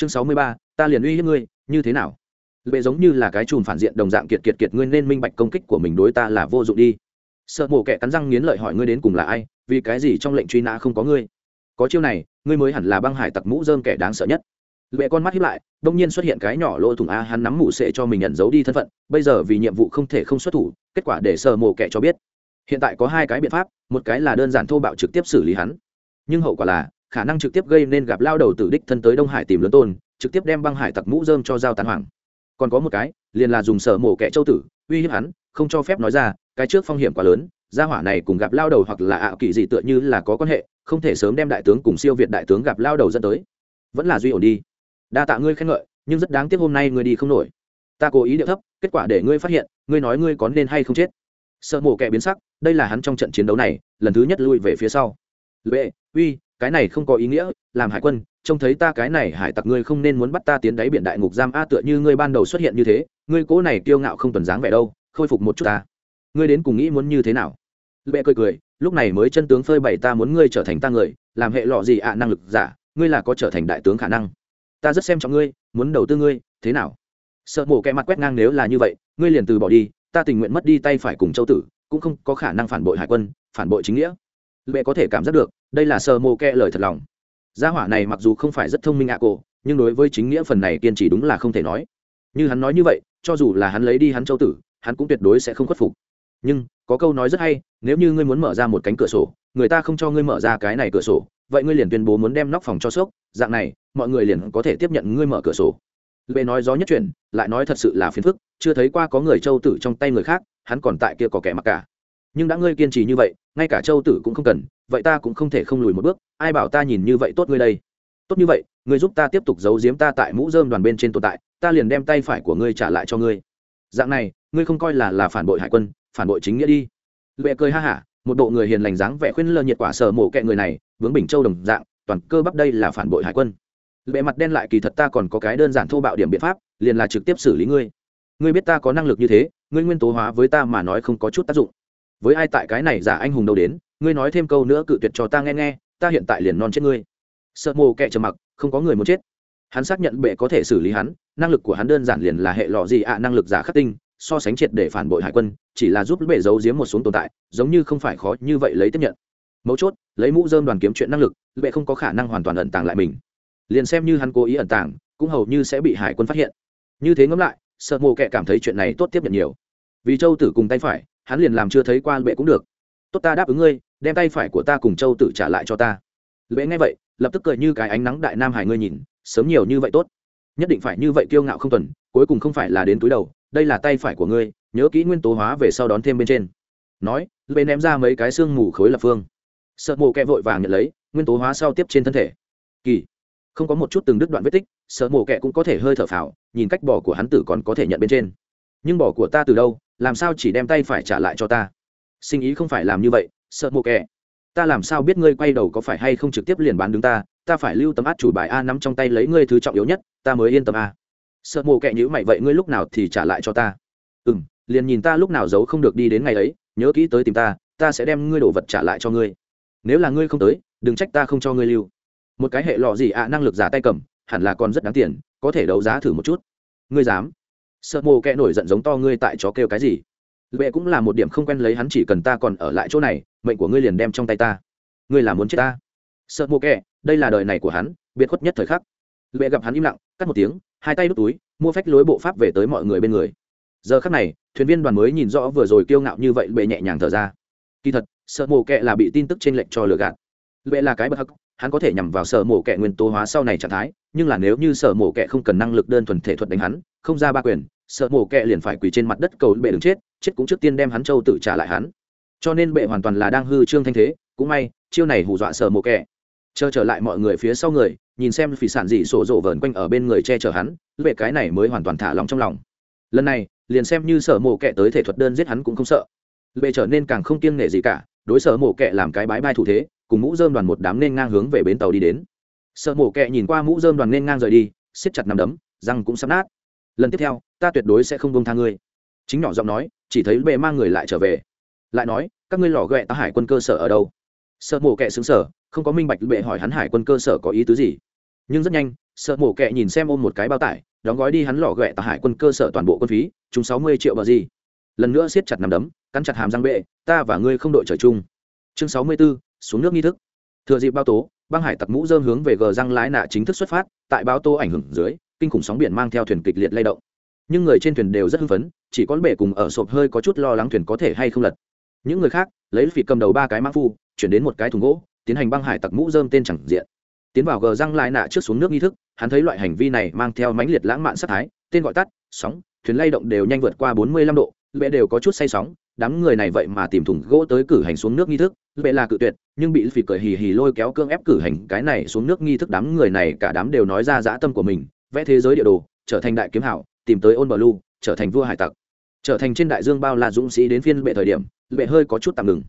chương sáu mươi ba, ta liền uy hiếp ngươi, như thế nào? Lệ giống như là cái chùm phản diện đồng dạng kiệt kiệt kiệt, ngươi nên minh bạch công kích của mình đối ta là vô dụng đi. Sợ mổ kẻ cắn răng nghiến lợi hỏi ngươi đến cùng là ai, vì cái gì trong lệnh truy nã không có ngươi? Có chiêu này, ngươi mới hẳn là băng hải tặc mũ dơm kẻ đáng sợ nhất. Lệ con mắt hiếp lại, đông nhiên xuất hiện cái nhỏ lỗ thủng a, hắn nắm mũ sệ cho mình nhận giấu đi thân phận, bây giờ vì nhiệm vụ không thể không xuất thủ, kết quả để sợ mổ kẻ cho biết. Hiện tại có hai cái biện pháp, một cái là đơn giản thô bạo trực tiếp xử lý hắn, nhưng hậu quả là khả năng trực tiếp gây nên gặp lao đầu tử đích thân tới đông hải tìm lớn tôn, trực tiếp đem băng hải tặc mũ dơm cho giao tán hoàng còn có một cái, liền là dùng sở mổ kẻ châu tử, uy hiếp hắn, không cho phép nói ra, cái trước phong hiểm quá lớn, gia hỏa này cùng gặp lao đầu hoặc là ảo kỳ gì tựa như là có quan hệ, không thể sớm đem đại tướng cùng siêu việt đại tướng gặp lao đầu dẫn tới. Vẫn là duy ổn đi. Đa tạ ngươi khen ngợi, nhưng rất đáng tiếc hôm nay ngươi đi không nổi. Ta cố ý điệu thấp, kết quả để ngươi phát hiện, ngươi nói ngươi có nên hay không chết. Sợ mổ kẻ biến sắc, đây là hắn trong trận chiến đấu này, lần thứ nhất lui về phía sau. Lệ, uy cái này không có ý nghĩa, làm hải quân, trông thấy ta cái này hải tặc ngươi không nên muốn bắt ta tiến đáy biển đại ngục giam a tựa như ngươi ban đầu xuất hiện như thế, ngươi cố này kiêu ngạo không tuần dáng vẻ đâu, khôi phục một chút ta. Ngươi đến cùng nghĩ muốn như thế nào? Lệ cười cười, lúc này mới chân tướng phơi bày ta muốn ngươi trở thành ta người, làm hệ lọ gì ạ, năng lực giả, ngươi là có trở thành đại tướng khả năng. Ta rất xem trọng ngươi, muốn đầu tư ngươi, thế nào? Sợ mổ kẹ mặt quét ngang nếu là như vậy, ngươi liền từ bỏ đi, ta tình nguyện mất đi tay phải cùng châu tử, cũng không có khả năng phản bội hải quân, phản bội chính nghĩa. Bệ có thể cảm giác được, đây là sơ mô kẹ lời thật lòng. Gia hỏa này mặc dù không phải rất thông minh ạ à cổ, nhưng đối với chính nghĩa phần này kiên trì đúng là không thể nói. Như hắn nói như vậy, cho dù là hắn lấy đi hắn châu tử, hắn cũng tuyệt đối sẽ không khuất phục. Nhưng, có câu nói rất hay, nếu như ngươi muốn mở ra một cánh cửa sổ, người ta không cho ngươi mở ra cái này cửa sổ, vậy ngươi liền tuyên bố muốn đem nóc phòng cho sốc, dạng này, mọi người liền có thể tiếp nhận ngươi mở cửa sổ. Lệ nói gió nhất chuyển, lại nói thật sự là phiền phức, chưa thấy qua có người châu tử trong tay người khác, hắn còn tại kia có kẻ mặc cả nhưng đã ngươi kiên trì như vậy, ngay cả châu tử cũng không cần, vậy ta cũng không thể không lùi một bước, ai bảo ta nhìn như vậy tốt ngươi đây? Tốt như vậy, ngươi giúp ta tiếp tục giấu giếm ta tại mũ dơm đoàn bên trên tồn tại, ta liền đem tay phải của ngươi trả lại cho ngươi. Dạng này, ngươi không coi là là phản bội hải quân, phản bội chính nghĩa đi. Lệ cười ha hả, một bộ người hiền lành dáng vẻ khuyên lơ nhiệt quả sở mổ kẹ người này, vướng bình châu đồng dạng, toàn cơ bắp đây là phản bội hải quân. Lệ mặt đen lại kỳ thật ta còn có cái đơn giản thô bạo điểm biện pháp, liền là trực tiếp xử lý ngươi. Ngươi biết ta có năng lực như thế, ngươi nguyên tố hóa với ta mà nói không có chút tác dụng với ai tại cái này giả anh hùng đâu đến, ngươi nói thêm câu nữa cự tuyệt cho ta nghe nghe, ta hiện tại liền non chết ngươi. Sợ mồ kệ trầm mặc, không có người muốn chết. Hắn xác nhận bệ có thể xử lý hắn, năng lực của hắn đơn giản liền là hệ lọ gì ạ, năng lực giả khắc tinh, so sánh triệt để phản bội hải quân, chỉ là giúp bệ giấu giếm một xuống tồn tại, giống như không phải khó như vậy lấy tiếp nhận. Mấu chốt, lấy mũ dơm đoàn kiếm chuyện năng lực, bệ không có khả năng hoàn toàn ẩn tàng lại mình. Liền xem như hắn cố ý ẩn tàng, cũng hầu như sẽ bị hải quân phát hiện. Như thế ngẫm lại, sợ mồ kệ cảm thấy chuyện này tốt tiếp nhận nhiều. Vì châu tử cùng tay phải hắn liền làm chưa thấy qua bệ cũng được. Tốt ta đáp ứng ngươi, đem tay phải của ta cùng châu tử trả lại cho ta. Lễ nghe vậy, lập tức cười như cái ánh nắng đại nam hải ngươi nhìn, sớm nhiều như vậy tốt. Nhất định phải như vậy kiêu ngạo không tuần, cuối cùng không phải là đến túi đầu, đây là tay phải của ngươi, nhớ kỹ nguyên tố hóa về sau đón thêm bên trên. Nói lễ ném ra mấy cái xương mù khối lập phương. Sợ mộ kẹ vội vàng nhận lấy, nguyên tố hóa sau tiếp trên thân thể. Kỳ, không có một chút từng đứt đoạn vết tích, sợ mộ kẹ cũng có thể hơi thở phào, nhìn cách bỏ của hắn tử còn có thể nhận bên trên nhưng bỏ của ta từ đâu, làm sao chỉ đem tay phải trả lại cho ta? Sinh ý không phải làm như vậy, sợ mộ kẹ ta làm sao biết ngươi quay đầu có phải hay không trực tiếp liền bán đứng ta? Ta phải lưu tấm át chủ bài a nắm trong tay lấy ngươi thứ trọng yếu nhất, ta mới yên tâm a. Sợ mộ kẹ nhữ mày vậy ngươi lúc nào thì trả lại cho ta? Ừ m liền nhìn ta lúc nào giấu không được đi đến ngày ấy, nhớ kỹ tới tìm ta ta sẽ đem ngươi đồ vật trả lại cho ngươi. Nếu là ngươi không tới, đừng trách ta không cho ngươi lưu. Một cái hệ lọ gì ạ năng lực giả tay cầm, hẳn là còn rất đáng tiền, có thể đấu giá thử một chút. Ngươi dám? Sợ mồ kẹ nổi giận giống to ngươi tại chó kêu cái gì? Lệ cũng là một điểm không quen lấy hắn chỉ cần ta còn ở lại chỗ này, mệnh của ngươi liền đem trong tay ta. Ngươi là muốn chết ta? Sợ mồ kẹ, đây là đời này của hắn, biệt khuất nhất thời khắc. Lệ gặp hắn im lặng, cắt một tiếng, hai tay đút túi, mua phách lối bộ pháp về tới mọi người bên người. Giờ khắc này, thuyền viên đoàn mới nhìn rõ vừa rồi kiêu ngạo như vậy bệ nhẹ nhàng thở ra. Kỳ thật, sợ mồ kẹ là bị tin tức trên lệnh cho lừa gạt. Bệ là cái bất hắc, hắn có thể nhằm vào sở mổ kẹ nguyên tố hóa sau này trạng thái, nhưng là nếu như sở mổ kẹ không cần năng lực đơn thuần thể thuật đánh hắn, không ra ba quyền Sợ mổ kẹ liền phải quỳ trên mặt đất cầu bệ đừng chết chết cũng trước tiên đem hắn châu tự trả lại hắn. Cho nên bệ hoàn toàn là đang hư trương thanh thế, cũng may, chiêu này hù dọa sợ mổ kẹ. Chờ trở lại mọi người phía sau người, nhìn xem phỉ sản dị sổ rộ vờn quanh ở bên người che chở hắn, bệ cái này mới hoàn toàn thả lòng trong lòng. Lần này, liền xem như sở mổ kẹ tới thể thuật đơn giết hắn cũng không sợ. Bệ trở nên càng không kiêng nể gì cả, đối sở mổ kẹ làm cái bái bai thủ thế, cùng mũ dơm đoàn một đám nên ngang hướng về bến tàu đi đến. Sợ mổ kẹ nhìn qua mũ dơm đoàn nên ngang rời đi, siết chặt nằm đấm, răng cũng sắp nát lần tiếp theo ta tuyệt đối sẽ không bông tha ngươi. Chính nhỏ giọng nói chỉ thấy bệ mang người lại trở về. Lại nói các ngươi lò ghẹ ta hải quân cơ sở ở đâu? Sợ mổ kẹ xứng sở không có minh bạch bệ hỏi hắn hải quân cơ sở có ý tứ gì. Nhưng rất nhanh sợ mổ kẹ nhìn xem ôm một cái bao tải đóng gói đi hắn lò ghẹ tà hải quân cơ sở toàn bộ quân phí chúng sáu mươi triệu bờ gì. Lần nữa siết chặt nằm đấm cắn chặt hàm răng bệ ta và ngươi không đội trời chung. Chương sáu mươi 64, xuống nước nghi thức. Thừa dịp bao tố băng hải tặc mũ dơm hướng về gờ răng lái nạ chính thức xuất phát tại bao tô ảnh hưởng dưới kinh khủng sóng biển mang theo thuyền kịch liệt lay động. Nhưng người trên thuyền đều rất hưng phấn, chỉ có bể cùng ở sộp hơi có chút lo lắng thuyền có thể hay không lật. Những người khác, lấy phỉ cầm đầu ba cái mã phu, chuyển đến một cái thùng gỗ, tiến hành băng hải tặc mũ dơm tên chẳng diện. Tiến vào gờ răng lái nạ trước xuống nước nghi thức, hắn thấy loại hành vi này mang theo mãnh liệt lãng mạn sắc thái, tên gọi tắt, sóng, thuyền lay động đều nhanh vượt qua bốn mươi lăm độ bệ đều có chút say sóng, đám người này vậy mà tìm thùng gỗ tới cử hành xuống nước nghi thức bệ là cự tuyệt, nhưng bị phỉ cười hì hì lôi kéo cương ép cử hành cái này xuống nước nghi thức đám người này cả đám đều nói ra dã tâm của mình vẽ thế giới địa đồ, trở thành đại kiếm hảo, tìm tới ôn bờ lu, trở thành vua hải tặc. Trở thành trên đại dương bao la dũng sĩ đến phiên bệ thời điểm, bệ hơi có chút tạm ngừng.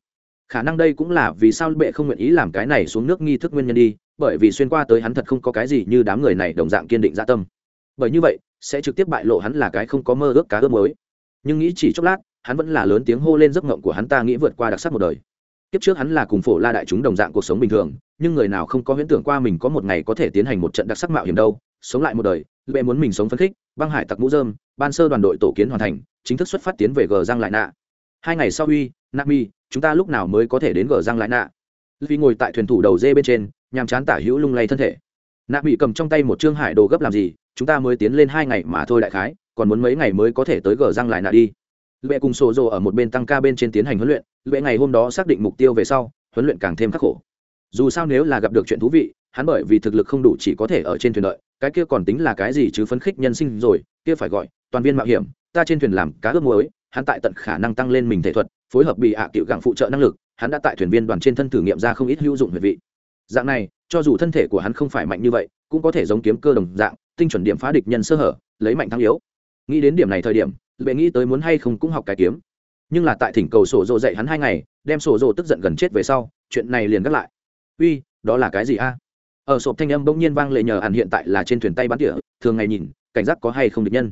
Khả năng đây cũng là vì sao bệ không nguyện ý làm cái này xuống nước nghi thức nguyên nhân đi, bởi vì xuyên qua tới hắn thật không có cái gì như đám người này đồng dạng kiên định dạ tâm. Bởi như vậy, sẽ trực tiếp bại lộ hắn là cái không có mơ ước cá ước mới nhưng nghĩ chỉ chốc lát, hắn vẫn là lớn tiếng hô lên giấc ngộng của hắn ta nghĩ vượt qua đặc sắc một đời. Kiếp trước hắn là cùng phổ la đại chúng đồng dạng cuộc sống bình thường, nhưng người nào không có huyễn tưởng qua mình có một ngày có thể tiến hành một trận đặc sắc mạo hiểm đâu sống lại một đời bệ muốn mình sống phấn khích, băng hải tặc mũ dơm ban sơ đoàn đội tổ kiến hoàn thành, chính thức xuất phát tiến về gờ giang lại nạ. Hai ngày sau uy nami chúng ta lúc nào mới có thể đến gờ giang lại nạ? Vì ngồi tại thuyền thủ đầu dê bên trên nhằm chán tả hữu lung lay thân thể. Nạ bị cầm trong tay một trương hải đồ gấp làm gì, chúng ta mới tiến lên hai ngày mà thôi đại khái, còn muốn mấy ngày mới có thể tới gờ răng lại nạ đi. Lệ cùng sổ rồ ở một bên tăng ca bên trên tiến hành huấn luyện lệ ngày hôm đó xác định mục tiêu về sau, huấn luyện càng thêm khắc khổ. Dù sao nếu là gặp được chuyện thú vị, hắn bởi vì thực lực không đủ chỉ có thể ở trên thuyền đợi cái kia còn tính là cái gì chứ phấn khích nhân sinh rồi, kia phải gọi, toàn viên mạo hiểm, ta trên thuyền làm cá ướp muối, hắn tại tận khả năng tăng lên mình thể thuật, phối hợp bị hạ à cựu gặng phụ trợ năng lực, hắn đã tại thuyền viên đoàn trên thân thử nghiệm ra không ít hữu dụng huyệt vị. Dạng này, cho dù thân thể của hắn không phải mạnh như vậy, cũng có thể giống kiếm cơ đồng dạng, tinh chuẩn điểm phá địch nhân sơ hở, lấy mạnh thắng yếu. Nghĩ đến điểm này thời điểm, bệ nghĩ tới muốn hay không cũng học cái kiếm. Nhưng là tại thỉnh cầu sổ rộ dạy hắn hai ngày, đem sổ rộ tức giận gần chết về sau, chuyện này liền gắt lại. Uy, đó là cái gì a? Ở sộp thanh âm bỗng nhiên vang lệ nhờ hẳn hiện tại là trên thuyền tay bắn tỉa, thường ngày nhìn, cảnh giác có hay không được nhân.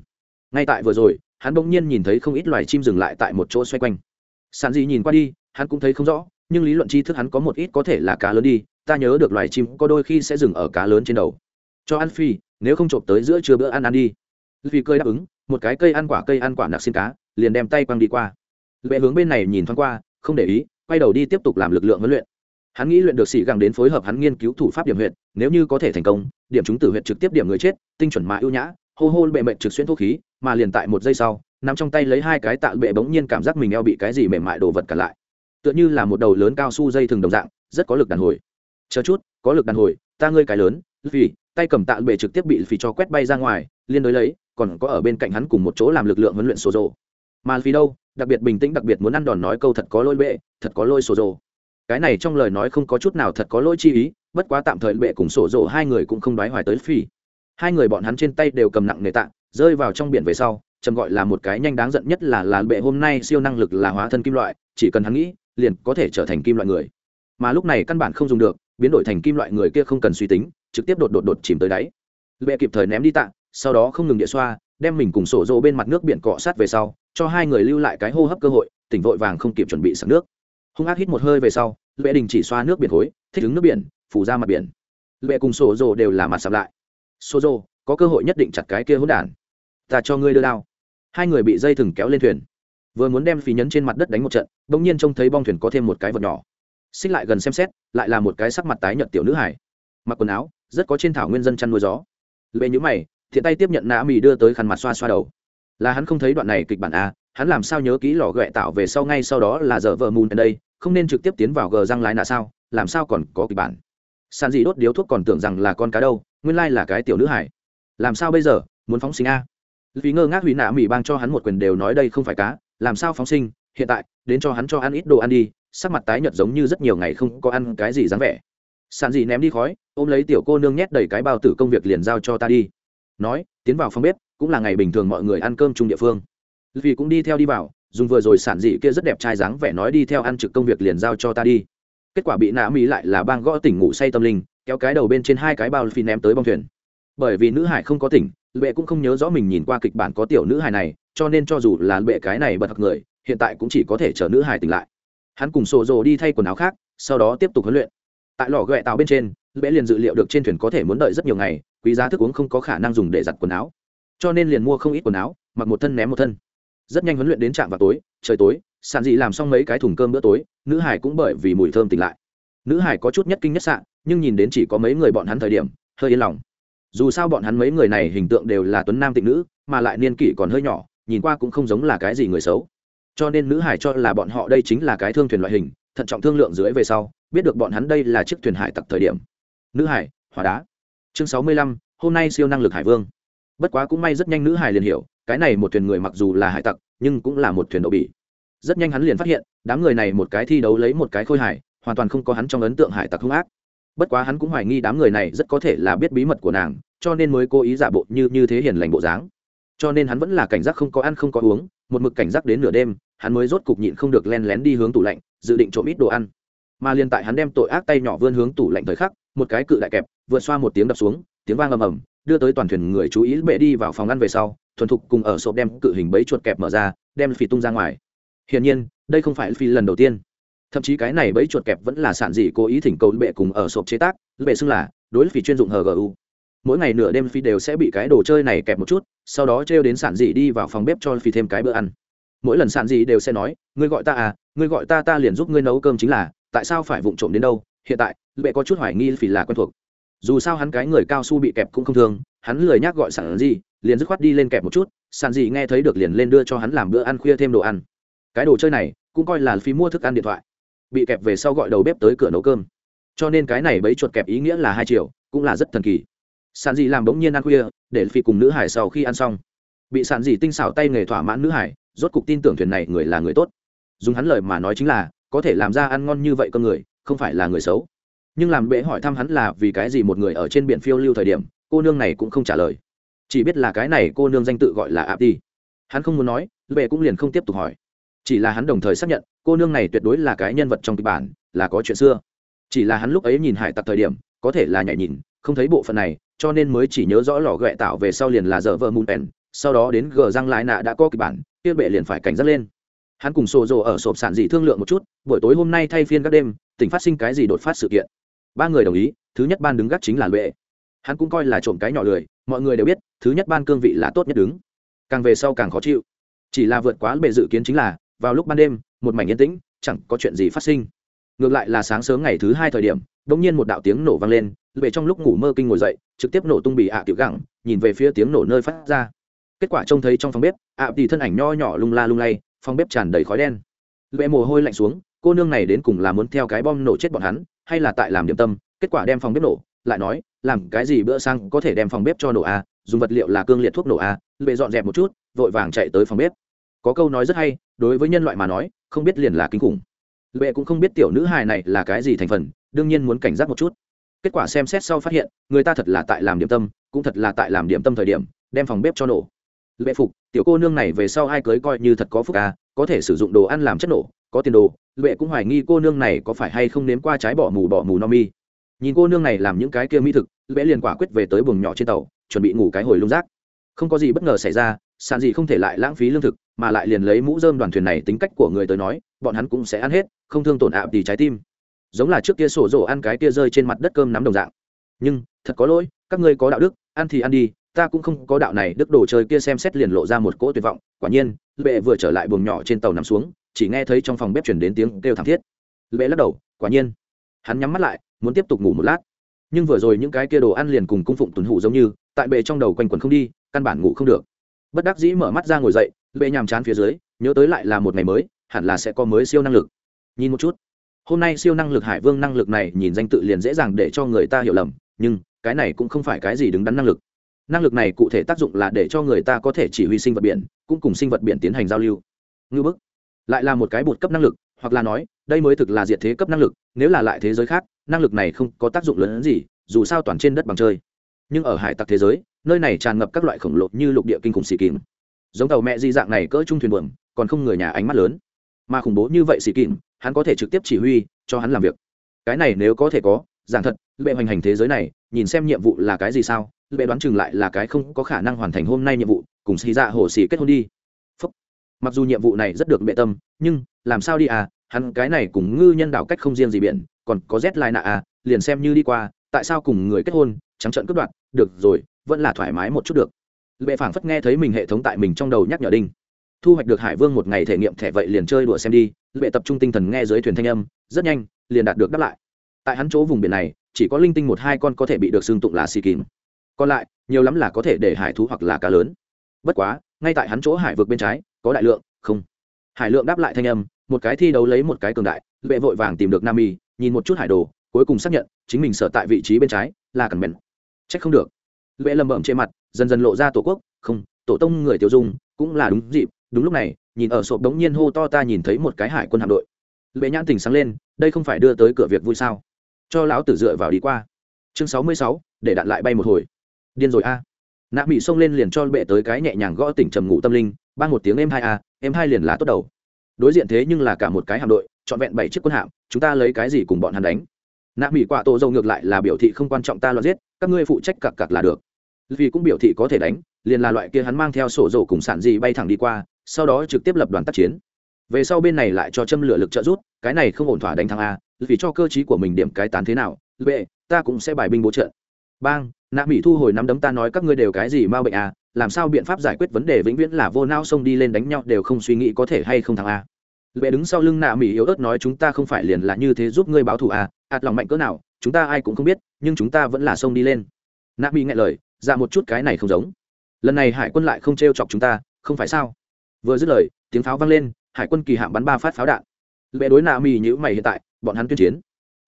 Ngay tại vừa rồi, hắn bỗng nhiên nhìn thấy không ít loài chim dừng lại tại một chỗ xoay quanh. Sàn gì nhìn qua đi, hắn cũng thấy không rõ, nhưng lý luận tri thức hắn có một ít có thể là cá lớn đi, ta nhớ được loài chim có đôi khi sẽ dừng ở cá lớn trên đầu. Cho ăn phi, nếu không trộm tới giữa trưa bữa ăn ăn đi. Vì cơi đáp ứng, một cái cây ăn quả cây ăn quả nạc xin cá, liền đem tay quăng đi qua. Lệ hướng bên này nhìn thoáng qua, không để ý, quay đầu đi tiếp tục làm lực lượng huấn luyện hắn nghĩ luyện được sĩ gẳng đến phối hợp hắn nghiên cứu thủ pháp điểm huyện nếu như có thể thành công, điểm chúng tử huyện trực tiếp điểm người chết, tinh chuẩn mà ưu nhã, hô hô bệ mệnh trực xuyên thuốc khí, mà liền tại một giây sau nằm trong tay lấy hai cái tạ bệ bỗng nhiên cảm giác mình eo bị cái gì mềm mại đồ vật cả lại. Tựa như là một đầu lớn cao su dây thường đồng dạng, rất có lực đàn hồi. Chờ chút, có lực đàn hồi, ta ngươi cái lớn vì tay cầm tạ bệ trực tiếp bị phì cho quét bay ra ngoài, liên đối lấy, còn có ở bên cạnh hắn cùng một chỗ làm lực lượng huấn luyện sổ rồ mà vì đâu, đặc biệt bình tĩnh, đặc biệt muốn ăn đòn nói câu thật có lôi bệ, thật có lôi sổ rồ cái này trong lời nói không có chút nào thật có lỗi chi ý, bất quá tạm thời bệ cùng sổ rộ hai người cũng không đoái hoài tới phi. Hai người bọn hắn trên tay đều cầm nặng nề tạ, rơi vào trong biển về sau trầm gọi là một cái nhanh đáng giận nhất là là bệ hôm nay siêu năng lực là hóa thân kim loại, chỉ cần hắn nghĩ, liền có thể trở thành kim loại người. Mà lúc này căn bản không dùng được, biến đổi thành kim loại người kia không cần suy tính, trực tiếp đột đột đột chìm tới đáy. Bệ kịp thời ném đi tạ, sau đó không ngừng địa xoa, đem mình cùng sổ rộ bên mặt nước biển cọ sát về sau, cho hai người lưu lại cái hô hấp cơ hội, tỉnh vội vàng không kịp chuẩn bị sẵn nước. Hung ác hít một hơi về sau Lệ đình chỉ xoa nước biển khối, thích ứng nước biển, phủ ra mặt biển. Lệ cùng sổ rồ đều là mặt sạp lại. Sổ rồ có cơ hội nhất định chặt cái kia hỗn đản. Ta cho ngươi đưa đao. Hai người bị dây thừng kéo lên thuyền. Vừa muốn đem phí nhấn trên mặt đất đánh một trận, bỗng nhiên trông thấy bong thuyền có thêm một cái vật nhỏ. Xích lại gần xem xét, lại là một cái sắc mặt tái nhợt tiểu nữ hải mặc quần áo, rất có trên thảo nguyên dân chăn nuôi gió. Lệ nhữ mày, thiện tay tiếp nhận nã mì đưa tới khăn mặt xoa xoa đầu. Là hắn không thấy đoạn này kịch bản a hắn làm sao nhớ kỹ lò ghẹ tạo về sau ngay sau đó là giờ vợ mùn ở đây không nên trực tiếp tiến vào gờ răng lái nạ sao, làm sao còn có kịch bản? Sàn dị đốt điếu thuốc còn tưởng rằng là con cá đâu, nguyên lai là cái tiểu nữ hải. Làm sao bây giờ, muốn phóng sinh a? Vì ngơ ngác hủy nạ mỹ bang cho hắn một quyền đều nói đây không phải cá, làm sao phóng sinh, hiện tại, đến cho hắn cho ăn ít đồ ăn đi, sắc mặt tái nhợt giống như rất nhiều ngày không có ăn cái gì dáng vẻ. Sàn dị ném đi khói, ôm lấy tiểu cô nương nhét đầy cái bao tử công việc liền giao cho ta đi. Nói, tiến vào phòng bếp, cũng là ngày bình thường mọi người ăn cơm chung địa phương. Vì cũng đi theo đi vào dùng vừa rồi sản dị kia rất đẹp trai dáng vẻ nói đi theo ăn trực công việc liền giao cho ta đi. Kết quả bị nạ mỹ lại là bang gõ tỉnh ngủ say tâm linh, kéo cái đầu bên trên hai cái bao phi ném tới bong thuyền. Bởi vì nữ hải không có tỉnh, lệ cũng không nhớ rõ mình nhìn qua kịch bản có tiểu nữ hải này, cho nên cho dù là lệ cái này bật thật người, hiện tại cũng chỉ có thể chờ nữ hải tỉnh lại. Hắn cùng sổ rồ đi thay quần áo khác, sau đó tiếp tục huấn luyện. Tại lò ghẹ tàu bên trên, lệ liền dự liệu được trên thuyền có thể muốn đợi rất nhiều ngày, quý giá thức uống không có khả năng dùng để giặt quần áo. Cho nên liền mua không ít quần áo, mặc một thân ném một thân rất nhanh huấn luyện đến trạm vào tối, trời tối sàn dị làm xong mấy cái thùng cơm bữa tối, nữ hải cũng bởi vì mùi thơm tỉnh lại. Nữ hải có chút nhất kinh nhất sạn, nhưng nhìn đến chỉ có mấy người bọn hắn thời điểm, hơi yên lòng. Dù sao bọn hắn mấy người này hình tượng đều là tuấn nam tịnh nữ, mà lại niên kỷ còn hơi nhỏ, nhìn qua cũng không giống là cái gì người xấu. Cho nên nữ hải cho là bọn họ đây chính là cái thương thuyền loại hình, thận trọng thương lượng dưới về sau, biết được bọn hắn đây là chiếc thuyền hải tặc thời điểm. Nữ hải, hỏa đá. Chương sáu mươi lăm, hôm nay siêu năng lực hải vương bất quá cũng may rất nhanh nữ hải liền hiểu, cái này một thuyền người mặc dù là hải tặc, nhưng cũng là một thuyền đậu bỉ. Rất nhanh hắn liền phát hiện, đám người này một cái thi đấu lấy một cái khôi hải hoàn toàn không có hắn trong ấn tượng hải tặc hung ác. Bất quá hắn cũng hoài nghi đám người này rất có thể là biết bí mật của nàng, cho nên mới cố ý giả bộ như như thế hiền lành bộ dáng. Cho nên hắn vẫn là cảnh giác không có ăn không có uống, một mực cảnh giác đến nửa đêm, hắn mới rốt cục nhịn không được len lén đi hướng tủ lạnh, dự định trộm ít đồ ăn. Mà liền tại hắn đem tội ác tay nhỏ vươn hướng tủ lạnh thời khắc, một cái cự đại kẹp vượt xoa một tiếng đập xuống tiếng vang ầm ầm, đưa tới toàn thuyền người chú ý bệ đi vào phòng ăn về sau, thuần thục cùng ở sộp đem cự hình bấy chuột kẹp mở ra, đem phi tung ra ngoài. Hiển nhiên, đây không phải phi lần đầu tiên. Thậm chí cái này bẫy chuột kẹp vẫn là sản dị cố ý thỉnh cầu bệ cùng ở sộp chế tác, bệ xưng là đối phi chuyên dụng hgu mỗi ngày nửa đêm phi đều sẽ bị cái đồ chơi này kẹp một chút, sau đó trêu đến sản dị đi vào phòng bếp cho phi thêm cái bữa ăn. Mỗi lần sản dị đều sẽ nói, ngươi gọi ta à ngươi gọi ta ta liền giúp ngươi nấu cơm chính là, tại sao phải vụng trộm đến đâu? Hiện tại, bệ có chút hoài nghi phi là quen thuộc dù sao hắn cái người cao su bị kẹp cũng không thương, hắn lười nhác gọi sản dị liền dứt khoát đi lên kẹp một chút sản dị nghe thấy được liền lên đưa cho hắn làm bữa ăn khuya thêm đồ ăn. Cái đồ chơi này, cũng coi là phí mua thức ăn điện thoại. Bị kẹp về sau gọi đầu bếp tới cửa nấu cơm. Cho nên cái này bấy chuột kẹp ý nghĩa là hai triệu, cũng là rất thần kỳ. Sản dị làm bỗng nhiên ăn khuya, để phi cùng nữ hải sau khi ăn xong. Bị sản dị tinh xảo tay nghề thỏa mãn nữ hải, rốt cục tin tưởng thuyền này người là người tốt. Dùng hắn lời mà nói chính là, có thể làm ra ăn ngon như vậy con người, không phải là người xấu nhưng làm bệ hỏi thăm hắn là vì cái gì một người ở trên biển phiêu lưu thời điểm, cô nương này cũng không trả lời. Chỉ biết là cái này cô nương danh tự gọi là áp đi. Hắn không muốn nói, bệ cũng liền không tiếp tục hỏi. Chỉ là hắn đồng thời xác nhận, cô nương này tuyệt đối là cái nhân vật trong kịch bản, là có chuyện xưa. Chỉ là hắn lúc ấy nhìn hải tặc thời điểm, có thể là nhảy nhìn, không thấy bộ phận này, cho nên mới chỉ nhớ rõ lò ghẹ tạo về sau liền là dở vợ mùn pèn, sau đó đến gờ răng lại nạ đã có kịch bản, kia bệ liền phải cảnh giác lên. Hắn cùng sổ rồ ở sộp sản dị thương lượng một chút, buổi tối hôm nay thay phiên các đêm, tỉnh phát sinh cái gì đột phát sự kiện ba người đồng ý, thứ nhất ban đứng gác chính là lệ hắn cũng coi là trộm cái nhỏ lười, mọi người đều biết, thứ nhất ban cương vị là tốt nhất đứng. Càng về sau càng khó chịu. Chỉ là vượt quá bề dự kiến chính là, vào lúc ban đêm, một mảnh yên tĩnh, chẳng có chuyện gì phát sinh. Ngược lại là sáng sớm ngày thứ hai thời điểm đ ỗ n g nhiên một đạo tiếng nổ vang lên bệ trong lúc ngủ mơ kinh ngồi dậy, trực tiếp nổ tung bị ạ tiểu gẳng, nhìn về phía tiếng nổ nơi phát ra. Kết quả trông thấy trong phòng bếp, ạ thì thân ảnh nho nhỏ lung la lung lay, phòng bếp tràn đầy khói đen. Bệ mồ hôi lạnh xuống, cô nương này đến cùng là muốn theo cái bom nổ chết bọn hắn hay là tại làm điểm tâm, kết quả đem phòng bếp nổ, lại nói, làm cái gì bữa sang có thể đem phòng bếp cho nổ a dùng vật liệu là cương liệt thuốc nổ a Lệ dọn dẹp một chút, vội vàng chạy tới phòng bếp. Có câu nói rất hay, đối với nhân loại mà nói, không biết liền là kinh khủng. Lệ cũng không biết tiểu nữ hài này là cái gì thành phần, đương nhiên muốn cảnh giác một chút. Kết quả xem xét sau phát hiện, người ta thật là tại làm điểm tâm, cũng thật là tại làm điểm tâm thời điểm, đem phòng bếp cho nổ. Lệ phục, tiểu cô nương này về sau ai cưới coi như thật có phúc à có thể sử dụng đồ ăn làm chất nổ có tiền đồ, lệ cũng hoài nghi cô nương này có phải hay không nếm qua trái bỏ mù bỏ mù no mi. Nhìn cô nương này làm những cái kia mỹ thực, lệ liền quả quyết về tới buồng nhỏ trên tàu, chuẩn bị ngủ cái hồi lung rác. Không có gì bất ngờ xảy ra, sàn gì không thể lại lãng phí lương thực, mà lại liền lấy mũ dơm đoàn thuyền này tính cách của người tới nói, bọn hắn cũng sẽ ăn hết, không thương tổn ạm thì trái tim. Giống là trước kia sổ rổ ăn cái kia rơi trên mặt đất cơm nắm đồng dạng. Nhưng, thật có lỗi, các ngươi có đạo đức, ăn thì ăn đi, ta cũng không có đạo này, đức đồ chơi kia xem xét liền lộ ra một cỗ tuyệt vọng. Quả nhiên bệ vừa trở lại buồng nhỏ trên tàu nằm xuống chỉ nghe thấy trong phòng bếp chuyển đến tiếng kêu thảm thiết. Lệ lắc đầu, quả nhiên. Hắn nhắm mắt lại, muốn tiếp tục ngủ một lát. Nhưng vừa rồi những cái kia đồ ăn liền cùng cung phụng tuần hủ giống như, tại bệ trong đầu quanh quần không đi, căn bản ngủ không được. Bất đắc dĩ mở mắt ra ngồi dậy bệ nhàm chán phía dưới, nhớ tới lại là một ngày mới, hẳn là sẽ có mới siêu năng lực. Nhìn một chút. Hôm nay siêu năng lực hải vương năng lực này nhìn danh tự liền dễ dàng để cho người ta hiểu lầm, nhưng cái này cũng không phải cái gì đứng đắn năng lực. Năng lực này cụ thể tác dụng là để cho người ta có thể chỉ huy sinh vật biển, cũng cùng sinh vật biển tiến hành giao lưu. Ngư bức lại là một cái bột cấp năng lực, hoặc là nói, đây mới thực là diệt thế cấp năng lực, nếu là lại thế giới khác, năng lực này không có tác dụng lớn hơn gì, dù sao toàn trên đất bằng chơi. Nhưng ở hải tặc thế giới, nơi này tràn ngập các loại khổng lồ như lục địa kinh khủng xì kìm. Giống tàu mẹ di dạng này cỡ trung thuyền buồm, còn không người nhà ánh mắt lớn. Mà khủng bố như vậy xì kìm, hắn có thể trực tiếp chỉ huy, cho hắn làm việc. Cái này nếu có thể có, giảng thật bệ hoành hành thế giới này, nhìn xem nhiệm vụ là cái gì sao bệ đoán chừng lại là cái không có khả năng hoàn thành hôm nay nhiệm vụ, cùng xì dạ hồ xì kết hôn đi mặc dù nhiệm vụ này rất được bệ tâm nhưng làm sao đi à hắn cái này cùng ngư nhân đạo cách không riêng gì biển còn có rét lai nạ à liền xem như đi qua tại sao cùng người kết hôn trắng trợn cướp đoạt được rồi vẫn là thoải mái một chút được. Bệ phảng phất nghe thấy mình hệ thống tại mình trong đầu nhắc nhở đinh. Thu hoạch được hải vương một ngày thể nghiệm thẻ vậy liền chơi đùa xem đi bệ tập trung tinh thần nghe dưới thuyền thanh âm rất nhanh liền đạt được đáp lại. Tại hắn chỗ vùng biển này chỉ có linh tinh một hai con có thể bị được xương tụng là xì kín, còn lại nhiều lắm là có thể để hải thú hoặc là cá lớn. Bất quá ngay tại hắn chỗ hải vực bên trái có đại lượng, không. Hải lượng đáp lại thanh âm, một cái thi đấu lấy một cái cường đại bệ vội vàng tìm được nam y nhìn một chút hải đồ, cuối cùng xác nhận, chính mình sở tại vị trí bên trái, là cần bèn. Trách không được. Lệ lầm bẩm trên mặt, dần dần lộ ra tổ quốc, không, tổ tông người tiêu dùng, cũng là đúng dịp, đúng lúc này, nhìn ở sộp đống nhiên hô to ta nhìn thấy một cái hải quân hạm đội. Lệ nhãn tỉnh sáng lên, đây không phải đưa tới cửa việc vui sao? Cho lão tử dựa vào đi qua. Chương sáu mươi sáu, để đạn lại bay một hồi. Điên rồi a. À. nạ bị xông lên liền cho bệ tới cái nhẹ nhàng gõ tỉnh trầm ngủ tâm linh ban một tiếng em hai a em hai liền là tốt đầu. Đối diện thế nhưng là cả một cái hạm đội, trọn vẹn bảy chiếc quân hạm, chúng ta lấy cái gì cùng bọn hắn đánh? Nạ mỹ quả tổ dầu ngược lại là biểu thị không quan trọng ta loạn giết, các ngươi phụ trách cặc cặc là được. Vì cũng biểu thị có thể đánh, liền là loại kia hắn mang theo sổ dầu cùng sản gì bay thẳng đi qua, sau đó trực tiếp lập đoàn tác chiến. Về sau bên này lại cho châm lửa lực trợ rút cái này không ổn thỏa đánh thắng a, vì cho cơ chí của mình điểm cái tán thế nào b ta cũng sẽ bài binh bố trợ. bang, nạ mỹ thu hồi nắm đấm ta nói các ngươi đều cái gì mau bệnh a làm sao biện pháp giải quyết vấn đề vĩnh viễn là vô não xông đi lên đánh nhau đều không suy nghĩ có thể hay không thắng a. Bệ đứng sau lưng nạ mỹ yếu ớt nói chúng ta không phải liền là như thế giúp ngươi báo thù à ạt lòng mạnh cỡ nào, chúng ta ai cũng không biết, nhưng chúng ta vẫn là xông đi lên. Nạ mỹ nghe lời ra một chút cái này không giống. Lần này hải quân lại không t r e o chọc chúng ta, không phải sao? Vừa dứt lời, tiếng pháo vang lên, hải quân kỳ hạm bắn ba phát pháo đạn. Bệ đối nạ mỹ nhữ mày hiện tại, bọn hắn tuyên chiến.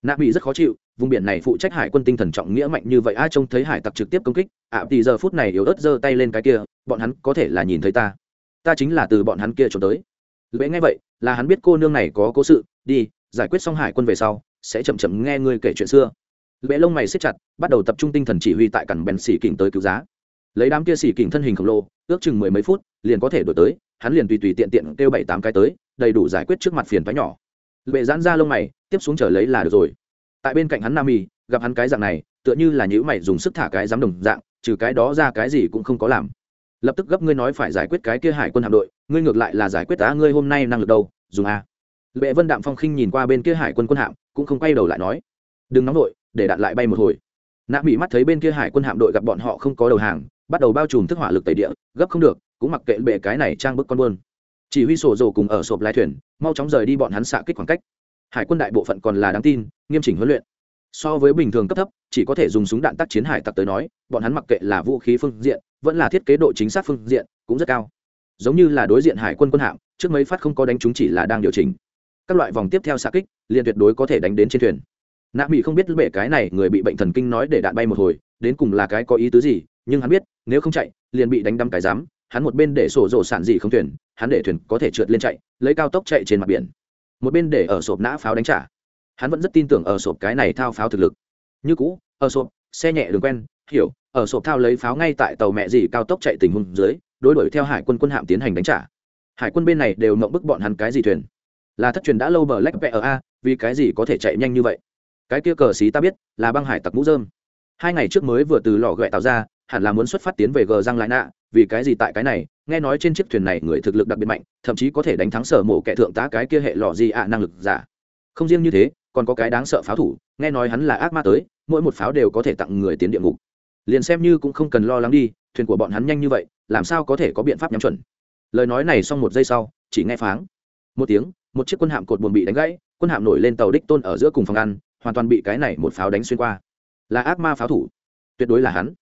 Nạ mỹ rất khó chịu vùng biển này phụ trách hải quân tinh thần trọng nghĩa mạnh như vậy ai trông thấy hải tặc trực tiếp công kích ạ à, thì giờ phút này yếu ớt giơ tay lên cái kia bọn hắn có thể là nhìn thấy ta. Ta chính là từ bọn hắn kia trốn tới. Lễ nghe vậy là hắn biết cô nương này có cố sự đi giải quyết xong hải quân về sau sẽ chậm chậm nghe ngươi kể chuyện xưa. Lễ lông mày siết chặt bắt đầu tập trung tinh thần chỉ huy tại cẳng bèn xỉ kình tới cứu giá. Lấy đám kia xỉ kình thân hình khổng lồ ước chừng mười mấy phút liền có thể đổi tới hắn liền tùy tùy tiện tiện kêu bảy tám cái tới đầy đủ giải quyết trước mặt phiền thoái nhỏ. Lệ giãn ra lông mày tiếp xuống trở lấy là được rồi tại bên cạnh hắn nam y gặp hắn cái dạng này, tựa như là nhữ mày dùng sức thả cái dám đồng dạng, trừ cái đó ra cái gì cũng không có làm. Lập tức gấp ngươi nói phải giải quyết cái kia hải quân hạm đội, ngươi ngược lại là giải quyết tá ngươi hôm nay năng lực đâu, dùng a. Lệ vân đạm phong khinh nhìn qua bên kia hải quân quân hạm, cũng không quay đầu lại nói. Đừng nóng đội để đạn lại bay một hồi. Nạ mỹ mắt thấy bên kia hải quân hạm đội gặp bọn họ không có đầu hàng, bắt đầu bao trùm thức hỏa lực tẩy địa, gấp không được, cũng mặc kệ bệ cái này trang bức con buôn. Chỉ huy sổ rồ cùng ở sộp lái thuyền, mau chóng rời đi bọn hắn xạ kích khoảng cách. Hải quân đại bộ phận còn là đáng tin nghiêm chỉnh huấn luyện. So với bình thường cấp thấp, chỉ có thể dùng súng đạn tác chiến hải tặc tới nói, bọn hắn mặc kệ là vũ khí phương diện, vẫn là thiết kế độ chính xác phương diện, cũng rất cao. Giống như là đối diện hải quân quân hạm, trước mấy phát không có đánh chúng chỉ là đang điều chỉnh. Các loại vòng tiếp theo xa kích, liền tuyệt đối có thể đánh đến trên thuyền. Nạ mỹ không biết bể cái này người bị bệnh thần kinh nói để đạn bay một hồi, đến cùng là cái có ý tứ gì, nhưng hắn biết, nếu không chạy, liền bị đánh đâm cái dám hắn một bên để sổ rổ sản gì không thuyền, hắn để thuyền có thể trượt lên chạy, lấy cao tốc chạy trên mặt biển. Một bên để ở sộp nã pháo đánh trả hắn vẫn rất tin tưởng ở sộp cái này thao pháo thực lực. Như cũ, ở sộp, xe nhẹ đường quen, hiểu, ở sộp thao lấy pháo ngay tại tàu mẹ gì cao tốc chạy tình huống dưới, đối đuổi theo hải quân quân hạm tiến hành đánh trả. Hải quân bên này đều mộng bức bọn hắn cái gì thuyền? Là thất truyền đã lâu bờ lách vẽ ở a, vì cái gì có thể chạy nhanh như vậy? Cái kia cờ xí ta biết, là băng hải tặc mũ dơm hai ngày trước mới vừa từ lò ghẹ tạo ra, hẳn là muốn xuất phát tiến về gờ răng lại nạ, vì cái gì tại cái này, nghe nói trên chiếc thuyền này người thực lực đặc biệt mạnh, thậm chí có thể đánh thắng sở mổ kẻ thượng tá cái kia hệ lò gì ạ năng lực giả. Không riêng như thế còn có cái đáng sợ pháo thủ, nghe nói hắn là ác ma tới, mỗi một pháo đều có thể tặng người tiến địa ngục. Liền xem như cũng không cần lo lắng đi, thuyền của bọn hắn nhanh như vậy, làm sao có thể có biện pháp nhắm chuẩn. Lời nói này xong một giây sau, chỉ nghe pháng. Một tiếng, một chiếc quân hạm cột buồn bị đánh gãy, quân hạm nổi lên tàu đích tôn ở giữa cùng phòng ăn, hoàn toàn bị cái này một pháo đánh xuyên qua. Là ác ma pháo thủ. Tuyệt đối là hắn.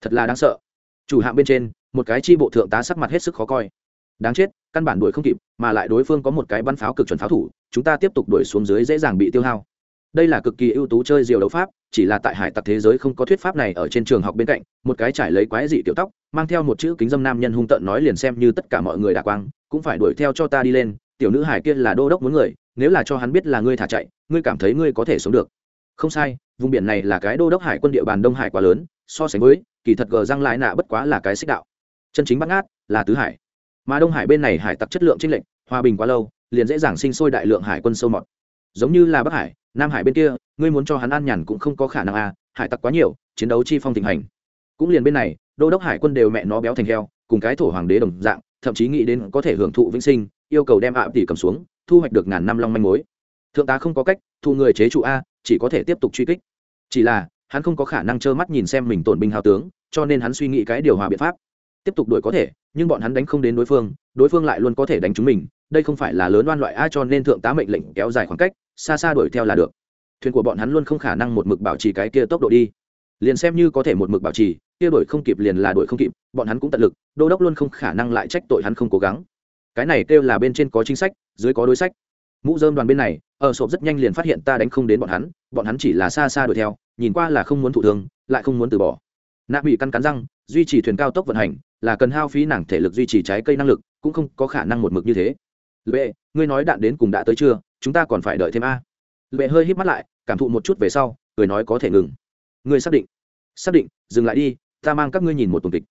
Thật là đáng sợ. Chủ hạm bên trên, một cái chi bộ thượng tá sắc mặt hết sức khó coi đáng chết, căn bản đuổi không kịp, mà lại đối phương có một cái bắn pháo cực chuẩn pháo thủ, chúng ta tiếp tục đuổi xuống dưới dễ dàng bị tiêu hao. Đây là cực kỳ ưu tú chơi diều đấu pháp, chỉ là tại hải tặc thế giới không có thuyết pháp này ở trên trường học bên cạnh, một cái trải lấy quái dị tiểu tóc, mang theo một chữ kính dâm nam nhân hung tợn nói liền xem như tất cả mọi người đà quang, cũng phải đuổi theo cho ta đi lên, tiểu nữ hải kia là đô đốc muốn người, nếu là cho hắn biết là ngươi thả chạy, ngươi cảm thấy ngươi có thể sống được. Không sai, vùng biển này là cái đô đốc hải quân địa bàn đông hải quá lớn, so sánh với, kỳ thật gờ răng lại nạ bất quá là cái xích đạo. Chân chính bắt ngát là tứ hải mà đông hải bên này hải tặc chất lượng trên lệnh hòa bình quá lâu, liền dễ dàng sinh sôi đại lượng hải quân sâu mọt. Giống như là bắc hải, nam hải bên kia, ngươi muốn cho hắn an nhàn cũng không có khả năng à hải tặc quá nhiều, chiến đấu chi phong thịnh hành. Cũng liền bên này, đô đốc hải quân đều mẹ nó béo thành heo, cùng cái thổ hoàng đế đồng dạng, thậm chí nghĩ đến có thể hưởng thụ vĩnh sinh, yêu cầu đem ạ tỷ cầm xuống, thu hoạch được ngàn năm long manh mối. Thượng tá không có cách, thu người chế trụ a, chỉ có thể tiếp tục truy kích. Chỉ là, hắn không có khả năng trơ mắt nhìn xem mình tổn binh hào tướng, cho nên hắn suy nghĩ cái điều hòa biện pháp tiếp tục đuổi có thể, nhưng bọn hắn đánh không đến đối phương đối phương lại luôn có thể đánh chúng mình, đây không phải là lớn oan loại a cho nên thượng tá mệnh lệnh kéo dài khoảng cách, xa xa đuổi theo là được. Thuyền của bọn hắn luôn không khả năng một mực bảo trì cái kia tốc độ đi. Liền xem như có thể một mực bảo trì, kia đuổi không kịp liền là đuổi không kịp, bọn hắn cũng tận lực, đô đốc luôn không khả năng lại trách tội hắn không cố gắng. Cái này kêu là bên trên có chính sách, dưới có đối sách. Mũ dơm đoàn bên này, ở sộp rất nhanh liền phát hiện ta đánh không đến bọn hắn bọn hắn chỉ là xa xa đuổi theo, nhìn qua là không muốn thụ thương, lại không muốn từ bỏ. Nạ bị căn cắn răng duy trì thuyền cao tốc vận hành, là cần hao phí nàng thể lực duy trì trái cây năng lực, cũng không có khả năng một mực như thế. Lệ, ngươi nói đạn đến cùng đã tới chưa? Chúng ta còn phải đợi thêm a. Lệ hơi hít mắt lại, cảm thụ một chút về sau người nói có thể ngừng. Ngươi xác định. Xác định, dừng lại đi, ta mang các ngươi nhìn một tuần kịch.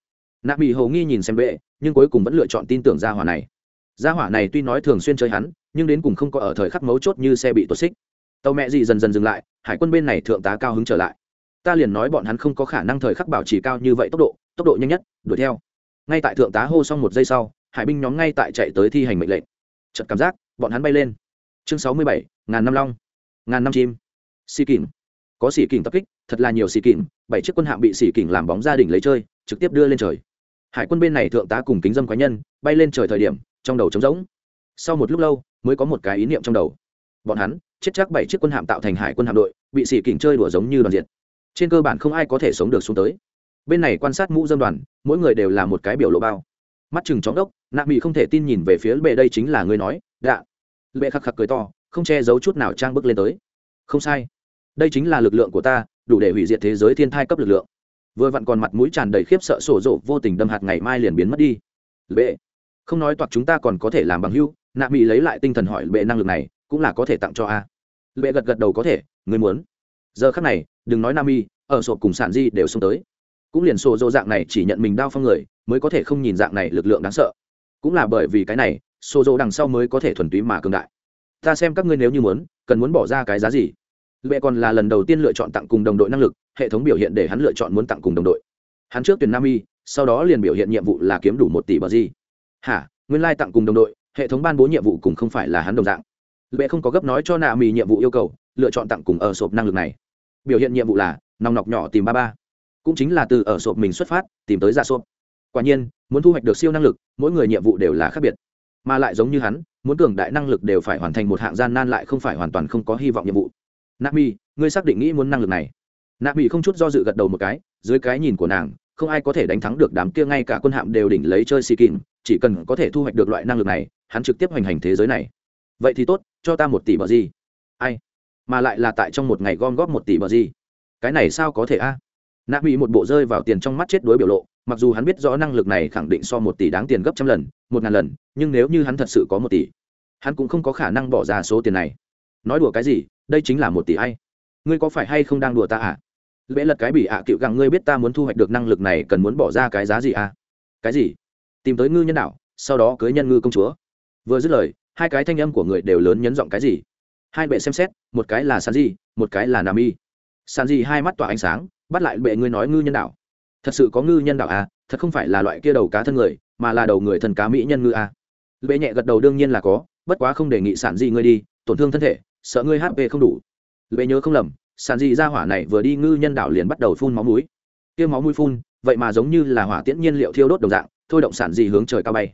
Nạp bị hầu nghi nhìn xem bệ nhưng cuối cùng vẫn lựa chọn tin tưởng gia hỏa này. Gia hỏa này tuy nói thường xuyên chơi hắn, nhưng đến cùng không có ở thời khắc mấu chốt như xe bị tuột xích. Tàu mẹ gì dần dần dừng lại, hải quân bên này thượng tá cao hứng trở lại. Ta liền nói bọn hắn không có khả năng thời khắc bảo trì cao như vậy tốc độ tốc độ nhanh nhất, đuổi theo. Ngay tại thượng tá hô xong một giây sau, hải binh nhóm ngay tại chạy tới thi hành mệnh lệnh. Chật cảm giác, bọn hắn bay lên. Chương sáu mươi bảy, ngàn năm long, ngàn năm chim. Xì kìm có xì kìm tập kích, thật là nhiều xì kìm bảy chiếc quân hạm bị xì kìm làm bóng gia đình lấy chơi, trực tiếp đưa lên trời. Hải quân bên này thượng tá cùng kính dâm quái nhân, bay lên trời thời điểm, trong đầu trống rỗng. Sau một lúc lâu, mới có một cái ý niệm trong đầu. Bọn hắn, chết chắc bảy chiếc quân hạm tạo thành hải quân hạm đội, bị xì kìm chơi đùa giống như đoàn diện trên cơ bản không ai có thể sống được xuống tới bên này quan sát mũ dâm đoàn, mỗi người đều là một cái biểu lộ bao. Mắt chừng chóng đốc, nạ bị không thể tin nhìn về phía bệ đây chính là người nói, đạ. Bệ khắc khắc cười to, không che giấu chút nào trang bước lên tới. Không sai. Đây chính là lực lượng của ta, đủ để hủy diệt thế giới thiên thai cấp lực lượng. Vừa vặn còn mặt mũi tràn đầy khiếp sợ sổ rộ, vô tình đâm hạt ngày mai liền biến mất đi. Bệ. Không nói toạc chúng ta còn có thể làm bằng hưu, nạ bị lấy lại tinh thần hỏi bệ năng lực này, cũng là có thể tặng cho a. Bệ gật gật đầu có thể người muốn. Giờ khắc này, đừng nói nam y ở sộp cùng sản di đều xông tới cũng liền sổ dô dạng này chỉ nhận mình đau phong người, mới có thể không nhìn dạng này lực lượng đáng sợ. Cũng là bởi vì cái này sổ dô đằng sau mới có thể thuần túy mà cường đại. Ta xem các ngươi nếu như muốn, cần muốn bỏ ra cái giá gì? Lệ còn là lần đầu tiên lựa chọn tặng cùng đồng đội năng lực, hệ thống biểu hiện để hắn lựa chọn muốn tặng cùng đồng đội. Hắn trước tuyển nam y, sau đó liền biểu hiện nhiệm vụ là kiếm đủ một tỷ bờ gì. Hả? Nguyên lai tặng cùng đồng đội, hệ thống ban bố nhiệm vụ cũng không phải là hắn đồng dạng. Lệ không có gấp nói cho nạ mì nhiệm vụ yêu cầu, lựa chọn tặng cùng ở sộp năng lực này. Biểu hiện nhiệm vụ là, nòng nọc nhỏ tìm ba ba cũng chính là từ ở sộp mình xuất phát, tìm tới ra sộp. Quả nhiên, muốn thu hoạch được siêu năng lực, mỗi người nhiệm vụ đều là khác biệt. Mà lại giống như hắn, muốn cường đại năng lực đều phải hoàn thành một hạng gian nan lại không phải hoàn toàn không có hy vọng nhiệm vụ. Nami, ngươi xác định nghĩ muốn năng lực này. Nami không chút do dự gật đầu một cái, dưới cái nhìn của nàng, không ai có thể đánh thắng được đám kia ngay cả quân hạm đều đỉnh lấy chơi xì kìm, chỉ cần có thể thu hoạch được loại năng lực này, hắn trực tiếp hoành hành thế giới này. Vậy thì tốt, cho ta một tỷ bờ gì? Ai? Mà lại là tại trong một ngày gom góp một tỷ bờ gì? Cái này sao có thể a? Nạ mỹ một bộ rơi vào tiền trong mắt chết đối biểu lộ, mặc dù hắn biết rõ năng lực này khẳng định so một tỷ đáng tiền gấp trăm lần, một ngàn lần, nhưng nếu như hắn thật sự có một tỷ, hắn cũng không có khả năng bỏ ra số tiền này. Nói đùa cái gì, đây chính là một tỷ hay ngươi có phải hay không đang đùa ta à? Lẽ lật cái bị ạ à cựu gặng ngươi biết ta muốn thu hoạch được năng lực này cần muốn bỏ ra cái giá gì à? Cái gì? Tìm tới ngư nhân đạo sau đó cưới nhân ngư công chúa. Vừa dứt lời, hai cái thanh âm của người đều lớn nhấn giọng cái gì? Hai bệ xem xét, một cái là san di một cái là nam y san di hai mắt tỏa ánh sáng bắt lại bệ ngươi nói ngư nhân đạo. Thật sự có ngư nhân đạo à thật không phải là loại kia đầu cá thân người, mà là đầu người thân cá mỹ nhân ngư à. Bệ nhẹ gật đầu đương nhiên là có, bất quá không đề nghị sản gì ngươi đi, tổn thương thân thể, sợ ngươi hp không đủ. Bệ nhớ không lầm, sản gì ra hỏa này vừa đi ngư nhân đạo liền bắt đầu phun máu mũi. Kia máu mũi phun, vậy mà giống như là hỏa tiễn nhiên liệu thiêu đốt đồng dạng, thôi động sản gì hướng trời cao bay.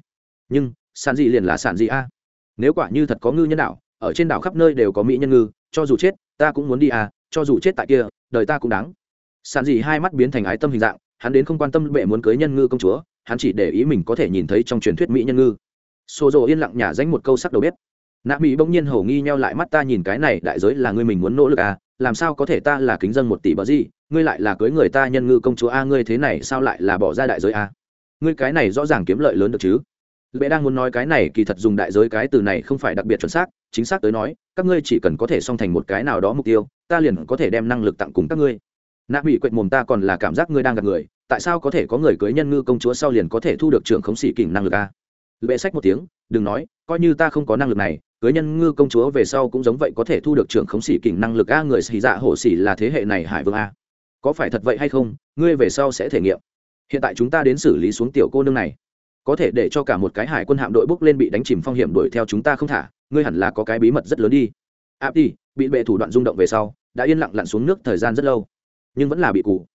Nhưng, sản gì liền là sản gì a. Nếu quả như thật có ngư nhân đạo, ở trên đảo khắp nơi đều có mỹ nhân ngư, cho dù chết, ta cũng muốn đi à cho dù chết tại kia, đời ta cũng đáng sản dị hai mắt biến thành ái tâm hình dạng, hắn đến không quan tâm bệ muốn cưới nhân ngư công chúa, hắn chỉ để ý mình có thể nhìn thấy trong truyền thuyết mỹ nhân ngư. Xô rộ yên lặng nhả danh một câu sắc đầu bếp. Nạ mỹ bỗng nhiên hầu nghi nhau lại mắt ta nhìn cái này đại giới là ngươi mình muốn nỗ lực à làm sao có thể ta là kính dân một tỷ bờ gì, ngươi lại là cưới người ta nhân ngư công chúa a ngươi thế này sao lại là bỏ ra đại giới a ngươi cái này rõ ràng kiếm lợi lớn được chứ? Bệ đang muốn nói cái này kỳ thật dùng đại giới cái từ này không phải đặc biệt chuẩn xác, chính xác tới nói, các ngươi chỉ cần có thể song thành một cái nào đó mục tiêu, ta liền có thể đem năng lực tặng cùng các ngươi nạ bị quệt mồm ta còn là cảm giác ngươi đang gặp người, tại sao có thể có người cưới nhân ngư công chúa sau liền có thể thu được trưởng khống sĩ kình năng lực a? Lệ sách một tiếng, đừng nói, coi như ta không có năng lực này, cưới nhân ngư công chúa về sau cũng giống vậy có thể thu được trưởng khống sĩ kình năng lực a, người xì dạ hổ xỉ là thế hệ này hải vương a. Có phải thật vậy hay không, ngươi về sau sẽ thể nghiệm. Hiện tại chúng ta đến xử lý xuống tiểu cô nương này. Có thể để cho cả một cái hải quân hạm đội bốc lên bị đánh chìm phong hiểm đuổi theo chúng ta không thả, ngươi hẳn là có cái bí mật rất lớn đi. Áp đi, bị bệ thủ đoạn rung động về sau, đã yên lặng lặn xuống nước thời gian rất lâu nhưng vẫn là bị cụ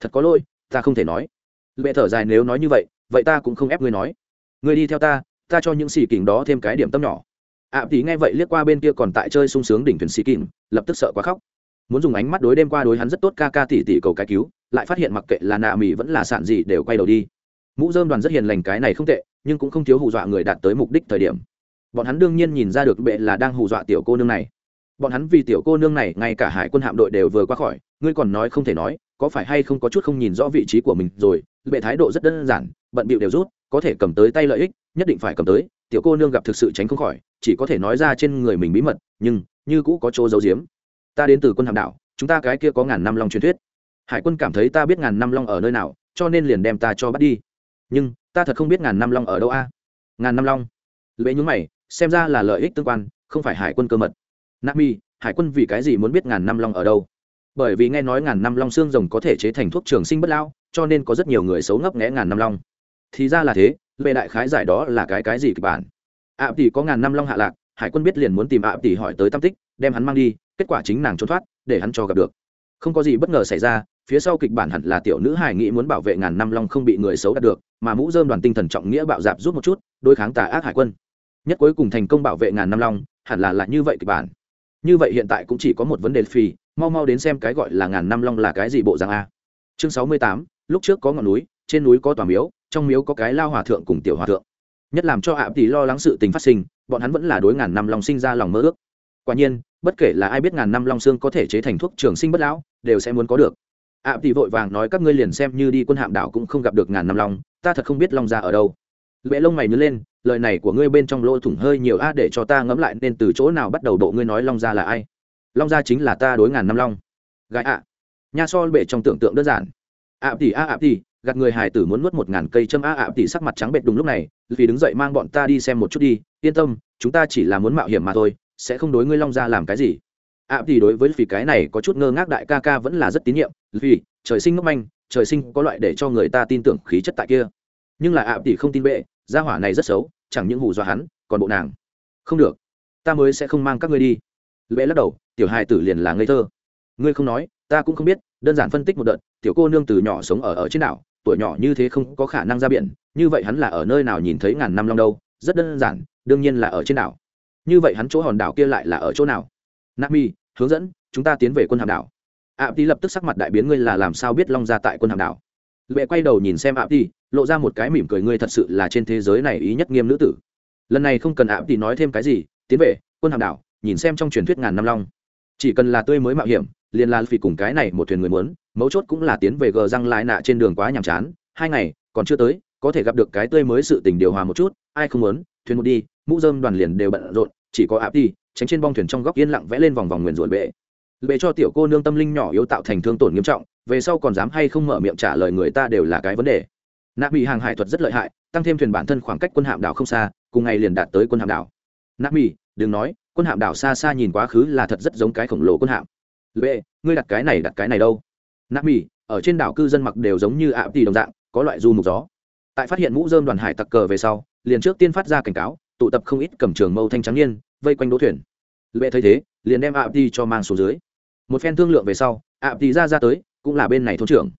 thật có lỗi ta không thể nói. Lệ thở dài nếu nói như vậy vậy ta cũng không ép ngươi nói. Ngươi đi theo ta ta cho những xì kình đó thêm cái điểm tâm nhỏ. Ạ à, nghe vậy liếc qua bên kia còn tại chơi sung sướng đỉnh thuyền xì kình lập tức sợ quá khóc. Muốn dùng ánh mắt đối đêm qua đối hắn rất tốt ca ca tỉ tỉ cầu cái cứu lại phát hiện mặc kệ là nạ mì vẫn là sạn gì đều quay đầu đi. Mũ dơm đoàn rất hiền lành cái này không tệ nhưng cũng không thiếu hù dọa người đạt tới mục đích thời điểm. Bọn hắn đương nhiên nhìn ra được bệ là đang hù dọa tiểu cô nương này. Bọn hắn vì tiểu cô nương này ngay cả hải quân hạm đội đều vừa qua khỏi ngươi còn nói không thể nói, có phải hay không có chút không nhìn rõ vị trí của mình rồi? Bệ thái độ rất đơn giản, bận bịu đều rút, có thể cầm tới tay lợi ích, nhất định phải cầm tới. Tiểu cô nương gặp thực sự tránh không khỏi, chỉ có thể nói ra trên người mình bí mật, nhưng như cũ có chỗ giấu giếm. Ta đến từ quân hạm đảo, chúng ta cái kia có ngàn năm long truyền thuyết. Hải quân cảm thấy ta biết ngàn năm long ở nơi nào, cho nên liền đem ta cho bắt đi. Nhưng, ta thật không biết ngàn năm long ở đâu a. Ngàn năm long. Lệ nhúng mày, xem ra là lợi ích tương quan, không phải hải quân cơ mật. Nami hải quân vì cái gì muốn biết ngàn năm long ở đâu? Bởi vì nghe nói ngàn năm long xương rồng có thể chế thành thuốc trường sinh bất lao cho nên có rất nhiều người xấu ngấp nghẽ ngàn năm long. Thì ra là thế, về đại khái giải đó là cái cái gì kịch bản? Ạ tỷ có ngàn năm long hạ lạc, hải quân biết liền muốn tìm ạ tỷ hỏi tới tam tích, đem hắn mang đi, kết quả chính nàng trốn thoát, để hắn cho gặp được. Không có gì bất ngờ xảy ra, phía sau kịch bản hẳn là tiểu nữ hải nghĩ muốn bảo vệ ngàn năm long không bị người xấu đạt được, mà mũ dơm đoàn tinh thần trọng nghĩa bạo dạp rút một chút, đối kháng tà ác hải quân. Nhất cuối cùng thành công bảo vệ ngàn năm long, hẳn là là như vậy kịch bản. Như vậy hiện tại cũng chỉ có một vấn đề phi mau mau đến xem cái gọi là ngàn năm long là cái gì bộ dạng a. Chương sáu mươi tám, lúc trước có ngọn núi, trên núi có tòa miếu, trong miếu có cái lao hòa thượng cùng tiểu hòa thượng. Nhất làm cho ạ tỷ lo lắng sự tình phát sinh, bọn hắn vẫn là đối ngàn năm long sinh ra lòng mơ ước. Quả nhiên, bất kể là ai biết ngàn năm long xương có thể chế thành thuốc trường sinh bất lão, đều sẽ muốn có được. Ạ tỷ vội vàng nói các ngươi liền xem như đi quân hạm đảo cũng không gặp được ngàn năm long, ta thật không biết long ra ở đâu. Lệ lông mày nhớ lên, lời này của ngươi bên trong lỗ thủng hơi nhiều a, để cho ta ngẫm lại nên từ chỗ nào bắt đầu độ ngươi nói long gia là ai long gia chính là ta đối ngàn năm long. Gái ạ. Nha so bệ trong tưởng tượng đơn giản. Ạ tỷ a ạ tỷ, gạt người hài tử muốn nuốt một ngàn cây châm a ạ tỷ sắc mặt trắng bệch đúng lúc này, vì đứng dậy mang bọn ta đi xem một chút đi. Yên tâm, chúng ta chỉ là muốn mạo hiểm mà thôi, sẽ không đối ngươi long gia làm cái gì. Ạ tỷ đối với vì cái này có chút ngơ ngác đại ca ca vẫn là rất tín nhiệm. Vì trời sinh ngốc manh, trời sinh có loại để cho người ta tin tưởng khí chất tại kia. Nhưng là ạ tỷ không tin bệ, gia hỏa này rất xấu, chẳng những hù dọa hắn, còn bộ nàng. Không được, ta mới sẽ không mang các ngươi đi lệ lắc đầu, tiểu hai tử liền là ngây thơ. Ngươi không nói, ta cũng không biết, đơn giản phân tích một đợt, tiểu cô nương từ nhỏ sống ở ở trên đảo, tuổi nhỏ như thế không có khả năng ra biển, như vậy hắn là ở nơi nào nhìn thấy ngàn năm long đâu, rất đơn giản, đương nhiên là ở trên đảo. Như vậy hắn chỗ hòn đảo kia lại là ở chỗ nào? Nami, hướng dẫn, chúng ta tiến về quân hàm đảo. Ạ tí lập tức sắc mặt đại biến, ngươi là làm sao biết long ra tại quân hàm đảo? Lệ quay đầu nhìn xem ạ tí lộ ra một cái mỉm cười, ngươi thật sự là trên thế giới này ý nhất nghiêm nữ tử. Lần này không cần ạ tí nói thêm cái gì, tiến về, quân hàm đảo nhìn xem trong truyền thuyết ngàn năm long. Chỉ cần là tươi mới mạo hiểm, liền là vì cùng cái này một thuyền người muốn, mấu chốt cũng là tiến về gờ răng lại nạ trên đường quá nhàm chán. Hai ngày, còn chưa tới, có thể gặp được cái tươi mới sự tình điều hòa một chút, ai không muốn, thuyền một đi, mũ dơm đoàn liền đều bận rộn, chỉ có ạp đi tránh trên bong thuyền trong góc yên lặng vẽ lên vòng vòng nguyền ruộn bệ. Bệ cho tiểu cô nương tâm linh nhỏ yếu tạo thành thương tổn nghiêm trọng, về sau còn dám hay không mở miệng trả lời người ta đều là cái vấn đề. Nạp bị hàng hải thuật rất lợi hại, tăng thêm thuyền bản thân khoảng cách quân hạm đảo không xa, cùng ngày liền đạt tới quân hạm đảo. Nạp bị đừng nói quân hạm đảo xa xa nhìn quá khứ là thật rất giống cái khổng lồ quân hạm. Lệ, ngươi đặt cái này đặt cái này đâu? Nạp bị ở trên đảo cư dân mặc đều giống như ạ tỷ đồng dạng, có loại du mục gió. Tại phát hiện mũ dơm đoàn hải tặc cờ về sau, liền trước tiên phát ra cảnh cáo, tụ tập không ít cầm trường mâu thanh trắng niên, vây quanh đỗ thuyền. Lệ thấy thế, liền đem ạ tỷ cho mang xuống dưới. Một phen thương lượng về sau, ạ tỷ ra ra tới, cũng là bên này thôn trưởng.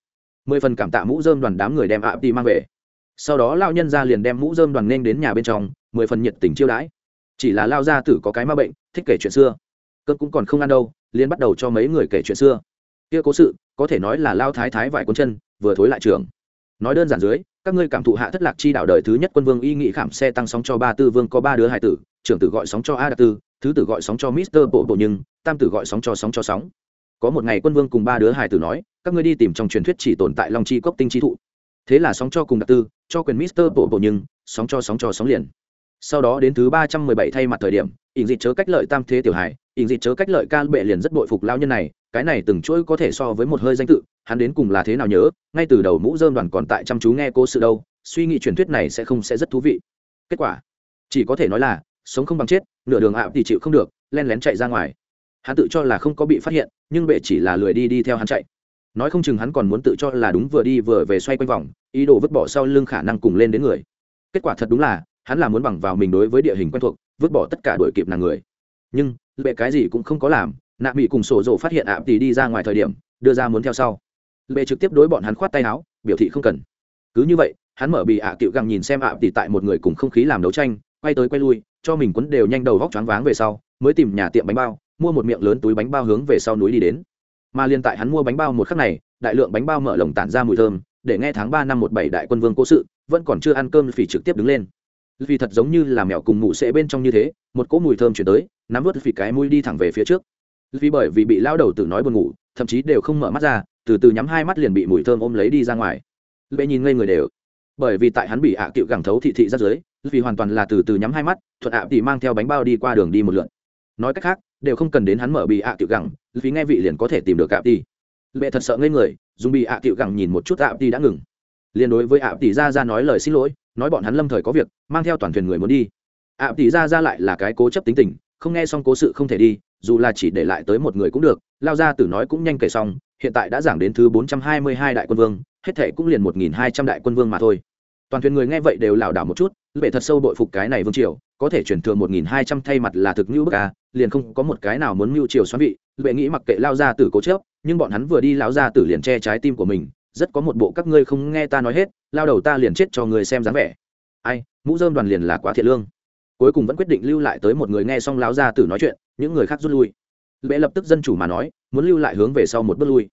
Mười phần cảm tạ mũ dơm đoàn đám người đem ạ tỷ mang về. Sau đó lao nhân ra liền đem mũ dơm đoàn nên đến nhà bên trong, mười phần nhiệt tình chiêu đãi chỉ là lao gia tử có cái ma bệnh, thích kể chuyện xưa. Cơn cũng còn không ăn đâu, liền bắt đầu cho mấy người kể chuyện xưa. Kia cố sự, có thể nói là lao thái thái vải cuốn chân, vừa thối lại trường nói đơn giản dưới, các ngươi cảm thụ hạ thất lạc chi đạo đời thứ nhất quân vương y nghị khảm xe tăng sóng cho ba tư vương có ba đứa hải tử, trưởng tử gọi sóng cho a đặc tư, thứ tử gọi sóng cho mister bộ bộ nhưng, tam tử gọi sóng cho sóng cho sóng. Có một ngày quân vương cùng ba đứa hải tử nói, các ngươi đi tìm trong truyền thuyết chỉ tồn tại long chi cốc tinh chi thụ. Thế là sóng cho cùng đặc tư, cho quyền mister bộ bộ nhưng, sóng cho sóng cho sóng liền sau đó đến thứ ba trăm mười bảy thay mặt thời điểm ỉn dịch chớ cách lợi tam thế tiểu hải ỉn dịch chớ cách lợi ca bệ liền rất bội phục lao nhân này, cái này từng chuỗi có thể so với một hơi danh tự, hắn đến cùng là thế nào nhớ, ngay từ đầu mũ dơm đoàn còn tại chăm chú nghe cố sự đâu, suy nghĩ truyền thuyết này sẽ không sẽ rất thú vị. Kết quả, chỉ có thể nói là, sống không bằng chết, nửa đường ạ thì chịu không được, len lén chạy ra ngoài. Hắn tự cho là không có bị phát hiện, nhưng bệ chỉ là lười đi đi theo hắn chạy. Nói không chừng hắn còn muốn tự cho là đúng vừa đi vừa về xoay quanh vòng, ý đồ vứt bỏ sau lưng khả năng cùng lên đến người. Kết quả thật đúng là hắn là muốn bằng vào mình đối với địa hình quen thuộc, vứt bỏ tất cả đuổi kịp nàng người. Nhưng, bệ cái gì cũng không có làm, nạ mỹ cùng sổ rộ phát hiện ạ tỷ đi ra ngoài thời điểm, đưa ra muốn theo sau. Bệ trực tiếp đối bọn hắn khoát tay áo, biểu thị không cần. Cứ như vậy, hắn mở bị ạ à cựu găng nhìn xem ạ à tỷ tại một người cùng không khí làm đấu tranh, quay tới quay lui, cho mình quấn đều nhanh đầu vóc choáng váng về sau, mới tìm nhà tiệm bánh bao, mua một miệng lớn túi bánh bao hướng về sau núi đi đến. Mà liên tại hắn mua bánh bao một khắc này, đại lượng bánh bao mở lồng tản ra mùi thơm, để nghe tháng ba năm một bảy đại quân vương cố sự, vẫn còn chưa ăn cơm phỉ trực tiếp đứng lên vì thật giống như là mèo cùng mụ sẽ bên trong như thế, một cỗ mùi thơm chuyển tới, nắm vớt vì cái mũi đi thẳng về phía trước. Vì bởi vì bị lao đầu tử nói buồn ngủ, thậm chí đều không mở mắt ra, từ từ nhắm hai mắt liền bị mùi thơm ôm lấy đi ra ngoài. Lệ nhìn ngây người đều. Bởi vì tại hắn bị ạ à cựu gẳng thấu thị thị ra dưới, vì hoàn toàn là từ từ nhắm hai mắt, thuận ạ thì mang theo bánh bao đi qua đường đi một lượn. Nói cách khác, đều không cần đến hắn mở bị ạ à cựu gẳng, vì nghe vị liền có thể tìm được ạ thì. Lệ thật sợ ngây người, dùng bị ạ cựu gẳng nhìn một chút ạ thì đã ngừng. Liền đối với ạ thì ra ra nói lời xin lỗi nói bọn hắn lâm thời có việc, mang theo toàn thuyền người muốn đi. Ạ tỷ ra ra lại là cái cố chấp tính tình, không nghe xong cố sự không thể đi, dù là chỉ để lại tới một người cũng được, lao ra tử nói cũng nhanh kể xong, hiện tại đã giảng đến thứ bốn trăm hai mươi hai đại quân vương, hết thể cũng liền một nghìn hai trăm đại quân vương mà thôi. Toàn thuyền người nghe vậy đều lảo đảo một chút bệ thật sâu bội phục cái này vương triều, có thể chuyển thừa một nghìn hai trăm thay mặt là thực như bức a liền không có một cái nào muốn mưu triều xoắn vị bệ nghĩ mặc kệ lao ra tử cố chớp nhưng bọn hắn vừa đi lao ra tử liền che trái tim của mình rất có một bộ các ngươi không nghe ta nói hết, lao đầu ta liền chết cho người xem dáng vẻ. Ai, mũ dơm đoàn liền là quá thiện lương. Cuối cùng vẫn quyết định lưu lại tới một người nghe xong láo ra tử nói chuyện, những người khác rút lui. Bệ lập tức dân chủ mà nói, muốn lưu lại hướng về sau một bước lui.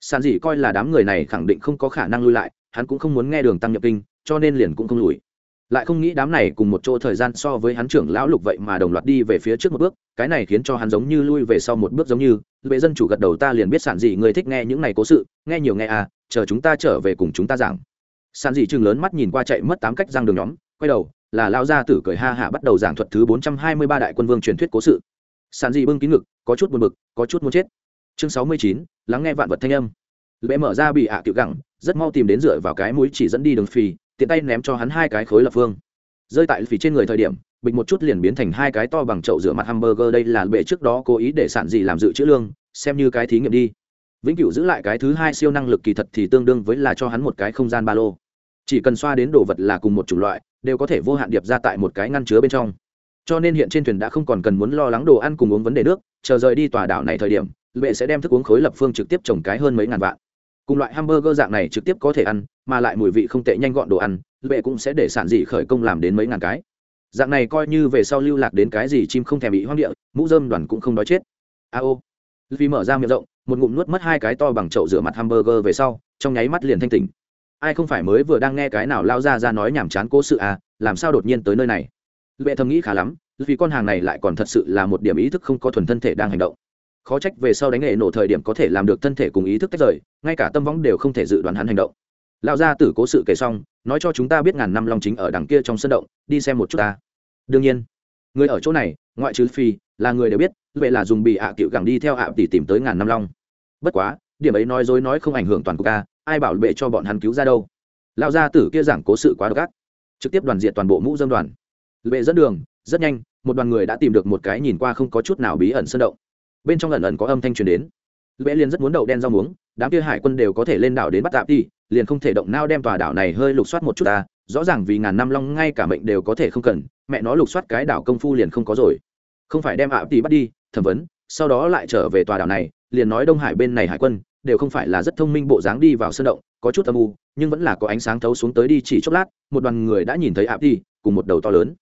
Sàn dị coi là đám người này khẳng định không có khả năng lui lại, hắn cũng không muốn nghe đường tăng nhập kinh, cho nên liền cũng không lùi. Lại không nghĩ đám này cùng một chỗ thời gian so với hắn trưởng lão lục vậy mà đồng loạt đi về phía trước một bước, cái này khiến cho hắn giống như lui về sau một bước giống như vệ dân chủ gật đầu ta liền biết sản gì người thích nghe những này cố sự, nghe nhiều nghe à chờ chúng ta trở về cùng chúng ta giảng. San dị chừng lớn mắt nhìn qua chạy mất tám cách răng đường nhóm, quay đầu, là lao gia tử cười ha hạ bắt đầu giảng thuật thứ bốn trăm hai mươi ba đại quân vương truyền thuyết cố sự. San dị bưng kín ngực, có chút buồn bực, có chút muốn chết. Chương sáu mươi chín, lắng nghe vạn vật thanh âm. Lệ mở ra bị ạ à tiểu gẳng, rất mau tìm đến dựa vào cái mũi chỉ dẫn đi đường phì, tiện tay ném cho hắn hai cái khối lập phương. Rơi tại phì trên người thời điểm, bịch một chút liền biến thành hai cái to bằng chậu rửa mặt hamburger, đây là bệ trước đó cố ý để sản dị làm dự trữ lương, xem như cái thí nghiệm đi vĩnh cửu giữ lại cái thứ hai siêu năng lực kỳ thật thì tương đương với là cho hắn một cái không gian ba lô. Chỉ cần xoa đến đồ vật là cùng một chủng loại, đều có thể vô hạn điệp ra tại một cái ngăn chứa bên trong. Cho nên hiện trên thuyền đã không còn cần muốn lo lắng đồ ăn cùng uống vấn đề nước, chờ rời đi tòa đảo này thời điểm bệ sẽ đem thức uống khối lập phương trực tiếp trồng cái hơn mấy ngàn vạn. Cùng loại hamburger dạng này trực tiếp có thể ăn, mà lại mùi vị không tệ nhanh gọn đồ ăn bệ cũng sẽ để sản dị khởi công làm đến mấy ngàn cái. Dạng này coi như về sau lưu lạc đến cái gì chim không thèm bị hoang địa, mũ dơm đoàn cũng không đói chết. A ô. Vì mở ra miệng rộng một ngụm nuốt mất hai cái to bằng chậu rửa mặt hamburger về sau, trong nháy mắt liền thanh tỉnh. Ai không phải mới vừa đang nghe cái nào lao ra ra nói nhảm chán cố sự à làm sao đột nhiên tới nơi này? Lệ thầm nghĩ khá lắm, vì con hàng này lại còn thật sự là một điểm ý thức không có thuần thân thể đang hành động. Khó trách về sau đánh nghệ nổ thời điểm có thể làm được thân thể cùng ý thức tách rời, ngay cả tâm võng đều không thể dự đoán hắn hành động. Lão gia tử cố sự kể xong, nói cho chúng ta biết ngàn năm long chính ở đằng kia trong sân động, đi xem một chút ta. Đương nhiên, người ở chỗ này, ngoại trừ phi, là người đều biết vậy là dùng bị ạ à cựu gẳng đi theo ạ tỷ tìm tới ngàn năm long bất quá, điểm ấy nói dối nói không ảnh hưởng toàn quốc ca, ai bảo vệ cho bọn hắn cứu ra đâu. Lão gia tử kia giảng cố sự quá độc ác. Trực tiếp đoàn diện toàn bộ mũ dân đoàn. Bệ dẫn đường, rất nhanh, một đoàn người đã tìm được một cái nhìn qua không có chút nào bí ẩn sân động. Bên trong ẩn ẩn có âm thanh truyền đến. Lệ liền rất muốn đậu đen rau muống, đám kia hải quân đều có thể lên đảo đến bắt tạm đi, liền không thể động nao đem tòa đảo này hơi lục soát một chút ta, rõ ràng vì ngàn năm long ngay cả mệnh đều có thể không cần, mẹ nó lục soát cái đảo công phu liền không có rồi. Không phải đem ạ tỷ bắt đi, thẩm vấn, sau đó lại trở về tòa đảo này liền nói đông hải bên này hải quân đều không phải là rất thông minh bộ dáng đi vào sân động, có chút âm u, nhưng vẫn là có ánh sáng thấu xuống tới đi chỉ chốc lát, một đoàn người đã nhìn thấy ạ đi cùng một đầu to lớn.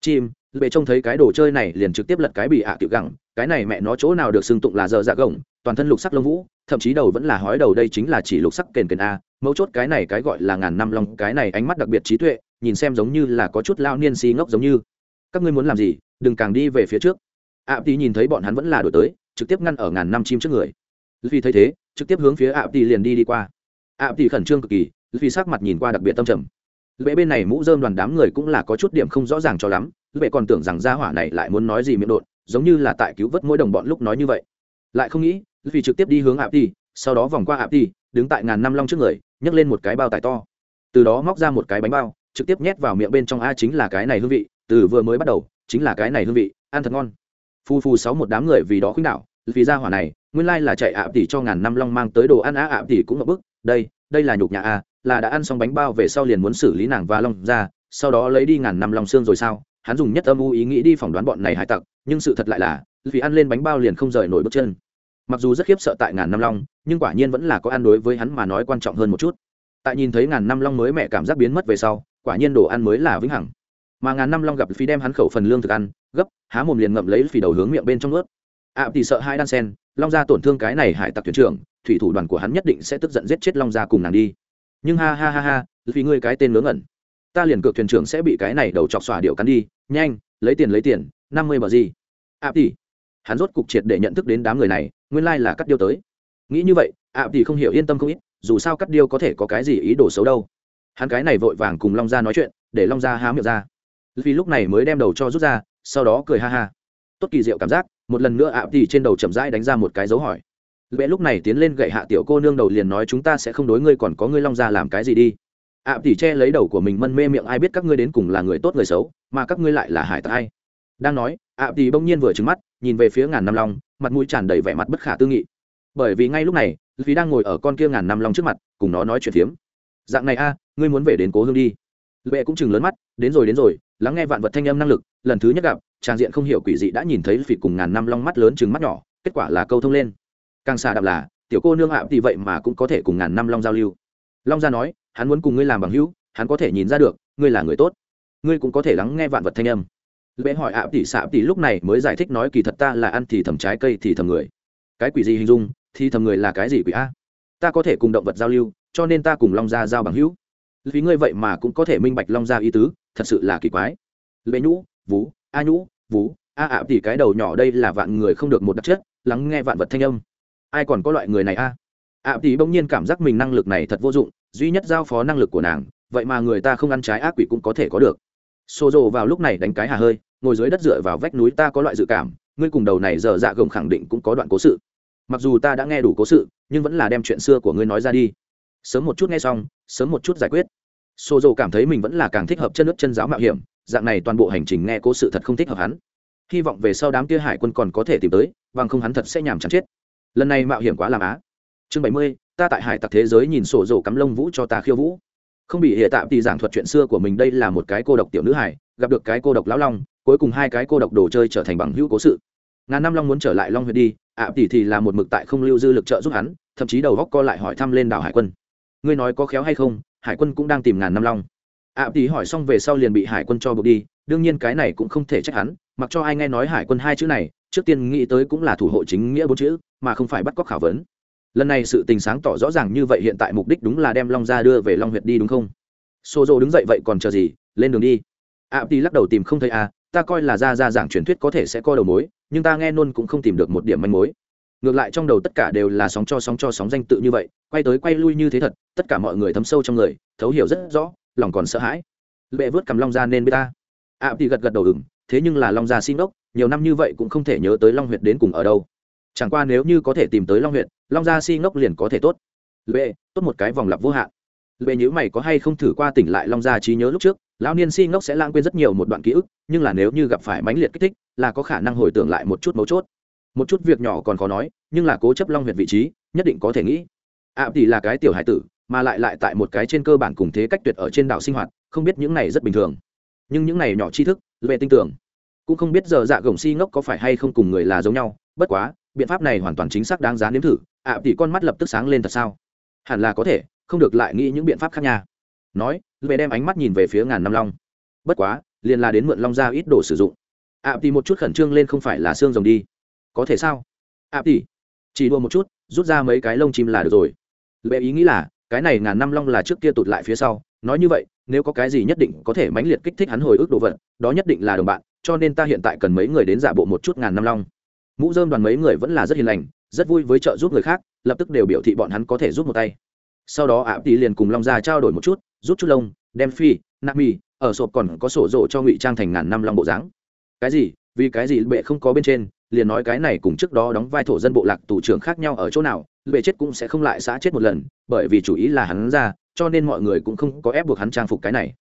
Chim, bệ trông thấy cái đồ chơi này liền trực tiếp lật cái bị ạ à tiểu gẳng, cái này mẹ nó chỗ nào được xưng tụng là giờ dạ gồng, toàn thân lục sắc lông vũ, thậm chí đầu vẫn là hói đầu đây chính là chỉ lục sắc kền kền a, mấu chốt cái này cái gọi là ngàn năm long, cái này ánh mắt đặc biệt trí tuệ, nhìn xem giống như là có chút lao niên si ngốc giống như. Các ngươi muốn làm gì, đừng càng đi về phía trước. Ạ tỷ nhìn thấy bọn hắn vẫn là đổi tới trực tiếp ngăn ở ngàn năm chim trước người. Vì thấy thế, trực tiếp hướng phía ạ tỷ liền đi đi qua. Ạ tỷ khẩn trương cực kỳ vì sắc mặt nhìn qua đặc biệt tâm trầm. Lệ bên này mũ dơm đoàn đám người cũng là có chút điểm không rõ ràng cho lắm lệ còn tưởng rằng gia hỏa này lại muốn nói gì miệng đột, giống như là tại cứu vớt mỗi đồng bọn lúc nói như vậy. Lại không nghĩ vì trực tiếp đi hướng ạp tỷ sau đó vòng qua ạp tỷ đứng tại ngàn năm long trước người, nhấc lên một cái bao tải to. Từ đó móc ra một cái bánh bao, trực tiếp nhét vào miệng bên trong, a, chính là cái này hương vị, từ vừa mới bắt đầu, chính là cái này hương vị, ăn thật ngon phu phu sáu một đám người vì đó khuynh đảo, vì gia hỏa này, nguyên lai là chạy ạ tỷ cho ngàn năm long mang tới đồ ăn á, ạ tỷ cũng ngập bức, đây đây là nhục nhà a là đã ăn xong bánh bao về sau liền muốn xử lý nàng và long ra, sau đó lấy đi ngàn năm long xương rồi sao? Hắn dùng nhất âm u ý nghĩ đi phỏng đoán bọn này hải tặc, nhưng sự thật lại là, vì ăn lên bánh bao liền không rời nổi bước chân. Mặc dù rất khiếp sợ tại ngàn năm long, nhưng quả nhiên vẫn là có ăn đối với hắn mà nói quan trọng hơn một chút. Tại nhìn thấy ngàn năm long mới mẹ cảm giác biến mất về sau, quả nhiên đồ ăn mới là vĩnh hằng mà ngàn năm long gặp phi đem hắn khẩu phần lương thực ăn, gấp, há mồm liền ngậm lấy phi đầu hướng miệng bên trong ướt ạ à, thì sợ hai đan sen, long gia tổn thương cái này hải tặc thuyền trưởng, thủy thủ đoàn của hắn nhất định sẽ tức giận giết chết long gia cùng nàng đi. Nhưng ha ha ha ha vì ngươi cái tên ngớ ngẩn. Ta liền cược thuyền trưởng sẽ bị cái này đầu chọc xòa điệu cắn đi, nhanh, lấy tiền lấy tiền, năm mươi bờ gì. Ạ thì, hắn rốt cục triệt để nhận thức đến đám người này, nguyên lai là cắt điêu tới. Nghĩ như vậy ạ thì không hiểu yên tâm không ít, dù sao cắt điêu có thể có cái gì ý đồ xấu đâu. Hắn cái này vội vàng cùng long gia nói chuyện, để long gia há miệng ra vì lúc này mới đem đầu cho rút ra, sau đó cười ha ha. Tốt kỳ diệu cảm giác, một lần nữa ạ thì trên đầu chậm rãi đánh ra một cái dấu hỏi. Lệ lúc này tiến lên gậy hạ tiểu cô nương đầu liền nói chúng ta sẽ không đối ngươi còn có ngươi long gia làm cái gì đi. Ạ thì che lấy đầu của mình mân mê miệng ai biết các ngươi đến cùng là người tốt người xấu, mà các ngươi lại là hải tặc ai. Đang nói, ạ thì bỗng nhiên vừa trứng mắt, nhìn về phía ngàn năm long, mặt mũi tràn đầy vẻ mặt bất khả tư nghị. Bởi vì ngay lúc này vì đang ngồi ở con kia ngàn năm long trước mặt, cùng nó nói chuyện phiếm. Dạng này a, ngươi muốn về đến cố hương đi. Lệ cũng chừng lớn mắt, đến rồi đến rồi lắng nghe vạn vật thanh âm năng lực, lần thứ nhất gặp, trang diện không hiểu quỷ dị đã nhìn thấy phỉ cùng ngàn năm long mắt lớn chừng mắt nhỏ, kết quả là câu thông lên. Càng xa đạp là, tiểu cô nương ạ, thì vậy mà cũng có thể cùng ngàn năm long giao lưu. Long gia nói, hắn muốn cùng ngươi làm bằng hữu, hắn có thể nhìn ra được, ngươi là người tốt. Ngươi cũng có thể lắng nghe vạn vật thanh âm. Lễ hỏi ạ tỷ xạ tỷ lúc này mới giải thích nói kỳ thật ta là ăn thì thầm trái cây thì thầm người. Cái quỷ gì hình dung, thì thầm người là cái gì quỷ a? Ta có thể cùng động vật giao lưu, cho nên ta cùng long gia giao bằng hữu. Vì ngươi vậy mà cũng có thể minh bạch long gia ý tứ thật sự là kỳ quái. Lệ nhũ, vú, a nhũ, vú, a ạ tỷ cái đầu nhỏ đây là vạn người không được một đặc chất, lắng nghe vạn vật thanh âm. Ai còn có loại người này a? Ạ tỷ bỗng nhiên cảm giác mình năng lực này thật vô dụng, duy nhất giao phó năng lực của nàng, vậy mà người ta không ăn trái ác quỷ cũng có thể có được. Xô rồ vào lúc này đánh cái hà hơi, ngồi dưới đất dựa vào vách núi ta có loại dự cảm, ngươi cùng đầu này giờ dạ gồng khẳng định cũng có đoạn cố sự. Mặc dù ta đã nghe đủ cố sự, nhưng vẫn là đem chuyện xưa của ngươi nói ra đi. Sớm một chút nghe xong, sớm một chút giải quyết xô rộ cảm thấy mình vẫn là càng thích hợp chân nước chân giáo mạo hiểm, dạng này toàn bộ hành trình nghe cố sự thật không thích hợp hắn. Hy vọng về sau đám kia hải quân còn có thể tìm tới, bằng không hắn thật sẽ nhàm chán chết. Lần này mạo hiểm quá làm á. Chương bảy mươi, ta tại hải tặc thế giới nhìn sổ rổ cắm lông vũ cho ta khiêu vũ. Không bị hiện tạm thì giảng thuật chuyện xưa của mình, đây là một cái cô độc tiểu nữ hải gặp được cái cô độc lão long, cuối cùng hai cái cô độc đồ chơi trở thành bằng hữu cố sự. Ngàn năm long muốn trở lại long huyệt đi, ạ tỷ thì là một mực tại không lưu dư lực trợ giúp hắn, thậm chí đầu góc co lại hỏi thăm lên đảo hải quân. Ngươi nói có khéo hay không hải quân cũng đang tìm ngàn năm long. Ạ tỷ hỏi xong về sau liền bị hải quân cho buộc đi đương nhiên cái này cũng không thể trách hắn mặc cho ai nghe nói hải quân hai chữ này trước tiên nghĩ tới cũng là thủ hộ chính nghĩa bốn chữ mà không phải bắt cóc khảo vấn. Lần này sự tình sáng tỏ rõ ràng như vậy hiện tại mục đích đúng là đem long ra đưa về long huyệt đi đúng không? Xô dô đứng dậy vậy còn chờ gì? Lên đường đi. Ạ tỷ lắc đầu tìm không thấy a à, ta coi là ra ra giảng truyền thuyết có thể sẽ co đầu mối nhưng ta nghe nôn cũng không tìm được một điểm manh mối ngược lại trong đầu tất cả đều là sóng cho sóng cho sóng danh tự như vậy, quay tới quay lui như thế thật, tất cả mọi người thấm sâu trong người, thấu hiểu rất rõ, lòng còn sợ hãi. Lệ vớt cầm long ra nên bê ta. Ạ thì gật gật đầu ừng thế nhưng là long gia xin ốc nhiều năm như vậy cũng không thể nhớ tới long huyệt đến cùng ở đâu. Chẳng qua nếu như có thể tìm tới long huyệt, long gia si ngốc liền có thể tốt. Lệ, tốt một cái vòng lặp vô hạn. Lệ nhữ mày có hay không thử qua tỉnh lại long gia trí nhớ lúc trước, lão niên si ngốc sẽ lãng quên rất nhiều một đoạn ký ức, nhưng là nếu như gặp phải mãnh liệt kích thích, là có khả năng hồi tưởng lại một chút mấu chốt một chút việc nhỏ còn khó nói nhưng là cố chấp long huyệt vị trí nhất định có thể nghĩ. Ạ tỷ là cái tiểu hải tử mà lại lại tại một cái trên cơ bản cùng thế cách tuyệt ở trên đảo sinh hoạt không biết những này rất bình thường. Nhưng những này nhỏ tri thức về tinh tưởng. Cũng không biết giờ dạ gồng si ngốc có phải hay không cùng người là giống nhau bất quá biện pháp này hoàn toàn chính xác đáng giá nếm thử. Ạ à, tỷ con mắt lập tức sáng lên thật sao? Hẳn là có thể không được lại nghĩ những biện pháp khác nha. Nói về đem ánh mắt nhìn về phía ngàn năm long. Bất quá liền là đến mượn long ra ít đồ sử dụng. Ạ à, tỷ một chút khẩn trương lên không phải là xương rồng đi có thể sao? Ạ à, tỷ chỉ đua một chút rút ra mấy cái lông chim là được rồi. Lệ ý nghĩ là cái này ngàn năm long là trước kia tụt lại phía sau. Nói như vậy nếu có cái gì nhất định có thể mãnh liệt kích thích hắn hồi ức đồ vật đó nhất định là đồng bạn cho nên ta hiện tại cần mấy người đến giả bộ một chút ngàn năm long. Mũ dơm đoàn mấy người vẫn là rất hiền lành rất vui với trợ giúp người khác lập tức đều biểu thị bọn hắn có thể giúp một tay. Sau đó ạ tỷ liền cùng long gia trao đổi một chút rút chút lông đem phi nạp mì ở sộp còn có sổ rộ cho ngụy trang thành ngàn năm long bộ dáng. Cái gì? Vì cái gì bệ không có bên trên, liền nói cái này cùng trước đó đóng vai thổ dân bộ lạc tù trưởng khác nhau ở chỗ nào, bệ chết cũng sẽ không lại xã chết một lần, bởi vì chủ ý là hắn ra, cho nên mọi người cũng không có ép buộc hắn trang phục cái này.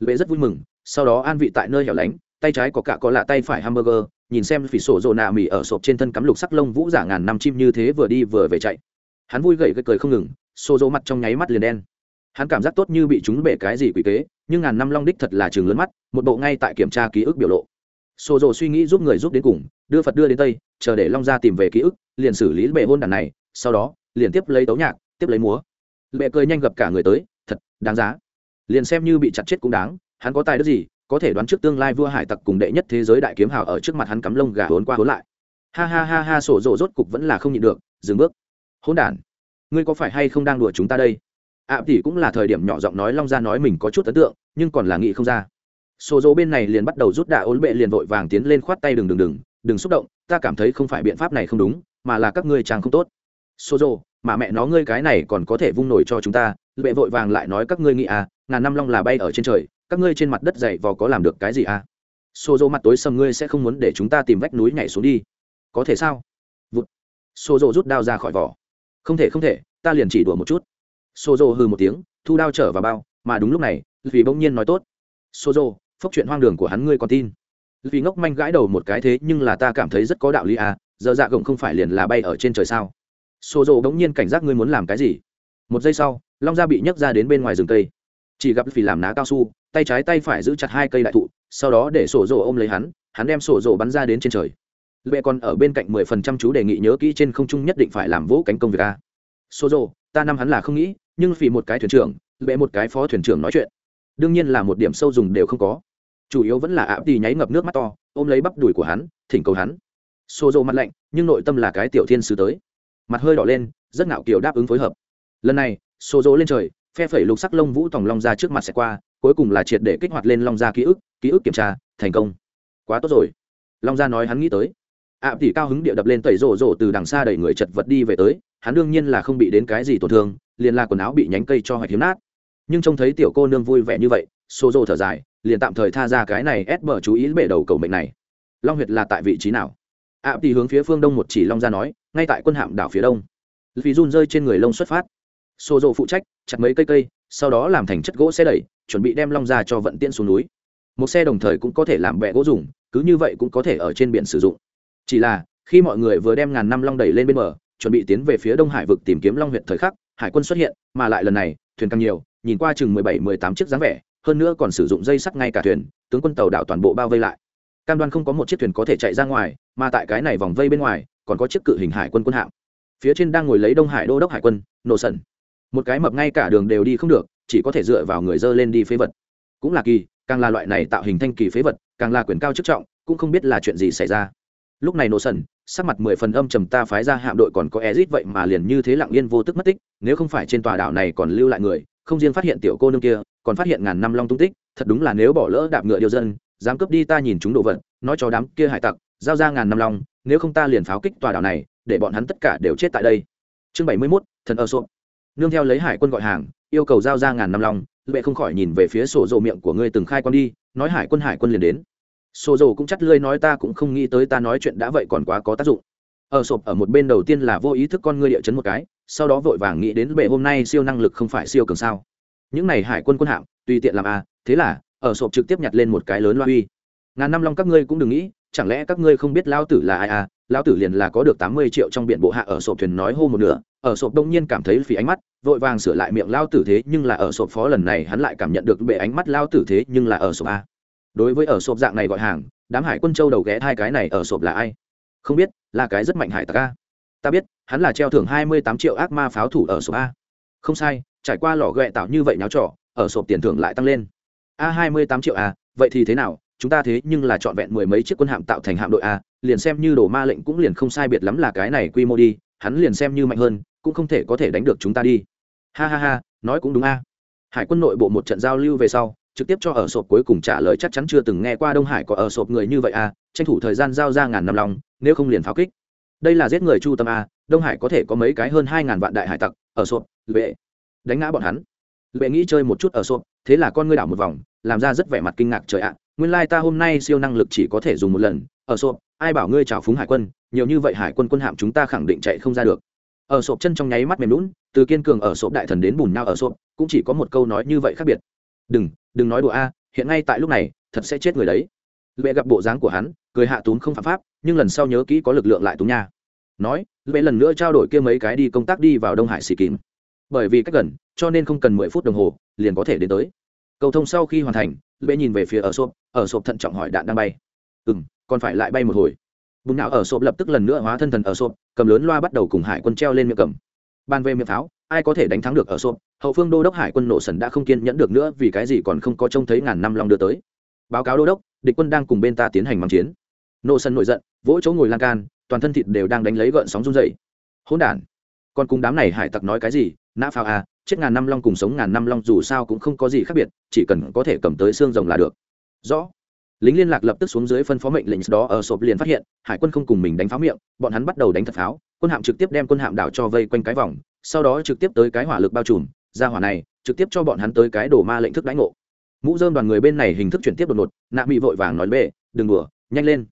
Bệ rất vui mừng, sau đó an vị tại nơi hẻo lánh, tay trái có cả có lạ tay phải hamburger, nhìn xem phỉ sổ rồ nạ mỉ ở sộp trên thân cắm lục sắc lông vũ giả ngàn năm chim như thế vừa đi vừa về chạy. Hắn vui gậy cái cười không ngừng xô rỗ mặt trong nháy mắt liền đen. Hắn cảm giác tốt như bị chúng bể cái gì quỷ kế, nhưng ngàn năm long đích thật là trường lớn mắt, một bộ ngay tại kiểm tra ký ức biểu lộ xô rỗ suy nghĩ giúp người giúp đến cùng đưa phật đưa đến tây chờ để long ra tìm về ký ức liền xử lý bệ hôn đàn này sau đó liền tiếp lấy tấu nhạc tiếp lấy múa. Bệ cười nhanh gặp cả người tới thật đáng giá. Liền xem như bị chặt chết cũng đáng hắn có tài đức gì có thể đoán trước tương lai vua hải tặc cùng đệ nhất thế giới đại kiếm hào ở trước mặt hắn cắm lông gà hốn qua hốn lại. Ha ha ha ha sổ rộ rốt cục vẫn là không nhịn được dừng bước. Hôn đản ngươi có phải hay không đang đùa chúng ta đây? Ạ à, thì cũng là thời điểm nhỏ giọng nói long ra nói mình có chút ấn tượng nhưng còn là nghĩ không ra sổ rộ bên này liền bắt đầu rút đà ốn bệ liền vội vàng tiến lên khoát tay đừng đừng đừng đừng xúc động ta cảm thấy không phải biện pháp này không đúng mà là các ngươi chàng không tốt. Sổ rộ mà mẹ nó ngươi cái này còn có thể vung nổi cho chúng ta bệ vội vàng lại nói các ngươi nghĩ à ngàn năm long là bay ở trên trời các ngươi trên mặt đất dày vò có làm được cái gì à? Sô Dô mặt tối sầm ngươi sẽ không muốn để chúng ta tìm vách núi nhảy xuống đi. Có thể sao? Vụt. Xô dô rút đao ra khỏi vỏ. Không thể không thể ta liền chỉ đùa một chút. Sô Dô hừ một tiếng thu đao trở vào bao mà đúng lúc này vì bỗng nhiên nói tốt. Sô Dô, phốc chuyện hoang đường của hắn ngươi còn tin. Vì ngốc manh gãi đầu một cái thế nhưng là ta cảm thấy rất có đạo lý à giờ dạ gồng không phải liền là bay ở trên trời sao? Xô dô bỗng nhiên cảnh giác ngươi muốn làm cái gì? Một giây sau, long gia bị nhấc ra đến bên ngoài rừng cây. Chỉ gặp vì làm ná cao su, tay trái tay phải giữ chặt hai cây đại thụ, sau đó để sổ rộ ôm lấy hắn hắn đem sổ rộ bắn ra đến trên trời. Lệ còn ở bên cạnh mười phần trăm chú đề nghị nhớ kỹ trên không trung nhất định phải làm vỗ cánh công việc a. Sổ rộ ta năm hắn là không nghĩ, nhưng vì một cái thuyền trưởng, lệ một cái phó thuyền trưởng nói chuyện. Đương nhiên là một điểm sâu dùng đều không có chủ yếu vẫn là ạ đi nháy ngập nước mắt to ôm lấy bắp đùi của hắn thỉnh cầu hắn. Xô rộ mặt lạnh nhưng nội tâm là cái tiểu thiên sứ tới. Mặt hơi đỏ lên rất ngạo kiều đáp ứng phối hợp. Lần này xô rộ lên trời phe phẩy lục sắc lông vũ tòng long ra trước mặt sẽ qua cuối cùng là triệt để kích hoạt lên long gia ký ức ký ức kiểm tra thành công. Quá tốt rồi. Long gia nói hắn nghĩ tới. Ạ à, tỷ cao hứng địa đập lên tẩy rổ rổ từ đằng xa đẩy người chật vật đi về tới hắn đương nhiên là không bị đến cái gì tổn thương liền là quần áo bị nhánh cây cho hoạch hiếm nát. Nhưng trông thấy tiểu cô nương vui vẻ như vậy xô rổ thở dài liền tạm thời tha ra cái này ép bờ chú ý bể đầu cầu mệnh này. Long huyệt là tại vị trí nào? Ạ à, hướng phía phương đông một chỉ long gia nói ngay tại quân hạm đảo phía đông. Vì run rơi trên người lông xuất phát. Xô rộ phụ trách chặt mấy cây cây sau đó làm thành chất gỗ xe đẩy chuẩn bị đem long ra cho vận tiễn xuống núi. Một xe đồng thời cũng có thể làm bẹ gỗ dùng cứ như vậy cũng có thể ở trên biển sử dụng. Chỉ là khi mọi người vừa đem ngàn năm long đẩy lên bên bờ chuẩn bị tiến về phía đông hải vực tìm kiếm long huyện thời khắc hải quân xuất hiện mà lại lần này thuyền càng nhiều nhìn qua chừng mười bảy mười tám chiếc dáng vẻ hơn nữa còn sử dụng dây sắt ngay cả thuyền, tướng quân tàu đảo toàn bộ bao vây lại. Cam đoan không có một chiếc thuyền có thể chạy ra ngoài, mà tại cái này vòng vây bên ngoài, còn có chiếc cự hình hải quân quân hạm. Phía trên đang ngồi lấy đông hải đô đốc hải quân, nổ sần một cái mập ngay cả đường đều đi không được, chỉ có thể dựa vào người dơ lên đi phế vật. Cũng là kỳ, càng là loại này tạo hình thanh kỳ phế vật, càng là quyền cao chức trọng, cũng không biết là chuyện gì xảy ra. Lúc này nổ sần sắc mặt mười phần âm trầm ta phái ra hạm đội còn có ezit vậy mà liền như thế lặng yên vô tức mất tích, nếu không phải trên tòa đảo này còn lưu lại người, không riêng phát hiện tiểu cô nương kia còn phát hiện ngàn năm long tung tích, thật đúng là nếu bỏ lỡ đạp ngựa điều dân, dám cướp đi ta nhìn chúng đồ vật, nói cho đám kia hải tặc, giao ra ngàn năm long, nếu không ta liền pháo kích tòa đảo này, để bọn hắn tất cả đều chết tại đây. Chương bảy mươi mốt, thần ở xộp nương theo lấy hải quân gọi hàng, yêu cầu giao ra ngàn năm long, lệ không khỏi nhìn về phía sổ dồ miệng của ngươi từng khai con đi, nói hải quân hải quân liền đến. Sổ dồ cũng chắt lơi nói ta cũng không nghĩ tới ta nói chuyện đã vậy còn quá có tác dụng. Ở sộp ở một bên đầu tiên là vô ý thức con ngươi địa chấn một cái, sau đó vội vàng nghĩ đến bệ hôm nay siêu năng lực không phải siêu cường sao những này hải quân quân hạm tùy tiện làm a à, thế là ở sộp trực tiếp nhặt lên một cái lớn loa uy. Ngàn năm long các ngươi cũng đừng nghĩ chẳng lẽ các ngươi không biết lao tử là ai à? Lao tử liền là có được tám mươi triệu trong biển bộ hạ ở sộp thuyền nói hô một nửa ở sộp đông nhiên cảm thấy phí ánh mắt vội vàng sửa lại miệng lao tử thế nhưng là ở sộp phó lần này hắn lại cảm nhận được bệ ánh mắt lao tử thế nhưng là ở sộp a. Đối với ở sộp dạng này gọi hàng đám hải quân châu đầu ghé hai cái này ở sộp là ai? Không biết là cái rất mạnh hải tặc a. Ta biết hắn là treo thưởng hai mươi tám triệu ác ma pháo thủ ở sộp a không sai, trải qua lò ghẹ tạo như vậy nháo trỏ ở sộp tiền thưởng lại tăng lên. A hai mươi tám triệu a vậy thì thế nào? Chúng ta thế nhưng là trọn vẹn mười mấy chiếc quân hạm tạo thành hạm đội a liền xem như đồ ma lệnh cũng liền không sai biệt lắm là cái này quy mô đi, hắn liền xem như mạnh hơn, cũng không thể có thể đánh được chúng ta đi. Ha ha ha, nói cũng đúng a hải quân nội bộ một trận giao lưu về sau, trực tiếp cho ở sộp cuối cùng trả lời chắc chắn chưa từng nghe qua đông hải có ở sộp người như vậy a tranh thủ thời gian giao ra ngàn năm lòng, nếu không liền pháo kích. Đây là giết người chu tâm a đông hải có thể có mấy cái hơn hai ngàn vạn đại hải tặc, ở sộp lệ. Đánh ngã bọn hắn. Lệ nghĩ chơi một chút ở xốp, thế là con ngươi đảo một vòng làm ra rất vẻ mặt kinh ngạc trời ạ nguyên lai ta hôm nay siêu năng lực chỉ có thể dùng một lần ở xốp, ai bảo ngươi chào phúng hải quân nhiều như vậy hải quân quân hạm chúng ta khẳng định chạy không ra được. Ở sộp chân trong nháy mắt mềm lún từ kiên cường ở sộp đại thần đến bùn nhau ở sộp cũng chỉ có một câu nói như vậy khác biệt. Đừng đừng nói đùa a hiện ngay tại lúc này thật sẽ chết người đấy. Lệ gặp bộ dáng của hắn cười hạ tún không phạm pháp nhưng lần sau nhớ kỹ có lực lượng lại tún nha. Nói lệ lần nữa trao đổi kia mấy cái đi công tác đi vào đông hải xì kín bởi vì cách gần, cho nên không cần mười phút đồng hồ, liền có thể đến tới. Cầu thông sau khi hoàn thành, lệ nhìn về phía ở sộp ở sộp thận trọng hỏi đạn đang bay. Ừ m còn phải lại bay một hồi. Bùn não ở sộp lập tức lần nữa hóa thân thần ở sộp, cầm lớn loa bắt đầu cùng hải quân treo lên miệng cầm. Ban về miệng pháo, ai có thể đánh thắng được ở sộp, hậu phương đô đốc hải quân nổ sần đã không kiên nhẫn được nữa vì cái gì còn không có trông thấy ngàn năm long đưa tới. Báo cáo đô đốc, địch quân đang cùng bên ta tiến hành mang chiến. Nổ sần nổi giận, vỗ chỗ ngồi lan can, toàn thân thịt đều đang đánh lấy gợn sóng run dày hỗn đản còn cùng đám này hải tặc nói cái gì nã pháo à chết ngàn năm long cùng sống ngàn năm long dù sao cũng không có gì khác biệt, chỉ cần có thể cầm tới xương rồng là được. Rõ. Lính liên lạc lập tức xuống dưới phân phó mệnh lệnh đó, ở sộp liền phát hiện, hải quân không cùng mình đánh pháo miệng, bọn hắn bắt đầu đánh thật pháo, quân hạm trực tiếp đem quân hạm đảo cho vây quanh cái vòng, sau đó trực tiếp tới cái hỏa lực bao trùm, ra hỏa này, trực tiếp cho bọn hắn tới cái đổ ma lệnh thức đánh ngộ. Mũ dơm đoàn người bên này hình thức chuyển tiếp đột ngột, nạ bị vội vàng nói bệ, đừng đùa, nhanh lên.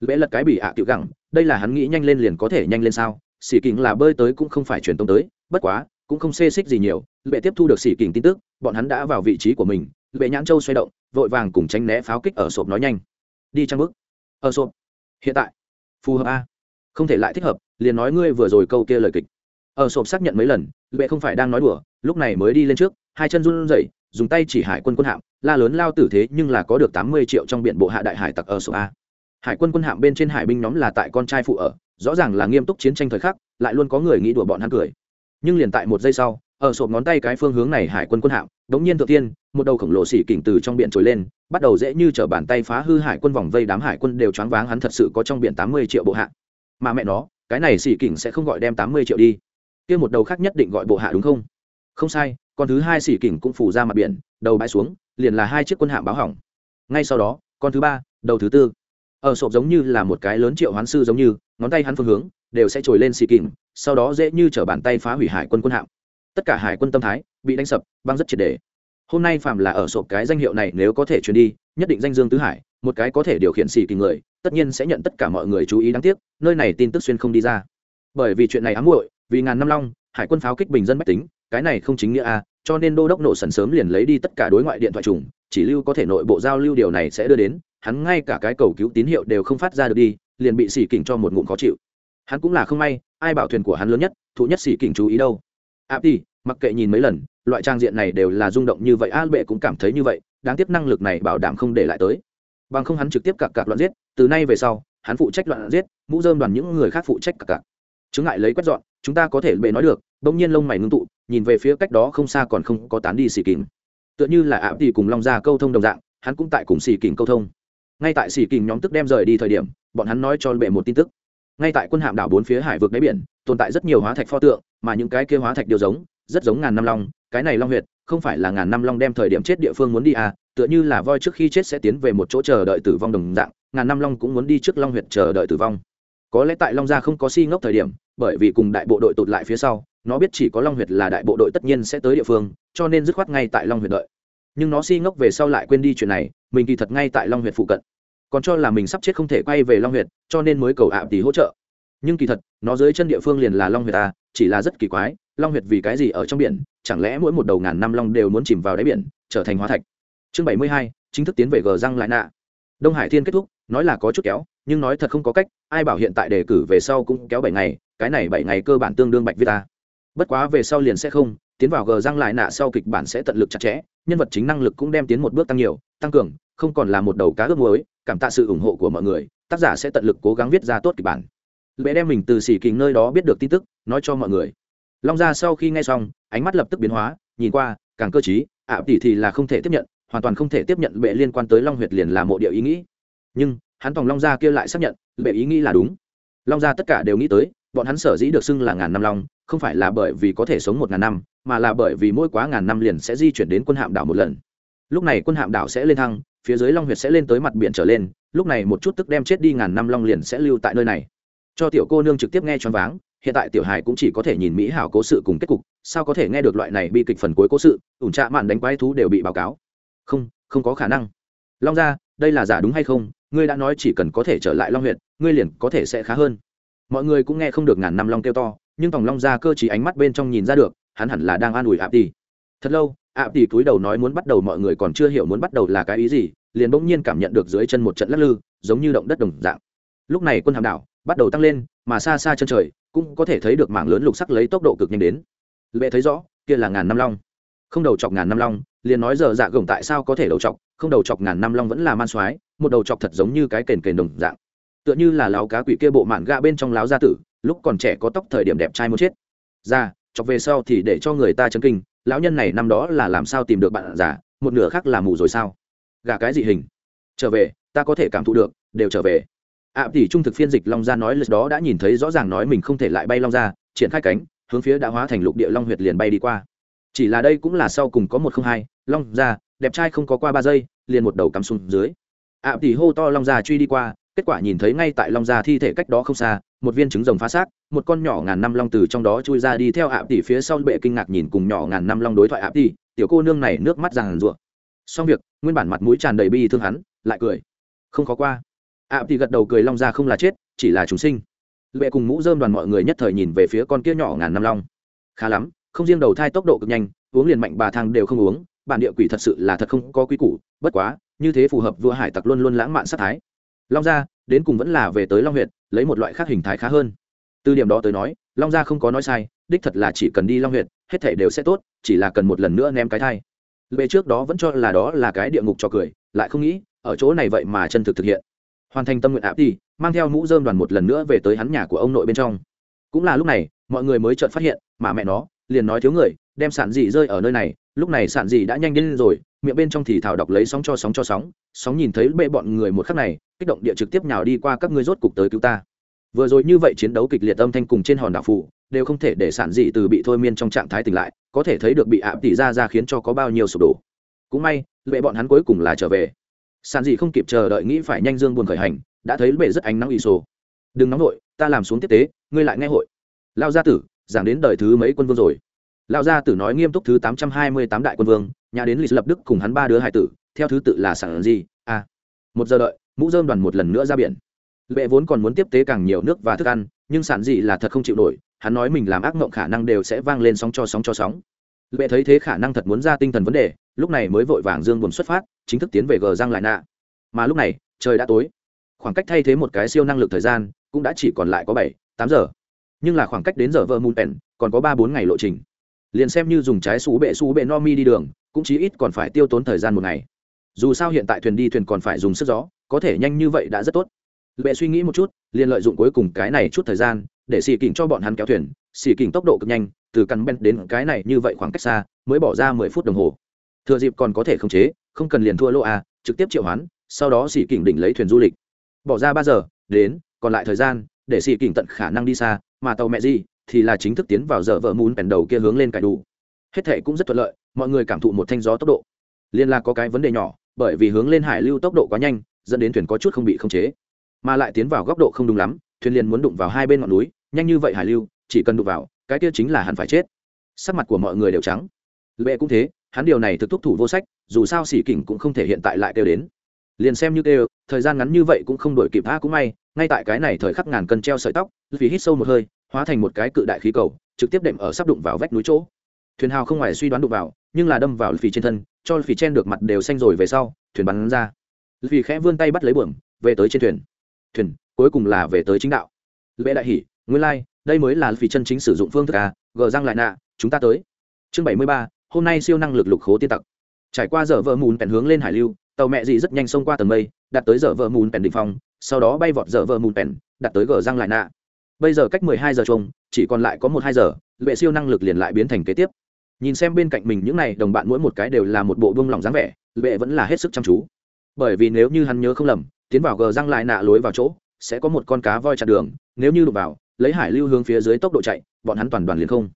Bệ lật cái bị ạ à tiểu gẳng, đây là hắn nghĩ nhanh lên liền có thể nhanh lên sao, xỉ kình là bơi tới cũng không phải truyền tông tới, bất quá cũng không xê xích gì nhiều bệ tiếp thu được xỉ kình tin tức, bọn hắn đã vào vị trí của mình bệ nhãn châu xoay động, vội vàng cùng tránh né pháo kích ở sộp nói nhanh. Đi trang bước? Ở sộp. Hiện tại. Phù hợp a. Không thể lại thích hợp, liền nói ngươi vừa rồi câu kia lời kịch. Ở sộp xác nhận mấy lần bệ không phải đang nói đùa, lúc này mới đi lên trước, hai chân run rẩy, dùng tay chỉ hải quân quân hạm, la lớn lao tử thế nhưng là có được tám mươi triệu trong biển bộ hạ đại hải tặc ở sộp a. Hải quân quân hạm bên trên hải binh nhóm là tại con trai phụ ở, rõ ràng là nghiêm túc chiến tranh thời khắc, lại luôn có người nghĩ đùa bọn hắn cười nhưng liền tại một giây sau, ở sộp ngón tay cái phương hướng này hải quân quân hạm, đống nhiên thượng tiên, một đầu khổng lồ xỉ kỉnh từ trong biển trồi lên, bắt đầu dễ như t bàn tay phá hư hải quân vòng vây đám hải quân đều choáng váng hắn thật sự có trong biển tám mươi triệu bộ hạ. Mà mẹ nó, cái này xỉ kỉnh sẽ không gọi đem tám mươi triệu đi. Kia một đầu khác nhất định gọi bộ hạ đúng không? Không sai, con thứ hai xỉ kỉnh cũng phủ ra mặt biển, đầu bãi xuống, liền là hai chiếc quân hạm báo hỏng. Ngay sau đó, con thứ ba, đầu thứ tư. Ở sộp giống như là một cái lớn triệu hoán sư giống như, ngón tay hắn phương hướng đều sẽ trồi lên xì kìm, sau đó dễ như t bàn tay phá hủy hải quân quân hạm. Tất cả hải quân tâm thái bị đánh sập, băng rất triệt đề hôm nay phạm là ở sộp cái danh hiệu này nếu có thể truyền đi, nhất định danh dương tứ hải, một cái có thể điều khiển xì kỳ người, tất nhiên sẽ nhận tất cả mọi người chú ý đáng tiếc, nơi này tin tức xuyên không đi ra. Bởi vì chuyện này ám muội, vì ngàn năm long, hải quân pháo kích bình dân bách tính, cái này không chính nghĩa a cho nên đô đốc nổ sần sớm liền lấy đi tất cả đối ngoại điện thoại trùng, chỉ lưu có thể nội bộ giao lưu điều này sẽ đưa đến, hắn ngay cả cái cầu cứu tín hiệu đều không phát ra được đi, liền bị xỉ kỉnh cho một ngụm khó chịu hắn cũng là không may, ai bảo thuyền của hắn lớn nhất, thụ nhất xỉ kỉnh chú ý đâu. À, áp đi mặc kệ nhìn mấy lần, loại trang diện này đều là rung động như vậy a bệ cũng cảm thấy như vậy, đáng tiếc năng lực này bảo đảm không để lại tới. Bằng không hắn trực tiếp cặp cặp loạn giết, từ nay về sau, hắn phụ trách loạn giết, mũ dơm đoàn những người khác phụ trách cặp cặp chứng ngại lấy quét dọn, chúng ta có thể bệ nói được, bỗng nhiên lông mày ngưng tụ, nhìn về phía cách đó không xa còn không có tán đi xì kỉnh. Tựa như là áp đi cùng long ra câu thông đồng dạng, hắn cũng tại cùng xì kỉnh câu thông. Ngay tại xì kỉnh nhóm tức đem rời đi thời điểm, bọn hắn nói cho bệ một tin tức ngay tại quân hạm đảo bốn phía hải vực đáy biển, tồn tại rất nhiều hóa thạch pho tượng, mà những cái kia hóa thạch đều giống, rất giống ngàn năm long, cái này long huyệt, không phải là ngàn năm long đem thời điểm chết địa phương muốn đi à tựa như là voi trước khi chết sẽ tiến về một chỗ chờ đợi tử vong đồng dạng, ngàn năm long cũng muốn đi trước long huyệt chờ đợi tử vong. Có lẽ tại long gia không có si ngốc thời điểm, bởi vì cùng đại bộ đội tụt lại phía sau, nó biết chỉ có long huyệt là đại bộ đội tất nhiên sẽ tới địa phương, cho nên dứt khoát ngay tại long huyệt đợi. Nhưng nó si ngốc về sau lại quên đi chuyện này, mình kỳ thật ngay tại long huyệt phụ cận còn cho là mình sắp chết không thể quay về long huyệt, cho nên mới cầu ạ tỷ hỗ trợ. Nhưng kỳ thật, nó dưới chân địa phương liền là long huyệt ta chỉ là rất kỳ quái, long huyệt vì cái gì ở trong biển, chẳng lẽ mỗi một đầu ngàn năm long đều muốn chìm vào đáy biển, trở thành hóa thạch? Chương bảy mươi hai, chính thức tiến về gờ răng lại nạ. Đông hải thiên kết thúc, nói là có chút kéo, nhưng nói thật không có cách, ai bảo hiện tại đề cử về sau cũng kéo bảy ngày, cái này bảy ngày cơ bản tương đương bạch viết ta. Bất quá về sau liền sẽ không, tiến vào gờ răng lại nạ sau kịch bản sẽ tận lực chặt chẽ, nhân vật chính năng lực cũng đem tiến một bước tăng nhiều, tăng cường, không còn là một đầu cá ướp muối cảm tạ sự ủng hộ của mọi người, tác giả sẽ tận lực cố gắng viết ra tốt kịch bản. Lệ đem mình từ xỉ kình nơi đó biết được tin tức, nói cho mọi người. Long gia sau khi nghe xong, ánh mắt lập tức biến hóa, nhìn qua, càng cơ t ạ tỷ thì là không thể tiếp nhận, hoàn toàn không thể tiếp nhận bệ liên quan tới long huyệt liền là mộ địa ý nghĩ. Nhưng, hắn tòng long gia kia lại xác nhận, bệ ý nghĩ là đúng. Long gia tất cả đều nghĩ tới, bọn hắn sở dĩ được xưng là ngàn năm long, không phải là bởi vì có thể sống một ngàn năm, mà là bởi vì mỗi quá ngàn năm liền sẽ di chuyển đến quân hạm đảo một lần. Lúc này quân hạm đảo sẽ lên thăng phía dưới long huyệt sẽ lên tới mặt biển trở lên, lúc này một chút tức đem chết đi ngàn năm long liền sẽ lưu tại nơi này. Cho tiểu cô nương trực tiếp nghe choáng váng, hiện tại tiểu hài cũng chỉ có thể nhìn mỹ hảo cố sự cùng kết cục, sao có thể nghe được loại này bi kịch phần cuối cố sự, ủn trạ mạn đánh quái thú đều bị báo cáo. Không không có khả năng. Long ra đây là giả đúng hay không? Ngươi đã nói chỉ cần có thể trở lại long huyện ngươi liền có thể sẽ khá hơn. Mọi người cũng nghe không được ngàn năm long kêu to, nhưng tòng long ra cơ chỉ ánh mắt bên trong nhìn ra được, hắn hẳn là đang an ủi ạp đi thật lâu ạ tỷ cúi đầu nói muốn bắt đầu, mọi người còn chưa hiểu muốn bắt đầu là cái ý gì, liền bỗng nhiên cảm nhận được dưới chân một trận lắc lư, giống như động đất đồng dạng. Lúc này quân hàm đảo bắt đầu tăng lên, mà xa xa chân trời cũng có thể thấy được mảng lớn lục sắc lấy tốc độ cực nhanh đến. Lệ thấy rõ, kia là ngàn năm long. Không đầu chọc ngàn năm long, liền nói giờ dạ gồng tại sao có thể đầu chọc, không đầu chọc ngàn năm long vẫn là man soái, một đầu chọc thật giống như cái kền kền đồng dạng. Tựa như là láo cá quỷ kia bộ mạn gạ bên trong láo gia tử, lúc còn trẻ có tóc thời điểm đẹp trai muốn chết. Ra chọc về sau thì để cho người ta chấn kinh lão nhân này năm đó là làm sao tìm được bạn giả một nửa khác là mù rồi sao? Gà cái gì hình. Trở về ta có thể cảm thụ được đều trở về. Ạ à, tỷ trung thực phiên dịch long gia nói lượt đó đã nhìn thấy rõ ràng nói mình không thể lại bay long gia triển khai cánh hướng phía đã hóa thành lục địa long huyệt liền bay đi qua. Chỉ là đây cũng là sau cùng có một không hai long gia đẹp trai không có qua ba giây liền một đầu cắm xuống dưới. Ạ à, tỷ hô to long gia truy đi qua kết quả nhìn thấy ngay tại long gia thi thể cách đó không xa, một viên trứng rồng phá xác, một con nhỏ ngàn năm long từ trong đó chui ra đi theo ạ tỷ phía sau bệ kinh ngạc nhìn cùng nhỏ ngàn năm long đối thoại ạ tỷ, tiểu cô nương này nước mắt ràng rụa xong việc, nguyên bản mặt mũi tràn đầy bi thương hắn, lại cười. Không khó qua. ạ tỷ gật đầu cười long gia không là chết, chỉ là chúng sinh. Bệ cùng mũ dơm đoàn mọi người nhất thời nhìn về phía con kia nhỏ ngàn năm long. Khá lắm, không riêng đầu thai tốc độ cực nhanh, uống liền mạnh bà thang đều không uống, bản địa quỷ thật sự là thật không có quy củ, bất quá, như thế phù hợp vua hải tặc luôn luôn lãng mạn sát thái long gia, đến cùng vẫn là về tới long huyện lấy một loại khác hình thái khá hơn. Từ điểm đó tới nói, long gia không có nói sai, đích thật là chỉ cần đi long huyện hết thể đều sẽ tốt, chỉ là cần một lần nữa ném cái thai. Về trước đó vẫn cho là đó là cái địa ngục cho cười, lại không nghĩ, ở chỗ này vậy mà chân thực thực hiện. Hoàn thành tâm nguyện áp đi, mang theo mũ dơm đoàn một lần nữa về tới hắn nhà của ông nội bên trong. Cũng là lúc này, mọi người mới chợt phát hiện, mà mẹ nó, liền nói thiếu người đem sản dị rơi ở nơi này, lúc này sản dị đã nhanh đến rồi, miệng bên trong thì thảo đọc lấy sóng cho sóng cho sóng sóng nhìn thấy bệ bọn người một khắc này, kích động địa trực tiếp nhào đi qua các ngươi rốt cục tới cứu ta. Vừa rồi như vậy chiến đấu kịch liệt âm thanh cùng trên hòn đảo phụ đều không thể để sản dị từ bị thôi miên trong trạng thái tỉnh lại, có thể thấy được bị ảm tỉ ra ra khiến cho có bao nhiêu sụp đổ. Cũng may, bệ bọn hắn cuối cùng là trở về. Sản dị không kịp chờ đợi nghĩ phải nhanh dương buồn khởi hành, đã thấy bệ rất ánh nắng ỷ sổ. Đừng nóng vội, ta làm xuống tiếp tế, ngươi lại nghe hội. Lao gia tử, giảng đến đời thứ mấy quân vương rồi? Lão gia tử nói nghiêm túc thứ tám trăm hai mươi tám đại quân vương nhà đến lịch lập đức cùng hắn ba đứa hải tử, theo thứ tự là sản gì a. À. một giờ đợi, mũ dơm đoàn một lần nữa ra biển. Lệ vốn còn muốn tiếp tế càng nhiều nước và thức ăn, nhưng sản dị là thật không chịu nổi, hắn nói mình làm ác mộng khả năng đều sẽ vang lên sóng cho sóng cho sóng. Lệ thấy thế khả năng thật muốn ra tinh thần vấn đề, lúc này mới vội vàng dương buồn xuất phát, chính thức tiến về gờ giang lại nạ. Mà lúc này, trời đã tối. Khoảng cách thay thế một cái siêu năng lực thời gian, cũng đã chỉ còn lại có bảy, tám giờ. Nhưng là khoảng cách đến giờ vơ mùn pèn còn có ba bốn ngày lộ trình liền xem như dùng trái xú bệ xú bệ no mi đi đường, cũng chí ít còn phải tiêu tốn thời gian một ngày. Dù sao hiện tại thuyền đi thuyền còn phải dùng sức gió, có thể nhanh như vậy đã rất tốt. Bệ suy nghĩ một chút, liền lợi dụng cuối cùng cái này chút thời gian, để xì kỉnh cho bọn hắn kéo thuyền. Xì kỉnh tốc độ cực nhanh, từ căn ben đến cái này như vậy khoảng cách xa, mới bỏ ra mười phút đồng hồ. Thừa dịp còn có thể khống chế, không cần liền thua lô a trực tiếp triệu hoán, sau đó xì kỉnh đỉnh lấy thuyền du lịch. Bỏ ra ba giờ, đến, còn lại thời gian, để xì kỉnh tận khả năng đi xa, mà tàu mẹ gì thì là chính thức tiến vào giờ vợ mún bèn đầu kia hướng lên cải đủ. Hết thệ cũng rất thuận lợi, mọi người cảm thụ một thanh gió tốc độ. Liên là có cái vấn đề nhỏ, bởi vì hướng lên hải lưu tốc độ quá nhanh, dẫn đến thuyền có chút không bị khống chế. Mà lại tiến vào góc độ không đúng lắm, thuyền liền muốn đụng vào hai bên ngọn núi, nhanh như vậy hải lưu, chỉ cần đụng vào, cái kia chính là hắn phải chết. Sắc mặt của mọi người đều trắng. Lệ cũng thế, hắn điều này thực thúc thủ vô sách, dù sao xỉ kỉnh cũng không thể hiện tại lại kêu đến. Liền xem như kêu, thời gian ngắn như vậy cũng không đổi kịp tha cũng may, ngay tại cái này thời khắc ngàn cân treo sợi tóc, vì hít sâu một hơi hóa thành một cái cự đại khí cầu trực tiếp đệm ở sắp đụng vào vách núi chỗ. Thuyền hào không ngoài suy đoán đụng vào nhưng là đâm vào phì trên thân cho phì chen được mặt đều xanh rồi về sau thuyền bắn ra. Phì khẽ vươn tay bắt lấy buồng về tới trên thuyền. Thuyền cuối cùng là về tới chính đạo. Lệ đại hỉ nguyên lai、like, đây mới là phì chân chính sử dụng phương thức à gờ răng lại nạ chúng ta tới. Chương bảy mươi ba hôm nay siêu năng lực lục khố tiên tặc. Trải qua giờ vợ mùn bèn hướng lên hải lưu tàu mẹ gì rất nhanh xông qua tầng mây đặt tới giờ vợ mùn bèn định phong sau đó bay vọt giờ vợ mùn bèn đặt tới gờ răng lại nạ bây giờ cách mười hai giờ chung, chỉ còn lại có một hai giờ lệ siêu năng lực liền lại biến thành kế tiếp. Nhìn xem bên cạnh mình những n à y đồng bạn mỗi một cái đều là một bộ bông lỏng dáng vẻ lệ vẫn là hết sức chăm chú. Bởi vì nếu như hắn nhớ không lầm, tiến vào gờ răng lại nạ lối vào chỗ, sẽ có một con cá voi chặt đường, nếu như đụng vào, lấy hải lưu hướng phía dưới tốc độ chạy, bọn hắn toàn đoàn liền không.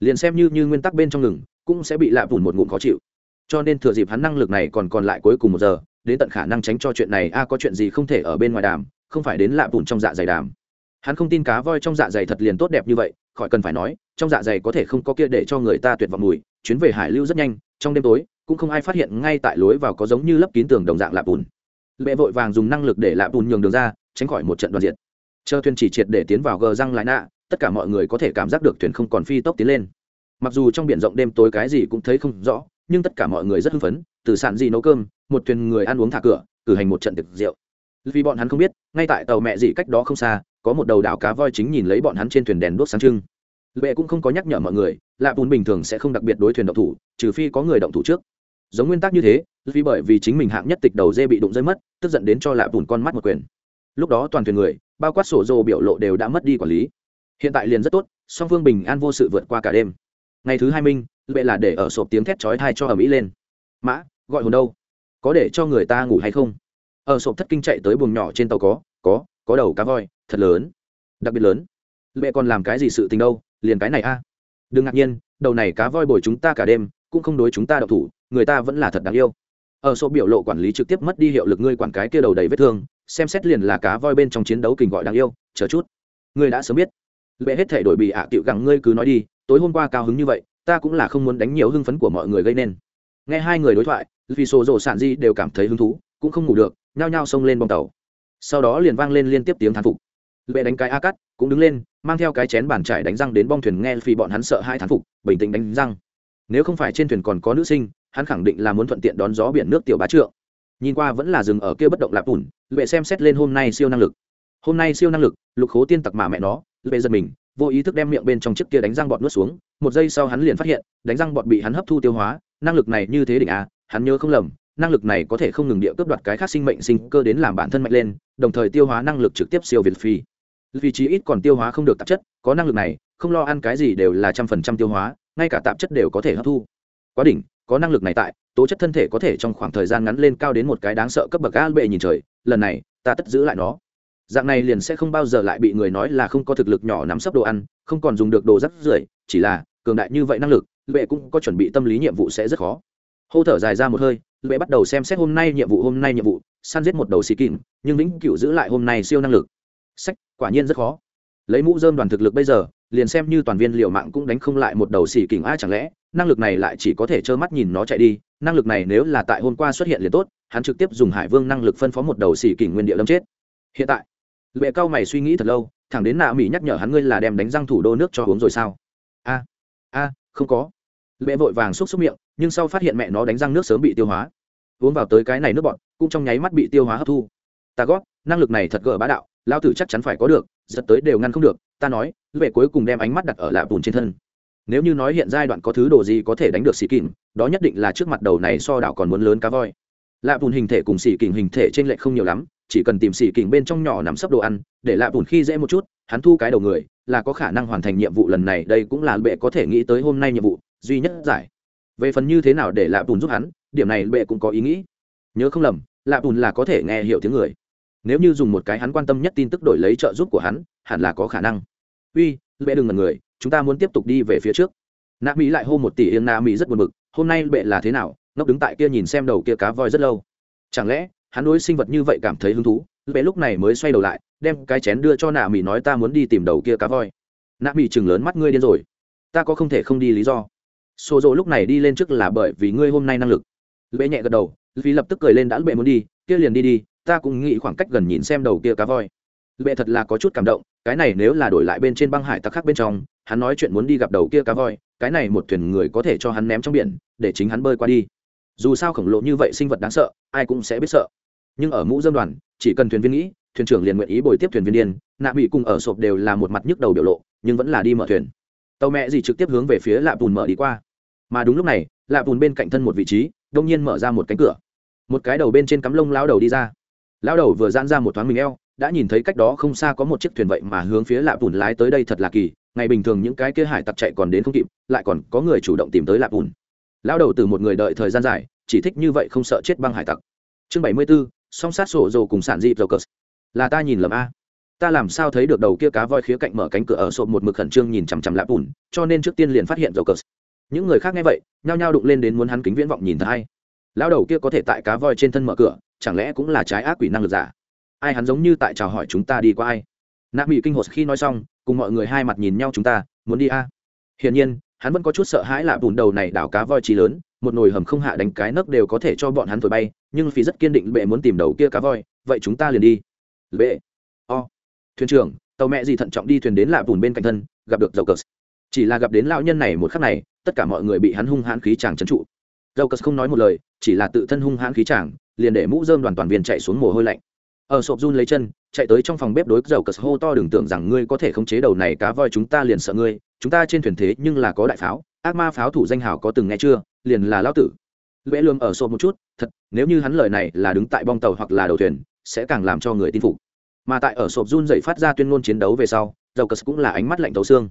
Liền xem như như nguyên tắc bên trong ngừng, cũng sẽ bị lạ vùn một ngụm khó chịu. Cho nên thừa dịp hắn năng lực này còn còn lại cuối cùng một giờ, đến tận khả năng tránh cho chuyện này, a, có chuyện gì không thể ở bên ngoài đàm, không phải đến lạ vùn trong dạ dày đàm hắn không tin cá voi trong dạ dày thật liền tốt đẹp như vậy, khỏi cần phải nói, trong dạ dày có thể không có kia để cho người ta tuyệt vọng mùi, chuyến về hải lưu rất nhanh, trong đêm tối, cũng không ai phát hiện ngay tại lối vào có giống như lấp kín tường đồng dạng lạp bùn. Lệ vội vàng dùng năng lực để lạp bùn nhường đường ra, tránh khỏi một trận đoàn diện chờ thuyền chỉ triệt để tiến vào gờ răng lại nạ, tất cả mọi người có thể cảm giác được thuyền không còn phi tốc tiến lên. Mặc dù trong biển rộng đêm tối cái gì cũng thấy không rõ, nhưng tất cả mọi người rất hưng phấn, từ sản gì nấu cơm, một thuyền người ăn uống thả cửa, cử hành một trận tiệc rượu. Vì bọn hắn không biết, ngay tại tàu mẹ dị cách đó không xa có một đầu đảo cá voi chính nhìn lấy bọn hắn trên thuyền đèn đuốc sáng trưng. Lệ cũng không có nhắc nhở mọi người, lạ bùn bình thường sẽ không đặc biệt đối thuyền động thủ, trừ phi có người động thủ trước. Giống nguyên tắc như thế, vì bởi vì chính mình hạng nhất tịch đầu dê bị đụng rơi mất, tức giận đến cho lạ bùn con mắt một quyền. Lúc đó toàn thuyền người, bao quát sổ dồ biểu lộ đều đã mất đi quản lý. Hiện tại liền rất tốt, song phương bình an vô sự vượt qua cả đêm. Ngày thứ hai minh, lệ là để ở sộp tiếng thét chói thai cho ở mỹ lên. Mã, gọi hồn đâu? Có để cho người ta ngủ hay không? Ở sộp thất kinh chạy tới buồng nhỏ trên tàu có có có đầu cá voi, thật lớn. Đặc biệt lớn. Lệ còn làm cái gì sự tình đâu, liền cái này a. Đừng ngạc nhiên, đầu này cá voi bồi chúng ta cả đêm, cũng không đối chúng ta đậu thủ, người ta vẫn là thật đáng yêu. Ở số biểu lộ quản lý trực tiếp mất đi hiệu lực ngươi quản cái kia đầu đầy vết thương, xem xét liền là cá voi bên trong chiến đấu kình gọi đáng yêu, chờ chút. Ngươi đã sớm biết. Lệ hết thể đổi bị ạ à tiệu gẳng ngươi cứ nói đi, tối hôm qua cao hứng như vậy, ta cũng là không muốn đánh nhiều hưng phấn của mọi người gây nên. Nghe hai người đối thoại vì số rổ sản di đều cảm thấy hứng thú, cũng không ngủ được, nhao nhao xông lên bong tàu sau đó liền vang lên liên tiếp tiếng thán phục. Lệ đánh cái a cắt cũng đứng lên, mang theo cái chén bàn trải đánh răng đến bong thuyền nghe phi bọn hắn sợ hai thán phục, bình tĩnh đánh răng. Nếu không phải trên thuyền còn có nữ sinh, hắn khẳng định là muốn thuận tiện đón gió biển nước tiểu bá trượng. Nhìn qua vẫn là dừng ở kia bất động lạp ủn, lệ xem xét lên hôm nay siêu năng lực. Hôm nay siêu năng lực, lục khố tiên tặc mà mẹ nó, lệ giật mình, vô ý thức đem miệng bên trong chiếc kia đánh răng bọt nuốt xuống, một giây sau hắn liền phát hiện, đánh răng bọt bị hắn hấp thu tiêu hóa, năng lực này như thế đỉnh a hắn nhớ không lầm năng lực này có thể không ngừng địa cướp đoạt cái khác sinh mệnh sinh cơ đến làm bản thân mạnh lên, đồng thời tiêu hóa năng lực trực tiếp siêu việt phi. Vị trí ít còn tiêu hóa không được tạp chất, có năng lực này, không lo ăn cái gì đều là trăm phần trăm tiêu hóa, ngay cả tạp chất đều có thể hấp thu. Quá đỉnh, có năng lực này tại, tố chất thân thể có thể trong khoảng thời gian ngắn lên cao đến một cái đáng sợ cấp bậc a bệ nhìn trời, lần này, ta tất giữ lại nó. Dạng này liền sẽ không bao giờ lại bị người nói là không có thực lực nhỏ nắm sấp đồ ăn, không còn dùng được đồ rắc rưởi, chỉ là cường đại như vậy năng lực, bệ cũng có chuẩn bị tâm lý nhiệm vụ sẽ rất khó. Hô thở dài ra một hơi lệ bắt đầu xem xét hôm nay nhiệm vụ, hôm nay nhiệm vụ, săn giết một đầu xì kìm, nhưng vĩnh cửu giữ lại hôm nay siêu năng lực. Sách, quả nhiên rất khó. Lấy mũ dơm đoàn thực lực bây giờ, liền xem như toàn viên liệu mạng cũng đánh không lại một đầu xì kình a, chẳng lẽ, năng lực này lại chỉ có thể trơ mắt nhìn nó chạy đi? Năng lực này nếu là tại hôm qua xuất hiện liền tốt, hắn trực tiếp dùng hải vương năng lực phân phó một đầu xì kình nguyên địa lâm chết. Hiện tại, lệ cao mày suy nghĩ thật lâu, thẳng đến nạ mỹ nhắc nhở hắn ngươi là đem đánh răng thủ đô nước cho uống rồi sao? A a, không có lệ vội vàng xúc xúc miệng, nhưng sau phát hiện mẹ nó đánh răng nước sớm bị tiêu hóa. Uống vào tới cái này nước bọn cũng trong nháy mắt bị tiêu hóa hấp thu. Ta gót năng lực này thật gỡ bá đạo, lao tử chắc chắn phải có được, giật tới đều ngăn không được, ta nói, lệ cuối cùng đem ánh mắt đặt ở lạ bùn trên thân. Nếu như nói hiện giai đoạn có thứ đồ gì có thể đánh được xì kìm, đó nhất định là trước mặt đầu này so đảo còn muốn lớn cá voi. Lạ bùn hình thể cùng xì kìm hình thể trên lệ không nhiều lắm, chỉ cần tìm xì kìm bên trong nhỏ nằm sấp đồ ăn, để lạ bùn khi dễ một chút, hắn thu cái đầu người, là có khả năng hoàn thành nhiệm vụ lần này, đây cũng là bệ có thể nghĩ tới hôm nay nhiệm vụ duy nhất giải. Về phần như thế nào để lạ bùn giúp hắn, điểm này bệ cũng có ý nghĩ. Nhớ không lầm, lạ bùn là có thể nghe hiểu tiếng người. Nếu như dùng một cái hắn quan tâm nhất tin tức đổi lấy trợ giúp của hắn, hẳn là có khả năng. Uy bệ đừng ngần người, chúng ta muốn tiếp tục đi về phía trước. Nạ mỹ lại hô một tỷ yên, nạ mỹ rất buồn bực, hôm nay bệ là thế nào, ngốc đứng tại kia nhìn xem đầu kia cá voi rất lâu. Chẳng lẽ, hắn đối sinh vật như vậy cảm thấy hứng thú bệ lúc này mới xoay đầu lại, đem cái chén đưa cho nạ mỹ nói ta muốn đi tìm đầu kia cá voi. Nạ mỹ chừng lớn mắt, ngươi điên rồi. Ta có không thể không đi lý do xô dỗ lúc này đi lên trước là bởi vì ngươi hôm nay năng lực. Bệ nhẹ gật đầu vì lập tức cười lên đã bệ muốn đi, kia liền đi đi, ta cũng nghĩ khoảng cách gần nhìn xem đầu kia cá voi. Bệ thật là có chút cảm động, cái này nếu là đổi lại bên trên băng hải tặc khác bên trong, hắn nói chuyện muốn đi gặp đầu kia cá voi, cái này một thuyền người có thể cho hắn ném trong biển, để chính hắn bơi qua đi. Dù sao khổng lồ như vậy sinh vật đáng sợ, ai cũng sẽ biết sợ. Nhưng ở mũ dâm đoàn, chỉ cần thuyền viên nghĩ, thuyền trưởng liền nguyện ý bồi tiếp thuyền viên điên. Nạ bị cùng ở sộp đều là một mặt nhức đầu biểu lộ, nhưng vẫn là đi mở thuyền. Tàu mẹ gì trực tiếp hướng về phía lạ bùn mở đi qua mà đúng lúc này lạ bùn bên cạnh thân một vị trí, đông nhiên mở ra một cánh cửa. Một cái đầu bên trên cắm lông lao đầu đi ra. Lao đầu vừa giãn ra một thoáng mình eo, đã nhìn thấy cách đó không xa có một chiếc thuyền vậy mà hướng phía lạ bùn lái tới đây thật là kỳ. Ngày bình thường những cái kia hải tặc chạy còn đến không kịp, lại còn có người chủ động tìm tới lạ bùn lao đầu từ một người đợi thời gian dài, chỉ thích như vậy không sợ chết băng hải tặc. Chương bảy mươi b ố song sát sổ dầu cùng sản dịp dầu cờ là ta nhìn lầm a. Ta làm sao thấy được đầu kia cá voi khía cạnh mở cánh cửa ở sộp một mực khẩn trương nhìn chằm chằm lạ bùn cho nên trước tiên liền phát hiện dầu cờ những người khác nghe vậy, nhao nhao đụng lên đến muốn hắn kính viễn vọng nhìn thấy hay. Lao đầu kia có thể tại cá voi trên thân mở cửa, chẳng lẽ cũng là trái ác quỷ năng lực giả? Ai hắn giống như tại chào hỏi chúng ta đi qua ai? Nạ mỹ kinh hột khi nói xong, cùng mọi người hai mặt nhìn nhau chúng ta, muốn đi a? À? hiển nhiên, hắn vẫn có chút sợ hãi lạ bùn đầu này đảo cá voi trí lớn, một nồi hầm không hạ đánh cái nấc đều có thể cho bọn hắn thổi bay, nhưng phí rất kiên định bệ muốn tìm đầu kia cá voi, vậy chúng ta liền đi. Bệ. O. Thuyền trưởng, tàu mẹ gì thận trọng đi thuyền đến lạ bùn bên cạnh thân, gặp được dầu cờ chỉ là gặp đến lão nhân này một khắc này, tất cả mọi người bị hắn hung hãn khí chàng trấn trụ. Dầu cất không nói một lời, chỉ là tự thân hung hãn khí chàng, liền để mũ dơm đoàn toàn viên chạy xuống mồ hôi lạnh. Ở sộp run lấy chân, chạy tới trong phòng bếp đối dầu cất hô to đừng tưởng rằng ngươi có thể khống chế đầu này cá voi chúng ta liền sợ ngươi, chúng ta trên thuyền thế nhưng là có đại pháo, ác ma pháo thủ danh hào có từng nghe chưa, liền là lão tử. Lưỡi lươm ở sộp một chút, thật, nếu như hắn lời này là đứng tại bong tàu hoặc là đầu thuyền, sẽ càng làm cho người tin phục. Mà tại ở sộp run dậy phát ra tuyên ngôn chiến đấu về sau dầu cất cũng là ánh mắt lạnh tấu xương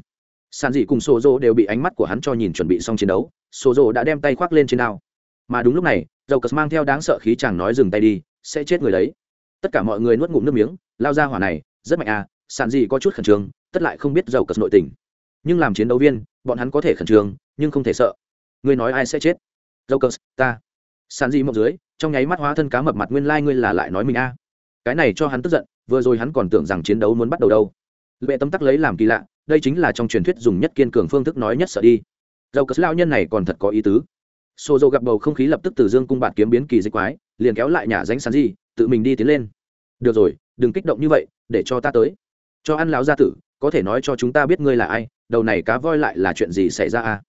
sàn dị cùng sổ rô đều bị ánh mắt của hắn cho nhìn chuẩn bị xong chiến đấu sổ rô đã đem tay khoác lên trên đao. Mà đúng lúc này dầu cất mang theo đáng sợ khí chàng nói dừng tay đi, sẽ chết người đấy. Tất cả mọi người nuốt ngụm nước miếng, lao ra hỏa này, rất mạnh à sàn dị có chút khẩn trương, tất lại không biết dầu cất nội tình. Nhưng làm chiến đấu viên, bọn hắn có thể khẩn trương, nhưng không thể sợ. Ngươi nói ai sẽ chết? Dầu cất ta. Sàn dị mộng dưới, trong nháy mắt hóa thân cá mập mặt nguyên lai、like、ngươi là lại nói mình a. Cái này cho hắn tức giận, vừa rồi hắn còn tưởng rằng chiến đấu muốn bắt đầu đâu vệ tấm tắc lấy làm kỳ lạ, đây chính là trong truyền thuyết dùng nhất kiên cường phương thức nói nhất sợ đi. Dầu cất lao nhân này còn thật có ý tứ. Xô dầu gặp bầu không khí lập tức từ dương cung bạn kiếm biến kỳ dịch quái, liền kéo lại nhà danh sàn gì, tự mình đi tiến lên. Được rồi, đừng kích động như vậy, để cho ta tới. Cho ăn láo gia tử, có thể nói cho chúng ta biết ngươi là ai, đầu này cá voi lại là chuyện gì xảy ra à?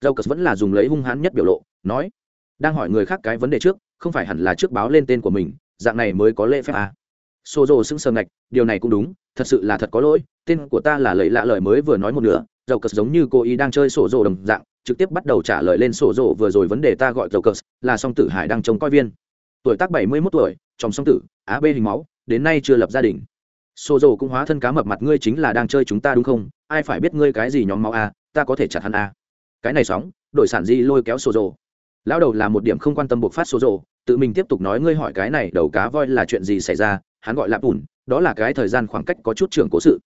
Dầu cất vẫn là dùng lấy hung hãn nhất biểu lộ, nói, đang hỏi người khác cái vấn đề trước, không phải hẳn là trước báo lên tên của mình, dạng này mới có lễ phép à. xô dầu sững sờ ngạch, điều này cũng đúng thật sự là thật có lỗi, tên của ta là lấy lạ lời mới vừa nói một nửa, dầu cờ giống như cô ý đang chơi sổ rồ đồng dạng, trực tiếp bắt đầu trả lời lên sổ rộ vừa rồi vấn đề ta gọi dầu cờ là song tử hải đang trông coi viên. Tuổi tác bảy mươi 71 tuổi, chồng song tử, á bê hình máu, đến nay chưa lập gia đình. Sổ rộ cũng hóa thân cá mập mặt ngươi chính là đang chơi chúng ta đúng không? Ai phải biết ngươi cái gì nhóm máu a ta có thể chặt hắn a cái này sóng, đổi sản di lôi kéo sổ rộ lão đầu là một điểm không quan tâm buộc phát sổ rộ tự mình tiếp tục nói ngươi hỏi cái này, đầu cá voi là chuyện gì xảy ra, hắn gọi là bùn đó là cái thời gian khoảng cách có chút trưởng cố sự.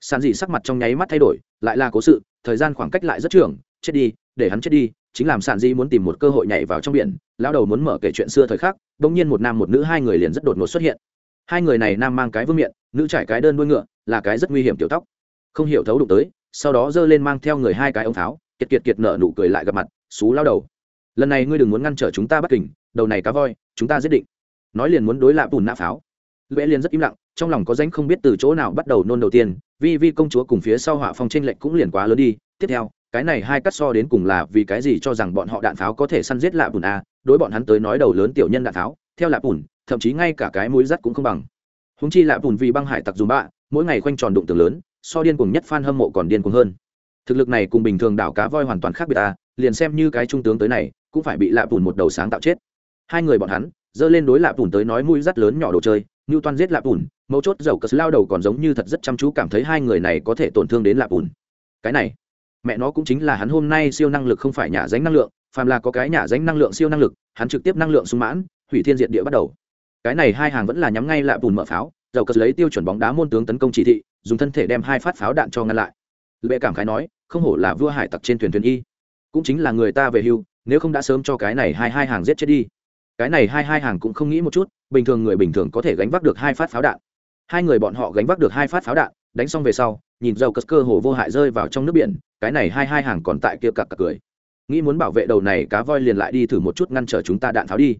Sàn dị sắc mặt trong nháy mắt thay đổi, lại là cố sự, thời gian khoảng cách lại rất trưởng chết đi, để hắn chết đi, chính làm sàn dị muốn tìm một cơ hội nhảy vào trong biển, lão đầu muốn mở kể chuyện xưa thời khắc, bỗng nhiên một nam một nữ hai người liền rất đột ngột xuất hiện. Hai người này nam mang cái vương miệng nữ trải cái đơn đuôi ngựa, là cái rất nguy hiểm tiểu tóc. Không hiểu thấu đụng tới, sau đó giơ lên mang theo người hai cái ống tháo, kiệt kiệt kiệt nở nụ cười lại gặp mặt, xú lao đầu, lần này ngươi đừng muốn ngăn trở chúng ta bất kình, đầu này cá voi, chúng ta giết định. Nói liền muốn đối lạ bùn nã pháo lễ liền rất im lặng, trong lòng có danh không biết từ chỗ nào bắt đầu nôn đầu tiên vi vi công chúa cùng phía sau hỏa phong tranh lệnh cũng liền quá lớn đi. Tiếp theo, cái này hai cắt so đến cùng là vì cái gì cho rằng bọn họ đạn pháo có thể săn giết lạ bùn a, đối bọn hắn tới nói đầu lớn tiểu nhân đạn pháo, theo lạ bùn, thậm chí ngay cả cái mũi rắt cũng không bằng. Húng chi lạ bùn vì băng hải tặc dùm bạ, mỗi ngày khoanh tròn đụng tường lớn, so điên cùng nhất f hâm mộ còn điên cùng hơn. Thực lực này cùng bình thường đảo cá voi hoàn toàn khác biệt a, liền xem như cái trung tướng tới này, cũng phải bị lạ bùn một đầu sáng tạo chết. Hai người bọn hắn dơ lên đối lạ bùn tới nói mũi rắt lớn nhỏ đồ chơi như toan giết Lạp Ùn, mấu chốt dầu cờ lao đầu còn giống như thật rất chăm chú cảm thấy hai người này có thể tổn thương đến Lạp Ùn. cái này mẹ nó cũng chính là hắn hôm nay siêu năng lực không phải nhà dánh năng lượng phàm là có cái nhà dánh năng lượng siêu năng lực hắn trực tiếp năng lượng sung mãn hủy thiên diệt địa bắt đầu. Cái này hai hàng vẫn là nhắm ngay Lạp Ùn mở pháo dầu cờ lấy tiêu chuẩn bóng đá môn tướng tấn công chỉ thị dùng thân thể đem hai phát pháo đạn cho ngăn lại. Lệ cảm khái nói không hổ là vua hải tặc trên thuyền thuyền y. Cũng chính là người ta về hưu nếu không đã sớm cho cái này hai hai hàng giết chết đi cái này hai hai hàng cũng không nghĩ một chút, bình thường người bình thường có thể gánh vác được hai phát pháo đạn. Hai người bọn họ gánh vác được hai phát pháo đạn, đánh xong về sau, nhìn dầu cất cơ hồ vô hại rơi vào trong nước biển, cái này hai hai hàng còn tại kia cặp cặp cười. Nghĩ muốn bảo vệ đầu này cá voi liền lại đi thử một chút ngăn trở chúng ta đạn pháo đi.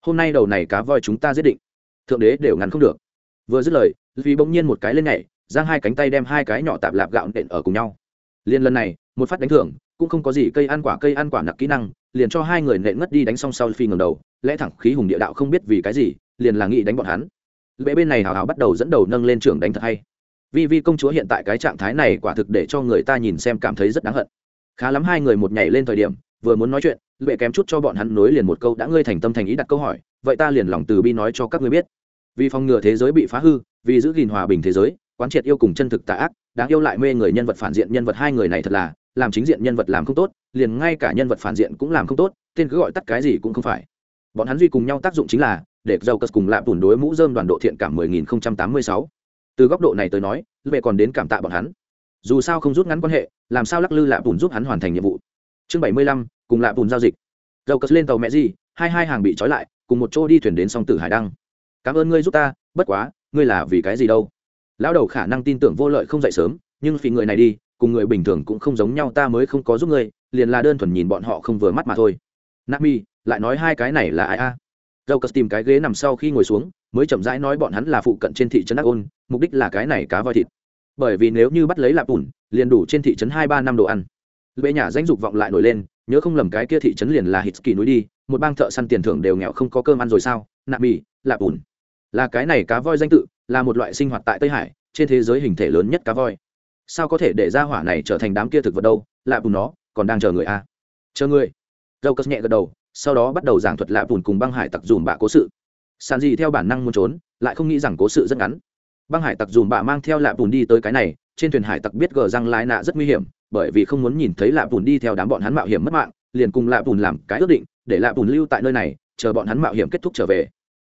Hôm nay đầu này cá voi chúng ta giết định. Thượng đế đều ngăn không được. Vừa dứt lời vì bỗng nhiên một cái lên nhảy, giang hai cánh tay đem hai cái nhỏ tạp lạp gạo nện ở cùng nhau. Liên lần này, một phát đánh thưởng, cũng không có gì cây ăn quả, cây ăn quả nặc kỹ năng liền cho hai người nện ngất đi đánh xong sau phi ngầm đầu, lẽ thẳng khí hùng địa đạo không biết vì cái gì, liền là nghĩ đánh bọn hắn. Lễ bên này hào hào bắt đầu dẫn đầu nâng lên trường đánh thật hay. Vì vi công chúa hiện tại cái trạng thái này quả thực để cho người ta nhìn xem cảm thấy rất đáng hận. Khá lắm hai người một nhảy lên thời điểm, vừa muốn nói chuyện lệ kém chút cho bọn hắn nối liền một câu đã ngươi thành tâm thành ý đặt câu hỏi, vậy ta liền lòng từ bi nói cho các ngươi biết. Vì phòng ngừa thế giới bị phá hư, vì giữ gìn hòa bình thế giới, quán triệt yêu cùng chân thực tà ác, đáng yêu lại mê người nhân vật phản diện nhân vật hai người này thật là làm chính diện nhân vật làm không tốt liền ngay cả nhân vật phản diện cũng làm không tốt tên cứ gọi tắt cái gì cũng không phải. Bọn hắn duy cùng nhau tác dụng chính là để dầu cất cùng lạm bùn đối mũ dơm đoàn độ thiện cảm 10.086. từ góc độ này tới nói về còn đến cảm tạ bọn hắn. Dù sao không rút ngắn quan hệ làm sao lắc lư lạm bùn giúp hắn hoàn thành nhiệm vụ. Chương 75, cùng lạm bùn giao dịch. Dầu cất lên tàu mẹ gì hai hai hàng bị trói lại cùng một chỗ đi thuyền đến song tử hải đăng. Cảm ơn ngươi giúp ta bất quá ngươi là vì cái gì đâu? Lão đầu khả năng tin tưởng vô lợi không dậy sớm nhưng vì người này đi cùng người bình thường cũng không giống nhau, ta mới không có giúp ngươi, liền là đơn thuần nhìn bọn họ không vừa mắt mà thôi. Nami, lại nói hai cái này là ai a? Dâu cất tìm cái ghế nằm sau khi ngồi xuống, mới chậm rãi nói bọn hắn là phụ cận trên thị trấn đắc ôn mục đích là cái này cá voi thịt. Bởi vì nếu như bắt lấy lạp ủn, liền đủ trên thị trấn hai ba năm đồ ăn. Bệ nhà danh dục vọng lại nổi lên, nhớ không lầm cái kia thị trấn liền là hít kỳ núi đi, một bang thợ săn tiền thưởng đều nghèo không có cơm ăn rồi sao? Nạp mì lạp ủn. Là cái này cá voi danh tự, là một loại sinh hoạt tại tây hải, trên thế giới hình thể lớn nhất cá voi sao có thể để ra hỏa này trở thành đám kia thực vật đâu, lạ bùn nó, còn đang chờ người a à? chờ người. Dâu cất nhẹ gật đầu, sau đó bắt đầu giảng thuật lạ bùn cùng băng hải tặc dùm bạ cố sự. Sàn gì theo bản năng muốn trốn, lại không nghĩ rằng cố sự rất ngắn. Băng hải tặc dùm bạ mang theo lạ bùn đi tới cái này, trên thuyền hải tặc biết gờ răng lái nạ rất nguy hiểm, bởi vì không muốn nhìn thấy lạ bùn đi theo đám bọn hắn mạo hiểm mất mạng, liền cùng lạ bùn làm cái ước định, để lạ bùn lưu tại nơi này, chờ bọn hắn mạo hiểm kết thúc trở về.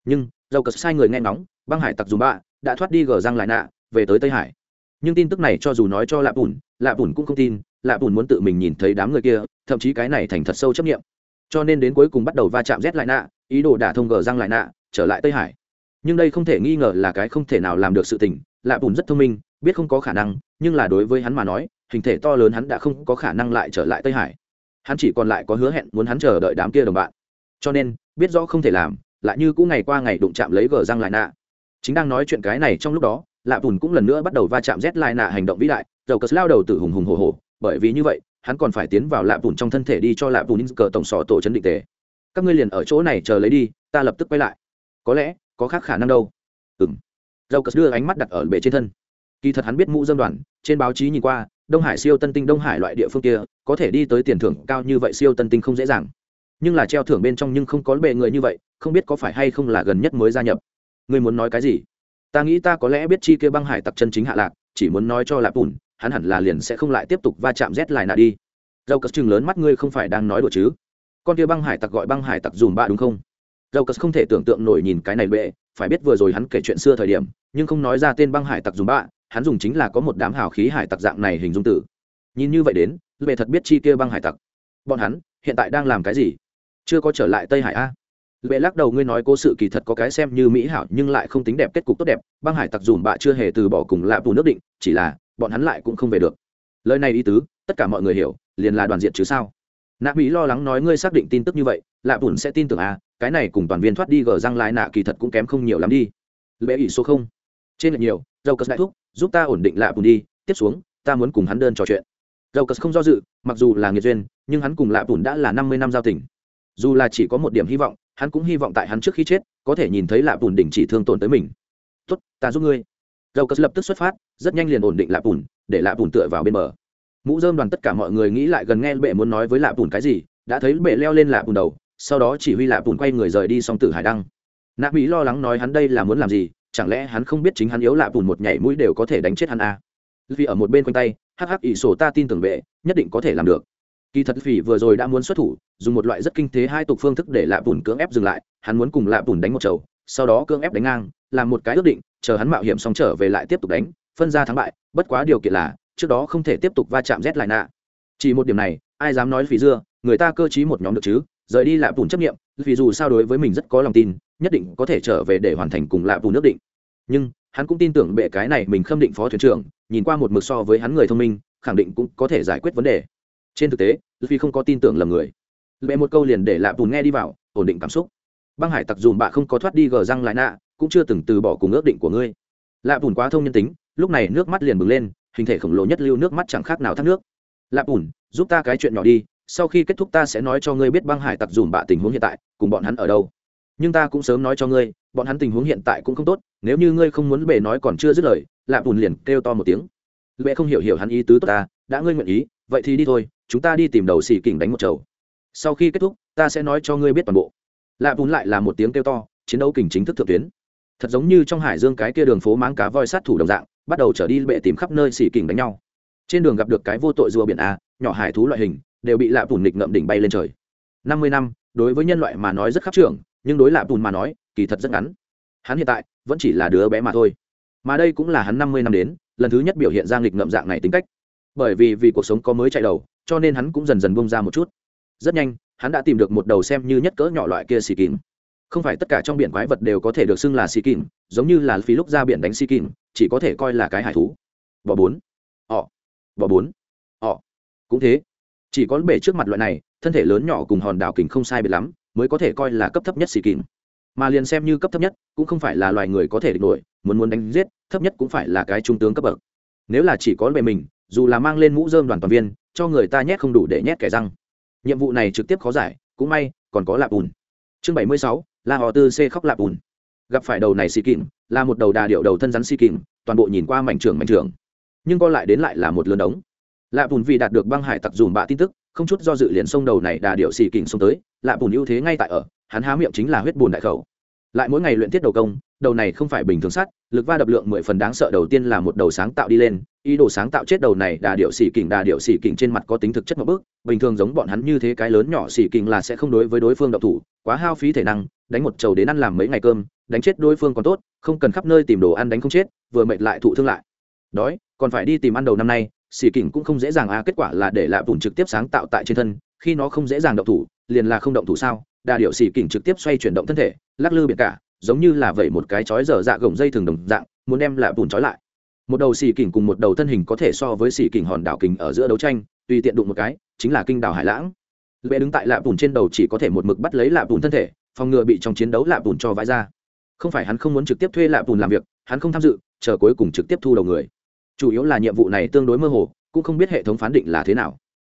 Nhưng dầu cờ sai người nghe ngóng, băng hải tặc dùm bạ đã thoát đi gờ răng lại nạ, về tới tây hải nhưng tin tức này cho dù nói cho lạ bùn lạ bùn cũng không tin lạ bùn muốn tự mình nhìn thấy đám người kia, thậm chí cái này thành thật sâu chấp nghiệm cho nên đến cuối cùng bắt đầu va chạm rét lại nạ, ý đồ đả thông gờ răng lại nạ, trở lại tây hải. Nhưng đây không thể nghi ngờ là cái không thể nào làm được sự tình lạ bùn rất thông minh, biết không có khả năng, nhưng là đối với hắn mà nói, hình thể to lớn hắn đã không có khả năng lại trở lại tây hải. Hắn chỉ còn lại có hứa hẹn muốn hắn chờ đợi đám kia đồng bạn. Cho nên, biết rõ không thể làm, lại như cũ ngày qua ngày đụng chạm lấy gờ răng lại nạ. Chính đang nói chuyện cái này trong lúc đó lạ bùn cũng lần nữa bắt đầu va chạm rét lại nạ hành động vĩ đại, dầu cất lao đầu từ hùng hùng hồ hồ bởi vì như vậy, hắn còn phải tiến vào lạ bùn trong thân thể đi cho lạ bùn cờ tổng sỏ tổ chấn định tề. Các ngươi liền ở chỗ này chờ lấy đi, ta lập tức quay lại. Có lẽ, có khác khả năng đâu. Ừng dầu cất đưa ánh mắt đặt ở bể trên thân. Kỳ thật hắn biết mũ dân đoàn, trên báo chí nhìn qua, đông hải siêu tân tinh đông hải loại địa phương kia, có thể đi tới tiền thưởng cao như vậy siêu tân tinh không dễ dàng. Nhưng là treo thưởng bên trong nhưng không có bệ người như vậy, không biết có phải hay không là gần nhất mới gia nhập. Ngươi muốn nói cái gì? Ta nghĩ ta có lẽ biết chi kia băng hải tặc chân chính hạ lạc, chỉ muốn nói cho lạp bùn, hắn hẳn là liền sẽ không lại tiếp tục va chạm rét lại nạ đi. Dầu cất chừng lớn mắt ngươi không phải đang nói đùa chứ? Con kia băng hải tặc gọi băng hải tặc dùm ba đúng không? Dầu cất không thể tưởng tượng nổi nhìn cái này bệ, phải biết vừa rồi hắn kể chuyện xưa thời điểm, nhưng không nói ra tên băng hải tặc dùm ba, hắn dùng chính là có một đám hào khí hải tặc dạng này hình dung tử. Nhìn như vậy đến, bệ thật biết chi kia băng hải tặc. Bọn hắn hiện tại đang làm cái gì? Chưa có trở lại tây hải a bệ lắc đầu, ngươi nói cố sự kỳ thật có cái xem như mỹ hảo nhưng lại không tính đẹp, kết cục tốt đẹp. Băng hải tặc dùm bạ chưa hề từ bỏ cùng lạ bù nước định, chỉ là bọn hắn lại cũng không về được. Lời này ý tứ, tất cả mọi người hiểu, liền là đoàn diện chứ sao? Nạ mỹ lo lắng nói, ngươi xác định tin tức như vậy, lạ bùn sẽ tin tưởng à cái này cùng toàn viên thoát đi gờ răng lại nạ kỳ thật cũng kém không nhiều lắm đi. Lệ ỷ số không. Trên lệch nhiều, dâu cất đại thúc, giúp ta ổn định lạ bùn đi, tiếp xuống, ta muốn cùng hắn đơn trò chuyện. Dâu cất không do dự, mặc dù là nghiệt duyên, nhưng hắn cùng lạ bùn đã là năm mươi năm giao tình. Dù là chỉ có một điểm hy vọng hắn cũng hy vọng tại hắn trước khi chết, có thể nhìn thấy lạ bùn đỉnh chỉ thương tổn tới mình. Tốt, ta giúp ngươi. Dầu cất lập tức xuất phát, rất nhanh liền ổn định lạ bùn để lạ bùn tựa vào bên bờ. Mũ dơm đoàn tất cả mọi người nghĩ lại gần nghe bệ muốn nói với lạ bùn cái gì, đã thấy bệ leo lên lạ bùn đầu, sau đó chỉ huy lạ bùn quay người rời đi song tử hải đăng. Nạp mỹ lo lắng nói hắn đây là muốn làm gì, chẳng lẽ hắn không biết chính hắn yếu lạ bùn một nhảy mũi đều có thể đánh chết hắn à. vì ở một bên quanh tay, hắc hắc ỷ sổ ta tin tưởng bệ, nhất định có thể làm được kỳ thật phỉ vừa rồi đã muốn xuất thủ, dùng một loại rất kinh thế hai tục phương thức để lạ bùn cưỡng ép dừng lại, hắn muốn cùng lạ bùn đánh một chầu, sau đó cưỡng ép đánh ngang, làm một cái ước định, chờ hắn mạo hiểm xong trở về lại tiếp tục đánh, phân ra thắng bại, bất quá điều kiện là, trước đó không thể tiếp tục va chạm rét lại nạ. Chỉ một điểm này, ai dám nói phỉ dưa, người ta cơ t một nhóm được chứ, rời đi lạ bùn chấp nghiệm vì dù sao đối với mình rất có lòng tin, nhất định có thể trở về để hoàn thành cùng lạ bùn nước định. Nhưng, hắn cũng tin tưởng bệ cái này mình khâm định phó thuyền trưởng, nhìn qua một mực so với hắn người thông minh, khẳng định cũng có thể giải quyết vấn đề trên thực tế vì không có tin tưởng lầm người. Bệ một câu liền để lạ bùn nghe đi vào, ổn định cảm xúc. Băng hải tặc dùm bạ không có thoát đi gờ răng lại nạ, cũng chưa từng từ bỏ cùng ước định của ngươi. Lạ bùn quá thông nhân tính, lúc này nước mắt liền bừng lên, hình thể khổng lồ nhất lưu nước mắt chẳng khác nào thác nước. Lạ bùn giúp ta cái chuyện nhỏ đi, sau khi kết thúc ta sẽ nói cho ngươi biết băng hải tặc dùm bạ tình huống hiện tại, cùng bọn hắn ở đâu. Nhưng ta cũng sớm nói cho ngươi, bọn hắn tình huống hiện tại cũng không tốt, nếu như ngươi không muốn bề nói còn chưa dứt lời, lạ bùn liền kêu to một tiếng. Lệ không hiểu hiểu hắn ý tứ tốt ta, đã ngươi nguyện ý vậy thì đi thôi, chúng ta đi tìm đầu xì kình đánh một chầu. Sau khi kết thúc, ta sẽ nói cho ngươi biết toàn bộ. Lạ bùn lại là một tiếng kêu to, chiến đấu kình chính thức thượng tuyến. Thật giống như trong hải dương cái kia đường phố mang cá voi sát thủ đồng dạng, bắt đầu trở đi bệ tìm khắp nơi xì kình đánh nhau. Trên đường gặp được cái vô tội rùa biển a, nhỏ hải thú loại hình, đều bị lạ bùn nghịch ngậm đỉnh bay lên trời. Năm mươi năm, đối với nhân loại mà nói rất khắc trưởng nhưng đối lạ bùn mà nói, kỳ thật rất ngắn. Hắn hiện tại vẫn chỉ là đứa bé mà thôi. Mà đây cũng là hắn năm mươi năm đến, lần thứ nhất biểu hiện ra nghịch ngậm dạng này tính cách bởi vì vì cuộc sống có mới chạy đầu, cho nên hắn cũng dần dần bông ra một chút. Rất nhanh, hắn đã tìm được một đầu xem như nhất cỡ nhỏ loại kia xì kín không phải tất cả trong biển quái vật đều có thể được xưng là xì kín giống như là phí lúc ra biển đánh xì kín chỉ có thể coi là cái hải thú. Bò bốn. Ọ. Bò bốn. Ọ. Cũng thế. Chỉ có bể trước mặt loại này, thân thể lớn nhỏ cùng hòn đảo kình không sai biệt lắm, mới có thể coi là cấp thấp nhất xì kín mà liền xem như cấp thấp nhất, cũng không phải là loài người có thể địch nổi, muốn muốn đánh giết, thấp nhất cũng phải là cái trung tướng cấp bậc. Nếu là chỉ có bề mình dù là mang lên mũ dơm đoàn toàn viên, cho người ta nhét không đủ để nhét kẻ răng. Nhiệm vụ này trực tiếp khó giải, cũng may, còn có lạp ùn. Chương bảy mươi sáu là họ tư c khóc lạp ùn. Gặp phải đầu này xì kìm, là một đầu đà điệu đầu thân rắn xì kìm, toàn bộ nhìn qua mảnh trường mảnh trường nhưng co lại đến lại là một lớn đống. Lạp ùn vì đạt được băng hải tặc dùm bạ tin tức, không chút do dự liền sông đầu này đà điệu xì kìm xông tới. Lạp ùn ưu thế ngay tại ở, hắn há miệng chính là huyết bùn đại khẩu. Lại mỗi ngày luyện tiết đầu công đầu này không phải bình thường sắt, lực va đập lượng mười phần đáng sợ đầu tiên là một đầu sáng tạo đi lên, ý đồ sáng tạo chết đầu này đà điệu xỉ kình, đà điệu xỉ kình trên mặt có tính thực chất một bước, bình thường giống bọn hắn như thế cái lớn nhỏ xỉ kình là sẽ không đối với đối phương độc thủ, quá hao phí thể năng, đánh một chầu đến ăn làm mấy ngày cơm, đánh chết đối phương còn tốt, không cần khắp nơi tìm đồ ăn đánh không chết, vừa mệt lại thụ thương lại. Đói, còn phải đi tìm ăn đầu năm nay, xỉ kình cũng không dễ dàng à kết quả là để lạ vùng trực tiếp sáng tạo tại trên thân, khi nó không dễ dàng động thủ, liền là không động thủ sao? Đà điệu xỉ kình trực tiếp xoay chuyển động thân thể, lắc lư biệt cả giống như là vậy một cái chói dở dạ gồng dây thường đồng dạng, muốn đem lạ bùn trói lại. Một đầu xì kình cùng một đầu thân hình có thể so với xì kình hòn đảo kình ở giữa đấu tranh, tùy tiện đụng một cái, chính là kinh đảo hải lãng. Lệ đứng tại lạ bùn trên đầu chỉ có thể một mực bắt lấy lạ bùn thân thể, phòng ngừa bị trong chiến đấu lạ bùn cho vãi ra. Không phải hắn không muốn trực tiếp thuê lạ bùn làm việc, hắn không tham dự, chờ cuối cùng trực tiếp thu đầu người. Chủ yếu là nhiệm vụ này tương đối mơ hồ, cũng không biết hệ thống phán định là thế nào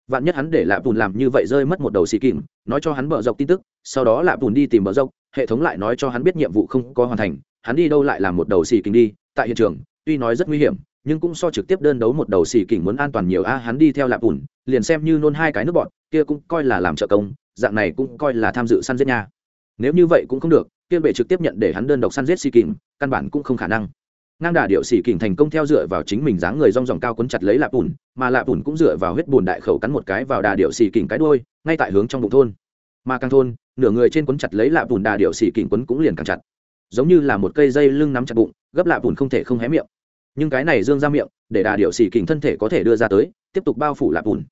vạn nhất hắn để lạ bùn làm như vậy rơi mất một đầu xì kìm, nói cho hắn bờ dọc tin tức, sau đó lạ bùn đi tìm bờ dọc hệ thống lại nói cho hắn biết nhiệm vụ không có hoàn thành, hắn đi đâu lại làm một đầu xì kìm đi, tại hiện trường, tuy nói rất nguy hiểm, nhưng cũng so trực tiếp đơn đấu một đầu xì kìm muốn an toàn nhiều, a, hắn đi theo lạ bùn liền xem như nôn hai cái nước bọn kia cũng coi là làm trợ công, dạng này cũng coi là tham dự săn giết nha. Nếu như vậy cũng không được, kia bệ trực tiếp nhận để hắn đơn độc săn giết xì kìm, căn bản cũng không khả năng ngang đà điệu xỉ kình thành công theo dựa vào chính mình dáng người rong ròng cao quấn chặt lấy lạp bùn mà lạp bùn cũng dựa vào huyết bùn đại khẩu cắn một cái vào đà điệu xỉ kình cái đôi ngay tại hướng trong bụng thôn. Mà càng thôn, nửa người trên quấn chặt lấy lạp bùn đà điệu xỉ kình quấn cũng liền càng chặt. Giống như là một cây dây lưng nắm chặt bụng, gấp lạp bùn không thể không hé miệng. Nhưng cái này dương ra miệng, để đà điệu xỉ kình thân thể có thể đưa ra tới, tiếp tục bao phủ lạp bùn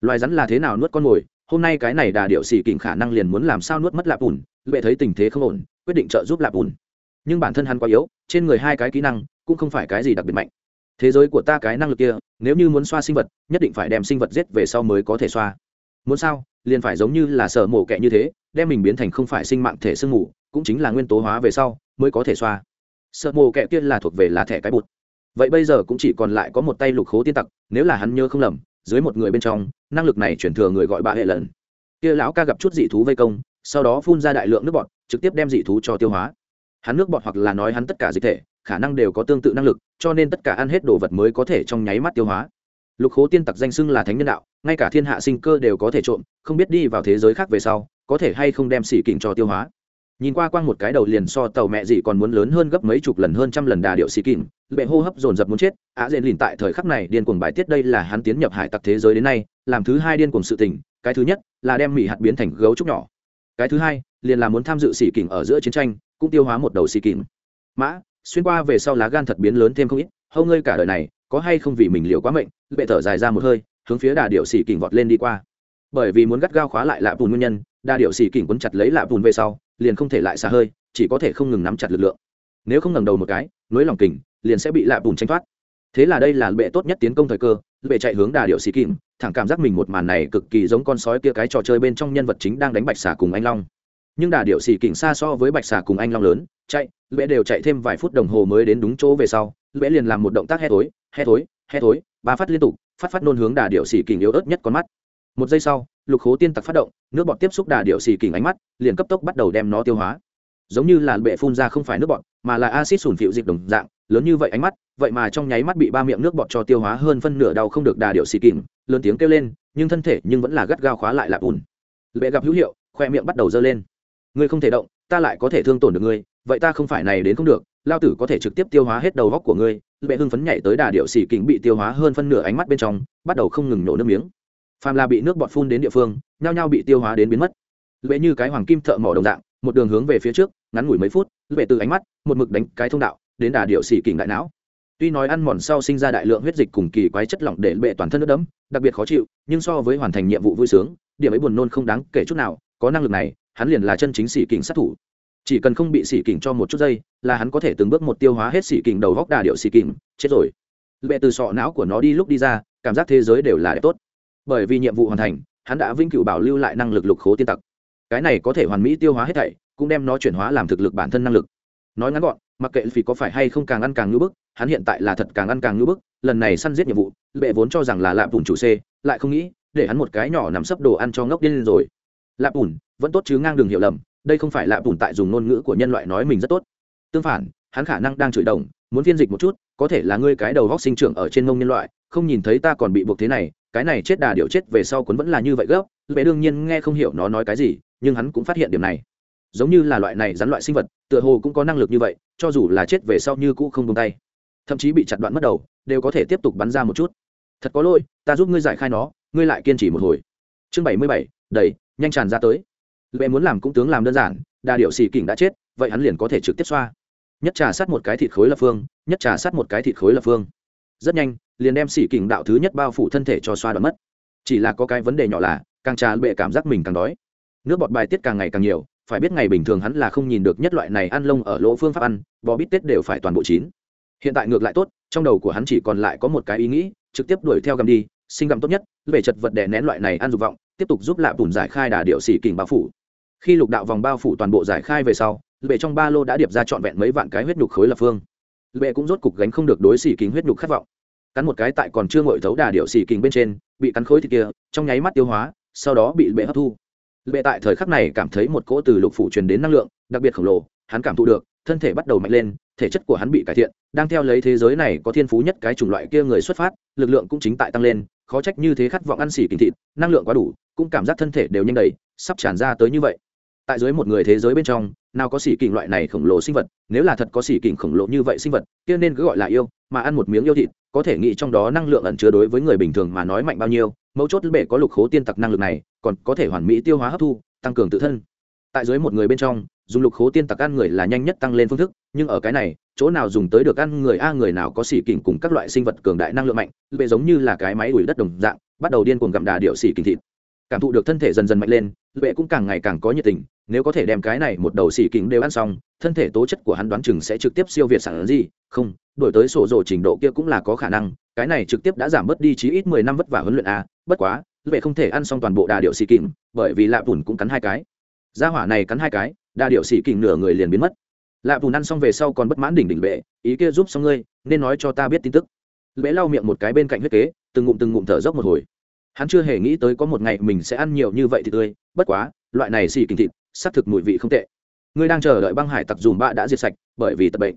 loài rắn là thế nào nuốt con mồi, hôm nay cái này đà điệu xỉ kình khả năng liền muốn làm sao nuốt mất lạp bùn lệ thấy tình thế không ổn, quyết định trợ giúp lạp bùn nhưng bản thân hắn quá yếu, trên người hai cái kỹ năng cũng không phải cái gì đặc biệt mạnh. Thế giới của ta cái năng lực kia, nếu như muốn xoa sinh vật, nhất định phải đem sinh vật giết về sau mới có thể xoa. Muốn sao? Liền phải giống như là sở mổ kẹ như thế, đem mình biến thành không phải sinh mạng thể sương mù, cũng chính là nguyên tố hóa về sau mới có thể xoa. Sợ mổ kẹ kia là thuộc về là thẻ cái bụt. Vậy bây giờ cũng chỉ còn lại có một tay lục khố tiên tặc, nếu là hắn nhớ không lầm, dưới một người bên trong, năng lực này chuyển thừa người gọi bà hệ lần. Kia lão ca gặp chút dị thú vây công, sau đó phun ra đại lượng nước bọt, trực tiếp đem dị thú cho tiêu hóa hắn nước bọt hoặc là nói hắn tất cả dịch thể, khả năng đều có tương tự năng lực, cho nên tất cả ăn hết đồ vật mới có thể trong nháy mắt tiêu hóa. Lục khố tiên tặc danh xưng là thánh nhân đạo, ngay cả thiên hạ sinh cơ đều có thể trộm, không biết đi vào thế giới khác về sau, có thể hay không đem xỉ kình cho tiêu hóa. Nhìn qua quang một cái đầu liền so tàu mẹ gì còn muốn lớn hơn gấp mấy chục lần hơn trăm lần đà điệu xì kìm bệ hô hấp dồn dập muốn chết, á dện lìn tại thời khắc này điên cuồng bài tiết đây là hắn tiến nhập hải tặc thế giới đến nay, làm thứ hai điên cuồng sự tình, cái thứ nhất là đem mỹ hạt biến thành gấu trúc nhỏ. Cái thứ hai, liền là muốn tham dự xì kìm ở giữa chiến tranh cũng tiêu hóa một đầu xì kìm. Mã, xuyên qua về sau lá gan thật biến lớn thêm không ít, hâu ngươi cả đời này, có hay không vì mình liều quá mệnh bệ thở dài ra một hơi, hướng phía đà điệu xì kình vọt lên đi qua. Bởi vì muốn gắt gao khóa lại lạ bùn nguyên nhân, đà điệu xì kình quấn chặt lấy lạ bùn về sau, liền không thể lại xa hơi, chỉ có thể không ngừng nắm chặt lực lượng. Nếu không ngẩng đầu một cái, nối lòng kình, liền sẽ bị lạ bùn tranh thoát. Thế là đây là bệ tốt nhất tiến công thời cơ bệ chạy hướng đà điệu xì kình thẳng cảm giác mình một màn này cực kỳ giống con sói kia cái trò chơi bên trong nhân vật chính đang đánh bạch xà cùng anh long nhưng đà điệu xì kình xa so với bạch xà cùng anh long lớn chạy lễ đều chạy thêm vài phút đồng hồ mới đến đúng chỗ về sau lễ liền làm một động tác hét tối, hét tối, hét tối, ba phát liên tục phát phát nôn hướng đà điệu xì kình yếu ớt nhất con mắt. Một giây sau lục khố tiên tặc phát động nước bọt tiếp xúc đà điệu xì kình ánh mắt liền cấp tốc bắt đầu đem nó tiêu hóa. Giống như là bệ phun ra không phải nước bọt mà là acid sủn phịu dịch đồng dạng lớn như vậy ánh mắt vậy mà trong nháy mắt bị ba miệng nước bọt cho tiêu hóa hơn phân nửa đau không được đà điệu xì kìm lớn tiếng kêu lên nhưng thân thể nhưng vẫn là gắt gao khóa lại lạp ùn. Bệ gặp hữu hiệu khoe miệng bắt đầu dơ lên ngươi không thể động, ta lại có thể thương tổn được ngươi, vậy ta không phải này đến không được, lao tử có thể trực tiếp tiêu hóa hết đầu góc của ngươi. Bệ hưng phấn nhảy tới đà điệu xì kính bị tiêu hóa hơn phân nửa ánh mắt bên trong, bắt đầu không ngừng nổ nước miếng. Phàm là bị nước bọt phun đến địa phương, nhao nhao bị tiêu hóa đến biến mất. Bệ như cái hoàng kim thợ mỏ đồng dạng, một đường hướng về phía trước, ngắn ngủi mấy phút bệ từ ánh mắt, một mực đánh cái thông đạo, đến đà điệu xì kính đại não. Tuy nói ăn mòn sau sinh ra đại lượng huyết dịch cùng kỳ quái chất lỏng để bệ toàn thân nước đẫm, đặc biệt khó chịu, nhưng so với hoàn thành nhiệm vụ vui sướng, điểm ấy buồn nôn không đáng kể chút nào, có năng lực này hắn liền là chân chính sĩ kình sát thủ. Chỉ cần không bị sĩ kình cho một chút giây, là hắn có thể từng bước một tiêu hóa hết sĩ kình đầu góc đà điệu sĩ kình, chết rồi. Bệ từ sọ não của nó đi lúc đi ra, cảm giác thế giới đều là đẹp tốt. Bởi vì nhiệm vụ hoàn thành, hắn đã vĩnh cửu bảo lưu lại năng lực lục khố tiên tặc. Cái này có thể hoàn mỹ tiêu hóa hết thảy, cũng đem nó chuyển hóa làm thực lực bản thân năng lực. Nói ngắn gọn, mặc kệ vì có phải hay không càng ăn càng ngưỡng bức, hắn hiện tại là thật càng ăn càng ngưỡng bức, lần này săn giết nhiệm vụ bệ vốn cho rằng là lạm bùn chủ c, lại không nghĩ, để hắn một cái nhỏ nằm sấp đồ ăn cho ngốc điên rồi. Lạm bùn vẫn tốt chứ ngang đường hiểu lầm, đây không phải lạ bùn tại dùng ngôn ngữ của nhân loại nói mình rất tốt. Tương phản, hắn khả năng đang chửi đồng, muốn phiên dịch một chút, có thể là ngươi cái đầu góc sinh trưởng ở trên mông nhân loại, không nhìn thấy ta còn bị buộc thế này, cái này chết đà điệu chết về sau cuốn vẫn là như vậy gấp bé đương nhiên nghe không hiểu nó nói cái gì, nhưng hắn cũng phát hiện điểm này. Giống như là loại này rắn loại sinh vật, tựa hồ cũng có năng lực như vậy, cho dù là chết về sau như cũ không tung tay, thậm chí bị chặt đoạn mất đầu, đều có thể tiếp tục bắn ra một chút. Thật có lỗi, ta giúp ngươi giải khai nó, ngươi lại kiên trì một hồi. Chương bảy mươi bảy đầy nhanh tràn ra tới lệ muốn làm cũng tướng làm đơn giản, đa điệu xì kỉnh đã chết, vậy hắn liền có thể trực tiếp xoa. Nhất trà sát một cái thịt khối lập phương, nhất trà sát một cái thịt khối lập phương. Rất nhanh, liền đem xì kỉnh đạo thứ nhất bao phủ thân thể cho xoa đoạn mất. Chỉ là có cái vấn đề nhỏ là, càng trà bệ cảm giác mình càng đói. Nước bọt bài tiết càng ngày càng nhiều, phải biết ngày bình thường hắn là không nhìn được nhất loại này ăn lông ở lỗ phương pháp ăn, bò bít tết đều phải toàn bộ chín. Hiện tại ngược lại tốt, trong đầu của hắn chỉ còn lại có một cái ý nghĩ, trực tiếp đuổi theo gầm đi, sinh gầm tốt nhất, về chật vật đè nén loại này ăn dục vọng, tiếp tục giúp lạ bùn giải khai đà điệu xỉ kình bao phủ khi lục đạo vòng bao phủ toàn bộ giải khai về sau bệ trong ba lô đã điệp ra trọn vẹn mấy vạn cái huyết nhục khối lập phương. Bệ cũng rốt cục gánh không được đối xỉ kính huyết nhục khát vọng. Cắn một cái tại còn chưa ngội thấu đà điệu xỉ kính bên trên, bị cắn khối thịt kia, trong nháy mắt tiêu hóa, sau đó bị bệ hấp thu. Bệ tại thời khắc này cảm thấy một cỗ từ lục phủ truyền đến năng lượng, đặc biệt khổng lồ, hắn cảm thụ được, thân thể bắt đầu mạnh lên, thể chất của hắn bị cải thiện, đang theo lấy thế giới này có thiên phú nhất cái chủng loại kia người xuất phát, lực lượng cũng chính tại tăng lên, khó trách như thế khát vọng ăn xỉ kinh thịt, năng lượng quá đủ, cũng cảm giác thân thể đều nhanh đầy, sắp tràn ra tới như vậy tại dưới một người thế giới bên trong, nào có xỉ kình loại này khổng lồ sinh vật, nếu là thật có xỉ kình khổng lồ như vậy sinh vật, kia nên cứ gọi là yêu, mà ăn một miếng yêu thịt, có thể nghĩ trong đó năng lượng ẩn chứa đối với người bình thường mà nói mạnh bao nhiêu, mấu chốt bể có lục khố tiên tặc năng lực này, còn có thể hoàn mỹ tiêu hóa hấp thu, tăng cường tự thân. Tại dưới một người bên trong, dùng lục khố tiên tặc ăn người là nhanh nhất tăng lên phương thức, nhưng ở cái này, chỗ nào dùng tới được ăn người a, người nào có xỉ kình cùng các loại sinh vật cường đại năng lượng mạnh bệ giống như là cái máy đuổi đất đồng dạng, bắt đầu điên cuồng gặm đà điệu xỉ kình thịt cảm thụ được thân thể dần dần mạnh lên, lệ cũng càng ngày càng có nhiệt tình, nếu có thể đem cái này một đầu xì kình đều ăn xong, thân thể tố chất của hắn đoán chừng sẽ trực tiếp siêu việt sản gì, không, đổi tới sổ rồ trình độ kia cũng là có khả năng, cái này trực tiếp đã giảm bớt đi chí ít mười năm vất vả huấn luyện a, bất quá, lệ không thể ăn xong toàn bộ đà điệu xì kình bởi vì lạ bùn cũng cắn hai cái. Gia hỏa này cắn hai cái đa điệu xì kình nửa người liền biến mất. Lạ bùn ăn xong về sau còn bất mãn đỉnh đỉnh vệ ý kia giúp xong ngươi, nên nói cho ta biết tin tức. Lệ lau miệng một cái bên cạnh huyết kế, từng ngụm từng ngụm thở dốc một hồi hắn chưa hề nghĩ tới có một ngày mình sẽ ăn nhiều như vậy thì tươi, bất quá, loại này xì kinh thịt, xác thực mùi vị không tệ. Ngươi đang chờ đợi băng hải tặc dùm bạ đã diệt sạch, bởi vì tập bệnh.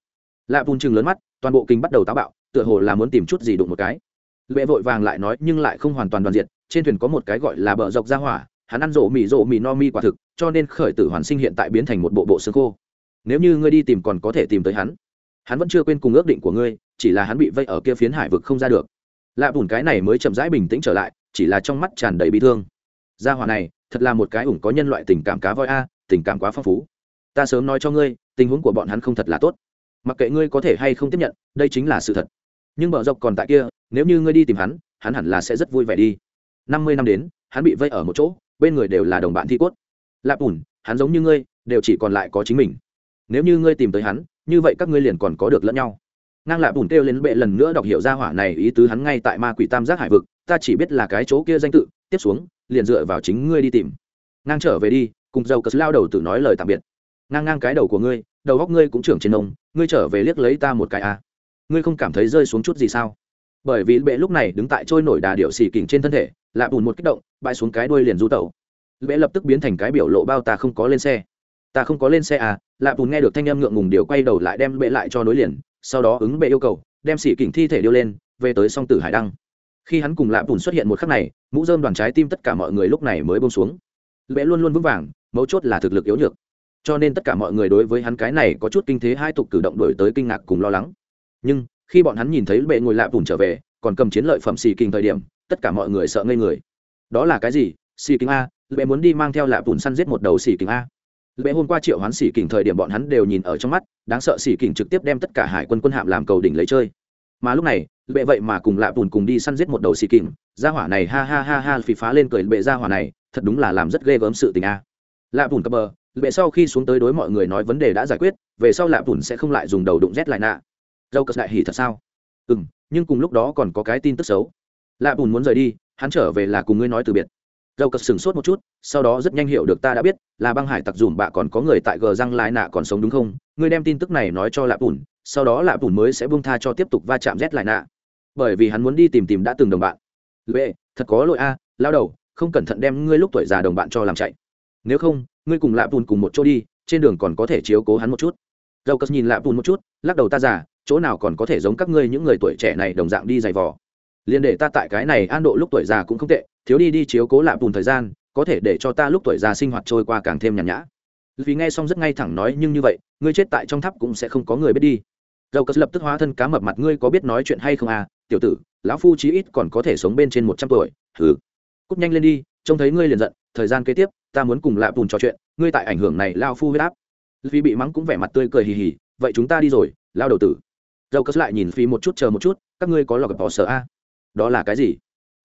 Lạ bùn chừng lớn mắt, toàn bộ kinh bắt đầu táo bạo, tựa hồ là muốn tìm chút gì đụng một cái. Lệ vội vàng lại nói, nhưng lại không hoàn toàn đoàn diệt, trên thuyền có một cái gọi là bờ dọc ra hỏa, hắn ăn rộ mì rộ mì no mi quả thực, cho nên khởi tử hoàn sinh hiện tại biến thành một bộ bộ xương khô. Nếu như ngươi đi tìm còn có thể tìm tới hắn. Hắn vẫn chưa quên cùng ước định của ngươi, chỉ là hắn bị vây ở kia phiến hải vực không ra được. Lạ bùn cái này mới chậm rãi bình tĩnh trở lại chỉ là trong mắt tràn đầy bị thương. Gia hỏa này, thật là một cái ủng có nhân loại tình cảm cá voi a, tình cảm quá phong phú. Ta sớm nói cho ngươi, tình huống của bọn hắn không thật là tốt. Mặc kệ ngươi có thể hay không tiếp nhận, đây chính là sự thật. Nhưng bờ dọc còn tại kia, nếu như ngươi đi tìm hắn hắn hẳn là sẽ rất vui vẻ đi. Năm mươi năm đến, hắn bị vây ở một chỗ, bên người đều là đồng bạn thi cốt. Lạp ủn, hắn giống như ngươi, đều chỉ còn lại có chính mình. Nếu như ngươi tìm tới hắn, như vậy các ngươi liền còn có được lẫn nhau. Ngang lạp ủn kêu lên bệ lần nữa đọc hiểu ra hỏa này ý tứ hắn ngay tại ma quỷ tam giác hải vực ta chỉ biết là cái chỗ kia danh tự, tiếp xuống, liền dựa vào chính ngươi đi tìm. Ngang trở về đi, cùng dâu cất lao đầu tự nói lời tạm biệt. Ngang ngang cái đầu của ngươi, đầu góc ngươi cũng trưởng trên nông ngươi trở về liếc lấy ta một cái à. ngươi không cảm thấy rơi xuống chút gì sao? Bởi vì bệ lúc này đứng tại trôi nổi đà điệu xì kình trên thân thể, lạ bùn một kích động, bãi xuống cái đuôi liền du tẩu. Bệ lập tức biến thành cái biểu lộ bao ta không có lên xe. Ta không có lên xe à lạ bùn nghe được thanh âm ngượng ngùng điều quay đầu lại đem bệ lại cho nối liền, sau đó ứng bệ yêu cầu, đem xì kình thi thể điêu lên, về tới song tử hải đăng khi hắn cùng lạ bùn xuất hiện một khắc này, mũ dơm đoàn trái tim tất cả mọi người lúc này mới bông xuống. Bệ luôn luôn vững vàng, mấu chốt là thực lực yếu nhược. Cho nên tất cả mọi người đối với hắn cái này có chút kinh thế hai tục cử động đổi tới kinh ngạc cùng lo lắng. Nhưng, khi bọn hắn nhìn thấy bệ ngồi lạ bùn trở về, còn cầm chiến lợi phẩm xì kinh thời điểm, tất cả mọi người sợ ngây người. Đó là cái gì? Xì kinh a bệ muốn đi mang theo lạ bùn săn giết một đầu xì kinh a. Bệ hôm qua triệu hoán xì kinh thời điểm bọn hắn đều nhìn ở trong mắt, đáng sợ xì kinh trực tiếp đem tất cả hải quân quân hạm làm cầu đỉnh lấy chơi. Mà lúc này bệ vậy mà cùng lạ bùn cùng đi săn giết một đầu xì kinh gia hỏa này ha ha ha ha phì phá lên cười, bệ gia hỏa này, thật đúng là làm rất ghê gớm sự tình a. Lạ bùn cập bờ, bệ sau khi xuống tới đối mọi người nói vấn đề đã giải quyết, về sau lạ bùn sẽ không lại dùng đầu đụng rét lại nạ. Dâu cất đại hỉ thật sao? Ừ m nhưng cùng lúc đó còn có cái tin tức xấu. Lạ bùn muốn rời đi, hắn trở về là cùng ngươi nói từ biệt. Dâu cất sửng sốt một chút, sau đó rất nhanh hiểu được ta đã biết, là băng hải tặc dùm bạ còn có người tại gờ răng lại nạ còn sống đúng không? Ngươi đem tin tức này nói cho lạ bùn sau đó lạ bùn mới sẽ buông tha cho tiếp tục va chạm rét lại nạ bởi vì hắn muốn đi tìm tìm đã từng đồng bạn. Lệ, thật có lỗi a, lao đầu, không cẩn thận đem ngươi lúc tuổi già đồng bạn cho làm chạy. Nếu không, ngươi cùng lạ bùn cùng một chỗ đi, trên đường còn có thể chiếu cố hắn một chút. Dầu cất nhìn lạ bùn một chút, lắc đầu ta già, chỗ nào còn có thể giống các ngươi những người tuổi trẻ này đồng dạng đi giày vò. Liền để ta tại cái này an độ lúc tuổi già cũng không tệ, thiếu đi đi chiếu cố lạ bùn thời gian, có thể để cho ta lúc tuổi già sinh hoạt trôi qua càng thêm nhàn nhã. Vì nghe xong rất ngay thẳng nói nhưng như vậy, ngươi chết tại trong tháp cũng sẽ không có người biết đi. Dầu cất lập tức hóa thân cá mập mặt, ngươi có biết nói chuyện hay không à? Tiểu tử lão phu chí ít còn có thể sống bên trên một trăm tuổi Hừ, cút nhanh lên đi trông thấy ngươi liền giận thời gian kế tiếp ta muốn cùng lạ bùn trò chuyện ngươi tại ảnh hưởng này lao phu huyết áp. Vì bị mắng cũng vẻ mặt tươi cười hì hì vậy chúng ta đi rồi lao đầu tử. Dầu cất lại nhìn phí một chút chờ một chút các ngươi có lọc bỏ sợ a. À? đó là cái gì?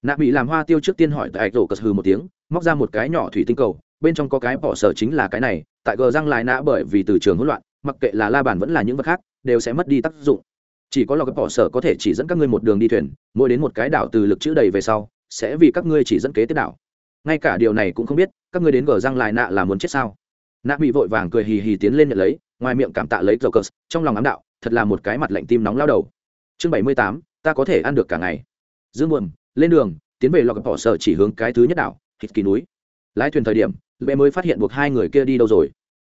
Nạ bị làm hoa tiêu trước tiên hỏi tại rổ cất hừ một tiếng móc ra một cái nhỏ thủy tinh cầu bên trong có cái bỏ sở chính là cái này tại gờ răng lại nã bởi vì từ trường hỗn loạn mặc kệ là la bàn vẫn là những vật khác đều sẽ mất đi tác dụng chỉ có lò gấp bỏ sở có thể chỉ dẫn các ngươi một đường đi thuyền, mỗi đến một cái đảo từ lực chữ đầy về sau, sẽ vì các ngươi chỉ dẫn kế tiếp đảo. Ngay cả điều này cũng không biết, các ngươi đến gờ răng lại nạ là muốn chết sao? Nạ bị vội vàng cười hì hì tiến lên nhận lấy, ngoài miệng cảm tạ lấy dầu cờ trong lòng ám đạo, thật là một cái mặt lạnh tim nóng lao đầu. Chương bảy mươi tám, ta có thể ăn được cả ngày. Dương buồm, lên đường, tiến về lò gấp bỏ sở chỉ hướng cái thứ nhất đảo hít kỳ núi. Lái thuyền thời điểm bé mới phát hiện buộc hai người kia đi đâu rồi.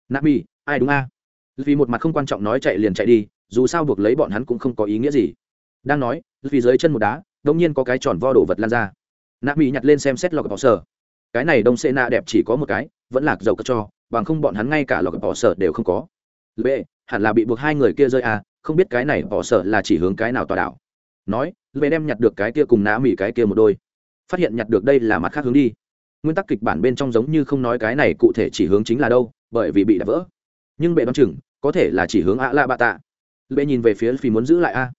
Nạ bị ai đúng a? Vì một mặt không quan trọng nói chạy liền chạy đi dù sao buộc lấy bọn hắn cũng không có ý nghĩa gì. Đang nói, vì dưới chân một đá đông nhiên có cái tròn vo đổ vật lan ra. Nạ mỹ nhặt lên xem xét lọc bỏ sở. Cái này đông xê nạ đẹp chỉ có một cái, vẫn là dầu cất cho, bằng không bọn hắn ngay cả lọc bỏ sở đều không có. B hẳn là bị buộc hai người kia rơi à không biết cái này bỏ sở là chỉ hướng cái nào tòa đảo. Nói b đem nhặt được cái kia cùng nạ mỹ cái kia một đôi. Phát hiện nhặt được đây là mặt khác hướng đi. Nguyên tắc kịch bản bên trong giống như không nói cái này cụ thể chỉ hướng chính là đâu, bởi vì bị đã vỡ. Nhưng bệ đoán chừng, có thể là chỉ hướng ạ la bạ tạ bệ nhìn về phía phí muốn giữ lại a.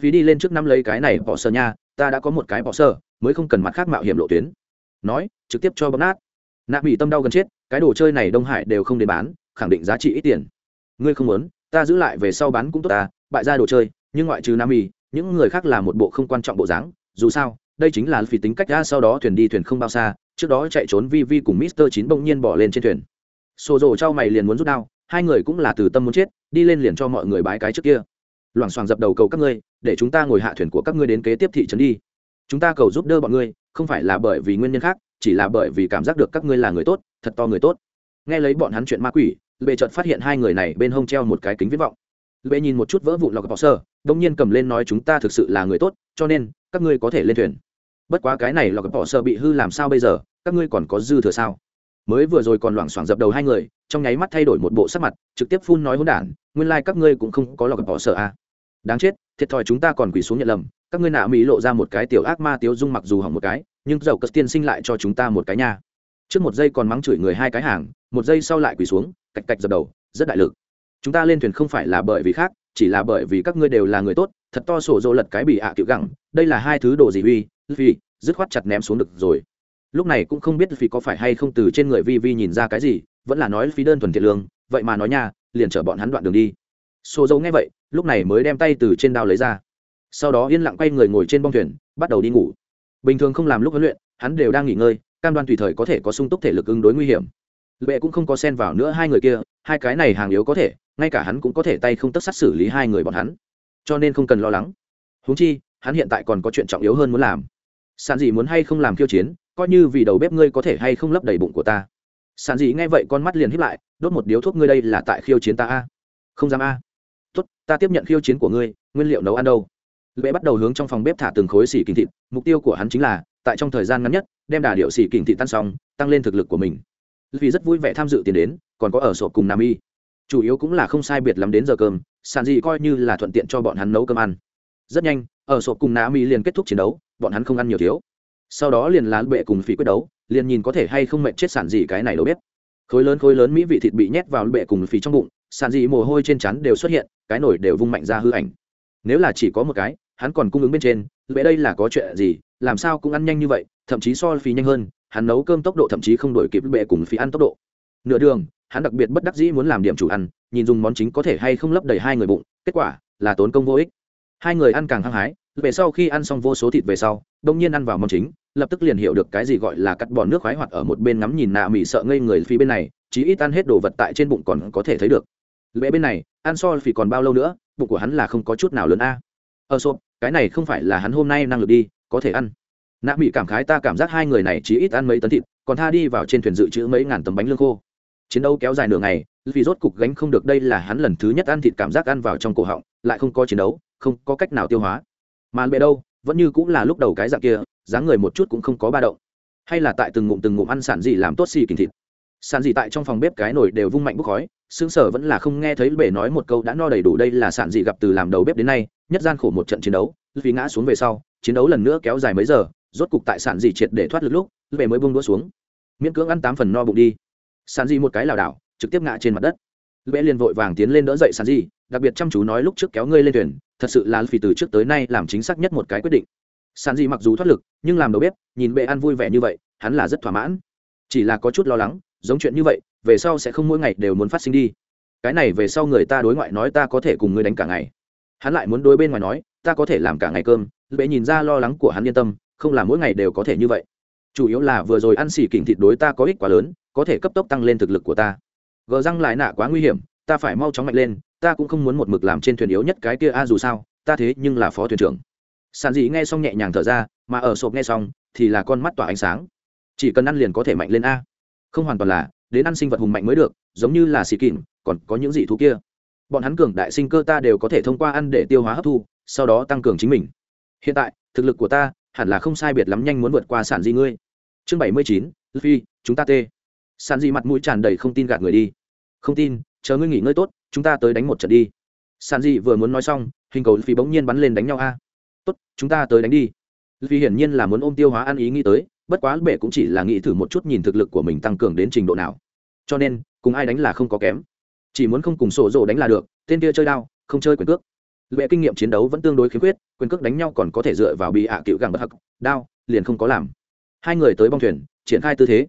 Phí đi lên trước năm lấy cái này bỏ sơ nha, ta đã có một cái bỏ sơ mới không cần mặt khác mạo hiểm lộ tuyến. Nói, trực tiếp cho bấm nát. Nạ bị tâm đau gần chết, cái đồ chơi này đông hải đều không đến bán, khẳng định giá trị ít tiền. Ngươi không muốn, ta giữ lại về sau bán cũng tốt ta, bại ra đồ chơi, nhưng ngoại trừ nam y những người khác là một bộ không quan trọng bộ dáng, dù sao, đây chính là phí tính cách ra sau đó thuyền đi thuyền không bao xa, trước đó chạy trốn vi vi cùng mister chín bỗng nhiên bỏ lên trên thuyền. Xô rồ trao mày liền muốn rút đao, hai người cũng là từ tâm muốn chết đi lên liền cho mọi người bái cái trước kia. Loảng xoảng dập đầu cầu các ngươi, để chúng ta ngồi hạ thuyền của các ngươi đến kế tiếp thị trấn đi. Chúng ta cầu giúp đỡ bọn ngươi, không phải là bởi vì nguyên nhân khác, chỉ là bởi vì cảm giác được các ngươi là người tốt, thật to người tốt. Nghe lấy bọn hắn chuyện ma quỷ, lệ chợt phát hiện hai người này bên hông treo một cái kính viết vọng. Lệ nhìn một chút vỡ vụn lọc bỏ sơ đông nhiên cầm lên nói chúng ta thực sự là người tốt, cho nên, các ngươi có thể lên thuyền. Bất quá cái này lọc bỏ sơ bị hư làm sao bây giờ, các ngươi còn có dư thừa sao? Mới vừa rồi còn loảng xoảng dập đầu hai người, trong nháy mắt thay đổi một bộ sắc mặt, trực tiếp phun nói hỗn đản, nguyên lai、like、các ngươi cũng không có lọc bỏ sợ a à. đáng chết, thiệt thòi chúng ta còn quỳ xuống nhận lầm, các ngươi nạ mỹ lộ ra một cái tiểu ác ma tiếu dung mặc dù hỏng một cái, nhưng dầu cất tiên sinh lại cho chúng ta một cái nha. Trước một giây còn mắng chửi người hai cái hàng, một giây sau lại quỳ xuống, cạch cạch dập đầu, rất đại lực. Chúng ta lên thuyền không phải là bởi vì khác, chỉ là bởi vì các ngươi đều là người tốt, thật to sổ dỗ lật cái bị ạ à gẳng, đây là hai thứ đồ gì uy vì dứt khoát chặt ném xuống được rồi lúc này cũng không biết vì có phải hay không từ trên người vi vi nhìn ra cái gì, vẫn là nói phi đơn thuần thiện lương, vậy mà nói nha, liền chở bọn hắn đoạn đường đi. Xô Dâu nghe vậy, lúc này mới đem tay từ trên đao lấy ra. Sau đó yên lặng quay người ngồi trên bong thuyền, bắt đầu đi ngủ. Bình thường không làm lúc huấn luyện, hắn đều đang nghỉ ngơi, cam đoan tùy thời có thể có sung túc thể lực ứng đối nguy hiểm. Lệ cũng không có xen vào nữa hai người kia, hai cái này hàng yếu có thể, ngay cả hắn cũng có thể tay không tất sát xử lý hai người bọn hắn. Cho nên không cần lo lắng. Húng chi, hắn hiện tại còn có chuyện trọng yếu hơn muốn làm. Sàn gì muốn hay không làm khiêu chiến coi như vì đầu bếp ngươi có thể hay không lấp đầy bụng của ta. Sản gì nghe vậy con mắt liền hít lại, đốt một điếu thuốc ngươi đây là tại khiêu chiến ta a? Không dám a. Tốt, ta tiếp nhận khiêu chiến của ngươi, nguyên liệu nấu ăn đâu? Lễ bắt đầu hướng trong phòng bếp thả từng khối xỉ kinh thịt, mục tiêu của hắn chính là, tại trong thời gian ngắn nhất, đem đà điệu xỉ kinh thịt tan xong, tăng lên thực lực của mình. Vì rất vui vẻ tham dự tiền đến, còn có ở sổ cùng nam y chủ yếu cũng là không sai biệt lắm đến giờ cơm, sàn gì coi như là thuận tiện cho bọn hắn nấu cơm ăn. Rất nhanh, ở sổ cùng nam y liền kết thúc chiến đấu, bọn hắn không ăn nhiều thiếu sau đó liền lán bệ cùng phí quyết đấu, liền nhìn có thể hay không mệnh chết sản gì cái này đâu biết. Khối lớn khối lớn mỹ vị thịt bị nhét vào bệ cùng phí trong bụng, sản gì mồ hôi trên chắn đều xuất hiện, cái nổi đều vung mạnh ra hư ảnh. Nếu là chỉ có một cái, hắn còn cung ứng bên trên, bệ đây là có chuyện gì, làm sao cũng ăn nhanh như vậy, thậm chí so phí nhanh hơn, hắn nấu cơm tốc độ thậm chí không đổi kịp bệ cùng phí ăn tốc độ. Nửa đường, hắn đặc biệt bất đắc dĩ muốn làm điểm chủ ăn, nhìn dùng món chính có thể hay không lấp đầy hai người bụng, kết quả là tốn công vô ích. Hai người ăn càng hăng hái về sau khi ăn xong vô số thịt về sau, đông nhiên ăn vào món chính, lập tức liền hiểu được cái gì gọi là cắt bỏ nước khoái hoạt ở một bên ngắm nhìn nạ mỹ sợ ngây người phía bên này, chí ít ăn hết đồ vật tại trên bụng còn có thể thấy được. Lệ bên này, ăn so phì còn bao lâu nữa, bụng của hắn là không có chút nào lớn a. À. ờ xộp cái này không phải là hắn hôm nay năng lực đi, có thể ăn. Nạ mỹ cảm khái ta cảm giác hai người này chí ít ăn mấy tấn thịt, còn tha đi vào trên thuyền dự trữ mấy ngàn tấm bánh lương khô. Chiến đấu kéo dài nửa ngày vì rốt cục gánh không được đây là hắn lần thứ nhất ăn thịt cảm giác ăn vào trong cổ họng, lại không có chiến đấu, không có cách nào tiêu hóa mà bệ đâu, vẫn như cũng là lúc đầu cái dạng kia, dáng người một chút cũng không có ba động. Hay là tại từng ngụm từng ngụm ăn sản gì làm tốt xì kình thịt. Sản gì tại trong phòng bếp cái nồi đều vung mạnh bốc khói xương sở vẫn là không nghe thấy bể nói một câu đã no đầy đủ đây là sản gì gặp từ làm đầu bếp đến nay, nhất gian khổ một trận chiến đấu vì ngã xuống về sau, chiến đấu lần nữa kéo dài mấy giờ, rốt cục tại sản gì triệt để thoát lực lúc bể mới bung đũa xuống. Miễn cưỡng ăn tám phần no bụng đi. Sản gì một cái lảo đảo, trực tiếp ngã trên mặt đất. Bệ liền vội vàng tiến lên đỡ dậy sản gì đặc biệt chăm chú nói lúc trước kéo ngươi lên thuyền thật sự là phi từ trước tới nay làm chính xác nhất một cái quyết định. Sản dị mặc dù thoát lực, nhưng làm đầu bếp, nhìn bệ ăn vui vẻ như vậy, hắn là rất thỏa mãn. Chỉ là có chút lo lắng, giống chuyện như vậy, về sau sẽ không mỗi ngày đều muốn phát sinh đi. Cái này về sau người ta đối ngoại nói ta có thể cùng ngươi đánh cả ngày. Hắn lại muốn đối bên ngoài nói, ta có thể làm cả ngày cơm. Bệ nhìn ra lo lắng của hắn yên tâm, không là mỗi ngày đều có thể như vậy. Chủ yếu là vừa rồi ăn xỉ kỉnh thịt đối ta có ích quá lớn, có thể cấp tốc tăng lên thực lực của ta. Gờ răng lại nạ quá nguy hiểm, ta phải mau chóng mạnh lên ta cũng không muốn một mực làm trên thuyền yếu nhất cái kia a, dù sao, ta thế nhưng là phó thuyền trưởng. Sàn dị nghe xong nhẹ nhàng thở ra, mà ở sộp nghe xong, thì là con mắt tỏa ánh sáng. Chỉ cần ăn liền có thể mạnh lên a. Không hoàn toàn là, đến ăn sinh vật hùng mạnh mới được, giống như là xì kìm, còn có những dị thú kia. Bọn hắn cường đại sinh cơ ta đều có thể thông qua ăn để tiêu hóa hấp thu, sau đó tăng cường chính mình. Hiện tại, thực lực của ta hẳn là không sai biệt lắm nhanh muốn vượt qua sản di ngươi. Chương bảy mươi chín phi chúng ta tê. Sản di mặt mũi tràn đầy không tin gạt người đi. Không tin, chờ ngươi nghỉ ngơi tốt chúng ta tới đánh một trận đi. San di vừa muốn nói xong, hình cầu phi bỗng nhiên bắn lên đánh nhau a. Tốt, chúng ta tới đánh đi. Vì hiển nhiên là muốn ôm tiêu hóa ăn ý nghĩ tới, bất quá bệ cũng chỉ là nghĩ thử một chút nhìn thực lực của mình tăng cường đến trình độ nào. Cho nên, cùng ai đánh là không có kém. Chỉ muốn không cùng sổ rộ đánh là được, tên kia chơi đao, không chơi quyền cước. Bệ kinh nghiệm chiến đấu vẫn tương đối khiếm khuyết, quyền cước đánh nhau còn có thể dựa vào bị hạ cựu gàng bất hắc, đao, liền không có làm. Hai người tới bong thuyền, triển khai tư thế.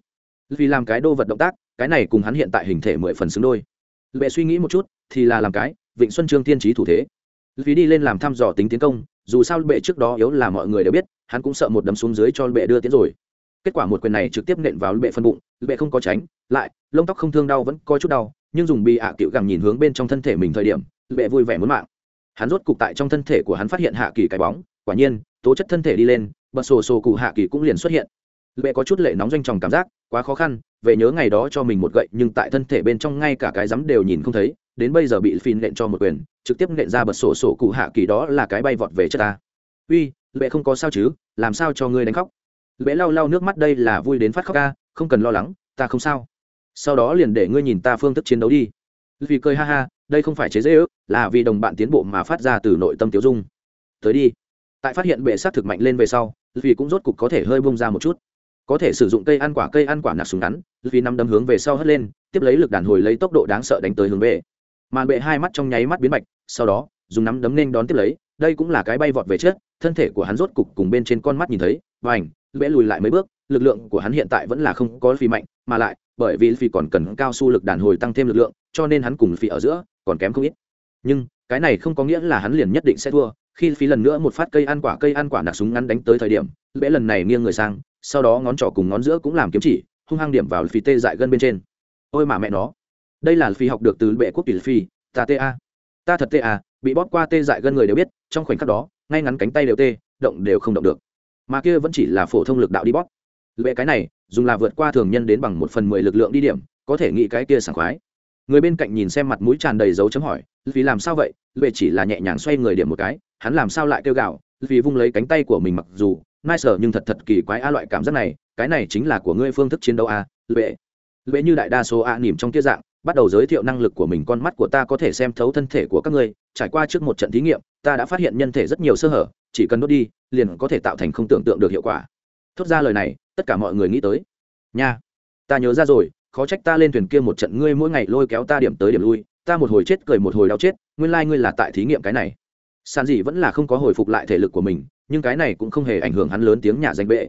Vì làm cái đô vật động tác, cái này cùng hắn hiện tại hình thể mười phần xứng đôi. Bệ suy nghĩ một chút thì là làm cái, vịnh xuân trương tiên trí thủ thế. Vì đi lên làm thăm dò tính tiến công, dù sao bệ trước đó yếu là mọi người đều biết, hắn cũng sợ một đấm xuống dưới cho bệ đưa tiến rồi. Kết quả một quyền này trực tiếp nện vào bệ phân bụng, bệ không có tránh, lại, lông tóc không thương đau vẫn có chút đau, nhưng dùng bị ạ à cựu gẳng nhìn hướng bên trong thân thể mình thời điểm, bệ vui vẻ muốn mạng. Hắn rốt cục tại trong thân thể của hắn phát hiện hạ kỳ cái bóng, quả nhiên, tố chất thân thể đi lên, bật sổ sổ cụ hạ kỳ cũng liền xuất hiện. Bệ có chút lệ nóng doanh tròng cảm giác, quá khó khăn, về nhớ ngày đó cho mình một gậy, nhưng tại thân thể bên trong ngay cả cái rắm đều nhìn không thấy đến bây giờ bị phin nện cho một quyền, trực tiếp nện ra bật sổ sổ cụ hạ kỳ đó là cái bay vọt về chất ta. Uy bệ không có sao chứ, làm sao cho ngươi đánh khóc? Bệ lau lau nước mắt đây là vui đến phát khóc ca, không cần lo lắng, ta không sao. Sau đó liền để ngươi nhìn ta phương thức chiến đấu đi. Vì cười ha ha, đây không phải chế dễ ước, là vì đồng bạn tiến bộ mà phát ra từ nội tâm tiêu dung. Tới đi. Tại phát hiện bệ sát thực mạnh lên về sau, vì cũng rốt cục có thể hơi bông ra một chút. Có thể sử dụng cây ăn quả, cây ăn quả nạp súng ngắn, vì năm đấm hướng về sau hất lên, tiếp lấy lực đàn hồi lấy tốc độ đáng sợ đánh tới hướng bệ màn bệ hai mắt trong nháy mắt biến bạch, sau đó, dùng nắm đấm nên đón tiếp lấy, đây cũng là cái bay vọt về trước, thân thể của hắn rốt cục cùng bên trên con mắt nhìn thấy và ảnh bệ lùi lại mấy bước, lực lượng của hắn hiện tại vẫn là không có phi mạnh, mà lại, bởi vì phi còn cần cao su lực đàn hồi tăng thêm lực lượng, cho nên hắn cùng phi ở giữa còn kém không ít. Nhưng, cái này không có nghĩa là hắn liền nhất định sẽ thua, khi phi lần nữa một phát cây ăn quả, cây ăn quả nạc súng ngắn đánh tới thời điểm, bệ lần này nghiêng người sang, sau đó ngón trỏ cùng ngón giữa cũng làm kiếm chỉ, hung hăng điểm vào phi tê dại gân bên trên. Ôi mà mẹ nó đây là phi học được từ bệ quốc tỷ phi, ta ta ta thật ta bị bóp qua tê dại gân người đều biết, trong khoảnh khắc đó, ngay ngắn cánh tay đều tê, động đều không động được. Mà kia vẫn chỉ là phổ thông lực đạo đi bóp. Lệ cái này, dùng là vượt qua thường nhân đến bằng một phần mười lực lượng đi điểm, có thể nghĩ cái kia sảng khoái. Người bên cạnh nhìn xem mặt mũi tràn đầy dấu chấm hỏi, vì làm sao vậy? Lệ chỉ là nhẹ nhàng xoay người điểm một cái, hắn làm sao lại kêu gào, vì vung lấy cánh tay của mình mặc dù, nai sở nhưng thật thật kỳ quái a loại cảm giác này, cái này chính là của ngươi phương thức chiến đấu a, lệ. Lệ như đại đa số a nỉm trong kia dạng bắt đầu giới thiệu năng lực của mình, con mắt của ta có thể xem thấu thân thể của các ngươi. Trải qua trước một trận thí nghiệm, ta đã phát hiện nhân thể rất nhiều sơ hở, chỉ cần đốt đi, liền có thể tạo thành không tưởng tượng được hiệu quả. Thốt ra lời này, tất cả mọi người nghĩ tới. Nha, ta nhớ ra rồi, khó trách ta lên thuyền kia một trận, ngươi mỗi ngày lôi kéo ta điểm tới điểm lui. Ta một hồi chết cười một hồi đau chết, nguyên lai、like、ngươi là tại thí nghiệm cái này. Sàn dị vẫn là không có hồi phục lại thể lực của mình, nhưng cái này cũng không hề ảnh hưởng hắn lớn tiếng nhà danh bệ.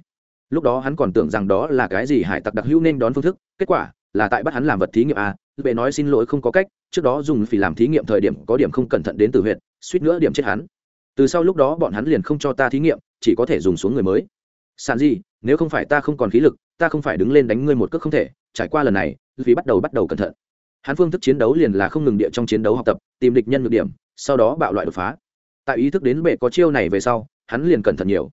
Lúc đó hắn còn tưởng rằng đó là cái gì hải tặc đặc hữu nên đón phương thức, kết quả là tại bắt hắn làm vật thí nghiệm à bệ nói xin lỗi không có cách, trước đó dùng phỉ làm thí nghiệm thời điểm có điểm không cẩn thận đến từ huyện suýt nữa điểm chết hắn. Từ sau lúc đó bọn hắn liền không cho ta thí nghiệm, chỉ có thể dùng xuống người mới. Sàn gì, nếu không phải ta không còn khí lực, ta không phải đứng lên đánh ngươi một cước không thể, trải qua lần này vì bắt đầu bắt đầu cẩn thận. Hắn phương thức chiến đấu liền là không ngừng địa trong chiến đấu học tập, tìm địch nhân ngược điểm, sau đó bạo loại đột phá. Tại ý thức đến bệ có chiêu này về sau, hắn liền cẩn thận nhiều.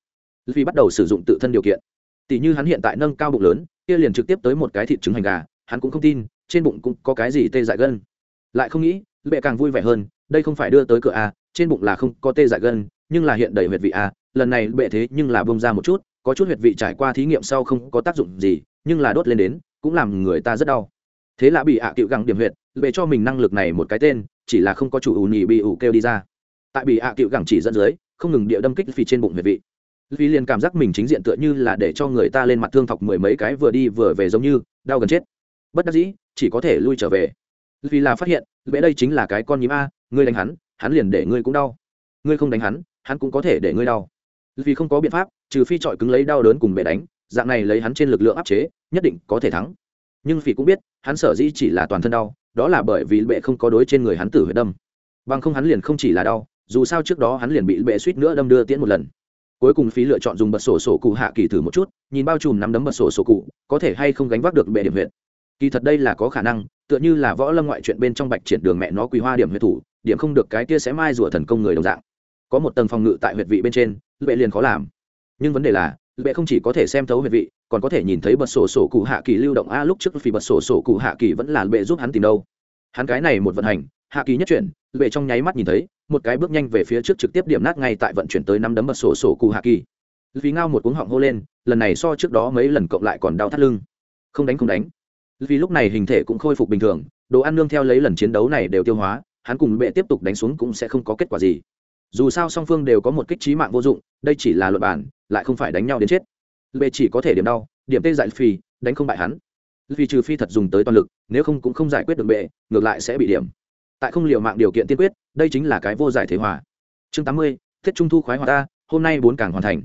Vì bắt đầu sử dụng tự thân điều kiện. Tỷ như hắn hiện tại nâng cao bụng lớn, kia liền trực tiếp tới một cái thịt trứng hành gà, hắn cũng không tin trên bụng cũng có cái gì tê dại gân. Lại không nghĩ bệ càng vui vẻ hơn, đây không phải đưa tới cửa a trên bụng là không có tê dại gân, nhưng là hiện đầy huyệt vị a lần này bệ thế nhưng là bông ra một chút, có chút huyệt vị trải qua thí nghiệm sau không có tác dụng gì, nhưng là đốt lên đến, cũng làm người ta rất đau. Thế là bị ạ cựu găng điểm huyệt bệ cho mình năng lực này một cái tên, chỉ là không có chủ ủ nhì bị ủ kêu đi ra. Tại bị ạ cựu gẳng chỉ dẫn dưới, không ngừng địa đâm kích phì trên bụng huyệt vị. Vì liền cảm giác mình chính diện tựa như là để cho người ta lên mặt thương thọc mười mấy cái vừa đi vừa về giống như, đau gần chết bất đắc dĩ, chỉ có thể lui trở về. Vì là phát hiện vẽ đây chính là cái con nhím a, ngươi đánh hắn hắn liền để ngươi cũng đau. Ngươi không đánh hắn hắn cũng có thể để ngươi đau. Vì không có biện pháp, trừ phi trọi cứng lấy đau đớn cùng bệ đánh, dạng này lấy hắn trên lực lượng áp chế, nhất định có thể thắng. Nhưng phi cũng biết, hắn sở dĩ chỉ là toàn thân đau, đó là bởi vì bệ không có đối trên người hắn tử huyết đâm. Bằng không hắn liền không chỉ là đau, dù sao trước đó hắn liền bị bệ suýt nữa đâm đưa tiễn một lần. Cuối cùng phí lựa chọn dùng bật sổ sổ cụ hạ kỳ thử một chút, nhìn bao trùm nắm đấm bật sổ sổ cụ, có thể hay không gánh vác được bệ điểm huyện kỳ thật đây là có khả năng, tựa như là võ lâm ngoại chuyện bên trong bạch triển đường mẹ nó quý hoa điểm huyệt thủ, điểm không được cái kia sẽ mai rủa thần công người đồng dạng. Có một tầng phòng ngự tại huyệt vị bên trên, lệ liền khó làm. Nhưng vấn đề là, lệ không chỉ có thể xem thấu huyệt vị, còn có thể nhìn thấy bật sổ sổ cụ hạ kỳ lưu động. A, lúc trước vì bật sổ sổ cụ hạ kỳ vẫn là lệ giúp hắn tìm đâu. Hắn cái này một vận hành, hạ kỳ nhất chuyển, lệ trong nháy mắt nhìn thấy, một cái bước nhanh về phía trước trực tiếp điểm nát ngay tại vận chuyển tới năm đấm bật sổ sổ cụ hạ kỳ. Vì ngao một cuống họng hô lên, lần này so trước đó mấy lần cộng lại còn đau thắt lưng. Không đánh không đánh vì lúc này hình thể cũng khôi phục bình thường, đồ ăn nương theo lấy lần chiến đấu này đều tiêu hóa, hắn cùng bệ tiếp tục đánh xuống cũng sẽ không có kết quả gì. Dù sao song phương đều có một kích trí mạng vô dụng, đây chỉ là luật bản lại không phải đánh nhau đến chết. Bệ chỉ có thể điểm đau, điểm tê dại phi đánh không bại hắn. Vì trừ phi thật dùng tới toàn lực, nếu không cũng không giải quyết được bệ, ngược lại sẽ bị điểm. Tại không liệu mạng điều kiện tiên quyết, đây chính là cái vô giải thế hòa. Chương tám mươi tết trung thu khoái hòa ta hôm nay bốn càng hoàn thành.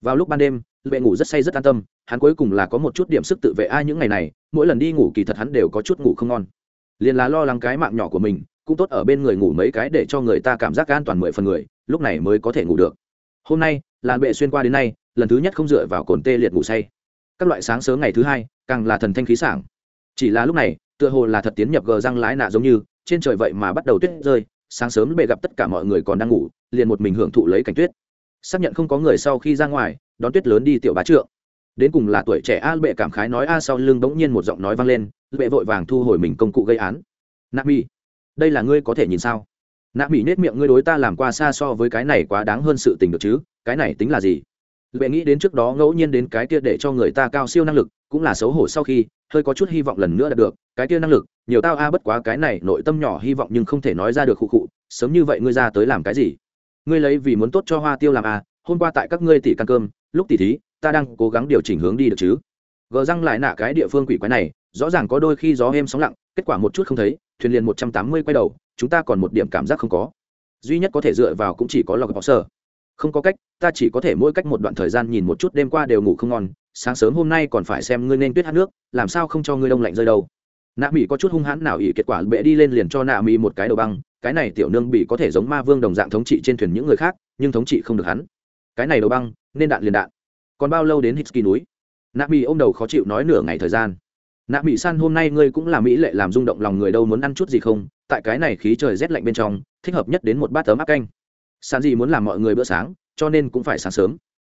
Vào lúc ban đêm bệ ngủ rất say rất an tâm, hắn cuối cùng là có một chút điểm sức tự vệ ai những ngày này, mỗi lần đi ngủ kỳ thật hắn đều có chút ngủ không ngon. Liền là lo lắng cái mạng nhỏ của mình, cũng tốt ở bên người ngủ mấy cái để cho người ta cảm giác an toàn mười phần người, lúc này mới có thể ngủ được. Hôm nay là bệ xuyên qua đến nay, lần thứ nhất không dựa vào cồn tê liệt ngủ say. Các loại sáng sớm ngày thứ hai, càng là thần thanh khí sảng. Chỉ là lúc này, tựa hồ là thật tiến nhập gờ răng lái nạ giống như, trên trời vậy mà bắt đầu tuyết rơi, sáng sớm bệ gặp tất cả mọi người còn đang ngủ, liền một mình hưởng thụ lấy cảnh tuyết xác nhận không có người sau khi ra ngoài, đón tuyết lớn đi tiểu bá trượng. Đến cùng là tuổi trẻ a bệ cảm khái nói a sau lưng bỗng nhiên một giọng nói vang lên bệ vội vàng thu hồi mình công cụ gây án. Nạp mi đây là ngươi có thể nhìn sao? Nạp mi nết miệng, ngươi đối ta làm qua xa so với cái này quá đáng hơn sự tình được chứ, cái này tính là gì? Bệ nghĩ đến trước đó ngẫu nhiên đến cái kia để cho người ta cao siêu năng lực, cũng là xấu hổ sau khi, hơi có chút hy vọng lần nữa đạt được, cái kia năng lực, nhiều tao a bất quá cái này nội tâm nhỏ hy vọng nhưng không thể nói ra được khụ khụ, sớm như vậy ngươi ra tới làm cái gì? Ngươi lấy vì muốn tốt cho hoa tiêu làm à? hôm qua tại các ngươi tỷ căn cơm, lúc tỷ thí, ta đang cố gắng điều chỉnh hướng đi được chứ. Gờ răng lại nạ cái địa phương quỷ quái này, rõ ràng có đôi khi gió êm sóng lặng, kết quả một chút không thấy, thuyền liền một trăm tám mươi quay đầu, chúng ta còn một điểm cảm giác không có. Duy nhất có thể dựa vào cũng chỉ có lọc bọc sơ không có cách, ta chỉ có thể mỗi cách một đoạn thời gian nhìn một chút đêm qua đều ngủ không ngon, sáng sớm hôm nay còn phải xem ngươi nên tuyết hát nước, làm sao không cho ngươi đông lạnh rơi đâu. Nạ mỹ có chút hung hãn nào ỉ kết quả bệ đi lên liền cho nạ mỹ một cái đầu băng cái này tiểu nương bị có thể giống ma vương đồng dạng thống trị trên thuyền những người khác, nhưng thống trị không được hắn. Cái này đầu băng, nên đạn liền đạn. Còn bao lâu đến hitsky núi? Nạ mỹ ôm đầu khó chịu nói nửa ngày thời gian. Nạ mỹ san, hôm nay ngươi cũng là mỹ lệ làm rung động lòng người đâu, muốn ăn chút gì không? Tại cái này khí trời rét lạnh bên trong, thích hợp nhất đến một bát tấm áp canh. San gì muốn làm mọi người bữa sáng, cho nên cũng phải sáng sớm.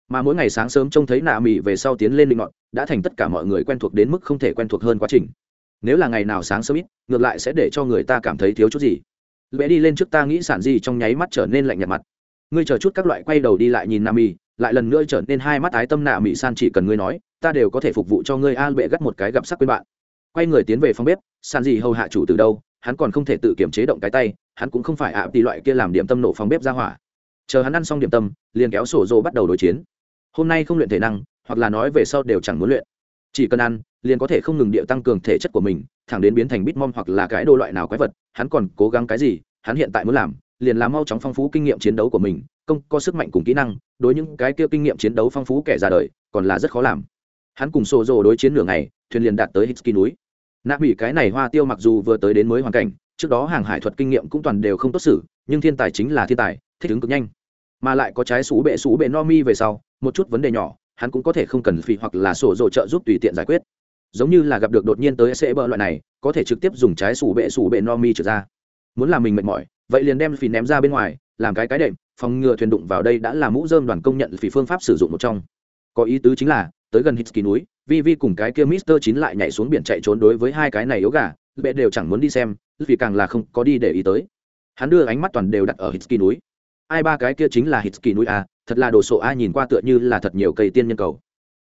Mà mỗi ngày sáng sớm trông thấy nạ mỹ về sau tiến lên linh ngọn, đã thành tất cả mọi người quen thuộc đến mức không thể quen thuộc hơn quá trình. Nếu là ngày nào sáng sớm ít, ngược lại sẽ để cho người ta cảm thấy thiếu chút gì lẽ đi lên trước ta nghĩ sản gì trong nháy mắt trở nên lạnh nhạt mặt. Ngươi chờ chút các loại quay đầu đi lại nhìn Nam mỹ lại lần nữa trở nên hai mắt ái tâm nạ mị san chỉ cần ngươi nói, ta đều có thể phục vụ cho ngươi. A bệ gắt một cái gặp sắc quên bạn. Quay người tiến về phòng bếp san gì hầu hạ chủ từ đâu, hắn còn không thể tự kiểm chế động cái tay, hắn cũng không phải ạ à tỷ loại kia làm điểm tâm nổ phòng bếp ra hỏa. Chờ hắn ăn xong điểm tâm, liền kéo sổ dô bắt đầu đối chiến. Hôm nay không luyện thể năng, hoặc là nói về sau đều chẳng muốn luyện. Chỉ cần ăn, liền có thể không ngừng địa tăng cường thể chất của mình thẳng đến biến thành bitmom hoặc là cái đồ loại nào quái vật, hắn còn cố gắng cái gì, hắn hiện tại muốn làm, liền làm mau chóng phong phú kinh nghiệm chiến đấu của mình, công, có sức mạnh cùng kỹ năng, đối những cái kia kinh nghiệm chiến đấu phong phú kẻ ra đời, còn là rất khó làm. Hắn cùng sổ rồ đối chiến nửa ngày, thuyền liền đạt tới hitski núi. Nạ bị cái này hoa tiêu mặc dù vừa tới đến mới hoàn cảnh, trước đó hàng hải thuật kinh nghiệm cũng toàn đều không tốt xử, nhưng thiên tài chính là thiên tài, thích ứng cực nhanh. Mà lại có trái sủ bệ sủ bệ no mi về sau, một chút vấn đề nhỏ, hắn cũng có thể không cần phì hoặc là sổ rồ trợ giúp tùy tiện giải quyết giống như là gặp được đột nhiên tới sẽ bơ loại này, có thể trực tiếp dùng trái sủ bệ sủ bệ no mi trở ra. Muốn làm mình mệt mỏi, vậy liền đem phì ném ra bên ngoài, làm cái cái đệm, phòng ngừa thuyền đụng vào đây đã là mũ dơm đoàn công nhận phì phương pháp sử dụng một trong. Có ý tứ chính là, tới gần hitsky núi vi vi cùng cái kia mister chín lại nhảy xuống biển chạy trốn đối với hai cái này yếu gà, bệ đều chẳng muốn đi xem, vì càng là không có đi để ý tới. Hắn đưa ánh mắt toàn đều đặt ở hitsky núi. Ai ba cái kia chính là hitsky núi a thật là đồ sộ a, nhìn qua tựa như là thật nhiều cây tiên nhân cầu.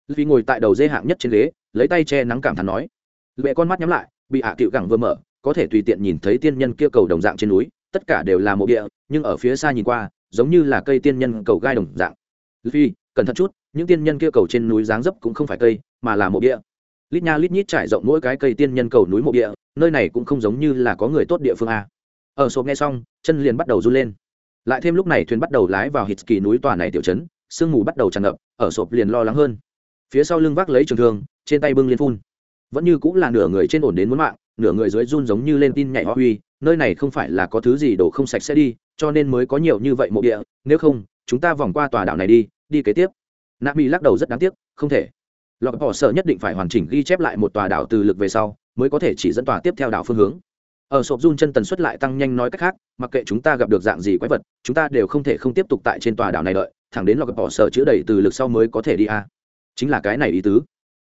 Vì ngồi tại đầu dê hạng nhất trên ghế lấy tay che nắng cảm thán nói, lệ con mắt nhắm lại, bị hạ cựu gẳng vừa mở, có thể tùy tiện nhìn thấy tiên nhân kia cầu đồng dạng trên núi, tất cả đều là mộ địa, nhưng ở phía xa nhìn qua, giống như là cây tiên nhân cầu gai đồng dạng. Phi cẩn thận chút, những tiên nhân kia cầu trên núi dáng dấp cũng không phải cây, mà là mộ địa. Lít nha lít nhít trải rộng mỗi cái cây tiên nhân cầu núi mộ địa, nơi này cũng không giống như là có người tốt địa phương à. ờ, a ở sộp nghe xong, chân liền bắt đầu run lên. Lại thêm lúc này thuyền bắt đầu lái vào hít kỳ núi tòa này tiểu trấn, sương mù bắt đầu tràn ngập, ở sộp liền lo lắng hơn. Phía sau lưng vác lấy trường thương trên tay bưng liên phun. Vẫn như cũng là nửa người trên ổn đến muốn mạng, nửa người dưới run giống như lên tin nhảy hoa huy, nơi này không phải là có thứ gì đổ không sạch sẽ đi, cho nên mới có nhiều như vậy mộ địa, nếu không, chúng ta vòng qua tòa đảo này đi đi kế tiếp. Nạ mỹ lắc đầu rất đáng tiếc, không thể. Lọc bỏ sợ nhất định phải hoàn chỉnh ghi chép lại một tòa đảo từ lực về sau, mới có thể chỉ dẫn tòa tiếp theo đảo phương hướng. Ở sộp run chân tần suất lại tăng nhanh nói cách khác, mặc kệ chúng ta gặp được dạng gì quái vật, chúng ta đều không thể không tiếp tục tại trên tòa đảo này đợi, thẳng đến lọc bỏ sợ chữa đầy từ lực sau mới có thể đi a. Chính là cái này ý tứ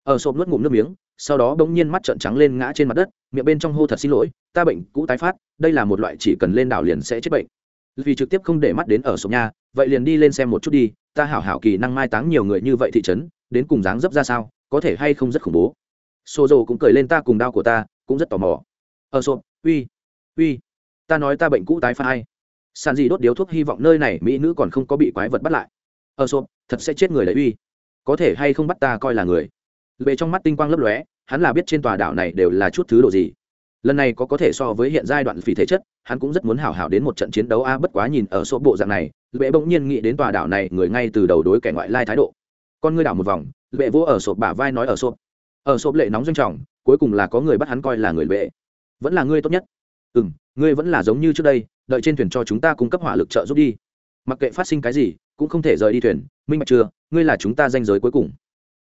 ở sộp nuốt ngụm nước miếng, sau đó bỗng nhiên mắt trợn trắng lên ngã trên mặt đất, miệng bên trong hô thật xin lỗi, ta bệnh cũ tái phát, đây là một loại chỉ cần lên đảo liền sẽ chết bệnh. Vì trực tiếp không để mắt đến ở sộp nha, vậy liền đi lên xem một chút đi, ta hảo hảo kỳ năng mai táng nhiều người như vậy thị trấn, đến cùng dáng dấp ra sao, có thể hay không rất khủng bố. Xô dầu cũng cười lên, ta cùng đau của ta cũng rất tò mò. Ở sộp, uy uy, ta nói ta bệnh cũ tái phát hay sàn gì đốt điếu thuốc, hy vọng nơi này mỹ nữ còn không có bị quái vật bắt lại. Ở sộp, thật sẽ chết người đấy uy, có thể hay không bắt ta coi là người? Về trong mắt tinh quang lấp lóe, hắn là biết trên tòa đảo này đều là chút thứ đồ gì. Lần này có có thể so với hiện giai đoạn phỉ thể chất, hắn cũng rất muốn hảo hảo đến một trận chiến đấu a, bất quá nhìn ở số bộ dạng này, lệ bỗng nhiên nghĩ đến tòa đảo này người ngay từ đầu đối kẻ ngoại lai thái độ. Con ngươi đảo một vòng, lệ vỗ ở sộp bả vai nói ở sộp. Ở sộp lệ nóng doanh trọng, cuối cùng là có người bắt hắn coi là người lệ. Vẫn là ngươi tốt nhất. Ừ m ngươi vẫn là giống như trước đây, đợi trên thuyền cho chúng ta cung cấp hỏa lực trợ giúp đi. Mặc kệ phát sinh cái gì, cũng không thể rời đi thuyền. Minh bạch chưa? Ngươi là chúng ta danh giới cuối cùng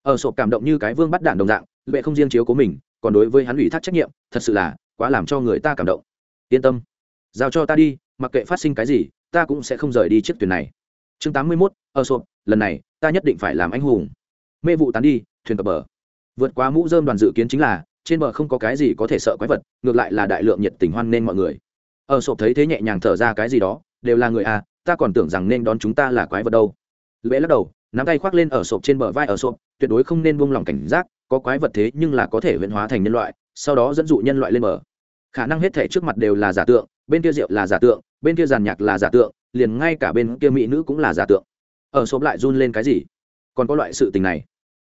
ở sộp cảm động như cái vương bắt đạn đồng dạng, lệ không riêng chiếu của mình, còn đối với hắn ủy thác trách nhiệm, thật sự là quá làm cho người ta cảm động. Yên tâm, giao cho ta đi, mặc kệ phát sinh cái gì, ta cũng sẽ không rời đi chiếc thuyền này. Chương tám mươi mốt ở sộp, lần này, ta nhất định phải làm anh hùng. Mê vụ tán đi, thuyền cập bờ. Vượt qua mũ dơm đoàn dự kiến chính là, trên bờ không có cái gì có thể sợ quái vật, ngược lại là đại lượng nhiệt tình hoan nên mọi người. Ở sộp thấy thế nhẹ nhàng thở ra cái gì đó, đều là người à ta còn tưởng rằng nên đón chúng ta là quái vật đâu. Lễ lắc đầu, nắm tay khoác lên ở sộp trên bờ vai ở sộp tuyệt đối không nên buông lỏng cảnh giác có quái vật thế nhưng là có thể huyễn hóa thành nhân loại sau đó dẫn dụ nhân loại lên mở. khả năng hết thể trước mặt đều là giả tượng bên kia rượu là giả tượng bên kia giàn nhạc là giả tượng liền ngay cả bên kia mỹ nữ cũng là giả tượng. Ở xốp lại run lên cái gì? Còn có loại sự tình này.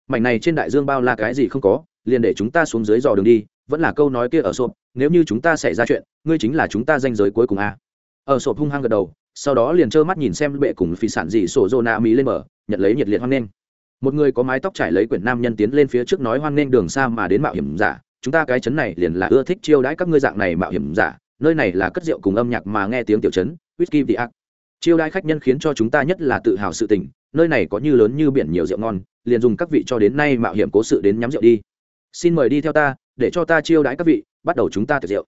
Mảnh này trên đại dương bao la cái gì không có liền để chúng ta xuống dưới dò đường đi vẫn là câu nói kia ở sộp nếu như chúng ta xảy ra chuyện ngươi chính là chúng ta danh giới cuối cùng a ở sộp hung hăng gật đầu sau đó liền trơ mắt nhìn xem bệ cùng phi sản dị sổ dô na mỹ lên mở, nhận lấy nhiệt liệt hoan nghênh một người có mái tóc trải lấy quyển nam nhân tiến lên phía trước nói hoan nghênh đường xa mà đến mạo hiểm giả, chúng ta cái chấn này liền là ưa thích chiêu đãi các ngươi dạng này mạo hiểm giả, nơi này là cất rượu cùng âm nhạc mà nghe tiếng tiểu chấn, whisky the ác. Chiêu đãi khách nhân khiến cho chúng ta nhất là tự hào sự tình, nơi này có như lớn như biển nhiều rượu ngon, liền dùng các vị cho đến nay mạo hiểm cố sự đến nhắm rượu đi. Xin mời đi theo ta, để cho ta chiêu đãi các vị, bắt đầu chúng ta tiệc rượu.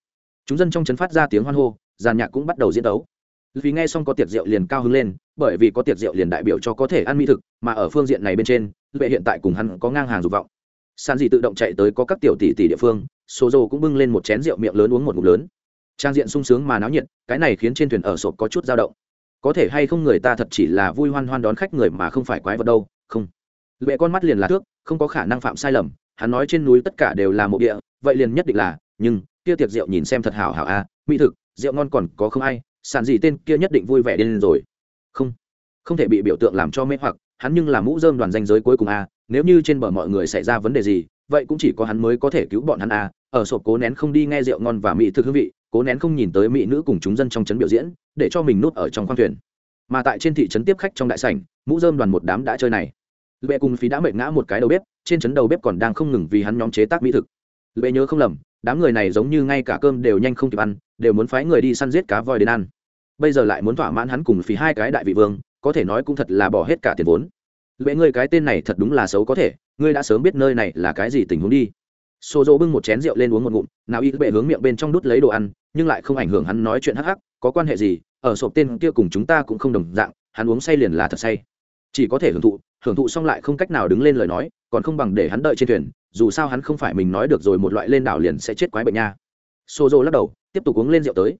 Chúng dân trong trấn phát ra tiếng hoan hô, giàn nhạc cũng bắt đầu diễn đấu vì nghe xong có tiệc rượu liền cao hứng lên bởi vì có tiệc rượu liền đại biểu cho có thể ăn mỹ thực mà ở phương diện này bên trên vệ hiện tại cùng hắn có ngang hàng dục vọng. Sàn dì tự động chạy tới có các tiểu tỷ tỷ địa phương số dầu cũng bưng lên một chén rượu miệng lớn uống một ngụm lớn. Trang diện sung sướng mà náo nhiệt cái này khiến trên thuyền ở sộp có chút dao động. Có thể hay không người ta thật chỉ là vui hoan hoan đón khách người mà không phải quái vật đâu không. Vệ con mắt liền là thước không có khả năng phạm sai lầm hắn nói trên núi tất cả đều là mộ địa vậy liền nhất định là nhưng kia tiệc rượu nhìn xem thật hảo hảo a à, mỹ thực rượu ngon còn có không ai sàn gì tên kia nhất định vui vẻ điên rồi. Không không thể bị biểu tượng làm cho mê hoặc, hắn nhưng là mũ dơm đoàn danh giới cuối cùng a, nếu như trên bờ mọi người xảy ra vấn đề gì, vậy cũng chỉ có hắn mới có thể cứu bọn hắn a. Ở sộp cố nén không đi nghe rượu ngon và mỹ thực hương vị, cố nén không nhìn tới mỹ nữ cùng chúng dân trong trấn biểu diễn, để cho mình nút ở trong khoang thuyền. Mà tại trên thị trấn tiếp khách trong đại sảnh, mũ dơm đoàn một đám đã chơi này. Lệ cùng phí đã mệt ngã một cái đầu bếp, trên trấn đầu bếp còn đang không ngừng vì hắn nhóm chế tác mỹ thực. Lệ nhớ không lầm, đám người này giống như ngay cả cơm đều nhanh không kịp ăn đều muốn phái người đi săn giết cá voi đến ăn. Bây giờ lại muốn thỏa mãn hắn cùng phí hai cái đại vị vương, có thể nói cũng thật là bỏ hết cả tiền vốn. Lệ ngươi cái tên này thật đúng là xấu có thể, ngươi đã sớm biết nơi này là cái gì tình huống đi. Xô dỗ bưng một chén rượu lên uống một ngụm, nào y bệ hướng miệng bên trong đút lấy đồ ăn, nhưng lại không ảnh hưởng hắn nói chuyện hắc hắc, có quan hệ gì, ở sộp tên kia cùng chúng ta cũng không đồng dạng, hắn uống say liền là thật say. Chỉ có thể hưởng thụ hưởng thụ xong lại không cách nào đứng lên lời nói, còn không bằng để hắn đợi trên thuyền, dù sao hắn không phải mình nói được rồi một loại lên đảo liền sẽ chết quái bệnh nha. Xô dỗ lắc đầu tiếp tục uống lên rượu tới.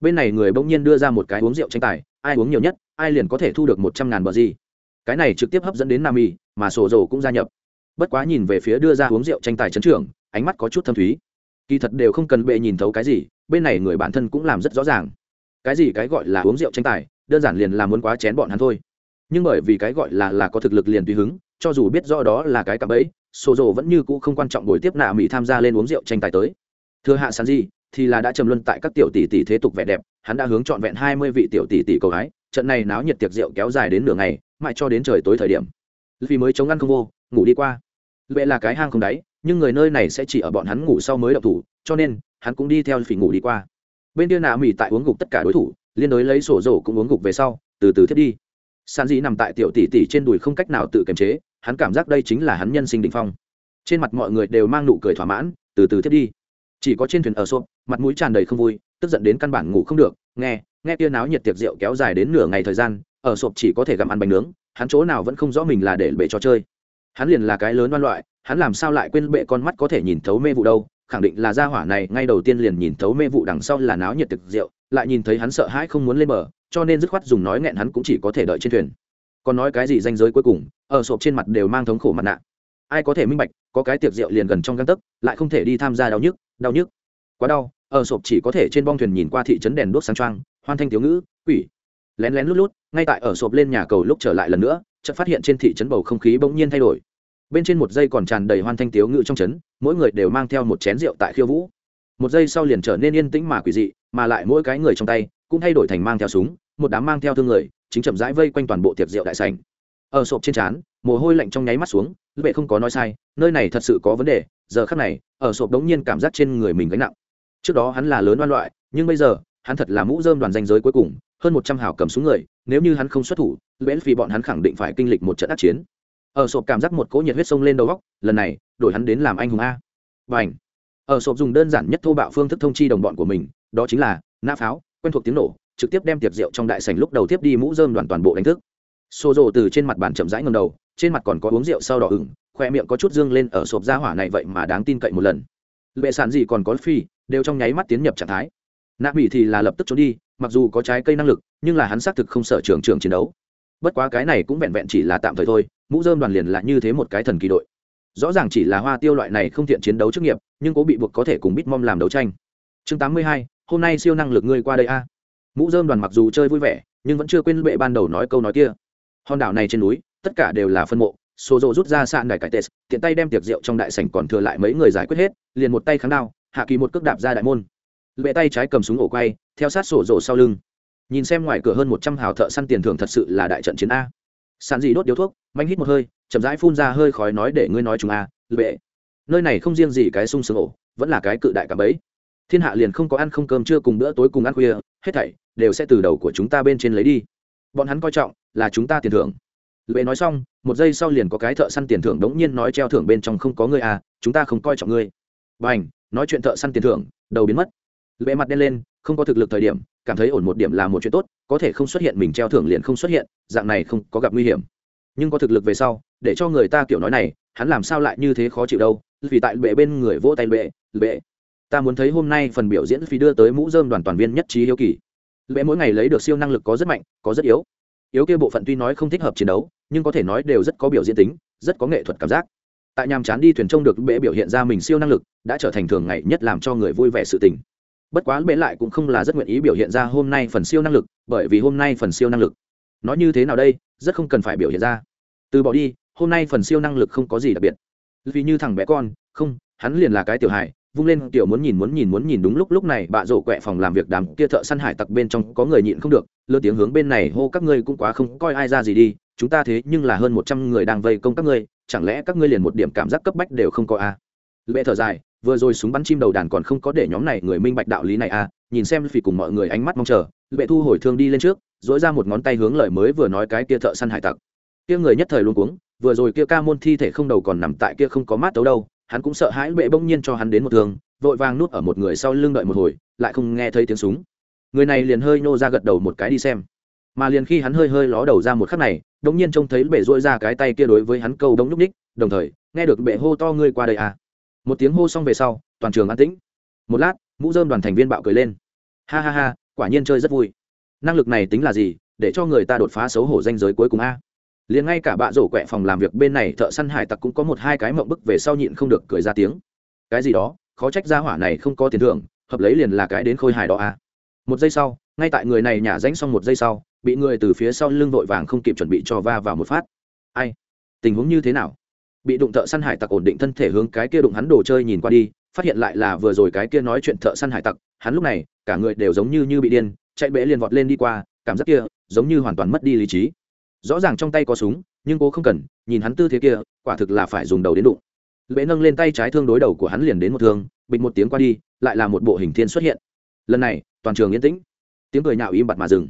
Bên này người bỗng nhiên đưa ra một cái uống rượu tranh tài, ai uống nhiều nhất, ai liền có thể thu được một trăm ngàn bờ gì. Cái này trực tiếp hấp dẫn đến nam y mà sổ dầu cũng gia nhập. Bất quá nhìn về phía đưa ra uống rượu tranh tài trấn trưởng, ánh mắt có chút thâm thúy. Kỳ thật đều không cần bệ nhìn thấu cái gì, bên này người bản thân cũng làm rất rõ ràng. Cái gì cái gọi là uống rượu tranh tài, đơn giản liền là muốn quá chén bọn hắn thôi. Nhưng bởi vì cái gọi là là có thực lực liền tùy hứng, cho dù biết rõ đó là cái cạm bẫy, sổ dồ vẫn như cũ không quan trọng buổi tiếp nạ mỹ tham gia lên uống rượu tranh tài tới. Thưa hạ sán gì thì là đã trầm luân tại các tiểu tỷ tỷ thế tục vẻ đẹp, hắn đã hướng trọn vẹn hai mươi vị tiểu tỷ tỷ cầu gái. trận này náo nhiệt tiệc rượu kéo dài đến nửa ngày, mãi cho đến trời tối thời điểm. Vì mới chống ăn không vô, ngủ đi qua. Lệ là cái hang không đáy, nhưng người nơi này sẽ chỉ ở bọn hắn ngủ sau mới đậu thủ, cho nên, hắn cũng đi theo phỉ ngủ đi qua. Bên kia nạ mỹ tại uống gục tất cả đối thủ, liên đối lấy sổ rổ cũng uống gục về sau, từ từ thiết đi. San dĩ nằm tại tiểu tỷ tỷ trên đùi không cách nào tự kiềm chế, hắn cảm giác đây chính là hắn nhân sinh đỉnh phong. Trên mặt mọi người đều mang nụ cười thỏa mãn, từ từ thiết đi chỉ có trên thuyền ở xốp, mặt mũi tràn đầy không vui, tức giận đến căn bản ngủ không được, nghe nghe tia náo nhiệt tiệc rượu kéo dài đến nửa ngày thời gian, ở sộp chỉ có thể gặm ăn bánh nướng, hắn chỗ nào vẫn không rõ mình là để bệ trò chơi. Hắn liền là cái lớn đoan loại, hắn làm sao lại quên bệ con mắt có thể nhìn thấu mê vụ đâu, khẳng định là gia hỏa này ngay đầu tiên liền nhìn thấu mê vụ đằng sau là náo nhiệt thực rượu, lại nhìn thấy hắn sợ hãi không muốn lên bờ, cho nên dứt khoát dùng nói nghẹn hắn cũng chỉ có thể đợi trên thuyền. Còn nói cái gì danh giới cuối cùng, ở sộp trên mặt đều mang thống khổ mặt nạ. Ai có thể minh bạch, có cái tiệc rượu liền gần trong găng tấc, lại không thể đi tham gia đau nhức đau nhức. Quá đau, ở sộp chỉ có thể trên bong thuyền nhìn qua thị trấn đèn đuốc sáng trăng hoan thanh thiếu ngữ, quỷ. Lén lén lút lút, ngay tại ở sộp lên nhà cầu lúc trở lại lần nữa, chợt phát hiện trên thị trấn bầu không khí bỗng nhiên thay đổi. Bên trên một giây còn tràn đầy hoan thanh tiếu ngữ trong trấn, mỗi người đều mang theo một chén rượu tại khiêu vũ. Một giây sau liền trở nên yên tĩnh mà quỷ dị, mà lại mỗi cái người trong tay cũng thay đổi thành mang theo súng, một đám mang theo thương người, chính chậm rãi vây quanh toàn bộ tiệc rượu đại sành ở sộp trên trán, mồ hôi lạnh trong nháy mắt xuống vệ không có nói sai, nơi này thật sự có vấn đề, giờ khắc này, ở sộp đống nhiên cảm giác trên người mình gánh nặng. Trước đó hắn là lớn oan loại, nhưng bây giờ, hắn thật là mũ dơm đoàn danh giới cuối cùng, hơn một trăm hào cầm xuống người, nếu như hắn không xuất thủ lễn vì bọn hắn khẳng định phải kinh lịch một trận ác chiến. Ở sộp cảm giác một cỗ nhiệt huyết sông lên đầu góc lần này, đổi hắn đến làm anh hùng a. Và ảnh ở sộp dùng đơn giản nhất thô bạo phương thức thông chi đồng bọn của mình, đó chính là, nã pháo, quen thuộc tiếng nổ, trực tiếp đem tiệc rượu trong đại sảnh lúc đầu tiếp đi mũ dơm đoàn toàn bộ đánh thức xô rộ từ trên mặt bàn chậm rãi ngầm đầu, trên mặt còn có uống rượu sau đỏ ửng, khoe miệng có chút dương lên ở sộp ra hỏa này vậy mà đáng tin cậy một lần. Bệ sản gì còn có phi, đều trong nháy mắt tiến nhập trạng thái. Nạ mỹ thì là lập tức trốn đi, mặc dù có trái cây năng lực, nhưng là hắn xác thực không sợ trường trường chiến đấu. Bất quá cái này cũng vẹn vẹn chỉ là tạm thời thôi, mũ dơm đoàn liền là như thế một cái thần kỳ đội. Rõ ràng chỉ là hoa tiêu loại này không thiện chiến đấu chức nghiệp, nhưng cố bị buộc có thể cùng bít mom làm đấu tranh. Chương tám mươi hai, hôm nay siêu năng lực ngươi qua đây a. Mũ dơm đoàn mặc dù chơi vui vẻ, nhưng vẫn chưa quên bệ ban đầu nói câu nói kia hòn đảo này trên núi, tất cả đều là phân mộ, số rộ rút ra sạn đài cải tệ, tiện tay đem tiệc rượu trong đại sảnh còn thừa lại mấy người giải quyết hết, liền một tay kháng đao, hạ kỳ một cước đạp ra đại môn. Bệ tay trái cầm súng ổ quay, theo sát sổ rộ sau lưng. Nhìn xem ngoài cửa hơn một trăm hào thợ săn tiền thưởng thật sự là đại trận chiến a. Sàn dị đốt điếu thuốc, manh hít một hơi, chậm rãi phun ra hơi khói nói để ngươi nói chúng a bệ nơi này không riêng gì cái sung sướng ổ, vẫn là cái cự đại cả bấy thiên hạ liền không có ăn không cơm trưa cùng bữa tối cùng ăn khuya, hết thảy đều sẽ từ đầu của chúng ta bên trên lấy đi. Bọn hắn coi trọng là chúng ta tiền thưởng. Lệ nói xong, một giây sau liền có cái thợ săn tiền thưởng đống nhiên nói treo thưởng bên trong không có ngươi à chúng ta không coi trọng ngươi. B à n h nói chuyện thợ săn tiền thưởng, đầu biến mất. Lệ mặt đen lên, không có thực lực thời điểm, cảm thấy ổn một điểm là một chuyện tốt, có thể không xuất hiện mình treo thưởng liền không xuất hiện, dạng này không có gặp nguy hiểm. Nhưng có thực lực về sau, để cho người ta kiểu nói này, hắn làm sao lại như thế khó chịu đâu, vì tại bệ bên người vỗ tay bệ bệ ta muốn thấy hôm nay phần biểu diễn phi đưa tới mũ dơm đoàn toàn viên nhất trí hiếu kỳ. Lệ mỗi ngày lấy được siêu năng lực có rất mạnh, có rất yếu yếu kia bộ phận tuy nói không thích hợp chiến đấu, nhưng có thể nói đều rất có biểu diễn tính, rất có nghệ thuật cảm giác. Tại nhàm chán đi thuyền trông được bệ biểu hiện ra mình siêu năng lực, đã trở thành thường ngày nhất làm cho người vui vẻ sự tình. Bất quá bệ lại cũng không là rất nguyện ý biểu hiện ra hôm nay phần siêu năng lực, bởi vì hôm nay phần siêu năng lực. Nói như thế nào đây, rất không cần phải biểu hiện ra. Từ bỏ đi, hôm nay phần siêu năng lực không có gì đặc biệt. Vì như thằng bé con, không, hắn liền là cái tiểu hài vung lên tiểu muốn nhìn muốn nhìn muốn nhìn đúng lúc lúc này bạ rổ quẹ phòng làm việc đám kia thợ săn hải tặc bên trong có người nhịn không được lơ tiếng hướng bên này hô, các ngươi cũng quá không coi ai ra gì đi, chúng ta thế nhưng là hơn một trăm người đang vây công các ngươi, chẳng lẽ các ngươi liền một điểm cảm giác cấp bách đều không có a à? lệ thở dài, vừa rồi súng bắn chim đầu đàn còn không có để nhóm này người minh bạch đạo lý này a nhìn xem phì cùng mọi người ánh mắt mong chờ, lệ thu hồi thương đi lên trước dỗi ra một ngón tay hướng lời mới vừa nói cái kia thợ săn hải tặc kia người nhất thời luôn cuống, vừa rồi kia ca môn thi thể không đầu còn nằm tại kia không có mát tấu đâu hắn cũng sợ hãi bệ bỗng nhiên cho hắn đến một thương, vội vàng nuốt ở một người sau lưng đợi một hồi, lại không nghe thấy tiếng súng. Người này liền hơi nô ra gật đầu một cái đi xem. Mà liền khi hắn hơi hơi ló đầu ra một khắc này, đống nhiên trông thấy bệ dội ra cái tay kia đối với hắn câu đống nhúc ních, đồng thời, nghe được bệ hô to ngươi qua đây à. Một tiếng hô xong về sau, toàn trường an tĩnh. Một lát, mũ dơm đoàn thành viên bạo cười lên. Ha ha ha, quả nhiên chơi rất vui. Năng lực này tính là gì, để cho người ta đột phá xấu hổ danh giới cuối cùng a? Liền ngay cả bạ rổ quẹ phòng làm việc bên này thợ săn hải tặc cũng có một hai cái mộng bức về sau nhịn không được cười ra tiếng. Cái gì đó? Khó trách gia hỏa này không có tiền thưởng, hợp lấy liền là cái đến khôi hài đó à. một giây sau, ngay tại người này nhả ránh xong một giây sau, bị người từ phía sau lưng vội vàng không kịp chuẩn bị cho va vào một phát. Ai? Tình huống như thế nào? Bị đụng thợ săn hải tặc ổn định thân thể hướng cái kia đụng hắn đồ chơi nhìn qua đi, phát hiện lại là vừa rồi cái kia nói chuyện thợ săn hải tặc, hắn lúc này, cả người đều giống như như bị điên, chạy bể liền vọt lên đi qua, cảm giác kia giống như hoàn toàn mất đi lý trí rõ ràng trong tay có súng, nhưng cô không cần, nhìn hắn tư thế kia, quả thực là phải dùng đầu đến đụng. Lệ nâng lên tay trái thương đối đầu của hắn liền đến một thương, bịch một tiếng qua đi, lại là một bộ hình thiên xuất hiện. Lần này, toàn trường yên tĩnh. Tiếng cười nhạo im bặt mà dừng.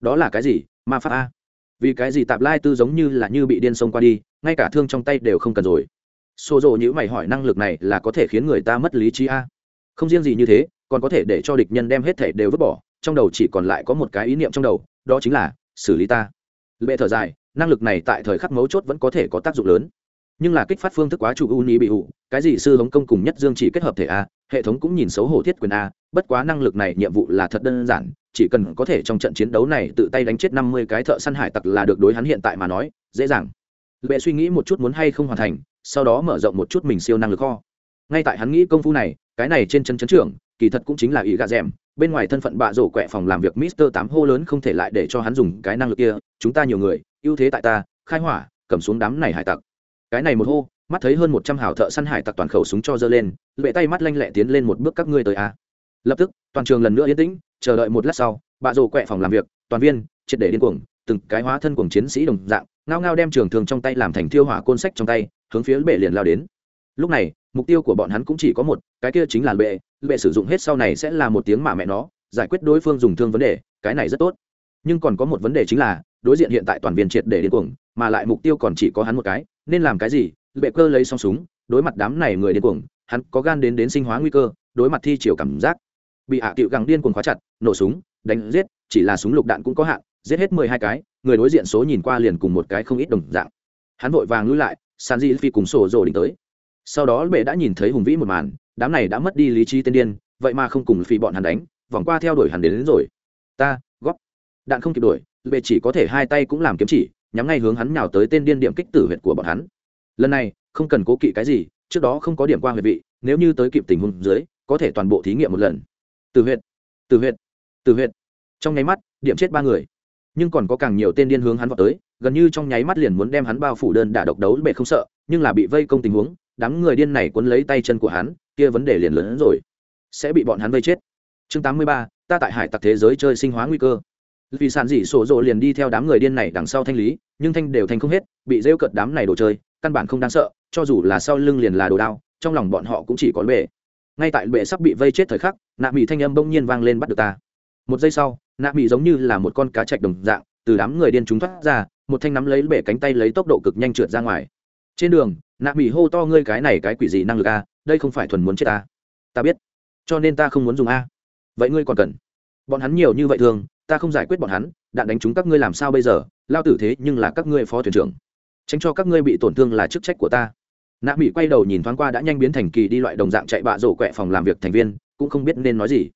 Đó là cái gì? Ma pháp a. Vì cái gì tạp lai tư giống như là như bị điên xông qua đi, ngay cả thương trong tay đều không cần rồi. Xô rộ nhữ mày hỏi năng lực này là có thể khiến người ta mất lý trí a. Không riêng gì như thế, còn có thể để cho địch nhân đem hết thể đều vứt bỏ, trong đầu chỉ còn lại có một cái ý niệm trong đầu, đó chính là xử lý ta lệ thở dài, năng lực này tại thời khắc mấu chốt vẫn có thể có tác dụng lớn. Nhưng là kích phát phương thức quá chủ u ní bị ủ, cái gì sư hống công cùng nhất dương chỉ kết hợp thể a, hệ thống cũng nhìn xấu hổ thiết quyền a, bất quá năng lực này nhiệm vụ là thật đơn giản, chỉ cần có thể trong trận chiến đấu này tự tay đánh chết năm mươi cái thợ săn hải tặc là được đối hắn hiện tại mà nói, dễ dàng. Lệ suy nghĩ một chút muốn hay không hoàn thành, sau đó mở rộng một chút mình siêu năng lực kho. Ngay tại hắn nghĩ công phu này, cái này trên chân chấn trưởng, kỳ thật cũng chính là ý gà rèm bên ngoài thân phận bạ rổ quẹ phòng làm việc mister tám hô lớn không thể lại để cho hắn dùng cái năng lực kia, chúng ta nhiều người, ưu thế tại ta, khai hỏa, cầm xuống đám này hải tặc. Cái này một hô, mắt thấy hơn một trăm hào thợ săn hải tặc toàn khẩu súng cho dơ lên, lệ tay mắt lanh lẹ tiến lên một bước các ngươi tới a. Lập tức, toàn trường lần nữa yên tĩnh, chờ đợi một lát sau, bạ rổ quẹ phòng làm việc, toàn viên, triệt để điên cuồng, từng cái hóa thân cuồng chiến sĩ đồng dạng, ngao ngao đem trường thường trong tay làm thành thiêu hỏa côn sách trong tay, hướng phía bệ liền lao đến. Lúc này mục tiêu của bọn hắn cũng chỉ có một, cái kia chính là bệ bệ sử dụng hết sau này sẽ là một tiếng mà mẹ nó, giải quyết đối phương dùng thương vấn đề, cái này rất tốt. Nhưng còn có một vấn đề chính là, đối diện hiện tại toàn viên triệt để điên cuồng, mà lại mục tiêu còn chỉ có hắn một cái, nên làm cái gì? Bệ cơ lấy xong súng, đối mặt đám này người điên cuồng, hắn có gan đến đến sinh hóa nguy cơ, đối mặt thi chiều cảm giác. Bị hạ à tiệu gắng điên cuồng khóa chặt, nổ súng, đánh giết, chỉ là súng lục đạn cũng có hạn, giết hết mười hai cái, người đối diện số nhìn qua liền cùng một cái không ít đồng dạng. Hắn vội vàng lui lại, san di phi cùng sổ rồ đỉnh tới sau đó bệ đã nhìn thấy hùng vĩ một màn đám này đã mất đi lý trí tên điên vậy mà không cùng phi bọn hắn đánh vòng qua theo đuổi hắn đến, đến rồi. Ta góp. Đạn không kịp đuổi bệ chỉ có thể hai tay cũng làm kiếm chỉ nhắm ngay hướng hắn nhào tới tên điên điểm kích tử huyệt của bọn hắn. Lần này không cần cố kỵ cái gì trước đó không có điểm qua huyệt vị nếu như tới kịp tình huống dưới có thể toàn bộ thí nghiệm một lần. Tử huyệt tử huyệt tử huyệt. Trong nháy mắt điểm chết ba người. Nhưng còn có càng nhiều tên điên hướng hắn vào tới gần như trong nháy mắt liền muốn đem hắn bao phủ đơn đả độc đấu bệ không sợ nhưng là bị vây công tình huống đám người điên này quấn lấy tay chân của hắn kia vấn đề liền lớn hơn rồi. Sẽ bị bọn hắn vây chết. Chương 83, ta tại hải tặc thế giới chơi sinh hóa nguy cơ. Vì sàn dị sổ rộ liền đi theo đám người điên này đằng sau thanh lý nhưng thanh đều thanh không hết bị rêu cợt đám này đồ chơi căn bản không đáng sợ cho dù là sau lưng liền là đồ đao trong lòng bọn họ cũng chỉ có bệ. Ngay tại bệ sắp bị vây chết thời khắc nạ mỹ thanh âm bỗng nhiên vang lên bắt được ta. Một giây sau nạ mỹ giống như là một con cá chạch đồng dạng từ đám người điên chúng thoát ra một thanh nắm lấy bể cánh tay lấy tốc độ cực nhanh trượt ra ngoài trên đường, nạ mỹ hô to, ngươi cái này cái quỷ gì năng lực a đây không phải thuần muốn chết ta. Ta biết, cho nên ta không muốn dùng a. Vậy ngươi còn cần. Bọn hắn nhiều như vậy thường, ta không giải quyết bọn hắn, đạn đánh chúng các ngươi làm sao bây giờ? Lao tử thế nhưng là các ngươi phó thuyền trưởng. Tránh cho các ngươi bị tổn thương là chức trách của ta. Nạ mỹ quay đầu nhìn thoáng qua đã nhanh biến thành kỳ đi loại đồng dạng chạy bạ rổ quẹ phòng làm việc thành viên, cũng không biết nên nói gì.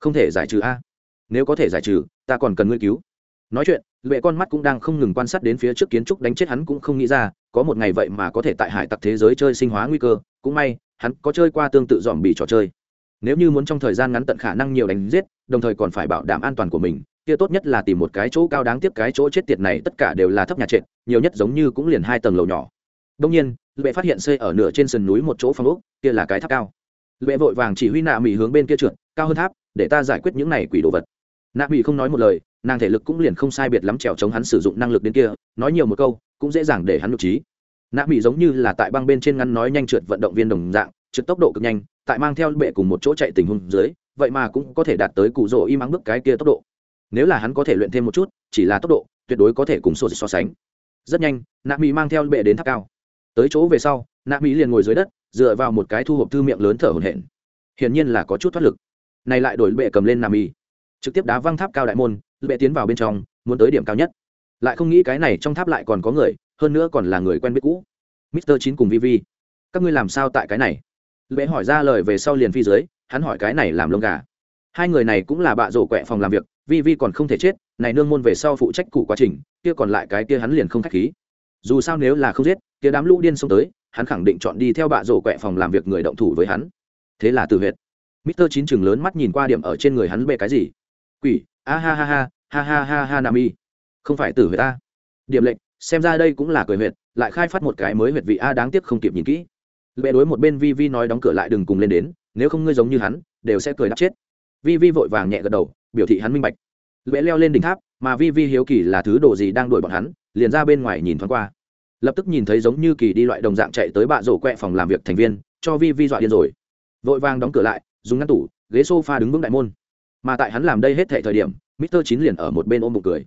Không thể giải trừ a. Nếu có thể giải trừ, ta còn cần ngươi cứu. Nói chuyện lệ con mắt cũng đang không ngừng quan sát đến phía trước kiến trúc đánh chết hắn cũng không nghĩ ra, có một ngày vậy mà có thể tại hải tặc thế giới chơi sinh hóa nguy cơ, cũng may, hắn có chơi qua tương tự dòm bị trò chơi. Nếu như muốn trong thời gian ngắn tận khả năng nhiều đánh giết, đồng thời còn phải bảo đảm an toàn của mình, kia tốt nhất là tìm một cái chỗ cao đáng tiếc, cái chỗ chết tiệt này tất cả đều là thấp nhà trệt, nhiều nhất giống như cũng liền hai tầng lầu nhỏ. Đông nhiên, lệ phát hiện xây ở nửa trên sườn núi một chỗ phong ốc, kia là cái tháp cao. Lệ vội vàng chỉ huy nạ mỹ hướng bên kia trượt, cao hơn tháp, để ta giải quyết những này quỷ đồ vật. Nạ mỹ không nói một lời nàng thể lực cũng liền không sai biệt lắm trèo chống hắn sử dụng năng lực đến kia, nói nhiều một câu, cũng dễ dàng để hắn nhục trí. Nạ mỹ giống như là tại băng bên trên ngăn nói nhanh trượt vận động viên đồng dạng, trượt tốc độ cực nhanh, tại mang theo bệ cùng một chỗ chạy tình huống dưới, vậy mà cũng có thể đạt tới cụ rỗ im ắng bước cái kia tốc độ. Nếu là hắn có thể luyện thêm một chút, chỉ là tốc độ, tuyệt đối có thể cùng sô so sánh. Rất nhanh nạ mỹ mang theo bệ đến tháp cao. Tới chỗ về sau nạ mỹ liền ngồi dưới đất, dựa vào một cái thu hộp thư miệng lớn thở hổn hển. Hiển nhiên là có chút thoát lực. Này lại đổi bệ cầm lên nạ mỹ trực tiếp đá văng tháp cao đại môn bệ tiến vào bên trong, muốn tới điểm cao nhất. Lại không nghĩ cái này trong tháp lại còn có người, hơn nữa còn là người quen biết cũ. Mister chín cùng vi vi các ngươi làm sao tại cái này? Lệ hỏi ra lời về sau liền phi dưới, hắn hỏi cái này làm lông gà. Hai người này cũng là bạ rổ quẹ phòng làm việc vi vi còn không thể chết, này nương môn về sau phụ trách cụ quá trình, kia còn lại cái kia hắn liền không k h á c h khí. Dù sao nếu là không giết, kia đám lũ điên xông tới, hắn khẳng định chọn đi theo bạ rổ quẹ phòng làm việc người động thủ với hắn. Thế là từ huyệt. Mister chín chừng lớn mắt nhìn qua điểm ở trên người hắn bệ cái gì quỷ, a ha ha ha ha ha ha ha nam y không phải tử huyệt ta. Điểm lệnh, xem ra đây cũng là cười huyệt, lại khai phát một cái mới huyệt vị a đáng tiếc không kịp nhìn kỹ. Bệ đối một bên vi vi nói đóng cửa lại đừng cùng lên đến, nếu không ngươi giống như hắn, đều sẽ cười đắp chết. Vi vi vội vàng nhẹ gật đầu, biểu thị hắn minh bạch. Bệ leo lên đỉnh tháp, mà vi vi hiếu kỳ là thứ đồ gì đang đuổi bọn hắn, liền ra bên ngoài nhìn thoáng qua. Lập tức nhìn thấy giống như kỳ đi loại đồng dạng chạy tới bạ rổ quẹ phòng làm việc thành viên, cho vi vi dọa điên rồi. Vội vàng đóng cửa lại, dùng ngăn tủ, ghế sofa đứng vững đại môn mà tại hắn làm đây hết thệ thời điểm Mister Chín liền ở một bên ôm bụng cười.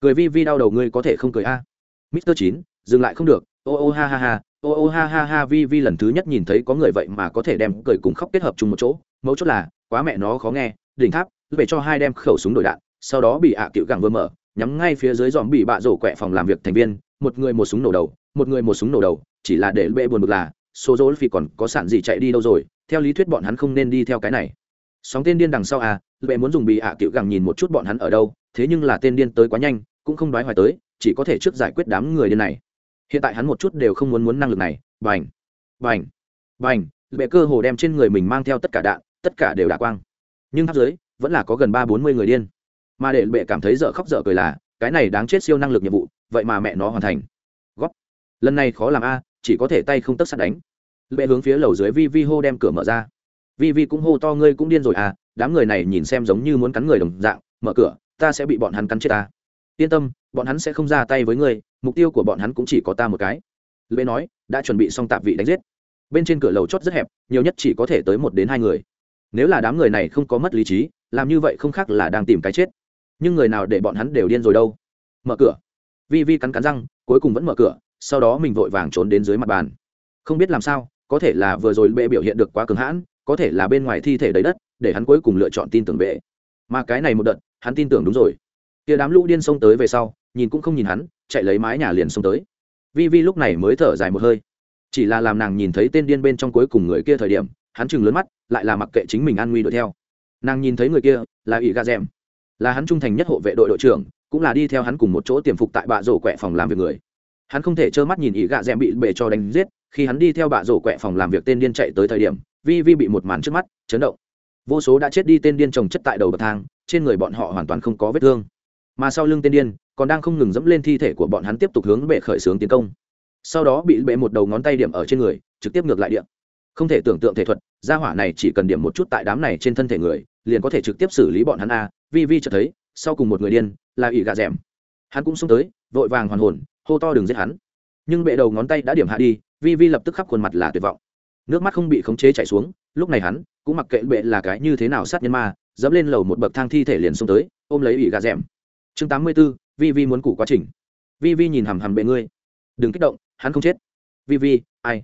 Cười vi vi đau đầu ngươi có thể không cười a. À. Mister Chín, dừng lại không được. Ô ô ha ha ha, ô ô ha ha ha vi vi lần thứ nhất nhìn thấy có người vậy mà có thể đem cười cùng khóc kết hợp chung một chỗ. Mấu chốt là, quá mẹ nó khó nghe, đỉnh tháp, về cho hai đem khẩu súng đổi đạn, sau đó bị ạ à cựu gẳng vừa mở, nhắm ngay phía dưới giòm bị bạ rổ quẹ phòng làm việc thành viên, một người một súng nổ đầu, một người một súng nổ đầu, chỉ là để bệ buồn bực là, số dỗ phi còn có sản gì chạy đi đâu rồi, theo lý thuyết bọn hắn không nên đi theo cái này sóng tên điên đằng sau à lệ muốn dùng bị ạ à cựu gẳng nhìn một chút bọn hắn ở đâu, thế nhưng là tên điên tới quá nhanh, cũng không đoái hoài tới, chỉ có thể trước giải quyết đám người điên này. Hiện tại hắn một chút đều không muốn muốn năng lực này. Bành! Bành! Bành! Lệ cơ hồ đem trên người mình mang theo tất cả đạn, tất cả đều đả quang. Nhưng tháp dưới, vẫn là có gần ba bốn mươi người điên. Mà để bệ cảm thấy dở khóc dở cười là, cái này đáng chết siêu năng lực nhiệm vụ, vậy mà mẹ nó hoàn thành. Góp! Lần này khó làm a, chỉ có thể tay không tất sát đánh. Bệ hướng phía lầu dưới vi vi hô đem cửa mở ra. Vi vi cũng hô to, ngươi cũng điên rồi à đám người này nhìn xem giống như muốn cắn người đồng dạng, mở cửa, ta sẽ bị bọn hắn cắn chết ta. Yên tâm, bọn hắn sẽ không ra tay với ngươi, mục tiêu của bọn hắn cũng chỉ có ta một cái. Lê nói, đã chuẩn bị xong tạp vị đánh giết. Bên trên cửa lầu chót rất hẹp, nhiều nhất chỉ có thể tới một đến hai người. Nếu là đám người này không có mất lý trí, làm như vậy không khác là đang tìm cái chết. Nhưng người nào để bọn hắn đều điên rồi đâu. Mở cửa. Vi vi cắn cắn răng, cuối cùng vẫn mở cửa, sau đó mình vội vàng trốn đến dưới mặt bàn. Không biết làm sao, có thể là vừa rồi bệ biểu hiện được quá cứng hãn có thể là bên ngoài thi thể đầy đất, để hắn cuối cùng lựa chọn tin tưởng bệ mà cái này một đợt, hắn tin tưởng đúng rồi. Kia đám lũ điên xông tới về sau, nhìn cũng không nhìn hắn, chạy lấy mái nhà liền xông tới. Vi vi lúc này mới thở dài một hơi. Chỉ là làm nàng nhìn thấy tên điên bên trong cuối cùng người kia thời điểm, hắn chừng lớn mắt, lại là mặc kệ chính mình an nguy đuổi theo. Nàng nhìn thấy người kia, là ỷ ga rèm. Là hắn trung thành nhất hộ vệ đội đội trưởng, cũng là đi theo hắn cùng một chỗ tiềm phục tại bạ rổ quẹ phòng làm việc người. Hắn không thể trơ mắt nhìn ỷ gạ rèm bị bể cho đánh giết, khi hắn đi theo bạ rổ quẹ phòng làm việc tên điên chạy tới thời điểm vi vi bị một màn trước mắt, chấn động. Vô số đã chết đi tên điên trồng chất tại đầu bậc thang, trên người bọn họ hoàn toàn không có vết thương. Mà sau lưng tên điên, còn đang không ngừng dẫm lên thi thể của bọn hắn tiếp tục hướng bệ khởi xướng tiến công. Sau đó bị bệ một đầu ngón tay điểm ở trên người, trực tiếp ngược lại điểm không thể tưởng tượng thể thuật, gia hỏa này chỉ cần điểm một chút tại đám này trên thân thể người, liền có thể trực tiếp xử lý bọn hắn a, vi vi chợt thấy, sau cùng một người điên, là ỷ gà rèm. Hắn cũng xông tới, vội vàng hoàn hồn, hô to đừng giết hắn. Nhưng bệ đầu ngón tay đã điểm hạ đi, vi vi lập tức khắp khuôn mặt là tuyệt vọng nước mắt không bị khống chế chảy xuống, lúc này hắn cũng mặc kệ bệ là cái như thế nào sát nhân ma, dẫm lên lầu một bậc thang thi thể liền xông tới, ôm lấy ủy gà rèm. Chương tám mươi b ố vi vi muốn cụ quá trình. Vi vi nhìn hằm hằm bệ ngươi. Đừng kích động, hắn không chết. Vi vi, ai?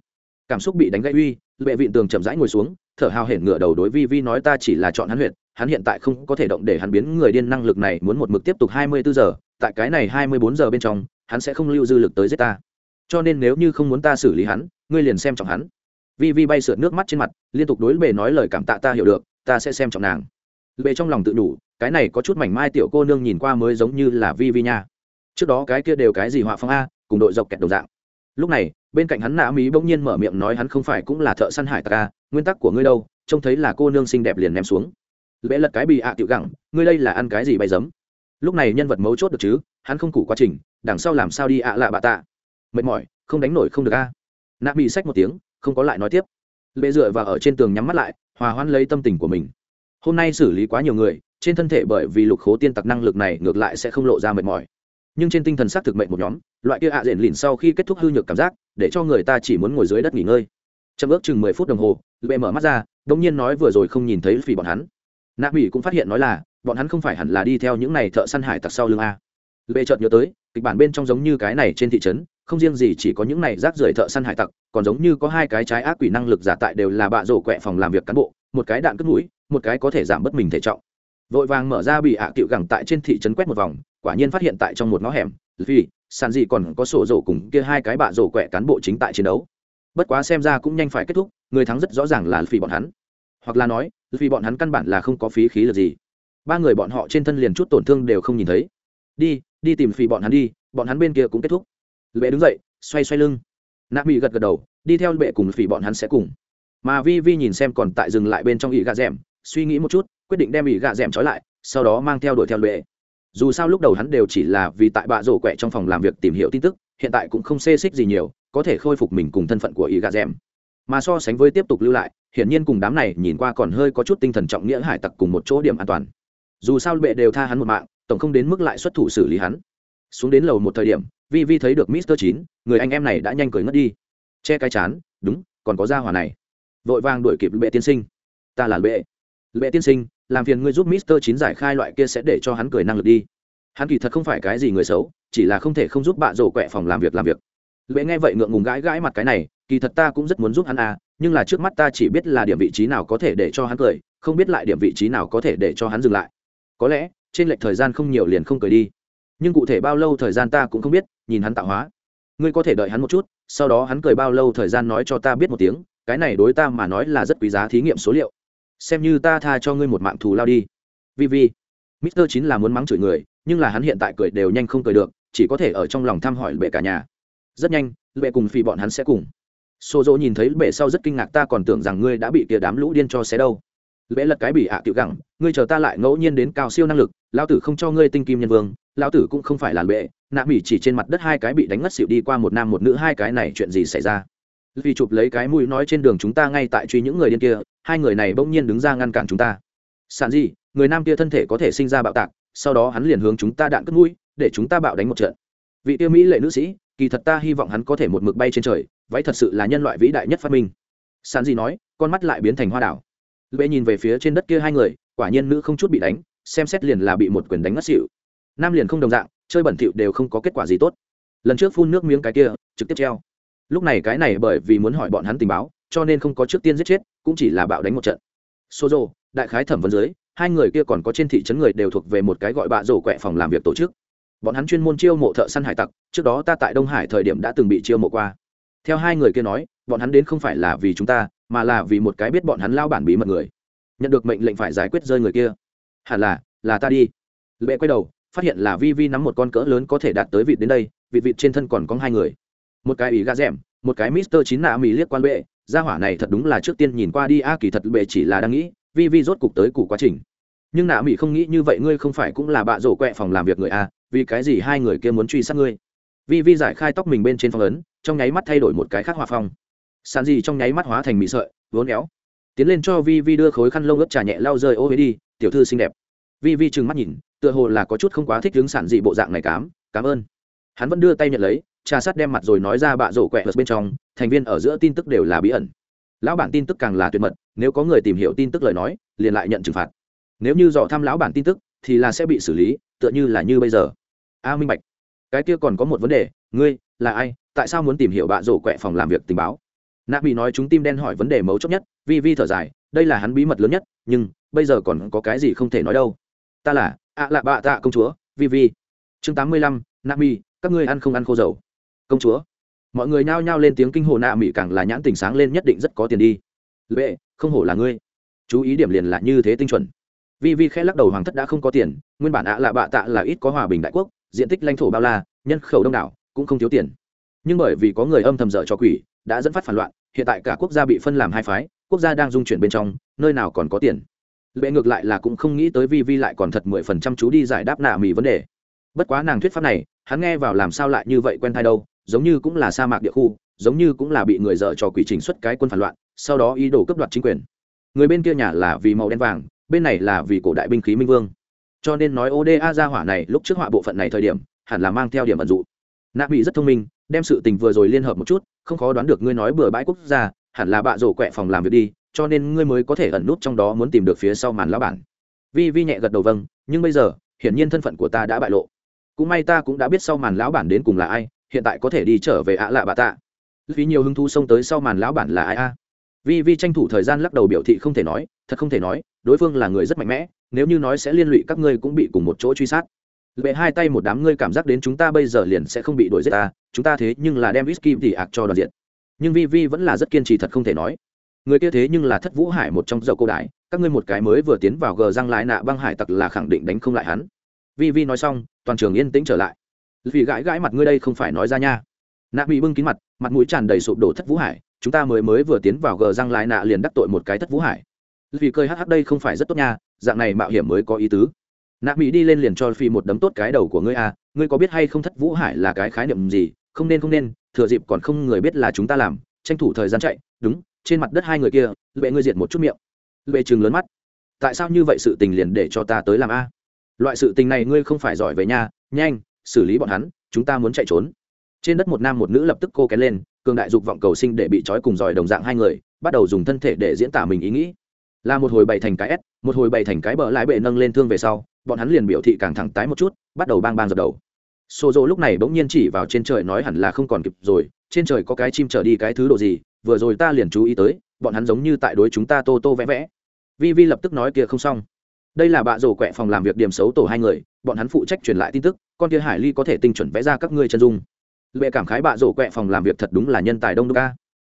Cảm xúc bị đánh gãy uy, bệ vịn tường chậm rãi ngồi xuống, thở hào hển ngửa đầu đối vi vi nói ta chỉ là chọn hắn huyện hắn hiện tại không có thể động để hắn biến người điên năng lực này, muốn một mực tiếp tục hai mươi bốn giờ, tại cái này hai mươi bốn giờ bên trong, hắn sẽ không lưu dư lực tới giết ta. Cho nên nếu như không muốn ta xử lý hắn, ngươi liền xem trọng hắn vi vi bay sượt nước mắt trên mặt, liên tục đối bề nói lời cảm tạ ta hiểu được, ta sẽ xem trọng nàng. Bề trong lòng tự đủ, cái này có chút mảnh mai tiểu cô nương nhìn qua mới giống như là vi vi nha. Trước đó cái kia đều cái gì họa phong a, cùng đội dọc kẹt đồng dạng. Lúc này, bên cạnh hắn nã mỹ bỗng nhiên mở miệng nói hắn không phải cũng là thợ săn hải tặc a, nguyên tắc của ngươi đâu, trông thấy là cô nương xinh đẹp liền ném xuống. Lễ lật cái bị ạ à tiểu gẳng, ngươi đây là ăn cái gì bay giấm? Lúc này nhân vật mấu chốt được chứ, hắn không củ quá trình, đằng sau làm sao đi ạ lạ bà tạ? Mệt mỏi, không đánh nổi không được a nạ bị sách một tiếng, không có lại nói tiếp. Lệ dựa và ở trên tường nhắm mắt lại, hòa hoãn lấy tâm tình của mình. Hôm nay xử lý quá nhiều người, trên thân thể bởi vì lục khố tiên tặc năng lực này ngược lại sẽ không lộ ra mệt mỏi. Nhưng trên tinh thần xác thực mệnh một nhóm, loại kia ạ à rền lìn sau khi kết thúc hư nhược cảm giác, để cho người ta chỉ muốn ngồi dưới đất nghỉ ngơi. Chậm ước chừng mười phút đồng hồ, lệ mở mắt ra đ ỗ n g nhiên nói vừa rồi không nhìn thấy vì bọn hắn. Nạ mỹ cũng phát hiện nói là, bọn hắn không phải hẳn là đi theo những này thợ săn hải tặc sau lưng a. Lệ chợt nhớ tới, kịch bản bên trong giống như cái này trên thị trấn không riêng gì chỉ có những này rác rưởi thợ săn hải tặc, còn giống như có hai cái trái ác quỷ năng lực giả tại đều là bạ rổ quẹ phòng làm việc cán bộ, một cái đạn cất mũi, một cái có thể giảm bất mình thể trọng. Vội vàng mở ra bị ạ à cựu gẳng tại trên thị trấn quét một vòng, quả nhiên phát hiện tại trong một ngõ hẻm, vì, sàn gì còn có sổ rổ cùng kia hai cái bạ rổ quẹ cán bộ chính tại chiến đấu. Bất quá xem ra cũng nhanh phải kết thúc, người thắng rất rõ ràng là vì bọn hắn. Hoặc là nói, vì bọn hắn căn bản là không có phí khí lực gì. Ba người bọn họ trên thân liền chút tổn thương đều không nhìn thấy. Đi đi tìm phì bọn hắn đi, bọn hắn bên kia cũng kết thúc lệ đứng dậy, xoay xoay lưng. Nạ mỹ gật gật đầu, đi theo bệ cùng phỉ bọn hắn sẽ cùng. Mà vi vi nhìn xem còn tại dừng lại bên trong ỉ gà rèm suy nghĩ một chút, quyết định đem ỉ gà rèm trói lại, sau đó mang theo đuổi theo lệ. Dù sao lúc đầu hắn đều chỉ là vì tại bạ rổ quẹ trong phòng làm việc tìm hiểu tin tức, hiện tại cũng không xê xích gì nhiều, có thể khôi phục mình cùng thân phận của ỉ gà rèm mà so sánh với tiếp tục lưu lại, hiển nhiên cùng đám này nhìn qua còn hơi có chút tinh thần trọng nghĩa hải tặc cùng một chỗ điểm an toàn. Dù sao bệ đều tha hắn một mạng, tổng không đến mức lại xuất thủ xử lý hắn. Xuống đến lầu một thời điểm vi vi thấy được mister chín, người anh em này đã nhanh cười ngất đi. Che cái chán, đúng, còn có gia hỏa này. Vội vàng đuổi kịp bệ tiên sinh. Ta là bệ bệ tiên sinh, làm phiền ngươi giúp mister chín giải khai loại kia sẽ để cho hắn cười năng lực đi. Hắn kỳ thật không phải cái gì người xấu, chỉ là không thể không giúp bạn rổ quẹ phòng làm việc làm việc. Bệ nghe vậy ngượng ngùng gãi gãi mặt cái này, kỳ thật ta cũng rất muốn giúp hắn à nhưng là trước mắt ta chỉ biết là điểm vị trí nào có thể để cho hắn cười, không biết lại điểm vị trí nào có thể để cho hắn dừng lại. Có lẽ, trên lệch thời gian không nhiều liền không cười đi. Nhưng cụ thể bao lâu thời gian ta cũng không biết nhìn hắn tạo hóa. Ngươi có thể đợi hắn một chút, sau đó hắn cười bao lâu thời gian nói cho ta biết một tiếng, cái này đối ta mà nói là rất quý giá thí nghiệm số liệu. Xem như ta tha cho ngươi một mạng thù lao đi. Vì vì, mister chín là muốn mắng chửi người, nhưng là hắn hiện tại cười đều nhanh không cười được, chỉ có thể ở trong lòng thăm hỏi bệ cả nhà. Rất nhanh, bệ cùng phi bọn hắn sẽ cùng. Xô dỗ nhìn thấy bệ sau rất kinh ngạc, ta còn tưởng rằng ngươi đã bị kia đám lũ điên cho xé đâu. Bệ lật cái bị ạ à tiểu gẳng, ngươi chờ ta lại ngẫu nhiên đến cao siêu năng lực lao tử không cho ngươi tinh kim nhân vương lão tử cũng không phải là bệ, nạ mỹ chỉ trên mặt đất hai cái bị đánh ngất xịu đi qua một nam một nữ hai cái này chuyện gì xảy ra? Vì chụp lấy cái mũi nói trên đường chúng ta ngay tại truy những người điên kia, hai người này bỗng nhiên đứng ra ngăn cản chúng ta. Sản gì, người nam kia thân thể có thể sinh ra bạo tạc, sau đó hắn liền hướng chúng ta đạn cất mũi, để chúng ta bạo đánh một trận. Vị tiêu mỹ lệ nữ sĩ, kỳ thật ta hy vọng hắn có thể một mực bay trên trời, váy thật sự là nhân loại vĩ đại nhất phát minh. Sản gì nói, con mắt lại biến thành hoa đảo. Lệ nhìn về phía trên đất kia hai người, quả nhiên nữ không chút bị đánh, xem xét liền là bị một quyền đánh ngất xỉu nam liền không đồng dạng, chơi bẩn thỉu đều không có kết quả gì tốt. Lần trước phun nước miếng cái kia, trực tiếp treo. Lúc này cái này bởi vì muốn hỏi bọn hắn tình báo, cho nên không có trước tiên giết chết, cũng chỉ là bạo đánh một trận. Xô rô đại khái thẩm vấn dưới, hai người kia còn có trên thị trấn người đều thuộc về một cái gọi bạ rổ quẹ phòng làm việc tổ chức. Bọn hắn chuyên môn chiêu mộ thợ săn hải tặc, trước đó ta tại đông hải thời điểm đã từng bị chiêu mộ qua. Theo hai người kia nói, bọn hắn đến không phải là vì chúng ta, mà là vì một cái biết bọn hắn lao bản bí mật người. Nhận được mệnh lệnh phải giải quyết rơi người kia. Hẳn là là ta đi. Lệ quay đầu phát hiện là vi vi nắm một con cỡ lớn có thể đạt tới vịt đến đây, vịt vịt trên thân còn có hai người. Một cái ý gà rèm một cái mister chín nạ mỹ liếc quan bệ. Gia hỏa này thật đúng là trước tiên nhìn qua đi, a, kỳ thật bệ chỉ là đang nghĩ, vi vi rốt cục tới củ quá trình. Nhưng nạ mỹ không nghĩ như vậy, ngươi không phải cũng là bạ rổ quẹ phòng làm việc người a, vì cái gì hai người kia muốn truy sát ngươi? Vi vi giải khai tóc mình bên trên phong ấn, trong nháy mắt thay đổi một cái khác hòa phong. Sàn gì trong nháy mắt hóa thành mị sợi, vốn éo. Tiến lên cho vi vi đưa khối khăn lông ướp trà nhẹ lau rơi ô huế đi, tiểu thư xinh đẹp. Vi vi trừng mắt nhìn tựa hồ là có chút không quá thích hướng sản dị bộ dạng này cám cảm ơn. Hắn vẫn đưa tay nhận lấy, trà sát đem mặt rồi nói ra bạ rổ quẹ hớt bên trong, thành viên ở giữa tin tức đều là bí ẩn. Lão bản tin tức càng là tuyệt mật, nếu có người tìm hiểu tin tức lời nói, liền lại nhận trừng phạt. Nếu như dò thăm lão bản tin tức, thì là sẽ bị xử lý, tựa như là như bây giờ. A, minh bạch. Cái kia còn có một vấn đề, ngươi, là ai, tại sao muốn tìm hiểu bạ rổ quẹ phòng làm việc tình báo? Nạp bị nói chúng tim đen hỏi vấn đề mấu chốt nhất, vi vi thở dài, đây là hắn bí mật lớn nhất, nhưng bây giờ còn có cái gì không thể nói đâu. Ta là ạ à lạ bạ tạ công chúa, vi vi. Chương tám mươi lăm, nạ mi các ngươi ăn không ăn khô dầu. Công chúa. Mọi người nhao nhao lên tiếng kinh hồ nạ mỹ càng là nhãn tình sáng lên nhất định rất có tiền đi. Lệ, không hổ là ngươi. Chú ý điểm liền là như thế tinh chuẩn. Vi vi khẽ lắc đầu hoàng thất đã không có tiền, nguyên bản ạ lạ bạ tạ là ít có hòa bình đại quốc, diện tích lãnh thổ bao la, nhân khẩu đông đảo, cũng không thiếu tiền. Nhưng bởi vì có người âm thầm dở cho quỷ, đã dẫn phát phản loạn, hiện tại cả quốc gia bị phân làm hai phái, quốc gia đang dung chuyển bên trong, nơi nào còn có tiền lệ ngược lại là cũng không nghĩ tới vi vi lại còn thật mười phần trăm chú đi giải đáp nạ mì vấn đề. Bất quá nàng thuyết pháp này, hắn nghe vào làm sao lại như vậy quen thai đâu, giống như cũng là sa mạc địa khu, giống như cũng là bị người dở cho quỷ trình xuất cái quân phản loạn, sau đó ý đồ cấp đoạt chính quyền. Người bên kia nhà là vì màu đen vàng, bên này là vì cổ đại binh khí minh vương. Cho nên nói oda ra hỏa này lúc trước họa bộ phận này thời điểm, hẳn là mang theo điểm ẩn dụ. Nạ bị rất thông minh, đem sự tình vừa rồi liên hợp một chút, không khó đoán được ngươi nói bừa bãi quốc gia, hẳn là bạ rổ quẹ phòng làm việc đi cho nên ngươi mới có thể ẩn nút trong đó muốn tìm được phía sau màn lão bản. Vi vi nhẹ gật đầu vâng nhưng bây giờ, hiển nhiên thân phận của ta đã bại lộ. Cũng may ta cũng đã biết sau màn lão bản đến cùng là ai, hiện tại có thể đi trở về ạ lạ bà tạ. Vì nhiều hứng thú xông tới sau màn lão bản là ai a? Vi vi tranh thủ thời gian lắc đầu biểu thị không thể nói, thật không thể nói, đối phương là người rất mạnh mẽ, nếu như nói sẽ liên lụy các ngươi cũng bị cùng một chỗ truy sát. Lệ hai tay một đám ngươi cảm giác đến chúng ta bây giờ liền sẽ không bị đuổi giết ta, chúng ta thế nhưng là đem whisky thì ạc cho đoàn diện. Nhưng vi vi vẫn là rất kiên trì thật không thể nói người kia thế nhưng là thất vũ hải một trong dậu cô đại, các ngươi một cái mới vừa tiến vào gờ răng lái nạ băng hải tặc là khẳng định đánh không lại hắn. Vi vi nói xong, toàn trường yên tĩnh trở lại. Vì gãi gãi mặt ngươi đây không phải nói ra nha. Nạ bị bưng kín mặt mặt mũi tràn đầy sụp đổ thất vũ hải, chúng ta mới mới vừa tiến vào gờ răng lại nạ liền đắc tội một cái thất vũ hải. Vì cơi hắc hắc đây không phải rất tốt nha, dạng này mạo hiểm mới có ý tứ. Nạ mỹ đi lên liền cho phi một đấm tốt cái đầu của ngươi à ngươi có biết hay không thất vũ hải là cái khái niệm gì, không nên không nên, thừa dịp còn không người biết là chúng ta làm, tranh thủ thời gian chạy, đúng trên mặt đất hai người kia, lệ ngươi diệt một chút miệng. Lệ chừng lớn mắt. Tại sao như vậy sự tình liền để cho ta tới làm a? Loại sự tình này ngươi không phải giỏi về nhà nhanh, xử lý bọn hắn, chúng ta muốn chạy trốn. Trên đất một nam một nữ lập tức cô kén lên, cường đại dục vọng cầu sinh để bị trói cùng giỏi đồng dạng hai người, bắt đầu dùng thân thể để diễn tả mình ý nghĩ. Là một hồi bày thành cái s, một hồi bày thành cái bờ lái bệ nâng lên thương về sau, bọn hắn liền biểu thị càng thẳng tái một chút, bắt đầu bang bang dập đầu. Xô dỗ lúc này bỗng nhiên chỉ vào trên trời nói hẳn là không còn kịp rồi, trên trời có cái chim trở đi cái thứ đồ gì vừa rồi ta liền chú ý tới, bọn hắn giống như tại đối chúng ta tô tô vẽ vẽ. Vi vi lập tức nói kia không xong. Đây là bạ rổ quẹ phòng làm việc điểm xấu tổ hai người, bọn hắn phụ trách truyền lại tin tức, con kia hải ly có thể tinh chuẩn vẽ ra các ngươi chân dung. Lệ cảm khái bạ rổ quẹ phòng làm việc thật đúng là nhân tài đông đô ca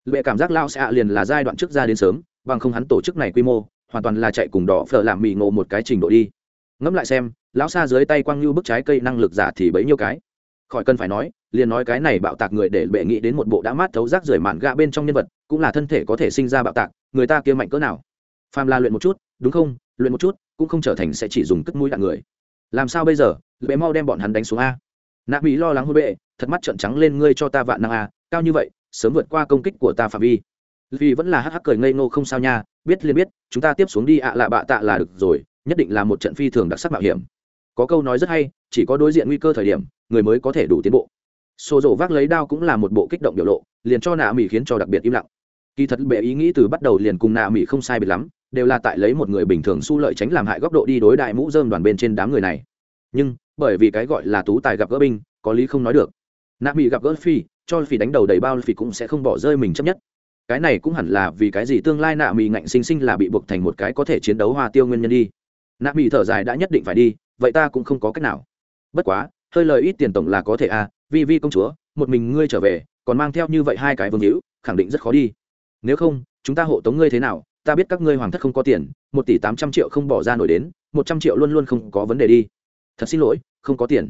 lệ cảm giác lao xạ liền là giai đoạn trước ra đến sớm, bằng không hắn tổ chức này quy mô, hoàn toàn là chạy cùng đỏ phở làm mì ngộ một cái trình độ đi. Ngẫm lại xem lão xa dưới tay quang như bức trái cây năng lực giả thì bấy nhiêu cái khỏi cần phải nói, liền nói cái này bạo tạc người để bệ nghĩ đến một bộ đã mát thấu rác rưởi mạn gạ bên trong nhân vật, cũng là thân thể có thể sinh ra bạo tạc, người ta kia mạnh cỡ nào? Phàm la luyện một chút, đúng không? Luyện một chút, cũng không trở thành sẽ chỉ dùng cất mũi đạn người. Làm sao bây giờ? Bệ mau đem bọn hắn đánh xuống a. Nạp mỹ lo lắng hôi bệ, thật mắt trợn trắng lên, ngươi cho ta vạn năng a, cao như vậy, sớm vượt qua công kích của ta phạm vi. Vì vẫn là hắc hắc cười ngây ngô không sao nha, biết liền biết, chúng ta tiếp xuống đi ạ lạ bạ tạ là được rồi, nhất định là một trận phi thường đặc sắc mạo hiểm. Có câu nói rất hay, chỉ có đối diện nguy cơ thời điểm người mới có thể đủ tiến bộ. Xô rộ vác lấy đao cũng là một bộ kích động biểu lộ, liền cho nạ mỹ khiến cho đặc biệt im lặng. Kỳ thật bệ ý nghĩ từ bắt đầu liền cùng nạ mỹ không sai biệt lắm, đều là tại lấy một người bình thường su lợi tránh làm hại góc độ đi đối đại mũ dơm đoàn bên trên đám người này. Nhưng, bởi vì cái gọi là tú tài gặp gỡ binh, có lý không nói được. Nạ mỹ gặp gỡ phi, cho phi đánh đầu đầy bao phi cũng sẽ không bỏ rơi mình chấp nhất. Cái này cũng hẳn là vì cái gì tương lai nạ mỹ ngạnh sinh sinh là bị buộc thành một cái có thể chiến đấu hoa tiêu nguyên nhân đi. Nạ mỹ thở dài đã nhất định phải đi, vậy ta cũng không có cách nào. Bất quá hơi lời ít tiền tổng là có thể à vi vi công chúa, một mình ngươi trở về, còn mang theo như vậy hai cái vương hữu, khẳng định rất khó đi. Nếu không, chúng ta hộ tống ngươi thế nào? Ta biết các ngươi hoàng thất không có tiền, một tỷ tám trăm triệu không bỏ ra nổi đến, một trăm triệu luôn luôn không có vấn đề đi. Thật xin lỗi, không có tiền.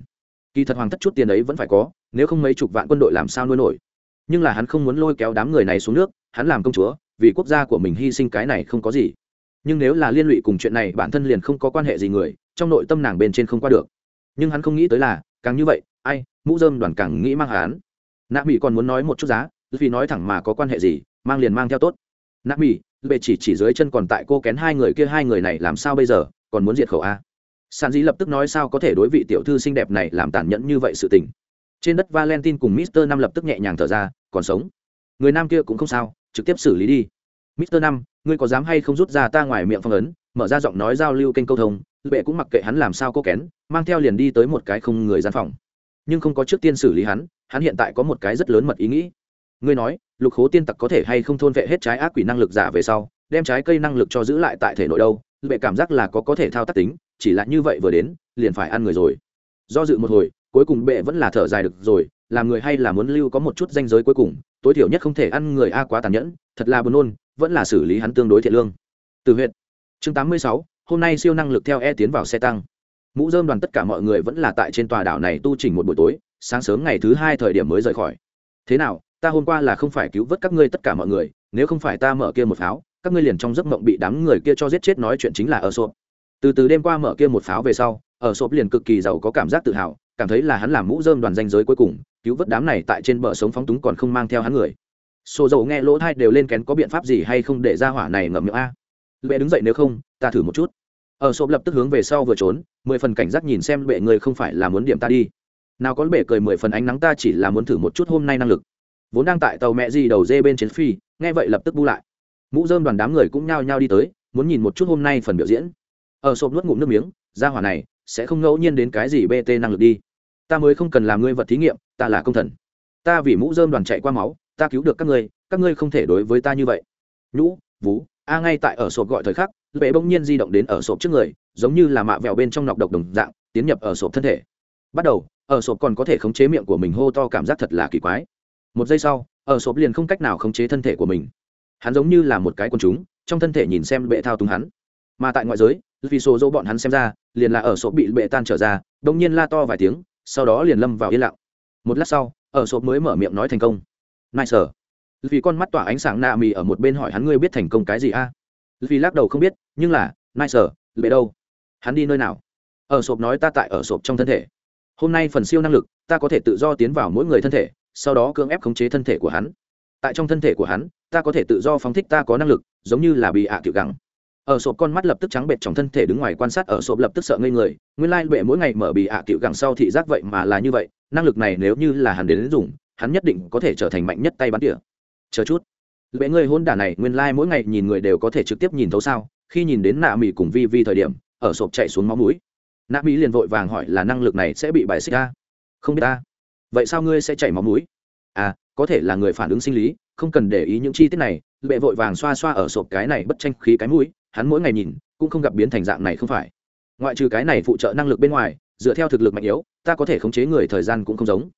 Kỳ thật hoàng thất chút tiền ấy vẫn phải có, nếu không mấy chục vạn quân đội làm sao nuôi nổi. Nhưng là hắn không muốn lôi kéo đám người này xuống nước, hắn làm công chúa, vì quốc gia của mình hy sinh cái này không có gì. Nhưng nếu là liên lụy cùng chuyện này, bản thân liền không có quan hệ gì người, trong nội tâm nàng bên trên không qua được nhưng hắn không nghĩ tới là, càng như vậy, ai, mũ dơm đoàn càng nghĩ mang hắn. Nạ mỹ còn muốn nói một chút giá, vì nói thẳng mà có quan hệ gì, mang liền mang theo tốt. Nạ mỹ bệ chỉ chỉ dưới chân còn tại cô kén hai người kia, hai người này làm sao bây giờ, còn muốn diệt khẩu a. Sàn dĩ lập tức nói sao có thể đối vị tiểu thư xinh đẹp này làm tàn nhẫn như vậy sự tình. Trên đất valentine cùng mister năm lập tức nhẹ nhàng thở ra, còn sống. Người nam kia cũng không sao, trực tiếp xử lý đi. Mister năm, ngươi có dám hay không rút ra ta ngoài miệng phong ấn, mở ra giọng nói giao lưu kênh câu thông bệ cũng mặc kệ hắn làm sao cô kén, mang theo liền đi tới một cái không người gian phòng. Nhưng không có trước tiên xử lý hắn hắn hiện tại có một cái rất lớn mật ý nghĩ. Ngươi nói, lục khố tiên tặc có thể hay không thôn vệ hết trái ác quỷ năng lực giả về sau, đem trái cây năng lực cho giữ lại tại thể nội đâu, bệ cảm giác là có có thể thao tác tính, chỉ là như vậy vừa đến, liền phải ăn người rồi. Do dự một hồi, cuối cùng bệ vẫn là thở dài được rồi, làm người hay là muốn lưu có một chút danh giới cuối cùng, tối thiểu nhất không thể ăn người a quá tàn nhẫn, thật là buồn nôn, vẫn là xử lý hắn tương đối thiện lương. Từ huyện chương tám mươi sáu hôm nay siêu năng lực theo e tiến vào xe tăng. Mũ dơm đoàn tất cả mọi người vẫn là tại trên tòa đảo này tu trình một buổi tối, sáng sớm ngày thứ hai thời điểm mới rời khỏi. Thế nào, ta hôm qua là không phải cứu vớt các ngươi tất cả mọi người, nếu không phải ta mở kia một pháo, các ngươi liền trong giấc mộng bị đám người kia cho giết chết nói chuyện chính là ở sộp. Từ từ đêm qua mở kia một pháo về sau, ở sộp liền cực kỳ giàu có cảm giác tự hào, cảm thấy là hắn làm mũ dơm đoàn danh giới cuối cùng, cứu vớt đám này tại trên bờ sống phóng túng còn không mang theo hắn người. Xô dầu nghe lỗ thai đều lên kén có biện pháp gì hay không để ra hỏa này ngậm miệng a? Lệ đứng dậy nếu không, ta thử một chút. Ở sộp lập tức hướng về sau vừa trốn, mười phần cảnh giác nhìn xem bệ người không phải là muốn điểm ta đi. Nào có bệ cười mười phần ánh nắng ta chỉ là muốn thử một chút hôm nay năng lực. Vốn đang tại tàu mẹ gì đầu dê bên chiến phi, nghe vậy lập tức bu lại. Mũ dơm đoàn đám người cũng nhao nhao đi tới, muốn nhìn một chút hôm nay phần biểu diễn. Ở sộp nuốt ngụm nước miếng, ra hỏa này, sẽ không ngẫu nhiên đến cái gì bt năng lực đi. Ta mới không cần làm ngươi vật thí nghiệm, ta là công thần. Ta vì mũ dơm đoàn chạy qua máu, ta cứu được các ngươi các ngươi không thể đối với ta như vậy. Nhũ, vú a ngay tại ở sộp gọi thời khắc lệ bỗng nhiên di động đến ở sộp trước người, giống như là mạ vẹo bên trong nọc độc đồng dạng, tiến nhập ở sộp thân thể. Bắt đầu, ở sộp còn có thể khống chế miệng của mình hô to cảm giác thật là kỳ quái. Một giây sau, ở sộp liền không cách nào khống chế thân thể của mình. Hắn giống như là một cái quần chúng, trong thân thể nhìn xem bệ thao túng hắn. Mà tại ngoại giới, vì số dỗ bọn hắn xem ra, liền là ở sộp bị bệ tan trở ra đông nhiên la to vài tiếng, sau đó liền lâm vào yên lặng. Một lát sau, ở sộp mới mở miệng nói thành công. Nai sở vì con mắt tỏa ánh sáng nạ mì ở một bên hỏi hắn ngươi biết thành công cái gì a? Vì lắc đầu không biết, nhưng là nai sở lệ đâu? Hắn đi nơi nào? Ở sộp nói ta tại ở sộp trong thân thể. Hôm nay phần siêu năng lực, ta có thể tự do tiến vào mỗi người thân thể, sau đó cưỡng ép khống chế thân thể của hắn. Tại trong thân thể của hắn, ta có thể tự do phóng thích ta có năng lực, giống như là bị ạ à tiểu gắng ở sộp con mắt lập tức trắng bệt trong thân thể đứng ngoài quan sát, ở sộp lập tức sợ ngây người, nguyên lai bệ mỗi ngày mở bị ạ à tiểu gắng sau thị giác vậy mà là như vậy, năng lực này nếu như là hắn đến dùng, hắn nhất định có thể trở thành mạnh nhất tay bắn tỉa chờ chút. Bệ người hôn đả này, nguyên lai mỗi ngày nhìn người đều có thể trực tiếp nhìn thấu sao? Khi nhìn đến nạ mỹ cùng vi vi thời điểm, ở sộp chạy xuống máu mũi. Nạ mỹ liền vội vàng hỏi là năng lực này sẽ bị bài xích ra? Không biết ta. Vậy sao ngươi sẽ chảy máu mũi? À có thể là người phản ứng sinh lý, không cần để ý những chi tiết này. Bệ vội vàng xoa xoa ở sộp cái này bất tranh khí cái mũi, hắn mỗi ngày nhìn, cũng không gặp biến thành dạng này không phải. Ngoại trừ cái này phụ trợ năng lực bên ngoài, dựa theo thực lực mạnh yếu, ta có thể khống chế người thời gian cũng không giống.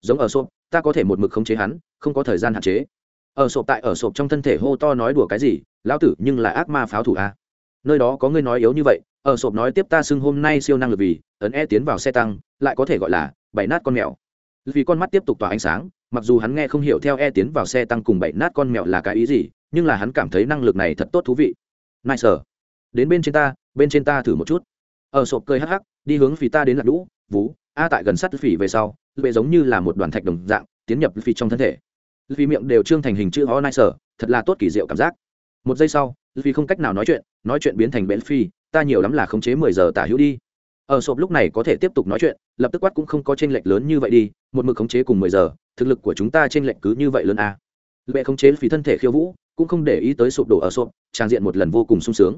Giống ở sộp, ta có thể một mực khống chế hắn, không có thời gian hạn chế ở sộp tại ở sộp trong thân thể hô to nói đùa cái gì, lão tử, nhưng là ác ma pháo thủ a. Nơi đó có người nói yếu như vậy, ở sộp nói tiếp ta xưng hôm nay siêu năng lực vì, ấn e tiến vào xe tăng, lại có thể gọi là, bảy nát con mèo. Vì con mắt tiếp tục tỏa ánh sáng, mặc dù hắn nghe không hiểu theo e tiến vào xe tăng cùng bảy nát con mèo là cái ý gì, nhưng là hắn cảm thấy năng lực này thật tốt thú vị. Nai sở đến bên trên ta, bên trên ta thử một chút. Ở sộp cười hắc hắc, đi hướng phì ta đến lạc lũ, vú, a tại gần sắt phỉ về sau lệ giống như là một đoàn thạch đồng dạng, tiến nhập phì trong thân thể vì miệng đều trương thành hình chữ ho nai sở, thật là tốt kỳ diệu cảm giác. Một giây sau, vì không cách nào nói chuyện nói chuyện biến thành bến phi, ta nhiều lắm là khống chế mười giờ tả hữu đi. Ở sộp lúc này có thể tiếp tục nói chuyện, lập tức quát cũng không có t r ê n lệch lớn như vậy đi, một mực khống chế cùng mười giờ, thực lực của chúng ta t r ê n lệch cứ như vậy lớn à. lệ khống chế phí thân thể khiêu vũ, cũng không để ý tới sụp đổ ở sộp, trang diện một lần vô cùng sung sướng.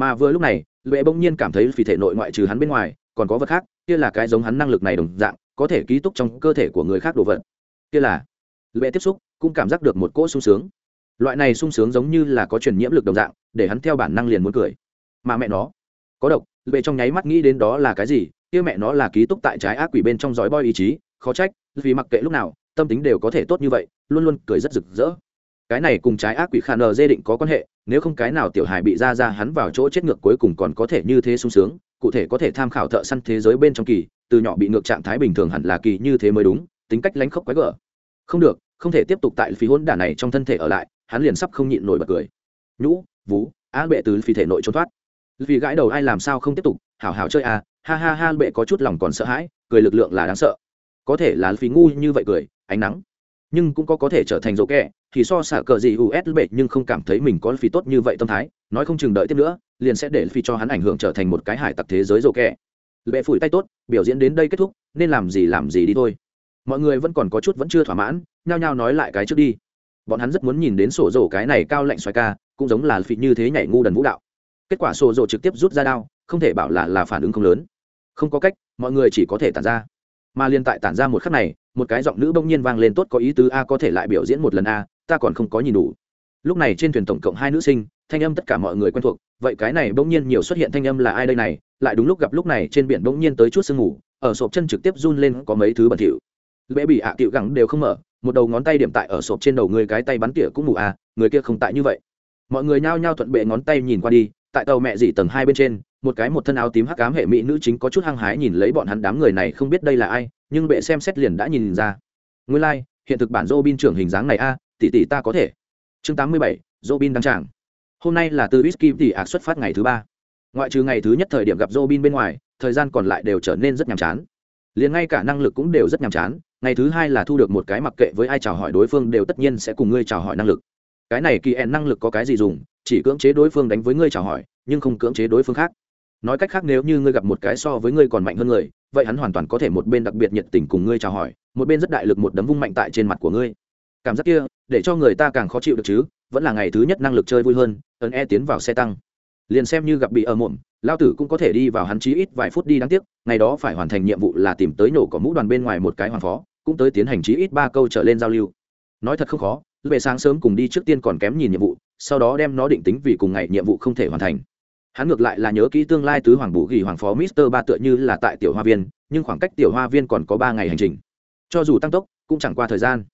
Mà vừa lúc này, lệ bỗng nhiên cảm thấy phí thể nội ngoại trừ hắn bên ngoài, còn có vật khác, kia là cái giống hắn năng lực này đồng dạng, có thể ký túc trong cơ thể của người khác đồ vật. Kia là lệ tiếp xúc, cũng cảm giác được một cỗ sung sướng. Loại này sung sướng giống như là có truyền nhiễm lực đồng dạng, để hắn theo bản năng liền muốn cười. Mà mẹ nó, có độc, lệ trong nháy mắt nghĩ đến đó là cái gì, kia mẹ nó là ký túc tại trái ác quỷ bên trong giói boy ý chí, khó trách, vì mặc kệ lúc nào, tâm tính đều có thể tốt như vậy, luôn luôn cười rất rực rỡ. Cái này cùng trái ác quỷ khả nờ dê định có quan hệ, nếu không cái nào tiểu hài bị ra ra hắn vào chỗ chết ngược cuối cùng còn có thể như thế sung sướng, cụ thể có thể tham khảo thợ săn thế giới bên trong kỳ, từ nhỏ bị ngược trạng thái bình thường hẳn là kỳ như thế mới đúng, tính cách lánh khóc quái gở. Không được không thể tiếp tục tại phí hỗn đả này trong thân thể ở lại, hắn liền sắp không nhịn nổi bật cười. Nhũ, vú, á bệ từ phi thể nội trốn thoát. Vì gãi đầu ai làm sao không tiếp tục, hảo hảo chơi à ha ha ha, bệ có chút lòng còn sợ hãi, cười lực lượng là đáng sợ. Có thể là phí ngu như vậy cười, ánh nắng. Nhưng cũng có có thể trở thành dỗ kẹ, thì so xả cờ gì us bệ nhưng không cảm thấy mình có phí tốt như vậy tâm thái, nói không chừng đợi tiếp nữa, liền sẽ để phi cho hắn ảnh hưởng trở thành một cái hải tặc thế giới dỗ kẹ. Bệ phủi tay tốt, biểu diễn đến đây kết thúc, nên làm gì làm gì đi thôi. Mọi người vẫn còn có chút vẫn chưa thỏa mãn nhao nhao nói lại cái trước đi. Bọn hắn rất muốn nhìn đến sổ rổ cái này cao lạnh xoài ca, cũng giống là phỉ như thế nhảy ngu đần vũ đạo. Kết quả sổ rổ trực tiếp rút ra đao, không thể bảo là là phản ứng không lớn. Không có cách, mọi người chỉ có thể tản ra. Mà liên tại tản ra một khắc này, một cái giọng nữ bỗng nhiên vang lên tốt có ý tứ a, có thể lại biểu diễn một lần a, ta còn không có nhìn đủ. Lúc này trên thuyền tổng cộng hai nữ sinh, thanh âm tất cả mọi người quen thuộc, vậy cái này bỗng nhiên nhiều xuất hiện thanh âm là ai đây này? Lại đúng lúc gặp lúc này trên biển bỗng nhiên tới chút sương ngủ ở sộp chân trực tiếp run lên có mấy thứ bẩn thỉu lễ bị ạ à, cựu đều không mở một đầu ngón tay điểm tại ở sộp trên đầu người cái tay bắn tỉa cũng mù à người kia không tại như vậy. Mọi người nhao nhao thuận bệ ngón tay nhìn qua đi tại tàu mẹ dì tầng hai bên trên một cái một thân áo tím hắc cám hệ mỹ nữ chính có chút hăng hái nhìn lấy bọn hắn đám người này không biết đây là ai nhưng bệ xem xét liền đã nhìn ra. Nguyên lai、like, hiện thực bản dô bin trưởng hình dáng này a tỷ tỷ ta có thể. Chương tám mươi bảy dô bin đăng tràng. Hôm nay là từ whisky tỷ ạc xuất phát ngày thứ ba. Ngoại trừ ngày thứ nhất thời điểm gặp dô bin bên ngoài thời gian còn lại đều trở nên rất nhàm chán. Liền ngay cả năng lực cũng đều rất nhàm chán ngày thứ hai là thu được một cái mặc kệ với ai chào hỏi đối phương đều tất nhiên sẽ cùng ngươi chào hỏi năng lực. Cái này kỳ ẹn năng lực có cái gì dùng, chỉ cưỡng chế đối phương đánh với ngươi chào hỏi, nhưng không cưỡng chế đối phương khác. Nói cách khác, nếu như ngươi gặp một cái so với ngươi còn mạnh hơn người, vậy hắn hoàn toàn có thể một bên đặc biệt nhiệt tình cùng ngươi chào hỏi, một bên rất đại lực một đấm vung mạnh tại trên mặt của ngươi. Cảm giác kia, để cho người ta càng khó chịu được chứ, vẫn là ngày thứ nhất năng lực chơi vui hơn, ấn e tiến vào xe tăng. Liền xem như gặp bị ở mộm lao tử cũng có thể đi vào hắn chí ít vài phút đi đáng tiếc, ngày đó phải hoàn thành nhiệm vụ là tìm tới nổ có mũ đoàn bên ngoài một cái hoàng phó cũng tới tiến hành chí ít ba câu trở lên giao lưu. Nói thật không khó, về sáng sớm cùng đi trước tiên còn kém nhìn nhiệm vụ, sau đó đem nó định tính vì cùng ngày nhiệm vụ không thể hoàn thành. Hắn ngược lại là nhớ kỹ tương lai tứ hoàng bù ghi hoàng phó mister ba tựa như là tại tiểu hoa viên, nhưng khoảng cách tiểu hoa viên còn có ba ngày hành trình. Cho dù tăng tốc, cũng chẳng qua thời gian.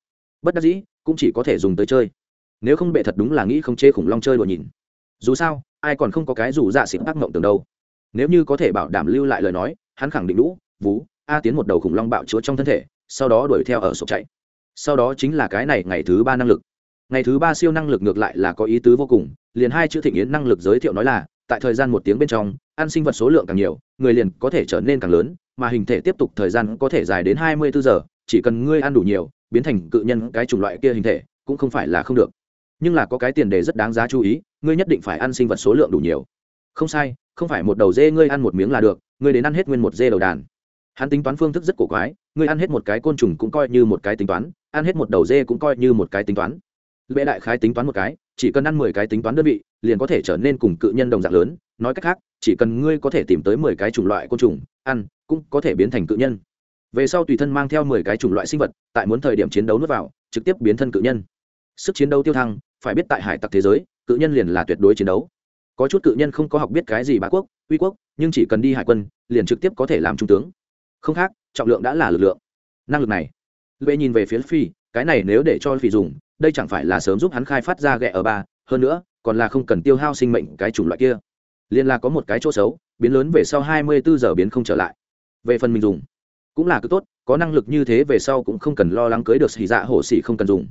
Bất đắc dĩ, cũng chỉ có thể dùng tới chơi. Nếu không bệ thật đúng là nghĩ không chế khủng long chơi đùa nhìn. Dù sao, ai còn không có cái dù dạ xịt tác mộng tưởng đâu. Nếu như có thể bảo đảm lưu lại lời nói, hắn khẳng định lũ vú, a tiến một đầu khủng long bạo chúa trong thân thể sau đó đuổi theo ở sổ chạy. Sau đó chính là cái này ngày thứ ba năng lực. Ngày thứ ba siêu năng lực ngược lại là có ý tứ vô cùng, liền hai chữ thịnh yến năng lực giới thiệu nói là, tại thời gian một tiếng bên trong, ăn sinh vật số lượng càng nhiều, người liền có thể trở nên càng lớn, mà hình thể tiếp tục thời gian có thể dài đến hai mươi bốn giờ, chỉ cần ngươi ăn đủ nhiều, biến thành cự nhân cái chủng loại kia hình thể, cũng không phải là không được. Nhưng là có cái tiền đề rất đáng giá chú ý, ngươi nhất định phải ăn sinh vật số lượng đủ nhiều. Không sai, không phải một đầu dê ngươi ăn một miếng là được, ngươi đến ăn hết nguyên một dê đầu đàn hắn tính toán phương thức rất cổ quái ngươi ăn hết một cái côn trùng cũng coi như một cái tính toán, ăn hết một đầu dê cũng coi như một cái tính toán. Lệ đại khái tính toán một cái, chỉ cần ăn mười cái tính toán đơn vị, liền có thể trở nên cùng cự nhân đồng dạng lớn. Nói cách khác, chỉ cần ngươi có thể tìm tới mười cái chủng loại côn trùng, ăn, cũng có thể biến thành cự nhân. Về sau tùy thân mang theo mười cái chủng loại sinh vật, tại muốn thời điểm chiến đấu nuốt vào, trực tiếp biến thân cự nhân. Sức chiến đấu tiêu thăng, phải biết tại hải tặc thế giới, cự nhân liền là tuyệt đối chiến đấu. Có chút cự nhân không có học biết cái gì bá quốc, uy quốc, nhưng chỉ cần đi hải quân, liền trực tiếp có thể làm trung tướng không khác, trọng lượng đã là lực lượng. Năng lực này. Lệ nhìn về phía phi, cái này nếu để cho phi dùng, đây chẳng phải là sớm giúp hắn khai phát ra ghẹ ở ba, hơn nữa, còn là không cần tiêu hao sinh mệnh cái chủng loại kia. Liên là có một cái chỗ xấu, biến lớn về sau hai mươi bốn giờ biến không trở lại. Về phần mình dùng, cũng là cứ tốt, có năng lực như thế về sau cũng không cần lo lắng cưới được xì dạ hổ xỉ không cần dùng.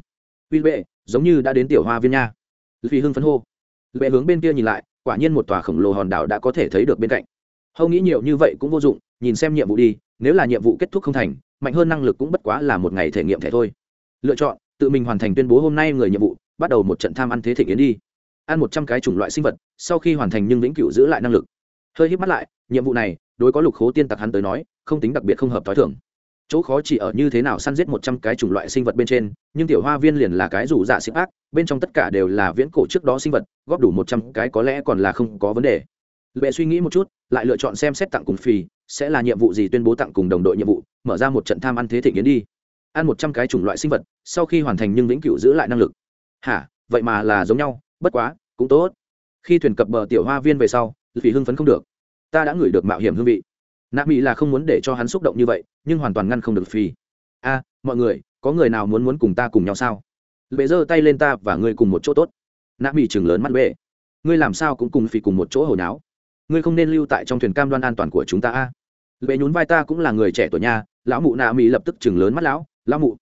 Uy bệ giống như đã đến tiểu hoa viên nha. Vì hưng phấn hô. Vệ hướng bên kia nhìn lại, quả nhiên một tòa khổng lồ hòn đảo đã có thể thấy được bên cạnh. Hâu nghĩ nhiều như vậy cũng vô dụng, nhìn xem nhiệm vụ đi nếu là nhiệm vụ kết thúc không thành, mạnh hơn năng lực cũng bất quá là một ngày thể nghiệm thẻ thôi. Lựa chọn, tự mình hoàn thành tuyên bố hôm nay người nhiệm vụ, bắt đầu một trận tham ăn thế thịnh yến đi. Ăn một trăm cái chủng loại sinh vật, sau khi hoàn thành nhưng vĩnh cửu giữ lại năng lực. Hơi hít mắt lại, nhiệm vụ này, đối có lục khố tiên tặc hắn tới nói, không tính đặc biệt không hợp t h o i thưởng chỗ khó chỉ ở như thế nào săn giết một trăm cái chủng loại sinh vật bên trên, nhưng tiểu hoa viên liền là cái rủ dạ xịp ác, bên trong tất cả đều là viễn cổ trước đó sinh vật, góp đủ một trăm cái có lẽ còn là không có vấn đề. Lệ suy nghĩ một chút, lại lựa chọn xem xét tặng cùng phì sẽ là nhiệm vụ gì tuyên bố tặng cùng đồng đội nhiệm vụ, mở ra một trận tham ăn thế thị yến đi. Ăn một trăm cái chủng loại sinh vật, sau khi hoàn thành nhưng vĩnh cửu giữ lại năng lực. Hả? Vậy mà là giống nhau, bất quá, cũng tốt. Khi thuyền cập bờ tiểu hoa viên về sau vì hưng phấn không được. Ta đã ngửi được mạo hiểm hương vị. Nạ mỹ là không muốn để cho hắn xúc động như vậy, nhưng hoàn toàn ngăn không được phi. A, mọi người, có người nào muốn muốn cùng ta cùng nhau sao? Bệ giơ tay lên ta và ngươi cùng một chỗ tốt. Nạ mỹ chừng lớn mắt bệ. Ngươi làm sao cũng cùng phi cùng một chỗ hồi náo ngươi không nên lưu tại trong thuyền cam đoan an toàn của chúng ta a. Lệ nhún vai ta cũng là người trẻ tuổi nha, lão mụ nạ mỹ lập tức chừng lớn mắt lão lão mụ,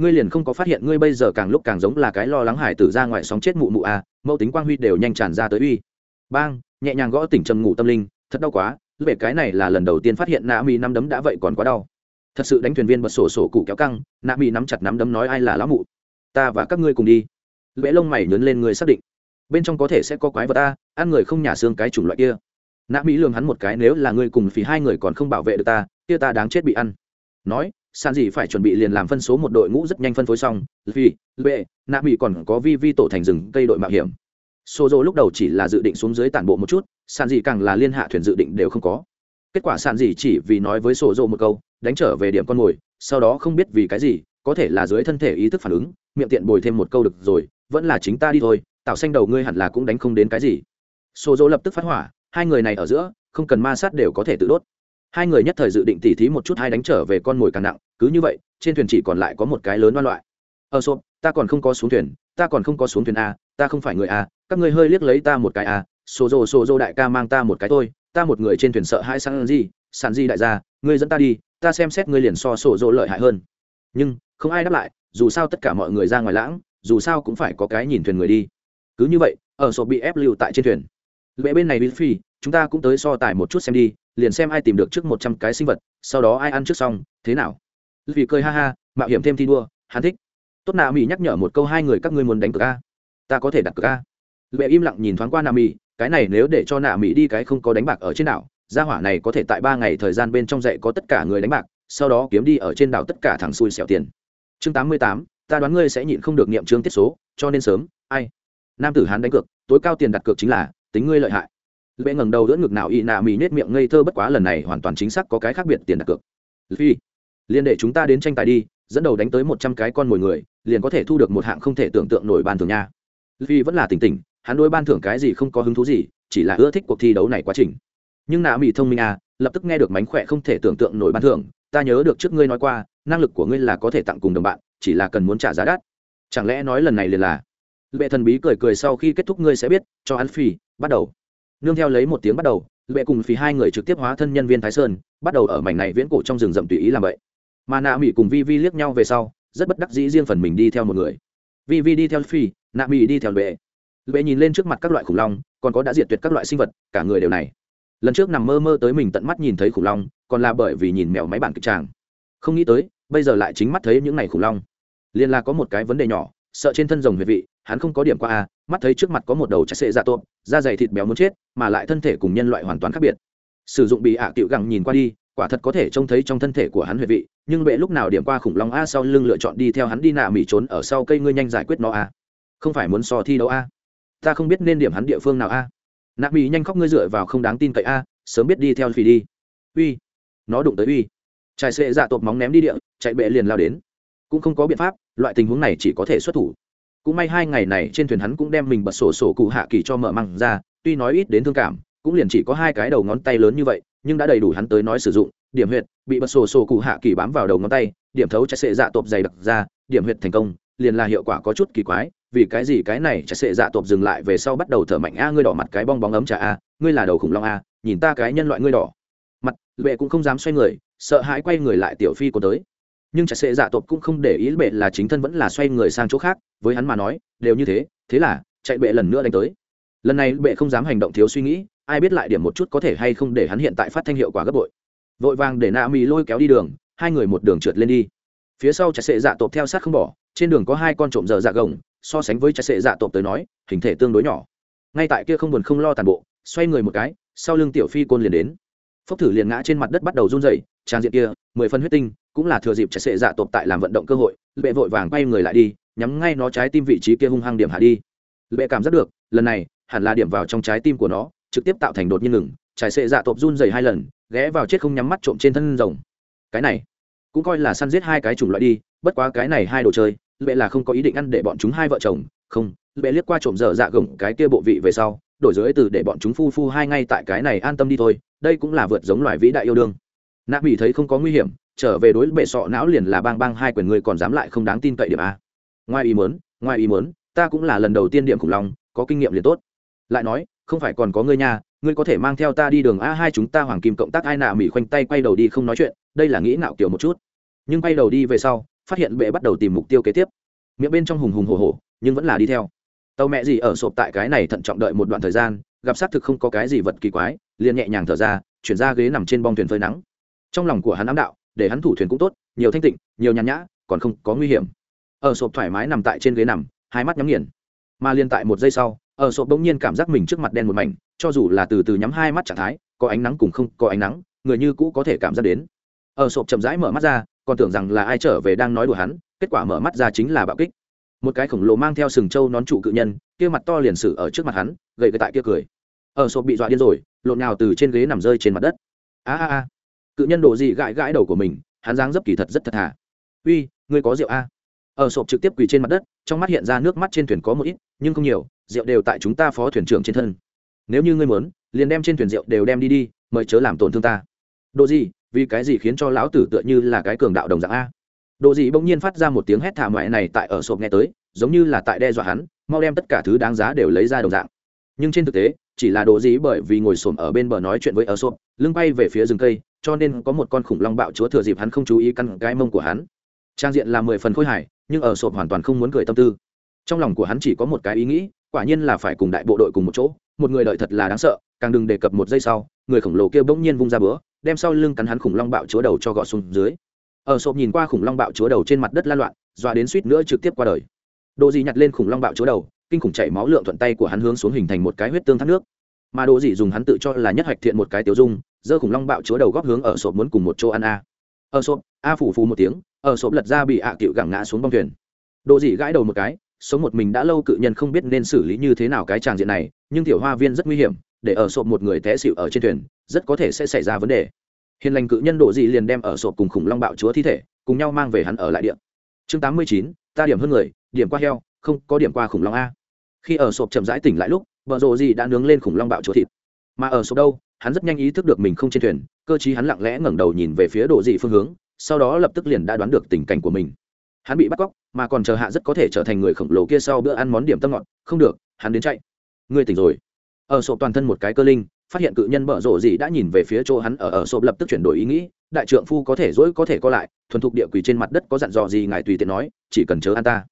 ngươi liền không có phát hiện ngươi bây giờ càng lúc càng giống là cái lo lắng hải tử ra ngoài sóng chết mụ mụ a. mẫu tính quang huy đều nhanh tràn ra tới uy. Bang, nhẹ nhàng gõ tỉnh trầm ngủ tâm linh, thật đau quá về cái này là lần đầu tiên phát hiện nạ mỹ nắm đấm đã vậy còn quá đau. Thật sự đánh thuyền viên bật sổ sổ cụ kéo căng, nạ mỹ nắm chặt nắm đấm nói ai là lão mụ? Ta và các ngươi cùng đi. Lệ lông mày nhớn lên người xác định. Bên trong có thể sẽ có quái vật ta ăn người không nhả xương cái chủng loại kia nạ mỹ lường hắn một cái, nếu là ngươi cùng phí hai người còn không bảo vệ được ta, kia ta đáng chết bị ăn. Nói sàn gì phải chuẩn bị liền làm phân số một đội ngũ rất nhanh phân phối xong. Vì lệ nạ mỹ còn có vi vi tổ thành rừng cây đội mạo hiểm. Xô dô lúc đầu chỉ là dự định xuống dưới tản bộ một chút sàn gì càng là liên hạ thuyền dự định đều không có. Kết quả sàn gì chỉ vì nói với xô dô một câu, đánh trở về điểm con mồi, sau đó không biết vì cái gì, có thể là dưới thân thể ý thức phản ứng, miệng tiện bồi thêm một câu được rồi, vẫn là chính ta đi thôi tạo xanh đầu ngươi hẳn là cũng đánh không đến cái gì. Xô dô lập tức phát hỏa hai người này ở giữa, không cần ma sát đều có thể tự đốt. Hai người nhất thời dự định tỉ thí một chút hai đánh trở về con mồi càng nặng, cứ như vậy, trên thuyền chỉ còn lại có một cái lớn đoan loại. Ờ xộp, ta còn không có xuống thuyền, ta còn không có xuống thuyền a, ta không phải người a, các ngươi hơi liếc lấy ta một cái a, xô rô xô rô đại ca mang ta một cái thôi ta một người trên thuyền sợ hai sang gì sàn gì đại gia, ngươi dẫn ta đi, ta xem xét ngươi liền so sổ rô lợi hại hơn. Nhưng, không ai đáp lại, dù sao tất cả mọi người ra ngoài lãng, dù sao cũng phải có cái nhìn thuyền người đi. Cứ như vậy ờ, ở sổ bị ép lưu tại trên thuyền lệ bên này bị phi, chúng ta cũng tới so tài một chút xem đi, liền xem ai tìm được trước một trăm cái sinh vật, sau đó ai ăn trước xong, thế nào? Vì cười ha ha, mạo hiểm thêm thi đua, hắn thích. Tốt nà mỹ nhắc nhở một câu hai người các ngươi muốn đánh cược a. Ta có thể đặt cược a. Lệ im lặng nhìn thoáng qua nà mỹ cái này nếu để cho nà mỹ đi cái không có đánh bạc ở trên đảo, gia hỏa này có thể tại ba ngày thời gian bên trong dạy có tất cả người đánh bạc, sau đó kiếm đi ở trên đảo tất cả thằng xui xẻo tiền. Chương tám mươi tám, ta đoán ngươi sẽ nhịn không được niệm chương tiết số, cho nên sớm, ai? Nam tử hán đánh cược, tối cao tiền đặt cược chính là tính ngươi lợi hại. Lệ ngẩng đầu đỡ ngực nào y nạ mì nết miệng ngây thơ bất quá lần này hoàn toàn chính xác có cái khác biệt tiền đặt cược. Phi, liên đệ chúng ta đến tranh tài đi, dẫn đầu đánh tới một trăm cái con mồi người, liền có thể thu được một hạng không thể tưởng tượng nổi ban thưởng nha. Phi vẫn là tỉnh tỉnh, hắn đối ban thưởng cái gì không có hứng thú gì, chỉ là ưa thích cuộc thi đấu này quá trình. Nhưng nạ mỹ thông minh à lập tức nghe được mánh khỏe không thể tưởng tượng nổi ban thưởng, ta nhớ được trước ngươi nói qua, năng lực của ngươi là có thể tặng cùng đồng bạn, chỉ là cần muốn trả giá đắt. Chẳng lẽ nói lần này liền là? Lệ thần bí cười cười sau khi kết thúc ngươi sẽ biết, cho hắn phi bắt đầu. Nương theo lấy một tiếng bắt đầu, lệ cùng phí hai người trực tiếp hóa thân nhân viên thái sơn, bắt đầu ở mảnh này viễn cổ trong rừng rậm tùy ý làm vậy. Mà nạ mỹ cùng vi vi liếc nhau về sau, rất bất đắc dĩ riêng phần mình đi theo một người. Vi vi đi theo phi nạ mỹ đi theo bệ bệ nhìn lên trước mặt các loại khủng long, còn có đã diệt tuyệt các loại sinh vật, cả người đều này. Lần trước nằm mơ mơ tới mình tận mắt nhìn thấy khủng long, còn là bởi vì nhìn mèo máy bản kịch tràng. Không nghĩ tới, bây giờ lại chính mắt thấy những này khủng long. Liên là có một cái vấn đề nhỏ, sợ trên thân rồng huyệt vị, hắn không có điểm qua a mắt thấy trước mặt có một đầu chạy xệ dạ tốt da dày thịt béo muốn chết, mà lại thân thể cùng nhân loại hoàn toàn khác biệt. Sử dụng bị ạ à cựu gẳng nhìn qua đi, quả thật có thể trông thấy trong thân thể của hắn huệ vị, nhưng bệ lúc nào điểm qua khủng long a sau lưng lựa chọn đi theo hắn đi nạ mỉ trốn ở sau cây ngươi nhanh giải quyết nó a. Không phải muốn so thi đấu a? Ta không biết nên điểm hắn địa phương nào a. Nạ mỹ nhanh khóc ngươi dựa vào không đáng tin cậy a, sớm biết đi theo phì đi. Uy. Nó đụng tới uy. Trải xệ dạ tộp móng ném đi địa, chạy bệ liền lao đến. Cũng không có biện pháp, loại tình huống này chỉ có thể xuất thủ cũng may hai ngày này trên thuyền hắn cũng đem mình bật sổ sổ cụ hạ kỳ cho mở măng ra, tuy nói ít đến thương cảm, cũng liền chỉ có hai cái đầu ngón tay lớn như vậy, nhưng đã đầy đủ hắn tới nói sử dụng, điểm huyệt, bị bật sổ sổ cụ hạ kỳ bám vào đầu ngón tay, điểm thấu chạy sệ dạ tộp dày đặc ra, điểm huyệt thành công, liền là hiệu quả có chút kỳ quái, vì cái gì cái này chạy sệ dạ tộp dừng lại về sau bắt đầu thở mạnh a, ngươi đỏ mặt cái bong bóng ấm trà a, ngươi là đầu khủng long a, nhìn ta cái nhân loại ngươi đỏ. Mặt, lệ cũng không dám xoay người, sợ hãi quay người lại tiểu phi của tới nhưng chả sệ dạ tộc cũng không để ý bệ là chính thân vẫn là xoay người sang chỗ khác, với hắn mà nói, đều như thế thế là, chạy bệ lần nữa đánh tới. Lần này bệ không dám hành động thiếu suy nghĩ, ai biết lại điểm một chút có thể hay không để hắn hiện tại phát thanh hiệu quả gấp bội. Vội vàng để nạ mì lôi kéo đi đường, hai người một đường trượt lên đi. Phía sau chả sệ dạ tộc theo sát không bỏ, trên đường có hai con trộm dở dạ gồng, so sánh với chả sệ dạ tộc tới nói, hình thể tương đối nhỏ. Ngay tại kia không buồn không lo tàn bộ, xoay người một cái, sau lưng tiểu phi côn liền đến phốc thử liền ngã trên mặt đất bắt đầu run rẩy, trang diện kia, mười phân huyết tinh, cũng là thừa dịp chạy sệ dạ tộp tại làm vận động cơ hội, lệ vội vàng quay người lại đi, nhắm ngay nó trái tim vị trí kia hung hăng điểm hạ đi. Lệ cảm giác được, lần này, hẳn là điểm vào trong trái tim của nó, trực tiếp tạo thành đột nhiên ngừng trái sệ dạ tộp run rẩy hai lần, ghé vào chết không nhắm mắt trộm trên thân rồng. Cái này, cũng coi là săn giết hai cái chủng loại đi, bất quá cái này hai đồ chơi, lệ là không có ý định ăn để bọn chúng hai vợ chồng, không, lệ liếc qua trộm dở dạ gồng cái kia bộ vị về sau, đổi dưới từ để bọn chúng phu phu hai ngay tại cái này an tâm đi thôi đây cũng là vượt giống loài vĩ đại yêu đương. Nạ bị thấy không có nguy hiểm, trở về đối bệ sọ não liền là bang bang hai quyền người còn dám lại không đáng tin cậy điểm a. Ngoài ý muốn, ngoài ý muốn, ta cũng là lần đầu tiên điểm khủng long, có kinh nghiệm liền tốt. Lại nói, không phải còn có ngươi nha, ngươi có thể mang theo ta đi đường a hai chúng ta hoàng kim cộng tác ai nạ mỹ khoanh tay quay đầu đi không nói chuyện, đây là nghĩ nạo kiểu một chút. Nhưng quay đầu đi về sau, phát hiện bệ bắt đầu tìm mục tiêu kế tiếp. Miệng bên trong hùng hùng hồ hồ nhưng vẫn là đi theo. Tàu mẹ gì ở sộp tại cái này thận trọng đợi một đoạn thời gian, gặp xác thực không có cái gì vật kỳ quái liền nhẹ nhàng thở ra, chuyển ra ghế nằm trên bong thuyền phơi nắng. Trong lòng của hắn ám đạo, để hắn thủ thuyền cũng tốt, nhiều thanh tịnh, nhiều nhàn nhã, còn không có nguy hiểm. Ở sộp thoải mái nằm tại trên ghế nằm, hai mắt nhắm nghiền. Mà liền tại một giây sau, ở sộp bỗng nhiên cảm giác mình trước mặt đen một mảnh, cho dù là từ từ nhắm hai mắt trạng thái, có ánh nắng cùng không có ánh nắng, người như cũ có thể cảm giác đến. Ở sộp chậm rãi mở mắt ra, còn tưởng rằng là ai trở về đang nói đùa hắn, kết quả mở mắt ra chính là bạo kích. Một cái khổng lồ mang theo sừng trâu nón trụ cự nhân, kia mặt to liền sử ở trước mặt hắn gậy cái tại kia cười ở sộp bị dọa điên rồi, lộn nào từ trên ghế nằm rơi trên mặt đất. A a a. Cự nhân đổ dị gãi gãi đầu của mình, hắn dáng dấp kỳ thật rất thật thà. Uy, ngươi có rượu a? Ở sộp trực tiếp quỳ trên mặt đất, trong mắt hiện ra nước mắt trên thuyền có một ít, nhưng không nhiều, rượu đều tại chúng ta phó thuyền trưởng trên thân. Nếu như ngươi muốn, liền đem trên thuyền rượu đều đem đi đi, mời chớ làm tổn thương ta. Đồ gì, vì cái gì khiến cho lão tử tựa như là cái cường đạo đồng dạng a? Đồ gì bỗng nhiên phát ra một tiếng hét thả ngoại này tại ở sộp nghe tới, giống như là tại đe dọa hắn, mau đem tất cả thứ đáng giá đều lấy ra đồng dạng. Nhưng trên thực tế chỉ là đồ gì bởi vì ngồi xổm ở bên bờ nói chuyện với ở xốp, lưng bay về phía rừng cây, cho nên có một con khủng long bạo chúa thừa dịp hắn không chú ý căn cái mông của hắn. Trang diện là mười phần khôi hài, nhưng ở xốp hoàn toàn không muốn cười tâm tư. Trong lòng của hắn chỉ có một cái ý nghĩ, quả nhiên là phải cùng đại bộ đội cùng một chỗ, một người đợi thật là đáng sợ, càng đừng đề cập một giây sau, người khổng lồ kia bỗng nhiên vung ra bữa đem sau lưng cắn hắn khủng long bạo chúa đầu cho gọt xuống dưới. Ở sộp nhìn qua khủng long bạo chúa đầu trên mặt đất lan loạn, dọa đến suýt nữa trực tiếp qua đời. Đồ gì nhặt lên khủng long bạo chúa đầu kinh khủng chảy máu lượng thuận tay của hắn hướng xuống hình thành một cái huyết tương thác nước. Mà đồ dị dùng hắn tự cho là nhất hạch thiện một cái tiểu dung dơ khủng long bạo chúa đầu góp hướng ở sộp muốn cùng một chỗ ăn a. Ở sộp, a phủ phù một tiếng, ở sộp lật ra bị ạ à cựu gẳng ngã xuống bong thuyền. Đồ dị gãi đầu một cái, sống một mình đã lâu cự nhân không biết nên xử lý như thế nào cái tràng diện này, nhưng tiểu hoa viên rất nguy hiểm, để ở sộp một người té xịu ở trên thuyền, rất có thể sẽ xảy ra vấn đề. Hiền lành cự nhân đồ dị liền đem ở sộp cùng khủng long bạo chúa thi thể, cùng nhau mang về hắn ở lại điện. chương tám mươi chín, ta điểm hơn người, điểm qua heo, không có điểm qua khủng long a khi ở sộp chậm rãi tỉnh lại lúc, vợ rộ gì đã nướng lên khủng long bạo chúa thịt. Mà ở sộp đâu, hắn rất nhanh ý thức được mình không trên thuyền, cơ chí hắn lặng lẽ ngẩng đầu nhìn về phía đồ dị phương hướng, sau đó lập tức liền đã đoán được tình cảnh của mình. Hắn bị bắt cóc, mà còn chờ hạ rất có thể trở thành người khổng lồ kia sau bữa ăn món điểm tâm ngọt. Không được, hắn đến chạy. Ngươi tỉnh rồi. Ở sộp toàn thân một cái cơ linh, phát hiện cự nhân bở rộ gì đã nhìn về phía chỗ hắn ở ở sộp lập tức chuyển đổi ý nghĩ. Đại trượng phu có thể dỗi có thể co lại, thuần thục địa quỳ trên mặt đất có dặn dò gì ngài tùy tiện nói, chỉ cần chớ ăn ta.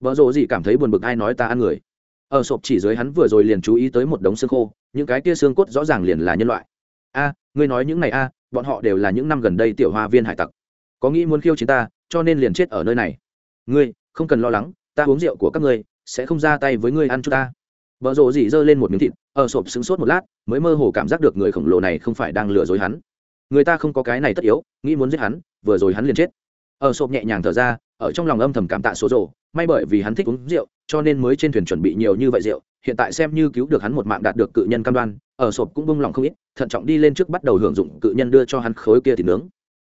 Vợ rộ gì cảm thấy buồn bực ai nói ta ăn người ở sộp chỉ dưới hắn vừa rồi liền chú ý tới một đống xương khô, những cái kia xương cốt rõ ràng liền là nhân loại. A, ngươi nói những này a, bọn họ đều là những năm gần đây tiểu hoa viên hải tặc. Có nghĩ muốn khiêu chiến ta, cho nên liền chết ở nơi này. Ngươi, không cần lo lắng, ta uống rượu của các ngươi, sẽ không ra tay với ngươi ăn chúng ta. Vợ rộ gì giơ lên một miếng thịt, ở sộp sững sốt một lát, mới mơ hồ cảm giác được người khổng lồ này không phải đang lừa dối hắn. Người ta không có cái này tất yếu, nghĩ muốn giết hắn, vừa rồi hắn liền chết. Ở sộp nhẹ nhàng thở ra ở trong lòng âm thầm cảm tạ số rồ may bởi vì hắn thích uống rượu, cho nên mới trên thuyền chuẩn bị nhiều như vậy rượu, hiện tại xem như cứu được hắn một mạng đạt được cự nhân cam đoan, ở sộp cũng bông lòng không ít, thận trọng đi lên trước bắt đầu hưởng dụng cự nhân đưa cho hắn khối kia thịt nướng.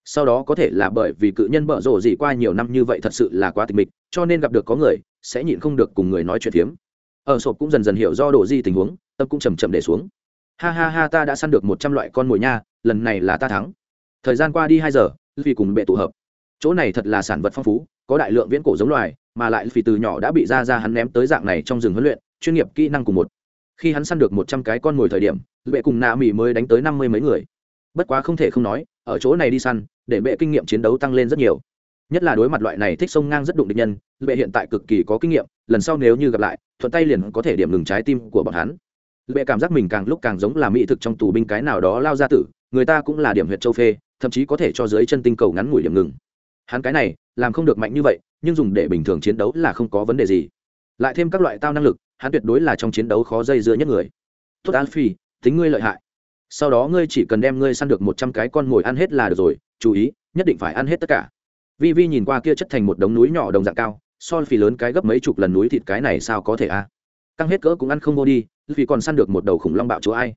Sau đó có thể là bởi vì cự nhân bở rộ gì qua nhiều năm như vậy thật sự là quá tịch mịch, cho nên gặp được có người, sẽ nhịn không được cùng người nói chuyện phiếm. Ở sộp cũng dần dần hiểu do đổ di tình huống, tâm cũng chầm chậm để xuống. Ha ha ha, ta đã săn được một trăm loại con mồi nha, lần này là ta thắng. Thời gian qua đi hai giờ vì cùng bệ tụ hợp chỗ này thật là sản vật phong phú, có đại lượng viễn cổ giống loài, mà lại vì từ nhỏ đã bị ra ra hắn ném tới dạng này trong rừng huấn luyện, chuyên nghiệp kỹ năng cùng một. Khi hắn săn được một trăm cái con mồi thời điểm bệ cùng nạ mỹ mới đánh tới năm mươi mấy người. Bất quá không thể không nói, ở chỗ này đi săn, để bệ kinh nghiệm chiến đấu tăng lên rất nhiều. Nhất là đối mặt loại này thích sông ngang rất đụng địch nhân bệ hiện tại cực kỳ có kinh nghiệm, lần sau nếu như gặp lại, thuận tay liền có thể điểm ngừng trái tim của bọn hắn. Bệ cảm giác mình càng lúc càng giống là mỹ thực trong tù binh cái nào đó lao ra tử, người ta cũng là điểm huyệt châu phê, thậm chí có thể cho dưới chân tinh cầu ngắn ngủi điểm ngừng hắn cái này, làm không được mạnh như vậy, nhưng dùng để bình thường chiến đấu là không có vấn đề gì. Lại thêm các loại tao năng lực, hắn tuyệt đối là trong chiến đấu khó dây dưa nhất người. Tốt an phi tính ngươi lợi hại. Sau đó ngươi chỉ cần đem ngươi săn được một trăm cái con mồi ăn hết là được rồi, chú ý, nhất định phải ăn hết tất cả. Vi vi nhìn qua kia chất thành một đống núi nhỏ đồng dạng cao son phi lớn cái gấp mấy chục lần núi thịt cái này sao có thể a à? căng hết cỡ cũng ăn không vô đi vì còn săn được một đầu khủng long bạo chúa ai?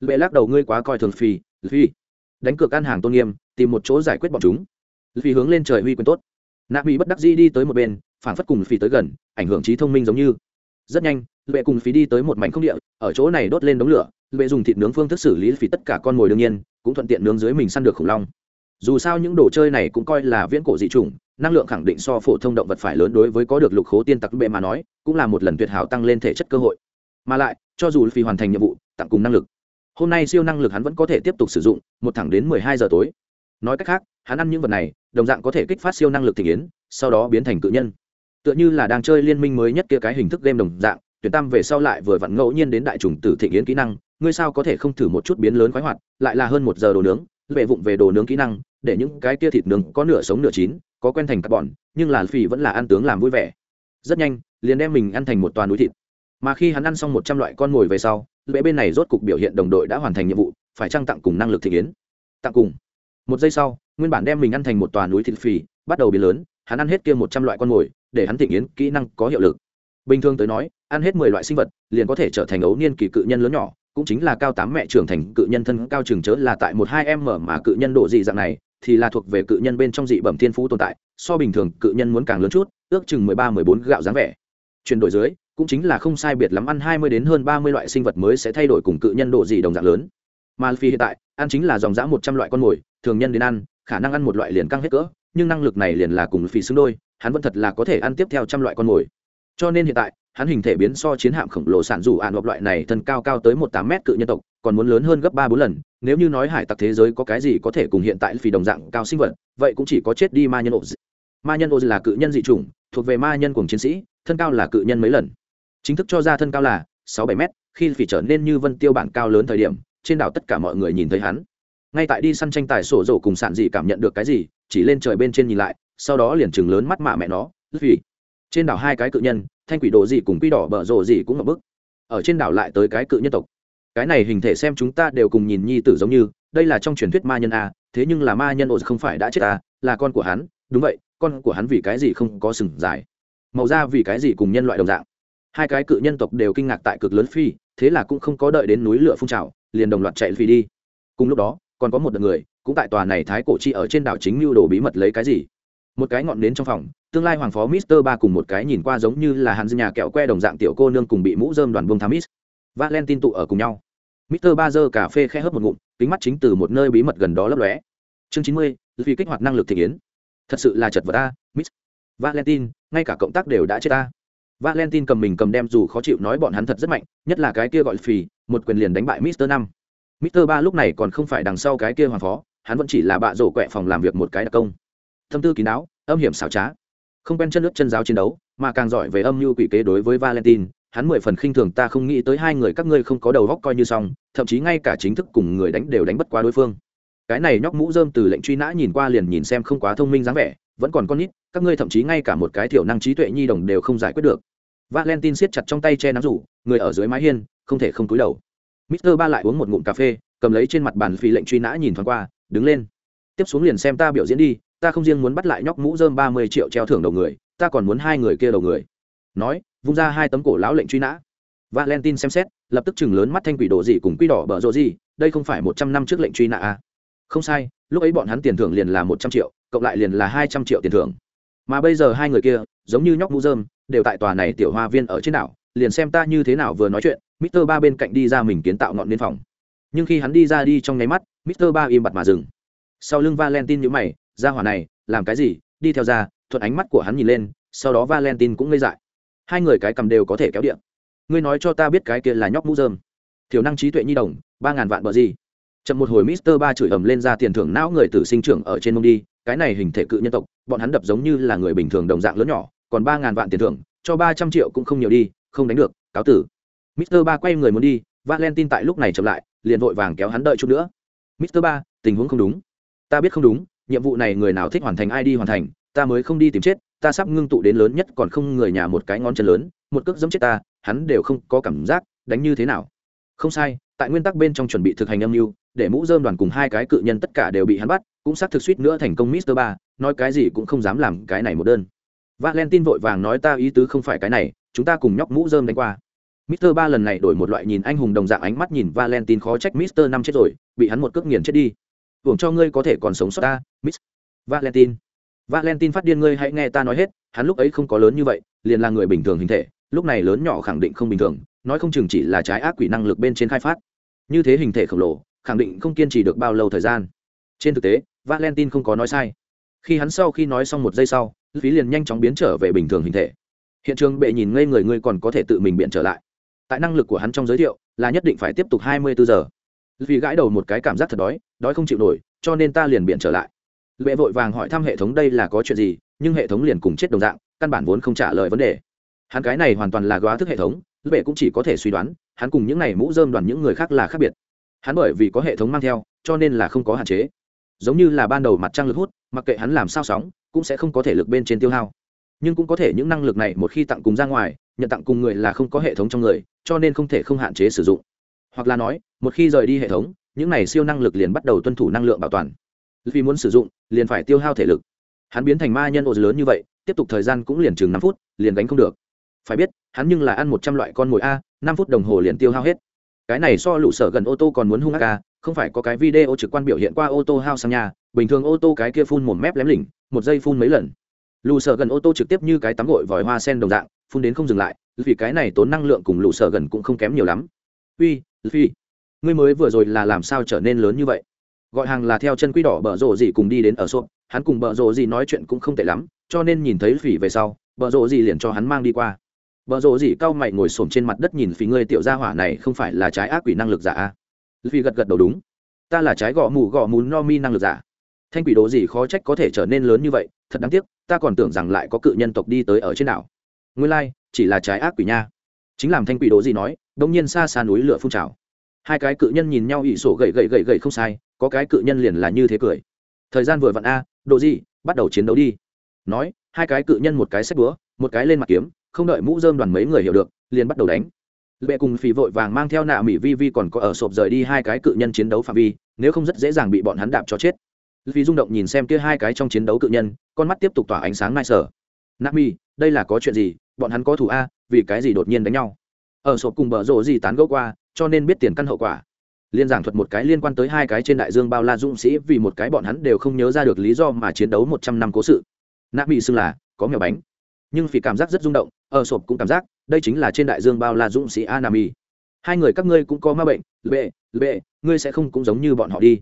Lệ lắc đầu ngươi quá coi thường phi phi đánh cược ăn hàng tôn nghiêm, tìm một chỗ giải quyết bọn chúng phi hướng lên trời huy quyền tốt. Nạ mỹ bất đắc dĩ đi tới một bên phản phất cùng phi tới gần, ảnh hưởng trí thông minh giống như. Rất nhanh lệ cùng phí đi tới một mảnh không địa, ở chỗ này đốt lên đống lửa lệ dùng thịt nướng phương thức xử lý phí tất cả con mồi đương nhiên, cũng thuận tiện nướng dưới mình săn được khủng long. Dù sao những đồ chơi này cũng coi là viễn cổ dị chủng, năng lượng khẳng định so phổ thông động vật phải lớn đối với có được lục khố tiên tặc bệ mà nói, cũng là một lần tuyệt hảo tăng lên thể chất cơ hội. Mà lại, cho dù phi hoàn thành nhiệm vụ, tặng cùng năng lực. Hôm nay siêu năng lực hắn vẫn có thể tiếp tục sử dụng, một thẳng đến mười hai giờ tối nói cách khác, hắn ăn những vật này, đồng dạng có thể kích phát siêu năng lực thể kiến sau đó biến thành cự nhân. Tựa như là đang chơi liên minh mới nhất kia cái hình thức game đồng dạng, tuyển tam về sau lại vừa vặn ngẫu nhiên đến đại trùng tử thị yến kỹ năng, ngươi sao có thể không thử một chút biến lớn khoái hoạt, lại là hơn một giờ đồ nướng vệ vụng về đồ nướng kỹ năng, để những cái kia thịt nướng có nửa sống nửa chín, có quen thành các bọn nhưng là phì vẫn là ăn tướng làm vui vẻ. Rất nhanh, liền đem mình ăn thành một toàn núi thịt. Mà khi hắn ăn xong một trăm loại con mồi về sau, lệ bên này rốt cục biểu hiện đồng đội đã hoàn thành nhiệm vụ, phải trăng tặng cùng năng lực thị yến? Tặng cùng một giây sau, nguyên bản đem mình ăn thành một tòa núi thịt phì, bắt đầu biến lớn, hắn ăn hết kia một trăm loại con mồi, để hắn thịnh yến, kỹ năng có hiệu lực. Bình thường tới nói, ăn hết mười loại sinh vật, liền có thể trở thành ấu niên kỳ cự nhân lớn nhỏ, cũng chính là cao tám mẹ trưởng thành cự nhân thân cao chừng chớ là tại một hai em mở mà cự nhân độ dị dạng này, thì là thuộc về cự nhân bên trong dị bẩm thiên phú tồn tại, so bình thường cự nhân muốn càng lớn chút, ước chừng mười ba, mười bốn gạo dáng vẻ. Chuyển đổi dưới, cũng chính là không sai biệt lắm ăn hai mươi đến hơn ba mươi loại sinh vật mới sẽ thay đổi cùng cự nhân độ dị đồng dạng lớn mà phi hiện tại, ăn chính là dòng dã một trăm loại con mồi, thường nhân đến ăn, khả năng ăn một loại liền căng hết cỡ, nhưng năng lực này liền là cùng phi xứng đôi, hắn vẫn thật là có thể ăn tiếp theo trăm loại con mồi. Cho nên hiện tại, hắn hình thể biến so chiến hạm khổng lồ sản dù ạn hoặc loại này thân cao cao tới một tám mét cự nhân tộc, còn muốn lớn hơn gấp ba bốn lần, nếu như nói hải tặc thế giới có cái gì có thể cùng hiện tại phi đồng dạng cao sinh vật, vậy cũng chỉ có chết đi ma nhân ô ma nhân ô là cự nhân dị chủng, thuộc về ma nhân cùng chiến sĩ, thân cao là cự nhân mấy lần. Chính thức cho ra thân cao là sáu bảy mét, khi phi trở nên như vân tiêu bản cao lớn thời điểm trên đảo tất cả mọi người nhìn thấy hắn. Ngay tại đi săn tranh tài sổ rổ cùng sản dị cảm nhận được cái gì, chỉ lên trời bên trên nhìn lại, sau đó liền chừng lớn mắt mạ mẹ nó vì trên đảo hai cái cự nhân, thanh quỷ đồ gì cùng quy đỏ bở rộ gì cũng ngập bức. Ở trên đảo lại tới cái cự nhân tộc. Cái này hình thể xem chúng ta đều cùng nhìn nhi tử giống như, đây là trong truyền thuyết ma nhân a, thế nhưng là ma nhân ổ không phải đã chết à là con của hắn, đúng vậy, con của hắn vì cái gì không có sừng dài. Màu da vì cái gì cùng nhân loại đồng dạng. Hai cái cự nhân tộc đều kinh ngạc tại cực lớn phi, thế là cũng không có đợi đến núi lửa phun trào liền đồng loạt chạy phi đi. Cùng lúc đó, còn có một đợt người, cũng tại tòa này thái cổ chi ở trên đảo chính mưu đồ bí mật lấy cái gì? Một cái ngọn nến trong phòng, tương lai hoàng phó mister ba cùng một cái nhìn qua giống như là hắn nhà kẹo que đồng dạng tiểu cô nương cùng bị mũ dơm đoàn buông tham mít valentine tụ ở cùng nhau. mister ba giơ cà phê khe hớp một ngụm, kính mắt chính từ một nơi bí mật gần đó lấp lóe. Chương chín mươi vì kích hoạt năng lực thị yến. Thật sự là chật vật ta, miss. Valentine, ngay cả cộng tác đều đã chết ta. Valentine cầm mình cầm đem dù khó chịu nói bọn hắn thật rất mạnh, nhất là cái kia gọi phì một quyền liền đánh bại mister năm. Mister ba lúc này còn không phải đằng sau cái kia hoàng phó, hắn vẫn chỉ là bạ rổ quẹ phòng làm việc một cái đặc công. Thâm tư kín đáo, âm hiểm xảo trá. Không quen chân nước chân giáo chiến đấu, mà càng giỏi về âm mưu quỷ kế đối với valentine, hắn mười phần khinh thường ta không nghĩ tới hai người các ngươi không có đầu óc coi như xong, thậm chí ngay cả chính thức cùng người đánh đều đánh bất quá đối phương. Cái này nhóc mũ rơm từ lệnh truy nã nhìn qua liền nhìn xem không quá thông minh dáng vẻ, vẫn còn con nít, các ngươi thậm chí ngay cả một cái thiểu năng trí tuệ nhi đồng đều không giải quyết được. Valentine siết chặt trong tay che nắng rủ, người ở dưới mái hiên không thể không cúi đầu. Mister ba lại uống một ngụm cà phê, cầm lấy trên mặt bàn phi lệnh truy nã nhìn thoáng qua, đứng lên. Tiếp xuống liền xem ta biểu diễn đi, ta không riêng muốn bắt lại nhóc mũ rơm ba mươi triệu treo thưởng đầu người, ta còn muốn hai người kia đầu người. Nói, vung ra hai tấm cổ lão lệnh truy nã. Valentine xem xét, lập tức chừng lớn mắt thanh quỷ đồ gì cùng quy đỏ bở rộ gì, đây không phải một trăm năm trước lệnh truy nã à. không sai, lúc ấy bọn hắn tiền thưởng liền là một trăm triệu, cộng lại liền là hai trăm triệu tiền thưởng. Mà bây giờ hai người kia, giống như nhóc mũ rơm, đều tại tòa này tiểu hoa viên ở trên đảo, liền xem ta như thế nào vừa nói chuyện Mr ba bên cạnh đi ra mình kiến tạo ngọn lên phòng. Nhưng khi hắn đi ra đi trong nháy mắt Mr ba im bặt mà dừng. Sau lưng valentine nhíu mày ra hỏa này, làm cái gì? Đi theo ra. Thuận ánh mắt của hắn nhìn lên, sau đó valentine cũng ngây dại. Hai người cái cầm đều có thể kéo điện. Ngươi nói cho ta biết cái kia là nhóc mũ rơm. thiểu năng trí tuệ nhi đồng, ba ngàn vạn bờ gì? Chậm một hồi Mr ba chửi ầm lên ra tiền thưởng não người tử sinh trưởng ở trên mông đi, cái này hình thể cự nhân tộc, bọn hắn đập giống như là người bình thường đồng dạng lớn nhỏ, còn ba ngàn vạn tiền thưởng, cho ba trăm triệu cũng không nhiều đi, không đánh được, cáo tử mister ba quay người muốn đi, valentine tại lúc này chậm lại, liền vội vàng kéo hắn đợi chút nữa. Mister ba, tình huống không đúng. Ta biết không đúng, nhiệm vụ này người nào thích hoàn thành ai đi hoàn thành, ta mới không đi tìm chết, ta sắp ngưng tụ đến lớn nhất còn không người nhà một cái ngón chân lớn, một cước giẫm chết ta, hắn đều không có cảm giác, đánh như thế nào. Không sai, tại nguyên tắc bên trong chuẩn bị thực hành âm mưu, để mũ dơm đoàn cùng hai cái cự nhân tất cả đều bị hắn bắt, cũng xác thực suýt nữa thành công mister ba, nói cái gì cũng không dám làm cái này một đơn. Valentine vội vàng nói ta ý tứ không phải cái này, chúng ta cùng nhóc mũ dơm đánh qua mister ba lần này đổi một loại nhìn anh hùng đồng dạng ánh mắt nhìn valentine khó trách mister năm chết rồi, bị hắn một cước nghiền chết đi. Hưởng cho ngươi có thể còn sống sót ta, miss valentine. Valentine phát điên ngươi hãy nghe ta nói hết, hắn lúc ấy không có lớn như vậy, liền là người bình thường hình thể, lúc này lớn nhỏ khẳng định không bình thường, nói không chừng chỉ là trái ác quỷ năng lực bên trên khai phát. Như thế hình thể khổng lồ, khẳng định không kiên trì được bao lâu thời gian. Trên thực tế, valentine không có nói sai. Khi hắn sau khi nói xong một giây sau phí liền nhanh chóng biến trở về bình thường hình thể. Hiện trường bệ nhìn ngây người, ngươi còn có thể tự mình biện trở lại tại năng lực của hắn trong giới thiệu là nhất định phải tiếp tục hai mươi bốn giờ. Vì gãi đầu một cái cảm giác thật đói đói không chịu nổi, cho nên ta liền biện trở lại. Bệ vội vàng hỏi thăm hệ thống đây là có chuyện gì, nhưng hệ thống liền cùng chết đồng dạng, căn bản vốn không trả lời vấn đề. Hắn cái này hoàn toàn là góa thức hệ thống bệ cũng chỉ có thể suy đoán, hắn cùng những n à y mũ dơm đoàn những người khác là khác biệt. Hắn bởi vì có hệ thống mang theo, cho nên là không có hạn chế. Giống như là ban đầu mặt trăng lực hút, mặc kệ hắn làm sao sóng, cũng sẽ không có thể lực bên trên tiêu hao. Nhưng cũng có thể những năng lực này một khi tặng cùng ra ngoài nhận tặng cùng người là không có hệ thống trong người, cho nên không thể không hạn chế sử dụng. Hoặc là nói, một khi rời đi hệ thống, những này siêu năng lực liền bắt đầu tuân thủ năng lượng bảo toàn. Vì muốn sử dụng, liền phải tiêu hao thể lực. Hắn biến thành ma nhân ô lớn như vậy, tiếp tục thời gian cũng liền chừng năm phút, liền đánh không được. Phải biết, hắn nhưng là ăn một trăm loại con mồi a, năm phút đồng hồ liền tiêu hao hết. Cái này so lũ sở gần ô tô còn muốn hung ác a, không phải có cái video trực quan biểu hiện qua ô tô hao sang nhà bình thường ô tô cái kia phun một mép lém lỉnh, một giây phun mấy lần. Lù sở gần ô tô trực tiếp như cái tắm gội vòi hoa sen đồng dạng phun đến không dừng lại, vì cái này tốn năng lượng cùng lũ sở gần cũng không kém nhiều lắm. Uy phi ngươi mới vừa rồi là làm sao trở nên lớn như vậy? Gọi hàng là theo chân quy đỏ bợ rộ gì cùng đi đến ở xốp, hắn cùng bợ rộ gì nói chuyện cũng không tệ lắm, cho nên nhìn thấy phỉ về sau bợ rộ gì liền cho hắn mang đi qua. Bợ rộ gì cau mày ngồi xổm trên mặt đất nhìn phỉ ngươi tiểu gia hỏa này không phải là trái ác quỷ năng lực giả à? a phi gật gật đầu đúng. Ta là trái gõ mù gõ mù no mi năng lực giả. Thanh quỷ đồ gì khó trách có thể trở nên lớn như vậy, thật đáng tiếc, ta còn tưởng rằng lại có cự nhân tộc đi tới ở trên đảo nguyên lai, chỉ là trái ác quỷ nha. Chính làm thanh quỷ đồ gì nói đông nhiên xa xa núi lửa phun trào. Hai cái cự nhân nhìn nhau ỷ sổ gậy gậy gậy gậy không sai, có cái cự nhân liền là như thế cười. Thời gian vừa vặn a, đồ gì, bắt đầu chiến đấu đi. Nói, hai cái cự nhân một cái xách búa, một cái lên mặt kiếm, không đợi mũ dơm đoàn mấy người hiểu được, liền bắt đầu đánh. Lệ cùng phì vội vàng mang theo nạ mỹ vi vi còn có ở sộp rời đi hai cái cự nhân chiến đấu phạm vi, nếu không rất dễ dàng bị bọn hắn đạp cho chết. Vì rung động nhìn xem kia hai cái trong chiến đấu cự nhân, con mắt tiếp tục tỏa ánh sáng nai sở. Nạ mỹ đây là có chuyện gì? Bọn hắn có thủ a, vì cái gì đột nhiên đánh nhau? Ở sộp cùng bờ rộ gì tán gẫu qua, cho nên biết tiền căn hậu quả. Liên giảng thuật một cái liên quan tới hai cái trên đại dương bao la dũng sĩ, vì một cái bọn hắn đều không nhớ ra được lý do mà chiến đấu một trăm năm cố sự. Nạ bị xưng là, có mèo bánh. Nhưng vì cảm giác rất rung động, ở sộp cũng cảm giác, đây chính là trên đại dương bao la dũng sĩ anami hai người các ngươi cũng có ma bệnh, lệ lệ, ngươi sẽ không cũng giống như bọn họ đi.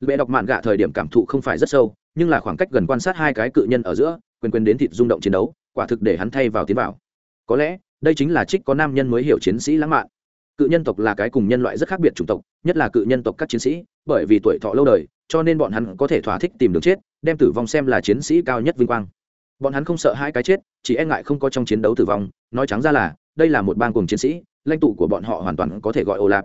Lệ đọc mạn gạ thời điểm cảm thụ không phải rất sâu, nhưng là khoảng cách gần quan sát hai cái cự nhân ở giữa, quyền quyền đến thịt rung động chiến đấu quả thực để hắn thay vào tiến vào. Có lẽ, đây chính là trích có nam nhân mới hiểu chiến sĩ lãng mạn. Cự nhân tộc là cái cùng nhân loại rất khác biệt chủng tộc, nhất là cự nhân tộc các chiến sĩ, bởi vì tuổi thọ lâu đời, cho nên bọn hắn có thể thỏa thích tìm đường chết, đem tử vong xem là chiến sĩ cao nhất vinh quang. Bọn hắn không sợ hai cái chết, chỉ e ngại không có trong chiến đấu tử vong, nói trắng ra là, đây là một bang cùng chiến sĩ, lãnh tụ của bọn họ hoàn toàn có thể gọi ồ lạp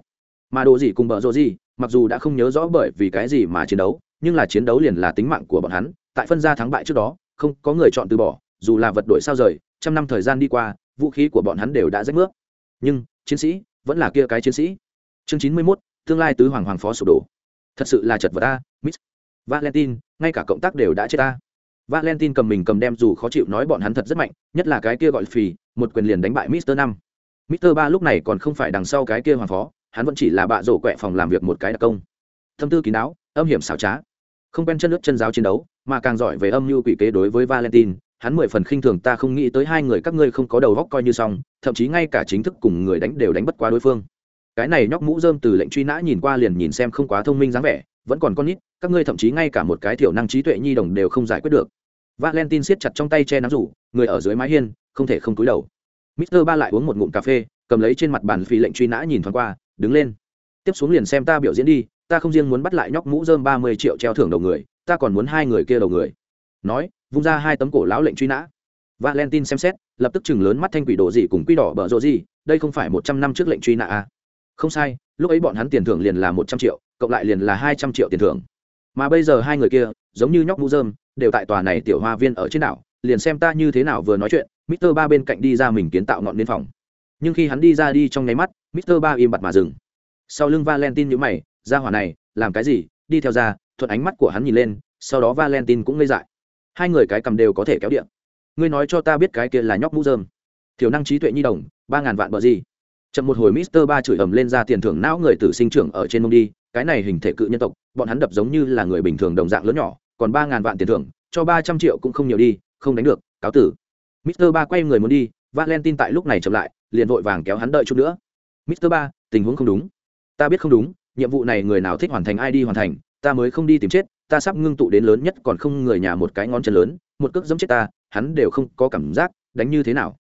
mà đồ gì cùng bợ rộ gì, mặc dù đã không nhớ rõ bởi vì cái gì mà chiến đấu, nhưng là chiến đấu liền là tính mạng của bọn hắn, tại phân gia thắng bại trước đó, không có người chọn từ bỏ dù là vật đổi sao rời, trăm năm thời gian đi qua, vũ khí của bọn hắn đều đã rách nước. Nhưng, chiến sĩ, vẫn là kia cái chiến sĩ. Chương chín mươi mốt, tương lai tứ hoàng hoàng phó sụp đổ. Thật sự là chật vật ta miss. Valentine, ngay cả cộng tác đều đã chết ta valentine cầm mình cầm đem dù khó chịu nói bọn hắn thật rất mạnh, nhất là cái kia gọi phì, một quyền liền đánh bại mister năm. mister ba lúc này còn không phải đằng sau cái kia hoàng phó, hắn vẫn chỉ là bạ rổ quẹ phòng làm việc một cái đặc công. Thâm tư kín đáo, âm hiểm xảo trá. Không quen chân nước chân giáo chiến đấu, mà càng giỏi về âm mưu quỷ kế đối với valentine hắn mười phần khinh thường ta không nghĩ tới hai người các ngươi không có đầu góc coi như xong, thậm chí ngay cả chính thức cùng người đánh đều đánh bất quá đối phương. Cái này nhóc mũ rơm từ lệnh truy nã nhìn qua liền nhìn xem không quá thông minh dáng vẻ, vẫn còn con nít, các ngươi thậm chí ngay cả một cái thiểu năng trí tuệ nhi đồng đều không giải quyết được. Valentine siết chặt trong tay che nắm rủ, người ở dưới mái hiên, không thể không cúi đầu. Mister ba lại uống một ngụm cà phê, cầm lấy trên mặt bàn phi lệnh truy nã nhìn thoáng qua, đứng lên. Tiếp xuống liền xem ta biểu diễn đi, ta không riêng muốn bắt lại nhóc mũ rơm ba mươi triệu treo thưởng đầu người, ta còn muốn hai người kia đầu người nói vung ra hai tấm cổ lão lệnh truy nã. Valentine xem xét lập tức chừng lớn mắt thanh quỷ đồ gì cùng quy đỏ bở rộ gì đây không phải một trăm năm trước lệnh truy nã à. không sai lúc ấy bọn hắn tiền thưởng liền là một trăm triệu cộng lại liền là hai trăm triệu tiền thưởng. Mà bây giờ hai người kia giống như nhóc mũ dơm, đều tại tòa này tiểu hoa viên ở trên đảo liền xem ta như thế nào vừa nói chuyện mister ba bên cạnh đi ra mình kiến tạo ngọn liên phòng. Nhưng khi hắn đi ra đi trong nháy mắt mister ba im bặt mà dừng. Sau lưng valentine nhữ mày ra hỏa này làm cái gì? Đi theo ra thuận ánh mắt của hắn nhìn lên sau đó valentine cũng ngây dại hai người cái cầm đều có thể kéo điện ngươi nói cho ta biết cái kia là nhóc mũ dơm thiểu năng trí tuệ nhi đồng, ba ngàn vạn bờ gì? Chậm một hồi mister ba chửi ầm lên ra tiền thưởng não người tử sinh trưởng ở trên mông đi, cái này hình thể cự nhân tộc, bọn hắn đập giống như là người bình thường đồng dạng lớn nhỏ, còn ba ngàn vạn tiền thưởng, cho ba trăm triệu cũng không nhiều đi, không đánh được, cáo tử. mister ba quay người muốn đi, valentine tại lúc này chậm lại, liền vội vàng kéo hắn đợi chút nữa. mister ba, tình huống không đúng. Ta biết không đúng, nhiệm vụ này người nào thích hoàn thành ai đi hoàn thành, ta mới không đi tìm chết ta sắp ngưng tụ đến lớn nhất còn không người nhà một cái ngón chân lớn, một cước dẫm chết ta, hắn đều không có cảm giác, đánh như thế nào?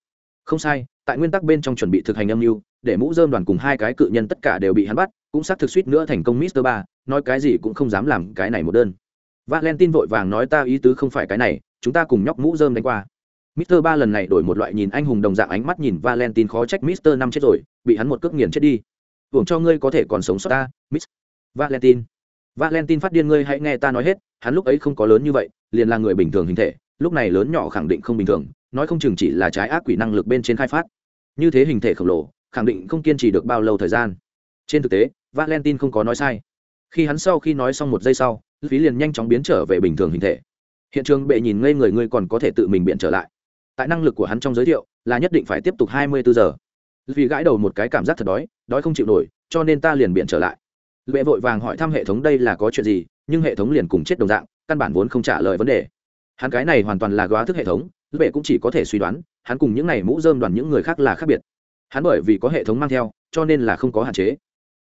Không sai, tại nguyên tắc bên trong chuẩn bị thực hành âm mưu, để mũ dơm đoàn cùng hai cái cự nhân tất cả đều bị hắn bắt, cũng xác thực suýt nữa thành công mister ba, nói cái gì cũng không dám làm cái này một đơn. Valentin vội vàng nói ta ý tứ không phải cái này, chúng ta cùng nhóc mũ dơm đánh qua. mister ba lần này đổi một loại nhìn anh hùng đồng dạng ánh mắt nhìn Valentin khó trách mister năm chết rồi, bị hắn một cước nghiền chết đi. Hưởng cho ngươi có thể còn sống sót ta, miss Valentin valentine phát điên ngươi hãy nghe ta nói hết, hắn lúc ấy không có lớn như vậy, liền là người bình thường hình thể, lúc này lớn nhỏ khẳng định không bình thường, nói không chừng chỉ là trái ác quỷ năng lực bên trên khai phát. Như thế hình thể khổng lồ, khẳng định không kiên trì được bao lâu thời gian. Trên thực tế, valentine không có nói sai. Khi hắn sau khi nói xong một giây sau, phí liền nhanh chóng biến trở về bình thường hình thể. Hiện trường bệ nhìn ngây người ngươi còn có thể tự mình biện trở lại. Tại năng lực của hắn trong giới thiệu, là nhất định phải tiếp tục hai mươi bốn giờ. Vì gãi đầu một cái cảm giác thật đói đói không chịu nổi, cho nên ta liền biện trở lại lệ vội vàng hỏi thăm hệ thống đây là có chuyện gì, nhưng hệ thống liền cùng chết đồng dạng, căn bản vốn không trả lời vấn đề. Hắn cái này hoàn toàn là góa thức hệ thống, lệ cũng chỉ có thể suy đoán, hắn cùng những n à y mũ dơm đoàn những người khác là khác biệt. Hắn bởi vì có hệ thống mang theo, cho nên là không có hạn chế.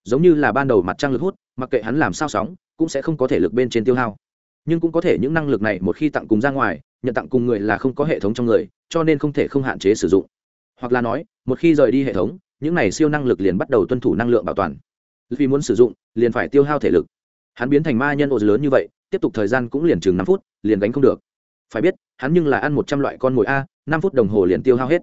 Giống như là ban đầu mặt trăng lực hút, mặc kệ hắn làm sao sóng, cũng sẽ không có thể lực bên trên tiêu hao. Nhưng cũng có thể những năng lực này một khi tặng cùng ra ngoài, nhận tặng cùng người là không có hệ thống trong người, cho nên không thể không hạn chế sử dụng. Hoặc là nói, một khi rời đi hệ thống, những này siêu năng lực liền bắt đầu tuân thủ năng lượng bảo toàn vì muốn sử dụng, liền phải tiêu hao thể lực. Hắn biến thành ma nhân ô lớn như vậy, tiếp tục thời gian cũng liền chừng năm phút, liền gánh không được. Phải biết, hắn nhưng là ăn một trăm loại con mồi a, năm phút đồng hồ liền tiêu hao hết.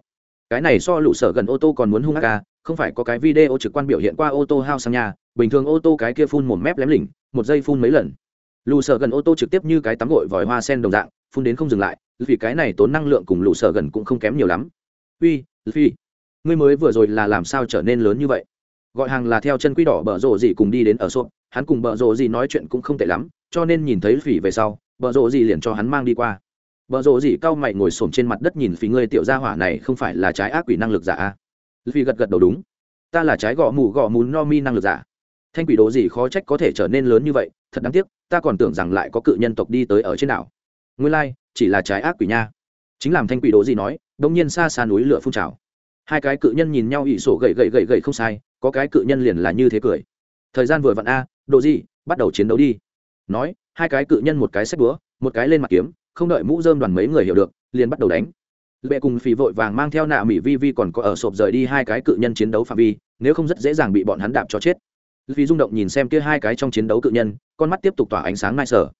Cái này so lũ sở gần ô tô còn muốn hung ác a, không phải có cái video trực quan biểu hiện qua ô tô hao sang nhà, bình thường ô tô cái kia phun một mép lém lỉnh, một giây phun mấy lần. Lũ sở gần ô tô trực tiếp như cái tắm gội vòi hoa sen đồng dạng, phun đến không dừng lại, vì cái này tốn năng lượng cùng lũ sở gần cũng không kém nhiều lắm. Uy phi ngươi mới vừa rồi là làm sao trở nên lớn như vậy? Gọi hàng là theo chân quy đỏ bờ rộ gì cùng đi đến ở sộp hắn cùng bờ rộ gì nói chuyện cũng không tệ lắm, cho nên nhìn thấy phỉ về sau, bờ rộ gì liền cho hắn mang đi qua. Bờ rộ gì cau mày ngồi xổm trên mặt đất nhìn phỉ ngươi tiểu gia hỏa này không phải là trái ác quỷ năng lực giả a phỉ gật gật đầu đúng. Ta là trái gõ mù gõ mù no mi năng lực giả. Thanh quỷ đồ gì khó trách có thể trở nên lớn như vậy, thật đáng tiếc, ta còn tưởng rằng lại có cự nhân tộc đi tới ở trên đảo. Nguyên lai, chỉ là trái ác quỷ nha. Chính làm thanh quỷ đồ gì nói, đông nhiên xa xa núi lửa phun trào hai cái cự nhân nhìn nhau ỷ sổ gậy gậy gậy gậy không sai, có cái cự nhân liền là như thế cười. Thời gian vừa vặn a độ gì bắt đầu chiến đấu đi. Nói, hai cái cự nhân một cái xếp búa, một cái lên mặt kiếm, không đợi mũ dơm đoàn mấy người hiểu được, liền bắt đầu đánh. Lệ cùng phì vội vàng mang theo nạ mỹ vi vi còn có ở sộp rời đi hai cái cự nhân chiến đấu phạm vi, nếu không rất dễ dàng bị bọn hắn đạp cho chết. Vì rung động nhìn xem kia hai cái trong chiến đấu cự nhân, con mắt tiếp tục tỏa ánh sáng nai sở.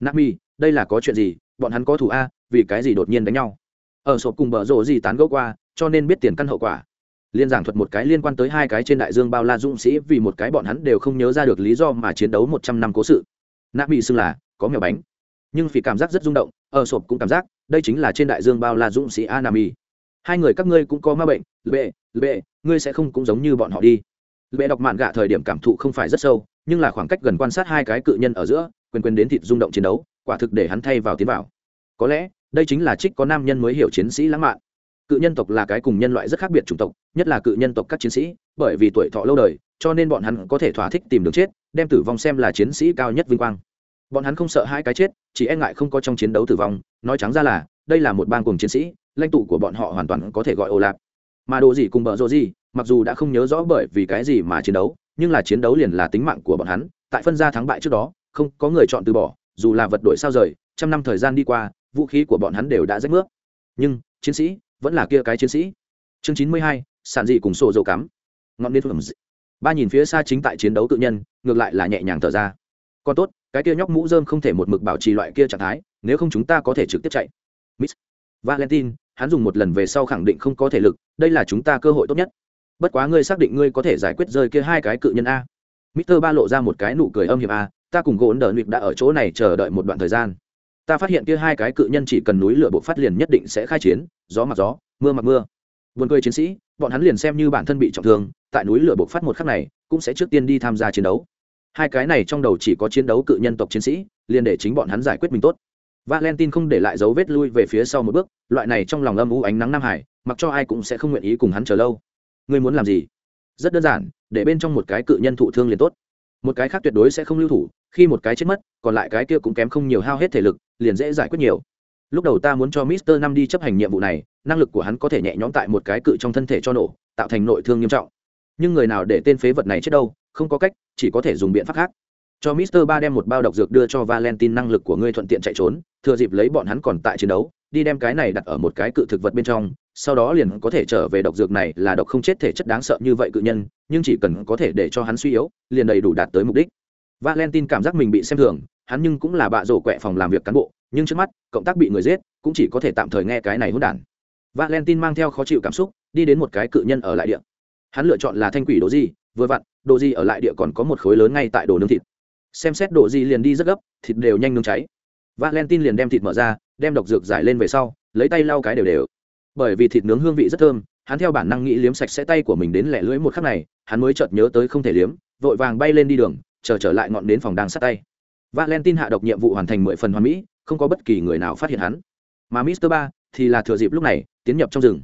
Nạ mỹ đây là có chuyện gì? Bọn hắn có thủ a, vì cái gì đột nhiên đánh nhau? Ở sộp cùng bờ rộ gì tán gẫu qua cho nên biết tiền căn hậu quả. Liên giảng thuật một cái liên quan tới hai cái trên đại dương bao la dũng sĩ vì một cái bọn hắn đều không nhớ ra được lý do mà chiến đấu một trăm năm cố sự. Nạ bị xưng là, có mèo bánh. Nhưng vì cảm giác rất rung động, ở sộp cũng cảm giác, đây chính là trên đại dương bao la dũng sĩ anami hai người các ngươi cũng có ma bệnh, lệ lệ, ngươi sẽ không cũng giống như bọn họ đi. Lệ đọc mạn gạ thời điểm cảm thụ không phải rất sâu, nhưng là khoảng cách gần quan sát hai cái cự nhân ở giữa quên quên đến thịt rung động chiến đấu, quả thực để hắn thay vào tiến vào. Có lẽ, đây chính là trích có nam nhân mới hiểu chiến sĩ lãng mạn cự nhân tộc là cái cùng nhân loại rất khác biệt chủng tộc, nhất là cự nhân tộc các chiến sĩ, bởi vì tuổi thọ lâu đời, cho nên bọn hắn có thể thỏa thích tìm đường chết, đem tử vong xem là chiến sĩ cao nhất vinh quang. Bọn hắn không sợ hai cái chết, chỉ e ngại không có trong chiến đấu tử vong, nói trắng ra là, đây là một bang cùng chiến sĩ, lãnh tụ của bọn họ hoàn toàn có thể gọi ồ lạp. Mà đồ gì cùng bợ rộ gì, mặc dù đã không nhớ rõ bởi vì cái gì mà chiến đấu, nhưng là chiến đấu liền là tính mạng của bọn hắn, tại phân gia thắng bại trước đó, không có người chọn từ bỏ, dù là vật đổi sao rời, trăm năm thời gian đi qua, vũ khí của bọn hắn đều đã rách nước. Nhưng, chiến sĩ vẫn là kia cái chiến sĩ. Chương chín mươi hai sản dị cùng sổ dầu cắm. Ngọn nến phẩm ba nhìn phía xa chính tại chiến đấu tự nhân, ngược lại là nhẹ nhàng thở ra. Còn tốt, cái kia nhóc mũ dơm không thể một mực bảo trì loại kia trạng thái, nếu không chúng ta có thể trực tiếp chạy. Miss valentine, hắn dùng một lần về sau khẳng định không có thể lực, đây là chúng ta cơ hội tốt nhất. Bất quá ngươi xác định ngươi có thể giải quyết rơi kia hai cái cự nhân a. Mister ba lộ ra một cái nụ cười âm hiệp a, ta cùng gỗ đờ nuyệt đã ở chỗ này chờ đợi một đoạn thời gian ta phát hiện kia hai cái cự nhân chỉ cần núi lửa bộ phát liền nhất định sẽ khai chiến, gió mặc gió, mưa mặc mưa. Vườn cười chiến sĩ, bọn hắn liền xem như bản thân bị trọng thương, tại núi lửa bộ phát một khắc này, cũng sẽ trước tiên đi tham gia chiến đấu. Hai cái này trong đầu chỉ có chiến đấu cự nhân tộc chiến sĩ, liền để chính bọn hắn giải quyết mình tốt. Valentine không để lại dấu vết lui về phía sau một bước, loại này trong lòng âm u ánh nắng nam hải, mặc cho ai cũng sẽ không nguyện ý cùng hắn chờ lâu. Ngươi muốn làm gì? Rất đơn giản, để bên trong một cái cự nhân thụ thương liền tốt. Một cái khác tuyệt đối sẽ không lưu thủ, khi một cái chết mất, còn lại cái kia cũng kém không nhiều hao hết thể lực liền dễ giải quyết nhiều. Lúc đầu ta muốn cho mister năm đi chấp hành nhiệm vụ này, năng lực của hắn có thể nhẹ nhõm tại một cái cự trong thân thể cho nổ, tạo thành nội thương nghiêm trọng. Nhưng người nào để tên phế vật này chết đâu, không có cách, chỉ có thể dùng biện pháp khác. Cho mister ba đem một bao độc dược đưa cho valentine năng lực của ngươi thuận tiện chạy trốn, thừa dịp lấy bọn hắn còn tại chiến đấu, đi đem cái này đặt ở một cái cự thực vật bên trong, sau đó liền có thể trở về độc dược này là độc không chết thể chất đáng sợ như vậy cự nhân, nhưng chỉ cần có thể để cho hắn suy yếu, liền đầy đủ đạt tới mục đích. Valentine cảm giác mình bị xem thường hắn nhưng cũng là bạ rổ quẹ phòng làm việc cán bộ, nhưng trước mắt, cộng tác bị người giết, cũng chỉ có thể tạm thời nghe cái này hỗn đản. Valentin mang theo khó chịu cảm xúc, đi đến một cái cự nhân ở lại địa. Hắn lựa chọn là thanh quỷ đồ di, vừa vặn, đồ di ở lại địa còn có một khối lớn ngay tại đồ nướng thịt. Xem xét đồ di liền đi rất gấp, thịt đều nhanh nướng cháy. Valentin liền đem thịt mở ra, đem độc dược giải lên về sau, lấy tay lau cái đều đều. Bởi vì thịt nướng hương vị rất thơm, hắn theo bản năng nghĩ liếm sạch sẽ tay của mình đến lẻ lưỡi một khắc này, hắn mới chợt nhớ tới không thể liếm, vội vàng bay lên đi đường, chờ trở lại ngọn đến phòng đang sát tay valentine hạ độc nhiệm vụ hoàn thành mười phần hoàn mỹ, không có bất kỳ người nào phát hiện hắn. Mà mister ba thì là thừa dịp lúc này, tiến nhập trong rừng.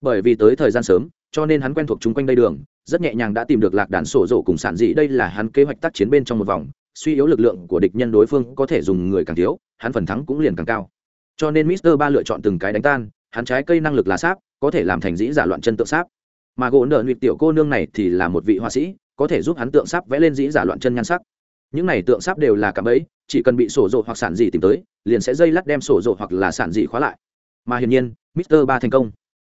Bởi vì tới thời gian sớm, cho nên hắn quen thuộc chúng quanh đây đường, rất nhẹ nhàng đã tìm được lạc đàn sổ rổ cùng sản dị. Đây là hắn kế hoạch tác chiến bên trong một vòng, suy yếu lực lượng của địch nhân đối phương có thể dùng người càng thiếu, hắn phần thắng cũng liền càng cao. Cho nên mister ba lựa chọn từng cái đánh tan, hắn trái cây năng lực là sáp, có thể làm thành dĩ giả loạn chân tượng sáp. Mà gỗ nợ nguyệt tiểu cô nương này thì là một vị họa sĩ, có thể giúp hắn tượng sáp vẽ lên dĩ giả loạn chân nhan sắc những này tượng sáp đều là cạm ấy chỉ cần bị sổ rộ hoặc sản dị tìm tới, liền sẽ dây lắt đem sổ rộ hoặc là sản dị khóa lại. Mà hiển nhiên, mister ba thành công.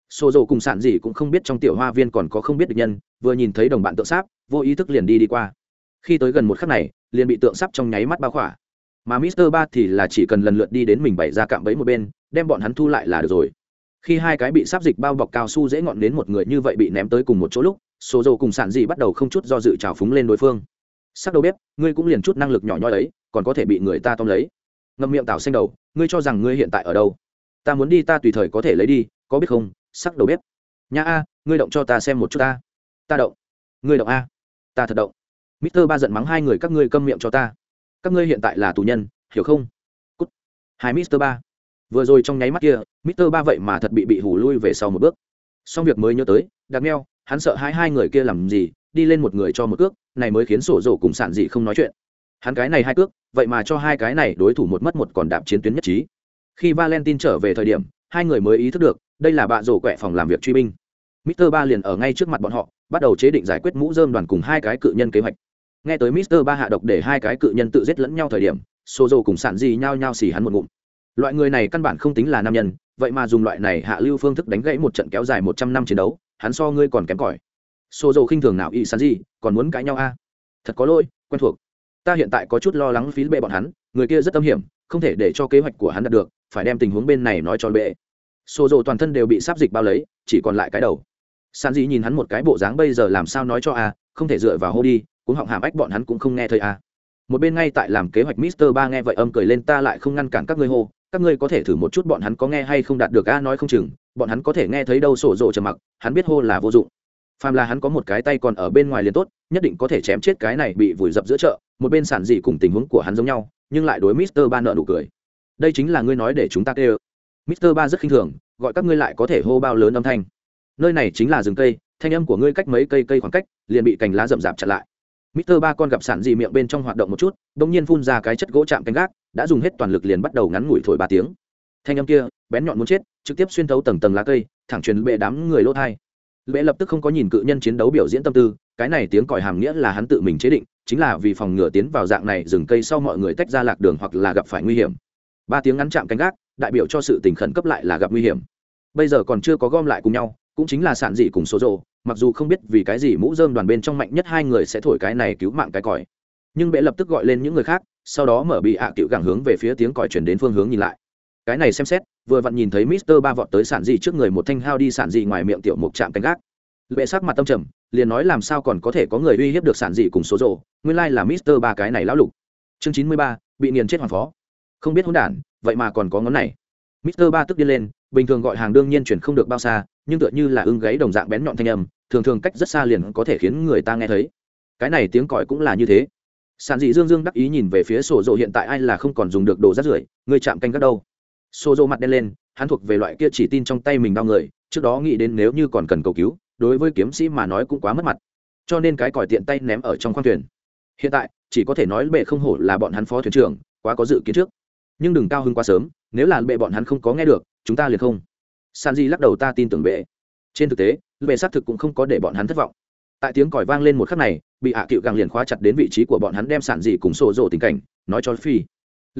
Sổ rộ cùng sản dị cũng không biết trong tiểu hoa viên còn có không biết được nhân, vừa nhìn thấy đồng bạn tượng sáp, vô ý thức liền đi đi qua. Khi tới gần một khắc này, liền bị tượng sáp trong nháy mắt bao khỏa. Mà mister ba thì là chỉ cần lần lượt đi đến mình bày ra cạm bẫy một bên, đem bọn hắn thu lại là được rồi. Khi hai cái bị sáp dịch bao bọc cao su dễ ngọn đến một người như vậy bị ném tới cùng một chỗ lúc số dầu cùng sản dị bắt đầu không chút do dự trào phúng lên đối phương sắc đầu bếp, ngươi cũng liền chút năng lực nhỏ nhoi ấy, còn có thể bị người ta tóm lấy. Ngậm miệng tạo xanh đầu, ngươi cho rằng ngươi hiện tại ở đâu? Ta muốn đi ta tùy thời có thể lấy đi, có biết không? Sắc đầu bếp. Nhà a, ngươi động cho ta xem một chút ta. Ta động. Ngươi động a. Ta thật động. Mister ba giận mắng hai người các ngươi câm miệng cho ta. Các ngươi hiện tại là tù nhân, hiểu không? Cút. Hai mister ba. Vừa rồi trong nháy mắt kia, mister ba vậy mà thật bị bị hù lui về sau một bước. Xong việc mới nhớ tới đặc neo hắn sợ hai hai người kia làm gì, đi lên một người cho một cước này mới khiến sổ rổ cùng sản dị không nói chuyện. Hắn cái này hai cước, vậy mà cho hai cái này đối thủ một mất một còn đạp chiến tuyến nhất trí. Khi valentine trở về thời điểm, hai người mới ý thức được, đây là bạ rổ quẹ phòng làm việc truy binh. Mister ba liền ở ngay trước mặt bọn họ, bắt đầu chế định giải quyết mũ dơm đoàn cùng hai cái cự nhân kế hoạch. Nghe tới mister ba hạ độc để hai cái cự nhân tự giết lẫn nhau thời điểm, sổ rổ cùng sản dị nhao nhao xì hắn một ngụm. Loại người này căn bản không tính là nam nhân, vậy mà dùng loại này hạ lưu phương thức đánh gãy một trận kéo dài một trăm năm chiến đấu, hắn so ngươi còn kém cỏi xô dầu khinh thường nào y sản gì còn muốn cãi nhau a? Thật có lỗi, quen thuộc. Ta hiện tại có chút lo lắng phí bệ bọn hắn, người kia rất tâm hiểm, không thể để cho kế hoạch của hắn đạt được, phải đem tình huống bên này nói cho bệ. Xô dầu toàn thân đều bị sáp dịch bao lấy, chỉ còn lại cái đầu. San dị nhìn hắn một cái bộ dáng bây giờ làm sao nói cho a, không thể dựa vào hô đi cũng họng hàm ách bọn hắn cũng không nghe thấy a. Một bên ngay tại làm kế hoạch mister ba nghe vậy âm cười lên, ta lại không ngăn cản các ngươi hô, các ngươi có thể thử một chút bọn hắn có nghe hay không đạt được a, nói không chừng, bọn hắn có thể nghe thấy đâu sổ rộ trầm mặc, hắn biết hô là vô dụng phàm là hắn có một cái tay còn ở bên ngoài liền tốt, nhất định có thể chém chết cái này bị vùi dập giữa chợ, một bên sản dị cùng tình huống của hắn giống nhau, nhưng lại đối mister ba nợ nụ cười. Đây chính là ngươi nói để chúng ta kêu. Mister ba rất khinh thường, gọi các ngươi lại có thể hô bao lớn âm thanh. Nơi này chính là rừng cây, thanh âm của ngươi cách mấy cây cây khoảng cách, liền bị cành lá rậm rạp chặn lại. Mister ba con gặp sản dị miệng bên trong hoạt động một chút đ ỗ n g nhiên phun ra cái chất gỗ chạm canh gác, đã dùng hết toàn lực liền bắt đầu ngắn ngủi thổi ba tiếng. Thanh âm kia, bén nhọn muốn chết, trực tiếp xuyên thấu tầng tầng lá cây, thẳng truyền bệ đám người lỗ thai bệ lập tức không có nhìn cự nhân chiến đấu biểu diễn tâm tư cái này tiếng còi hàm nghĩa là hắn tự mình chế định chính là vì phòng ngừa tiến vào dạng này rừng cây sau mọi người tách ra lạc đường hoặc là gặp phải nguy hiểm. Ba tiếng ngắn chạm cánh gác đại biểu cho sự tình khẩn cấp lại là gặp nguy hiểm. Bây giờ còn chưa có gom lại cùng nhau cũng chính là sạn dị cùng số rồ, mặc dù không biết vì cái gì mũ rơm đoàn bên trong mạnh nhất hai người sẽ thổi cái này cứu mạng cái còi. Nhưng bệ lập tức gọi lên những người khác sau đó mở bị hạ à cựu gẳng hướng về phía tiếng còi truyền đến phương hướng nhìn lại cái này xem xét, vừa vặn nhìn thấy mister ba vọt tới sản dị trước người một thanh hao đi sản dị ngoài miệng tiểu mục chạm canh gác. Lệ sắc mặt tâm trầm, liền nói làm sao còn có thể có người uy hiếp được sản dị cùng số rộ nguyên lai là mister ba cái này lão lục. Chương chín mươi ba, bị nghiền chết hoàng phó. Không biết hỗn đản, vậy mà còn có ngón này. mister ba tức điên lên, bình thường gọi hàng đương nhiên chuyển không được bao xa, nhưng tựa như là ưng gáy đồng dạng bén nhọn thanh âm, thường thường cách rất xa liền có thể khiến người ta nghe thấy. Cái này tiếng còi cũng là như thế. Sản dị dương dương đắc ý nhìn về phía sổ rộ hiện tại ai là không còn dùng được đồ rát rưởi, người chạm canh gác đâu? Xô rô mặt đen lên, hắn thuộc về loại kia chỉ tin trong tay mình đau người, trước đó nghĩ đến nếu như còn cần cầu cứu, đối với kiếm sĩ mà nói cũng quá mất mặt. Cho nên cái còi tiện tay ném ở trong khoang thuyền. Hiện tại, chỉ có thể nói bệ không hổ là bọn hắn phó thuyền trưởng, quá có dự kiến trước. Nhưng đừng cao hơn quá sớm, nếu là bệ bọn hắn không có nghe được, chúng ta liền không. San di lắc đầu ta tin tưởng bệ. Trên thực tế, bệ xác thực cũng không có để bọn hắn thất vọng. Tại tiếng còi vang lên một khắc này, bị hạ cựu gàng liền khóa chặt đến vị trí của bọn hắn đem sản dị cùng sổ rộ tình cảnh, nói cho phi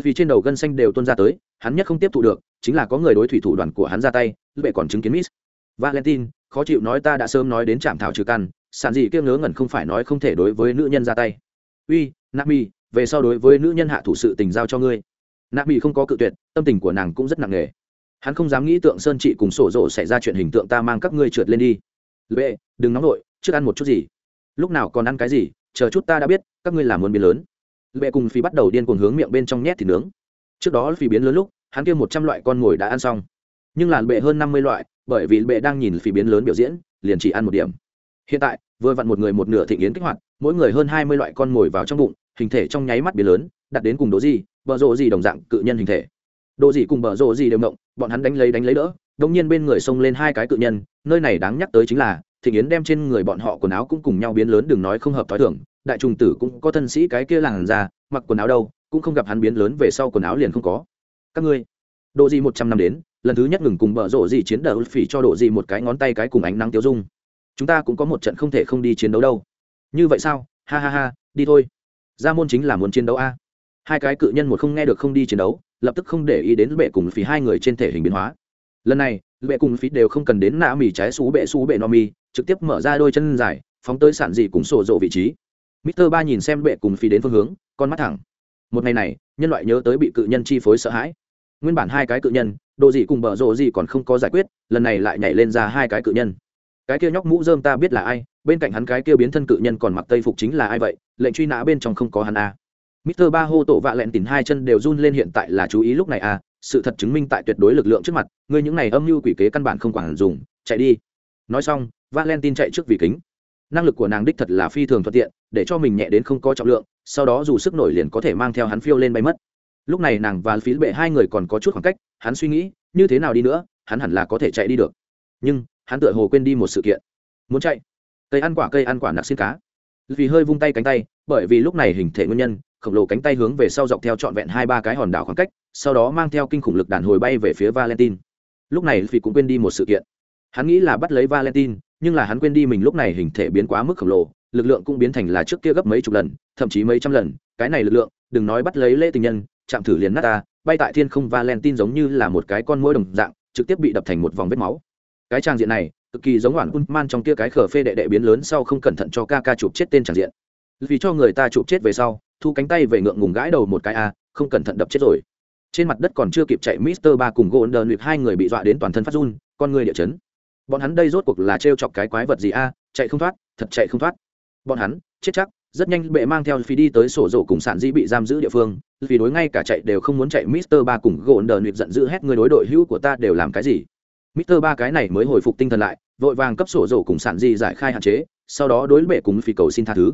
vì trên đầu gân xanh đều tuôn ra tới, hắn nhất không tiếp thụ được, chính là có người đối thủy thủ đoàn của hắn ra tay bệ còn chứng kiến miss. Valentine, khó chịu nói ta đã sớm nói đến trạm thảo trừ căn, sản dị kia ngớ ngẩn không phải nói không thể đối với nữ nhân ra tay. Uy, nami, về sau đối với nữ nhân hạ thủ sự tình giao cho ngươi. Nami không có cự tuyệt, tâm tình của nàng cũng rất nặng nề. Hắn không dám nghĩ tượng sơn trị cùng sổ rộ xảy ra chuyện hình tượng ta mang các ngươi trượt lên đi. Lệ, đừng nóng vội, trước ăn một chút gì. Lúc nào còn ăn cái gì, chờ chút ta đã biết, các ngươi làm muốn biến lớn lệ cùng phi bắt đầu điên cuồng hướng miệng bên trong nhét thịt nướng. Trước đó phi biến lớn lúc, hắn kia một trăm loại con mồi đã ăn xong. Nhưng làn bệ hơn năm mươi loại, bởi vì bệ đang nhìn phi biến lớn biểu diễn, liền chỉ ăn một điểm. Hiện tại, vừa vặn một người một nửa thịnh yến kích hoạt, mỗi người hơn hai mươi loại con mồi vào trong bụng, hình thể trong nháy mắt biến lớn, đặt đến cùng đố gì bờ rộ gì đồng dạng cự nhân hình thể. Đồ gì cùng bờ rộ gì đều động, bọn hắn đánh lấy đánh lấy đỡ đông nhiên bên người xông lên hai cái cự nhân, nơi này đáng nhắc tới chính là thị yến đem trên người bọn họ quần áo cũng cùng nhau biến lớn, đừng nói không hợp thói thường đại trùng tử cũng có thân sĩ cái kia làng ra mặc quần áo đâu, cũng không gặp hắn biến lớn về sau quần áo liền không có. Các ngươi độ gì một trăm năm đến, lần thứ nhất ngừng cùng bờ rộ gì chiến đờ phỉ cho độ gì một cái ngón tay cái cùng ánh nắng tiêu dung. Chúng ta cũng có một trận không thể không đi chiến đấu đâu. Như vậy sao? Ha ha ha, đi thôi. Ra môn chính là muốn chiến đấu a. Hai cái cự nhân một không nghe được không đi chiến đấu, lập tức không để ý đến bệ cùng phí hai người trên thể hình biến hóa. Lần này, bệ cùng phí đều không cần đến nạ mì trái xú bệ xú bệ no mi trực tiếp mở ra đôi chân dài, phóng tới sản dị cùng sổ rộ vị trí mister ba nhìn xem bệ cùng phi đến phương hướng con mắt thẳng một ngày này nhân loại nhớ tới bị cự nhân chi phối sợ hãi nguyên bản hai cái cự nhân đồ gì cùng bờ rồ gì còn không có giải quyết lần này lại nhảy lên ra hai cái cự nhân cái kia nhóc mũ rơm ta biết là ai bên cạnh hắn cái kia biến thân cự nhân còn mặc tây phục chính là ai vậy lệnh truy nã bên trong không có hắn a à. Mr. Ba hô tổ vạ lẹn tỉnh hai chân đều run lên hiện tại là chú ý lúc này à, sự thật chứng minh tại tuyệt đối lực lượng trước mặt, ngươi những này âm mưu quỷ kế căn bản không quản dùng, chạy đi. Nói xong, Valentine chạy trước vì kính. Năng lực của nàng đích thật là phi thường thuận tiện, để cho mình nhẹ đến không có trọng lượng, sau đó dù sức nổi liền có thể mang theo hắn phiêu lên bay mất. Lúc này nàng và phí bệ hai người còn có chút khoảng cách, hắn suy nghĩ, như thế nào đi nữa, hắn hẳn là có thể chạy đi được. Nhưng, hắn tựa hồ quên đi một sự kiện. Muốn chạy. Cây ăn quả cây ăn quả nặng xin cá. Vì hơi vung tay cánh tay, bởi vì lúc này hình thể nguyên nhân, khổng lồ cánh tay hướng về sau dọc theo trọn vẹn hai ba cái hòn đảo khoảng cách sau đó mang theo kinh khủng lực đàn hồi bay về phía valentine lúc này vì cũng quên đi một sự kiện hắn nghĩ là bắt lấy valentine nhưng là hắn quên đi mình lúc này hình thể biến quá mức khổng lồ, lực lượng cũng biến thành là trước kia gấp mấy chục lần, thậm chí mấy trăm lần. Cái này lực lượng, đừng nói bắt lấy lễ tình nhân, chạm thử liền nát ta, bay tại thiên không valentine giống như là một cái con mũi đồng dạng, trực tiếp bị đập thành một vòng vết máu. Cái trang diện này, cực kỳ giống hoàn man trong kia cái khở phê đệ đệ biến lớn sau không cẩn thận cho ca ca chụp chết tên trang diện. Vì cho người ta chụp chết về sau, thu cánh tay về ngượng ngùng gãi đầu một cái a không cẩn thận đập chết rồi. Trên mặt đất còn chưa kịp chạy mister ba cùng gỗ đờ nuyệt hai người bị dọa đến toàn thân phát run, con người địa chấn bọn hắn đây rốt cuộc là t chọc cái quái vật gì a? Chạy không thoát, thật chạy không thoát. Bọn hắn, chết chắc, rất nhanh bệ mang theo phi đi tới sổ rổ cùng sản dĩ bị giam giữ địa phương. Vì đối ngay cả chạy đều không muốn chạy. Mister ba cùng gỗ đờ nịp giận dữ hét người đối đội hữu của ta đều làm cái gì? Mister ba cái này mới hồi phục tinh thần lại, vội vàng cấp sổ rổ cùng sản di giải khai hạn chế, sau đó đối bệ cùng phi cầu xin tha thứ.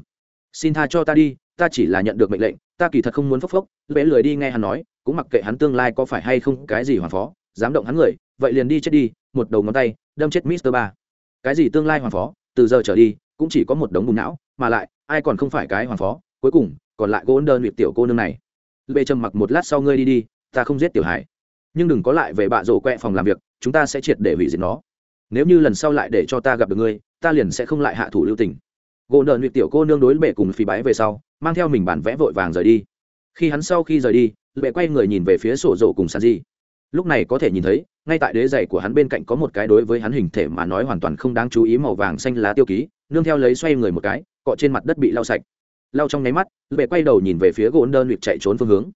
Xin tha cho ta đi, ta chỉ là nhận được mệnh lệnh, ta kỳ thật không muốn phốc phốc. Bệ lười đi nghe hắn nói, cũng mặc kệ hắn tương lai có phải hay không cái gì hoàn phó, dám động hắn người, vậy liền đi chết đi, một đầu ngón tay đâm chết mister ba. Cái gì tương lai hoàng phó, từ giờ trở đi, cũng chỉ có một đống bùn não, mà lại, ai còn không phải cái hoàng phó, cuối cùng, còn lại cô đơn nguyệt tiểu cô nương này. Bệ trầm mặc một lát sau ngươi đi đi, ta không giết tiểu hải nhưng đừng có lại về bạ rổ quẹ phòng làm việc, chúng ta sẽ triệt để hủy diệt nó. Nếu như lần sau lại để cho ta gặp được ngươi, ta liền sẽ không lại hạ thủ lưu tình. Gỗ nợ nguyệt tiểu cô nương đối bệ cùng phi bái về sau, mang theo mình bản vẽ vội vàng rời đi. Khi hắn sau khi rời đi, bệ quay người nhìn về phía sổ rổ cùng sàn di lúc này có thể nhìn thấy, ngay tại đế giày của hắn bên cạnh có một cái đối với hắn hình thể mà nói hoàn toàn không đáng chú ý màu vàng xanh lá tiêu ký, nương theo lấy xoay người một cái, cọ trên mặt đất bị lau sạch. Lau trong nháy mắt bệ quay đầu nhìn về phía gỗ đơn nguyệt chạy trốn phương hướng.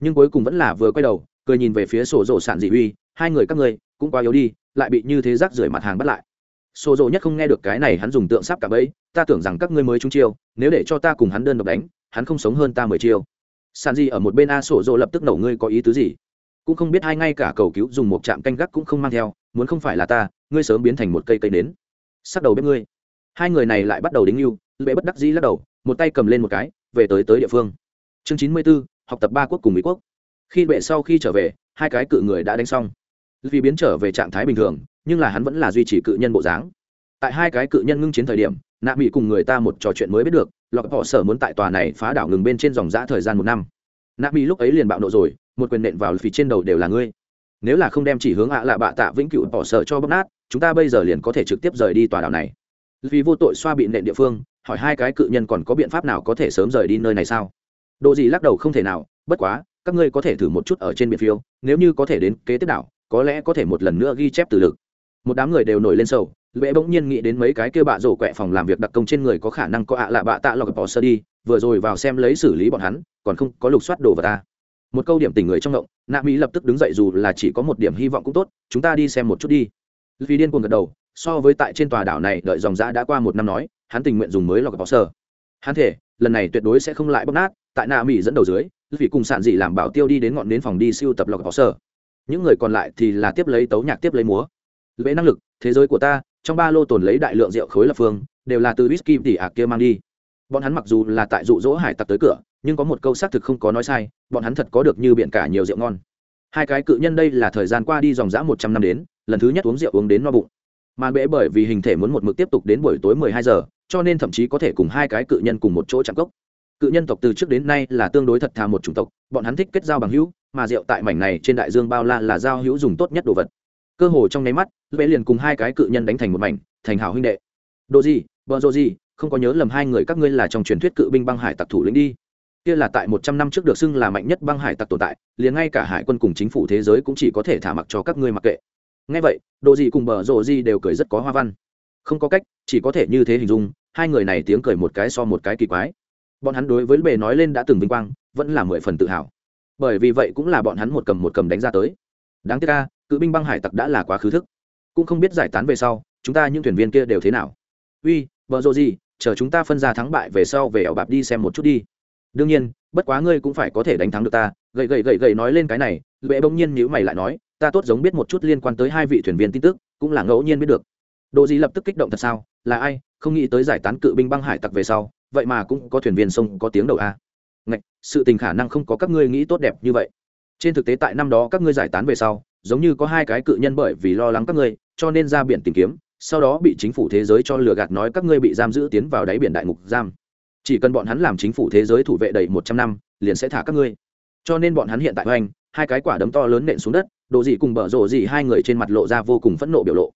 Nhưng cuối cùng vẫn là vừa quay đầu, cười nhìn về phía sổ rổ sạn dị uy, hai người các ngươi, cũng quá yếu đi, lại bị như thế rác rưởi mặt hàng bắt lại. Sổ rổ nhất không nghe được cái này, hắn dùng tượng sáp cả bẫy, ta tưởng rằng các ngươi mới trúng chiêu, nếu để cho ta cùng hắn đơn độc đánh, hắn không sống hơn ta mười chiêu. Sàn di ở một bên a sổ rổ lập tức nổ, ngươi có ý tứ gì? Cũng không biết hai ngay cả cầu cứu dùng một trạm canh gác cũng không mang theo, muốn không phải là ta, ngươi sớm biến thành một cây cây nến. Sắc đầu bếp ngươi. Hai người này lại bắt đầu đính lưu bệ bất đắc dĩ lắc đầu, một tay cầm lên một cái, về tới tới địa phương. Chương chín mươi b ố học tập ba quốc cùng mỹ quốc. Khi bệ sau khi trở về, hai cái cự người đã đánh xong. Vì biến trở về trạng thái bình thường, nhưng là hắn vẫn là duy trì cự nhân bộ dáng. Tại hai cái cự nhân ngưng chiến thời điểm, nạ mỹ cùng người ta một trò chuyện mới biết được lọc họ sở muốn tại tòa này phá đảo ngừng bên trên dòng giã thời gian một năm nạ mỹ lúc ấy liền bạo nộ rồi, một quyền nện vào phì trên đầu đều là ngươi. Nếu là không đem chỉ hướng ạ lạ bạ tạ vĩnh cựu bỏ sở cho bóc nát, chúng ta bây giờ liền có thể trực tiếp rời đi tòa đảo này. Vì vô tội xoa bị nện địa phương, hỏi hai cái cự nhân còn có biện pháp nào có thể sớm rời đi nơi này sao? Độ gì lắc đầu không thể nào, bất quá, các ngươi có thể thử một chút ở trên biển phiêu, nếu như có thể đến kế tiếp đảo, có lẽ có thể một lần nữa ghi chép từ lực. Một đám người đều nổi lên sầu lễ bỗng nhiên nghĩ đến mấy cái kia bạ rổ quẹ phòng làm việc đặc công trên người có khả năng có ạ lạ bạ tạ lọc bỏ sơ đi vừa rồi vào xem lấy xử lý bọn hắn, còn không có lục soát đồ vật ta. Một câu điểm tình người trong động nạ mỹ lập tức đứng dậy dù là chỉ có một điểm hy vọng cũng tốt, chúng ta đi xem một chút đi. Vì điên cuồng gật đầu, so với tại trên tòa đảo này, đợi dòng giã đã qua một năm nói, hắn tình nguyện dùng mới lọc bỏ sơ hắn thể lần này tuyệt đối sẽ không lại bóc nát, tại nạ mỹ dẫn đầu dưới, vì cùng sản dị làm bảo tiêu đi đến ngọn đến phòng đi siêu tập lọc bỏ sơ những người còn lại thì là tiếp lấy tấu nhạc tiếp lấy múa. Lễ năng lực, thế giới của ta, trong ba lô tồn lấy đại lượng rượu khối lập phương, đều là từ whisky tỉ ạc kia mang đi bọn hắn mặc dù là tại dụ dỗ hải tặc tới cửa, nhưng có một câu xác thực không có nói sai, bọn hắn thật có được như biển cả nhiều rượu ngon. Hai cái cự nhân đây là thời gian qua đi dòng dã một trăm năm đến, lần thứ nhất uống rượu uống đến no bụng. Mà bễ bởi vì hình thể muốn một mực tiếp tục đến buổi tối mười hai giờ, cho nên thậm chí có thể cùng hai cái cự nhân cùng một chỗ chạm cốc. Cự nhân tộc từ trước đến nay là tương đối thật thà một chủng tộc, bọn hắn thích kết giao bằng hữu, mà rượu tại mảnh này trên đại dương bao la là giao hữu dùng tốt nhất đồ vật. Cơ hồ trong nháy mắt lễ liền cùng hai cái cự nhân đánh thành một mảnh, thành hảo huynh đệ. Đồ gì vợ đồ gì không có nhớ lầm hai người các ngươi là trong truyền thuyết cự binh băng hải tặc thủ lĩnh đi. Kia là tại một trăm năm trước được xưng là mạnh nhất băng hải tặc tồn tại, liền ngay cả hải quân cùng chính phủ thế giới cũng chỉ có thể thả mặc cho các ngươi mặc kệ. Ngay vậy đồ gì cùng bờ rộ gì đều cười rất có hoa văn. Không có cách, chỉ có thể như thế hình dung, hai người này tiếng cười một cái so một cái kỳ quái. Bọn hắn đối với bề nói lên đã từng vinh quang, vẫn là mười phần tự hào. Bởi vì vậy cũng là bọn hắn một cầm một cầm đánh ra tới. Đáng tiếc ca cự binh băng hải tặc đã là quá khứ thức. Cũng không biết giải tán về sau, chúng ta những thuyền viên kia đều thế nào. Uy vợ rộ gì chờ chúng ta phân ra thắng bại về sau về ảo bạp đi xem một chút đi. Đương nhiên, bất quá ngươi cũng phải có thể đánh thắng được ta. Gậy gậy gậy gậy nói lên cái này, lệ bỗng nhiên nhữ mày lại nói, ta tốt giống biết một chút liên quan tới hai vị thuyền viên tin tức, cũng là ngẫu nhiên biết được. Độ gì lập tức kích động thật sao? Là ai? Không nghĩ tới giải tán cự binh băng hải tặc về sau, vậy mà cũng có thuyền viên sông có tiếng đầu a. Ngạch, sự tình khả năng không có các ngươi nghĩ tốt đẹp như vậy. Trên thực tế tại năm đó các ngươi giải tán về sau, giống như có hai cái cự nhân bởi vì lo lắng các ngươi, cho nên ra biển tìm kiếm sau đó bị chính phủ thế giới cho lừa gạt nói các ngươi bị giam giữ tiến vào đáy biển đại ngục giam. Chỉ cần bọn hắn làm chính phủ thế giới thủ vệ đầy một trăm năm, liền sẽ thả các ngươi. Cho nên bọn hắn hiện tại oanh hai cái quả đấm to lớn nện xuống đất, đồ gì cùng bở rộ gì hai người trên mặt lộ ra vô cùng phẫn nộ biểu lộ.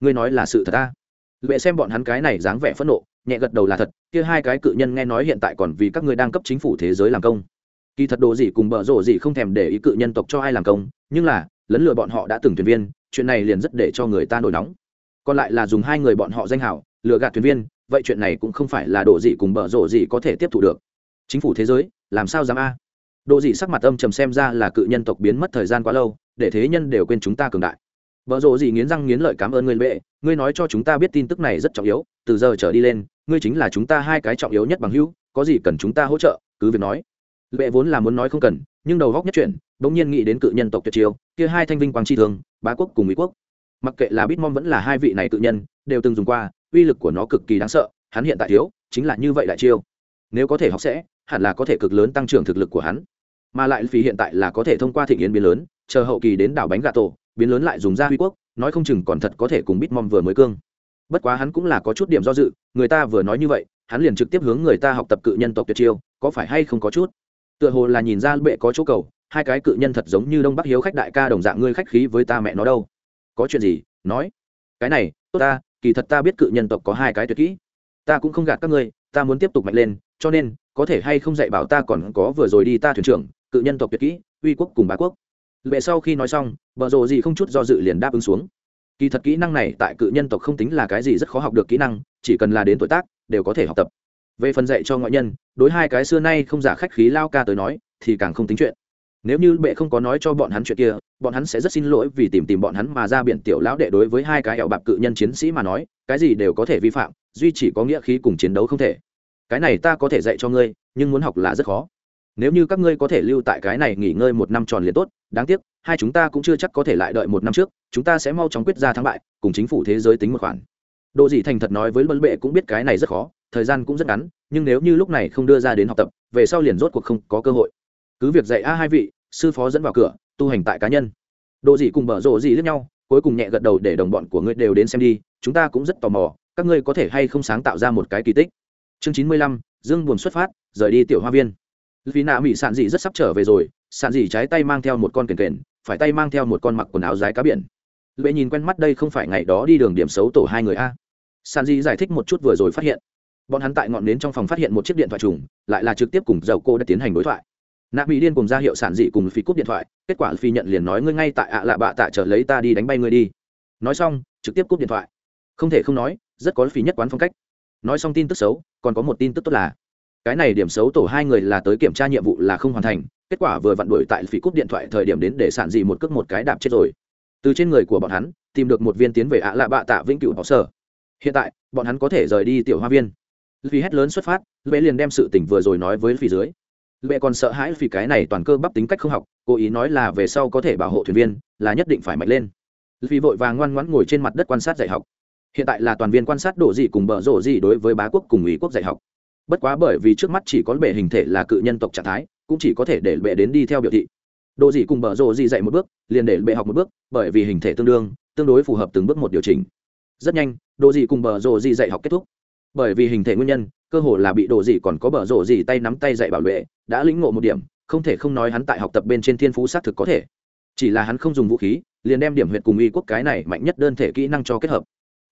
Ngươi nói là sự thật ta lệ xem bọn hắn cái này dáng vẻ phẫn nộ, nhẹ gật đầu là thật, kia hai cái cự nhân nghe nói hiện tại còn vì các ngươi đang cấp chính phủ thế giới làm công. Kỳ thật đồ gì cùng bở rộ gì không thèm để ý cự nhân tộc cho ai làm công, nhưng là, lấn lừa bọn họ đã từng thuyền viên, chuyện này liền rất để cho người ta nổi nóng còn lại là dùng hai người bọn họ danh hảo lừa gạt thuyền viên vậy chuyện này cũng không phải là đồ gì cùng bở rộ gì có thể tiếp thu được. Chính phủ thế giới làm sao dám a? Đồ dị sắc mặt âm trầm xem ra là cự nhân tộc biến mất thời gian quá lâu để thế nhân đều quên chúng ta cường đại. Bở rộ gì nghiến răng nghiến lợi cảm ơn ngươi bệ ngươi nói cho chúng ta biết tin tức này rất trọng yếu từ giờ trở đi lên ngươi chính là chúng ta hai cái trọng yếu nhất bằng hữu có gì cần chúng ta hỗ trợ cứ việc nói. Bệ vốn là muốn nói không cần nhưng đầu góc nhất chuyển bỗng nhiên nghĩ đến cự nhân tộc tuyệt chiêu kia hai thanh vinh quang tri thường, bá quốc cùng mỹ quốc mặc kệ là bitmom vẫn là hai vị này tự nhân, đều từng dùng qua, uy lực của nó cực kỳ đáng sợ, hắn hiện tại thiếu, chính là như vậy đại chiêu. Nếu có thể học sẽ, hẳn là có thể cực lớn tăng trưởng thực lực của hắn. Mà lại vì hiện tại là có thể thông qua thị nghiến biến lớn, chờ hậu kỳ đến đảo bánh gà tổ, biến lớn lại dùng ra huy quốc, nói không chừng còn thật có thể cùng bitmom vừa mới cương. Bất quá hắn cũng là có chút điểm do dự, người ta vừa nói như vậy, hắn liền trực tiếp hướng người ta học tập cự nhân tộc tuyệt chiêu, có phải hay không có chút? Tựa hồ là nhìn ra bệ có chỗ cầu, hai cái cự nhân thật giống như đông bắc hiếu khách đại ca đồng dạng ngươi khách khí với ta mẹ nó đâu có chuyện gì, nói. Cái này, tốt ta, kỳ thật ta biết cự nhân tộc có hai cái tuyệt kỹ. Ta cũng không gạt các ngươi, ta muốn tiếp tục mạnh lên, cho nên, có thể hay không dạy bảo ta còn có vừa rồi đi ta thuyền trưởng, cự nhân tộc tuyệt kỹ, uy quốc cùng bá quốc. Lệ sau khi nói xong, vợ rồ gì không chút do dự liền đáp ứng xuống. Kỳ thật kỹ năng này tại cự nhân tộc không tính là cái gì rất khó học được kỹ năng, chỉ cần là đến tuổi tác, đều có thể học tập. Về phần dạy cho ngoại nhân, đối hai cái xưa nay không giả khách khí lao ca tới nói, thì càng không tính chuyện. Nếu như bệ không có nói cho bọn hắn chuyện kia bọn hắn sẽ rất xin lỗi vì tìm tìm bọn hắn mà ra biển tiểu lão đệ đối với hai cái ẻo bạc cự nhân chiến sĩ mà nói, cái gì đều có thể vi phạm, duy chỉ có nghĩa khí cùng chiến đấu không thể. Cái này ta có thể dạy cho ngươi, nhưng muốn học là rất khó. Nếu như các ngươi có thể lưu tại cái này nghỉ ngơi một năm tròn liền tốt, đáng tiếc, hai chúng ta cũng chưa chắc có thể lại đợi một năm trước, chúng ta sẽ mau chóng quyết ra thắng bại, cùng chính phủ thế giới tính một khoản. Độ dị thành thật nói với luân bệ cũng biết cái này rất khó, thời gian cũng rất ngắn, nhưng nếu như lúc này không đưa ra đến học tập, về sau liền rốt cuộc không có cơ hội. Cứ việc dạy a hai vị, sư phó dẫn vào cửa tu hành tại cá nhân. Độ dị cùng bở rộ dị lẫn nhau, cuối cùng nhẹ gật đầu để đồng bọn của ngươi đều đến xem đi, chúng ta cũng rất tò mò, các ngươi có thể hay không sáng tạo ra một cái kỳ tích. Chương chín mươi lăm, dương buồn xuất phát, rời đi tiểu hoa viên. Vì nạ mỹ sạn dị rất sắp trở về rồi, sạn dị trái tay mang theo một con kền kền, phải tay mang theo một con mặc quần áo dài cá biển. Lệ nhìn quen mắt đây không phải ngày đó đi đường điểm xấu tổ hai người a. Sạn dị giải thích một chút vừa rồi phát hiện. Bọn hắn tại ngọn nến trong phòng phát hiện một chiếc điện thoại trùng, lại là trực tiếp cùng dầu cô đã tiến hành đối thoại nạ mỹ điên cùng ra hiệu sản dị cùng phi cúp điện thoại, kết quả phi nhận liền nói ngươi ngay tại ạ lạ bạ tạ trở lấy ta đi đánh bay ngươi đi. Nói xong, trực tiếp cúp điện thoại. Không thể không nói, rất có phi nhất quán phong cách. Nói xong tin tức xấu, còn có một tin tức tốt là, cái này điểm xấu tổ hai người là tới kiểm tra nhiệm vụ là không hoàn thành, kết quả vừa vặn đuổi tại phi cúp điện thoại thời điểm đến để sản dị một cước một cái đạp chết rồi. Từ trên người của bọn hắn, tìm được một viên tiến về ạ lạ bạ tạ vĩnh cửu họ sở. Hiện tại, bọn hắn có thể rời đi tiểu hoa viên. Vì hét lớn xuất phát lệ liền đem sự tình vừa rồi nói với phi dưới lệ còn sợ hãi vì cái này toàn cơ bắp tính cách không học, cố ý nói là về sau có thể bảo hộ thuyền viên, là nhất định phải mạnh lên. Vì vội vàng ngoan ngoãn ngồi trên mặt đất quan sát dạy học. Hiện tại là toàn viên quan sát độ gì cùng bờ rổ gì đối với bá quốc cùng ý quốc dạy học. Bất quá bởi vì trước mắt chỉ có bệ hình thể là cự nhân tộc trạng thái, cũng chỉ có thể để bệ đến đi theo biểu thị. Độ gì cùng bờ rộ gì dạy một bước, liền để bệ học một bước, bởi vì hình thể tương đương, tương đối phù hợp từng bước một điều chỉnh. Rất nhanh, độ gì cùng bờ rộ gì dạy học kết thúc. Bởi vì hình thể nguyên nhân cơ hồ là bị đổ gì còn có bờ rổ gì tay nắm tay dạy bảo vệ, đã lĩnh ngộ một điểm, không thể không nói hắn tại học tập bên trên thiên phú xác thực có thể. Chỉ là hắn không dùng vũ khí, liền đem điểm huyệt cùng y quốc cái này mạnh nhất đơn thể kỹ năng cho kết hợp.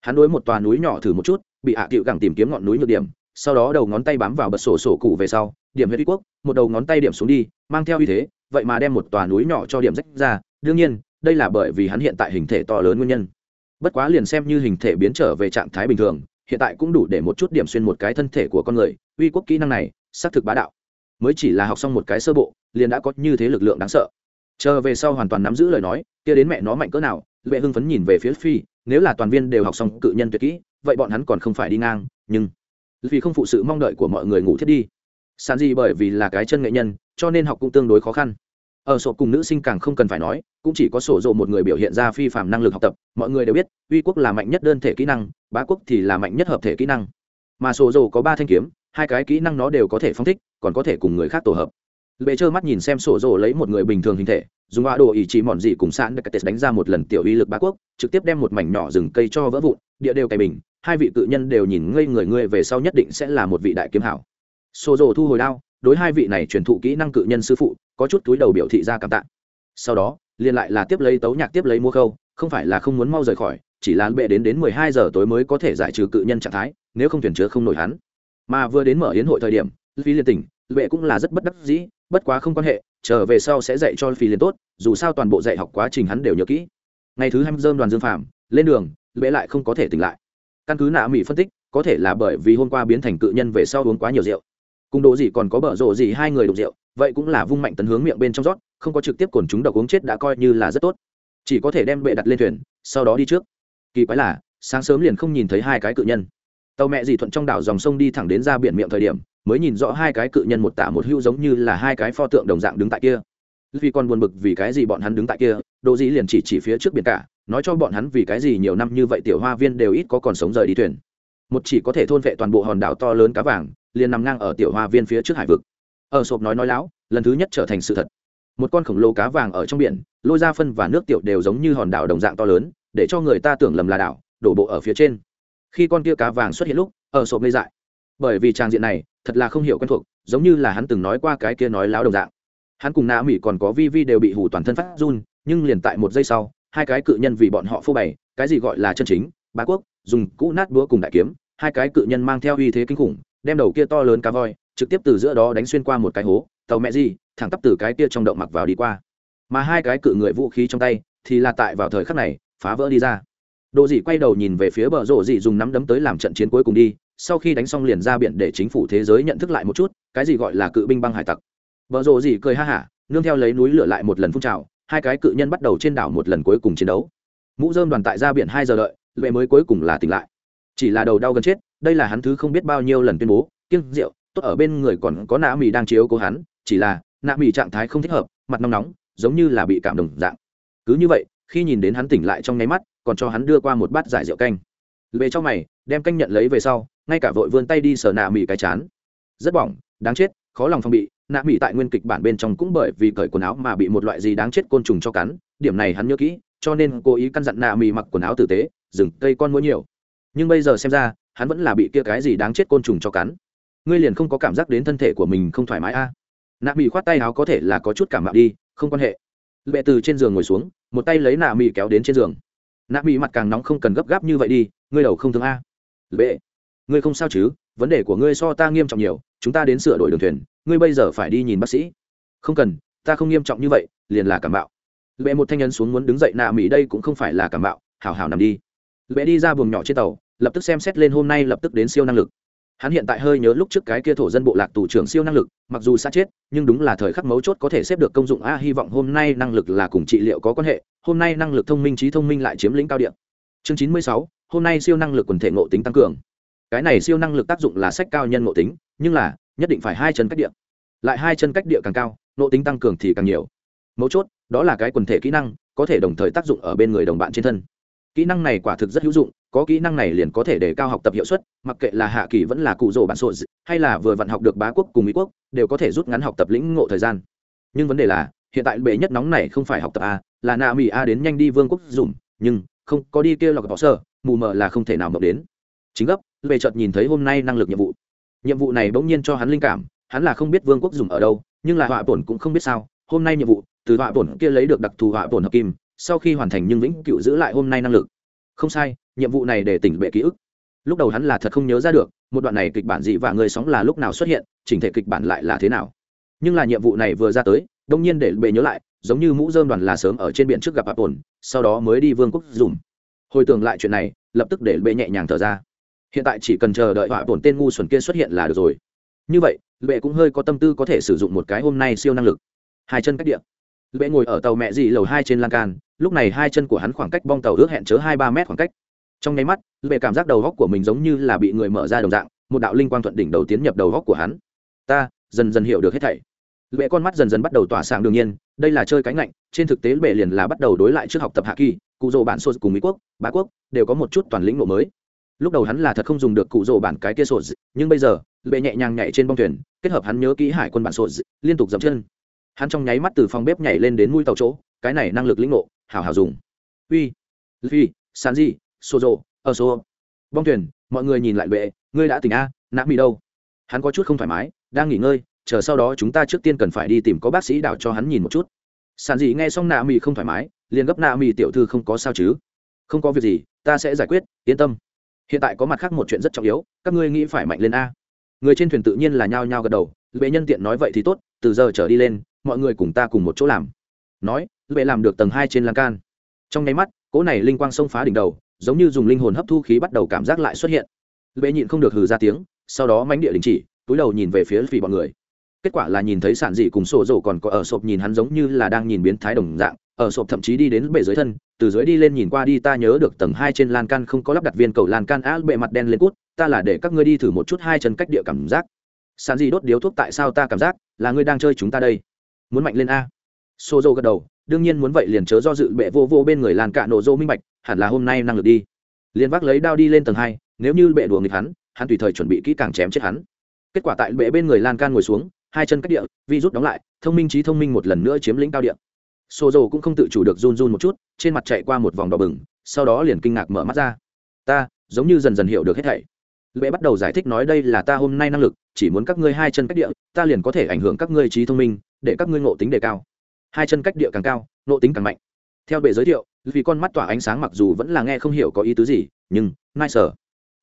Hắn đối một tòa núi nhỏ thử một chút, bị hạ à cựu gẳng tìm kiếm ngọn núi nhược điểm, sau đó đầu ngón tay bám vào bật sổ sổ cụ về sau, điểm huyết uy quốc, một đầu ngón tay điểm xuống đi, mang theo uy thế, vậy mà đem một tòa núi nhỏ cho điểm rách ra. Đương nhiên, đây là bởi vì hắn hiện tại hình thể to lớn nguyên nhân. Bất quá liền xem như hình thể biến trở về trạng thái bình thường hiện tại cũng đủ để một chút điểm xuyên một cái thân thể của con người, uy quốc kỹ năng này, xác thực bá đạo. Mới chỉ là học xong một cái sơ bộ, liền đã có như thế lực lượng đáng sợ. Chờ về sau hoàn toàn nắm giữ lời nói, kia đến mẹ nó mạnh cỡ nào, lệ hưng phấn nhìn về phía phi, nếu là toàn viên đều học xong cự nhân tuyệt kỹ, vậy bọn hắn còn không phải đi ngang, nhưng vì không phụ sự mong đợi của mọi người ngủ thiết đi. Sàn gì bởi vì là cái chân nghệ nhân, cho nên học cũng tương đối khó khăn ở sổ cùng nữ sinh càng không cần phải nói, cũng chỉ có sổ dộ một người biểu hiện ra phi phạm năng lực học tập. Mọi người đều biết, uy quốc là mạnh nhất đơn thể kỹ năng, bá quốc thì là mạnh nhất hợp thể kỹ năng. Mà sổ dộ có ba thanh kiếm, hai cái kỹ năng nó đều có thể phong thích, còn có thể cùng người khác tổ hợp. Bệ trơ mắt nhìn xem sổ dộ lấy một người bình thường hình thể, dùng họa đồ ý chí mòn dị cùng sạn đất đánh ra một lần tiểu uy lực bá quốc, trực tiếp đem một mảnh nhỏ rừng cây cho vỡ vụn, địa đều cày bình, hai vị cự nhân đều nhìn ngây người ngươi về sau nhất định sẽ là một vị đại kiếm hảo. Sổ rồ thu hồi đao đối hai vị này truyền thụ kỹ năng cự nhân sư phụ, có chút túi đầu biểu thị ra cảm tạ. Sau đó, liền lại là tiếp lấy tấu nhạc tiếp lấy mua khâu, không phải là không muốn mau rời khỏi, chỉ là bệ đến đến mười hai giờ tối mới có thể giải trừ cự nhân trạng thái, nếu không thuyền chứa không nổi hắn. Mà vừa đến mở hiến hội thời điểm, phi liên tỉnh, bệ cũng là rất bất đắc dĩ, bất quá không quan hệ, trở về sau sẽ dạy cho phi liên tốt, dù sao toàn bộ dạy học quá trình hắn đều nhớ kỹ. Ngày thứ hai mươi dơm đoàn dương phạm lên đường, bệ lại không có thể tỉnh lại. Căn cứ nạ mỹ phân tích, có thể là bởi vì hôm qua biến thành cự nhân về sau uống quá nhiều rượu cùng đồ gì còn có bở rộ gì hai người đục rượu, vậy cũng là vung mạnh tấn hướng miệng bên trong rót, không có trực tiếp cồn chúng độc uống chết đã coi như là rất tốt. Chỉ có thể đem bệ đặt lên thuyền, sau đó đi trước. Kỳ quái là, sáng sớm liền không nhìn thấy hai cái cự nhân. Tàu mẹ dì thuận trong đảo dòng sông đi thẳng đến ra biển miệng thời điểm, mới nhìn rõ hai cái cự nhân một tả một hưu giống như là hai cái pho tượng đồng dạng đứng tại kia. Vì còn buồn bực vì cái gì bọn hắn đứng tại kia, đồ dĩ liền chỉ chỉ phía trước biển cả, nói cho bọn hắn vì cái gì nhiều năm như vậy tiểu hoa viên đều ít có còn sống rời đi thuyền. Một chỉ có thể thôn vệ toàn bộ hòn đảo to lớn cá vàng liền nằm ngang ở tiểu hoa viên phía trước hải vực. Ở sộp nói nói láo, lần thứ nhất trở thành sự thật. Một con khổng lồ cá vàng ở trong biển, lôi ra phân và nước tiểu đều giống như hòn đảo đồng dạng to lớn, để cho người ta tưởng lầm là đảo, đổ bộ ở phía trên. Khi con kia cá vàng xuất hiện lúc, ở sộp lê dại. Bởi vì trang diện này, thật là không hiểu quen thuộc, giống như là hắn từng nói qua cái kia nói láo đồng dạng. Hắn cùng nạ mỹ còn có vi vi đều bị hủ toàn thân phát run, nhưng liền tại một giây sau, hai cái cự nhân vì bọn họ phô bày, cái gì gọi là chân chính, bá quốc, dùng cũ nát búa cùng đại kiếm, hai cái cự nhân mang theo uy thế kinh khủng đem đầu kia to lớn cá voi, trực tiếp từ giữa đó đánh xuyên qua một cái hố, tàu mẹ gì, thẳng tắp từ cái kia trong động mặc vào đi qua. Mà hai cái cự người vũ khí trong tay thì là tại vào thời khắc này phá vỡ đi ra. Đồ dị quay đầu nhìn về phía bờ rộ dị dùng nắm đấm tới làm trận chiến cuối cùng đi, sau khi đánh xong liền ra biển để chính phủ thế giới nhận thức lại một chút, cái gì gọi là cự binh băng hải tặc. Bờ rộ dị cười ha hả, nương theo lấy núi lửa lại một lần phun trào, hai cái cự nhân bắt đầu trên đảo một lần cuối cùng chiến đấu. Mũ dơm đoàn tại ra biển hai giờ đợi, lệ mới cuối cùng là tỉnh lại. Chỉ là đầu đau gần chết đây là hắn thứ không biết bao nhiêu lần tuyên bố, kiêng rượu, tốt ở bên người còn có nạ mì đang chiếu cố hắn, chỉ là, nạ mì trạng thái không thích hợp, mặt nóng nóng, giống như là bị cảm đồng dạng. Cứ như vậy, khi nhìn đến hắn tỉnh lại trong nháy mắt, còn cho hắn đưa qua một bát giải rượu canh. Về trong mày, đem canh nhận lấy về sau, ngay cả vội vươn tay đi sờ nạ mì cái chán. Rất bỏng, đáng chết, khó lòng phong bị, nạ mì tại nguyên kịch bản bên trong cũng bởi vì cởi quần áo mà bị một loại gì đáng chết côn trùng cho cắn, điểm này hắn nhớ kỹ, cho nên cố ý căn dặn nạ mì mặc quần áo tử tế, rừng cây con mũi nhiều. Nhưng bây giờ xem ra hắn vẫn là bị kia cái gì đáng chết côn trùng cho cắn. Ngươi liền không có cảm giác đến thân thể của mình không thoải mái a? À? nạ mỹ khoát tay áo có thể là có chút cảm mạo đi, không quan hệ. Lệ từ trên giường ngồi xuống, một tay lấy nạ mỹ kéo đến trên giường. Nạ mỹ mặt càng nóng không cần gấp gáp như vậy đi, ngươi đầu không thương a. Lệ, ngươi không sao chứ? Vấn đề của ngươi so ta nghiêm trọng nhiều, chúng ta đến sửa đổi đường thuyền, ngươi bây giờ phải đi nhìn bác sĩ. Không cần, ta không nghiêm trọng như vậy, liền là cảm bạo lệ một thanh nhân xuống muốn đứng dậy, nạ mỹ đây cũng không phải là cảm bạo hảo hảo nằm đi. Lệ đi ra buồng nhỏ trên tàu lập tức xem xét lên hôm nay lập tức đến siêu năng lực. Hắn hiện tại hơi nhớ lúc trước cái kia thổ dân bộ lạc tù trưởng siêu năng lực, mặc dù xa chết, nhưng đúng là thời khắc mấu chốt có thể xếp được công dụng. A, hy vọng hôm nay năng lực là cùng trị liệu có quan hệ, hôm nay năng lực thông minh, trí thông minh lại chiếm lĩnh cao điện chương chín mươi sáu, hôm nay siêu năng lực quần thể ngộ tính tăng cường. Cái này siêu năng lực tác dụng là sách cao nhân ngộ tính, nhưng là, nhất định phải hai chân cách địa. Lại hai chân cách địa càng cao, ngộ tính tăng cường thì càng nhiều. Mấu chốt, đó là cái quần thể kỹ năng, có thể đồng thời tác dụng ở bên người đồng bạn trên thân. Kỹ năng này quả thực rất hữu dụng có kỹ năng này liền có thể để cao học tập hiệu suất, mặc kệ là hạ kỳ vẫn là cụ rỗ bản sổ hay là vừa vận học được bá quốc cùng mỹ quốc, đều có thể rút ngắn học tập lĩnh ngộ thời gian. Nhưng vấn đề là, hiện tại bệ nhất nóng này không phải học tập a, là nạ mỹ a đến nhanh đi vương quốc dùng, nhưng không có đi kia lọc bỏ sơ, mù mờ là không thể nào mập đến. Chính gấp về chợt nhìn thấy hôm nay năng lực nhiệm vụ. Nhiệm vụ này bỗng nhiên cho hắn linh cảm, hắn là không biết vương quốc dùng ở đâu, nhưng là họa bổn cũng không biết sao, hôm nay nhiệm vụ, từ họa bổn kia lấy được đặc thù họa bổn hợp kim, sau khi hoàn thành nhưng vĩnh cựu giữ lại hôm nay năng lực. Không sai nhiệm vụ này để tỉnh bệ ký ức. Lúc đầu hắn là thật không nhớ ra được, một đoạn này kịch bản gì và người sóng là lúc nào xuất hiện, chỉnh thể kịch bản lại là thế nào. Nhưng là nhiệm vụ này vừa ra tới, đông nhiên để bệ nhớ lại, giống như mũ dơm đoàn là sớm ở trên biển trước gặp hạ tổn sau đó mới đi vương quốc dùng hồi tưởng lại chuyện này, lập tức để bệ nhẹ nhàng thở ra. Hiện tại chỉ cần chờ đợi họa tổn tên ngu xuẩn kia xuất hiện là được rồi. Như vậy, bệ cũng hơi có tâm tư có thể sử dụng một cái hôm nay siêu năng lực. Hai chân cách địa. Bệ ngồi ở tàu mẹ dị lầu hai trên lan can, lúc này hai chân của hắn khoảng cách bong tàu ước hẹn chớ hai ba mét khoảng cách trong nháy mắt bệ cảm giác đầu góc của mình giống như là bị người mở ra đồng dạng một đạo linh quang thuận đỉnh đầu tiến nhập đầu góc của hắn. Ta dần dần hiểu được hết thảy. Bệ con mắt dần dần bắt đầu tỏa sáng đương nhiên đây là chơi cánh lạnh trên thực tế bệ liền là bắt đầu đối lại trước học tập hạ kỳ cụ rồ bản sô cùng mỹ quốc bá quốc đều có một chút toàn lĩnh nộ mới. Lúc đầu hắn là thật không dùng được cụ rồ bản cái kia sô nhưng bây giờ bệ nhẹ nhàng nhảy trên bông thuyền kết hợp hắn nhớ kỹ hải quân bản sô liên tục dậm chân. Hắn trong nháy mắt từ phòng bếp nhảy lên đến mũi tàu chỗ cái này năng lực lĩnh nộ, hào hào dùng. Uy phi sán gì xô rộ ở xô bong thuyền, mọi người nhìn lại bệ, ngươi đã tỉnh a nạ mỹ đâu? Hắn có chút không thoải mái, đang nghỉ ngơi, chờ sau đó chúng ta trước tiên cần phải đi tìm có bác sĩ đảo cho hắn nhìn một chút. Sàn dị nghe xong nạ mỹ không thoải mái, liền gấp nạ mỹ tiểu thư không có sao chứ? Không có việc gì, ta sẽ giải quyết, yên tâm. Hiện tại có mặt khác một chuyện rất trọng yếu, các ngươi nghĩ phải mạnh lên a. Người trên thuyền tự nhiên là nhao nhao gật đầu, bệ nhân tiện nói vậy thì tốt, từ giờ trở đi lên, mọi người cùng ta cùng một chỗ làm. Nói, bệ làm được tầng hai trên lan can. Trong nháy mắt, cỗ này linh quang xông phá đỉnh đầu giống như dùng linh hồn hấp thu khí bắt đầu cảm giác lại xuất hiện. Bệ nhịn không được hừ ra tiếng, sau đó mánh địa đình chỉ, túi đầu nhìn về phía phì bọn người. Kết quả là nhìn thấy sản dị cùng sổ rổ còn có ở sộp nhìn hắn giống như là đang nhìn biến thái đồng dạng, ở sộp thậm chí đi đến bệ dưới thân, từ dưới đi lên nhìn qua đi, ta nhớ được tầng hai trên lan can không có lắp đặt viên cầu lan can á, bệ mặt đen lên cút, ta là để các ngươi đi thử một chút hai chân cách địa cảm giác. Sản dị đốt điếu thuốc tại sao ta cảm giác là ngươi đang chơi chúng ta đây? Muốn mạnh lên a? Sô dô gật đầu đương nhiên muốn vậy liền chớ do dự, bệ vô vô bên người lan cạ nổ dô minh bạch, hẳn là hôm nay năng lực đi. Liền vác lấy đao đi lên tầng hai, nếu như bệ đùa nghịch hắn hắn tùy thời chuẩn bị kỹ càng chém chết hắn. Kết quả tại bệ bên người lan can ngồi xuống, hai chân cách địa, vi rút đóng lại, thông minh trí thông minh một lần nữa chiếm lĩnh cao địa. Xô dầu cũng không tự chủ được run run một chút, trên mặt chạy qua một vòng đỏ bừng, sau đó liền kinh ngạc mở mắt ra. Ta, giống như dần dần hiểu được hết thảy. Lệ bắt đầu giải thích nói, đây là ta hôm nay năng lực, chỉ muốn các ngươi hai chân cách địa, ta liền có thể ảnh hưởng các ngươi trí thông minh, để các ngươi ngộ tính đề cao hai chân cách địa càng cao, nộ tính càng mạnh. Theo bệ giới thiệu, vì con mắt tỏa ánh sáng mặc dù vẫn là nghe không hiểu có ý tứ gì, nhưng, nai sở.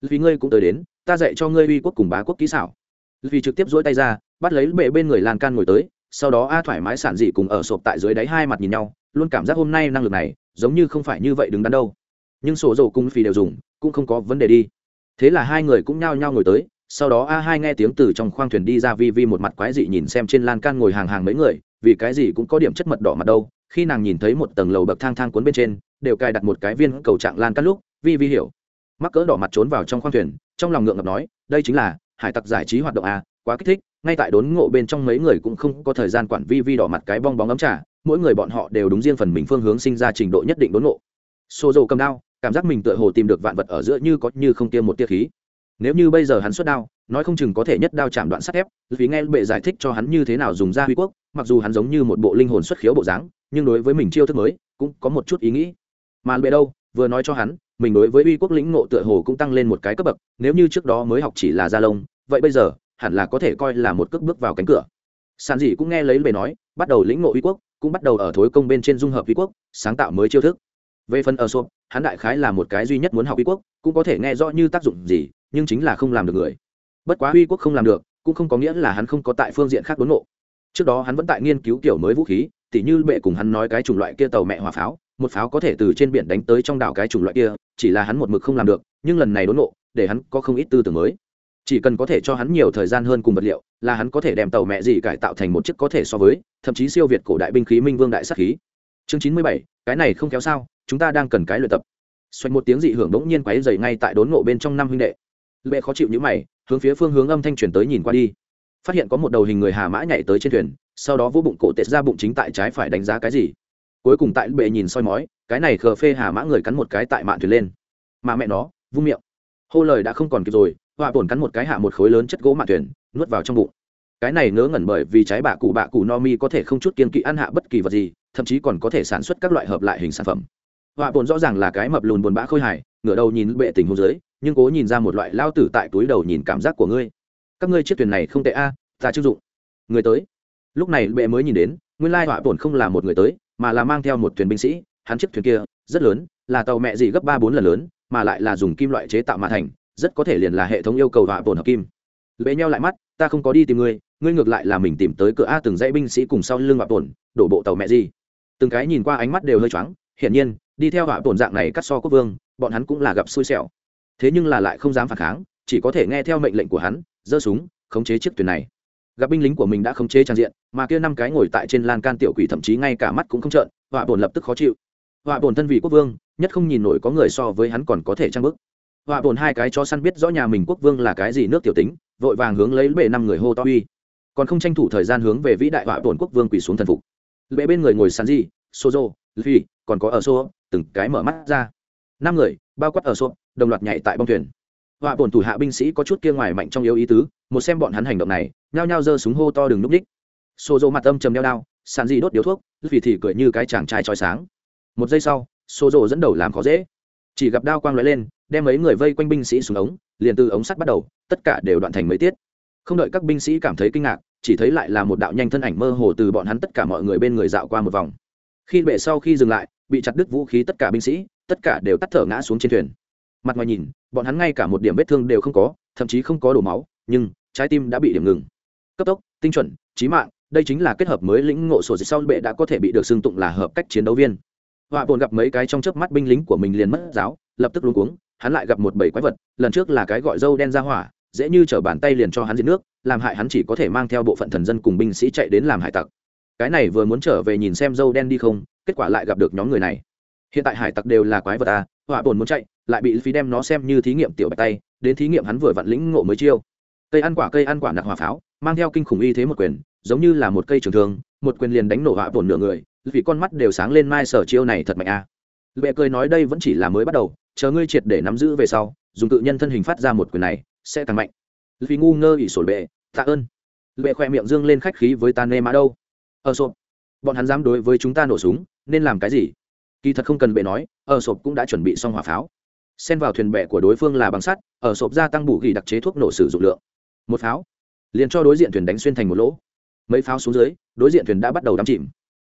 Vì ngươi cũng tới đến, ta dạy cho ngươi uy quốc cùng bá quốc kỹ xảo. Vì trực tiếp dỗi tay ra, bắt lấy bệ bên người lan can ngồi tới, sau đó a thoải mái sản dị cùng ở sộp tại dưới đáy hai mặt nhìn nhau, luôn cảm giác hôm nay năng lực này, giống như không phải như vậy đứng đắn đâu. Nhưng sổ dầu cung phi đều dùng, cũng không có vấn đề đi. Thế là hai người cũng nhao nhao ngồi tới, sau đó a hai nghe tiếng từ trong khoang thuyền đi ra vi vi một mặt quái dị nhìn xem trên lan can ngồi hàng hàng mấy người vì cái gì cũng có điểm chất mật đỏ mặt đâu. Khi nàng nhìn thấy một tầng lầu bậc thang thang cuốn bên trên, đều cài đặt một cái viên cầu trạng lan cắt lúc, vi vi hiểu. Mắc cỡ đỏ mặt trốn vào trong khoang thuyền, trong lòng ngượng ngập nói, đây chính là hải tặc giải trí hoạt động a quá kích thích. Ngay tại đốn ngộ bên trong mấy người cũng không có thời gian quản vi vi đỏ mặt cái bong bóng ấm trà, mỗi người bọn họ đều đúng riêng phần mình phương hướng sinh ra trình độ nhất định đốn ngộ. Xô dầu cầm đao, cảm giác mình tựa hồ tìm được vạn vật ở giữa như có như không tiêm một tia khí nếu như bây giờ hắn xuất đao, nói không chừng có thể nhất đao chạm đoạn sắt thép, vì nghe bệ giải thích cho hắn như thế nào dùng ra huy quốc, mặc dù hắn giống như một bộ linh hồn xuất khiếu bộ dáng, nhưng đối với mình chiêu thức mới, cũng có một chút ý nghĩ. Mà bệ đâu, vừa nói cho hắn, mình đối với uy quốc lĩnh ngộ tựa hồ cũng tăng lên một cái cấp bậc, nếu như trước đó mới học chỉ là gia lông, vậy bây giờ, hẳn là có thể coi là một cước bước vào cánh cửa. Sàn dị cũng nghe lấy bệ nói, bắt đầu lĩnh ngộ uy quốc, cũng bắt đầu ở thối công bên trên dung hợp uy quốc, sáng tạo mới chiêu thức. Về phần ở sộp, hắn đại khái là một cái duy nhất muốn học uy quốc, cũng có thể nghe rõ như tác dụng gì nhưng chính là không làm được người. Bất quá uy quốc không làm được, cũng không có nghĩa là hắn không có tại phương diện khác đốn ngộ. Trước đó hắn vẫn tại nghiên cứu kiểu mới vũ khí, tỉ như bệ cùng hắn nói cái chủng loại kia tàu mẹ hỏa pháo, một pháo có thể từ trên biển đánh tới trong đảo cái chủng loại kia, chỉ là hắn một mực không làm được, nhưng lần này đốn ngộ, để hắn có không ít tư tưởng mới. Chỉ cần có thể cho hắn nhiều thời gian hơn cùng vật liệu, là hắn có thể đem tàu mẹ gì cải tạo thành một chiếc có thể so với, thậm chí siêu việt cổ đại binh khí minh vương đại sắc khí. Chương chín mươi bảy, cái này không kéo sao, chúng ta đang cần cái luyện tập. Xoay một tiếng dị hưởng đống nhiên quáy dày ngay tại đốn ngộ bên trong năm huynh đệ lệ khó chịu như mày, hướng phía phương hướng âm thanh truyền tới nhìn qua đi. Phát hiện có một đầu hình người hà mã nhảy tới trên thuyền, sau đó vỗ bụng cổ tệ ra bụng chính tại trái phải đánh giá cái gì. Cuối cùng tại bệ nhìn soi mói, cái này khờ phê hà mã người cắn một cái tại mạn thuyền lên. Mà mẹ nó, vung miệng. Hô lời đã không còn kịp rồi, họa bổn cắn một cái hạ một khối lớn chất gỗ mạn thuyền, nuốt vào trong bụng. Cái này ngớ ngẩn bởi vì trái bạ cụ bạ cụ no mi có thể không chút kiên kỵ ăn hạ bất kỳ vật gì, thậm chí còn có thể sản xuất các loại hợp lại hình sản phẩm họa bổn rõ ràng là cái mập lùn buồn bã khôi hài, ngửa đầu nhìn bệ tình hôn dưới nhưng cố nhìn ra một loại lao tử tại túi đầu nhìn cảm giác của ngươi. Các ngươi chiếc thuyền này không tệ a, ta chưng dụng. Người tới. Lúc này bệ mới nhìn đến, nguyên lai họa bổn không là một người tới, mà là mang theo một thuyền binh sĩ, hắn chiếc thuyền kia, rất lớn, là tàu mẹ gì gấp ba bốn lần lớn, mà lại là dùng kim loại chế tạo mà thành, rất có thể liền là hệ thống yêu cầu họa bổn hợp kim. Bệ nhau lại mắt, ta không có đi tìm ngươi ngươi ngược lại là mình tìm tới cửa a từng dãy binh sĩ cùng sau lưng họa bổn đổ bộ tàu mẹ gì. Từng cái nhìn qua ánh mắt đều hơi choáng, hiển nhiên đi theo họa tổn dạng này cắt so quốc vương, bọn hắn cũng là gặp xui xẻo. Thế nhưng là lại không dám phản kháng, chỉ có thể nghe theo mệnh lệnh của hắn, giơ súng, khống chế chiếc thuyền này. Gặp binh lính của mình đã khống chế trang diện, mà kia năm cái ngồi tại trên lan can tiểu quỷ thậm chí ngay cả mắt cũng không trợn, họa bồn lập tức khó chịu. Họa bồn thân vị quốc vương, nhất không nhìn nổi có người so với hắn còn có thể trang bức. Họa bồn hai cái chó săn biết rõ nhà mình quốc vương là cái gì nước tiểu tính, vội vàng hướng lấy bệ năm người hô to uy. Còn không tranh thủ thời gian hướng về vĩ đại họa bồn quốc vương quỳ xuống thần phục. Bệ bên người ngồi sàn di sozo phi còn có ở xô từng cái mở mắt ra. Năm người bao quát ở xuống, đồng loạt nhảy tại bong thuyền. Họa bổn thủ hạ binh sĩ có chút kia ngoài mạnh trong yếu ý tứ một xem bọn hắn hành động này nhao nhao giơ súng hô to đừng núp ních xô dỗ mặt âm trầm đeo đao sàn di đốt điếu thuốc vì thì cười như cái chàng trai trói sáng. Một giây sau xô dỗ dẫn đầu làm khó dễ. Chỉ gặp đao quang lóe lên đem mấy người vây quanh binh sĩ xuống ống liền từ ống sắt bắt đầu tất cả đều đoạn thành mấy tiết. Không đợi các binh sĩ cảm thấy kinh ngạc chỉ thấy lại là một đạo nhanh thân ảnh mơ hồ từ bọn hắn tất cả mọi người bên người dạo qua một vòng. Khi bệ sau khi dừng lại bị chặt đứt vũ khí tất cả binh sĩ, tất cả đều tắt thở ngã xuống trên thuyền. Mặt ngoài nhìn, bọn hắn ngay cả một điểm vết thương đều không có, thậm chí không có đổ máu, nhưng trái tim đã bị điểm ngừng. Cấp tốc, tinh chuẩn trí mạng, đây chính là kết hợp mới lĩnh ngộ sổ dịch sau bệ đã có thể bị được xưng tụng là hợp cách chiến đấu viên. Họa bồn gặp mấy cái trong chớp mắt binh lính của mình liền mất giáo, lập tức luống cuống, hắn lại gặp một bầy quái vật, lần trước là cái gọi dâu đen ra hỏa, dễ như t bàn tay liền cho hắn diệt nước, làm hại hắn chỉ có thể mang theo bộ phận thần dân cùng binh sĩ chạy đến làm hải tặc. Cái này vừa muốn trở về nhìn xem dâu đen đi không kết quả lại gặp được nhóm người này. Hiện tại hải tặc đều là quái vật à họa bồn muốn chạy, lại bị phí đem nó xem như thí nghiệm tiểu bạch tay, đến thí nghiệm hắn vừa vặn lĩnh ngộ mới chiêu. Cây ăn quả, cây ăn quả nặc hỏa pháo, mang theo kinh khủng y thế một quyền, giống như là một cây trường thương, một quyền liền đánh nổ họa bồn nửa người, vì con mắt đều sáng lên mai sở chiêu này thật mạnh à. Lệ cười nói đây vẫn chỉ là mới bắt đầu, chờ ngươi triệt để nắm giữ về sau, dùng tự nhân thân hình phát ra một quyền này, sẽ càng mạnh. Vì ngu ngơ ỷ sổ bệ tạ ơn. Lệ khoe miệng dương lên khách khí với ta nê mã đâu. Ở sộp. Bọn hắn dám đối với chúng ta nổ súng nên làm cái gì? Kỳ thật không cần bệ nói, ở sộp cũng đã chuẩn bị xong hỏa pháo. Xen vào thuyền bè của đối phương là bằng sắt, ở sộp gia tăng bù ghi đặc chế thuốc nổ sử dụng lượng. Một pháo. Liền cho đối diện thuyền đánh xuyên thành một lỗ. Mấy pháo xuống dưới, đối diện thuyền đã bắt đầu đắm chìm.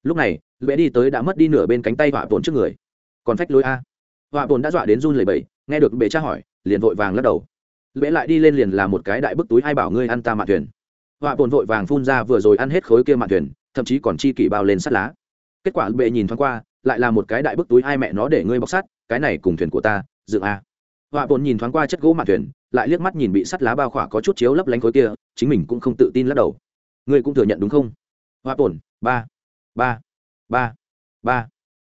Lúc này lũy đi tới đã mất đi nửa bên cánh tay họa bồn trước người. Còn phách lối a. Họa bồn đã dọa đến run lời bẩy, nghe được bệ tra hỏi, liền vội vàng lắc đầu. Lũy lại đi lên liền là một cái đại bức túi ai bảo ngươi ăn ta mạn thuyền. Họa bồn vội vàng phun ra vừa rồi ăn hết khối kia mạn thuyền, thậm chí còn chi kỷ bao lên sắt lá kết quả bệ nhìn thoáng qua, lại là một cái đại bức túi, ai mẹ nó để ngươi bọc sắt, cái này cùng thuyền của ta, dựng a họa bồn nhìn thoáng qua chất gỗ mạn thuyền, lại liếc mắt nhìn bị sắt lá bao khỏa có chút chiếu lấp lánh khối kia, chính mình cũng không tự tin lắc đầu. Ngươi cũng thừa nhận đúng không? Họa bồn, ba ba ba ba.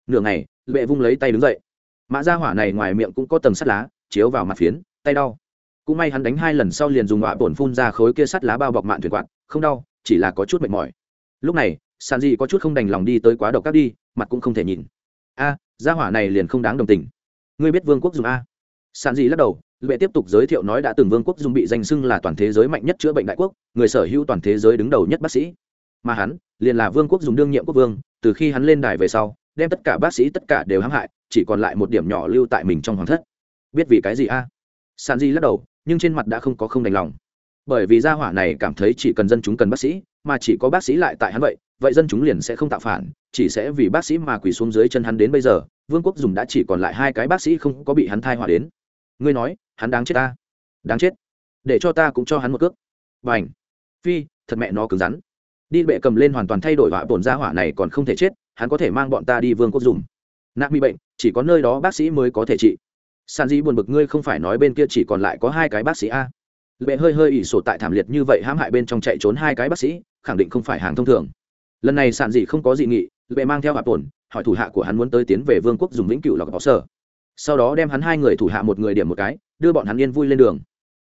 Nửa ngày, bệ vung lấy tay đứng dậy. Mã ra hỏa này ngoài miệng cũng có tầng sắt lá, chiếu vào mặt phiến, tay đau. Cũng may hắn đánh hai lần sau liền dùng họa bổn phun ra khối kia sắt lá bao bọc mạn thuyền quạt, không đau, chỉ là có chút mệt mỏi. Lúc này sàn dị có chút không đành lòng đi tới quá độc các đi mặt cũng không thể nhìn. A à, gia hỏa này liền không đáng đồng tình. Ngươi biết vương quốc dùng a? Sàn dị lắc đầu lệ tiếp tục giới thiệu nói đã từng vương quốc dùng bị danh xưng là toàn thế giới mạnh nhất chữa bệnh đại quốc người sở hữu toàn thế giới đứng đầu nhất bác sĩ. Mà hắn liền là vương quốc dùng đương nhiệm quốc vương từ khi hắn lên đài về sau đem tất cả bác sĩ tất cả đều hãm hại chỉ còn lại một điểm nhỏ lưu tại mình trong hoàng thất. Biết vì cái gì a? Sàn di lắc đầu nhưng trên mặt đã không có không đành lòng. Bởi vì gia hỏa này cảm thấy chỉ cần dân chúng cần bác sĩ mà chỉ có bác sĩ lại tại hắn vậy vậy dân chúng liền sẽ không tạo phản, chỉ sẽ vì bác sĩ mà quỳ xuống dưới chân hắn đến bây giờ, vương quốc dùng đã chỉ còn lại hai cái bác sĩ không có bị hắn thai hỏa đến. Ngươi nói, hắn đáng chết ta? Đáng chết. Để cho ta cũng cho hắn một cước. Và ảnh phi, thật mẹ nó cứng rắn. Đi bệ cầm lên hoàn toàn thay đổi họa bổn gia hỏa này còn không thể chết, hắn có thể mang bọn ta đi vương quốc dùng. Nạp bị bệnh, chỉ có nơi đó bác sĩ mới có thể trị. San di buồn bực ngươi không phải nói bên kia chỉ còn lại có hai cái bác sĩ a. Bệ hơi hơi ỉ sổ tại thảm liệt như vậy hãm hại bên trong chạy trốn hai cái bác sĩ, khẳng định không phải hàng thông thường lần này sản dị không có dị nghị, bệ mang theo hạ tổn, hỏi thủ hạ của hắn muốn tới tiến về vương quốc dùng vĩnh cựu lọc bỏ sở. Sau đó đem hắn hai người thủ hạ một người điểm một cái, đưa bọn hắn yên vui lên đường.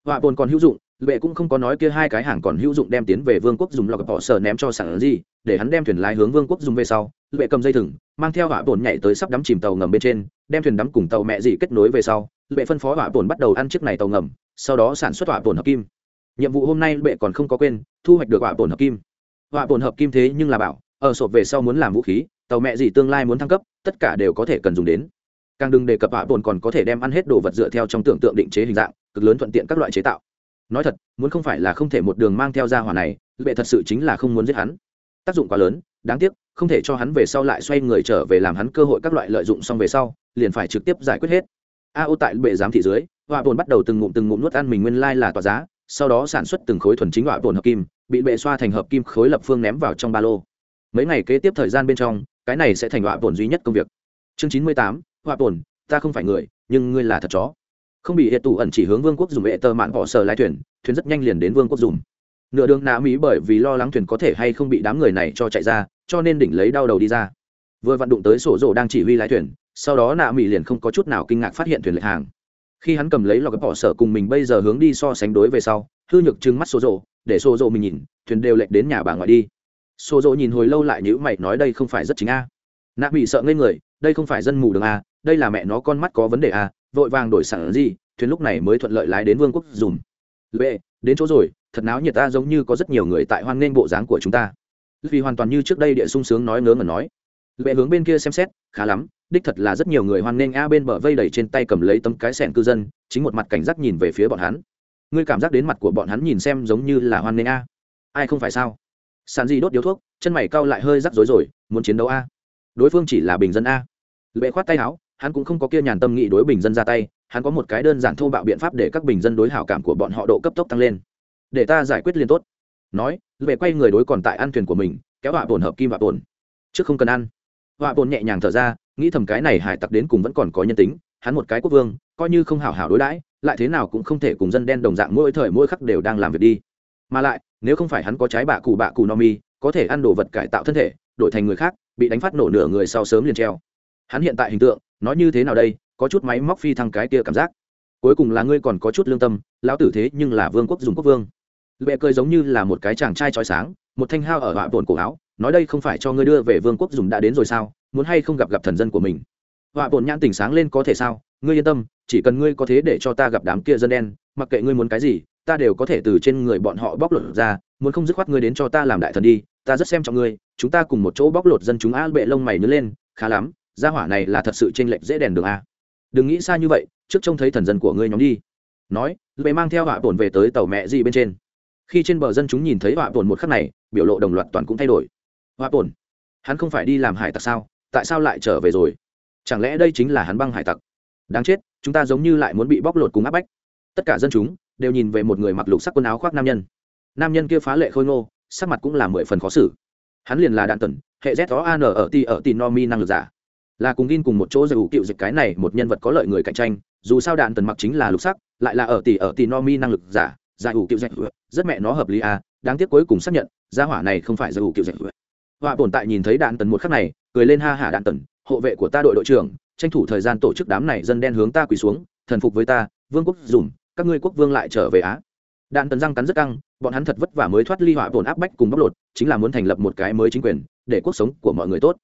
Hạ tổn còn hữu dụng, bệ cũng không có nói kia hai cái hàng còn hữu dụng đem tiến về vương quốc dùng lọc bỏ sở ném cho sản gì để hắn đem thuyền lái hướng vương quốc dùng về sau, bệ cầm dây thừng, mang theo hạ tổn nhảy tới sắp đắm chìm tàu ngầm bên trên, đem thuyền đắm cùng tàu mẹ gì kết nối về sau, bệ phân phó hạ tổn bắt đầu ăn chiếc này tàu ngầm, sau đó sản xuất hạ tổn hợp kim. Nhiệm vụ hôm nay bệ còn không có quên, thu hoạch được hạ tổn hợp kim họa bồn hợp kim thế nhưng là bảo, ở sộp về sau muốn làm vũ khí, tàu mẹ gì tương lai muốn thăng cấp, tất cả đều có thể cần dùng đến. Càng đừng đề cập họa bồn còn có thể đem ăn hết đồ vật dựa theo trong tưởng tượng định chế hình dạng, cực lớn thuận tiện các loại chế tạo. Nói thật, muốn không phải là không thể một đường mang theo ra hỏa này, bệ thật sự chính là không muốn giết hắn. Tác dụng quá lớn, đáng tiếc, không thể cho hắn về sau lại xoay người trở về làm hắn cơ hội các loại lợi dụng xong về sau, liền phải trực tiếp giải quyết hết. A ô tại bệ giám thị dưới, họa bồn bắt đầu từng ngụm từng ngụm nuốt ăn mình nguyên lai là tòa giá, sau đó sản xuất từng khối thuần chính họa bồn hợp kim bị bệ xoa thành hợp kim khối lập phương ném vào trong ba lô. Mấy ngày kế tiếp thời gian bên trong, cái này sẽ thành họa bổn duy nhất công việc. Chương chín mươi tám, họa bổn ta không phải người, nhưng ngươi là thật chó. Không bị hệ tù ẩn chỉ hướng vương quốc dùng hệ tơ mạn bỏ sở lái thuyền thuyền rất nhanh liền đến vương quốc dùng. Nửa đường nạ mỹ bởi vì lo lắng thuyền có thể hay không bị đám người này cho chạy ra, cho nên đỉnh lấy đau đầu đi ra. Vừa vặn đụng tới sổ rổ đang chỉ huy lái thuyền, sau đó nạ mỹ liền không có chút nào kinh ngạc phát hiện thuyền lệch hàng. Khi hắn cầm lấy lò cái bỏ sở cùng mình bây giờ hướng đi so sánh đối về sau, hư nhược trừng mắt sổ rổ để xô rộ mình nhìn, thuyền đều lệch đến nhà bà ngoại đi. Xô rộ nhìn hồi lâu lại nhữ mày nói đây không phải rất chính a. Nạ bị sợ ngây người, đây không phải dân mù đường a, đây là mẹ nó con mắt có vấn đề a, vội vàng đổi sẵn gì, thuyền lúc này mới thuận lợi lái đến vương quốc Dùm. lệ, đến chỗ rồi, thật náo nhiệt ta giống như có rất nhiều người tại hoan nghênh bộ dáng của chúng ta. Vì hoàn toàn như trước đây địa sung sướng nói ngớ ngẩn nói. Lệ hướng bên kia xem xét, khá lắm, đích thật là rất nhiều người hoan nghênh a bên bờ vây đầy trên tay cầm lấy tấm cái sẻn cư dân, chính một mặt cảnh giác nhìn về phía bọn hắn ngươi cảm giác đến mặt của bọn hắn nhìn xem giống như là hoan nghênh a. Ai không phải sao? Sàn di đốt điếu thuốc, chân mày cau lại hơi rắc rối rồi, muốn chiến đấu a. Đối phương chỉ là bình dân a. Lệ khoát tay áo, hắn cũng không có kia nhàn tâm nghị đối bình dân ra tay, hắn có một cái đơn giản thô bạo biện pháp để các bình dân đối hảo cảm của bọn họ độ cấp tốc tăng lên. Để ta giải quyết liên tốt. Nói, lệ quay người đối còn tại ăn thuyền của mình, kéo họa bổn hợp kim họa bổn. Trước không cần ăn. Họa bổn nhẹ nhàng thở ra, nghĩ thầm cái này hải tặc đến cùng vẫn còn có nhân tính, hắn một cái quốc vương, coi như không hảo hảo đối đãi lại thế nào cũng không thể cùng dân đen đồng dạng mỗi thời mỗi khắc đều đang làm việc đi. Mà lại, nếu không phải hắn có trái bạ cụ bạ cụ no mi có thể ăn đồ vật cải tạo thân thể, đổi thành người khác, bị đánh phát nổ nửa người sau sớm liền treo. Hắn hiện tại hình tượng, nói như thế nào đây, có chút máy móc phi thăng cái kia cảm giác. Cuối cùng là ngươi còn có chút lương tâm, lão tử thế nhưng là vương quốc dùng quốc vương. Lệ cười giống như là một cái chàng trai trói sáng, một thanh hao ở họa bồn cổ áo, nói đây không phải cho ngươi đưa về vương quốc dùng đã đến rồi sao, muốn hay không gặp gặp thần dân của mình. Họa bồn nhãn tỉnh sáng lên có thể sao, ngươi yên tâm chỉ cần ngươi có thế để cho ta gặp đám kia dân đen, mặc kệ ngươi muốn cái gì, ta đều có thể từ trên người bọn họ bóc lột ra, muốn không dứt khoát ngươi đến cho ta làm đại thần đi, ta rất xem trọng ngươi, chúng ta cùng một chỗ bóc lột dân chúng a bệ lông mày nhớ lên, khá lắm, gia hỏa này là thật sự t r ê n lệch dễ đèn đường a. Đừng nghĩ xa như vậy, trước trông thấy thần dân của ngươi nhóm đi. Nói, bệ mang theo họa bổn về tới tàu mẹ gì bên trên. Khi trên bờ dân chúng nhìn thấy họa bổn một khắc này, biểu lộ đồng loạt toàn cũng thay đổi. Họa bổn, hắn không phải đi làm hải tặc sao? Tại sao lại trở về rồi? Chẳng lẽ đây chính là hắn băng hải tặc? Đáng chết chúng ta giống như lại muốn bị bóc lột cùng áp bách. Tất cả dân chúng đều nhìn về một người mặc lục sắc quần áo khoác nam nhân. Nam nhân kia phá lệ khôi ngô, sắc mặt cũng là mười phần khó xử. Hắn liền là đạn tần hệ z có an ở t ở t no mi năng lực giả. Là cùng in cùng một chỗ giải ủ cựu dịch cái này một nhân vật có lợi người cạnh tranh, dù sao đạn tần mặc chính là lục sắc, lại là ở tỷ ở tỷ no mi năng lực giả giải ủ cựu dịch. Rất mẹ nó hợp lý à đáng tiếc cuối cùng xác nhận, gia hỏa này không phải giải ủ cựu dịch. Họa tồn tại nhìn thấy đạn tần một khắc này, cười lên ha hả đạn tần hộ vệ của ta đội đội trưởng tranh thủ thời gian tổ chức đám này dân đen hướng ta quỳ xuống thần phục với ta vương quốc dùm các ngươi quốc vương lại trở về á. Đạn tần răng cắn rất căng bọn hắn thật vất vả mới thoát ly họa bồn áp bách cùng bóc lột chính là muốn thành lập một cái mới chính quyền để cuộc sống của mọi người tốt.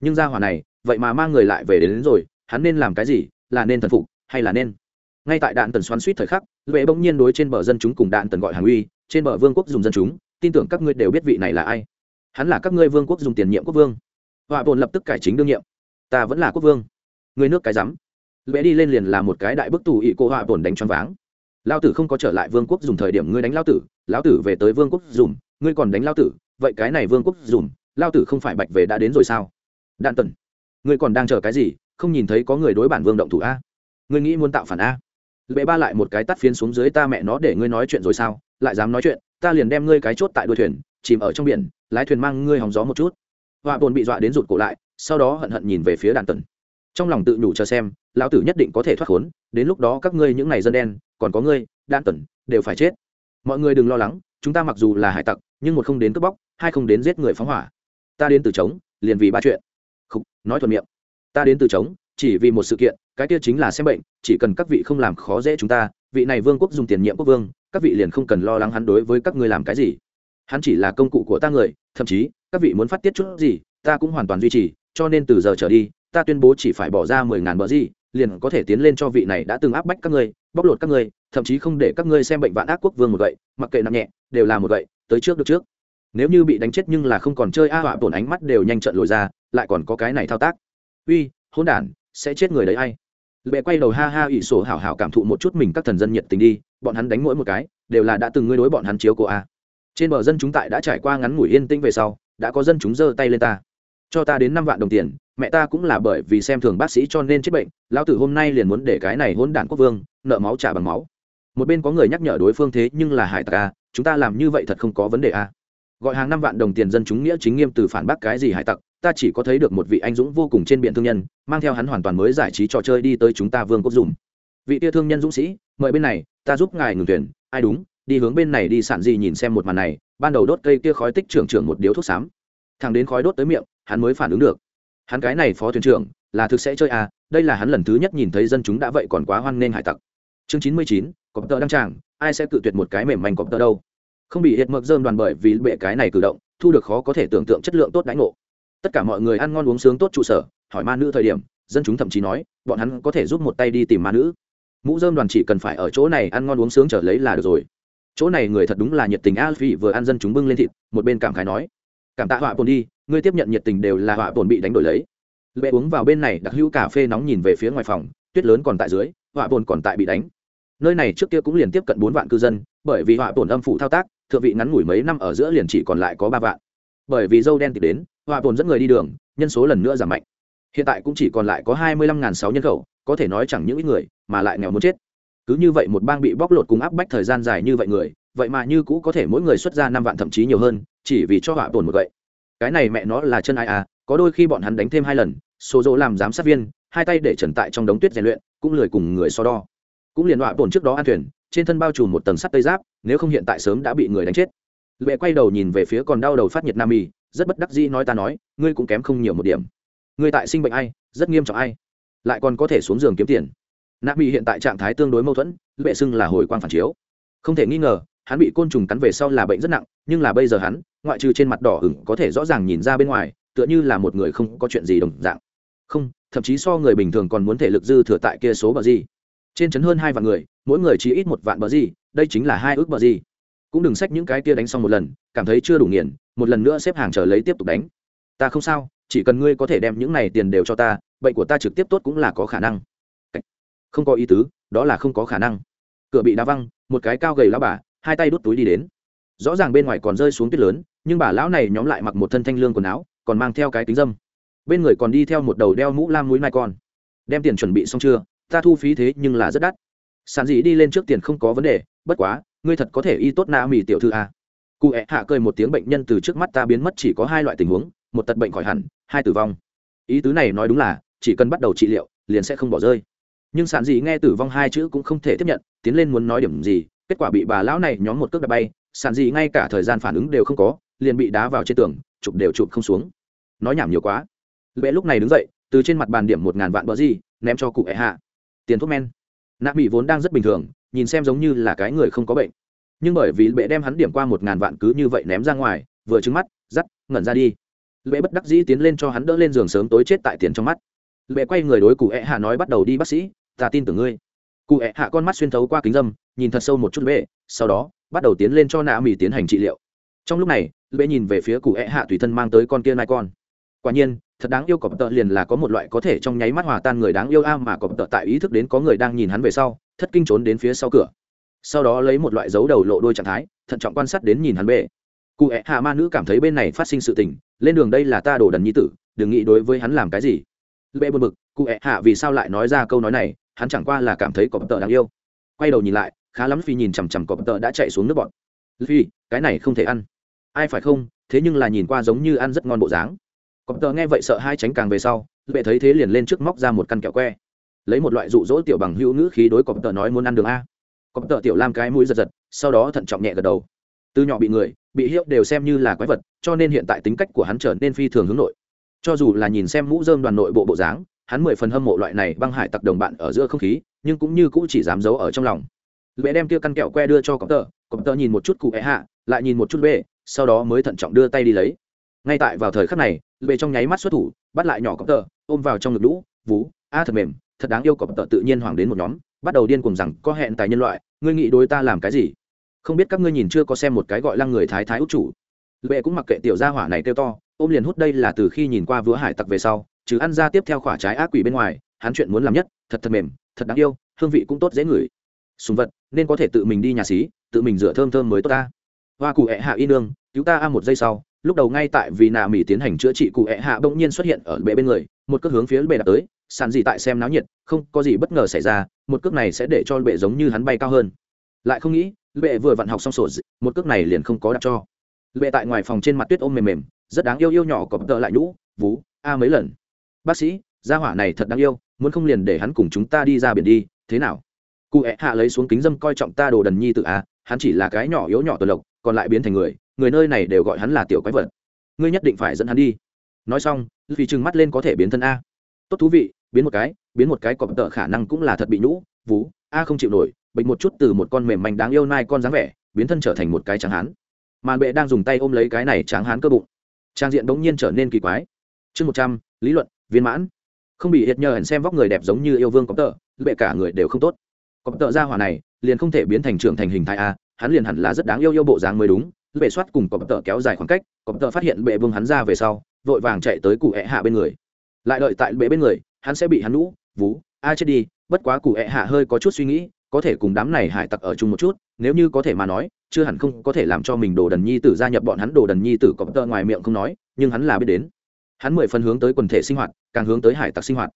Nhưng gia hỏa này vậy mà mang người lại về đến, đến rồi hắn nên làm cái gì là nên thần phục hay là nên? Ngay tại đạn tần xoắn suýt thời khắc lệ bỗng nhiên đối trên bờ dân chúng cùng đạn tần gọi hàng uy trên bờ vương quốc dùng dân chúng tin tưởng các ngươi đều biết vị này là ai. Hắn là các ngươi vương quốc dùng tiền nhiệm quốc vương. Họa bồn lập tức cải chính đương nhiệm. Ta vẫn là quốc vương người nước cái rắm. Lệ đi lên liền là một cái đại bức tù ỵ cô họa bổn đánh choáng váng. Lao tử không có trở lại vương quốc dùng thời điểm ngươi đánh lao tử, lão tử về tới vương quốc dùng, ngươi còn đánh lao tử, vậy cái này vương quốc dùng lao tử không phải bạch về đã đến rồi sao? Đạn tần ngươi còn đang chờ cái gì? Không nhìn thấy có người đối bản vương động thủ a? Ngươi nghĩ muốn tạo phản a? Lệ ba lại một cái tắt phiến xuống dưới ta mẹ nó để ngươi nói chuyện rồi sao? Lại dám nói chuyện, ta liền đem ngươi cái chốt tại đuôi thuyền, chìm ở trong biển, lái thuyền mang ngươi hòng gió một chút. Họa bồn bị dọa đến rụt cổ lại, sau đó hận hận nhìn về phía đàn tần trong lòng tự nhủ chờ xem lão tử nhất định có thể thoát khốn đến lúc đó các ngươi những ngày dân đen còn có ngươi đan tần đều phải chết. Mọi người đừng lo lắng chúng ta mặc dù là hải tặc nhưng một không đến cướp bóc hai không đến giết người phóng hỏa. Ta đến từ trống, liền vì ba chuyện. Không nói thuận miệng. Ta đến từ trống, chỉ vì một sự kiện cái kia chính là xem bệnh chỉ cần các vị không làm khó dễ chúng ta vị này vương quốc dùng tiền nhiệm quốc vương các vị liền không cần lo lắng hắn đối với các ngươi làm cái gì. Hắn chỉ là công cụ của ta người thậm chí các vị muốn phát tiết chút gì ta cũng hoàn toàn duy trì cho nên từ giờ trở đi ta tuyên bố chỉ phải bỏ ra mười ngàn bờ gì liền có thể tiến lên cho vị này đã từng áp bách các ngươi, bóc lột các ngươi, thậm chí không để các ngươi xem bệnh vạn ác quốc vương một vậy mặc kệ nặng nhẹ, đều là một vậy tới trước được trước. Nếu như bị đánh chết nhưng là không còn chơi a họa tổn ánh mắt đều nhanh trận lồi ra, lại còn có cái này thao tác. Uy hôn đản, sẽ chết người đấy ai? Bệ quay đầu ha ha ỷ sổ hảo hảo cảm thụ một chút mình các thần dân nhiệt tình đi, bọn hắn đánh mỗi một cái, đều là đã từng ngươi đối bọn hắn chiếu cố a. Trên bờ dân chúng tại đã trải qua ngắn ngủi yên tĩnh về sau, đã có dân chúng giơ tay lên ta. Cho ta đến năm vạn đồng tiền mẹ ta cũng là bởi vì xem thường bác sĩ cho nên chết bệnh, lão tử hôm nay liền muốn để cái này hôn đản quốc vương, nợ máu trả bằng máu. Một bên có người nhắc nhở đối phương thế nhưng là hải tặc a chúng ta làm như vậy thật không có vấn đề a gọi hàng năm vạn đồng tiền dân chúng nghĩa chính nghiêm từ phản bác cái gì hải tặc, ta chỉ có thấy được một vị anh dũng vô cùng trên biển thương nhân, mang theo hắn hoàn toàn mới giải trí trò chơi đi tới chúng ta vương quốc dùng. Vị tia thương nhân dũng sĩ, mời bên này, ta giúp ngài ngừng thuyền, ai đúng, đi hướng bên này đi sản gì nhìn xem một màn này, ban đầu đốt cây kia khói tích trưởng trưởng một điếu thuốc xám. Thằng đến khói đốt tới miệng, hắn mới phản ứng được hắn cái này phó thuyền trưởng, là thực sẽ chơi à đây là hắn lần thứ nhất nhìn thấy dân chúng đã vậy còn quá hoan nghênh hải tặc. Chương chín mươi chín, cọp tờ đăng tràng, ai sẽ cự tuyệt một cái mềm manh cọp tờ đâu? Không bị hiện mực dơm đoàn bởi vì bệ cái này cử động, thu được khó có thể tưởng tượng chất lượng tốt đãi ngộ. Tất cả mọi người ăn ngon uống sướng tốt trụ sở, hỏi ma nữ thời điểm, dân chúng thậm chí nói, bọn hắn có thể giúp một tay đi tìm ma nữ. Mũ dơm đoàn chỉ cần phải ở chỗ này ăn ngon uống sướng trở lấy là được rồi. Chỗ này người thật đúng là nhiệt tình a phi vừa ăn dân chúng bưng lên thịt, một bên cảm khái nói. Cảm tạ họa bồn đi ngươi tiếp nhận nhiệt tình đều là họa bồn bị đánh đổi lấy. Lệ uống vào bên này, đặc hữu cà phê nóng nhìn về phía ngoài phòng, tuyết lớn còn tại dưới, họa bồn còn tại bị đánh. Nơi này trước kia cũng liền tiếp cận bốn vạn cư dân, bởi vì họa bồn âm phủ thao tác, thượng vị ngắn ngủi mấy năm ở giữa liền chỉ còn lại có ba vạn. Bởi vì dâu đen tìm đến, họa bồn dẫn người đi đường, nhân số lần nữa giảm mạnh. Hiện tại cũng chỉ còn lại có hai mươi lăm ngàn sáu nhân khẩu, có thể nói chẳng những ít người, mà lại nghèo muốn chết. Cứ như vậy một bang bị bóc lột cùng áp bách thời gian dài như vậy người, vậy mà như cũ có thể mỗi người xuất ra năm vạn thậm chí nhiều hơn, chỉ vì cho họa bồn một vậy cái này mẹ nó là chân ai à có đôi khi bọn hắn đánh thêm hai lần, số dỗ làm giám sát viên, hai tay để trần tại trong đống tuyết rèn luyện, cũng lười cùng người so đo. Cũng liền đọa bổn trước đó an thuyền, trên thân bao trùm một tầng sắt tây giáp, nếu không hiện tại sớm đã bị người đánh chết. Lệ quay đầu nhìn về phía còn đau đầu phát nhiệt nam y rất bất đắc dĩ nói ta nói, ngươi cũng kém không nhiều một điểm. Ngươi tại sinh bệnh ai, rất nghiêm trọng ai? Lại còn có thể xuống giường kiếm tiền. Nam y hiện tại trạng thái tương đối mâu thuẫn, lệ xưng là hồi quang phản chiếu. Không thể nghi ngờ, hắn bị côn trùng cắn về sau là bệnh rất nặng, nhưng là bây giờ hắn ngoại trừ trên mặt đỏ hửng có thể rõ ràng nhìn ra bên ngoài, tựa như là một người không có chuyện gì đồng dạng. Không, thậm chí so người bình thường còn muốn thể lực dư thừa tại kia số bờ gì. Trên trấn hơn hai vạn người, mỗi người chỉ ít một vạn bờ gì, đây chính là hai ước bờ gì. Cũng đừng xách những cái kia đánh xong một lần, cảm thấy chưa đủ nghiền, một lần nữa xếp hàng chờ lấy tiếp tục đánh. Ta không sao, chỉ cần ngươi có thể đem những này tiền đều cho ta, bệnh của ta trực tiếp tốt cũng là có khả năng. Không có ý tứ, đó là không có khả năng. Cửa bị đá văng, một cái cao gầy lão bà, hai tay đút túi đi đến. Rõ ràng bên ngoài còn rơi xuống tuyết lớn nhưng bà lão này nhóm lại mặc một thân thanh lương quần áo, còn mang theo cái kính dâm. Bên người còn đi theo một đầu đeo mũ lam núi mai con. Đem tiền chuẩn bị xong chưa? Ta thu phí thế nhưng là rất đắt. Sản dị đi lên trước tiền không có vấn đề, bất quá, ngươi thật có thể y tốt na mì tiểu thư à? cụ hẹ hạ cười một tiếng bệnh nhân từ trước mắt ta biến mất chỉ có hai loại tình huống, một tật bệnh khỏi hẳn, hai tử vong. Ý tứ này nói đúng là, chỉ cần bắt đầu trị liệu, liền sẽ không bỏ rơi. Nhưng sản dị nghe tử vong hai chữ cũng không thể tiếp nhận, tiến lên muốn nói điểm gì, kết quả bị bà lão này nhóm một cước đạp bay, sản dị ngay cả thời gian phản ứng đều không có liền bị đá vào trên tường, chụp đều chụp không xuống. Nói nhảm nhiều quá. Lệ lúc này đứng dậy, từ trên mặt bàn điểm một ngàn vạn bờ gì, ném cho cụ ẹ hạ. Tiền thuốc men. Nạ mỹ vốn đang rất bình thường, nhìn xem giống như là cái người không có bệnh. Nhưng bởi vì bệ đem hắn điểm qua một ngàn vạn cứ như vậy ném ra ngoài, vừa trứng mắt dắt ngẩn ra đi. Bệ bất đắc dĩ tiến lên cho hắn đỡ lên giường sớm tối chết tại tiền trong mắt. Bệ quay người đối cụ ẹ hạ nói bắt đầu đi bác sĩ, ta tin tưởng ngươi. Cụ ẹ hạ con mắt xuyên thấu qua kính dâm, nhìn thật sâu một chút bệ sau đó bắt đầu tiến lên cho nạ mỹ tiến hành trị liệu trong lúc này bệ nhìn về phía cụ ẹ hạ tùy thân mang tới con kia nai con. Quả nhiên, thật đáng yêu cọp tợ liền là có một loại có thể trong nháy mắt hòa tan người đáng yêu a mà cọp tợ tại ý thức đến có người đang nhìn hắn về sau, thất kinh trốn đến phía sau cửa. Sau đó lấy một loại dấu đầu lộ đôi trạng thái, thận trọng quan sát đến nhìn hắn bệ. Cụ ẹ hạ ma nữ cảm thấy bên này phát sinh sự tình, lên đường đây là ta đổ đần nhi tử, đừng nghĩ đối với hắn làm cái gì. Bệ bật bực, cụ ẹ hạ vì sao lại nói ra câu nói này, hắn chẳng qua là cảm thấy cọp tợ đáng yêu. Quay đầu nhìn lại, khá lắm phi nhìn chằm chằm cọp tợ đã chạy xuống nước bọn. Phi, cái này không thể ăn ai phải không? Thế nhưng là nhìn qua giống như ăn rất ngon bộ dáng. Cọp tờ nghe vậy sợ hai tránh càng về sau vệ thấy thế liền lên trước móc ra một căn kẹo que. Lấy một loại rụ rỗ tiểu bằng hữu ngữ khí đối cọp tờ nói muốn ăn đường a. Cọp tờ tiểu lam cái mũi giật giật, sau đó thận trọng nhẹ gật đầu. Từ nhỏ bị người, bị hiệu đều xem như là quái vật, cho nên hiện tại tính cách của hắn trở nên phi thường hướng nội. Cho dù là nhìn xem mũ dơm đoàn nội bộ bộ dáng, hắn mười phần hâm mộ loại này băng hải tặc đồng bạn ở giữa không khí, nhưng cũng như cũ chỉ dám giấu ở trong lòng. Lệ đem kia căn kẹo que đưa cho cọp tờ cọp tờ nhìn một chút cụ é hạ, lại nhìn một chút bê sau đó mới thận trọng đưa tay đi lấy. Ngay tại vào thời khắc này, lệ trong nháy mắt xuất thủ, bắt lại nhỏ cọp tờ, ôm vào trong ngực lũ, vú, a thật mềm, thật đáng yêu cọp tờ tự nhiên hoàng đến một nhóm, bắt đầu điên cùng rằng, có hẹn tài nhân loại, ngươi nghĩ đối ta làm cái gì? Không biết các ngươi nhìn chưa có xem một cái gọi lăng người thái thái út chủ. Lệ cũng mặc kệ tiểu gia hỏa này kêu to, ôm liền hút đây là từ khi nhìn qua vữa hải tặc về sau chứ ăn ra tiếp theo khỏa trái ác quỷ bên ngoài, hắn chuyện muốn làm nhất, thật thật mềm, thật đáng yêu, hương vị cũng tốt dễ ngửi. Sùng vật, nên có thể tự mình đi nhà xí, tự mình rửa thơm thơm mới tốt ta hoa cụ hẹ hạ y nương, cứu ta a một giây sau, lúc đầu ngay tại vì nà mỹ tiến hành chữa trị cụ hẹ hạ bỗng nhiên xuất hiện ở bệ bên người, một cước hướng phía bệ đặt tới, sàn gì tại xem náo nhiệt, không có gì bất ngờ xảy ra, một cước này sẽ để cho bệ giống như hắn bay cao hơn. Lại không nghĩ, bệ vừa vặn học xong sổ một cước này liền không có đặt cho. Bệ tại ngoài phòng trên mặt tuyết ôm mềm mềm, rất đáng yêu yêu nhỏ cọp tợ lại nhũ, vú, a mấy lần. Bác sĩ, gia hỏa này thật đáng yêu, muốn không liền để hắn cùng chúng ta đi ra biển đi, thế nào? Cụ ẹ hạ lấy xuống kính dâm coi trọng ta đồ đần nhi tự a, hắn chỉ là cái nhỏ yếu nhỏ tuần lộc còn lại biến thành người người nơi này đều gọi hắn là tiểu quái vật. Ngươi nhất định phải dẫn hắn đi. Nói xong vì trừng mắt lên có thể biến thân a. Tốt thú vị, biến một cái, biến một cái cọp tợ khả năng cũng là thật bị nhũ, vú, a không chịu nổi bệnh một chút từ một con mềm manh đáng yêu nai con dáng vẻ, biến thân trở thành một cái tráng hán. Màn bệ đang dùng tay ôm lấy cái này tráng hán cơ bụng. Trang diện bỗng nhiên trở nên kỳ quái. Chương một trăm, lý luận, viên mãn. Không bị hiệt nhờ hẳn xem vóc người đẹp giống như yêu vương cọp tợ, bệ cả người đều không tốt. Cọp tợ ra hỏa này, liền không thể biến thành trưởng thành hình thái a hắn liền hẳn là rất đáng yêu yêu bộ dáng mới đúng. Bệ soát cùng cọp tợ kéo dài khoảng cách, cọp tợ phát hiện bệ vương hắn ra về sau, vội vàng chạy tới cụ hẹ hạ bên người. Lại đợi tại bệ bên người, hắn sẽ bị hắn lũ vú, a chết đi, bất quá cụ hẹ hạ hơi có chút suy nghĩ, có thể cùng đám này hải tặc ở chung một chút, nếu như có thể mà nói, chưa hẳn không có thể làm cho mình đồ đần nhi tử gia nhập bọn hắn đồ đần nhi tử cọp tợ ngoài miệng không nói, nhưng hắn là biết đến. Hắn mười phần hướng tới quần thể sinh hoạt, càng hướng tới hải tặc sinh hoạt.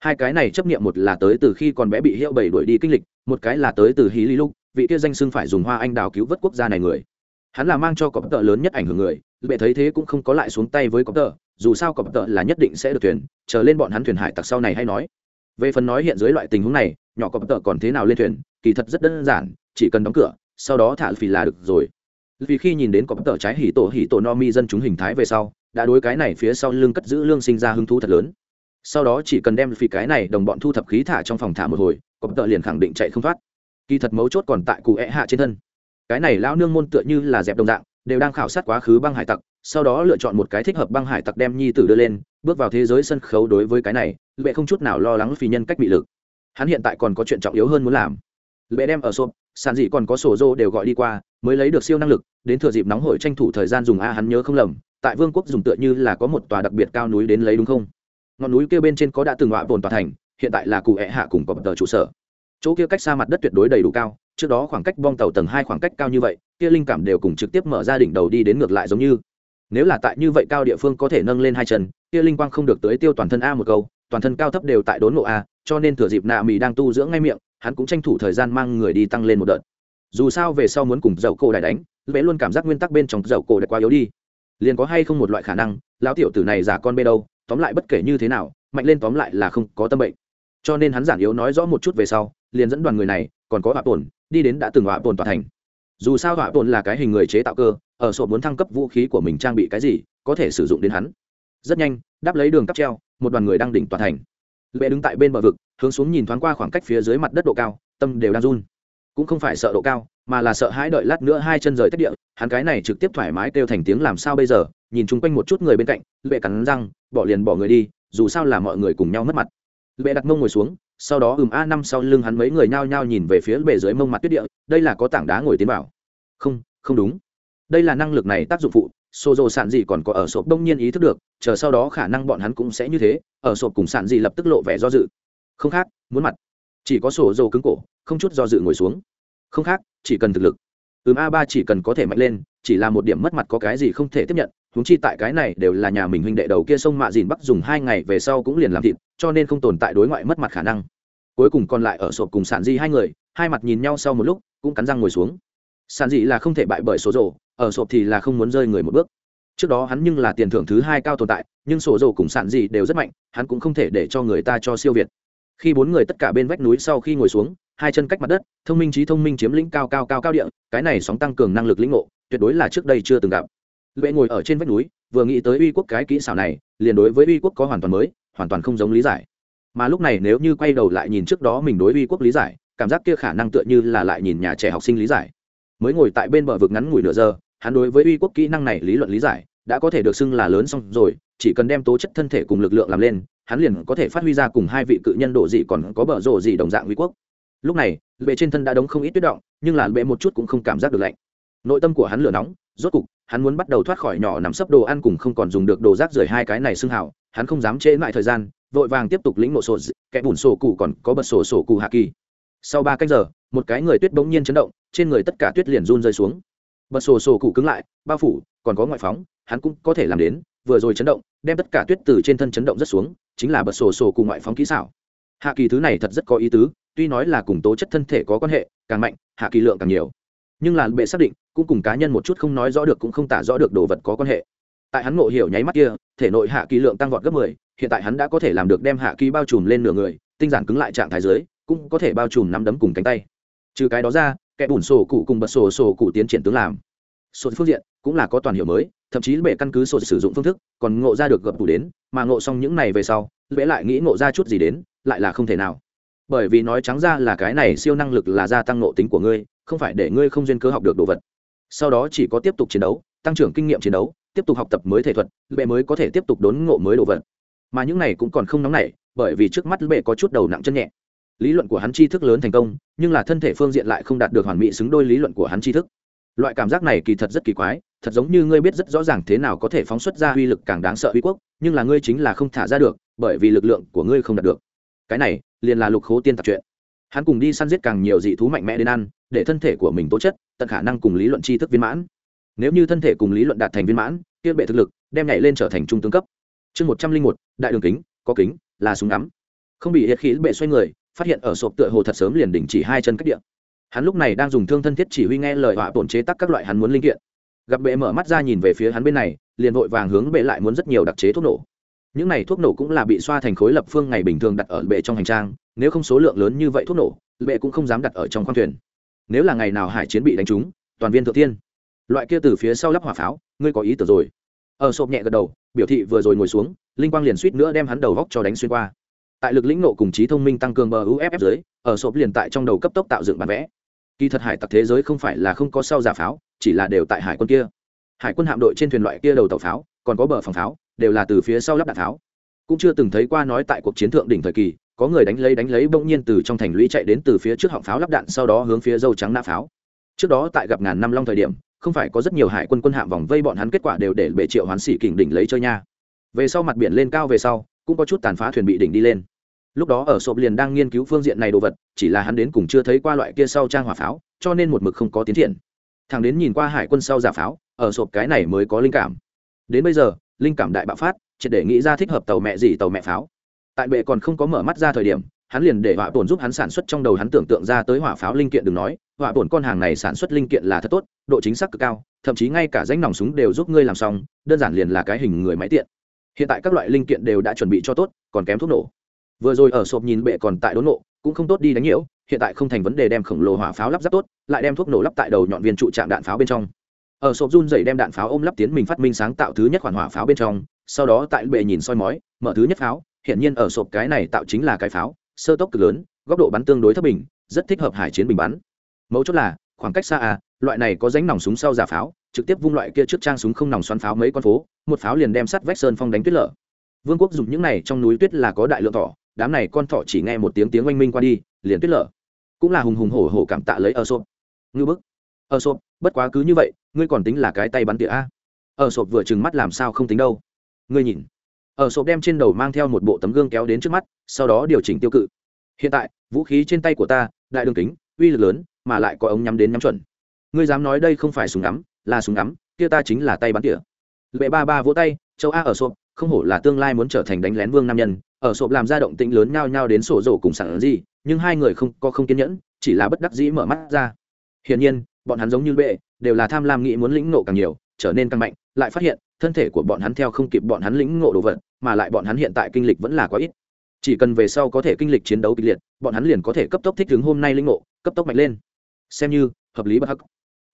Hai cái này chấp nghiệm một là tới từ khi còn bé bị hiệu bảy đuổi đi kinh lịch, một cái là tới từ hí lý lúc vị kia danh xưng phải dùng hoa anh đào cứu vớt quốc gia này người. Hắn là mang cho cọp tợ lớn nhất ảnh hưởng người bệ thấy thế cũng không có lại xuống tay với cọp tợ, dù sao cọp tợ là nhất định sẽ được thuyền, chờ lên bọn hắn thuyền hải tặc sau này hay nói. Về phần nói hiện dưới loại tình huống này, nhỏ cọp tợ còn thế nào lên thuyền, kỳ thật rất đơn giản, chỉ cần đóng cửa, sau đó thả phì là được rồi. Vì khi nhìn đến cọp tợ trái hỉ tổ hỉ tổ no mi dân chúng hình thái về sau, đã đối cái này phía sau lưng cất giữ lương sinh ra hứng thú thật lớn. Sau đó chỉ cần đem phì cái này đồng bọn thu thập khí thả trong phòng thả một hồi, cọp tợ liền khẳng định chạy không thoát kỳ thật mấu chốt còn tại cụ ẹ hạ trên thân. Cái này lão nương môn tựa như là dẹp đồng dạng, đều đang khảo sát quá khứ băng hải tặc, sau đó lựa chọn một cái thích hợp băng hải tặc đem nhi tử đưa lên, bước vào thế giới sân khấu đối với cái này, lệ không chút nào lo lắng phi nhân cách bị lực. Hắn hiện tại còn có chuyện trọng yếu hơn muốn làm. Lệ đem ở xốp, sàn dị còn có sổ dô đều gọi đi qua, mới lấy được siêu năng lực, đến thừa dịp nóng hổi tranh thủ thời gian dùng a hắn nhớ không lầm, tại vương quốc dùng tựa như là có một tòa đặc biệt cao núi đến lấy đúng không? Ngọn núi kia bên trên có đã từng họa bồn tòa thành, hiện tại là cụ hẹ hạ cùng có tờ trụ sở chỗ kia cách xa mặt đất tuyệt đối đầy đủ cao, trước đó khoảng cách bong tàu tầng hai khoảng cách cao như vậy, kia linh cảm đều cùng trực tiếp mở ra đỉnh đầu đi đến ngược lại giống như. Nếu là tại như vậy cao địa phương có thể nâng lên hai chân, kia linh quang không được tới tiêu toàn thân a một câu, toàn thân cao thấp đều tại đốn ngộ a, cho nên thừa dịp nạ mì đang tu dưỡng ngay miệng, hắn cũng tranh thủ thời gian mang người đi tăng lên một đợt. Dù sao về sau muốn cùng dậu cổ đại đánh vẽ luôn cảm giác nguyên tắc bên trong dậu cổ đã quá yếu đi. Liền có hay không một loại khả năng, lão tiểu tử này giả con bê đâu, tóm lại bất kể như thế nào, mạnh lên tóm lại là không có tâm bệnh. Cho nên hắn giản yếu nói rõ một chút về sau liền dẫn đoàn người này, còn có họa tổn đi đến đã từng họa tổn tòa thành. Dù sao họa tổn là cái hình người chế tạo cơ, ở sổ muốn thăng cấp vũ khí của mình trang bị cái gì, có thể sử dụng đến hắn. Rất nhanh, đáp lấy đường cắp treo, một đoàn người đang đỉnh tòa thành. Lệ đứng tại bên bờ vực, hướng xuống nhìn thoáng qua khoảng cách phía dưới mặt đất độ cao, tâm đều đang run. Cũng không phải sợ độ cao, mà là sợ hãi đợi lát nữa hai chân rời tách địa, hắn cái này trực tiếp thoải mái kêu thành tiếng làm sao bây giờ, nhìn chung quanh một chút người bên cạnh, lệ cắn răng, bỏ liền bỏ người đi, dù sao là mọi người cùng nhau mất mặt lệ đặt mông ngồi xuống, sau đó ừm a năm sau lưng hắn mấy người nhao nhao nhìn về phía bề dưới mông mặt tuyết địa, đây là có tảng đá ngồi tiến bảo không không đúng. Đây là năng lực này tác dụng phụ xô dồ sản gì còn có ở sộp đông nhiên ý thức được, chờ sau đó khả năng bọn hắn cũng sẽ như thế, ở sộp cùng sản gì lập tức lộ vẻ do dự. Không khác, muốn mặt. Chỉ có sổ dồ cứng cổ, không chút do dự ngồi xuống. Không khác, chỉ cần thực lực. Ừm a ba chỉ cần có thể mạnh lên, chỉ là một điểm mất mặt có cái gì không thể tiếp nhận huống chi tại cái này đều là nhà mình huynh đệ đầu kia sông mạ dìn bắc dùng hai ngày về sau cũng liền làm thịt, cho nên không tồn tại đối ngoại mất mặt khả năng. Cuối cùng còn lại ở sộp cùng sản di hai người, hai mặt nhìn nhau sau một lúc, cũng cắn răng ngồi xuống. Sản dị là không thể bại bởi số rổ ở sộp thì là không muốn rơi người một bước. Trước đó hắn nhưng là tiền thưởng thứ hai cao tồn tại, nhưng sổ rổ cùng sản dị đều rất mạnh, hắn cũng không thể để cho người ta cho siêu việt. Khi bốn người tất cả bên vách núi sau khi ngồi xuống, hai chân cách mặt đất, thông minh trí thông minh chiếm lĩnh cao cao cao cao địa, cái này sóng tăng cường năng lực lĩnh ngộ, tuyệt đối là trước đây chưa từng gặp lệ ngồi ở trên vách núi, vừa nghĩ tới uy quốc cái kỹ xảo này, liền đối với uy quốc có hoàn toàn mới, hoàn toàn không giống lý giải. Mà lúc này nếu như quay đầu lại nhìn trước đó mình đối uy quốc lý giải, cảm giác kia khả năng tựa như là lại nhìn nhà trẻ học sinh lý giải. Mới ngồi tại bên bờ vực ngắn ngủi nửa giờ, hắn đối với uy quốc kỹ năng này lý luận lý giải, đã có thể được xưng là lớn xong rồi, chỉ cần đem tố chất thân thể cùng lực lượng làm lên, hắn liền có thể phát huy ra cùng hai vị cự nhân độ dị còn có bờ rộ dị đồng dạng uy quốc. Lúc này bệ trên thân đã đóng không ít tuyết động, nhưng là bệ một chút cũng không cảm giác được lạnh. Nội tâm của hắn lửa nóng rốt cục, hắn muốn bắt đầu thoát khỏi nhỏ nằm sấp đồ ăn cùng không còn dùng được đồ rác rời hai cái này xưng hảo hắn không dám trễ lại thời gian, vội vàng tiếp tục lĩnh nộ sổ kẻ bùn sổ cụ còn có bật sổ sổ cụ hạ kỳ. Sau ba canh giờ, một cái người tuyết bỗng nhiên chấn động, trên người tất cả tuyết liền run rơi xuống. Bật sổ sổ cụ cứng lại, bao phủ, còn có ngoại phóng, hắn cũng có thể làm đến, vừa rồi chấn động, đem tất cả tuyết từ trên thân chấn động rất xuống, chính là bật sổ sổ cụ ngoại phóng kỹ xảo. Hạ kỳ thứ này thật rất có ý tứ, tuy nói là cùng tố chất thân thể có quan hệ, càng mạnh, hạ kỳ lượng càng nhiều nhưng là bệ xác định, cũng cùng cá nhân một chút không nói rõ được cũng không tả rõ được đồ vật có quan hệ. Tại hắn ngộ hiểu nháy mắt kia, thể nội hạ kỳ lượng tăng vọt gấp mười, hiện tại hắn đã có thể làm được đem hạ kỳ bao trùm lên nửa người, tinh giản cứng lại trạng thái dưới, cũng có thể bao trùm nắm đấm cùng cánh tay. Trừ cái đó ra, kẻ bùn sổ cụ cùng bật sổ sổ cụ tiến triển tướng làm. Sổ phương diện cũng là có toàn hiệu mới, thậm chí bệ căn cứ sổ sử dụng phương thức, còn ngộ ra được gập đủ đến, mà ngộ xong những này về sau, bệ lại nghĩ ngộ ra chút gì đến, lại là không thể nào. Bởi vì nói trắng ra là cái này siêu năng lực là gia tăng ngộ tính của ngươi không phải để ngươi không duyên cơ học được đồ vật. Sau đó chỉ có tiếp tục chiến đấu, tăng trưởng kinh nghiệm chiến đấu, tiếp tục học tập mới thể thuật bệ mới có thể tiếp tục đốn ngộ mới đồ vật. Mà những này cũng còn không nóng nảy, bởi vì trước mắt bệ có chút đầu nặng chân nhẹ. Lý luận của hắn tri thức lớn thành công, nhưng là thân thể phương diện lại không đạt được hoàn mỹ xứng đôi lý luận của hắn tri thức. Loại cảm giác này kỳ thật rất kỳ quái, thật giống như ngươi biết rất rõ ràng thế nào có thể phóng xuất ra uy lực càng đáng sợ uy quốc, nhưng là ngươi chính là không thả ra được, bởi vì lực lượng của ngươi không đạt được. Cái này liền là lục khố tiên tạc chuyện hắn cùng đi săn giết càng nhiều dị thú mạnh mẽ đến ăn, để thân thể của mình tố chất, tận khả năng cùng lý luận tri thức viên mãn. Nếu như thân thể cùng lý luận đạt thành viên mãn, kia bệ thực lực đem nhảy lên trở thành trung tướng cấp. Chương một trăm linh một, đại đường kính, có kính, là súng ngắm. Không bị hiệt khí bệ xoay người, phát hiện ở sộp tựa hồ thật sớm liền đình chỉ hai chân cách địa. Hắn lúc này đang dùng thương thân thiết chỉ huy nghe lời họa tổn chế tắc các loại hắn muốn linh kiện. Gặp bệ mở mắt ra nhìn về phía hắn bên này, liền vội vàng hướng bệ lại muốn rất nhiều đặc chế thuốc nổ. Những này thuốc nổ cũng là bị xoa thành khối lập phương ngày bình thường đặt ở bệ trong hành trang nếu không số lượng lớn như vậy thuốc nổ bệ cũng không dám đặt ở trong khoang thuyền. Nếu là ngày nào hải chiến bị đánh trúng, toàn viên thượng tiên. Loại kia từ phía sau lắp hỏa pháo, ngươi có ý tưởng rồi. Ở sộp nhẹ gật đầu, biểu thị vừa rồi ngồi xuống, linh quang liền suýt nữa đem hắn đầu góc cho đánh xuyên qua. Tại lực lĩnh nộ cùng trí thông minh tăng cường bờ uff dưới, ở sộp liền tại trong đầu cấp tốc tạo dựng bản vẽ. Kỳ thật hải tặc thế giới không phải là không có sau giả pháo, chỉ là đều tại hải quân kia. Hải quân hạm đội trên thuyền loại kia đầu tàu pháo, còn có bờ phòng pháo, đều là từ phía sau lắp đạn pháo. Cũng chưa từng thấy qua nói tại cuộc chiến thượng đỉnh thời kỳ có người đánh lấy đánh lấy bỗng nhiên từ trong thành lũy chạy đến từ phía trước họng pháo lắp đạn, sau đó hướng phía dâu trắng nã pháo. Trước đó tại gặp ngàn năm long thời điểm, không phải có rất nhiều hải quân quân hạm vòng vây bọn hắn kết quả đều để bệ triệu hoán sĩ kình đỉnh lấy chơi nha. Về sau mặt biển lên cao về sau, cũng có chút tàn phá thuyền bị đỉnh đi lên. Lúc đó ở sộp liền đang nghiên cứu phương diện này đồ vật, chỉ là hắn đến cùng chưa thấy qua loại kia sau trang hỏa pháo, cho nên một mực không có tiến triển. Thằng đến nhìn qua hải quân sau giả pháo, ở sộp cái này mới có linh cảm. Đến bây giờ, linh cảm đại bạo phát, triệt để nghĩ ra thích hợp tàu mẹ gì tàu mẹ pháo tại bệ còn không có mở mắt ra thời điểm, hắn liền để hỏa tổn giúp hắn sản xuất trong đầu hắn tưởng tượng ra tới hỏa pháo linh kiện đừng nói hỏa tổn con hàng này sản xuất linh kiện là thật tốt, độ chính xác cực cao, thậm chí ngay cả danh nòng súng đều giúp ngươi làm xong, đơn giản liền là cái hình người máy tiện. Hiện tại các loại linh kiện đều đã chuẩn bị cho tốt, còn kém thuốc nổ. Vừa rồi ở sộp nhìn bệ còn tại đốn nộ, cũng không tốt đi đánh nhiễu, hiện tại không thành vấn đề đem khổng lồ hỏa pháo lắp ráp tốt, lại đem thuốc nổ lắp tại đầu nhọn viên trụ trạm đạn pháo bên trong. Ở sộp run dày đem đạn pháo ôm lắp tiến mình phát minh sáng tạo thứ nhất khoản hỏa pháo bên trong, sau đó tại bệ nhìn soi mói, mở thứ nhất pháo hiện nhiên ở sộp cái này tạo chính là cái pháo, sơ tốc cực lớn, góc độ bắn tương đối thấp bình, rất thích hợp hải chiến bình bắn. Mấu chốt là, khoảng cách xa à loại này có ránh nòng súng sau giả pháo, trực tiếp vung loại kia trước trang súng không nòng xoắn pháo mấy con phố, một pháo liền đem sắt vách sơn phong đánh tuyết lở. Vương quốc dùng những này trong núi tuyết là có đại lượng thỏ, đám này con thỏ chỉ nghe một tiếng tiếng oanh minh qua đi, liền tuyết lở. Cũng là hùng hùng hổ hổ cảm tạ lấy ở sộp. Ngư bức. Ở sộp, bất quá cứ như vậy, ngươi còn tính là cái tay bắn tỉa a. Ở sộp vừa trừng mắt làm sao không tính đâu. Ngươi nhìn ở sộp đem trên đầu mang theo một bộ tấm gương kéo đến trước mắt, sau đó điều chỉnh tiêu cự. Hiện tại, vũ khí trên tay của ta, đại đường kính, uy lực lớn, mà lại có ống nhắm đến nhắm chuẩn. Ngươi dám nói đây không phải súng ngắm, là súng ngắm, kia ta chính là tay bắn tỉa. Lệ ba ba vỗ tay, châu a ở sộp, không hổ là tương lai muốn trở thành đánh lén vương nam nhân, ở sộp làm ra động tĩnh lớn nhao nhao đến sổ rổ cùng sẵn gì, nhưng hai người không có không kiên nhẫn, chỉ là bất đắc dĩ mở mắt ra. Hiển nhiên, bọn hắn giống như bệ, đều là tham lam nghĩ muốn lĩnh nộ càng nhiều trở nên căng mạnh, lại phát hiện, thân thể của bọn hắn theo không kịp bọn hắn lĩnh ngộ đồ vật, mà lại bọn hắn hiện tại kinh lịch vẫn là quá ít. Chỉ cần về sau có thể kinh lịch chiến đấu kịch liệt, bọn hắn liền có thể cấp tốc thích ứng hôm nay lĩnh ngộ, cấp tốc mạnh lên. Xem như, hợp lý bất hắc.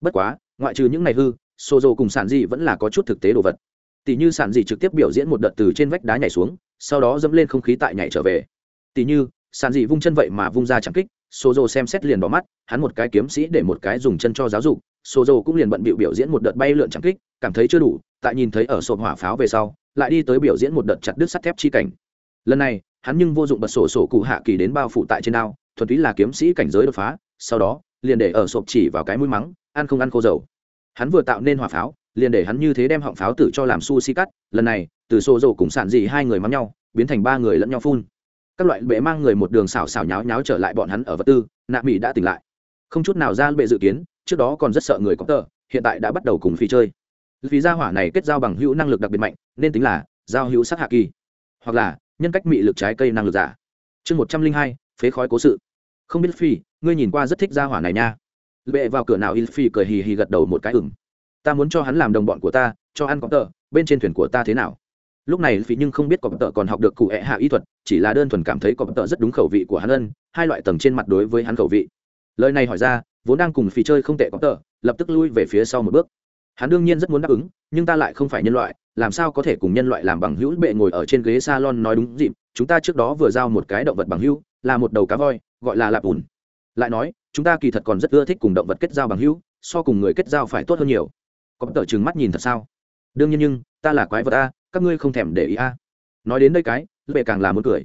Bất quá, ngoại trừ những ngày hư xô Dô cùng sản dị vẫn là có chút thực tế đồ vật. Tỷ như sản dị trực tiếp biểu diễn một đợt từ trên vách đá nhảy xuống, sau đó dẫm lên không khí tại nhảy trở về. Tỷ như sản dị vung chân vậy mà vung ra chẳng kích xô Dô xem xét liền bỏ mắt, hắn một cái kiếm sĩ để một cái dùng chân cho giáo dục xô dầu cũng liền bận bịu biểu diễn một đợt bay lượn trắng kích, cảm thấy chưa đủ, tại nhìn thấy ở sộp hỏa pháo về sau, lại đi tới biểu diễn một đợt chặt đứt sắt thép chi cảnh. Lần này, hắn nhưng vô dụng bật sổ sổ cụ hạ kỳ đến bao phủ tại trên đao thuần túy là kiếm sĩ cảnh giới đột phá, sau đó, liền để ở sộp chỉ vào cái mũi mắng, ăn không ăn khô dầu. Hắn vừa tạo nên hỏa pháo, liền để hắn như thế đem họng pháo tử cho làm su si cắt, lần này, từ xô dầu cùng sản dị hai người mắm nhau, biến thành ba người lẫn nhau phun. Các loại bệ mang người một đường xảo xảo nháo nháo trở lại bọn hắn ở vật tư, nạ mỹ đã tỉnh lại. Không chút nào ra bệ dự kiến trước đó còn rất sợ người có tờ, hiện tại đã bắt đầu cùng phi chơi. Vì gia hỏa này kết giao bằng hữu năng lực đặc biệt mạnh, nên tính là giao hữu sắc hạ kỳ. Hoặc là, nhân cách mị lực trái cây năng lực giả. Chương một trăm linh hai, phế khói cố sự. Không biết phi, ngươi nhìn qua rất thích gia hỏa này nha. Bệ vào cửa nào phi cười hì hì gật đầu một cái ửng. Ta muốn cho hắn làm đồng bọn của ta, cho ăn có tờ, bên trên thuyền của ta thế nào? Lúc này phi nhưng không biết có tờ còn học được cụ hẹ hạ y thuật, chỉ là đơn thuần cảm thấy có tờ rất đúng khẩu vị của hắn ân, hai loại tầng trên mặt đối với hắn khẩu vị. Lời này hỏi ra vốn đang cùng phi chơi không tệ có tờ, lập tức lui về phía sau một bước. Hắn đương nhiên rất muốn đáp ứng, nhưng ta lại không phải nhân loại, làm sao có thể cùng nhân loại làm bằng hữu? Bệ ngồi ở trên ghế salon nói đúng dịp, chúng ta trước đó vừa giao một cái động vật bằng hữu, là một đầu cá voi, gọi là lạp ùn. Lại nói, chúng ta kỳ thật còn rất ưa thích cùng động vật kết giao bằng hữu, so cùng người kết giao phải tốt hơn nhiều. Có tờ chừng mắt nhìn thật sao? Đương nhiên nhưng, ta là quái vật a, các ngươi không thèm để ý a. Nói đến đây cái, bệ càng là muốn cười.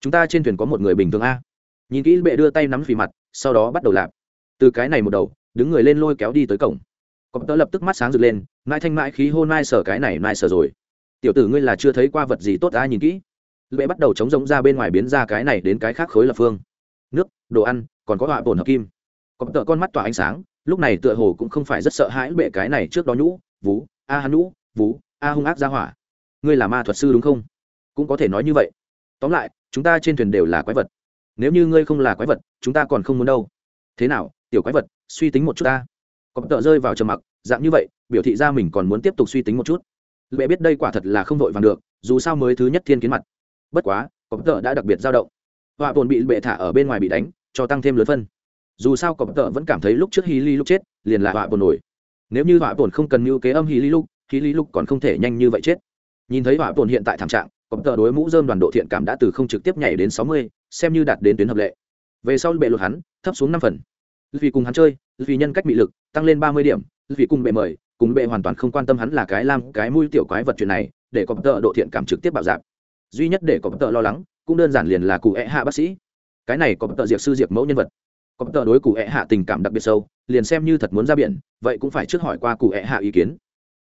Chúng ta trên thuyền có một người bình thường a. Nhìn kỹ bệ đưa tay nắm phì mặt, sau đó bắt đầu lạp từ cái này một đầu, đứng người lên lôi kéo đi tới cổng. Cọp tớ lập tức mắt sáng rực lên, mãi thanh mãi khí hôn mai sở cái này mai sở rồi. Tiểu tử ngươi là chưa thấy qua vật gì tốt ai nhìn kỹ. Lệ bắt đầu chống giống ra bên ngoài biến ra cái này đến cái khác khối lập phương. Nước, đồ ăn, còn có họa bổn hợp kim. Cọp tớ con mắt tỏa ánh sáng, lúc này tựa hồ cũng không phải rất sợ hãi bệ cái này trước đó nhũ, vú, a hắn nhũ, vú, a hung ác ra hỏa. Ngươi là ma thuật sư đúng không? Cũng có thể nói như vậy. Tóm lại, chúng ta trên thuyền đều là quái vật. Nếu như ngươi không là quái vật, chúng ta còn không muốn đâu. Thế nào? Tiểu quái vật, suy tính một chút ta. Có tợ rơi vào trầm mặc, dạng như vậy, biểu thị ra mình còn muốn tiếp tục suy tính một chút. Lệ biết đây quả thật là không vội vàng được, dù sao mới thứ nhất thiên kiến mặt. Bất quá, có tợ đã đặc biệt dao động. Họa bồn bị bệ thả ở bên ngoài bị đánh, cho tăng thêm lớn phân. Dù sao có tợ vẫn cảm thấy lúc trước hy ly lúc chết, liền là họa bồn nổi. Nếu như họa bồn không cần mưu kế âm hy ly lúc hy ly lúc còn không thể nhanh như vậy chết. Nhìn thấy họa bồn hiện tại thảm trạng, có tợ đối mũ dơm đoàn độ thiện cảm đã từ không trực tiếp nhảy đến sáu mươi, xem như đạt đến tuyến hợp lệ. Về sau bệ lột hắn, thấp xuống năm phần vì cùng hắn chơi vì nhân cách bị lực, tăng lên ba mươi điểm vì cùng bệ mời, cùng bệ hoàn toàn không quan tâm hắn là cái lam, cái mũi tiểu quái vật chuyện này, để cọp tợ độ thiện cảm trực tiếp bạo dạp. Duy nhất để cọp tợ lo lắng, cũng đơn giản liền là cụ ẹ hạ bác sĩ. Cái này cọp tợ diệt sư diệt mẫu nhân vật. Cọp tợ đối cụ ẹ hạ tình cảm đặc biệt sâu, liền xem như thật muốn ra biển, vậy cũng phải trước hỏi qua cụ ẹ hạ ý kiến.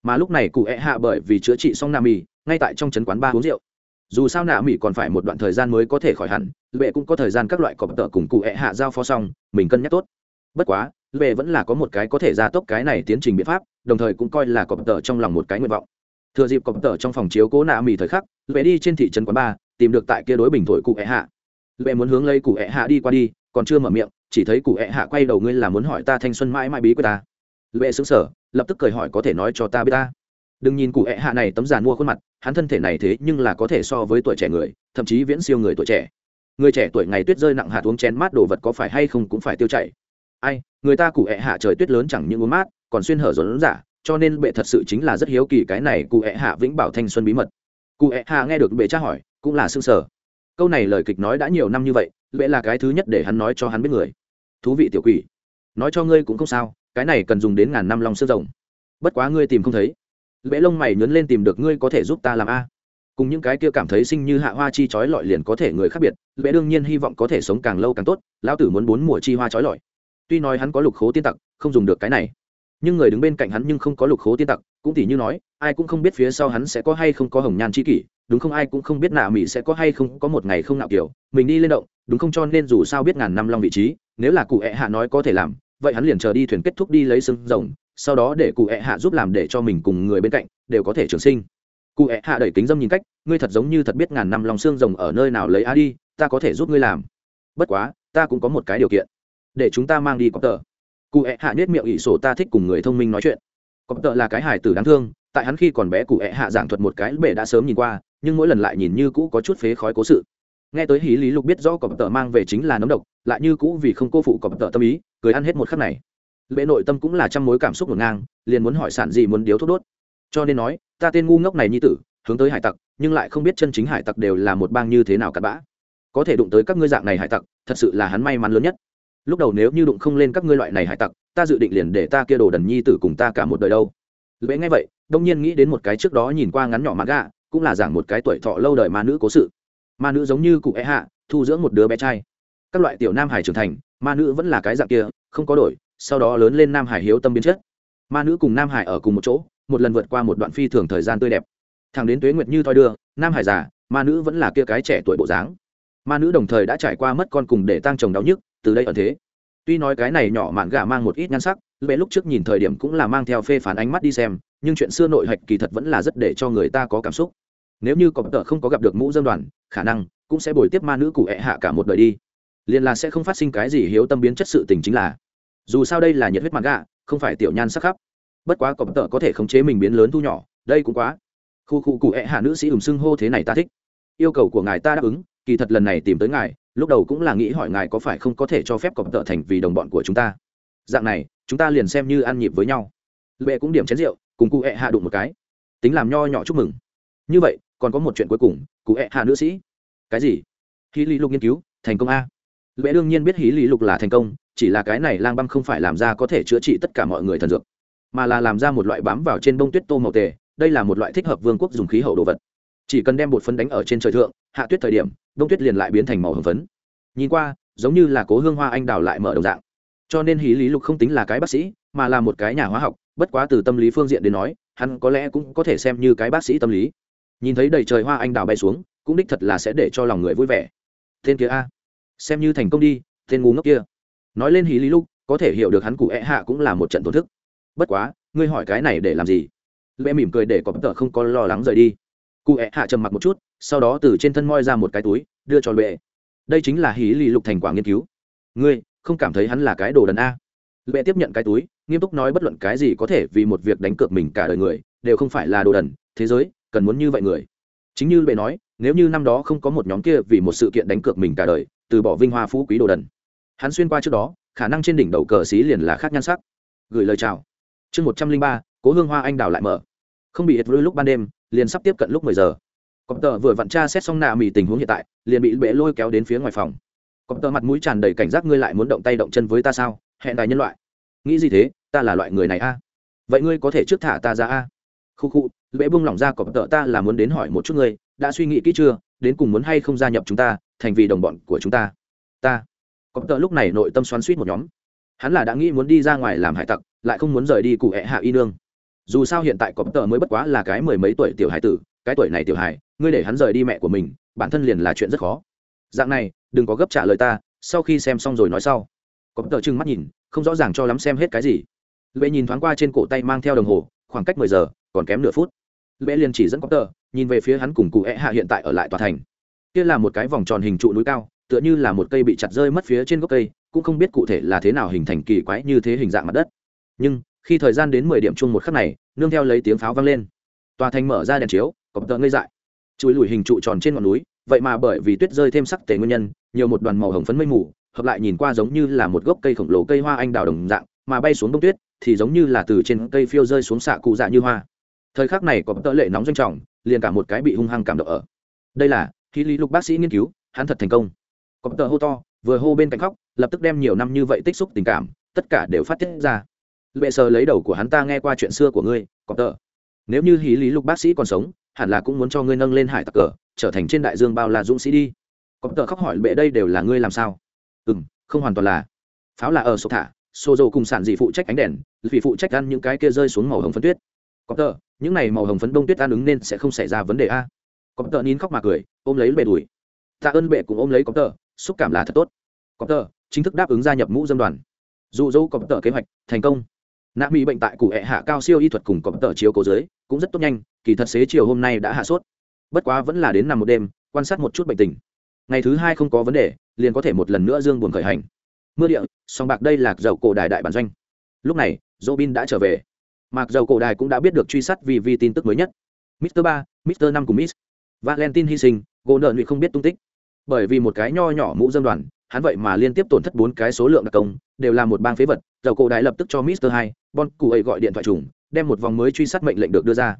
Mà lúc này cụ ẹ hạ bởi vì chữa trị xong nam mì, ngay tại trong trấn quán ba uống rượu. Dù sao nạ mỹ còn phải một đoạn thời gian mới có thể khỏi hẳn lệ cũng có thời gian các loại cọp tợ cùng cụ ẹ hạ giao phó xong, mình cân nhắc tốt bất quá về vẫn là có một cái có thể gia tốc cái này tiến trình biện pháp, đồng thời cũng coi là cọp tờ trong lòng một cái nguyện vọng. Thừa dịp cọp tờ trong phòng chiếu cố nạ mì thời khắc về đi trên thị trấn quán ba tìm được tại kia đối bình thổi cụ ẹ hạ. Về muốn hướng lấy cụ ẹ hạ đi qua đi, còn chưa mở miệng, chỉ thấy cụ ẹ hạ quay đầu ngươi là muốn hỏi ta thanh xuân mãi mãi bí của ta. Lệ xứng sở lập tức cười hỏi có thể nói cho ta biết ta. Đừng nhìn cụ ẹ hạ này tấm giàn mua khuôn mặt, hắn thân thể này thế nhưng là có thể so với tuổi trẻ người, thậm chí viễn siêu người tuổi trẻ. Người trẻ tuổi ngày tuyết rơi nặng hạt uống chén mát đồ vật có phải hay không cũng phải tiêu chảy ai, người ta cụ ẹ hạ trời tuyết lớn chẳng những uống mát, còn xuyên hở rốn giả, cho nên bệ thật sự chính là rất hiếu kỳ cái này cụ ẹ hạ vĩnh bảo thanh xuân bí mật. Cụ ẹ hạ nghe được bệ tra hỏi, cũng là xương sở câu này lời kịch nói đã nhiều năm như vậy, bệ là cái thứ nhất để hắn nói cho hắn biết người. Thú vị tiểu quỷ. Nói cho ngươi cũng không sao, cái này cần dùng đến ngàn năm long xương rồng. Bất quá ngươi tìm không thấy. Bệ lông mày nhớn lên tìm được ngươi có thể giúp ta làm a. Cùng những cái kia cảm thấy sinh như hạ hoa chi chói lọi liền có thể người khác biệt, bệ đương nhiên hy vọng có thể sống càng lâu càng tốt, lão tử muốn bốn mùa chi hoa chói lọi tuy nói hắn có lục khố tiên tặc, không dùng được cái này. Nhưng người đứng bên cạnh hắn nhưng không có lục khố tiên tặc, cũng tỉ như nói, ai cũng không biết phía sau hắn sẽ có hay không có hồng nhan chi kỷ, đúng không? Ai cũng không biết nạ mỹ sẽ có hay không có một ngày không nạo kiểu. Mình đi lên động, đúng không? Cho nên dù sao biết ngàn năm long vị trí, nếu là cụ ẹ hạ nói có thể làm, vậy hắn liền chờ đi thuyền kết thúc đi lấy sưng rồng, sau đó để cụ ẹ hạ giúp làm để cho mình cùng người bên cạnh đều có thể trường sinh. Cụ ẹ hạ đẩy kính dâm nhìn cách, ngươi thật giống như thật biết ngàn năm lòng xương rồng ở nơi nào lấy a đi, ta có thể giúp ngươi làm. Bất quá, ta cũng có một cái điều kiện để chúng ta mang đi có tờ. Cụ ẹ hạ nết miệng ỷ sổ ta thích cùng người thông minh nói chuyện. Có tờ là cái hải tử đáng thương, tại hắn khi còn bé cụ ẹ hạ giảng thuật một cái bể đã sớm nhìn qua, nhưng mỗi lần lại nhìn như cũ có chút phế khói cố sự. Nghe tới hí lý lục biết rõ cọp tờ mang về chính là nấm độc, lại như cũ vì không cô phụ cọp tờ tâm ý, cười ăn hết một khắc này. Lệ nội tâm cũng là trăm mối cảm xúc ngổn ngang, liền muốn hỏi sản gì muốn điếu thuốc đốt. Cho nên nói, ta tên ngu ngốc này như tử, hướng tới hải tặc, nhưng lại không biết chân chính hải tặc đều là một bang như thế nào cặn bã. Có thể đụng tới các ngươi dạng này hải tặc, thật sự là hắn may mắn lớn nhất lúc đầu nếu như đụng không lên các ngươi loại này hải tặc, ta dự định liền để ta kia đồ đần nhi tử cùng ta cả một đời đâu. Lễ ngay vậy, đông nhiên nghĩ đến một cái trước đó nhìn qua ngắn nhỏ mà gà cũng là giảng một cái tuổi thọ lâu đời ma nữ cố sự. Ma nữ giống như cụ e hạ, thu dưỡng một đứa bé trai. Các loại tiểu nam hải trưởng thành, ma nữ vẫn là cái dạng kia, không có đổi, sau đó lớn lên nam hải hiếu tâm biến chất. Ma nữ cùng nam hải ở cùng một chỗ, một lần vượt qua một đoạn phi thường thời gian tươi đẹp. Thằng đến tuế nguyệt như thoi đưa, nam hải già, ma nữ vẫn là kia cái trẻ tuổi bộ dáng. Ma nữ đồng thời đã trải qua mất con cùng để tăng chồng đau nhức từ đây ẩn thế. Tuy nói cái này nhỏ mạn gà mang một ít nhan sắc lệ lúc trước nhìn thời điểm cũng là mang theo phê phán ánh mắt đi xem, nhưng chuyện xưa nội hạch kỳ thật vẫn là rất để cho người ta có cảm xúc. Nếu như có tờ không có gặp được mũ dân đoàn, khả năng cũng sẽ bồi tiếp ma nữ cụ hẹ hạ cả một đời đi. Liền là sẽ không phát sinh cái gì hiếu tâm biến chất sự tình chính là. Dù sao đây là nhiệt huyết mạn gà, không phải tiểu nhan sắc khắp. Bất quá có tờ có thể khống chế mình biến lớn thu nhỏ, đây cũng quá. Khu khu cụ hẹ hạ nữ sĩ ủng xưng hô thế này ta thích. Yêu cầu của ngài ta đáp ứng, kỳ thật lần này tìm tới ngài lúc đầu cũng là nghĩ hỏi ngài có phải không có thể cho phép cọp tợ thành vì đồng bọn của chúng ta. Dạng này, chúng ta liền xem như ăn nhịp với nhau. Lệ cũng điểm chén rượu, cùng cụ hẹ hạ đụng một cái. Tính làm nho nhỏ chúc mừng. Như vậy, còn có một chuyện cuối cùng, cụ hẹ hạ nữ sĩ. Cái gì? Hí lý lục nghiên cứu, thành công a. Lệ đương nhiên biết hí lý lục là thành công, chỉ là cái này lang băng không phải làm ra có thể chữa trị tất cả mọi người thần dược, mà là làm ra một loại bám vào trên bông tuyết tô màu tề. Đây là một loại thích hợp vương quốc dùng khí hậu đồ vật chỉ cần đem bột phấn đánh ở trên trời thượng, hạ tuyết thời điểm, đông tuyết liền lại biến thành màu hồng phấn. Nhìn qua, giống như là cố hương hoa anh đào lại mở đồng dạng. Cho nên hí lý lục không tính là cái bác sĩ, mà là một cái nhà hóa học, bất quá từ tâm lý phương diện đến nói, hắn có lẽ cũng có thể xem như cái bác sĩ tâm lý. Nhìn thấy đầy trời hoa anh đào bay xuống, cũng đích thật là sẽ để cho lòng người vui vẻ. Tên kia a, xem như thành công đi, tên ngu ngốc kia. Nói lên hí lý lục, có thể hiểu được hắn cụ ẹ hạ cũng là một trận tổn thức. Bất quá, ngươi hỏi cái này để làm gì? Lệ mỉm cười để có bất tờ không có lo lắng rời đi cụ ẹ hạ trầm mặc một chút, sau đó từ trên thân moi ra một cái túi, đưa cho lệ. Đây chính là hí lì lục thành quả nghiên cứu. Ngươi, không cảm thấy hắn là cái đồ đần a? Lệ tiếp nhận cái túi, nghiêm túc nói bất luận cái gì có thể vì một việc đánh cược mình cả đời người, đều không phải là đồ đần, thế giới, cần muốn như vậy người. Chính như lệ nói, nếu như năm đó không có một nhóm kia vì một sự kiện đánh cược mình cả đời, từ bỏ vinh hoa phú quý đồ đần. Hắn xuyên qua trước đó, khả năng trên đỉnh đầu cờ xí liền là khác nhan sắc. Gửi lời chào. Chương một trăm linh ba, cố hương hoa anh đào lại mở. Không bị hết vui lúc ban đêm liền sắp tiếp cận lúc mười giờ. Cọp tờ vừa vặn tra xét xong nạ mì tình huống hiện tại, liền bị bệ lôi kéo đến phía ngoài phòng. Cọp tờ mặt mũi tràn đầy cảnh giác ngươi lại muốn động tay động chân với ta sao? Hẹn đài nhân loại. Nghĩ gì thế? Ta là loại người này a. Vậy ngươi có thể trước thả ta ra a? Khu khu, bệ buông lỏng ra cọp tờ, ta là muốn đến hỏi một chút ngươi, đã suy nghĩ kỹ chưa? Đến cùng muốn hay không gia nhập chúng ta, thành vì đồng bọn của chúng ta? Ta. Cọp tờ lúc này nội tâm xoắn suýt một nhóm. Hắn là đã nghĩ muốn đi ra ngoài làm hải tặc, lại không muốn rời đi cụ hẹ hạ y nương dù sao hiện tại cọp tờ mới bất quá là cái mười mấy tuổi tiểu hải tử, cái tuổi này tiểu hải ngươi để hắn rời đi mẹ của mình, bản thân liền là chuyện rất khó. Dạng này, đừng có gấp trả lời ta, sau khi xem xong rồi nói sau. Cọp tờ trừng mắt nhìn, không rõ ràng cho lắm xem hết cái gì. Lệ nhìn thoáng qua trên cổ tay mang theo đồng hồ, khoảng cách mười giờ, còn kém nửa phút. Lệ liền chỉ dẫn cọp tờ, nhìn về phía hắn cùng cụ hẹ hạ hiện tại ở lại tòa thành. Kia là một cái vòng tròn hình trụ núi cao, tựa như là một cây bị chặt rơi mất phía trên gốc cây, cũng không biết cụ thể là thế nào hình thành kỳ quái như thế hình dạng mặt đất. Nhưng khi thời gian đến mười điểm chung một khắc này, nương theo lấy tiếng pháo vang lên. Tòa thành mở ra đèn chiếu, cọp tợ ngây dại. Chùi lùi hình trụ tròn trên ngọn núi, vậy mà bởi vì tuyết rơi thêm sắc tề nguyên nhân, nhiều một đoàn màu hồng phấn mây mù, hợp lại nhìn qua giống như là một gốc cây khổng lồ cây hoa anh đào đồng dạng, mà bay xuống đông tuyết thì giống như là từ trên cây phiêu rơi xuống xạ cụ dạ như hoa. Thời khắc này có tợ lệ nóng doanh trọng, liền cả một cái bị hung hăng cảm động ở. Đây là khi lý lục bác sĩ nghiên cứu, hắn thật thành công. Có tợ hô to, vừa hô bên cạnh khóc, lập tức đem nhiều năm như vậy tích xúc tình cảm, tất cả đều phát tiết ra bệ sờ lấy đầu của hắn ta nghe qua chuyện xưa của ngươi có tờ. nếu như hí lý lục bác sĩ còn sống hẳn là cũng muốn cho ngươi nâng lên hải tặc cờ trở thành trên đại dương bao la dũng sĩ đi. Có tờ khóc hỏi bệ đây đều là ngươi làm sao? Ừ m không hoàn toàn là. Pháo là ở sổ thả xô dầu cùng sản dị phụ trách ánh đèn vì phụ trách ăn những cái kia rơi xuống màu hồng phấn tuyết. Có tờ những này màu hồng phấn đông tuyết ăn ứng nên sẽ không xảy ra vấn đề a. Có tờ nín khóc mà cười ôm lấy bệ đùi. Tạ ơn bệ cũng ôm lấy có tờ, xúc cảm là thật tốt. Có tờ chính thức đáp ứng gia nhập mũ dân đoàn. Dụ dỗ có tờ kế hoạch thành công nạ mỹ bệnh tại cụ hệ hạ cao siêu y thuật cùng cọp tờ chiếu cố dưới cũng rất tốt nhanh, kỳ thật xế chiều hôm nay đã hạ sốt. Bất quá vẫn là đến nằm một đêm, quan sát một chút bệnh tình. Ngày thứ hai không có vấn đề, liền có thể một lần nữa dương buồn khởi hành. Mưa địa, song bạc đây là dầu cổ đài đại bản doanh. Lúc này, robin đã trở về. Mặc dầu cổ đài cũng đã biết được truy sát vì vì tin tức mới nhất. Mister ba, Mister năm cùng Miss. Valentine hy sinh gỗ nợ nụy không biết tung tích. Bởi vì một cái nho nhỏ mũ dân đoàn hắn vậy mà liên tiếp tổn thất bốn cái số lượng đặc công, đều là một bang phế vật dầu cổ đại lập tức cho Mister hai, bon cụ ấy gọi điện thoại trùng, đem một vòng mới truy sát mệnh lệnh được đưa ra.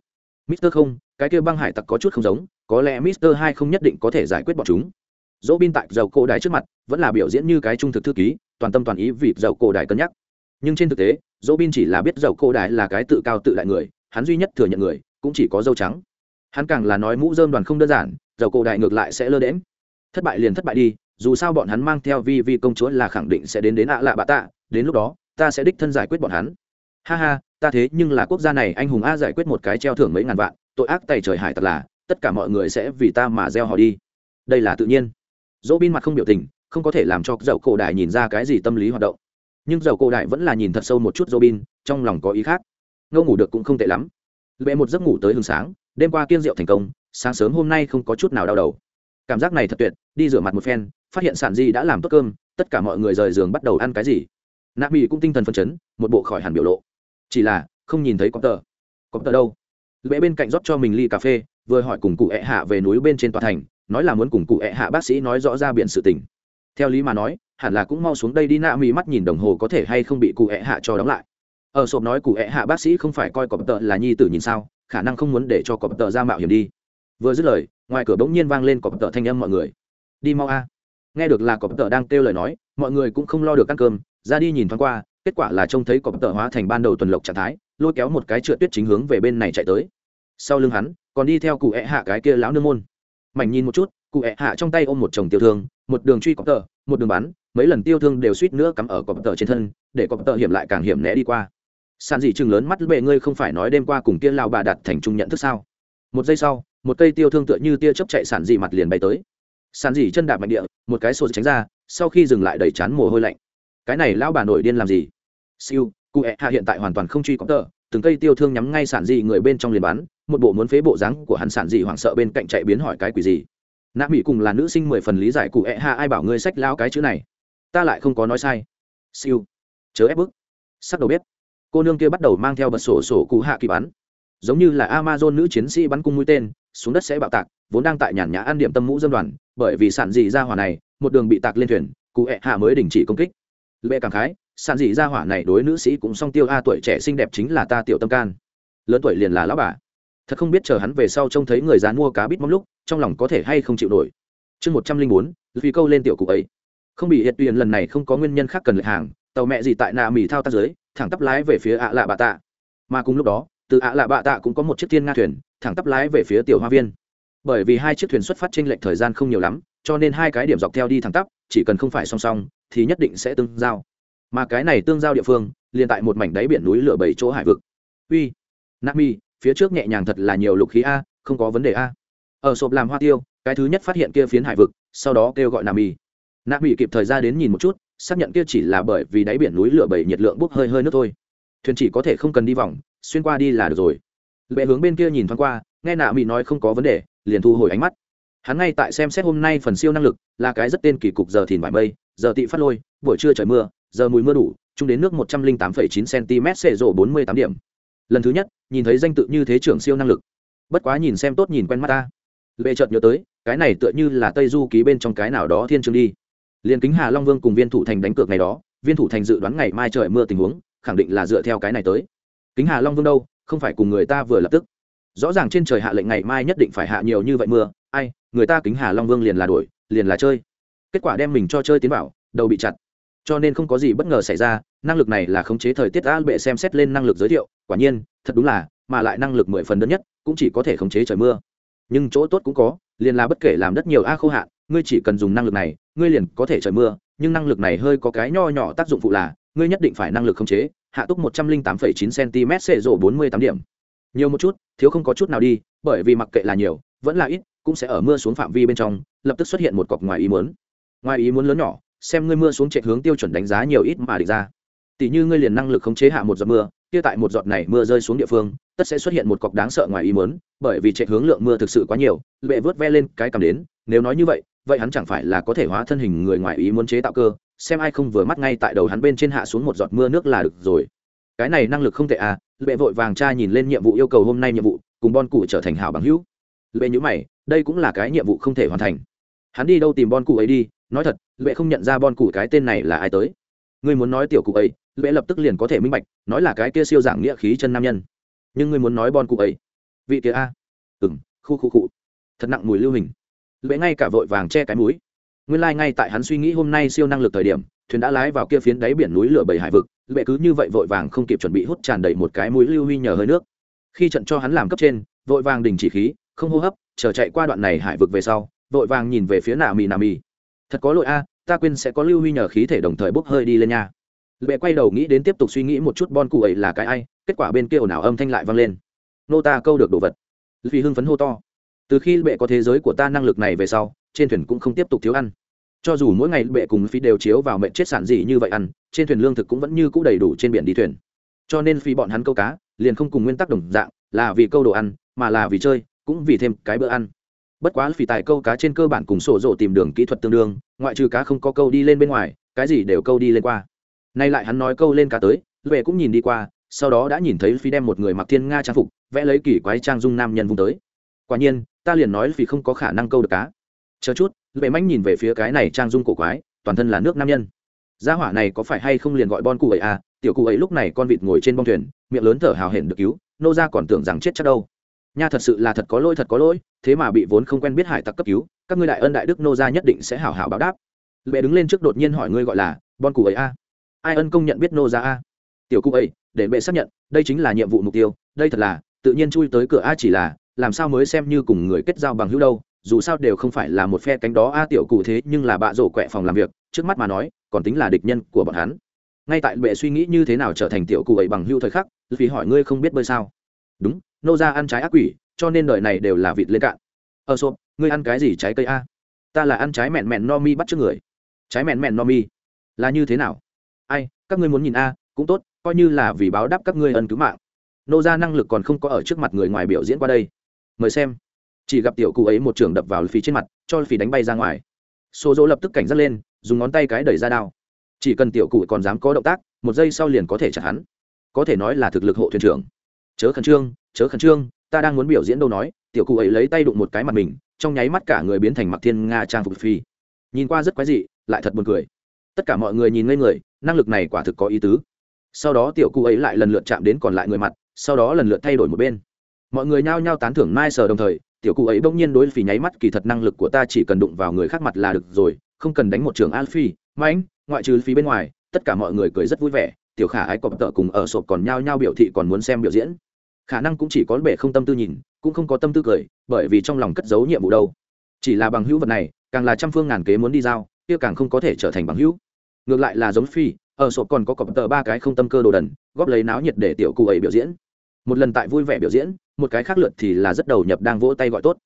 Mister không, cái kia băng hải tặc có chút không giống, có lẽ Mister hai không nhất định có thể giải quyết bọn chúng. Dỗ bin tại dầu cổ đại trước mặt, vẫn là biểu diễn như cái trung thực thư ký, toàn tâm toàn ý vì dầu cổ đại cân nhắc. Nhưng trên thực tế, dỗ bin chỉ là biết dầu cổ đại là cái tự cao tự đại người, hắn duy nhất thừa nhận người, cũng chỉ có dâu trắng. Hắn càng là nói mũ dơm đoàn không đơn giản, dầu cổ đại ngược lại sẽ lơ đễm thất bại liền thất bại đi dù sao bọn hắn mang theo vi vi công chúa là khẳng định sẽ đến đến ạ lạ bạ tạ, đến lúc đó, ta sẽ đích thân giải quyết bọn hắn. Ha ha, ta thế nhưng là quốc gia này, anh hùng a giải quyết một cái treo thưởng mấy ngàn vạn, tội ác tay trời hải thật là, tất cả mọi người sẽ vì ta mà gieo họ đi. Đây là tự nhiên. Dỗ bin mặt không biểu tình, không có thể làm cho dầu cổ đại nhìn ra cái gì tâm lý hoạt động. Nhưng dầu cổ đại vẫn là nhìn thật sâu một chút dỗ bin trong lòng có ý khác. Ngâu ngủ được cũng không tệ lắm. Lệ một giấc ngủ tới hừng sáng, đêm qua kiên rượu thành công, sáng sớm hôm nay không có chút nào đau đầu. Cảm giác này thật tuyệt, đi rửa mặt một phen phát hiện sản di đã làm tốt cơm, tất cả mọi người rời giường bắt đầu ăn cái gì. Nạ mỹ cũng tinh thần phân chấn, một bộ khỏi hẳn biểu lộ. Chỉ là, không nhìn thấy có tờ. Có tờ đâu? Lễ bên cạnh rót cho mình ly cà phê, vừa hỏi cùng cụ ẹ hạ về núi bên trên tòa thành, nói là muốn cùng cụ ẹ hạ bác sĩ nói rõ ra biện sự tình. Theo lý mà nói, hẳn là cũng mau xuống đây đi, nạ mỹ mắt nhìn đồng hồ có thể hay không bị cụ ẹ hạ cho đóng lại. Ở sộp nói cụ ẹ hạ bác sĩ không phải coi cọp tợ là nhi tử nhìn sao, khả năng không muốn để cho cọp tợ ra mạo hiểm đi. Vừa dứt lời, ngoài cửa bỗng nhiên vang lên cọp tợ thanh âm mọi người. Đi mau a nghe được là cọp tờ đang kêu lời nói, mọi người cũng không lo được ăn cơm, ra đi nhìn thoáng qua, kết quả là trông thấy cọp tờ hóa thành ban đầu tuần lộc trạng thái, lôi kéo một cái trượt tuyết chính hướng về bên này chạy tới. Sau lưng hắn, còn đi theo cụ ẹ hạ cái kia lão nương môn. Mảnh nhìn một chút, cụ ẹ hạ trong tay ôm một chồng tiêu thương, một đường truy cọp tờ một đường bắn, mấy lần tiêu thương đều suýt nữa cắm ở cọp tờ trên thân, để cọp tờ hiểm lại càng hiểm né đi qua. Sàn dị chừng lớn mắt bệ ngươi không phải nói đêm qua cùng kia lao bà đặt thành trung nhận thức sao? Một giây sau, một cây tiêu thương tựa như tia chớp chạy sản dị mặt liền bay tới sàn dỉ chân đạp mạnh địa, một cái sổ tránh ra, sau khi dừng lại đầy chán mồ hôi lạnh. Cái này lão bà nổi điên làm gì? Siêu, cụ hẹ hạ hiện tại hoàn toàn không truy cọp tờ, từng cây tiêu thương nhắm ngay sản dị người bên trong liền bắn một bộ muốn phế bộ dáng của hắn sản dị hoảng sợ bên cạnh chạy biến hỏi cái quỷ gì. Nạ mỹ cùng là nữ sinh mười phần lý giải cụ hẹ hạ ai bảo ngươi sách lao cái chữ này. Ta lại không có nói sai. Siêu, chớ ép bức. Sắc đầu bếp. Cô nương kia bắt đầu mang theo bật sổ sổ cụ hạ kỳ bắn. Giống như là amazon nữ chiến sĩ bắn cung mũi tên, xuống đất sẽ bạo tạc, vốn đang tại nhàn nhã ăn điểm tâm mũ dân đoàn bởi vì sản dị ra hỏa này, một đường bị tạc lên thuyền, cụ hẹ hạ mới đình chỉ công kích. Lệ cảm khái, sản dị ra hỏa này đối nữ sĩ cũng song tiêu a, tuổi trẻ xinh đẹp chính là ta tiểu tâm can. Lớn tuổi liền là lão bà. Thật không biết chờ hắn về sau trông thấy người dán mua cá bít mong lúc, trong lòng có thể hay không chịu nổi. Chương một trăm linh bốn vì câu lên tiểu cụ ấy. Không bị hiệt tuyền lần này không có nguyên nhân khác cần lệ hàng, tàu mẹ gì tại nạ mì thao tác dưới, thẳng tắp lái về phía ạ lạ bạ tạ. Mà cùng lúc đó, từ ạ lạ bạ tạ cũng có một chiếc thiên nga thuyền, thẳng tắp lái về phía tiểu hoa viên bởi vì hai chiếc thuyền xuất phát trên lệch thời gian không nhiều lắm, cho nên hai cái điểm dọc theo đi thẳng tắp, chỉ cần không phải song song, thì nhất định sẽ tương giao. Mà cái này tương giao địa phương, liền tại một mảnh đáy biển núi lửa bảy chỗ hải vực. Uy, nami, phía trước nhẹ nhàng thật là nhiều lục khí a, không có vấn đề a. Ở sộp làm hoa tiêu, cái thứ nhất phát hiện kia phiến hải vực, sau đó kêu gọi nami. Nami kịp thời ra đến nhìn một chút, xác nhận kia chỉ là bởi vì đáy biển núi lửa bảy nhiệt lượng bốc hơi hơi nước thôi. Thuyền chỉ có thể không cần đi vòng, xuyên qua đi là được rồi. Lệ hướng bên kia nhìn thoáng qua nghe nạ mỹ nói không có vấn đề, liền thu hồi ánh mắt. Hắn ngay tại xem xét hôm nay phần siêu năng lực, là cái rất tên kỳ cục giờ thìn vải mây, giờ tị phát lôi, buổi trưa trời mưa, giờ mùi mưa đủ, chung đến nước một trăm linh tám phẩy chín cm xệ rộ bốn mươi tám điểm. Lần thứ nhất, nhìn thấy danh tự như thế trưởng siêu năng lực. Bất quá nhìn xem tốt nhìn quen mắt ta. Lệ chợt nhớ tới, cái này tựa như là tây du ký bên trong cái nào đó thiên trường đi. Liền kính hà long vương cùng viên thủ thành đánh cược ngày đó, viên thủ thành dự đoán ngày mai trời mưa tình huống, khẳng định là dựa theo cái này tới. Kính hà long vương đâu, không phải cùng người ta vừa lập tức rõ ràng trên trời hạ lệnh ngày mai nhất định phải hạ nhiều như vậy mưa, ai, người ta kính hà long vương liền là đuổi liền là chơi. Kết quả đem mình cho chơi tiến bảo, đầu bị chặt. Cho nên không có gì bất ngờ xảy ra, năng lực này là khống chế thời tiết a bệ xem xét lên năng lực giới thiệu, quả nhiên, thật đúng là, mà lại năng lực mười phần đơn nhất, cũng chỉ có thể khống chế trời mưa. Nhưng chỗ tốt cũng có, liền là bất kể làm đất nhiều a khô hạn, ngươi chỉ cần dùng năng lực này, ngươi liền có thể trời mưa, nhưng năng lực này hơi có cái nho nhỏ tác dụng phụ là, ngươi nhất định phải năng lực khống chế, hạ túc một trăm linh tám phẩy chín cm xệ rộ bốn mươi tám điểm nhiều một chút, thiếu không có chút nào đi, bởi vì mặc kệ là nhiều, vẫn là ít, cũng sẽ ở mưa xuống phạm vi bên trong, lập tức xuất hiện một cọc ngoài ý muốn. Ngoài ý muốn lớn nhỏ, xem ngươi mưa xuống chạy hướng tiêu chuẩn đánh giá nhiều ít mà địch ra. Tỷ như ngươi liền năng lực khống chế hạ một giọt mưa, kia tại một giọt này mưa rơi xuống địa phương, tất sẽ xuất hiện một cọc đáng sợ ngoài ý muốn, bởi vì chạy hướng lượng mưa thực sự quá nhiều bệ vớt ve lên cái cầm đến, nếu nói như vậy vậy hắn chẳng phải là có thể hóa thân hình người ngoài ý muốn chế tạo cơ, xem ai không vừa mắt ngay tại đầu hắn bên trên hạ xuống một giọt mưa nước là được rồi cái này năng lực không tệ à lệ vội vàng cha nhìn lên nhiệm vụ yêu cầu hôm nay nhiệm vụ, cùng bon cụ trở thành hảo bằng hữu. Lệ nhữ mày, đây cũng là cái nhiệm vụ không thể hoàn thành. Hắn đi đâu tìm bon cụ ấy đi, nói thật, lệ không nhận ra bon cụ cái tên này là ai tới. Ngươi muốn nói tiểu cụ ấy, lệ lập tức liền có thể minh bạch, nói là cái kia siêu giảng nghĩa khí chân nam nhân. Nhưng ngươi muốn nói bon cụ ấy. Vị kia a. À? ừng khu khu. Cụ thật nặng mùi lưu hình. Lệ ngay cả vội vàng che cái mũi. Nguyên lai、like、ngay tại hắn suy nghĩ hôm nay siêu năng lực thời điểm thuyền đã lái vào kia phiến đáy biển núi lửa bảy hải vực lệ cứ như vậy vội vàng không kịp chuẩn bị hút tràn đầy một cái mũi lưu huy nhờ hơi nước. Khi trận cho hắn làm cấp trên, vội vàng đình chỉ khí, không hô hấp, chờ chạy qua đoạn này hải vực về sau, vội vàng nhìn về phía nà mì nà mì. Thật có lỗi a, ta quên sẽ có lưu huy nhờ khí thể đồng thời bốc hơi đi lên nha. Lệ quay đầu nghĩ đến tiếp tục suy nghĩ một chút bon cụ ấy là cái ai, kết quả bên kia ồn ào âm thanh lại vang lên. Nô ta câu được đồ vật. Vì hưng phấn hô to. Từ khi bệ có thế giới của ta năng lực này về sau, trên thuyền cũng không tiếp tục thiếu ăn cho dù mỗi ngày bệ cùng phi đều chiếu vào mệnh chết sản gì như vậy ăn, trên thuyền lương thực cũng vẫn như c ũ đầy đủ trên biển đi thuyền. Cho nên phi bọn hắn câu cá, liền không cùng nguyên tắc đồng dạng, là vì câu đồ ăn, mà là vì chơi, cũng vì thêm cái bữa ăn. Bất quá phí tài câu cá trên cơ bản cùng sổ rộ tìm đường kỹ thuật tương đương, ngoại trừ cá không có câu đi lên bên ngoài, cái gì đều câu đi lên qua. Nay lại hắn nói câu lên cá tới lệ cũng nhìn đi qua, sau đó đã nhìn thấy phi đem một người mặc thiên nga trang phục, vẽ lấy kỳ quái trang dung nam nhân vùng tới. Quả nhiên, ta liền nói phi không có khả năng câu được cá chờ chút bệ mánh nhìn về phía cái này trang dung cổ quái, toàn thân là nước nam nhân. Gia hỏa này có phải hay không liền gọi bon cụ ấy à? Tiểu cụ ấy lúc này con vịt ngồi trên bông thuyền, miệng lớn thở hào hển được cứu, nô ra còn tưởng rằng chết chắc đâu. Nha thật sự là thật có lỗi, thật có lỗi, thế mà bị vốn không quen biết hải tặc cấp cứu, các ngươi đại ân đại đức nô ra nhất định sẽ hảo hảo báo đáp. Lệ đứng lên trước đột nhiên hỏi ngươi gọi là bon cụ ấy a à? ai ân công nhận biết nô ra a à? tiểu cụ ấy, để bệ xác nhận, đây chính là nhiệm vụ mục tiêu, đây thật là, tự nhiên chui tới cửa a chỉ là, làm sao mới xem như cùng người kết giao bằng hữu đâu? Dù sao đều không phải là một phe cánh đó. A tiểu cụ thế nhưng là bạ rổ quẹ phòng làm việc, trước mắt mà nói, còn tính là địch nhân của bọn hắn. Ngay tại bệ suy nghĩ như thế nào trở thành tiểu cụ ấy bằng hưu thời khắc vì hỏi ngươi không biết bơi sao? Đúng, nô ra ăn trái ác quỷ, cho nên đời này đều là vịt lên cạn. Ờ xộp, ngươi ăn cái gì trái cây a? Ta là ăn trái mẹn mẹn no mi bắt trước người. Trái mẹn mẹn no mi, là như thế nào? Ai, các ngươi muốn nhìn a, cũng tốt, coi như là vì báo đáp các ngươi ân cứu mạng. Nô ra năng lực còn không có ở trước mặt người ngoài biểu diễn qua đây. Mời xem chỉ gặp tiểu cụ ấy một trường đập vào phí trên mặt, cho phí đánh bay ra ngoài. Xô dỗ lập tức cảnh giác lên, dùng ngón tay cái đẩy ra đao. Chỉ cần tiểu cụ còn dám có động tác, một giây sau liền có thể chặt hắn. Có thể nói là thực lực hộ thuyền trưởng. Chớ khẩn trương, chớ khẩn trương, ta đang muốn biểu diễn đâu nói, tiểu cụ ấy lấy tay đụng một cái mặt mình, trong nháy mắt cả người biến thành mặc thiên nga trang phục phi nhìn qua rất quái dị, lại thật buồn cười. Tất cả mọi người nhìn ngây người, năng lực này quả thực có ý tứ. Sau đó tiểu cụ ấy lại lần lượt chạm đến còn lại người mặt, sau đó lần lượt thay đổi một bên. Mọi người nhao nhao tán thưởng mai sờ đồng thời tiểu cụ ấy bỗng nhiên đối phì nháy mắt, kỳ thật năng lực của ta chỉ cần đụng vào người khác mặt là được rồi, không cần đánh một trường alphi mãnh, ngoại trừ phí bên ngoài, tất cả mọi người cười rất vui vẻ, tiểu khả ái cọp tợ cùng ở sộp còn nhao nhao biểu thị còn muốn xem biểu diễn. Khả năng cũng chỉ có bể không tâm tư nhìn, cũng không có tâm tư cười, bởi vì trong lòng cất giấu nhiệm vụ đâu. Chỉ là bằng hữu vật này, càng là trăm phương ngàn kế muốn đi giao, kia càng không có thể trở thành bằng hữu. Ngược lại là giống phi ở sộp còn có cọp tợ ba cái không tâm cơ đồ đần, góp lấy náo nhiệt để tiểu cụ ấy biểu diễn. Một lần tại vui vẻ biểu diễn một cái khác lượt thì là rất đầu nhập đang vỗ tay gọi tốt.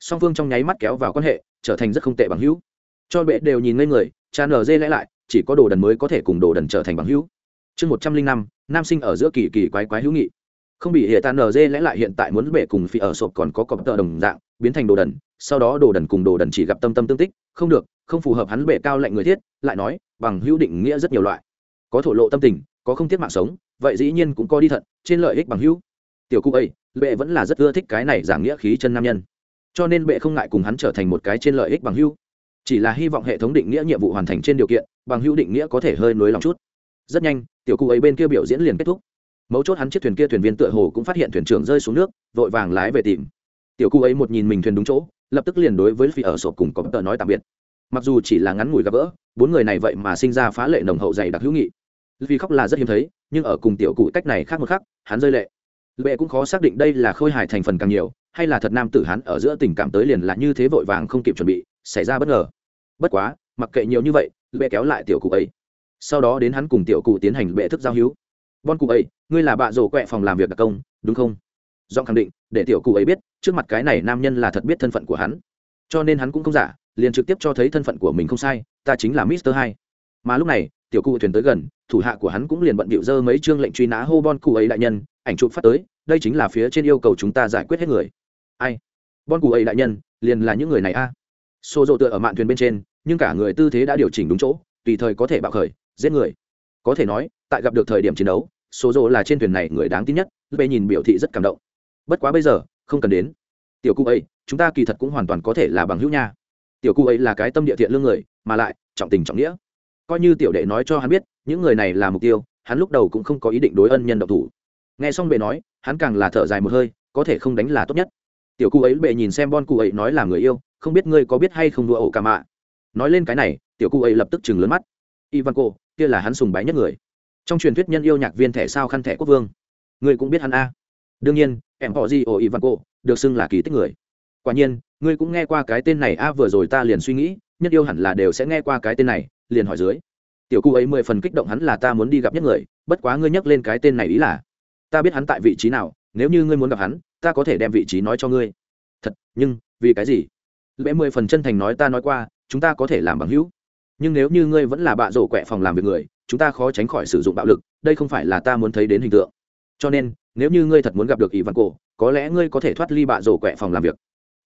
Song phương trong nháy mắt kéo vào quan hệ, trở thành rất không tệ bằng hữu. Cho bệ đều nhìn ngây người, cha nở dê lẽ lại, chỉ có đồ đần mới có thể cùng đồ đần trở thành bằng hữu. Chương một trăm linh năm, nam sinh ở giữa kỳ kỳ quái quái hữu nghị. Không bị hệ ta nở dê lẽ lại hiện tại muốn bệ cùng phi ở sộp còn có cọp tợ đồng dạng, biến thành đồ đần, sau đó đồ đần cùng đồ đần chỉ gặp tâm tâm tương tích, không được, không phù hợp hắn bệ cao lạnh người thiết, lại nói, bằng hữu định nghĩa rất nhiều loại. Có thổ lộ tâm tình, có không thiết mạng sống, vậy dĩ nhiên cũng có đi thận, trên lợi ích bằng hữu tiểu cụ ấy, bệ vẫn là rất ưa thích cái này giảng nghĩa khí chân nam nhân. Cho nên bệ không ngại cùng hắn trở thành một cái trên lợi ích bằng hữu. Chỉ là hy vọng hệ thống định nghĩa nhiệm vụ hoàn thành trên điều kiện, bằng hữu định nghĩa có thể hơi nối lòng chút. Rất nhanh, tiểu cụ ấy bên kia biểu diễn liền kết thúc. Mấu chốt hắn chiếc thuyền kia thuyền viên tựa hồ cũng phát hiện thuyền trưởng rơi xuống nước, vội vàng lái về tìm. Tiểu cụ ấy một nhìn mình thuyền đúng chỗ, lập tức liền đối với phi ở sộp cùng có tờ nói tạm biệt. Mặc dù chỉ là ngắn ngủi gặp gỡ, bốn người này vậy mà sinh ra phá lệ nồng hậu dày đặc hữu nghị. Vì khóc là rất hiếm thấy, nhưng ở cùng tiểu cụ cách này khác một khắc, hắn rơi lệ lệ cũng khó xác định đây là khôi hài thành phần càng nhiều, hay là thật nam tử hắn ở giữa tình cảm tới liền là như thế vội vàng không kịp chuẩn bị, xảy ra bất ngờ. Bất quá, mặc kệ nhiều như vậy, lệ kéo lại tiểu cụ ấy. Sau đó đến hắn cùng tiểu cụ tiến hành bệ thức giao hữu. Bon cụ ấy, ngươi là bạ rổ quẹ phòng làm việc đặc công, đúng không? Giọng khẳng định, để tiểu cụ ấy biết, trước mặt cái này nam nhân là thật biết thân phận của hắn. Cho nên hắn cũng không giả, liền trực tiếp cho thấy thân phận của mình không sai, ta chính là mister hai. Mà lúc này tiểu cụ thuyền tới gần, thủ hạ của hắn cũng liền bận bịu dơ mấy chương lệnh truy nã hô bon cụ ấy đại nhân, ảnh chụp phát tới, đây chính là phía trên yêu cầu chúng ta giải quyết hết người. Ai? Bon cụ ấy đại nhân, liền là những người này a. À. xô rộ tựa ở mạn thuyền bên trên, nhưng cả người tư thế đã điều chỉnh đúng chỗ, tùy thời có thể bạo khởi, giết người. Có thể nói, tại gặp được thời điểm chiến đấu số rộ là trên thuyền này người đáng tin nhất bê nhìn biểu thị rất cảm động. Bất quá bây giờ, không cần đến. Tiểu cụ ấy, chúng ta kỳ thật cũng hoàn toàn có thể là bằng hữu nha. Tiểu cụ ấy là cái tâm địa thiện lương người, mà lại, trọng tình trọng nghĩa coi như tiểu đệ nói cho hắn biết, những người này là mục tiêu, hắn lúc đầu cũng không có ý định đối ân nhân độc thủ. Nghe xong bệ nói, hắn càng là thở dài một hơi, có thể không đánh là tốt nhất. Tiểu cụ ấy, bệ nhìn xem bon cụ ấy nói là người yêu, không biết ngươi có biết hay không đua ổ cả mạ. Nói lên cái này, tiểu cụ ấy lập tức chừng lớn mắt. Ivan cô kia là hắn sùng bái nhất người. Trong truyền thuyết nhân yêu nhạc viên thẻ sao khăn thẻ quốc vương. Ngươi cũng biết hắn a. Đương nhiên, em họ gì ổ ivan cô được xưng là kỳ tích người. Quả nhiên, ngươi cũng nghe qua cái tên này a, vừa rồi ta liền suy nghĩ nhất yêu hẳn là đều sẽ nghe qua cái tên này, liền hỏi dưới. Tiểu cụ ấy mười phần kích động hắn là ta muốn đi gặp nhất người, bất quá ngươi nhắc lên cái tên này ý là, ta biết hắn tại vị trí nào, nếu như ngươi muốn gặp hắn, ta có thể đem vị trí nói cho ngươi. Thật, nhưng, vì cái gì? Lẽ mười phần chân thành nói ta nói qua, chúng ta có thể làm bằng hữu. Nhưng nếu như ngươi vẫn là bạ rổ quẹ phòng làm việc người, chúng ta khó tránh khỏi sử dụng bạo lực, đây không phải là ta muốn thấy đến hình tượng. Cho nên, nếu như ngươi thật muốn gặp được ỷ văn cổ, có lẽ ngươi có thể thoát ly bạ rổ quẹ phòng làm việc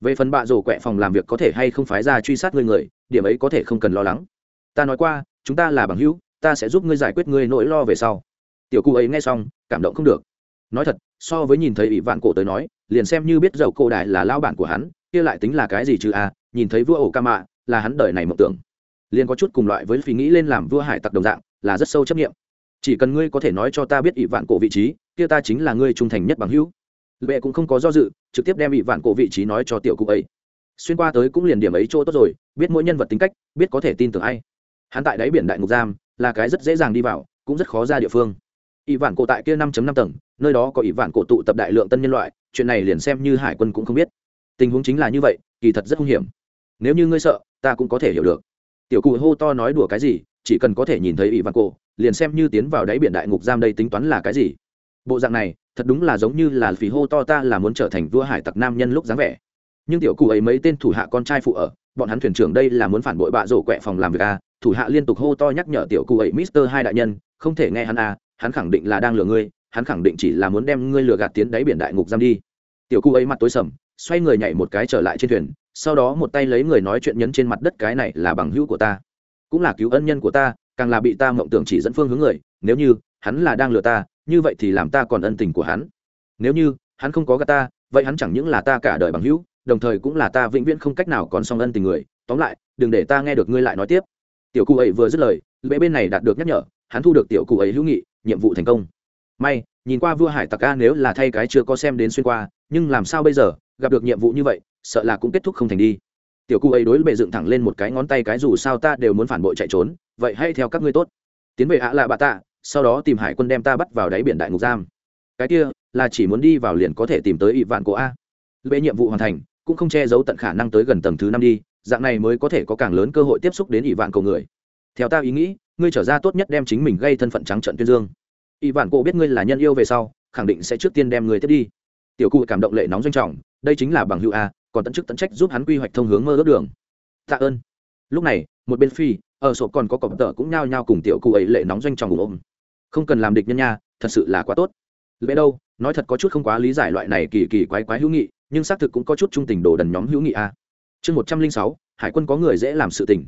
về phần bạ rổ quẹ phòng làm việc có thể hay không phái ra truy sát ngươi người, điểm ấy có thể không cần lo lắng. Ta nói qua, chúng ta là bằng hữu, ta sẽ giúp ngươi giải quyết ngươi nỗi lo về sau. Tiểu cụ ấy nghe xong, cảm động không được. Nói thật, so với nhìn thấy ỷ vạn cổ tới nói, liền xem như biết dầu cổ đại là lao bản của hắn, kia lại tính là cái gì chứ à nhìn thấy vua ổ ca mạ, là hắn đời này mộng tưởng. Liền có chút cùng loại với phí nghĩ lên làm vua hải tặc đồng dạng, là rất sâu chấp nghiệm chỉ cần ngươi có thể nói cho ta biết ỷ vạn cổ vị trí, kia ta chính là ngươi trung thành nhất bằng hữu lệ cũng không có do dự, trực tiếp đem vị vạn cổ vị trí nói cho tiểu cụ ấy. Xuyên qua tới cũng liền điểm ấy chỗ tốt rồi, biết mỗi nhân vật tính cách, biết có thể tin tưởng ai. Hắn tại đáy biển đại ngục giam, là cái rất dễ dàng đi vào, cũng rất khó ra địa phương. Ỷ vạn cổ tại kia năm năm tầng, nơi đó có ỷ vạn cổ tụ tập đại lượng tân nhân loại, chuyện này liền xem như hải quân cũng không biết. Tình huống chính là như vậy, kỳ thật rất hung hiểm. Nếu như ngươi sợ, ta cũng có thể hiểu được. Tiểu cụ hô to nói đùa cái gì, chỉ cần có thể nhìn thấy ỷ vạn cổ, liền xem như tiến vào đáy biển đại ngục giam đây tính toán là cái gì bộ dạng này, thật đúng là giống như là phí hô to ta là muốn trở thành vua hải tặc nam nhân lúc dáng vẻ. Nhưng tiểu cụ ấy mấy tên thủ hạ con trai phụ ở, bọn hắn thuyền trưởng đây là muốn phản bội bạ rổ quẹ phòng làm việc a. Thủ hạ liên tục hô to nhắc nhở tiểu cụ ấy, mister hai đại nhân, không thể nghe hắn a, hắn khẳng định là đang lừa ngươi, hắn khẳng định chỉ là muốn đem ngươi lừa gạt tiến đáy biển đại ngục giam đi. Tiểu cụ ấy mặt tối sầm, xoay người nhảy một cái trở lại trên thuyền, sau đó một tay lấy người nói chuyện nhấn trên mặt đất, cái này là bằng hữu của ta, cũng là cứu ân nhân của ta, càng là bị ta mộng tưởng chỉ dẫn phương hướng người, nếu như hắn là đang lừa ta như vậy thì làm ta còn ân tình của hắn. Nếu như, hắn không có gạt ta, vậy hắn chẳng những là ta cả đời bằng hữu, đồng thời cũng là ta vĩnh viễn không cách nào còn song ân tình người. Tóm lại, đừng để ta nghe được ngươi lại nói tiếp. Tiểu cụ ấy vừa dứt lời lệ bên này đạt được nhắc nhở, hắn thu được tiểu cụ ấy hữu nghị, nhiệm vụ thành công. May, nhìn qua vua hải tặc ca nếu là thay cái chưa có xem đến xuyên qua, nhưng làm sao bây giờ, gặp được nhiệm vụ như vậy, sợ là cũng kết thúc không thành đi. Tiểu cụ ấy đối bệ dựng thẳng lên một cái ngón tay cái, dù sao ta đều muốn phản bội chạy trốn, vậy hay theo các ngươi tốt. Tiến về ạ là bạ tạ sau đó tìm hải quân đem ta bắt vào đáy biển đại ngục giam. Cái kia, là chỉ muốn đi vào liền có thể tìm tới ỵ vạn cổ a. Lễ nhiệm vụ hoàn thành, cũng không che giấu tận khả năng tới gần tầng thứ năm đi, dạng này mới có thể có càng lớn cơ hội tiếp xúc đến ỵ vạn cổ người. Theo ta ý nghĩ, ngươi trở ra tốt nhất đem chính mình gây thân phận trắng trận tuyên dương. Ỵ vạn cổ biết ngươi là nhân yêu về sau, khẳng định sẽ trước tiên đem ngươi tiếp đi. Tiểu cụ cảm động lệ nóng doanh trọng, đây chính là bằng hữu a, còn tận chức tận trách giúp hắn quy hoạch thông hướng mơ ước đường. Tạ ơn. Lúc này, một bên phi, ở sổ còn có cọp tờ cũng nhao nhao cùng tiểu cụ ấy lệ nóng doanh trọng ủng ôm không cần làm địch nhân nha, thật sự là quá tốt. Lẽ đâu, nói thật có chút không quá lý giải loại này kỳ kỳ quái quái hữu nghị, nhưng xác thực cũng có chút trung tình đồ đần nhóm hữu nghị a. Chương một trăm linh sáu, hải quân có người dễ làm sự tình.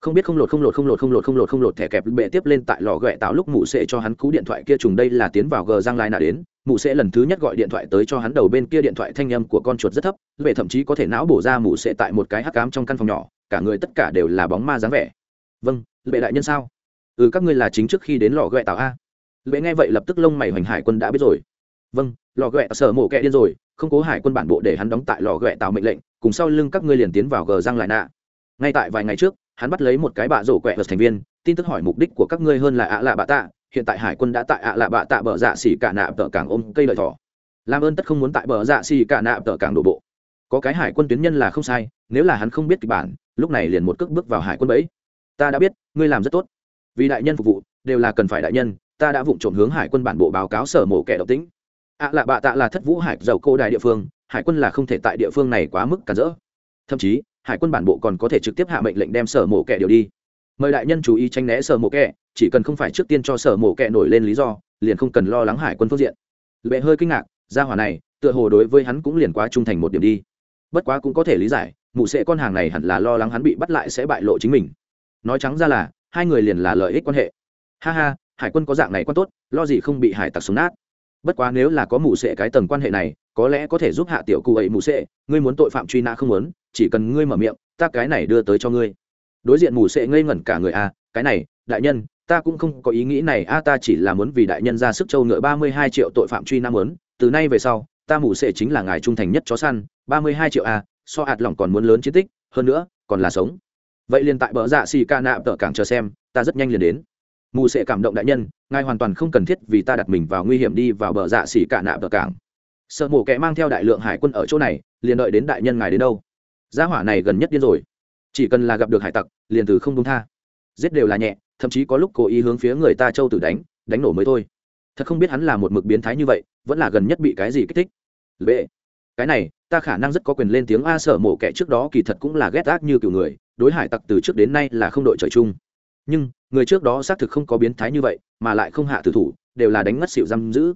Không biết không lột không lột không lột không lột không lột không lột thẻ kẹp bệ tiếp lên tại lò ghẹ tạo lúc mụ sẽ cho hắn cú điện thoại kia trùng đây là tiến vào gờ giang lai nà đến. Mụ sẽ lần thứ nhất gọi điện thoại tới cho hắn đầu bên kia điện thoại thanh âm của con chuột rất thấp, bệ thậm chí có thể não bổ ra mụ sẽ tại một cái hắc cám trong căn phòng nhỏ, cả người tất cả đều là bóng ma dáng vẻ. Vâng bệ đại nhân sao? Ừ các ngươi là chính trước khi đến lò ghẹ tạo a bệ nghe vậy lập tức lông mày hoành hải quân đã biết rồi. Vâng lò ghẹ sở mổ kẹ điên rồi, không cố hải quân bản bộ để hắn đóng tại lò ghẹ tạo mệnh lệnh, cùng sau lưng các ngươi liền tiến vào gờ giang lại nạ. Ngay tại vài ngày trước, hắn bắt lấy một cái bạ rổ quẹ vật thành viên, tin tức hỏi mục đích của các ngươi hơn là ạ lạ bạ tạ, hiện tại hải quân đã tại ạ lạ bạ tạ bờ dạ xỉ cả nạ tờ cảng ôm cây lợi thỏ. Làm ơn tất không muốn tại bờ dạ xỉ cả nạ tờ cảng đổ bộ. Có cái hải quân tuyến nhân là không sai, nếu là hắn không biết kịch bản, lúc này liền một cước bước vào hải quân bẫy. Ta đã biết, ngươi làm rất tốt. Vì đại nhân phục vụ, đều là cần phải đại nhân ta đã vụng trộm hướng hải quân bản bộ báo cáo sở mổ kẻ độc tính. À, Ạ lạ bạ tạ là thất vũ hải giàu cô đài địa phương, hải quân là không thể tại địa phương này quá mức cản rỡ. Thậm chí, hải quân bản bộ còn có thể trực tiếp hạ mệnh lệnh đem sở mổ kẻ điều đi. Mời đại nhân chú ý tranh né sở mổ kẻ, chỉ cần không phải trước tiên cho sở mổ kẻ nổi lên lý do, liền không cần lo lắng hải quân phương diện. Lệ hơi kinh ngạc, gia hỏa này, tựa hồ đối với hắn cũng liền quá trung thành một điểm đi. Bất quá cũng có thể lý giải, mụ sẽ con hàng này hẳn là lo lắng hắn bị bắt lại sẽ bại lộ chính mình. Nói trắng ra là, hai người liền là lợi ích quan hệ. Ha ha hải quân có dạng này quan tốt, lo gì không bị hải tặc sống nát. Bất quá nếu là có mù sệ cái tầng quan hệ này, có lẽ có thể giúp hạ tiểu cụ ấy mù sệ, ngươi muốn tội phạm truy nã không muốn, chỉ cần ngươi mở miệng, ta cái này đưa tới cho ngươi. Đối diện mù sệ ngây ngẩn cả người a cái này, đại nhân, ta cũng không có ý nghĩ này a ta chỉ là muốn vì đại nhân ra sức châu ngựa ba mươi hai triệu tội phạm truy nã muốn, từ nay về sau, ta mù sệ chính là ngài trung thành nhất chó săn, ba mươi hai triệu a so hạt lỏng còn muốn lớn chiến tích, hơn nữa, còn là sống. Vậy liền tại bờ dạ xì ca nạ tờ cảng chờ xem, ta rất nhanh liền đến mù sẽ cảm động đại nhân, ngài hoàn toàn không cần thiết vì ta đặt mình vào nguy hiểm đi vào bờ dạ xỉ cả nạ bờ cảng. Sợ mổ kẻ mang theo đại lượng hải quân ở chỗ này, liền đợi đến đại nhân ngài đến đâu. Gia hỏa này gần nhất điên rồi. Chỉ cần là gặp được hải tặc, liền từ không đông tha. Giết đều là nhẹ, thậm chí có lúc cố ý hướng phía người ta châu tử đánh đánh nổ mới thôi. Thật không biết hắn là một mực biến thái như vậy, vẫn là gần nhất bị cái gì kích thích. Lệ, cái này, ta khả năng rất có quyền lên tiếng a sở mổ kẻ trước đó kỳ thật cũng là ghét ác như kiểu người, đối hải tặc từ trước đến nay là không đội trời chung nhưng người trước đó xác thực không có biến thái như vậy, mà lại không hạ tử thủ, đều là đánh ngất xịu giam giữ.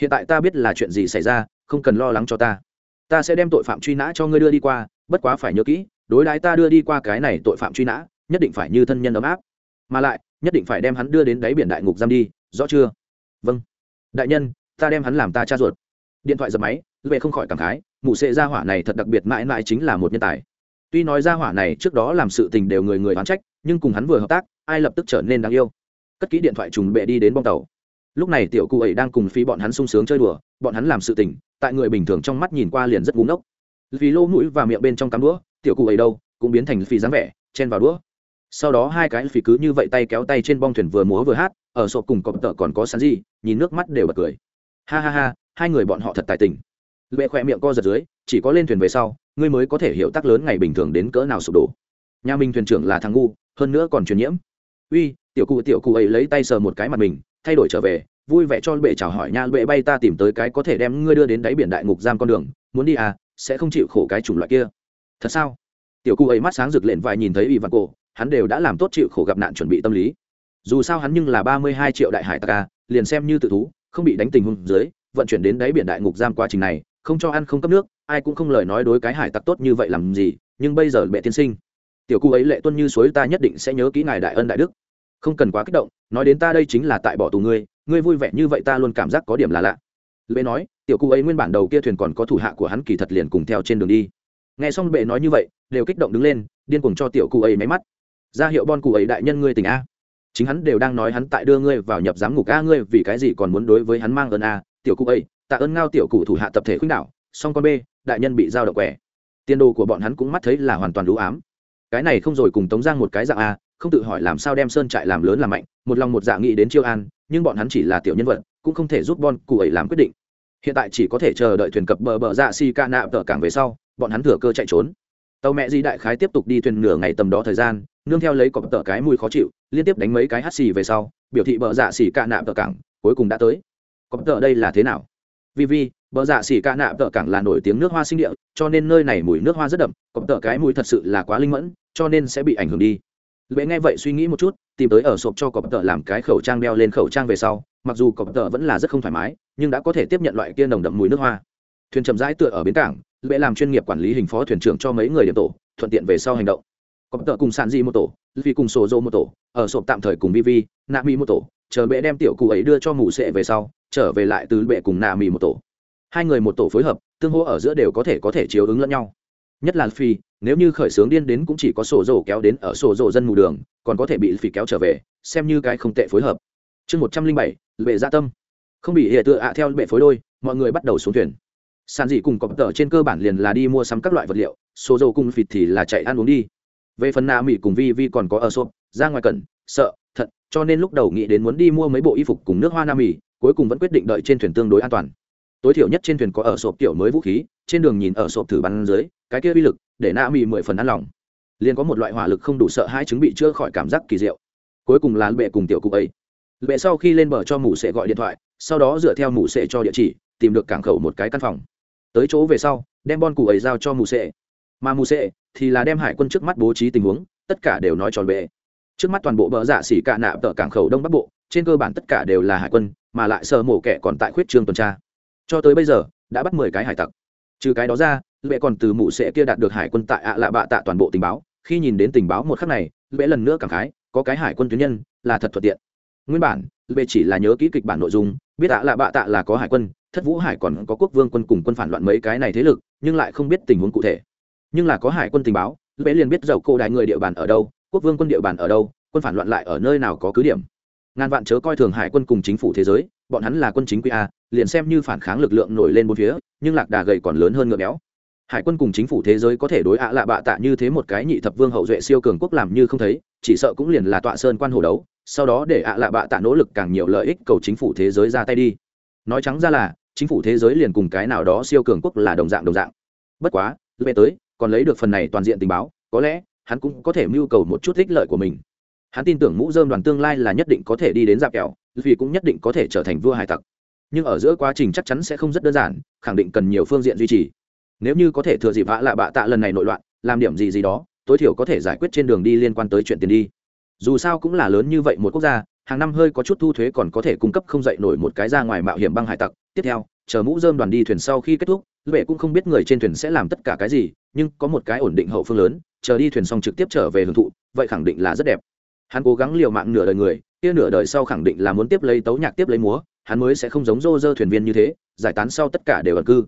Hiện tại ta biết là chuyện gì xảy ra, không cần lo lắng cho ta. Ta sẽ đem tội phạm truy nã cho ngươi đưa đi qua, bất quá phải nhớ kỹ, đối đãi ta đưa đi qua cái này tội phạm truy nã, nhất định phải như thân nhân ấm áp. Mà lại, nhất định phải đem hắn đưa đến đáy biển đại ngục giam đi, rõ chưa? Vâng. Đại nhân, ta đem hắn làm ta cha ruột. Điện thoại dập máy về không khỏi cảm khái, mụ sệ gia hỏa này thật đặc biệt mãi mãi chính là một nhân tài tuy nói gia hỏa này trước đó làm sự tình đều người người oán trách, nhưng cùng hắn vừa hợp tác, ai lập tức trở nên đáng yêu. Cất kỹ điện thoại trùng bệ đi đến bong tàu. Lúc này tiểu cụ ấy đang cùng phí bọn hắn sung sướng chơi đùa, bọn hắn làm sự tình, tại người bình thường trong mắt nhìn qua liền rất búng ốc vì lô mũi và miệng bên trong cắm đũa, tiểu cụ ấy đâu, cũng biến thành phí dáng vẻ, chen vào đũa. Sau đó hai cái phí cứ như vậy tay kéo tay trên bong thuyền vừa múa vừa hát, ở sộp cùng cọp tợ còn có sán gì, nhìn nước mắt đều bật cười. Ha ha ha, hai người bọn họ thật tài tình. Bệ khỏe miệng co giật dưới, chỉ có lên thuyền về sau ngươi mới có thể hiểu tác lớn ngày bình thường đến cỡ nào sụp đổ. Nhà mình thuyền trưởng là thằng ngu, hơn nữa còn truyền nhiễm. Uy, tiểu cụ tiểu cụ ấy lấy tay sờ một cái mặt mình, thay đổi trở về, vui vẻ cho bệ chào hỏi nha, bệ bay ta tìm tới cái có thể đem ngươi đưa đến đáy biển đại ngục giam con đường, muốn đi à sẽ không chịu khổ cái chủng loại kia. Thật sao? Tiểu cụ ấy mắt sáng rực lên vài nhìn thấy ủy văn cổ hắn đều đã làm tốt chịu khổ gặp nạn chuẩn bị tâm lý. Dù sao hắn nhưng là ba mươi hai triệu đại hải taka à, liền xem như tự thú, không bị đánh tình huống dưới, vận chuyển đến đáy biển đại ngục giam quá trình này không cho ăn không cấp nước, ai cũng không lời nói đối cái hải tặc tốt như vậy làm gì, nhưng bây giờ bệ tiên sinh, tiểu cụ ấy lệ tuân như suối ta nhất định sẽ nhớ kỹ ngài đại ân đại đức. Không cần quá kích động, nói đến ta đây chính là tại bỏ tù ngươi ngươi vui vẻ như vậy ta luôn cảm giác có điểm là lạ. Lệ nói, tiểu cụ ấy nguyên bản đầu kia thuyền còn có thủ hạ của hắn kỳ thật liền cùng theo trên đường đi. Nghe xong bệ nói như vậy, đều kích động đứng lên, điên cuồng cho tiểu cụ ấy máy mắt. Ra hiệu bon cụ ấy đại nhân ngươi tỉnh a. Chính hắn đều đang nói hắn tại đưa ngươi vào nhập giám ngục a, ngươi vì cái gì còn muốn đối với hắn mang ơn a, tiểu cụ ấy tạ ơn ngao tiểu cụ thủ hạ tập thể khuynh đảo, song con b đại nhân bị giao động quẻ. Tiền đồ của bọn hắn cũng mắt thấy là hoàn toàn đủ ám. Cái này không rồi cùng tống giang một cái dạng a, không tự hỏi làm sao đem sơn trại làm lớn làm mạnh, một lòng một dạ nghĩ đến chiêu an, nhưng bọn hắn chỉ là tiểu nhân vật, cũng không thể giúp bon cụ ấy làm quyết định. Hiện tại chỉ có thể chờ đợi thuyền cập bờ bờ dạ si ca nạ tờ cảng về sau, bọn hắn thừa cơ chạy trốn. Tàu mẹ di đại khái tiếp tục đi thuyền nửa ngày tầm đó thời gian, nương theo lấy cọp tờ cái mùi khó chịu, liên tiếp đánh mấy cái hắt xì về sau, biểu thị bờ dạ xì ca nạ tờ cảng, cuối cùng đã tới. Cọp tờ đây là thế nào? Vì vì bờ dạ xỉ ca nạ tợ cảng là nổi tiếng nước hoa sinh địa, cho nên nơi này mùi nước hoa rất đậm cọp tợ cái mùi thật sự là quá linh mẫn, cho nên sẽ bị ảnh hưởng đi. Lệ nghe vậy suy nghĩ một chút, tìm tới ở sộp cho cọp tợ làm cái khẩu trang đeo lên khẩu trang về sau, mặc dù cọp tợ vẫn là rất không thoải mái, nhưng đã có thể tiếp nhận loại kia nồng đậm mùi nước hoa. Thuyền chậm rãi tựa ở bến cảng, lệ làm chuyên nghiệp quản lý hình phó thuyền trưởng cho mấy người điểm tổ, thuận tiện về sau hành động. Cọp tợ cùng sàn di một tổ vì cùng sổ dô một tổ, ở sộp tạm thời cùng vi nạ mi một tổ, chờ bệ đem tiểu cụ ấy đưa cho mù sệ về sau trở về lại từ bệ cùng nạ mì một tổ. Hai người một tổ phối hợp, tương hỗ ở giữa đều có thể có thể chiếu ứng lẫn nhau. Nhất là phi nếu như khởi xướng điên đến cũng chỉ có sổ rổ kéo đến ở sổ rổ dân mù đường, còn có thể bị phi kéo trở về, xem như cái không tệ phối hợp. Chương một trăm linh bảy, bệ gia tâm. Không bị hệ tựa ạ theo bệ phối đôi, mọi người bắt đầu xuống thuyền. Sàn dị cùng cọp tờ trên cơ bản liền là đi mua sắm các loại vật liệu, sổ dầu cùng phịt thì là chạy ăn uống đi. Về phần nà mỹ cùng vi vi còn có ở sộp ra ngoài cần, sợ thận cho nên lúc đầu nghĩ đến muốn đi mua mấy bộ y phục cùng nước hoa nam mỹ cuối cùng vẫn quyết định đợi trên thuyền tương đối an toàn. Tối thiểu nhất trên thuyền có ở sộp tiểu mới vũ khí, trên đường nhìn ở sộp thử bắn dưới, cái kia uy lực, để na mỹ mười phần ăn lòng. Liền có một loại hỏa lực không đủ sợ hai chứng bị chữa khỏi cảm giác kỳ diệu. Cuối cùng là bệ cùng tiểu cụ ấy. Bệ sau khi lên bờ cho mù sẽ gọi điện thoại, sau đó dựa theo mù sẽ cho địa chỉ, tìm được cảng khẩu một cái căn phòng. Tới chỗ về sau, đem bon cụ ấy giao cho mù sẽ mà mù sẽ thì là đem hải quân trước mắt bố trí tình huống, tất cả đều nói tròn bệ trước mắt toàn bộ bờ dạ xỉ cạ nạ tờ cảng khẩu đông bắc bộ, trên cơ bản tất cả đều là hải quân, mà lại sơ mổ kẻ còn tại khuyết trương tuần tra. Cho tới bây giờ, đã bắt mười cái hải tặc. Trừ cái đó ra, lệ còn từ mụ sẽ kia đạt được hải quân tại ạ lạ bạ tạ toàn bộ tình báo. Khi nhìn đến tình báo một khắc này, lệ lần nữa cảm khái, có cái hải quân tuyến nhân, là thật thuận tiện. Nguyên bản, lệ chỉ là nhớ kỹ kịch bản nội dung, biết ạ lạ bạ tạ là có hải quân, thất vũ hải còn có quốc vương quân cùng quân phản loạn mấy cái này thế lực, nhưng lại không biết tình huống cụ thể. Nhưng là có hải quân tình báo, lệ liền biết dầu cô đại người địa bàn ở đâu quốc vương quân địa bàn ở đâu, quân phản loạn lại ở nơi nào có cứ điểm. Ngàn vạn chớ coi thường hải quân cùng chính phủ thế giới, bọn hắn là quân chính quy a, liền xem như phản kháng lực lượng nổi lên bốn phía, nhưng lạc đà gầy còn lớn hơn ngựa béo. Hải quân cùng chính phủ thế giới có thể đối ạ lạ bạ tạ như thế một cái nhị thập vương hậu duệ siêu cường quốc làm như không thấy, chỉ sợ cũng liền là tọa sơn quan hồ đấu, sau đó để ạ lạ bạ tạ nỗ lực càng nhiều lợi ích cầu chính phủ thế giới ra tay đi. Nói trắng ra là, chính phủ thế giới liền cùng cái nào đó siêu cường quốc là đồng dạng đồng dạng. Bất quá, về tới, còn lấy được phần này toàn diện tình báo, có lẽ hắn cũng có thể mưu cầu một chút ích lợi của mình. Hắn tin tưởng mũ dơm đoàn tương lai là nhất định có thể đi đến dạp kẹo, vì cũng nhất định có thể trở thành vua hải tặc. Nhưng ở giữa quá trình chắc chắn sẽ không rất đơn giản, khẳng định cần nhiều phương diện duy trì. Nếu như có thể thừa dịp vã lạ bạ tạ lần này nội loạn, làm điểm gì gì đó, tối thiểu có thể giải quyết trên đường đi liên quan tới chuyện tiền đi. Dù sao cũng là lớn như vậy một quốc gia, hàng năm hơi có chút thu thuế còn có thể cung cấp không dậy nổi một cái ra ngoài mạo hiểm băng hải tặc. Tiếp theo, chờ mũ dơm đoàn đi thuyền sau khi kết thúc lệ cũng không biết người trên thuyền sẽ làm tất cả cái gì nhưng có một cái ổn định hậu phương lớn, chờ đi thuyền xong trực tiếp trở về hưởng thụ, vậy khẳng định là rất đẹp. Hắn cố gắng liều mạng nửa đời người, kia nửa đời sau khẳng định là muốn tiếp lấy tấu nhạc tiếp lấy múa, hắn mới sẽ không giống rô rơ thuyền viên như thế, giải tán sau tất cả đều ẩn cư.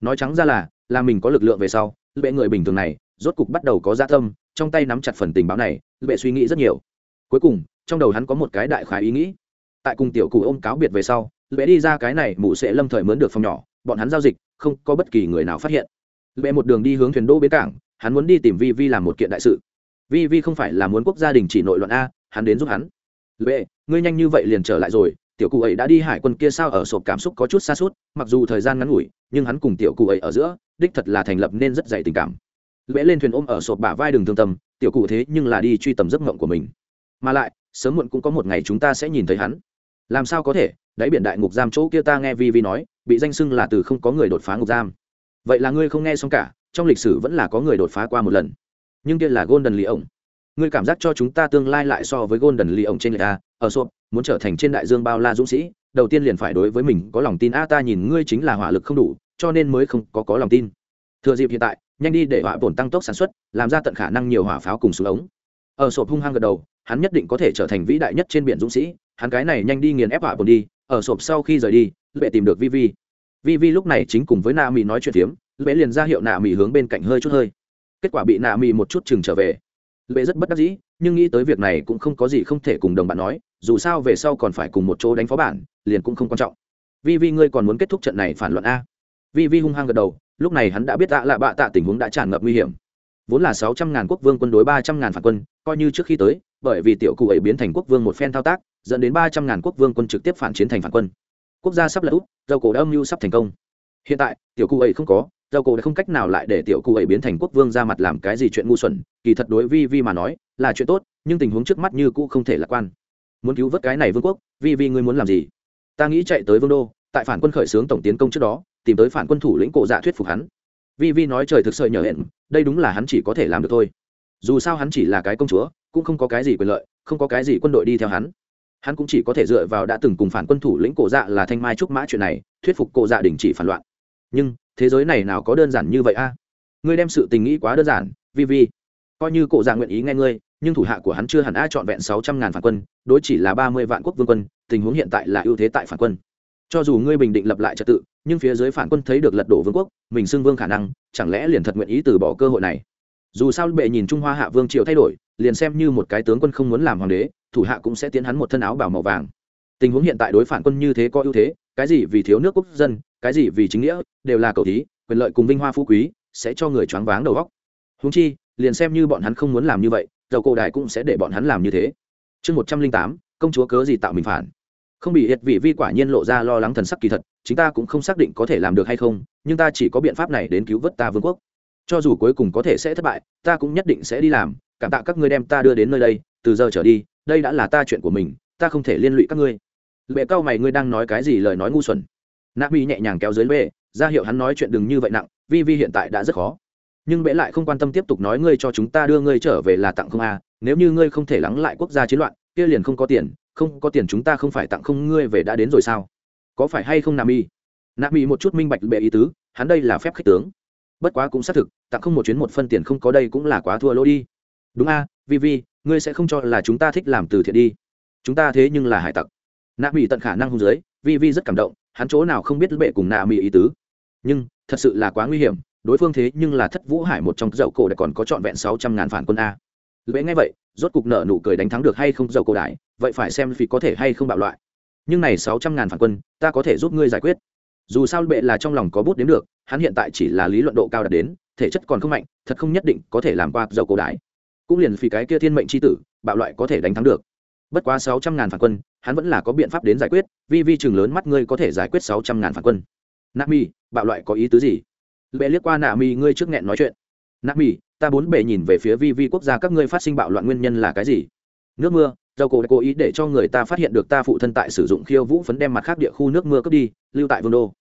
Nói trắng ra là là mình có lực lượng về sau bệ người bình thường này, rốt cục bắt đầu có gia tâm, trong tay nắm chặt phần tình báo này bệ suy nghĩ rất nhiều. Cuối cùng, trong đầu hắn có một cái đại khái ý nghĩ. Tại cùng tiểu cụ ôm cáo biệt về sau bệ đi ra cái này mụ sẽ lâm thời mướn được phòng nhỏ, bọn hắn giao dịch, không có bất kỳ người nào phát hiện bệ một đường đi hướng thuyền đô bến cảng, hắn muốn đi tìm vi vi làm một kiện đại sự. Vi vi không phải là muốn quốc gia đình chỉ nội loạn a, hắn đến giúp hắn. Lệ ngươi nhanh như vậy liền trở lại rồi, tiểu cụ ấy đã đi hải quân kia sao ở sộp cảm xúc có chút xa suốt, mặc dù thời gian ngắn ngủi, nhưng hắn cùng tiểu cụ ấy ở giữa, đích thật là thành lập nên rất dày tình cảm. Lệ lên thuyền ôm ở sộp bả vai đường thương tâm, tiểu cụ thế nhưng là đi truy tầm giấc mộng của mình. Mà lại, sớm muộn cũng có một ngày chúng ta sẽ nhìn thấy hắn. Làm sao có thể, đáy biển đại ngục giam chỗ kia ta nghe vi vi nói, bị danh xưng là từ không có người đột phá ngục giam vậy là ngươi không nghe xong cả, trong lịch sử vẫn là có người đột phá qua một lần. Nhưng kia là golden lì ổng. Ngươi cảm giác cho chúng ta tương lai lại so với golden lì ổng trên người a ở sộp muốn trở thành trên đại dương bao la dũng sĩ, đầu tiên liền phải đối với mình có lòng tin. A, ta nhìn ngươi chính là hỏa lực không đủ, cho nên mới không có có lòng tin. Thừa dịp hiện tại, nhanh đi để hỏa bổn tăng tốc sản xuất, làm ra tận khả năng nhiều hỏa pháo cùng xuống ống. Ờ, ở sộp hung hăng gật đầu, hắn nhất định có thể trở thành vĩ đại nhất trên biển dũng sĩ. Hắn cái này nhanh đi nghiền ép hỏa bổn đi. Ờ, ở sộp sau khi rời đi, lệ tìm được vi vi vi vi lúc này chính cùng với nạ mỹ nói chuyện phiếm, lệ liền ra hiệu nạ mỹ hướng bên cạnh hơi chút hơi. Kết quả bị nạ mỹ một chút chừng trở về. Lệ rất bất đắc dĩ, nhưng nghĩ tới việc này cũng không có gì không thể cùng đồng bạn nói, dù sao về sau còn phải cùng một chỗ đánh phó bản, liền cũng không quan trọng. Vi vi ngươi còn muốn kết thúc trận này phản luận a. Vi vi hung hăng gật đầu, lúc này hắn đã biết tạ là bạ tạ tình huống đã tràn ngập nguy hiểm. Vốn là sáu trăm ngàn quốc vương quân đối ba trăm ngàn phản quân, coi như trước khi tới, bởi vì tiểu cụ ấy biến thành quốc vương một phen thao tác, dẫn đến ba trăm ngàn quốc vương quân trực tiếp phản chiến thành phản quân quốc gia sắp lật úp dầu cổ đã âm mưu sắp thành công. Hiện tại, tiểu cụ ấy không có dầu cổ đã không cách nào lại để tiểu cụ ấy biến thành quốc vương ra mặt làm cái gì chuyện ngu xuẩn, kỳ thật đối vi vi mà nói, là chuyện tốt, nhưng tình huống trước mắt như cũ không thể lạc quan. Muốn cứu vớt cái này vương quốc vi vi ngươi muốn làm gì? Ta nghĩ chạy tới vương đô, tại phản quân khởi xướng tổng tiến công trước đó, tìm tới phản quân thủ lĩnh cổ dạ thuyết phục hắn. Vi vi nói trời thực sự nhờ hẹn, đây đúng là hắn chỉ có thể làm được thôi. Dù sao hắn chỉ là cái công chúa, cũng không có cái gì quyền lợi, không có cái gì quân đội đi theo hắn hắn cũng chỉ có thể dựa vào đã từng cùng phản quân thủ lĩnh cổ dạ là thanh mai trúc mã chuyện này, thuyết phục cổ dạ đình chỉ phản loạn. Nhưng, thế giới này nào có đơn giản như vậy a? Ngươi đem sự tình nghĩ quá đơn giản, vi vi. Coi như cổ dạ nguyện ý nghe ngươi, nhưng thủ hạ của hắn chưa hẳn a trọn vẹn sáu trăm ngàn phản quân, đối chỉ là ba mươi vạn quốc vương quân, tình huống hiện tại là ưu thế tại phản quân. Cho dù ngươi bình định lập lại trật tự, nhưng phía dưới phản quân thấy được lật đổ vương quốc, mình xưng vương khả năng, chẳng lẽ liền thật nguyện ý từ bỏ cơ hội này? Dù sao bệ nhìn trung hoa hạ vương triều thay đổi, liền xem như một cái tướng quân không muốn làm hoàng đế thủ hạ cũng sẽ tiến hắn một thân áo bảo màu vàng. Tình huống hiện tại đối phản quân như thế có ưu thế, cái gì vì thiếu nước quốc dân, cái gì vì chính nghĩa, đều là cầu thí, quyền lợi cùng vinh hoa phú quý, sẽ cho người choáng váng đầu góc húng chi, liền xem như bọn hắn không muốn làm như vậy, dầu cổ đài cũng sẽ để bọn hắn làm như thế. Chương một trăm linh tám, công chúa cớ gì tạo mình phản? Không bị hiệt vị vi quả nhiên lộ ra lo lắng thần sắc kỳ thật chúng ta cũng không xác định có thể làm được hay không, nhưng ta chỉ có biện pháp này đến cứu vớt ta vương quốc. Cho dù cuối cùng có thể sẽ thất bại, ta cũng nhất định sẽ đi làm, cảm tạ các ngươi đem ta đưa đến nơi đây, từ giờ trở đi đây đã là ta chuyện của mình, ta không thể liên lụy các ngươi. Bệ cao mày, ngươi đang nói cái gì lời nói ngu xuẩn? Nạ mỹ nhẹ nhàng kéo dưới bệ, ra hiệu hắn nói chuyện đừng như vậy nặng, vi vi hiện tại đã rất khó. Nhưng bệ lại không quan tâm tiếp tục nói ngươi cho chúng ta đưa ngươi trở về là tặng không a nếu như ngươi không thể lắng lại quốc gia chiến loạn, kia liền không có tiền, không có tiền chúng ta không phải tặng không ngươi về đã đến rồi sao? Có phải hay không nam y nam y một chút minh bạch bệ ý tứ, hắn đây là phép khích tướng. Bất quá cũng xác thực, tặng không một chuyến một phân tiền không có đây cũng là quá thua lỗ đi. Đúng a vi vi, ngươi sẽ không cho là chúng ta thích làm từ thiện đi. Chúng ta thế nhưng là hải tặc. Nạ mỹ tận khả năng hung dưới, vi vi rất cảm động, hắn chỗ nào không biết bệ cùng nạ mỹ ý tứ. Nhưng, thật sự là quá nguy hiểm, đối phương thế nhưng là thất vũ hải một trong dậu cổ đã còn có trọn vẹn sáu trăm ngàn phản quân a. Lễ ngay vậy, rốt cục nợ nụ cười đánh thắng được hay không dậu cổ đại, vậy phải xem vì có thể hay không bạo loại. Nhưng này sáu trăm ngàn phản quân, ta có thể giúp ngươi giải quyết. Dù sao bệ là trong lòng có bút đến được, hắn hiện tại chỉ là lý luận độ cao đạt đến, thể chất còn không mạnh, thật không nhất định có thể làm qua dậu cổ đại cũng liền vì cái kia thiên mệnh c h i tử, bạo loại có thể đánh thắng được. Bất quá sáu trăm ngàn phản quân, hắn vẫn là có biện pháp đến giải quyết vi vi chừng lớn mắt ngươi có thể giải quyết sáu trăm ngàn phản quân. Nạ mi bạo loại có ý tứ gì? Bệ liếc qua nạ mi ngươi trước nghẹn nói chuyện. Nạ mi ta bốn bề nhìn về phía vi vi quốc gia các ngươi phát sinh bạo loạn nguyên nhân là cái gì? Nước mưa, dầu cổ đã cố ý để cho người ta phát hiện được ta phụ thân tại sử dụng khiêu vũ phấn đem mặt khác địa khu nước mưa cướp đi, lưu tại vương đô.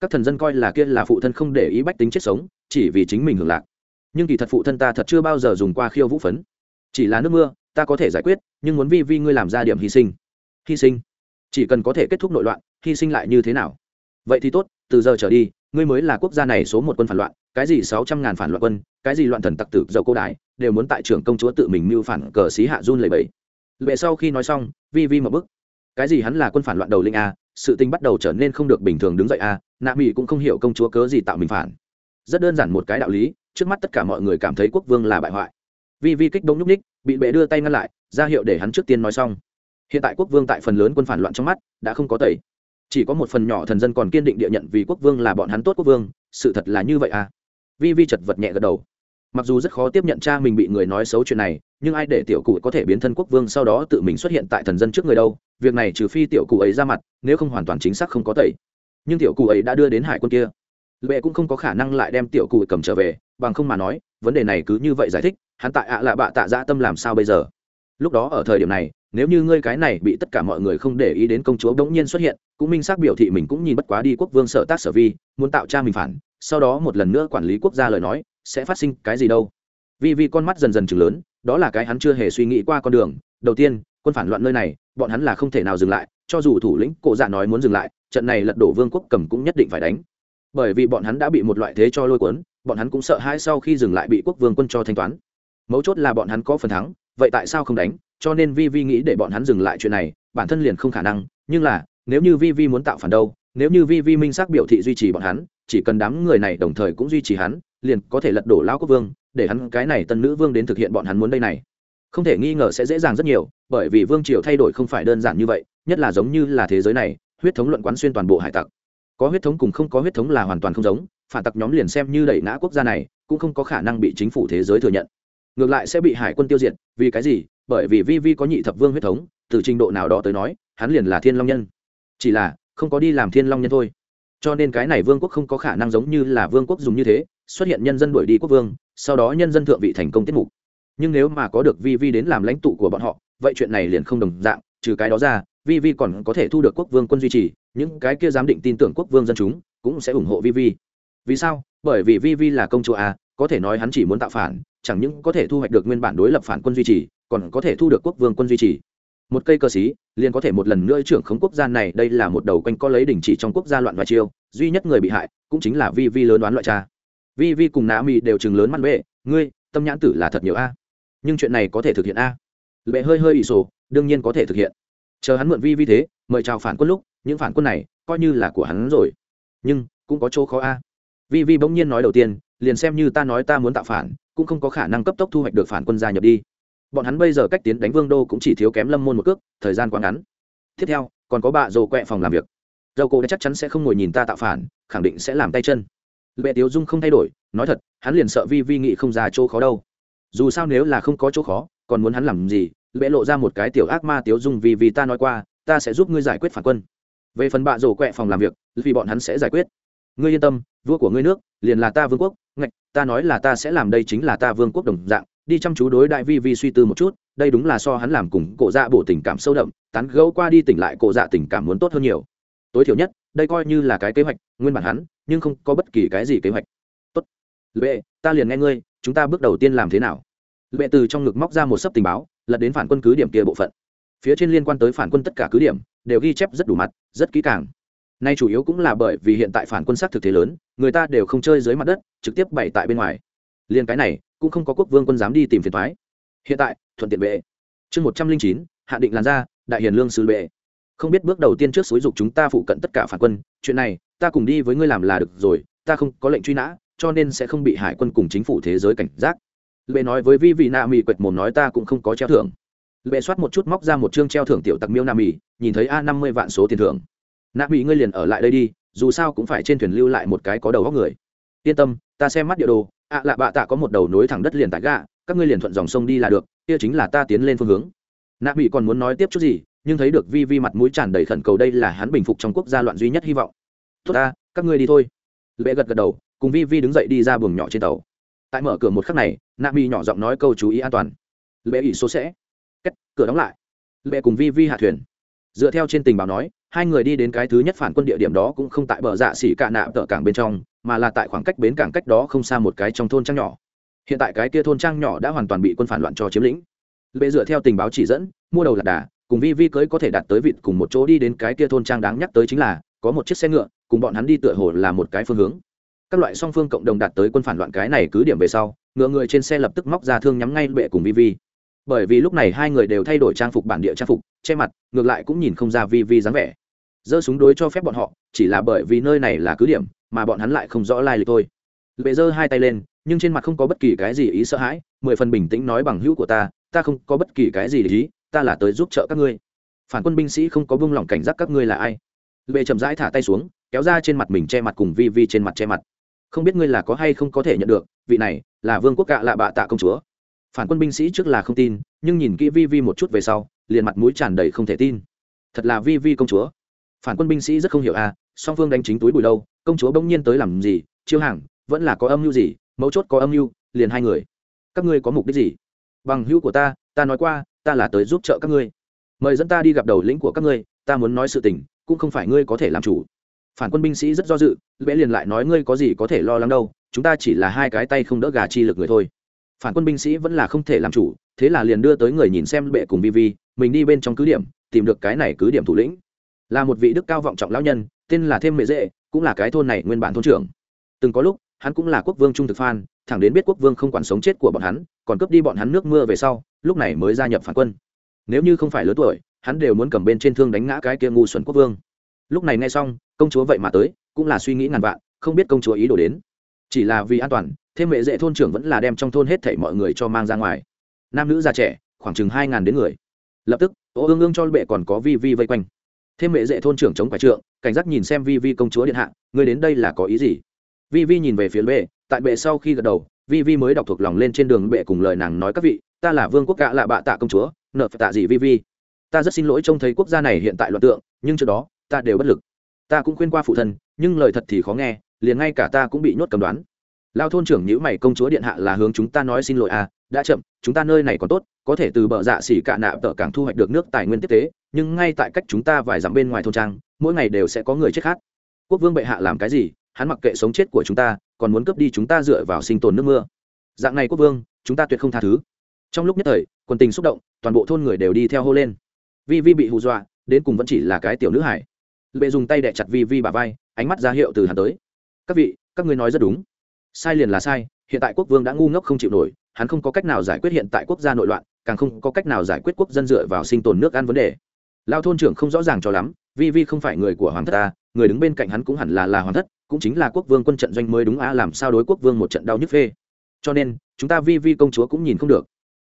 Các thần dân coi là kia là phụ thân không để ý bách tính chết sống, chỉ vì chính mình hưởng lạc nhưng kỳ thật phụ thân ta thật chưa bao giờ dùng qua khiêu vũ phấn. Chỉ là nước mưa, ta có thể giải quyết, nhưng muốn vi vi ngươi làm ra điểm hy sinh. Hy sinh? Chỉ cần có thể kết thúc nội loạn, hy sinh lại như thế nào? Vậy thì tốt, từ giờ trở đi, ngươi mới là quốc gia này số một quân phản loạn, cái gì sáu trăm ngàn phản loạn quân, cái gì loạn thần tặc tử dầu cô đại đều muốn tại trưởng công chúa tự mình mưu phản cờ xí hạ run lầy bẫy lệ sau khi nói xong, vi vi mở bức. Cái gì hắn là quân phản loạn đầu linh a, sự tình bắt đầu trở nên không được bình thường đứng dậy a, nạ mỹ cũng không hiểu công chúa cớ gì tạo mình phản. Rất đơn giản một cái đạo lý trước mắt tất cả mọi người cảm thấy quốc vương là bại hoại. Vi vi kích đông nhúc ních bị bệ đưa tay ngăn lại, ra hiệu để hắn trước tiên nói xong. Hiện tại quốc vương tại phần lớn quân phản loạn trong mắt, đã không có tẩy. Chỉ có một phần nhỏ thần dân còn kiên định địa nhận vì quốc vương là bọn hắn tốt quốc vương, sự thật là như vậy à? Vi vi chật vật nhẹ gật đầu. Mặc dù rất khó tiếp nhận cha mình bị người nói xấu chuyện này, nhưng ai để tiểu cụ có thể biến thân quốc vương sau đó tự mình xuất hiện tại thần dân trước người đâu? Việc này trừ phi tiểu cụ ấy ra mặt, nếu không hoàn toàn chính xác không có tẩy. Nhưng tiểu cụ ấy đã đưa đến hải quân kia lệ cũng không có khả năng lại đem tiểu cụ cầm trở về, bằng không mà nói, vấn đề này cứ như vậy giải thích, hắn tại ạ là bạ tạ dạ tâm làm sao bây giờ? Lúc đó ở thời điểm này, nếu như ngươi cái này bị tất cả mọi người không để ý đến công chúa bỗng nhiên xuất hiện, cũng minh xác biểu thị mình cũng nhìn bất quá đi quốc vương sở tác sở vi, muốn tạo cha mình phản, sau đó một lần nữa quản lý quốc gia lời nói, sẽ phát sinh cái gì đâu? Vì vì con mắt dần dần chừng lớn, đó là cái hắn chưa hề suy nghĩ qua con đường. Đầu tiên, quân phản loạn nơi này, bọn hắn là không thể nào dừng lại, cho dù thủ lĩnh cổ dạ nói muốn dừng lại, trận này lật đổ vương quốc cầm cũng nhất định phải đánh bởi vì bọn hắn đã bị một loại thế cho lôi cuốn, bọn hắn cũng sợ hãi sau khi dừng lại bị quốc vương quân cho thanh toán. Mấu chốt là bọn hắn có phần thắng, vậy tại sao không đánh? Cho nên vi vi nghĩ để bọn hắn dừng lại chuyện này, bản thân liền không khả năng, nhưng là, nếu như vi vi muốn tạo phản đâu, nếu như vi vi minh xác biểu thị duy trì bọn hắn, chỉ cần đám người này đồng thời cũng duy trì hắn, liền có thể lật đổ lão quốc vương, để hắn cái này tân nữ vương đến thực hiện bọn hắn muốn đây này. Không thể nghi ngờ sẽ dễ dàng rất nhiều, bởi vì vương triều thay đổi không phải đơn giản như vậy, nhất là giống như là thế giới này, huyết thống luận quán xuyên toàn bộ hải tặc có huyết thống cùng không có huyết thống là hoàn toàn không giống, phản tặc nhóm liền xem như đẩy ngã quốc gia này, cũng không có khả năng bị chính phủ thế giới thừa nhận. Ngược lại sẽ bị hải quân tiêu diệt, vì cái gì? Bởi vì vi vi có nhị thập vương huyết thống, từ trình độ nào đó tới nói, hắn liền là thiên long nhân. Chỉ là, không có đi làm thiên long nhân thôi. Cho nên cái này vương quốc không có khả năng giống như là vương quốc dùng như thế, xuất hiện nhân dân đuổi đi quốc vương, sau đó nhân dân thượng vị thành công tiết mục. Nhưng nếu mà có được vi vi đến làm lãnh tụ của bọn họ, vậy chuyện này liền không đồng dạng, trừ cái đó ra vi vi còn có thể thu được quốc vương quân duy trì, những cái kia giám định tin tưởng quốc vương dân chúng cũng sẽ ủng hộ vi vi. Vì sao? Bởi vì vi vi là công chúa a, có thể nói hắn chỉ muốn tạo phản, chẳng những có thể thu hoạch được nguyên bản đối lập phản quân duy trì, còn có thể thu được quốc vương quân duy trì. Một cây cơ xí, liền có thể một lần nữa trưởng khống quốc gia này, đây là một đầu quanh có lấy đình chỉ trong quốc gia loạn và chiêu, duy nhất người bị hại cũng chính là vi vi lớn đoán loại cha. Vi vi cùng Nã mỹ đều chừng lớn mắt bệ, ngươi, tâm nhãn tử là thật nhiều a, nhưng chuyện này có thể thực hiện a. Bệ hơi hơi ỷ sổ, đương nhiên có thể thực hiện chờ hắn mượn vi vi thế, mời chào phản quân lúc, những phản quân này coi như là của hắn rồi. Nhưng, cũng có chỗ khó a. Vi vi bỗng nhiên nói đầu tiên, liền xem như ta nói ta muốn tạo phản, cũng không có khả năng cấp tốc thu hoạch được phản quân gia nhập đi. Bọn hắn bây giờ cách tiến đánh vương đô cũng chỉ thiếu kém lâm môn một cước, thời gian quá ngắn. Tiếp theo, còn có bà rồ quẹ phòng làm việc. Dầu cổ đã chắc chắn sẽ không ngồi nhìn ta tạo phản, khẳng định sẽ làm tay chân. Lệ tiếu dung không thay đổi, nói thật, hắn liền sợ vi vi nghị không ra chỗ khó đâu. Dù sao nếu là không có chỗ khó, còn muốn hắn làm gì lệ lộ ra một cái tiểu ác ma tiếu dung vì vì ta nói qua, ta sẽ giúp ngươi giải quyết phản quân. Về phần bạ rổ quẹ phòng làm việc, vì bọn hắn sẽ giải quyết. Ngươi yên tâm, vua của ngươi nước, liền là ta vương quốc, ngạch, ta nói là ta sẽ làm đây chính là ta vương quốc đồng dạng, đi chăm chú đối đại vi vi suy tư một chút, đây đúng là so hắn làm cùng cổ dạ bổ tình cảm sâu đậm, tán gẫu qua đi tỉnh lại cổ dạ tình cảm muốn tốt hơn nhiều. Tối thiểu nhất, đây coi như là cái kế hoạch, nguyên bản hắn, nhưng không có bất kỳ cái gì kế hoạch. Tốt. Lệ, ta liền nghe ngươi, chúng ta bước đầu tiên làm thế nào? Lệ từ trong ngực móc ra một sấp tình báo lật đến phản quân cứ điểm kia bộ phận. Phía trên liên quan tới phản quân tất cả cứ điểm, đều ghi chép rất đủ mặt, rất kỹ càng. Nay chủ yếu cũng là bởi vì hiện tại phản quân sắc thực thế lớn, người ta đều không chơi dưới mặt đất, trực tiếp bày tại bên ngoài. Liên cái này, cũng không có quốc vương quân dám đi tìm phiền thoái hiện tại, thuận tiện bệ. Chương một trăm linh chín, hạ định làn ra đại hiền lương sư bệ. Không biết bước đầu tiên trước xúi dục chúng ta phụ cận tất cả phản quân, chuyện này, ta cùng đi với ngươi làm là được rồi, ta không có lệnh truy nã, cho nên sẽ không bị hải quân cùng chính phủ thế giới cảnh giác lệ nói với vi vị nạ mỹ quệt mồm nói ta cũng không có treo thưởng. Lệ soát một chút móc ra một chương treo thưởng tiểu tặc miêu Nam mỹ nhìn thấy a năm mươi vạn số tiền thưởng. Nạ mỹ ngươi liền ở lại đây đi, dù sao cũng phải trên thuyền lưu lại một cái có đầu góc người. Yên tâm, ta xem mắt địa đồ, ạ lạ bạ tạ có một đầu nối thẳng đất liền tại gạ, các ngươi liền thuận dòng sông đi là được, kia chính là ta tiến lên phương hướng. Nạ mỹ còn muốn nói tiếp chút gì, nhưng thấy được vi vi mặt mũi tràn đầy khẩn cầu đây là hắn bình phục trong quốc gia loạn duy nhất hy vọng. Tốt ta, các ngươi đi thôi. Lệ gật gật đầu, cùng vi vi đứng dậy đi ra buồng nhỏ trên tàu tại mở cửa một khắc này, nạ mỹ nhỏ giọng nói câu chú ý an toàn. Lệ ỷ số sẽ. Cách cửa đóng lại. Lệ cùng vi vi hạ thuyền. Dựa theo trên tình báo nói, hai người đi đến cái thứ nhất phản quân địa điểm đó cũng không tại bờ dạ xỉ cạ nạ tợ cảng bên trong, mà là tại khoảng cách bến cảng cách đó không xa một cái trong thôn trang nhỏ. Hiện tại cái kia thôn trang nhỏ đã hoàn toàn bị quân phản loạn cho chiếm lĩnh. Lệ dựa theo tình báo chỉ dẫn, mua đầu lạc đà, cùng vi vi cưới có thể đạt tới vịt cùng một chỗ đi đến cái kia thôn trang đáng nhắc tới chính là, có một chiếc xe ngựa, cùng bọn hắn đi tựa hồ là một cái phương hướng các loại song phương cộng đồng đạt tới quân phản loạn cái này cứ điểm về sau, ngựa người trên xe lập tức móc ra thương nhắm ngay bệ cùng vi vi bởi vì lúc này hai người đều thay đổi trang phục bản địa trang phục, che mặt, ngược lại cũng nhìn không ra vi vi dáng vẻ. Giơ súng đối cho phép bọn họ, chỉ là bởi vì nơi này là cứ điểm, mà bọn hắn lại không rõ lai lịch thôi. Lệ giơ hai tay lên, nhưng trên mặt không có bất kỳ cái gì ý sợ hãi, mười phần bình tĩnh nói bằng hữu của ta ta không có bất kỳ cái gì để ý, ta là tới giúp trợ các ngươi. Phản quân binh sĩ không có buông lỏng cảnh giác các ngươi là ai. Lệ chậm rãi thả tay xuống, kéo ra trên mặt mình che mặt cùng vi vi trên mặt che mặt không biết ngươi là có hay không có thể nhận được, vị này là vương quốc cạ lạ bạ tạ công chúa. Phản quân binh sĩ trước là không tin, nhưng nhìn kỹ vi vi một chút về sau, liền mặt mũi tràn đầy không thể tin. Thật là vi vi công chúa. Phản quân binh sĩ rất không hiểu à song phương đánh chính túi bùi đâu, công chúa bỗng nhiên tới làm gì, chiêu hàng, vẫn là có âm mưu gì, mấu chốt có âm mưu, liền hai người. Các ngươi có mục đích gì? Bằng hữu của ta ta nói qua, ta là tới giúp trợ các ngươi. Mời dẫn ta đi gặp đầu lĩnh của các ngươi, ta muốn nói sự tình, cũng không phải ngươi có thể làm chủ phản quân binh sĩ rất do dự lẽ liền lại nói, ngươi có gì có thể lo lắng đâu, chúng ta chỉ là hai cái tay không đỡ gà chi lực người thôi. Phản quân binh sĩ vẫn là không thể làm chủ, thế là liền đưa tới người nhìn xem bệ cùng vi vi, mình đi bên trong cứ điểm, tìm được cái này cứ điểm thủ lĩnh. Là một vị đức cao vọng trọng lão nhân, tên là thêm mệ dễ cũng là cái thôn này nguyên bản thôn trưởng. Từng có lúc, hắn cũng là quốc vương trung thực phan thẳng đến biết quốc vương không quản sống chết của bọn hắn, còn cướp đi bọn hắn nước mưa về sau, lúc này mới gia nhập phản quân. Nếu như không phải lớn tuổi, hắn đều muốn cầm bên trên thương đánh ngã cái kia ngu xuẩn quốc vương. Lúc này nghe xong công chúa vậy mà tới, cũng là suy nghĩ ngàn vạn, không biết công chúa ý đồ đến. Chỉ là vì an toàn, thêm mẹ dễ thôn trưởng vẫn là đem trong thôn hết thảy mọi người cho mang ra ngoài. Nam nữ già trẻ, khoảng chừng hai ngàn đến người. Lập tức, ô ương ương cho bệ còn có vi vi vây quanh. Thêm mẹ dễ thôn trưởng chống quả trượng, cảnh giác nhìn xem vi vi công chúa điện hạ người đến đây là có ý gì? Vi vi nhìn về phía bệ, tại bệ sau khi gật đầu, vi vi mới đọc thuộc lòng lên trên đường bệ cùng lời nàng nói các vị, ta là vương quốc cạ lạ bạ tạ công chúa, nợ tạ gì vi vi? Ta rất xin lỗi trông thấy quốc gia này hiện tại loạn tượng, nhưng trước đó, ta đều bất lực ta cũng khuyên qua phụ thân, nhưng lời thật thì khó nghe, liền ngay cả ta cũng bị nhốt cầm đoán. Lao thôn trưởng nhữ mày, công chúa điện hạ là hướng chúng ta nói xin lỗi à đã chậm, chúng ta nơi này còn tốt, có thể từ bờ dạ xỉ cạ nạ tợ càng thu hoạch được nước tài nguyên tiếp tế, nhưng ngay tại cách chúng ta vài dặm bên ngoài thôn trang, mỗi ngày đều sẽ có người chết khác quốc vương bệ hạ làm cái gì, hắn mặc kệ sống chết của chúng ta, còn muốn cướp đi chúng ta dựa vào sinh tồn nước mưa. Dạng này quốc vương, chúng ta tuyệt không tha thứ. Trong lúc nhất thời, quần tình xúc động, toàn bộ thôn người đều đi theo hô lên. Vi vi bị hù dọa, đến cùng vẫn chỉ là cái tiểu nữ hải bệ dùng tay đẻ chặt vi vi bà vai, ánh mắt ra hiệu từ hắn tới. Các vị, các ngươi nói rất đúng. Sai liền là sai, hiện tại quốc vương đã ngu ngốc không chịu nổi, hắn không có cách nào giải quyết hiện tại quốc gia nội loạn, càng không có cách nào giải quyết quốc dân dựa vào sinh tồn nước ăn vấn đề. Lao thôn trưởng không rõ ràng cho lắm, vi vi không phải người của hoàng thất ta người đứng bên cạnh hắn cũng hẳn là là hoàng thất, cũng chính là quốc vương quân trận doanh mới đúng a làm sao đối quốc vương một trận đau nhức phê. Cho nên, chúng ta vi vi công chúa cũng nhìn không được.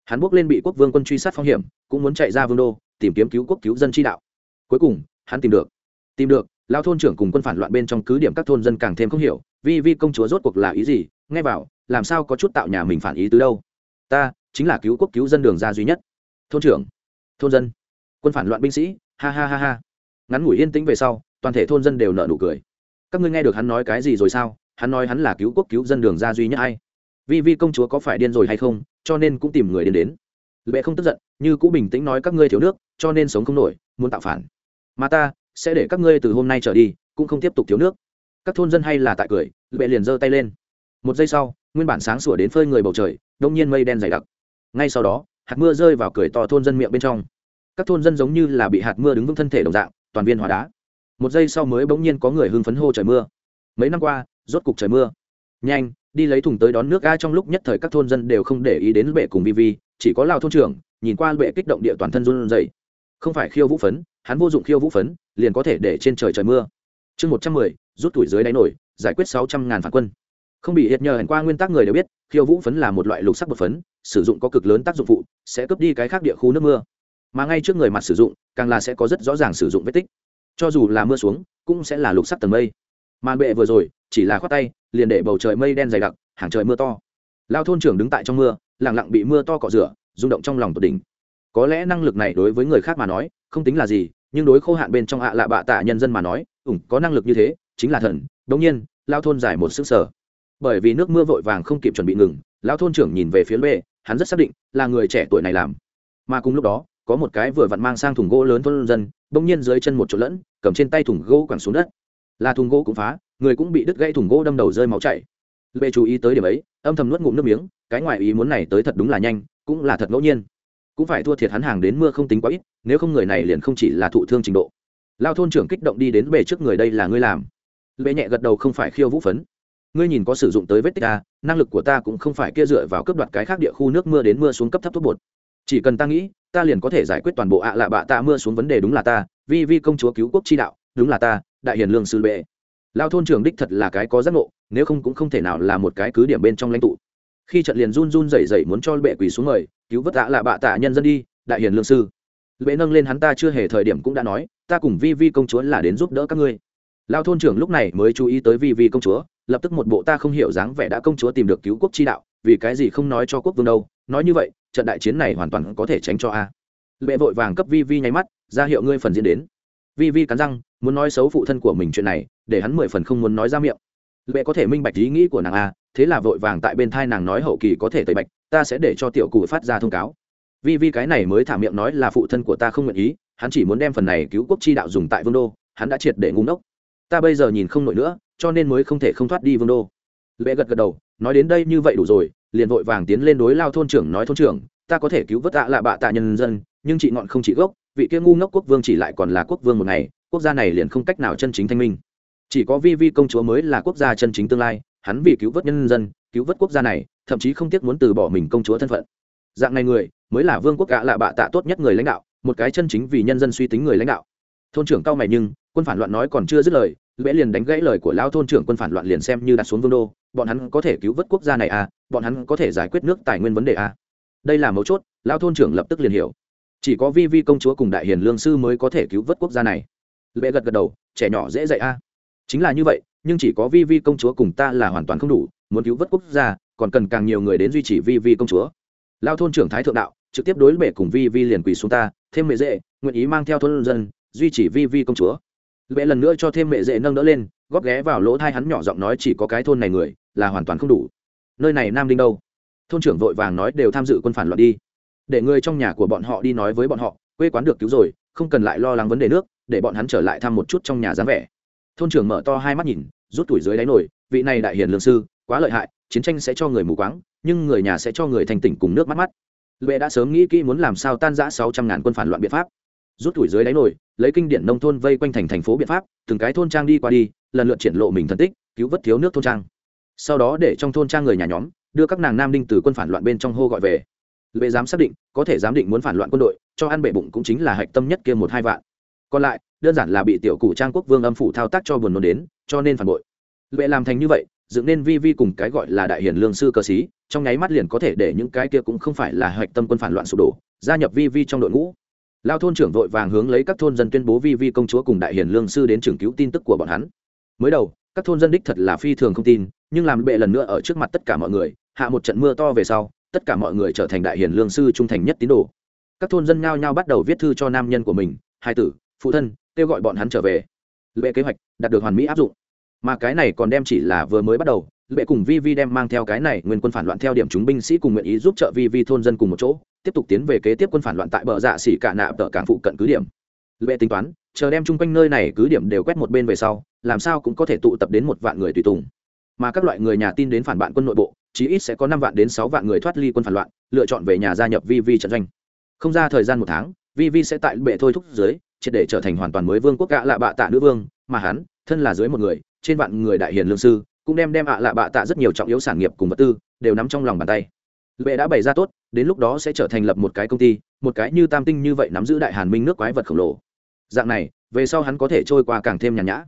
Hắn bước lên bị quốc vương quân truy sát phong hiểm, cũng muốn chạy ra vương đô, tìm kiếm cứu quốc cứu dân chi đạo. Cuối cùng, hắn tìm được tìm được lao thôn trưởng cùng quân phản loạn bên trong cứ điểm các thôn dân càng thêm không hiểu, vi vi công chúa rốt cuộc là ý gì? Nghe vào, làm sao có chút tạo nhà mình phản ý từ đâu? Ta, chính là cứu quốc cứu dân đường ra duy nhất. Thôn trưởng, thôn dân, quân phản loạn binh sĩ, ha ha ha ha. Ngắn ngủi yên tĩnh về sau, toàn thể thôn dân đều nợ nụ cười. Các ngươi nghe được hắn nói cái gì rồi sao? Hắn nói hắn là cứu quốc cứu dân đường ra duy nhất hay vi vi công chúa có phải điên rồi hay không? Cho nên cũng tìm người đến đến. Lệ không tức giận, như cũng bình tĩnh nói các ngươi thiếu nước, cho nên sống không nổi, muốn tạo phản. Mà ta sẽ để các ngươi từ hôm nay trở đi cũng không tiếp tục thiếu nước. Các thôn dân hay là tại cười lệ liền giơ tay lên. Một giây sau nguyên bản sáng sủa đến phơi người bầu trời đông nhiên mây đen dày đặc. Ngay sau đó hạt mưa rơi vào cười to thôn dân miệng bên trong. Các thôn dân giống như là bị hạt mưa đứng vững thân thể đồng dạng toàn viên hóa đá. Một giây sau mới bỗng nhiên có người hưng phấn hô trời mưa. Mấy năm qua rốt cục trời mưa. Nhanh đi lấy thùng tới đón nước ga trong lúc nhất thời các thôn dân đều không để ý đến bệ cùng vi vi chỉ có lao thôn trưởng nhìn qua bệ kích động địa toàn thân run rẩy, không phải khiêu vũ phấn hắn vô dụng khiêu vũ phấn liền có thể để trên trời trời mưa. Chương một trăm mười, rút tuổi dưới đáy nổi, giải quyết sáu trăm ngàn phản quân. Không bị hiệt nhờ hẳn qua nguyên tắc người đều biết, khiêu vũ phấn là một loại lục sắc bột phấn, sử dụng có cực lớn tác dụng phụ, sẽ cướp đi cái khác địa khu nước mưa. Mà ngay trước người mặt sử dụng, càng là sẽ có rất rõ ràng sử dụng vết tích. Cho dù là mưa xuống, cũng sẽ là lục sắc tầng mây. Màn bệ vừa rồi, chỉ là khoác tay, liền để bầu trời mây đen dày đặc, hàng trời mưa to. Lao thôn trưởng đứng tại trong mưa lẳng lặng bị mưa to cọ rửa, rung động trong lòng tột đỉnh. Có lẽ năng lực này đối với người khác mà nói, không tính là gì nhưng đối khô hạn bên trong ạ lạ bạ tạ nhân dân mà nói, ủng có năng lực như thế, chính là thần. Đống nhiên, lao thôn giải một sức sở. Bởi vì nước mưa vội vàng không kịp chuẩn bị ngừng, lao thôn trưởng nhìn về phía bệ, hắn rất xác định là người trẻ tuổi này làm. Mà cùng lúc đó, có một cái vừa vặn mang sang thùng gỗ lớn thôn dân đông nhiên dưới chân một chỗ lẫn, cầm trên tay thùng gỗ quẳng xuống đất. Là thùng gỗ cũng phá, người cũng bị đứt gãy thùng gỗ đâm đầu rơi máu chảy. Bệ chú ý tới điểm ấy, âm thầm nuốt ngụm nước miếng, cái ngoại ý muốn này tới thật đúng là nhanh, cũng là thật ngẫu nhiên cũng phải thua thiệt hắn hàng đến mưa không tính quá ít, nếu không người này liền không chỉ là thụ thương trình độ. Lao thôn trưởng kích động đi đến bề trước người đây là ngươi làm. Bệ nhẹ gật đầu không phải khiêu vũ phấn. Ngươi nhìn có sử dụng tới vết tích ta, năng lực của ta cũng không phải kia dựa vào cấp đoạt cái khác địa khu nước mưa đến mưa xuống cấp thấp thuốc bột. Chỉ cần ta nghĩ, ta liền có thể giải quyết toàn bộ ạ lạ bạ ta mưa xuống vấn đề đúng là ta, vi vi công chúa cứu quốc chi đạo, đúng là ta, đại hiền lương sư bệ. Lao thôn trưởng đích thật là cái có giác ngộ, nếu không cũng không thể nào là một cái cứ điểm bên trong lãnh tụ khi trận liền run run rẩy rẩy muốn cho bệ quỳ xuống người cứu vớt tạ là bạ tạ nhân dân đi, đại hiền lương sư. Bệ nâng lên hắn ta chưa hề thời điểm cũng đã nói, ta cùng vi vi công chúa là đến giúp đỡ các ngươi. Lao thôn trưởng lúc này mới chú ý tới vi vi công chúa, lập tức một bộ ta không hiểu dáng vẻ đã công chúa tìm được cứu quốc chi đạo, vì cái gì không nói cho quốc vương đâu, nói như vậy, trận đại chiến này hoàn toàn có thể tránh cho a. Bệ vội vàng cấp vi vi nháy mắt, ra hiệu ngươi phần diễn đến. Vi vi cắn răng, muốn nói xấu phụ thân của mình chuyện này, để hắn mười phần không muốn nói ra miệng lệ có thể minh bạch ý nghĩ của nàng a, thế là vội vàng tại bên thai nàng nói hậu kỳ có thể tẩy bạch, ta sẽ để cho tiểu cụ phát ra thông cáo. Vi vi cái này mới thả miệng nói là phụ thân của ta không nguyện ý, hắn chỉ muốn đem phần này cứu quốc chi đạo dùng tại vương đô, hắn đã triệt để ngu ngốc. Ta bây giờ nhìn không nổi nữa, cho nên mới không thể không thoát đi vương đô. Lệ gật gật đầu, nói đến đây như vậy đủ rồi, liền vội vàng tiến lên đối lao thôn trưởng nói thôn trưởng, ta có thể cứu vớt tạ là bạ tạ nhân dân, nhưng chị ngọn không chỉ gốc, vị kia ngu ngốc quốc vương chỉ lại còn là quốc vương một ngày, quốc gia này liền không cách nào chân chính thanh minh chỉ có vi vi công chúa mới là quốc gia chân chính tương lai, hắn vì cứu vớt nhân dân, cứu vớt quốc gia này, thậm chí không tiếc muốn từ bỏ mình công chúa thân phận. Dạng này người, mới là vương quốc gạ lạ bạ tạ tốt nhất người lãnh đạo, một cái chân chính vì nhân dân suy tính người lãnh đạo. Thôn trưởng cao mày nhưng, quân phản loạn nói còn chưa dứt lời lễ liền đánh gãy lời của lao thôn trưởng quân phản loạn liền xem như đặt xuống vương đô, bọn hắn có thể cứu vớt quốc gia này à bọn hắn có thể giải quyết nước tài nguyên vấn đề à. Đây là mấu chốt lao thôn trưởng lập tức liền hiểu. Chỉ có vi vi công chúa cùng đại hiền lương sư mới có thể cứu vớt quốc gia này. Lễ gật gật đầu, trẻ nhỏ dễ dạy à? Chính là như vậy, nhưng chỉ có vi vi công chúa cùng ta là hoàn toàn không đủ, muốn cứu vớt quốc gia, còn cần càng nhiều người đến duy trì vi vi công chúa. Lao thôn trưởng thái thượng đạo, trực tiếp đối bệ cùng vi vi liền quỳ xuống ta, thêm mẹ dễ nguyện ý mang theo thôn dân, duy trì vi vi công chúa. Bệ lần nữa cho thêm mẹ dễ nâng đỡ lên, góp ghé vào lỗ thai hắn nhỏ giọng nói chỉ có cái thôn này người, là hoàn toàn không đủ. Nơi này nam đinh đâu? Thôn trưởng vội vàng nói, đều tham dự quân phản loạn đi. Để người trong nhà của bọn họ đi nói với bọn họ, quê quán được cứu rồi, không cần lại lo lắng vấn đề nước, để bọn hắn trở lại thăm một chút trong nhà dáng vẻ thôn trưởng mở to hai mắt nhìn, rút tuổi dưới đáy nổi, vị này đại hiền lương sư, quá lợi hại, chiến tranh sẽ cho người mù quáng, nhưng người nhà sẽ cho người thành tỉnh cùng nước mắt mắt. Lệ đã sớm nghĩ kỹ muốn làm sao tan giã sáu trăm ngàn quân phản loạn biện pháp. Rút tuổi dưới đáy nổi, lấy kinh điển nông thôn vây quanh thành thành phố biện pháp, từng cái thôn trang đi qua đi, lần lượt triển lộ mình thân tích, cứu vớt thiếu nước thôn trang. Sau đó để trong thôn trang người nhà nhóm, đưa các nàng nam đinh từ quân phản loạn bên trong hô gọi về. Lệ dám xác định, có thể giám định muốn phản loạn quân đội, cho ăn bệ bụng cũng chính là hạch tâm nhất kia một hai vạn. Còn lại đơn giản là bị tiểu cụ trang quốc vương âm phủ thao tác cho buồn nôn đến, cho nên phản bội. Lệ làm thành như vậy, dựng nên vi vi cùng cái gọi là đại hiền lương sư cơ sĩ, trong nháy mắt liền có thể để những cái kia cũng không phải là hạch tâm quân phản loạn sụp đổ, gia nhập vi vi trong đội ngũ. Lao thôn trưởng vội vàng hướng lấy các thôn dân tuyên bố vi vi công chúa cùng đại hiền lương sư đến trường cứu tin tức của bọn hắn. Mới đầu, các thôn dân đích thật là phi thường không tin, nhưng làm bệ lần nữa ở trước mặt tất cả mọi người, hạ một trận mưa to về sau, tất cả mọi người trở thành đại hiền lương sư trung thành nhất tín đồ. Các thôn dân nhao nhao bắt đầu viết thư cho nam nhân của mình, hai tử, phụ thân kêu gọi bọn hắn trở về. Lệ kế hoạch đạt được hoàn mỹ áp dụng. Mà cái này còn đem chỉ là vừa mới bắt đầu, lệ cùng vi vi đem mang theo cái này nguyên quân phản loạn theo điểm chúng binh sĩ cùng nguyện ý giúp trợ vi vi thôn dân cùng một chỗ, tiếp tục tiến về kế tiếp quân phản loạn tại bờ dạ xỉ cả nạ tờ cảng phụ cận cứ điểm. Lệ tính toán, chờ đem chung quanh nơi này cứ điểm đều quét một bên về sau, làm sao cũng có thể tụ tập đến một vạn người tùy tùng. Mà các loại người nhà tin đến phản bạn quân nội bộ, chí ít sẽ có năm vạn đến sáu vạn người thoát ly quân phản loạn, lựa chọn về nhà gia nhập vi vi trận doanh. Không ra thời gian một tháng, vi vi sẽ tại bệ thôi thúc dưới triệt để trở thành hoàn toàn mới vương quốc gã lạ bạ tạ nữ vương, mà hắn, thân là dưới một người, trên vạn người đại hiền lương sư, cũng đem đem ạ lạ bạ tạ rất nhiều trọng yếu sản nghiệp cùng vật tư, đều nắm trong lòng bàn tay. Lệ đã bày ra tốt, đến lúc đó sẽ trở thành lập một cái công ty, một cái như tam tinh như vậy nắm giữ đại hàn minh nước quái vật khổng lồ. Dạng này, về sau hắn có thể trôi qua càng thêm nhàn nhã.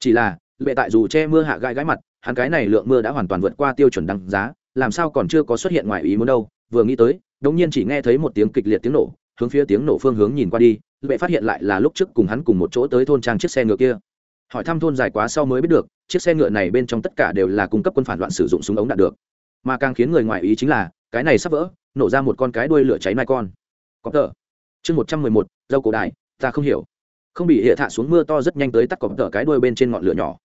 Chỉ là, lệ tại dù che mưa hạ gai gái mặt, hắn cái này lượng mưa đã hoàn toàn vượt qua tiêu chuẩn đăng giá, làm sao còn chưa có xuất hiện ngoài ý muốn đâu, vừa nghĩ tới, đống nhiên chỉ nghe thấy một tiếng kịch liệt tiếng nổ hướng phía tiếng nổ phương hướng nhìn qua đi lệ phát hiện lại là lúc trước cùng hắn cùng một chỗ tới thôn trang chiếc xe ngựa kia. Hỏi thăm thôn dài quá sau mới biết được, chiếc xe ngựa này bên trong tất cả đều là cung cấp quân phản loạn sử dụng súng ống đạn được. Mà càng khiến người ngoài ý chính là, cái này sắp vỡ, nổ ra một con cái đuôi lửa cháy mai con. Có tờ. Chương một trăm mười một, dâu cổ đại, ta không hiểu. Không bị hệ thạ xuống mưa to rất nhanh tới tắt cọp tờ cái đuôi bên trên ngọn lửa nhỏ.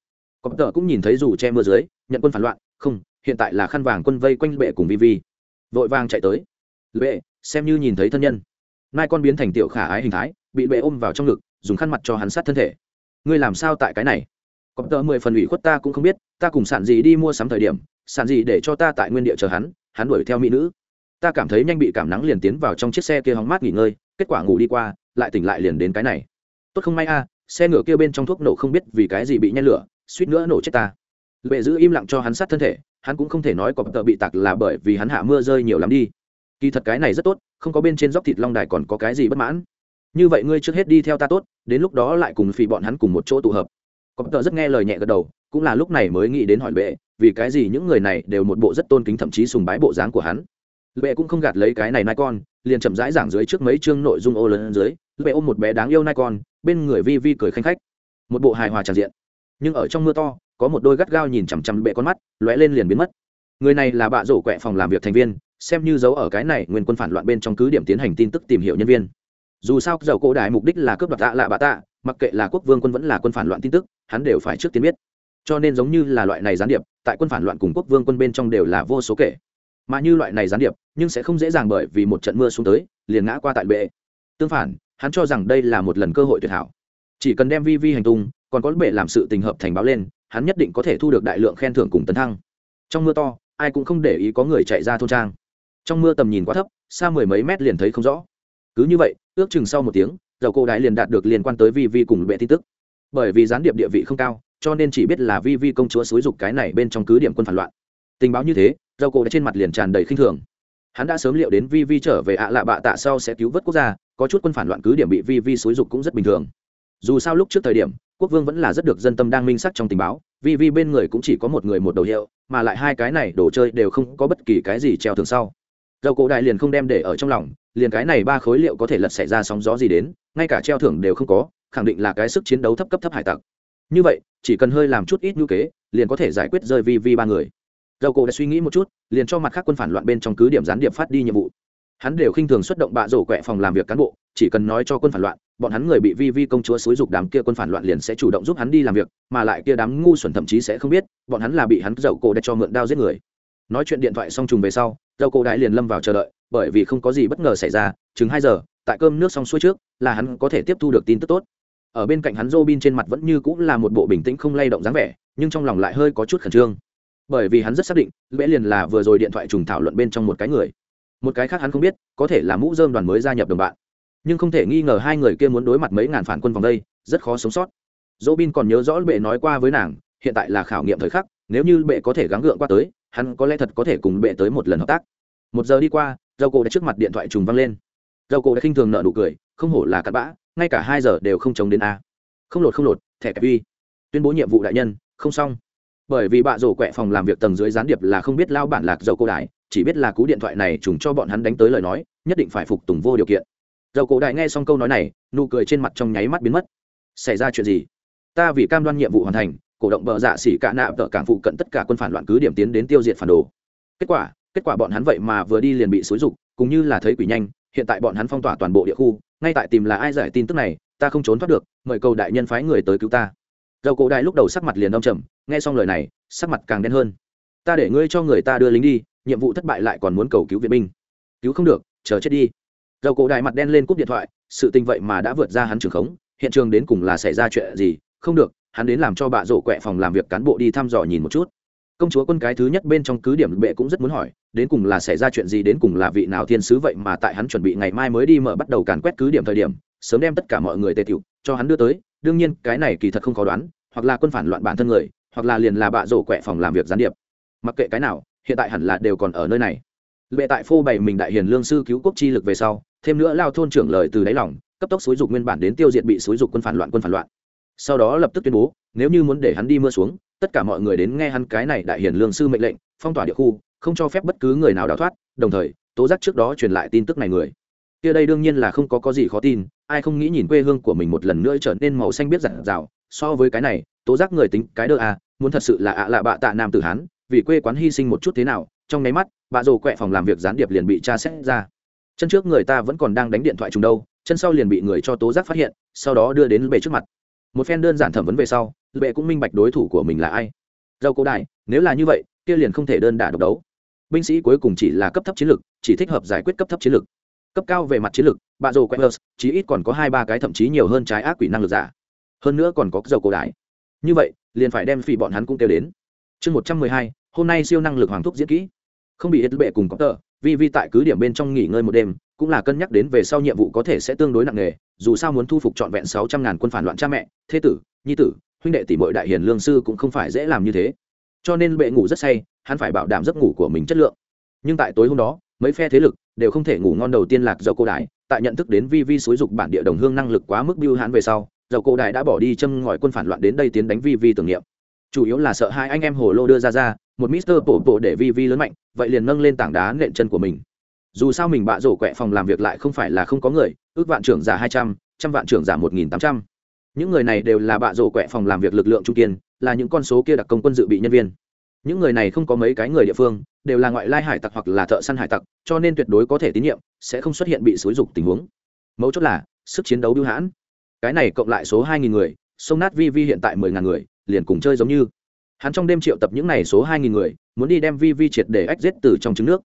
Cọp tờ cũng nhìn thấy dù che mưa dưới, nhận quân phản loạn, không, hiện tại là khăn vàng quân vây quanh bệ cùng vi vi. Vội vàng chạy tới. Bệ xem như nhìn thấy thân nhân mai con biến thành tiểu khả ái hình thái, bị bệ ôm vào trong ngực, dùng khăn mặt cho hắn sát thân thể. Ngươi làm sao tại cái này? Có tờ mười phần ủy khuất ta cũng không biết, ta cùng sản gì đi mua sắm thời điểm sản gì để cho ta tại nguyên địa chờ hắn hắn đuổi theo mỹ nữ. Ta cảm thấy nhanh bị cảm nắng liền tiến vào trong chiếc xe kia hóng mát nghỉ ngơi, kết quả ngủ đi qua, lại tỉnh lại liền đến cái này. Tốt không may a, xe ngựa kia bên trong thuốc nổ không biết vì cái gì bị nhen lửa, suýt nữa nổ chết ta. Bệ giữ im lặng cho hắn sát thân thể, hắn cũng không thể nói cọp tợ bị tặc là bởi vì hắn hạ mưa rơi nhiều lắm đi kỳ thật cái này rất tốt, không có bên trên dốc thịt long đài còn có cái gì bất mãn. Như vậy ngươi trước hết đi theo ta tốt, đến lúc đó lại cùng phì bọn hắn cùng một chỗ tụ hợp. Cọp tợ rất nghe lời nhẹ gật đầu, cũng là lúc này mới nghĩ đến hỏi bệ vì cái gì những người này đều một bộ rất tôn kính thậm chí sùng bái bộ dáng của hắn. Bệ cũng không gạt lấy cái này nai con, liền chậm rãi giảng dưới trước mấy chương nội dung ô lớn dưới bệ ôm một bé đáng yêu nai con, bên người vi vi cười khanh khách. Một bộ hài hòa tràn diện. Nhưng ở trong mưa to, có một đôi gắt gao nhìn chằm chằm bệ con mắt, lóe lên liền biến mất. Người này là bạ rổ quẹ phòng làm việc thành viên xem như giấu ở cái này nguyên quân phản loạn bên trong cứ điểm tiến hành tin tức tìm hiểu nhân viên. Dù sao, dầu cổ đại mục đích là cướp đoạt tạ lạ bạ tạ, mặc kệ là quốc vương quân vẫn là quân phản loạn tin tức, hắn đều phải trước tiên biết. Cho nên giống như là loại này gián điệp, tại quân phản loạn cùng quốc vương quân bên trong đều là vô số kể. Mà như loại này gián điệp, nhưng sẽ không dễ dàng bởi vì một trận mưa xuống tới, liền ngã qua tại bệ. Tương phản, hắn cho rằng đây là một lần cơ hội tuyệt hảo. Chỉ cần đem vi vi hành tung, còn có bệ làm sự tình hợp thành báo lên, hắn nhất định có thể thu được đại lượng khen thưởng cùng tấn thăng. Trong mưa to, ai cũng không để ý có người chạy ra thôn trang trong mưa tầm nhìn quá thấp, xa mười mấy mét liền thấy không rõ. Cứ như vậy, ước chừng sau một tiếng, dầu cổ đại liền đạt được liên quan tới vi vi cùng bệ tin tức. Bởi vì gián điệp địa vị không cao, cho nên chỉ biết là vi vi công chúa xúi dục cái này bên trong cứ điểm quân phản loạn. Tình báo như thế, dầu cổ đã trên mặt liền tràn đầy khinh thường. Hắn đã sớm liệu đến vi vi trở về ạ lạ bạ tạ sau sẽ cứu vớt quốc gia, có chút quân phản loạn cứ điểm bị vi vi xúi dục cũng rất bình thường. Dù sao lúc trước thời điểm, quốc vương vẫn là rất được dân tâm đang minh sắc trong tình báo vì Vi bên người cũng chỉ có một người một đầu hiệu, mà lại hai cái này đồ chơi đều không có bất kỳ cái gì treo thường sau dầu cổ đại liền không đem để ở trong lòng, liền cái này ba khối liệu có thể lật xảy ra sóng gió gì đến, ngay cả treo thưởng đều không có, khẳng định là cái sức chiến đấu thấp cấp thấp hải tặc. Như vậy, chỉ cần hơi làm chút ít ngữ kế, liền có thể giải quyết rơi vi vi ba người. Dầu cổ đã suy nghĩ một chút, liền cho mặt khác quân phản loạn bên trong cứ điểm gián điệp phát đi nhiệm vụ. Hắn đều khinh thường xuất động bạ rổ quẹ phòng làm việc cán bộ, chỉ cần nói cho quân phản loạn, bọn hắn người bị vi vi công chúa xúi dục đám kia quân phản loạn liền sẽ chủ động giúp hắn đi làm việc, mà lại kia đám ngu xuẩn thậm chí sẽ không biết, bọn hắn là bị hắn dậu cổ đã cho mượn đao giết người. Nói chuyện điện thoại xong trùng về sau dầu cổ đại liền lâm vào chờ đợi, bởi vì không có gì bất ngờ xảy ra, chừng hai giờ, tại cơm nước xong xuôi trước, là hắn có thể tiếp thu được tin tức tốt. Ở bên cạnh hắn Robin trên mặt vẫn như cũng là một bộ bình tĩnh không lay động dáng vẻ, nhưng trong lòng lại hơi có chút khẩn trương. Bởi vì hắn rất xác định, lễ liền là vừa rồi điện thoại trùng thảo luận bên trong một cái người. Một cái khác hắn không biết, có thể là mũ dơm đoàn mới gia nhập đồng bạn. Nhưng không thể nghi ngờ hai người kia muốn đối mặt mấy ngàn phản quân vòng đây, rất khó sống sót. Dỗ bin còn nhớ rõ bệ nói qua với nàng, hiện tại là khảo nghiệm thời khắc, nếu như bệ có thể gắng gượng qua tới hắn có lẽ thật có thể cùng bệ tới một lần hợp tác. Một giờ đi qua dầu cổ đã trước mặt điện thoại trùng văng lên. Dầu cổ đã khinh thường nợ nụ cười, không hổ là cặn bã, ngay cả hai giờ đều không chống đến a. Không lột không lột, thẻ kẹp uy. Tuyên bố nhiệm vụ đại nhân, không xong. Bởi vì bạ rổ quẹ phòng làm việc tầng dưới gián điệp là không biết lao bản lạc dầu cổ đại, chỉ biết là cú điện thoại này trùng cho bọn hắn đánh tới lời nói, nhất định phải phục tùng vô điều kiện. Dầu cổ đại nghe xong câu nói này, nụ cười trên mặt trong nháy mắt biến mất. Xảy ra chuyện gì? Ta vì cam đoan nhiệm vụ hoàn thành cổ động bờ dạ xỉ cả nạ tợ cảng phụ cận tất cả quân phản loạn cứ điểm tiến đến tiêu diệt phản đồ. Kết quả kết quả bọn hắn vậy mà vừa đi liền bị xúi rục cũng như là thấy quỷ nhanh, hiện tại bọn hắn phong tỏa toàn bộ địa khu, ngay tại tìm là ai giải tin tức này, ta không trốn thoát được, mời cầu đại nhân phái người tới cứu ta. Dầu cổ đại lúc đầu sắc mặt liền đông trầm, nghe xong lời này, sắc mặt càng đen hơn. Ta để ngươi cho người ta đưa lính đi, nhiệm vụ thất bại lại còn muốn cầu cứu viện binh. Cứu không được, chờ chết đi. Dầu cổ đại mặt đen lên cúp điện thoại, sự tình vậy mà đã vượt ra hắn trường khống, hiện trường đến cùng là xảy ra chuyện gì, không được hắn đến làm cho bạ rổ quẹ phòng làm việc cán bộ đi thăm dò nhìn một chút. Công chúa quân cái thứ nhất bên trong cứ điểm bệ cũng rất muốn hỏi, đến cùng là xảy ra chuyện gì, đến cùng là vị nào thiên sứ vậy mà tại hắn chuẩn bị ngày mai mới đi mở bắt đầu càn quét cứ điểm thời điểm, sớm đem tất cả mọi người tề tiểu, cho hắn đưa tới. Đương nhiên, cái này kỳ thật không khó đoán, hoặc là quân phản loạn bản thân người, hoặc là liền là bạ rổ quẹ phòng làm việc gián điệp. Mặc kệ cái nào, hiện tại hẳn là đều còn ở nơi này. Bệ tại phô bày mình đại hiền lương sư cứu quốc chi lực về sau, thêm nữa lao thôn trưởng lời từ đáy lòng, cấp tốc xúi dục nguyên bản đến tiêu diệt bị xúi dục quân phản loạn, quân phản loạn sau đó lập tức tuyên bố, nếu như muốn để hắn đi mưa xuống, tất cả mọi người đến nghe hắn cái này đại hiển lương sư mệnh lệnh, phong tỏa địa khu, không cho phép bất cứ người nào đào thoát, đồng thời, tố giác trước đó truyền lại tin tức này người. Kia đây đương nhiên là không có có gì khó tin, ai không nghĩ nhìn quê hương của mình một lần nữa trở nên màu xanh biết giản rào so với cái này, tố giác người tính cái đơ à muốn thật sự là ạ lạ bạ tạ nam tử hán, vì quê quán hy sinh một chút thế nào, trong nháy mắt, bà rồ quẹ phòng làm việc gián điệp liền bị tra xét ra. Chân trước người ta vẫn còn đang đánh điện thoại trùng đâu, chân sau liền bị người cho tố giác phát hiện, sau đó đưa đến bệ trước mặt một phen đơn giản thẩm vấn về sau bệ cũng minh bạch đối thủ của mình là ai. Dâu cổ đại, nếu là như vậy, kia liền không thể đơn đả độc đấu. Binh sĩ cuối cùng chỉ là cấp thấp chiến lược chỉ thích hợp giải quyết cấp thấp chiến lược cấp cao về mặt chiến lược bà rồ quẹt chí ít còn có hai ba cái thậm chí nhiều hơn trái ác quỷ năng lực giả. Hơn nữa còn có dầu cổ đại. Như vậy, liền phải đem phỉ bọn hắn cũng kêu đến. Chương một trăm mười hai, hôm nay siêu năng lực hoàng thúc diễn kỹ. Không bị hết bệ cùng có tờ, vì vi tại cứ điểm bên trong nghỉ ngơi một đêm cũng là cân nhắc đến về sau nhiệm vụ có thể sẽ tương đối nặng nề, dù sao muốn thu phục trọn vẹn sáu trăm ngàn quân phản loạn cha mẹ, thế tử, nhi tử, huynh đệ tỷ bội đại hiền lương sư cũng không phải dễ làm như thế. Cho nên bệ ngủ rất say, hắn phải bảo đảm giấc ngủ của mình chất lượng. Nhưng tại tối hôm đó, mấy phe thế lực đều không thể ngủ ngon đầu tiên lạc do cô đại, tại nhận thức đến vi vi xúi dục bản địa đồng hương năng lực quá mức biêu hãn về sau, dầu cô đại đã bỏ đi châm ngòi quân phản loạn đến đây tiến đánh vi vi tưởng niệm. Chủ yếu là sợ hai anh em hồ lô đưa ra ra, một mister bộ bộ để vi vi lớn mạnh, vậy liền nâng lên tảng đá nện chân của mình dù sao mình bạ rổ quẹ phòng làm việc lại không phải là không có người, ước vạn trưởng giả hai trăm trăm vạn trưởng giả một nghìn tám trăm. Những người này đều là bạ rổ quẹ phòng làm việc lực lượng trung kiên, là những con số kia đặc công quân dự bị nhân viên. Những người này không có mấy cái người địa phương, đều là ngoại lai hải tặc hoặc là thợ săn hải tặc, cho nên tuyệt đối có thể tín nhiệm, sẽ không xuất hiện bị xúi dục tình huống. Mấu chốt là, sức chiến đấu bưu hãn. Cái này cộng lại số hai nghìn người, sông nát vi vi hiện tại mười ngàn người, liền cùng chơi giống như. Hắn trong đêm triệu tập những n à y số hai nghìn người, muốn đi đem vi vi triệt để ách giết từ trong trứng nước.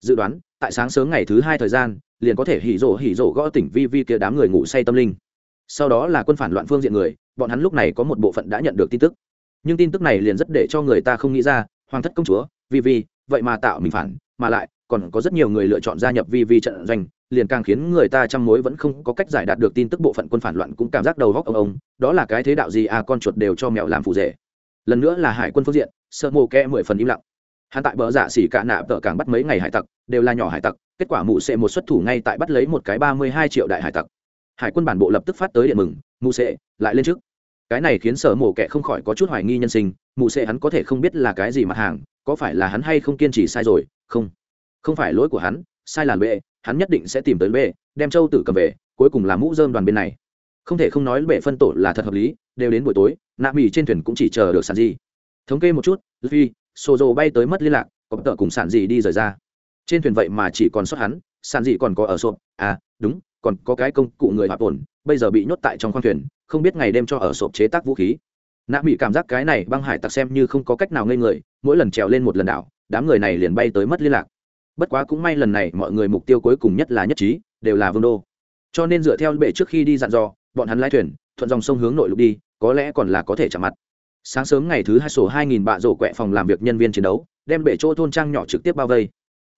Dự đoán tại sáng sớm ngày thứ hai thời gian, liền có thể hỉ rộ hỉ rộ gõ tỉnh vi vi kia đám người ngủ say tâm linh. Sau đó là quân phản loạn phương diện người, bọn hắn lúc này có một bộ phận đã nhận được tin tức. Nhưng tin tức này liền rất để cho người ta không nghĩ ra, hoàng thất công chúa, vi vi, vậy mà tạo mình phản, mà lại, còn có rất nhiều người lựa chọn gia nhập vi vi trận doanh, liền càng khiến người ta chăm mối vẫn không có cách giải đạt được tin tức bộ phận quân phản loạn cũng cảm giác đầu góc ông ông, đó là cái thế đạo gì à con chuột đều cho mèo làm phù rể. Lần nữa là hải quân phương diện sợ mồ kẽ mười phần im lặng hắn tại bờ dạ xỉ cả nạ tờ càng bắt mấy ngày hải tặc, đều là nhỏ hải tặc, kết quả mụ sệ một xuất thủ ngay tại bắt lấy một cái ba mươi hai triệu đại hải tặc. Hải quân bản bộ lập tức phát tới điện mừng, mụ sệ, lại lên trước. Cái này khiến sở mổ kẻ không khỏi có chút hoài nghi nhân sinh, mụ sệ hắn có thể không biết là cái gì mặt hàng, có phải là hắn hay không kiên trì sai rồi? Không. Không phải lỗi của hắn, sai làn bệ hắn nhất định sẽ tìm tới bệ đem châu tử cầm về, cuối cùng là mũ dơm đoàn bên này. Không thể không nói bệ phân tổ là thật hợp lý, đều đến buổi tối, nạ mì trên thuyền cũng chỉ chờ được sản gì. Thống kê một chút phi sô dồ bay tới mất liên lạc, có tợ cùng sản dì đi rời ra. Trên thuyền vậy mà chỉ còn sót hắn sản dì còn có ở sộp. À đúng, còn có cái công cụ người hoạt ổn, bây giờ bị nhốt tại trong khoang thuyền, không biết ngày đêm cho ở sộp chế tác vũ khí. Nạ bị cảm giác cái này băng hải tặc xem như không có cách nào ngây người, mỗi lần trèo lên một lần đảo, đám người này liền bay tới mất liên lạc. Bất quá cũng may lần này mọi người mục tiêu cuối cùng nhất là nhất trí, đều là vương đô. Cho nên dựa theo bệ trước khi đi dặn dò, bọn hắn lái thuyền, thuận dòng sông hướng nội lục đi, có lẽ còn là có thể chạm mặt sáng sớm ngày thứ hai sổ hai nghìn bạ rổ quẹ phòng làm việc nhân viên chiến đấu, đem bệ chỗ thôn trang nhỏ trực tiếp bao vây.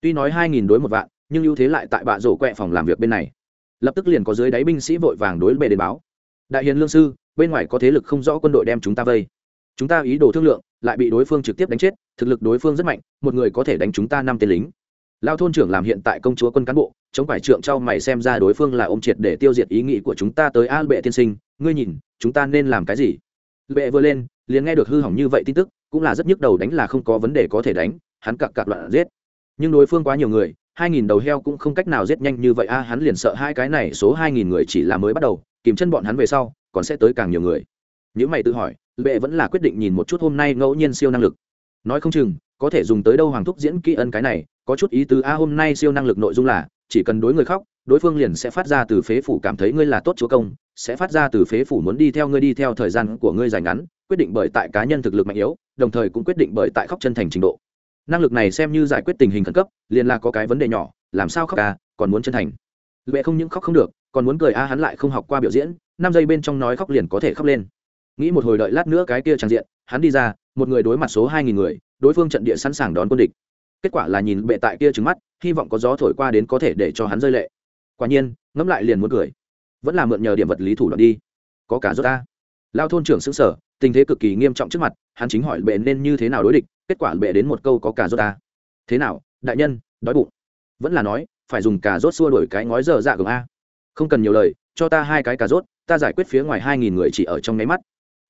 Tuy nói hai nghìn đối một vạn, nhưng ưu thế lại tại bạ rổ quẹ phòng làm việc bên này. Lập tức liền có dưới đáy binh sĩ vội vàng đối bệ đến báo. Đại hiền lương sư, bên ngoài có thế lực không rõ quân đội đem chúng ta vây. Chúng ta ý đồ thương lượng, lại bị đối phương trực tiếp đánh chết, thực lực đối phương rất mạnh, một người có thể đánh chúng ta năm tên lính. Lao thôn trưởng làm hiện tại công chúa quân cán bộ, chống phải trượng trao mày xem ra đối phương là ôm triệt để tiêu diệt ý nghĩ của chúng ta tới a bệ tiên sinh, ngươi nhìn, chúng ta nên làm cái gì? Bệ vừa lên, liền nghe được hư hỏng như vậy tin tức, cũng là rất nhức đầu đánh là không có vấn đề có thể đánh, hắn cặc cặc loạn giết. Nhưng đối phương quá nhiều người, hai nghìn đầu heo cũng không cách nào giết nhanh như vậy a, hắn liền sợ hai cái này số hai nghìn người chỉ là mới bắt đầu, kìm chân bọn hắn về sau, còn sẽ tới càng nhiều người. Những mày tự hỏi, bệ vẫn là quyết định nhìn một chút hôm nay ngẫu nhiên siêu năng lực. Nói không chừng, có thể dùng tới đâu hoàng thúc diễn kỹ ân cái này, có chút ý tứ a, hôm nay siêu năng lực nội dung là, chỉ cần đối người khóc đối phương liền sẽ phát ra từ phế phủ cảm thấy ngươi là tốt chúa công, sẽ phát ra từ phế phủ muốn đi theo ngươi đi theo thời gian của ngươi dài ngắn, quyết định bởi tại cá nhân thực lực mạnh yếu, đồng thời cũng quyết định bởi tại khóc chân thành trình độ. Năng lực này xem như giải quyết tình hình khẩn cấp, liền là có cái vấn đề nhỏ, làm sao khóc ca còn muốn chân thành. Lệ không những khóc không được, còn muốn cười a, hắn lại không học qua biểu diễn, năm giây bên trong nói khóc liền có thể khóc lên. Nghĩ một hồi đợi lát nữa cái kia trang diện, hắn đi ra, một người đối mặt số hai nghìn người, đối phương trận địa sẵn sàng đón quân địch. Kết quả là nhìn bệ tại kia trứng mắt, hy vọng có gió thổi qua đến có thể để cho hắn rơi lệ quả nhiên, ngẫm lại liền muốn cười. Vẫn là mượn nhờ điểm vật lý thủ đoạn đi. Có cả rốt ta. Lao thôn trưởng xứng sở tình thế cực kỳ nghiêm trọng trước mặt, hắn chính hỏi bệ nên như thế nào đối địch, kết quả bệ đến một câu có cả rốt ta. Thế nào, đại nhân, đói bụng. Vẫn là nói, phải dùng cà rốt xua đổi cái ngói dở dạ gừng a. Không cần nhiều lời, cho ta hai cái cà rốt, ta giải quyết phía ngoài hai nghìn người chỉ ở trong nháy mắt.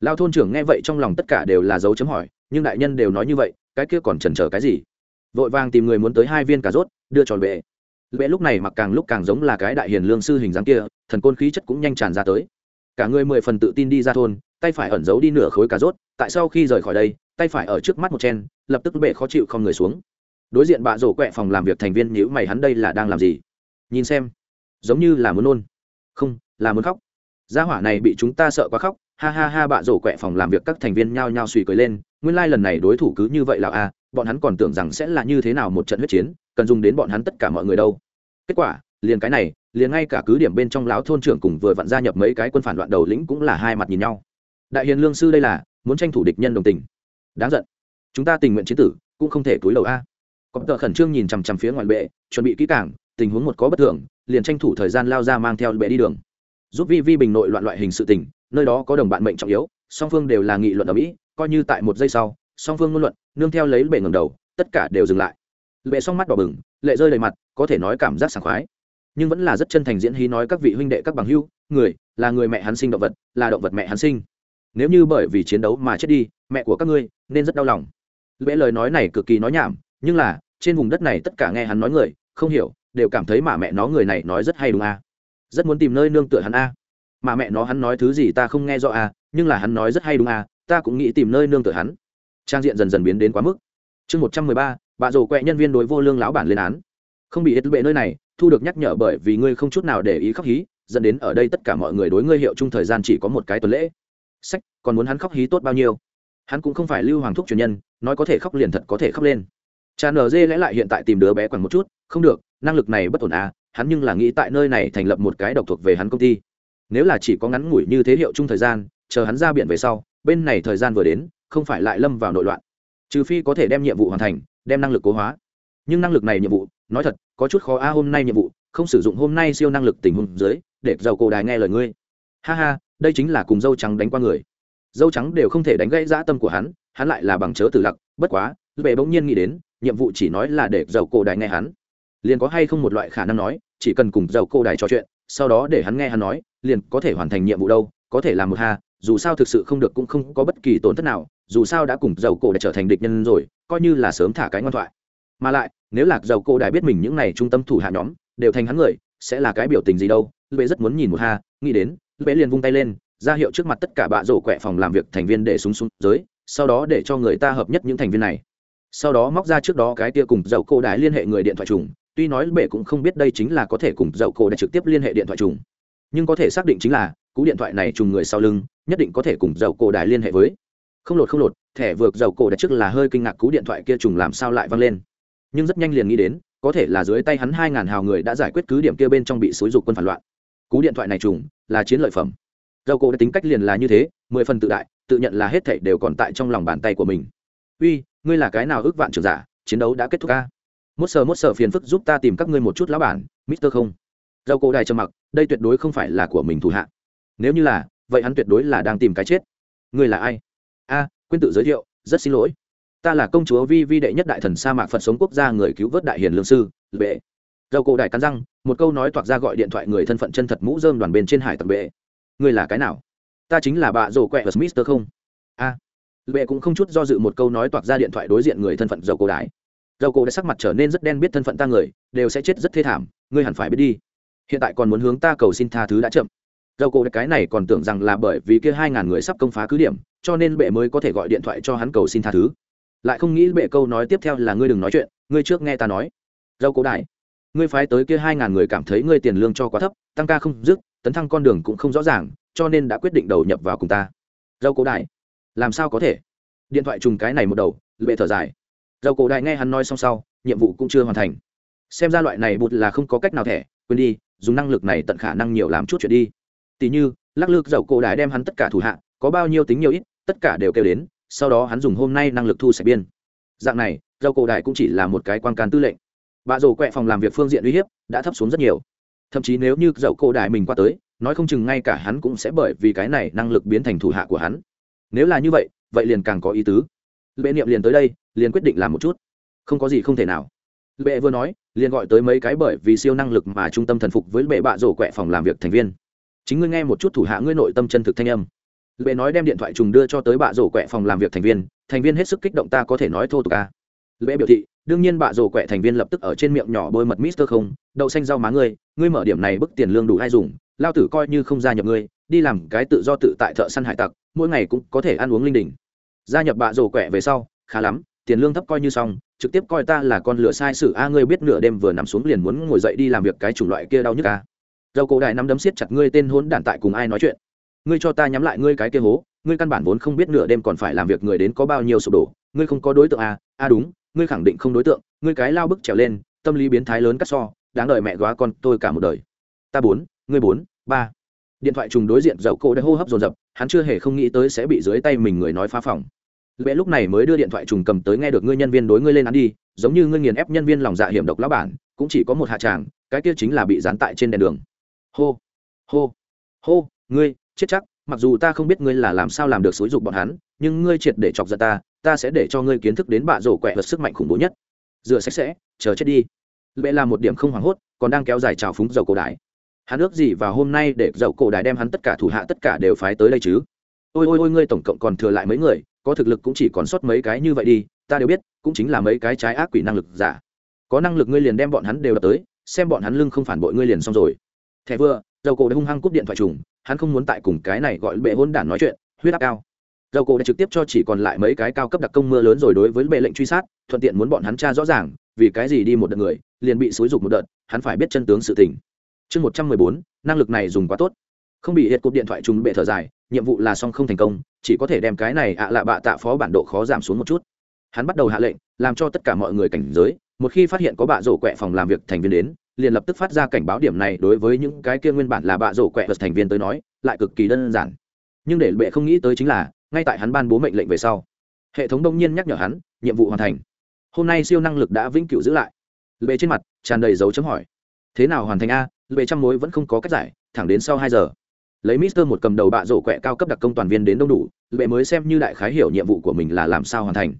Lao thôn trưởng nghe vậy trong lòng tất cả đều là dấu chấm hỏi, nhưng đại nhân đều nói như vậy, cái kia còn chần chờ cái gì? Vội vàng tìm người muốn tới hai viên cà rốt, đưa tròn bệ bệ lúc này mặc càng lúc càng giống là cái đại hiền lương sư hình dáng kia, thần côn khí chất cũng nhanh tràn ra tới. Cả người mười phần tự tin đi ra thôn, tay phải ẩn giấu đi nửa khối cà rốt, tại sau khi rời khỏi đây, tay phải ở trước mắt một chen, lập tức bệ khó chịu không người xuống. Đối diện bạ rổ quẹ phòng làm việc thành viên nhữ mày hắn đây là đang làm gì? Nhìn xem. Giống như là muốn nôn. Không, là muốn khóc. Gia hỏa này bị chúng ta sợ quá khóc. Ha ha ha bạ rổ quẹ phòng làm việc các thành viên nhao nhao suy cười lên. Nguyên lai lần này đối thủ cứ như vậy là a, bọn hắn còn tưởng rằng sẽ là như thế nào một trận huyết chiến, cần dùng đến bọn hắn tất cả mọi người đâu kết quả, liền cái này, liền ngay cả cứ điểm bên trong lão thôn trưởng cùng vừa vặn gia nhập mấy cái quân phản loạn đầu lĩnh cũng là hai mặt nhìn nhau. Đại hiền lương sư đây là, muốn tranh thủ địch nhân đồng tình. Đáng giận. Chúng ta tình nguyện chiến tử, cũng không thể túi đầu a. Có tờ khẩn trương nhìn chằm chằm phía ngoài bệ, chuẩn bị kỹ càng, tình huống một có bất thường, liền tranh thủ thời gian lao ra mang theo bệ đi đường. Giúp vi vi bình nội loạn loại hình sự tình, nơi đó có đồng bạn mệnh trọng yếu, song phương đều là nghị luận ở mỹ, coi như tại một giây sau, song phương ngôn luận, nương theo lấy bệ ngầm đầu, tất cả đều dừng lại. Bệ song mắt đỏ bừng, lệ rơi đầy mặt có thể nói cảm giác sảng khoái. Nhưng vẫn là rất chân thành diễn hí nói các vị huynh đệ các bằng hữu, người, là người mẹ hắn sinh động vật, là động vật mẹ hắn sinh. Nếu như bởi vì chiến đấu mà chết đi, mẹ của các ngươi, nên rất đau lòng. Lẽ lời nói này cực kỳ nói nhảm, nhưng là, trên vùng đất này tất cả nghe hắn nói người, không hiểu, đều cảm thấy mà mẹ nó người này nói rất hay đúng a. Rất muốn tìm nơi nương tựa hắn a. Mà mẹ nó hắn nói thứ gì ta không nghe rõ a, nhưng là hắn nói rất hay đúng a, ta cũng nghĩ tìm nơi nương tựa hắn. Trang diện dần dần biến đến quá mức. Chương một trăm mười ba, bà rồ quẹ nhân viên đối vô lương lão bản lên án không bị hết bệ nơi này, thu được nhắc nhở bởi vì ngươi không chút nào để ý khóc hí, dẫn đến ở đây tất cả mọi người đối ngươi hiệu chung thời gian chỉ có một cái tuần lễ. Sách, còn muốn hắn khóc hí tốt bao nhiêu? Hắn cũng không phải lưu hoàng thúc truyền nhân, nói có thể khóc liền thật có thể khóc lên. Cha nở dê lẽ lại hiện tại tìm đứa bé quằn một chút, không được, năng lực này bất ổn à hắn nhưng là nghĩ tại nơi này thành lập một cái độc thuộc về hắn công ty. Nếu là chỉ có ngắn ngủi như thế hiệu chung thời gian, chờ hắn ra biển về sau, bên này thời gian vừa đến, không phải lại lâm vào nội loạn. Trừ phi có thể đem nhiệm vụ hoàn thành, đem năng lực cố hóa. Nhưng năng lực này nhiệm vụ nói thật, có chút khó a, hôm nay nhiệm vụ, không sử dụng hôm nay siêu năng lực tình huống dưới, để giàu cổ đài nghe lời ngươi. Ha ha, đây chính là cùng dâu trắng đánh qua người. Dâu trắng đều không thể đánh gãy dã tâm của hắn hắn lại là bằng chớ tử lặc, bất quá, về bỗng nhiên nghĩ đến, nhiệm vụ chỉ nói là để giàu cổ đài nghe hắn. Liền có hay không một loại khả năng nói, chỉ cần cùng giàu cổ đài trò chuyện, sau đó để hắn nghe hắn nói, liền có thể hoàn thành nhiệm vụ đâu, có thể làm một ha, dù sao thực sự không được cũng không có bất kỳ tổn thất nào, dù sao đã cùng dầu cổ đã trở thành địch nhân rồi, coi như là sớm thả cái ngoan thoại. Mà lại nếu lạc dầu cổ đã biết mình những n à y trung tâm thủ hạ nhóm, đều thành hắn người, sẽ là cái biểu tình gì đâu? Lệ rất muốn nhìn một ha, nghĩ đến lệ liền vung tay lên, ra hiệu trước mặt tất cả bạ rổ quẹ phòng làm việc thành viên để súng súng dưới, sau đó để cho người ta hợp nhất những thành viên này. Sau đó móc ra trước đó cái tia cùng dầu cổ đài liên hệ người điện thoại trùng, tuy nói bệ cũng không biết đây chính là có thể cùng dầu cổ đài trực tiếp liên hệ điện thoại trùng, nhưng có thể xác định chính là, cú điện thoại này trùng người sau lưng, nhất định có thể cùng dầu cổ đài liên hệ với. Không lột không lột, thẻ vượt dầu cổ đài trước là hơi kinh ngạc cú điện thoại kia trùng làm sao lại văng lên nhưng rất nhanh liền nghĩ đến, có thể là dưới tay hắn hai ngàn hào người đã giải quyết cứ điểm kia bên trong bị xúi dục quân phản loạn. Cú điện thoại này trùng, là chiến lợi phẩm. Dầu cổ đã tính cách liền là như thế, mười phần tự đại, tự nhận là hết thảy đều còn tại trong lòng bàn tay của mình. Uy, ngươi là cái nào ước vạn trưởng giả, chiến đấu đã kết thúc ca mốt sờ mốt sờ phiền phức giúp ta tìm các ngươi một chút lão bản, mister không? Dầu cổ đài trầm mặc, đây tuyệt đối không phải là của mình thủ hạ. Nếu như là, vậy hắn tuyệt đối là đang tìm cái chết. Ngươi là ai? A, quên tự giới thiệu, rất xin lỗi ta là công chúa vi vi đệ nhất đại thần sa mạc phật sống quốc gia người cứu vớt đại hiền lương sư bệ. Dầu cổ đại cắn răng một câu nói toạc ra gọi điện thoại người thân phận chân thật mũ dơm đoàn bên trên hải tặc bệ. Người là cái nào? Ta chính là bà rổ quẹ và mister không? A. À, bệ cũng không chút do dự một câu nói toạc ra điện thoại đối diện người thân phận dầu cổ đại. Dầu cổ đã sắc mặt trở nên rất đen biết thân phận ta người đều sẽ chết rất thê thảm ngươi hẳn phải biết đi. Hiện tại còn muốn hướng ta cầu xin tha thứ đã chậm. Dầu cổ cái này còn tưởng rằng là bởi vì kia hai ngàn người sắp công phá cứ điểm cho nên bệ mới có thể gọi điện thoại cho hắn cầu xin tha thứ lại không nghĩ bệ câu nói tiếp theo là ngươi đừng nói chuyện, ngươi trước nghe ta nói. Dâu cố đại, ngươi phái tới kia hai ngàn người cảm thấy ngươi tiền lương cho quá thấp, tăng ca không dứt, tấn thăng con đường cũng không rõ ràng, cho nên đã quyết định đầu nhập vào cùng ta. Dâu cố đại, làm sao có thể? Điện thoại trùng cái này một đầu bệ thở dài. Dâu cố đại nghe hắn nói xong sau, nhiệm vụ cũng chưa hoàn thành. Xem ra loại này bụt là không có cách nào thẻ, quên đi, dùng năng lực này tận khả năng nhiều làm chút chuyện đi. Tỉ như, lắc lư dầu cổ đại đem hắn tất cả thủ hạ, có bao nhiêu tính nhiều ít, tất cả đều kêu đến sau đó hắn dùng hôm nay năng lực thu sạch biên. Dạng này dầu cổ đại cũng chỉ là một cái quan can tư lệnh. Bà rổ quẹ phòng làm việc phương diện uy hiếp đã thấp xuống rất nhiều. Thậm chí nếu như dầu cổ đại mình qua tới, nói không chừng ngay cả hắn cũng sẽ bởi vì cái này năng lực biến thành thủ hạ của hắn. Nếu là như vậy vậy liền càng có ý tứ. Bệ niệm liền tới đây, liền quyết định làm một chút. Không có gì không thể nào. Bệ vừa nói, liền gọi tới mấy cái bởi vì siêu năng lực mà trung tâm thần phục với bệ bạ rổ quẹ phòng làm việc thành viên. Chính ngươi nghe một chút thủ hạ ngươi nội tâm chân thực thanh âm lệ nói đem điện thoại trùng đưa cho tới bạ rổ quẹ phòng làm việc thành viên thành viên hết sức kích động ta có thể nói thô tục a lệ biểu thị, đương nhiên bạ rổ quẹ thành viên lập tức ở trên miệng nhỏ bôi mật mister không, đậu xanh rau má ngươi ngươi mở điểm này bức tiền lương đủ hay dùng, lao tử coi như không gia nhập ngươi, đi làm cái tự do tự tại thợ săn hải tặc, mỗi ngày cũng có thể ăn uống linh đình. Gia nhập bạ rổ quẹ về sau, khá lắm, tiền lương thấp coi như xong, trực tiếp coi ta là con lửa sai sự a, ngươi biết nửa đêm vừa nằm xuống liền muốn ngồi dậy đi làm việc cái chủng loại kia đau nhức a dầu cổ đại nắm đấm siết chặt ngươi tên hốn đản tại cùng ai nói chuyện ngươi cho ta nhắm lại ngươi cái kia hố, ngươi căn bản vốn không biết nửa đêm còn phải làm việc người đến có bao nhiêu sụp đổ, ngươi không có đối tượng à? À đúng, ngươi khẳng định không đối tượng, ngươi cái lao bức trèo lên, tâm lý biến thái lớn cắt so, đáng đợi mẹ góa con tôi cả một đời. Ta bốn, ngươi bốn, ba. Điện thoại trùng đối diện dậu cổ đã hô hấp dồn dập, hắn chưa hề không nghĩ tới sẽ bị dưới tay mình người nói phá phòng. Lẽ lúc này mới đưa điện thoại trùng cầm tới nghe được ngươi nhân viên đối ngươi lên án đi, giống như ngươi nghiền ép nhân viên lòng dạ hiểm độc lão bản, cũng chỉ có một hạ tràng, cái kia chính là bị dán tại trên đèn đường. Hô hô hô, ngươi chết chắc, mặc dù ta không biết ngươi là làm sao làm được xúi dục bọn hắn, nhưng ngươi triệt để chọc giận ta ta sẽ để cho ngươi kiến thức đến bạ rổ quẹ vật sức mạnh khủng bố nhất. Rửa sạch sẽ, chờ chết đi. Lệ là một điểm không hoảng hốt, còn đang kéo dài trào phúng dầu cổ đại. Hắn ước gì vào hôm nay để dầu cổ đại đem hắn tất cả thủ hạ tất cả đều phái tới đây chứ? Ôi ôi ôi, ngươi tổng cộng còn thừa lại mấy người, có thực lực cũng chỉ còn sót mấy cái như vậy đi, ta đều biết, cũng chính là mấy cái trái ác quỷ năng lực giả. Có năng lực ngươi liền đem bọn hắn đều đập tới, xem bọn hắn lưng không phản bội ngươi liền xong rồi. Thẻ vừa dầu cổ đã hung hăng cúp điện thoại trùng, hắn không muốn tại cùng cái này gọi bệ hôn đản nói chuyện, huyết áp cao. Dầu cổ đã trực tiếp cho chỉ còn lại mấy cái cao cấp đặc công mưa lớn rồi đối với bệ lệnh truy sát, thuận tiện muốn bọn hắn tra rõ ràng, vì cái gì đi một đợt người, liền bị xúi dục một đợt, hắn phải biết chân tướng sự tình. Chương một trăm mười bốn, năng lực này dùng quá tốt. Không bị hiện cúp điện thoại trùng bệ thở dài, nhiệm vụ là xong không thành công, chỉ có thể đem cái này ạ lạ bạ tạ phó bản độ khó giảm xuống một chút. Hắn bắt đầu hạ lệnh, làm cho tất cả mọi người cảnh giới, một khi phát hiện có bạ rổ quẹ phòng làm việc thành viên đến liền lập tức phát ra cảnh báo điểm này đối với những cái kia nguyên bản là bạ rổ quẹ vật thành viên tới nói, lại cực kỳ đơn giản. Nhưng để bệ không nghĩ tới chính là, ngay tại hắn ban bố mệnh lệnh về sau, hệ thống đông nhiên nhắc nhở hắn, nhiệm vụ hoàn thành. Hôm nay siêu năng lực đã vĩnh cửu giữ lại. Bệ trên mặt, tràn đầy dấu chấm hỏi. Thế nào hoàn thành a? Bệ trăm mối vẫn không có cách giải, thẳng đến sau hai giờ. Lấy mister một cầm đầu bạ rổ quẹ cao cấp đặc công toàn viên đến đông đủ bệ mới xem như đại khái hiểu nhiệm vụ của mình là làm sao hoàn thành.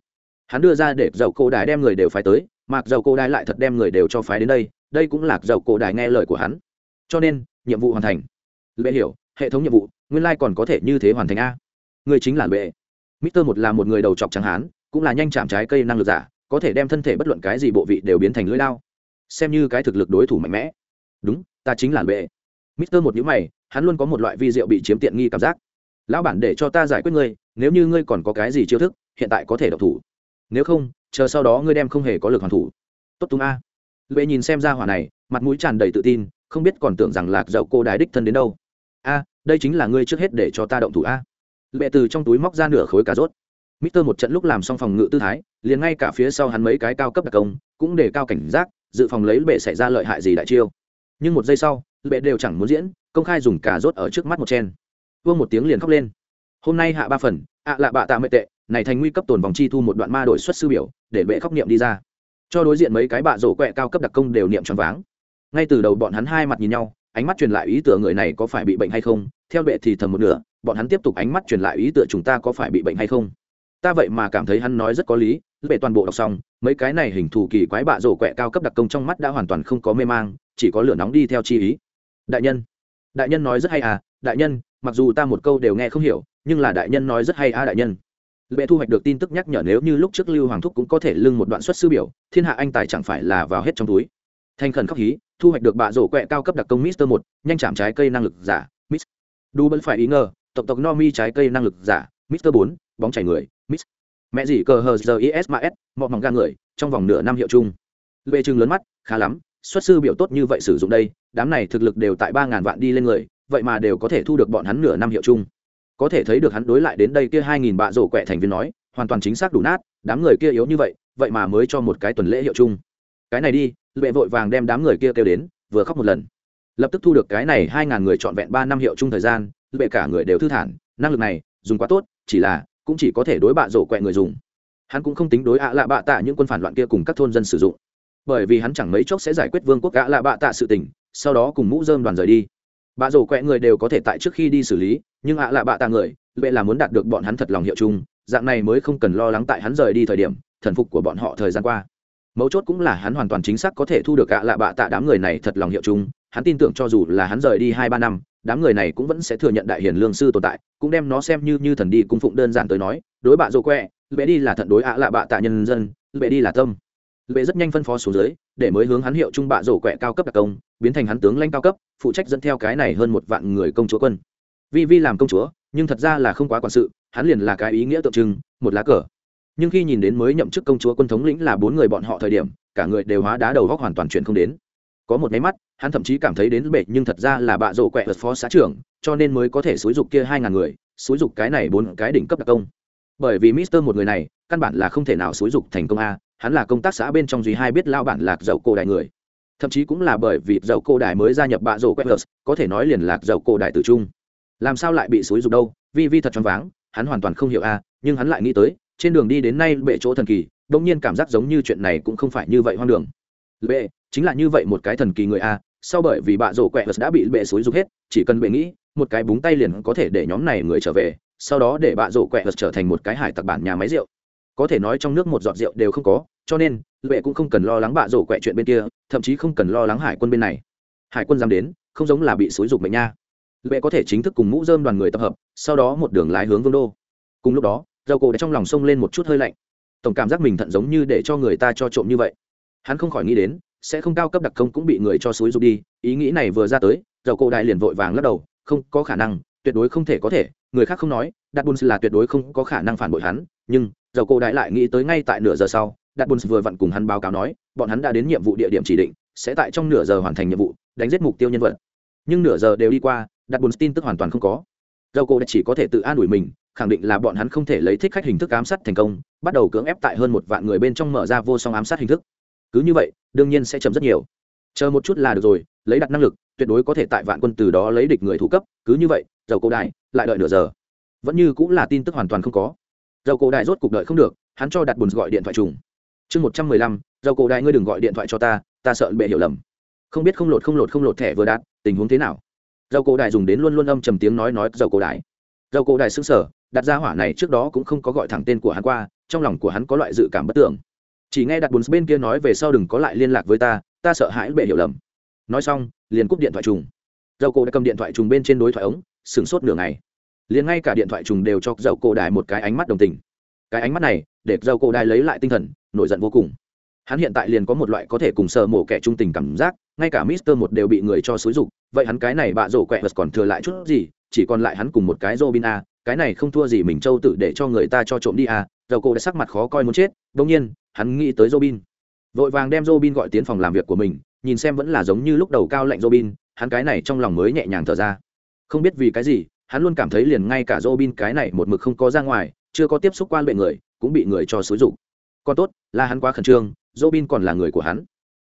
Hắn đưa ra để dầu cổ đài đem người đều phái tới, mặc dầu cổ đài lại thật đem người đều cho phái đến đây đây cũng là dầu cổ đài nghe lời của hắn. Cho nên, nhiệm vụ hoàn thành. Lệ hiểu, hệ thống nhiệm vụ, nguyên lai、like、còn có thể như thế hoàn thành a. Người chính là Lệ. mister một là một người đầu chọc trắng hán, cũng là nhanh chạm trái cây năng lực giả, có thể đem thân thể bất luận cái gì bộ vị đều biến thành lưỡi lao. Xem như cái thực lực đối thủ mạnh mẽ. Đúng, ta chính là Lệ. mister một nhữ mày, hắn luôn có một loại vi rượu bị chiếm tiện nghi cảm giác. Lão bản để cho ta giải quyết ngươi, nếu như ngươi còn có cái gì chiêu thức, hiện tại có thể độc thủ. Nếu không, chờ sau đó ngươi đem không hề có lực hoàn thủ. Tốt tung a lệ nhìn xem ra hỏa này mặt mũi tràn đầy tự tin không biết còn tưởng rằng lạc dậu cô đái đích thân đến đâu a đây chính là ngươi trước hết để cho ta động thủ a lệ từ trong túi móc ra nửa khối cà rốt Mister một trận lúc làm xong phòng ngự tư thái, liền ngay cả phía sau hắn mấy cái cao cấp đặc công, cũng để cao cảnh giác, dự phòng lấy bệ xảy ra lợi hại gì đại chiêu. Nhưng một giây sau, bệ đều chẳng muốn diễn, công khai dùng cà rốt ở trước mắt một chen. Vương một tiếng liền khóc lên. Hôm nay hạ ba phần, ạ lạ bạ tạ mệt tệ, này thành nguy cấp tồn vòng chi thu một đoạn ma đổi xuất sư biểu, để bệ khóc niệm đi ra. Cho đối diện mấy cái bạ rổ quẹ cao cấp đặc công đều niệm tròn váng. Ngay từ đầu bọn hắn hai mặt nhìn nhau, ánh mắt truyền lại ý tưởng người này có phải bị bệnh hay không, theo bệ thì thầm một nửa, bọn hắn tiếp tục ánh mắt truyền lại ý tưởng chúng ta có phải bị bệnh hay không. Ta vậy mà cảm thấy hắn nói rất có lý Bệ toàn bộ đọc xong mấy cái này hình thù kỳ quái bạ rổ quẹ cao cấp đặc công trong mắt đã hoàn toàn không có mê mang chỉ có lửa nóng đi theo chi ý. Đại nhân đại nhân nói rất hay à đại nhân mặc dù ta một câu đều nghe không hiểu nhưng là đại nhân nói rất hay à đại nhân lệ thu hoạch được tin tức nhắc nhở nếu như lúc trước lưu hoàng thúc cũng có thể lưng một đoạn xuất sư biểu, thiên hạ anh tài chẳng phải là vào hết trong túi. Thanh khẩn khắc hí, thu hoạch được bạ rổ quẹ cao cấp đặc công mister một, nhanh chạm trái cây năng lực giả, miss. Đu bân phải ý ngờ, tộc tộc no mi trái cây năng lực giả, mister bốn, bóng chảy người, miss. Mẹ gì cờ hờ giờ is ma s mọi mỏng ga người, trong vòng nửa năm hiệu chung. Lệ trừng lớn mắt, khá lắm, xuất sư biểu tốt như vậy sử dụng đây, đám này thực lực đều tại ba ngàn vạn đi lên người, vậy mà đều có thể thu được bọn hắn nửa năm hiệu chung có thể thấy được hắn đối lại đến đây kia hai nghìn bạ rổ quẹ thành viên nói, hoàn toàn chính xác đủ nát, đám người kia yếu như vậy vậy mà mới cho một cái tuần lễ hiệu chung. Cái này đi, lệ vội vàng đem đám người kia kêu đến, vừa khóc một lần. Lập tức thu được cái này hai ngàn người trọn vẹn ba năm hiệu chung thời gian, lệ cả người đều thư thản, năng lực này, dùng quá tốt, chỉ là, cũng chỉ có thể đối bạ rổ quẹ người dùng. Hắn cũng không tính đối ạ lạ bạ tạ những quân phản loạn kia cùng các thôn dân sử dụng. Bởi vì hắn chẳng mấy chốc sẽ giải quyết vương quốc ạ lạ bạ tạ sự tình, sau đó cùng mũ dơm đoàn rời đi bạ rổ quẹ người đều có thể tại trước khi đi xử lý, nhưng ạ là bạ tạ người vậy là muốn đạt được bọn hắn thật lòng hiệu chung, dạng này mới không cần lo lắng tại hắn rời đi thời điểm, thần phục của bọn họ thời gian qua. Mấu chốt cũng là hắn hoàn toàn chính xác có thể thu được ạ là bạ tạ đám người này thật lòng hiệu chung, hắn tin tưởng cho dù là hắn rời đi hai ba năm, đám người này cũng vẫn sẽ thừa nhận đại hiền lương sư tồn tại, cũng đem nó xem như như thần đi cung phụng đơn giản tới nói, đối bạ rổ quẹ, lệ đi là thận đối ạ là bạ tạ nhân dân, lệ đi là tâm. Lệ rất nhanh phân phó xuống dưới, để mới hướng hắn hiệu chung bạ rổ quẹ cao cấp đặc công biến thành hắn tướng lãnh cao cấp, phụ trách dẫn theo cái này hơn một vạn người công chúa quân. Vi vi làm công chúa, nhưng thật ra là không quá quản sự, hắn liền là cái ý nghĩa tượng trưng, một lá cờ. Nhưng khi nhìn đến mới nhậm chức công chúa quân thống lĩnh là bốn người bọn họ thời điểm, cả người đều hóa đá đầu góc hoàn toàn chuyện không đến. Có một máy mắt, hắn thậm chí cảm thấy đến bệ, nhưng thật ra là bạ rổ quẹ vật phó xã trưởng, cho nên mới có thể xúi dục kia hai ngàn người, xúi dục cái này bốn cái đỉnh cấp đặc công. Bởi vì mister một người này, căn bản là không thể nào xúi dục thành công a, hắn là công tác xã bên trong duy hai biết lao bản lạc dậu cổ đại người thậm chí cũng là bởi vì dậu cổ đại mới gia nhập bạ rổ quét có thể nói liền lạc dậu cổ đại tử trung. Làm sao lại bị xúi dục đâu? Vi vi thật choáng váng, hắn hoàn toàn không hiểu a, nhưng hắn lại nghĩ tới, trên đường đi đến nay bệ chỗ thần kỳ đông nhiên cảm giác giống như chuyện này cũng không phải như vậy hoang đường. Bệ, chính là như vậy một cái thần kỳ người a, sau bởi vì bạ rổ quẹt đã bị bệ xúi dục hết, chỉ cần bệ nghĩ, một cái búng tay liền có thể để nhóm này người trở về, sau đó để bạ rổ quẹt trở thành một cái hải tặc bản nhà máy rượu. Có thể nói trong nước một giọt rượu đều không có cho nên lệ cũng không cần lo lắng bạ rổ quẹ chuyện bên kia, thậm chí không cần lo lắng hải quân bên này. Hải quân dám đến, không giống là bị xúi dục mệnh nha. Lệ có thể chính thức cùng mũ dơm đoàn người tập hợp, sau đó một đường lái hướng vương đô. Cùng lúc đó dầu cổ đã trong lòng sông lên một chút hơi lạnh. Tổng cảm giác mình thận giống như để cho người ta cho trộm như vậy. Hắn không khỏi nghĩ đến, sẽ không cao cấp đặc công cũng bị người cho suối dục đi, ý nghĩ này vừa ra tới dầu cổ đại liền vội vàng lắc đầu, không có khả năng, tuyệt đối không thể có thể, người khác không nói đặt bùn là tuyệt đối không có khả năng phản bội hắn, nhưng dầu cổ đại lại nghĩ tới ngay tại nửa giờ sau đặt bùn vừa vặn cùng hắn báo cáo nói, bọn hắn đã đến nhiệm vụ địa điểm chỉ định, sẽ tại trong nửa giờ hoàn thành nhiệm vụ, đánh giết mục tiêu nhân vật. Nhưng nửa giờ đều đi qua, đặt bùn tin tức hoàn toàn không có. Dầu cổ đại chỉ có thể tự an ủi mình, khẳng định là bọn hắn không thể lấy thích khách hình thức ám sát thành công, bắt đầu cưỡng ép tại hơn một vạn người bên trong mở ra vô song ám sát hình thức. Cứ như vậy, đương nhiên sẽ chậm rất nhiều. Chờ một chút là được rồi, lấy đặt năng lực, tuyệt đối có thể tại vạn quân từ đó lấy địch người thủ cấp, cứ như vậy, dầu cổ đại, lại đợi nửa giờ. Vẫn như cũng là tin tức hoàn toàn không có. Dầu cổ đại rốt cuộc đợi không được, hắn cho đặt bùn gọi điện thoại trùng chương một trăm mười lăm dầu cổ đại ngươi đừng gọi điện thoại cho ta ta sợ bệ hiểu lầm. Không biết không lột không lột không lột thẻ vừa đạt, tình huống thế nào? Dầu cổ đại dùng đến luôn luôn âm trầm tiếng nói nói dầu cổ đại. Dầu cổ đại xứng sở đặt ra hỏa này trước đó cũng không có gọi thẳng tên của hắn qua, trong lòng của hắn có loại dự cảm bất tưởng chỉ nghe đặt bùn bên kia nói về sau đừng có lại liên lạc với ta ta sợ hãi bệ hiểu lầm. Nói xong, liền cúp điện thoại trùng. Dầu cổ đã cầm điện thoại trùng bên trên đối thoại ống, sửng sốt nửa ngày. Liền ngay cả điện thoại trùng đều cho dầu cổ đại một cái ánh mắt đồng tình. Cái ánh mắt này, để dầu cổ đại lấy lại tinh thần nổi giận vô cùng. Hắn hiện tại liền có một loại có thể cùng sờ mổ kẻ trung tình cảm giác, ngay cả mister một đều bị người cho xúi dục, vậy hắn cái này bạ rổ quẹ vật còn thừa lại chút gì, chỉ còn lại hắn cùng một cái robin a, cái này không thua gì mình châu tự để cho người ta cho trộm đi a dầu cổ đã sắc mặt khó coi muốn chết đông nhiên, hắn nghĩ tới robin. Vội vàng đem robin gọi tiến phòng làm việc của mình, nhìn xem vẫn là giống như lúc đầu cao lạnh robin, hắn cái này trong lòng mới nhẹ nhàng thở ra. Không biết vì cái gì, hắn luôn cảm thấy liền ngay cả robin cái này một mực không có ra ngoài, chưa có tiếp xúc quan bệ người, cũng bị người cho xúi dục còn tốt, là hắn quá khẩn trương dỗ bin còn là người của hắn.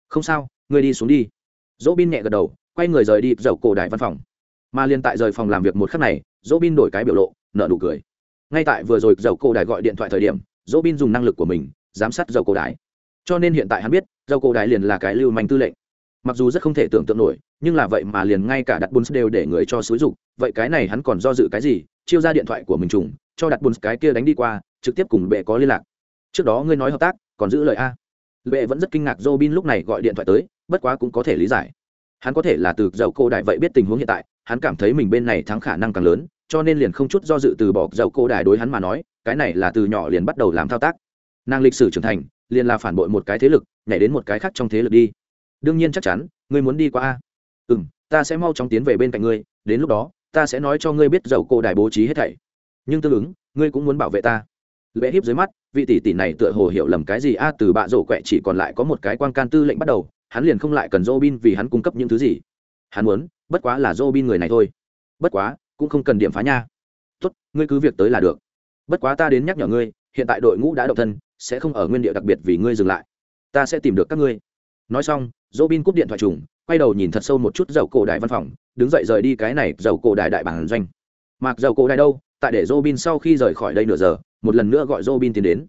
Không sao người đi xuống đi. Dỗ bin nhẹ gật đầu, quay người rời đi dầu cổ đại văn phòng. Mà liên tại rời phòng làm việc một khắc này dỗ bin đổi cái biểu lộ nợ nụ cười. Ngay tại vừa rồi dầu cổ đại gọi điện thoại thời điểm dỗ bin dùng năng lực của mình, giám sát dầu cổ đại. Cho nên hiện tại hắn biết dầu cổ đại liền là cái lưu manh tư lệnh. Mặc dù rất không thể tưởng tượng nổi, nhưng là vậy mà liền ngay cả đặt bùn đều để người cho xúi dục, vậy cái này hắn còn do dự cái gì? Chiêu ra điện thoại của mình trùng, cho đặt bùn cái kia đánh đi qua, trực tiếp cùng bệ có liên lạc trước đó ngươi nói hợp tác, còn giữ lời a. Lệ vẫn rất kinh ngạc Robin lúc này gọi điện thoại tới, bất quá cũng có thể lý giải. Hắn có thể là từ dầu cô đại vậy biết tình huống hiện tại, hắn cảm thấy mình bên này thắng khả năng càng lớn, cho nên liền không chút do dự từ bỏ dầu cô đại đối hắn mà nói, cái này là từ nhỏ liền bắt đầu làm thao tác. Năng lịch sử trưởng thành, liền là phản bội một cái thế lực, nhảy đến một cái khác trong thế lực đi. Đương nhiên chắc chắn, ngươi muốn đi qua a. Ừ m ta sẽ mau chóng tiến về bên cạnh ngươi, đến lúc đó, ta sẽ nói cho ngươi biết dầu cô đài bố trí hết thảy. Nhưng tương ứng, ngươi cũng muốn bảo vệ ta lễ hiếp dưới mắt vị tỷ tỷ này tựa hồ hiểu lầm cái gì a từ bạ rổ quẹ chỉ còn lại có một cái quan can tư lệnh bắt đầu hắn liền không lại cần Robin vì hắn cung cấp những thứ gì. Hắn muốn, bất quá là Robin người này thôi. Bất quá, cũng không cần điểm phá nha. Tốt, ngươi cứ việc tới là được. Bất quá ta đến nhắc nhở ngươi, hiện tại đội ngũ đã động thân, sẽ không ở nguyên địa đặc biệt vì ngươi dừng lại. Ta sẽ tìm được các ngươi. Nói xong, Robin cúp điện thoại trùng, quay đầu nhìn thật sâu một chút dầu cổ đại văn phòng, đứng dậy rời đi cái này dầu cổ đại đại bản doanh. Mặc dầu cổ đại đâu, tại để Robin sau khi rời khỏi đây nửa giờ, một lần nữa gọi Robin tiến đến.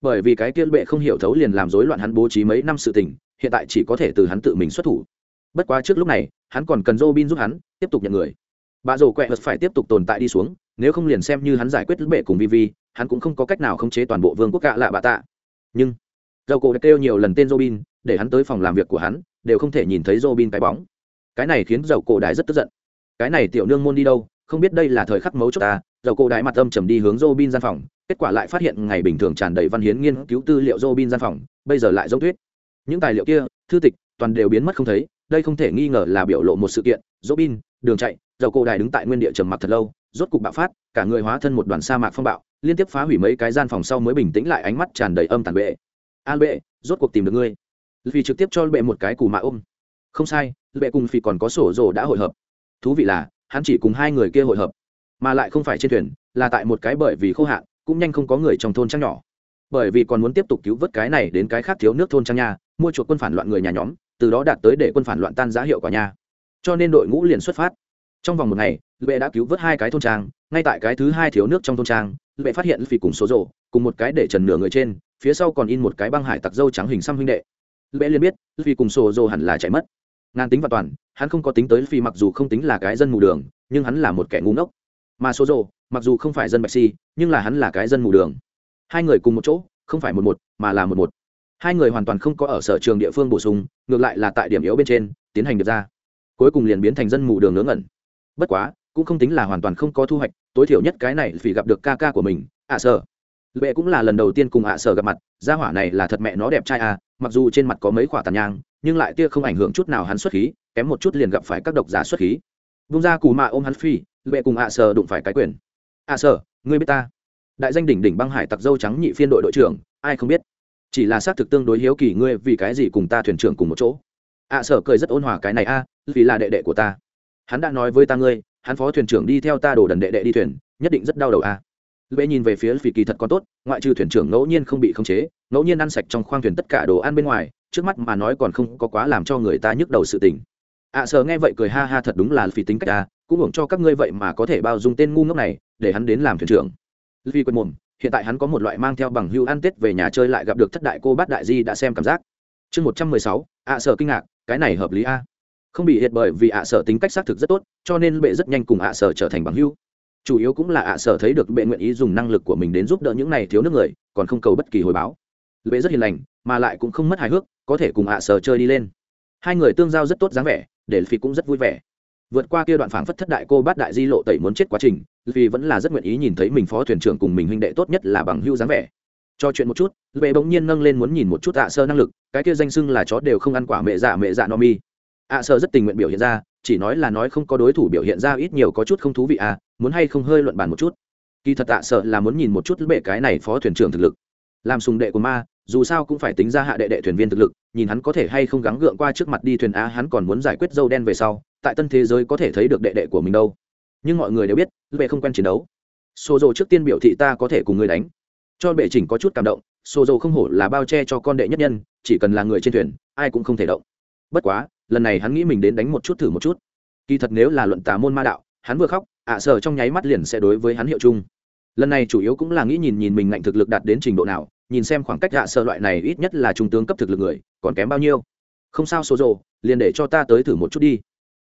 Bởi vì cái kiên bệ không hiểu thấu liền làm rối loạn hắn bố trí mấy năm sự tình, hiện tại chỉ có thể từ hắn tự mình xuất thủ. Bất quá trước lúc này hắn còn cần Robin giúp hắn tiếp tục nhận người. Bà rồ quẹ vật phải tiếp tục tồn tại đi xuống nếu không liền xem như hắn giải quyết bệ cùng vivi hắn cũng không có cách nào khống chế toàn bộ vương quốc cạ lạ bà tạ. Nhưng dầu cổ đã kêu nhiều lần tên Robin để hắn tới phòng làm việc của hắn đều không thể nhìn thấy Robin cái bóng. Cái này khiến dầu cổ đại rất tức giận. Cái này tiểu nương môn đi đâu không biết đây là thời khắc mấu chốt ta dầu cổ đại mặt âm trầm đi hướng Robin gian phòng, kết quả lại phát hiện ngày bình thường tràn đầy văn hiến nghiên cứu tư liệu Robin gian phòng, bây giờ lại giống tuyết. Những tài liệu kia, thư tịch, toàn đều biến mất không thấy, đây không thể nghi ngờ là biểu lộ một sự kiện. Dỗ bin đường chạy, dầu cổ đại đứng tại nguyên địa trầm mặc thật lâu, rốt cục bạo phát, cả người hóa thân một đoàn sa mạc phong bạo, liên tiếp phá hủy mấy cái gian phòng sau mới bình tĩnh lại ánh mắt tràn đầy âm tàn bệ. An bệ, rốt cuộc tìm được ngươi. Vì trực tiếp cho bệ một cái cù mạ ôm. Không sai, bệ cùng phi còn có sổ rồ đã hội hợp. Thú vị là, hắn chỉ cùng hai người kia hội hợp mà lại không phải trên thuyền, là tại một cái bởi vì khô hạn, cũng nhanh không có người trong thôn trang nhỏ. Bởi vì còn muốn tiếp tục cứu vớt cái này đến cái khác thiếu nước thôn trang nha, mua chuộc quân phản loạn người nhà nhóm, từ đó đạt tới để quân phản loạn tan giá hiệu quả nha. Cho nên đội ngũ liền xuất phát. Trong vòng một ngày, lệ đã cứu vớt hai cái thôn trang, ngay tại cái thứ hai thiếu nước trong thôn trang, lệ phát hiện phi cùng số rộ cùng một cái để trần nửa người trên, phía sau còn in một cái băng hải tặc dâu trắng hình xăm huynh đệ. Lệ liền biết, phi cùng số rộ hẳn là chạy mất. Ngàn tính và toàn, hắn không có tính tới phi mặc dù không tính là cái dân mù đường, nhưng hắn là một kẻ ngu ngốc mà số rộ mặc dù không phải dân bạch si, nhưng là hắn là cái dân mù đường. Hai người cùng một chỗ, không phải một một, mà là một một. Hai người hoàn toàn không có ở sở trường địa phương bổ sung, ngược lại là tại điểm yếu bên trên, tiến hành được ra. Cuối cùng liền biến thành dân mù đường ngớ ngẩn. Bất quá, cũng không tính là hoàn toàn không có thu hoạch, tối thiểu nhất cái này vì gặp được ca ca của mình, ạ à sở. Lệ cũng là lần đầu tiên cùng ạ sở gặp mặt, gia hỏa này là thật mẹ nó đẹp trai à mặc dù trên mặt có mấy khoả tàn nhang, nhưng lại tia không ảnh hưởng chút nào hắn xuất khí, kém một chút liền gặp phải các độc giả xuất khí. Vung ra cù mạ ôm hắn phi lệ cùng ạ sở đụng phải cái quyền. Ạ sở ngươi biết ta? Đại danh đỉnh đỉnh băng hải tặc dâu trắng nhị phiên đội đội trưởng ai không biết? Chỉ là xác thực tương đối hiếu kỳ ngươi vì cái gì cùng ta thuyền trưởng cùng một chỗ. Ạ à, sở cười rất ôn hòa cái này a vì là đệ đệ của ta. Hắn đã nói với ta ngươi hắn phó thuyền trưởng đi theo ta đổ đần đệ đệ đi thuyền nhất định rất đau đầu a. À. nhìn về phía vì kỳ thật có tốt ngoại trừ thuyền trưởng ngẫu nhiên không bị khống chế ngẫu nhiên ăn sạch trong khoang thuyền tất cả đồ ăn bên ngoài trước mắt mà nói còn không có quá làm cho người ta nhức đầu sự tình. Ạ sờ sở nghe vậy cười ha ha thật đúng là phi tính cách ta cũng hưởng cho các ngươi vậy mà có thể bao dung tên ngu ngốc này, để hắn đến làm thuyền trưởng. Vì quên mồm, hiện tại hắn có một loại mang theo bằng hưu ăn tết về nhà chơi lại gặp được thất đại cô bát đại di đã xem cảm giác. Chương một trăm mười sáu, ạ sở kinh ngạc, cái này hợp lý a? Không bị hiệt bởi vì ạ sở tính cách xác thực rất tốt, cho nên bệ rất nhanh cùng ạ sở trở thành bằng hưu. Chủ yếu cũng là ạ sở thấy được bệ nguyện ý dùng năng lực của mình đến giúp đỡ những này thiếu nước người, còn không cầu bất kỳ hồi báo. Bệ rất hiền lành, mà lại cũng không mất hài hước, có thể cùng ạ sở chơi đi lên. Hai người tương giao rất tốt dáng vẻ, để phi cũng rất vui vẻ vượt qua kia đoạn phảng phất thất đại cô bát đại di lộ tẩy muốn chết quá trình, vì vẫn là rất nguyện ý nhìn thấy mình phó thuyền trưởng cùng mình huynh đệ tốt nhất là bằng hưu dáng vẻ. Cho chuyện một chút vệ bỗng nhiên nâng lên muốn nhìn một chút ạ sơ năng lực, cái kia danh xưng là chó đều không ăn quả mẹ dạ mẹ dạ no mi. Ạ sơ rất tình nguyện biểu hiện ra, chỉ nói là nói không có đối thủ biểu hiện ra ít nhiều có chút không thú vị à muốn hay không hơi luận bàn một chút. Kỳ thật ạ sợ là muốn nhìn một chút bệ cái này phó thuyền trưởng thực lực. Làm sùng đệ của ma dù sao cũng phải tính ra hạ đệ đệ thuyền viên thực lực, nhìn hắn có thể hay không gắng gượng qua trước mặt đi thuyền á hắn còn muốn giải quyết dâu đen về sau, tại tân thế giới có thể thấy được đệ đệ của mình đâu. Nhưng mọi người đều biết bệ không quen chiến đấu. Xô dầu trước tiên biểu thị ta có thể cùng người đánh. Cho bệ chỉnh có chút cảm động xô dầu không hổ là bao che cho con đệ nhất nhân, chỉ cần là người trên thuyền, ai cũng không thể động. Bất quá, lần này hắn nghĩ mình đến đánh một chút thử một chút. Kỳ thật nếu là luận tà môn ma đạo, hắn vừa khóc, ạ à sở trong nháy mắt liền sẽ đối với hắn hiệu chung. Lần này chủ yếu cũng là nghĩ nhìn nhìn mình ngạnh thực lực đạt đến trình độ nào nhìn xem khoảng cách hạ sợ loại này ít nhất là trung tướng cấp thực lực người, còn kém bao nhiêu? Không sao số rồ, liền để cho ta tới thử một chút đi.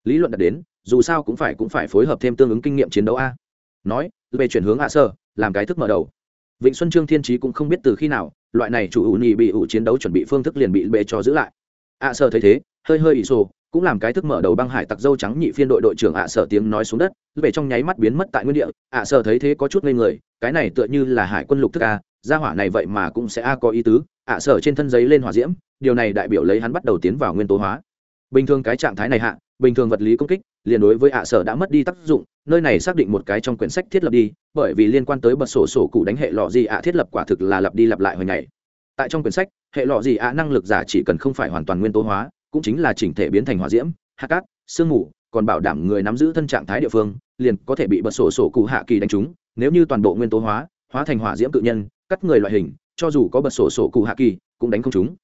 Lý luận đặt đến, dù sao cũng phải cũng phải phối hợp thêm tương ứng kinh nghiệm chiến đấu a. Nói, về chuyển hướng hạ sơ làm cái thức mở đầu. Vịnh xuân trương thiên trí cũng không biết từ khi nào, loại này chủ ủ nhì bị ủ chiến đấu chuẩn bị phương thức liền bị bệ cho giữ lại. Ạ sơ thấy thế, hơi hơi ỷ sô cũng làm cái thức mở đầu băng hải tặc dâu trắng nhị phiên đội đội trưởng ạ sở tiếng nói xuống đất, về trong nháy mắt biến mất tại nguyên địa. Ạ sở thấy thế có chút ngây người, cái này tựa như là hải quân lục thức a gia hỏa này vậy mà cũng sẽ a có ý tứ, ạ sở trên thân giấy lên hỏa diễm, điều này đại biểu lấy hắn bắt đầu tiến vào nguyên tố hóa. Bình thường cái trạng thái này hạ, bình thường vật lý công kích, liền đối với ạ sở đã mất đi tác dụng, nơi này xác định một cái trong quyển sách thiết lập đi, bởi vì liên quan tới bật sổ sổ cụ đánh hệ lọ gì ạ thiết lập quả thực là lặp đi lặp lại hồi ngày. Tại trong quyển sách, hệ lọ gì ạ năng lực giả chỉ cần không phải hoàn toàn nguyên tố hóa, cũng chính là chỉnh thể biến thành hỏa diễm, hạ cát, sương mù, còn bảo đảm người nắm giữ thân trạng thái địa phương, liền có thể bị bật sổ sổ cụ hạ kỳ đánh trúng, nếu như toàn bộ nguyên tố hóa hóa thành hỏa diễm cự nhân cắt người loại hình cho dù có bật sổ sổ cụ hạ kỳ cũng đánh không chúng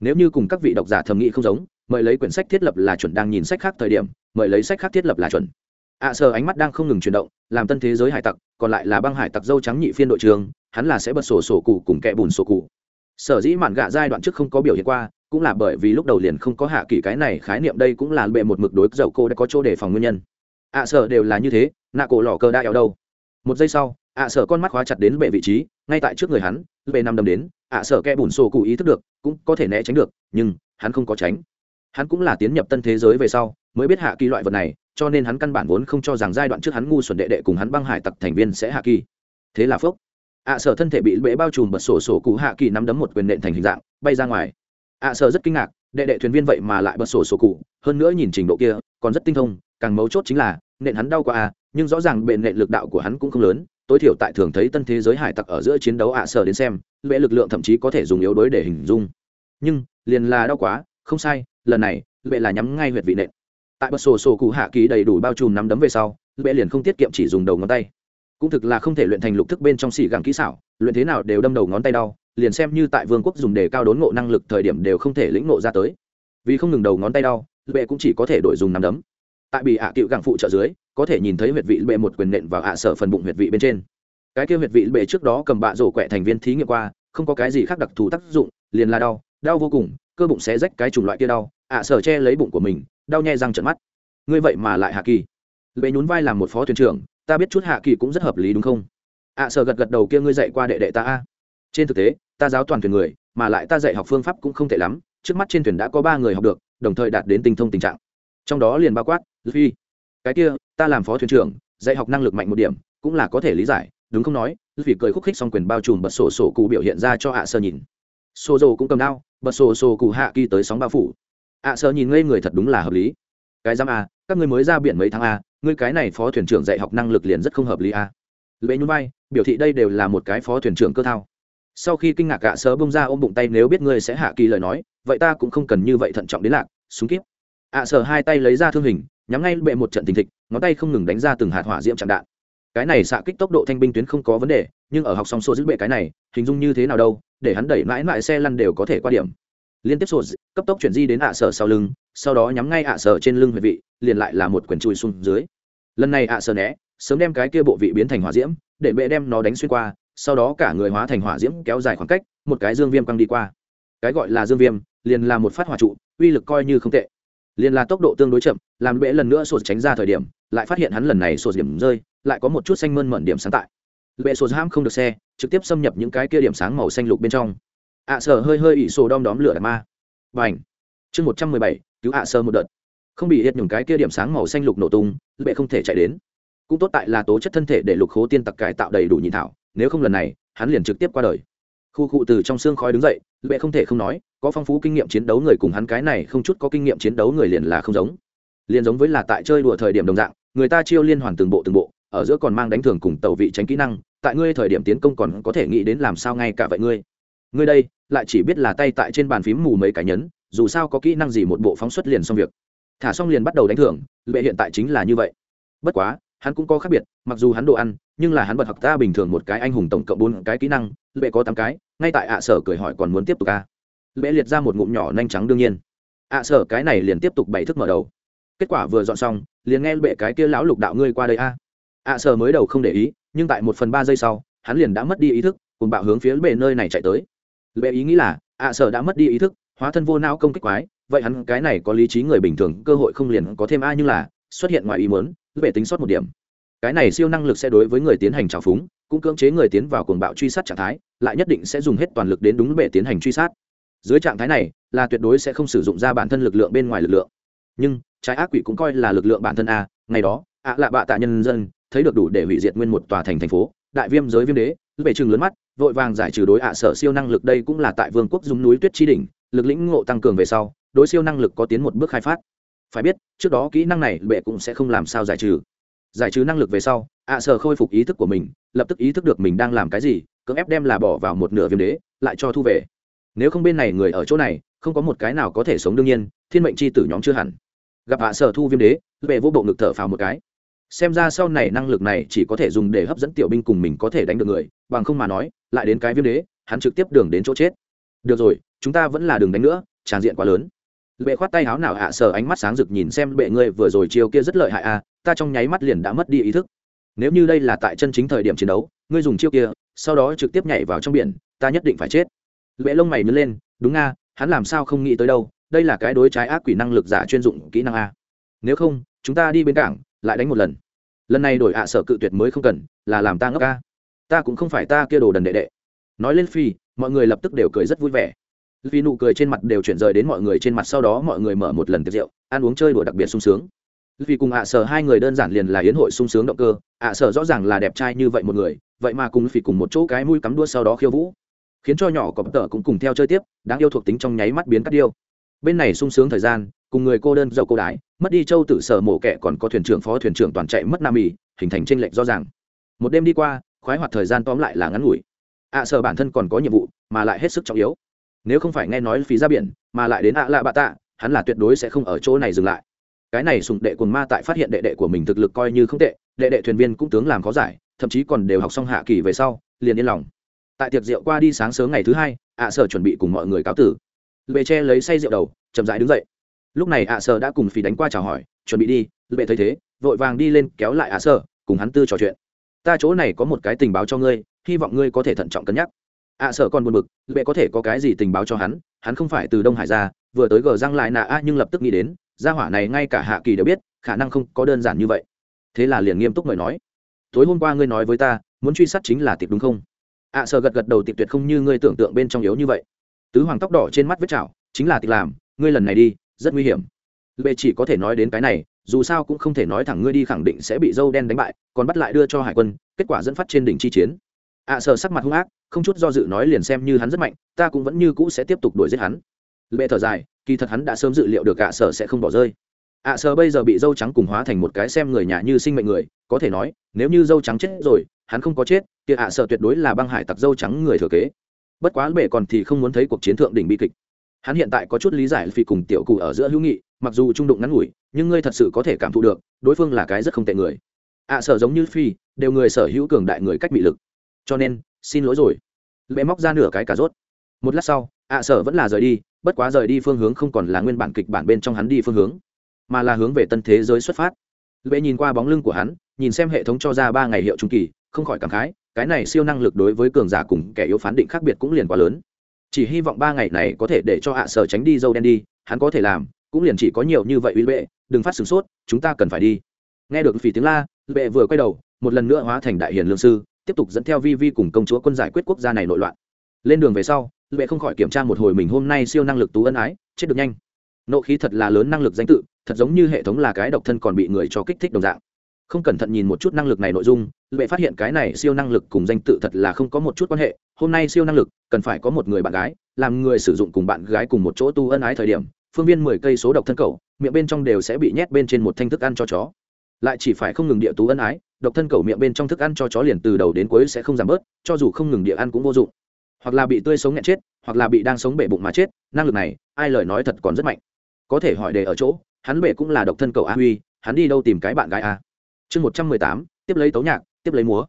nếu như cùng các vị độc giả thẩm nghĩ không giống mời lấy quyển sách thiết lập là chuẩn đang nhìn sách khác thời điểm mời lấy sách khác thiết lập là chuẩn. Ạ à, sờ ánh mắt đang không ngừng chuyển động làm tân thế giới hải tặc còn lại là băng hải tặc dâu trắng nhị phiên đội trường hắn là sẽ bật sổ sổ cụ cùng kẻ bùn sổ cụ. Sở dĩ mạn gạ giai đoạn trước không có biểu hiện qua cũng là bởi vì lúc đầu liền không có hạ kỳ cái này khái niệm đây cũng là bệ một mực đối dầu cô đã có chỗ để phòng nguyên nhân. Ạ à, sở đều là như thế nạ cổ lỏ cơ đã éo đâu. Một giây sau ạ à, sở con mắt khóa chặt đến bệ vị trí ngay tại trước người hắn bệ nằm đâm đến ạ sở kẽ bùn sổ cụ ý thức được cũng có thể né tránh được nhưng hắn không có tránh. Hắn cũng là tiến nhập tân thế giới về sau mới biết hạ kỳ loại vật này cho nên hắn căn bản vốn không cho rằng giai đoạn trước hắn ngu xuẩn đệ đệ cùng hắn băng hải tặc thành viên sẽ hạ kỳ. Thế là phốc ạ sở thân thể bị bệ bao trùm bật sổ sổ cụ hạ kỳ nắm đấm một quyền nện thành hình dạng bay ra ngoài. Ạ sở rất kinh ngạc đệ đệ thuyền viên vậy mà lại bật sổ sổ cụ hơn nữa nhìn trình độ kia còn rất tinh thông càng mấu chốt chính là nện hắn đau quá à nhưng rõ ràng bệ nện lực đạo của hắn cũng không lớn tối thiểu tại thường thấy tân thế giới hải tặc ở giữa chiến đấu ạ à sở đến xem bệ lực lượng thậm chí có thể dùng yếu đối để hình dung. Nhưng, liền là đau quá, không sai, lần này bệ là nhắm ngay huyệt vị nện. Tại bật sổ sổ cụ hạ kỳ đầy đủ bao trùm nắm đấm về sau bệ liền không tiết kiệm chỉ dùng đầu ngón tay. Cũng thực là không thể luyện thành lục thức bên trong xỉ gẳng kỹ xảo, luyện thế nào đều đâm đầu ngón tay đau, liền xem như tại vương quốc dùng để cao đốn ngộ năng lực thời điểm đều không thể lĩnh ngộ ra tới. Vì không ngừng đầu ngón tay đau bệ cũng chỉ có thể đổi dùng nắm đấm tại bị ạ à cựu gẳng phụ trợ dưới, có thể nhìn thấy huyệt vị bệ một quyền nện vào ạ sở phần bụng huyệt vị bên trên. Cái kia huyệt vị bệ trước đó cầm bạ rổ quẹ thành viên thí nghiệm qua, không có cái gì khác đặc thù tác dụng, liền là đau đau vô cùng, cơ bụng sẽ rách cái chủng loại kia đau, ạ sở che lấy bụng của mình, đau nhè răng trận mắt. Ngươi vậy mà lại hạ kỳ. Bệ nhún vai làm một phó thuyền trưởng, ta biết chút hạ kỳ cũng rất hợp lý đúng không? Ạ sở gật gật đầu kia ngươi dạy qua đệ đệ ta a. Trên thực tế, ta giáo toàn thuyền người, mà lại ta dạy học phương pháp cũng không tệ lắm, trước mắt trên thuyền đã có ba người học được, đồng thời đạt đến tinh thông tình trạng. Trong đó liền bao quát phi cái kia ta làm phó thuyền trưởng dạy học năng lực mạnh một điểm cũng là có thể lý giải đúng không nói? Vì cười khúc khích xong quyền bao trùm bật sổ sổ cụ biểu hiện ra cho ạ sơ nhìn. Sổ dầu cũng cầm đao bật sổ sổ cụ hạ kỳ tới sóng bao phủ. Ạ sơ nhìn ngây người thật đúng là hợp lý. Cái giam a các ngươi mới ra biển mấy tháng a ngươi cái này phó thuyền trưởng dạy học năng lực liền rất không hợp lý a. Lệ nhún vai biểu thị đây đều là một cái phó thuyền trưởng cơ thao. Sau khi kinh ngạc gạ sớ bông ra ôm bụng tay nếu biết ngươi sẽ hạ kỳ lời nói vậy ta cũng không cần như vậy thận trọng đến lạc súng kíp. Ạ à, sở hai tay lấy ra thương hình nhắm ngay bệ một trận tình thịch, ngón tay không ngừng đánh ra từng hạt hỏa diễm chạm đạn. Cái này xạ kích tốc độ thanh binh tuyến không có vấn đề, nhưng ở học xong sổ giữ bệ cái này, hình dung như thế nào đâu, để hắn đẩy mãi mãi xe lăn đều có thể qua điểm. Liên tiếp sổ cấp tốc chuyển di đến ạ sở sau lưng, sau đó nhắm ngay ạ sở trên lưng huyệt vị, liền lại là một quyển chui xuống dưới. Lần này ạ sở né, sớm đem cái kia bộ vị biến thành hỏa diễm, để bệ đem nó đánh xuyên qua, sau đó cả người hóa thành hỏa diễm kéo dài khoảng cách, một cái dương viêm căng đi qua. Cái gọi là dương viêm, liền là một phát hỏa trụ, uy lực coi như không tệ liền là tốc độ tương đối chậm làm bệ lần nữa sột tránh ra thời điểm lại phát hiện hắn lần này sột điểm rơi lại có một chút xanh mơn mận điểm sáng tại. Bệ sột ham không được xe trực tiếp xâm nhập những cái kia điểm sáng màu xanh lục bên trong. Ạ à, sở hơi hơi ỉ sổ đom đóm lửa đạn ma. Và ảnh chương một trăm mười bảy cứu ạ sơ một đợt. Không bị hết nhường cái kia điểm sáng màu xanh lục nổ tung bệ không thể chạy đến. Cũng tốt tại là tố chất thân thể để lục khố tiên tặc cải tạo đầy đủ nhị thảo nếu không lần này hắn liền trực tiếp qua đời khu cụ từ trong xương khói đứng dậy, lệ không thể không nói, có phong phú kinh nghiệm chiến đấu người cùng hắn cái này không chút có kinh nghiệm chiến đấu người liền là không giống. Liền giống với là tại chơi đùa thời điểm đồng dạng, người ta chiêu liên hoàn từng bộ từng bộ, ở giữa còn mang đánh thường cùng tàu vị tránh kỹ năng, tại ngươi thời điểm tiến công còn có thể nghĩ đến làm sao ngay cả vậy ngươi. Ngươi đây, lại chỉ biết là tay tại trên bàn phím mù mấy cái nhấn, dù sao có kỹ năng gì một bộ phóng xuất liền xong việc. Thả xong liền bắt đầu đánh thưởng, lệ hiện tại chính là như vậy. Bất quá, hắn cũng có khác biệt, mặc dù hắn đồ ăn, nhưng là hắn bật học ta bình thường một cái anh hùng tổng cộng bốn cái kỹ năng bệ có tám cái, ngay tại ạ sở cười hỏi còn muốn tiếp tục ca à? bệ liệt ra một ngụm nhỏ nhanh trắng đương nhiên. Ạ sở cái này liền tiếp tục bảy thức mở đầu. Kết quả vừa dọn xong, liền nghe bệ cái kia lão lục đạo ngươi qua đây a ạ sở mới đầu không để ý, nhưng tại một phần ba giây sau, hắn liền đã mất đi ý thức, cùng bạo hướng phía bệ nơi này chạy tới. Bệ ý nghĩ là, ạ sở đã mất đi ý thức, hóa thân vô não công kích quái, vậy hắn cái này có lý trí người bình thường, cơ hội không liền có thêm ai nhưng là, xuất hiện ngoài ý muốn bệ tính sót một điểm. Cái này siêu năng lực sẽ đối với người tiến hành trào phúng cũng cưỡng chế người tiến vào cuồng bạo truy sát trạng thái, lại nhất định sẽ dùng hết toàn lực đến đúng bệ tiến hành truy sát. Dưới trạng thái này, là tuyệt đối sẽ không sử dụng ra bản thân lực lượng bên ngoài lực lượng. Nhưng, trái ác quỷ cũng coi là lực lượng bản thân a, ngày đó, ạ lạ bạ tạ nhân dân, thấy được đủ để hủy diệt nguyên một tòa thành thành phố, đại viêm giới viêm đế bệ chừng lớn mắt, vội vàng giải trừ đối ạ sở siêu năng lực đây cũng là tại vương quốc dùng núi tuyết chi đỉnh, lực lĩnh ngộ tăng cường về sau, đối siêu năng lực có tiến một bước khai phát. Phải biết, trước đó kỹ năng này bệ cũng sẽ không làm sao giải trừ giải trừ năng lực về sau, ạ sở khôi phục ý thức của mình, lập tức ý thức được mình đang làm cái gì, cưỡng ép đem là bỏ vào một nửa viêm đế, lại cho thu về. Nếu không bên này người ở chỗ này, không có một cái nào có thể sống đương nhiên, thiên mệnh c h i tử nhóm chưa hẳn. Gặp hạ sở thu viêm đế về vô bộ ngực thở phào một cái. Xem ra sau này năng lực này chỉ có thể dùng để hấp dẫn tiểu binh cùng mình có thể đánh được người, bằng không mà nói, lại đến cái viêm đế, hắn trực tiếp đường đến chỗ chết. Được rồi, chúng ta vẫn là đường đánh nữa tràn diện quá lớn. Bệ khoát tay áo nào hạ sở ánh mắt sáng rực nhìn xem bệ ngươi vừa rồi chiều kia rất lợi hại à ta trong nháy mắt liền đã mất đi ý thức. Nếu như đây là tại chân chính thời điểm chiến đấu, ngươi dùng chiêu kia, sau đó trực tiếp nhảy vào trong biển, ta nhất định phải chết. Lệ lông mày nhớ lên, đúng nga hắn làm sao không nghĩ tới đâu, đây là cái đối trái ác quỷ năng lực giả chuyên dụng kỹ năng a. Nếu không, chúng ta đi bên cảng, lại đánh một lần. Lần này đổi ạ sở cự tuyệt mới không cần, là làm ta ngốc a. Ta cũng không phải ta kia đồ đần đệ đệ. Nói lên phi, mọi người lập tức đều cười rất vui vẻ. Vì nụ cười trên mặt đều chuyển rời đến mọi người trên mặt, sau đó mọi người mở một lần tiệc rượu, ăn uống chơi đùa đặc biệt sung sướng vì cùng ạ sở hai người đơn giản liền là yến hội sung sướng động cơ ạ sở rõ ràng là đẹp trai như vậy một người vậy mà cùng phỉ cùng một chỗ cái mũi cắm đua sau đó khiêu vũ khiến cho nhỏ cọp tở cũng cùng theo chơi tiếp đáng yêu thuộc tính trong nháy mắt biến cắt điêu. Bên này sung sướng thời gian cùng người cô đơn giàu cô đái mất đi châu tử sở mổ kẻ còn có thuyền trưởng phó thuyền trưởng toàn chạy mất nam mì hình thành tranh lệch rõ ràng. Một đêm đi qua khoái hoạt thời gian tóm lại là ngắn ngủi. Ạ à, sở bản thân còn có nhiệm vụ mà lại hết sức trọng yếu. Nếu không phải nghe nói phí ra biển mà lại đến ạ lạ bạ tạ hắn là tuyệt đối sẽ không ở chỗ này dừng lại cái này sùng đệ quần ma tại phát hiện đệ đệ của mình thực lực coi như không tệ, đệ đệ thuyền viên cũng tướng làm khó giải, thậm chí còn đều học xong hạ kỳ về sau, liền yên lòng. Tại tiệc rượu qua đi sáng sớm ngày thứ hai, ạ sở chuẩn bị cùng mọi người cáo tử. Lệ che lấy say rượu đầu, chậm rãi đứng dậy. Lúc này ạ sở đã cùng phì đánh qua chào hỏi, chuẩn bị đi. Lệ thấy thế, vội vàng đi lên kéo lại ạ sở, cùng hắn tư trò chuyện. Ta chỗ này có một cái tình báo cho ngươi, hy vọng ngươi có thể thận trọng cân nhắc. Ạ sở còn buồn bực, lệ có thể có cái gì tình báo cho hắn? Hắn không phải từ đông hải ra, vừa tới gờ răng lại nạ a nhưng lập tức nghĩ đến gia hỏa này ngay cả hạ kỳ đều biết khả năng không có đơn giản như vậy. Thế là liền nghiêm túc mời nói tối hôm qua ngươi nói với ta muốn truy sát chính là tiệp đúng không? Ạ à, sợ gật gật đầu tiệp tuyệt không như ngươi tưởng tượng bên trong yếu như vậy. Tứ hoàng tóc đỏ trên mắt vết chảo chính là tiệp làm ngươi lần này đi rất nguy hiểm. Lệ chỉ có thể nói đến cái này dù sao cũng không thể nói thẳng ngươi đi khẳng định sẽ bị dâu đen đánh bại còn bắt lại đưa cho hải quân kết quả dẫn phát trên đỉnh chi chiến. Ạ à, sợ sắc mặt hung ác không chút do dự nói liền xem như hắn rất mạnh ta cũng vẫn như cũ sẽ tiếp tục đuổi giết hắn bệ thở dài kỳ thật hắn đã sớm dự liệu được ạ à, sẽ không bỏ rơi. ạ sở bây giờ bị dâu trắng cùng hóa thành một cái xem người nhà như sinh mệnh người có thể nói nếu như dâu trắng chết rồi hắn không có chết thì ạ sở tuyệt đối là băng hải tặc dâu trắng người thừa kế. Bất quá bệ còn thì không muốn thấy cuộc chiến thượng đỉnh bi kịch. Hắn hiện tại có chút lý giải phi cùng tiểu cụ ở giữa hữu nghị mặc dù trung đụng ngắn ngủi nhưng ngươi thật sự có thể cảm thụ được đối phương là cái rất không tệ người. Ạ sở giống như phi đều người sở hữu cường đại người cách bị lực. Cho nên xin lỗi rồi. Lệ móc ra nửa cái cà rốt. Một lát sau ạ Sở vẫn là rời đi, bất quá rời đi phương hướng không còn là nguyên bản kịch bản bên trong hắn đi phương hướng, mà là hướng về tân thế giới xuất phát. Lệ nhìn qua bóng lưng của hắn, nhìn xem hệ thống cho ra ba ngày hiệu trung kỳ, không khỏi cảm khái, cái này siêu năng lực đối với cường giả cùng kẻ yếu phán định khác biệt cũng liền quá lớn. Chỉ hy vọng ba ngày này có thể để cho hạ sở tránh đi dâu đen đi, hắn có thể làm, cũng liền chỉ có nhiều như vậy uy bệ, đừng phát sửng sốt, chúng ta cần phải đi. Nghe được phỉ tiếng la bệ vừa quay đầu, một lần nữa hóa thành đại hiền lương sư, tiếp tục dẫn theo vi vi cùng công chúa quân giải quyết quốc gia này nội loạn. Lên đường về sau bệ không khỏi kiểm tra một hồi mình hôm nay siêu năng lực tú ân ái, chết được nhanh. Nộ khí thật là lớn năng lực danh tự, thật giống như hệ thống là cái độc thân còn bị người cho kích thích đồng dạng. Không cẩn thận nhìn một chút năng lực này nội dung, lệ phát hiện cái này siêu năng lực cùng danh tự thật là không có một chút quan hệ. Hôm nay siêu năng lực, cần phải có một người bạn gái, làm người sử dụng cùng bạn gái cùng một chỗ tu ân ái thời điểm, phương viên mười cây số độc thân cầu, miệng bên trong đều sẽ bị nhét bên trên một thanh thức ăn cho chó. Lại chỉ phải không ngừng địa tú ân ái, độc thân cầu miệng bên trong thức ăn cho chó liền từ đầu đến cuối sẽ không giảm bớt, cho dù không ngừng địa ăn cũng vô dụng hoặc là bị tươi sống nghẹn chết, hoặc là bị đang sống bể bụng mà chết, năng lực này, ai lời nói thật còn rất mạnh. Có thể hỏi đề ở chỗ, hắn bể cũng là độc thân cầu a huy, hắn đi đâu tìm cái bạn gái a. Chương một trăm mười tám, tiếp lấy tấu nhạc, tiếp lấy múa.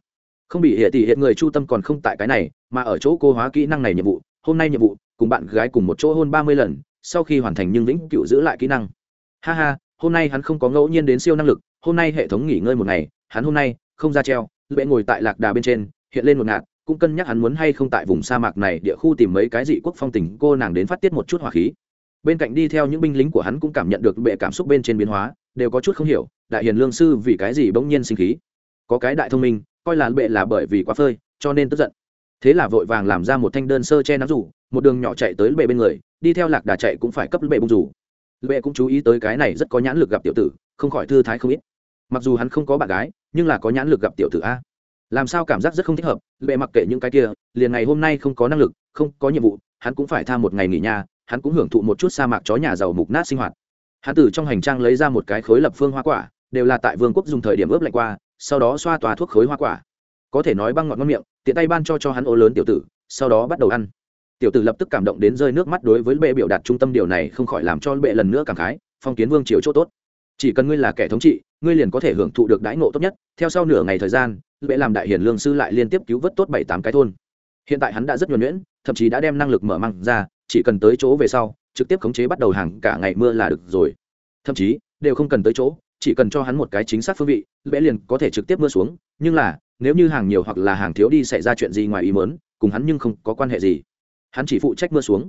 Không bị hiện tỷ hiện người chu tâm còn không tại cái này, mà ở chỗ cô hóa kỹ năng này nhiệm vụ, hôm nay nhiệm vụ, cùng bạn gái cùng một chỗ hôn ba mươi lần, sau khi hoàn thành nhưng vĩnh cựu giữ lại kỹ năng. Ha ha, hôm nay hắn không có ngẫu nhiên đến siêu năng lực, hôm nay hệ thống nghỉ ngơi một ngày, hắn hôm nay không ra treo, lệ ngồi tại lạc đà bên trên, hiện lên một ngạt cũng cân nhắc hắn muốn hay không tại vùng sa mạc này địa khu tìm mấy cái dị quốc phong tình, cô nàng đến phát tiết một chút hỏa khí. Bên cạnh đi theo những binh lính của hắn cũng cảm nhận được bệ cảm xúc bên trên biến hóa, đều có chút không hiểu, đại hiền lương sư vì cái gì bỗng nhiên sinh khí? Có cái đại thông minh, coi là bệ là bởi vì quá phơi, cho nên tức giận. Thế là vội vàng làm ra một thanh đơn sơ che nắm rủ, một đường nhỏ chạy tới bệ bên người, đi theo lạc đà chạy cũng phải cấp bệ bung rủ. Bệ cũng chú ý tới cái này rất có nhãn lực gặp tiểu tử, không khỏi thư thái không ít. Mặc dù hắn không có bạn gái, nhưng là có nhãn lực gặp tiểu tử a làm sao cảm giác rất không thích hợp bệ mặc kệ những cái kia, liền ngày hôm nay không có năng lực, không có nhiệm vụ, hắn cũng phải tham một ngày nghỉ nhà, hắn cũng hưởng thụ một chút sa mạc chó nhà giàu mục nát sinh hoạt. Hắn từ trong hành trang lấy ra một cái khối lập phương hoa quả, đều là tại vương quốc dùng thời điểm ướp lạnh qua, sau đó xoa tòa thuốc khối hoa quả. Có thể nói băng ngọt ngon miệng, tiện tay ban cho cho hắn ô lớn tiểu tử, sau đó bắt đầu ăn. Tiểu tử lập tức cảm động đến rơi nước mắt đối với bệ biểu đạt trung tâm điều này không khỏi làm cho bệ lần nữa cảm khái, phong kiến vương triều chỗ tốt. Chỉ cần ngươi là kẻ thống trị, ngươi liền có thể hưởng thụ được đãi ngộ tốt nhất. Theo sau nửa ngày thời gian bệ làm đại hiển lương sư lại liên tiếp cứu vớt tốt bảy tám cái thôn. Hiện tại hắn đã rất nhuẩn nhuyễn, thậm chí đã đem năng lực mở măng ra, chỉ cần tới chỗ về sau, trực tiếp khống chế bắt đầu hàng cả ngày mưa là được rồi. Thậm chí, đều không cần tới chỗ, chỉ cần cho hắn một cái chính xác phương vị, bệ liền có thể trực tiếp mưa xuống, nhưng là, nếu như hàng nhiều hoặc là hàng thiếu đi xảy ra chuyện gì ngoài ý mớn cùng hắn nhưng không có quan hệ gì. Hắn chỉ phụ trách mưa xuống.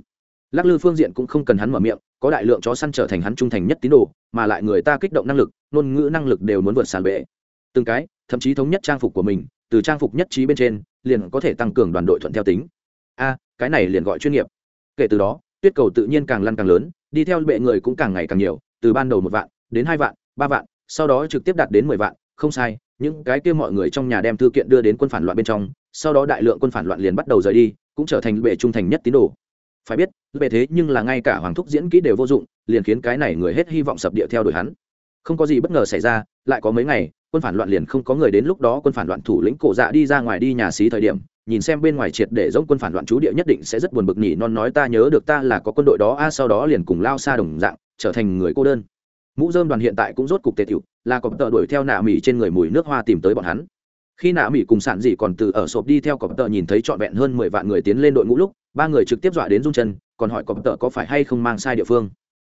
Lắc lư phương diện cũng không cần hắn mở miệng, có đại lượng chó săn trở thành hắn trung thành nhất tín đồ, mà lại người ta kích động năng lực, ngôn ngữ năng lực đều muốn vượt sàn bệ. Từng cái thậm chí thống nhất trang phục của mình, từ trang phục nhất trí bên trên, liền có thể tăng cường đoàn đội thuận theo tính. A, cái này liền gọi chuyên nghiệp. Kể từ đó, tuyết cầu tự nhiên càng lăn càng lớn, đi theo bệ người cũng càng ngày càng nhiều, từ ban đầu một vạn, đến hai vạn, ba vạn, sau đó trực tiếp đạt đến mười vạn, không sai, những cái kia mọi người trong nhà đem thư kiện đưa đến quân phản loạn bên trong, sau đó đại lượng quân phản loạn liền bắt đầu rời đi, cũng trở thành bệ trung thành nhất tín đồ. Phải biết, bệ thế nhưng là ngay cả hoàng thúc diễn kỹ đều vô dụng, liền khiến cái này người hết hy vọng sập địa theo đuổi hắn không có gì bất ngờ xảy ra, lại có mấy ngày, quân phản loạn liền không có người đến lúc đó quân phản loạn thủ lĩnh cổ dạ đi ra ngoài đi nhà xí thời điểm, nhìn xem bên ngoài triệt để giống quân phản loạn chú địa nhất định sẽ rất buồn bực nhỉ, non nói ta nhớ được ta là có quân đội đó, a, sau đó liền cùng lao xa đồng dạng, trở thành người cô đơn. Mũ dơm đoàn hiện tại cũng rốt cục tệ tiểu, là có tờ đuổi theo nạ mỹ trên người mùi nước hoa tìm tới bọn hắn. Khi nạ mỹ cùng sản dị còn từ ở sộp đi theo cọp tờ nhìn thấy trọn vẹn hơn mười vạn người tiến lên đội ngũ lúc, ba người trực tiếp dọa đến rung chân, còn hỏi cọp tờ có phải hay không mang sai địa phương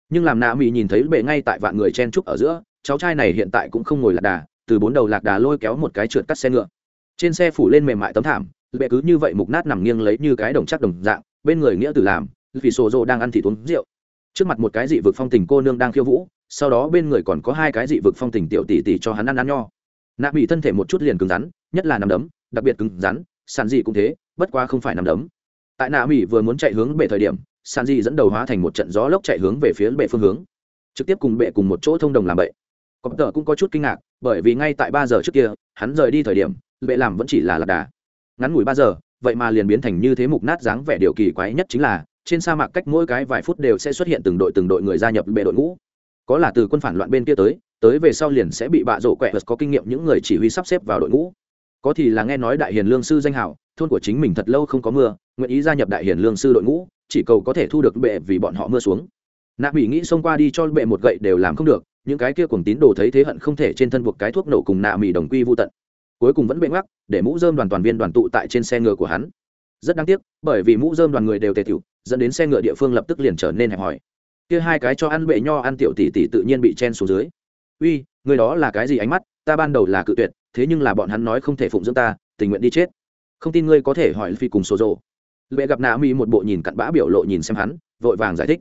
nhưng làm nạ mỹ nhìn thấy bệ ngay tại vạn người chen trúc ở giữa, cháu trai này hiện tại cũng không ngồi lạc đà, từ bốn đầu lạc đà lôi kéo một cái trượt cắt xe ngựa. Trên xe phủ lên mềm mại tấm thảm, bệ cứ như vậy mục nát nằm nghiêng lấy như cái đồng chắc đồng dạng, bên người nghĩa tử làm, vì sổ rộ đang ăn thịt uống rượu. Trước mặt một cái dị vực phong tình cô nương đang khiêu vũ, sau đó bên người còn có hai cái dị vực phong tình tiểu tỷ tỷ cho hắn ăn ăn nho. Nạ bị thân thể một chút liền cứng rắn, nhất là nằm đấm, đặc biệt cứng rắn, sàn dị cũng thế, bất quá không phải nằm đấm. Tại nạ mỹ vừa muốn chạy hướng bệ thời điểm san di dẫn đầu hóa thành một trận gió lốc chạy hướng về phía bệ phương hướng. Trực tiếp cùng bệ cùng một chỗ thông đồng làm bậy. Có tờ cũng có chút kinh ngạc bởi vì ngay tại ba giờ trước kia hắn rời đi thời điểm bệ làm vẫn chỉ là lạc đà. Ngắn ngủi ba giờ vậy mà liền biến thành như thế mục nát dáng vẻ điều kỳ quái nhất chính là trên sa mạc cách mỗi cái vài phút đều sẽ xuất hiện từng đội từng đội người gia nhập bệ đội ngũ. Có là từ quân phản loạn bên kia tới tới về sau liền sẽ bị bạ rổ quẹt, có kinh nghiệm những người chỉ huy sắp xếp vào đội ngũ có thì là nghe nói đại hiền lương sư danh hảo thôn của chính mình thật lâu không có mưa, nguyện ý gia nhập đại hiền lương sư đội ngũ, chỉ cầu có thể thu được bệ vì bọn họ mưa xuống. Nạ bị nghĩ xông qua đi cho bệ một gậy đều làm không được, những cái kia cùng tín đồ thấy thế hận không thể trên thân buộc cái thuốc nổ cùng nạ mỹ đồng quy vô tận. Cuối cùng vẫn bệ ngoắc, để mũ dơm đoàn toàn viên đoàn tụ tại trên xe ngựa của hắn. Rất đáng tiếc, bởi vì mũ dơm đoàn người đều tề tiểu, dẫn đến xe ngựa địa phương lập tức liền trở nên hẹp hòi. Kia hai cái cho ăn bệ nho ăn tiểu tỷ tỷ tự nhiên bị chen xuống dưới. Uy, người đó là cái gì ánh mắt? Ta ban đầu là cự tuyệt thế nhưng là bọn hắn nói không thể phụng dưỡng ta, tình nguyện đi chết. Không tin ngươi có thể hỏi phi cùng số rộ lệ gặp nạ mỹ một bộ nhìn cặn bã biểu lộ nhìn xem hắn, vội vàng giải thích.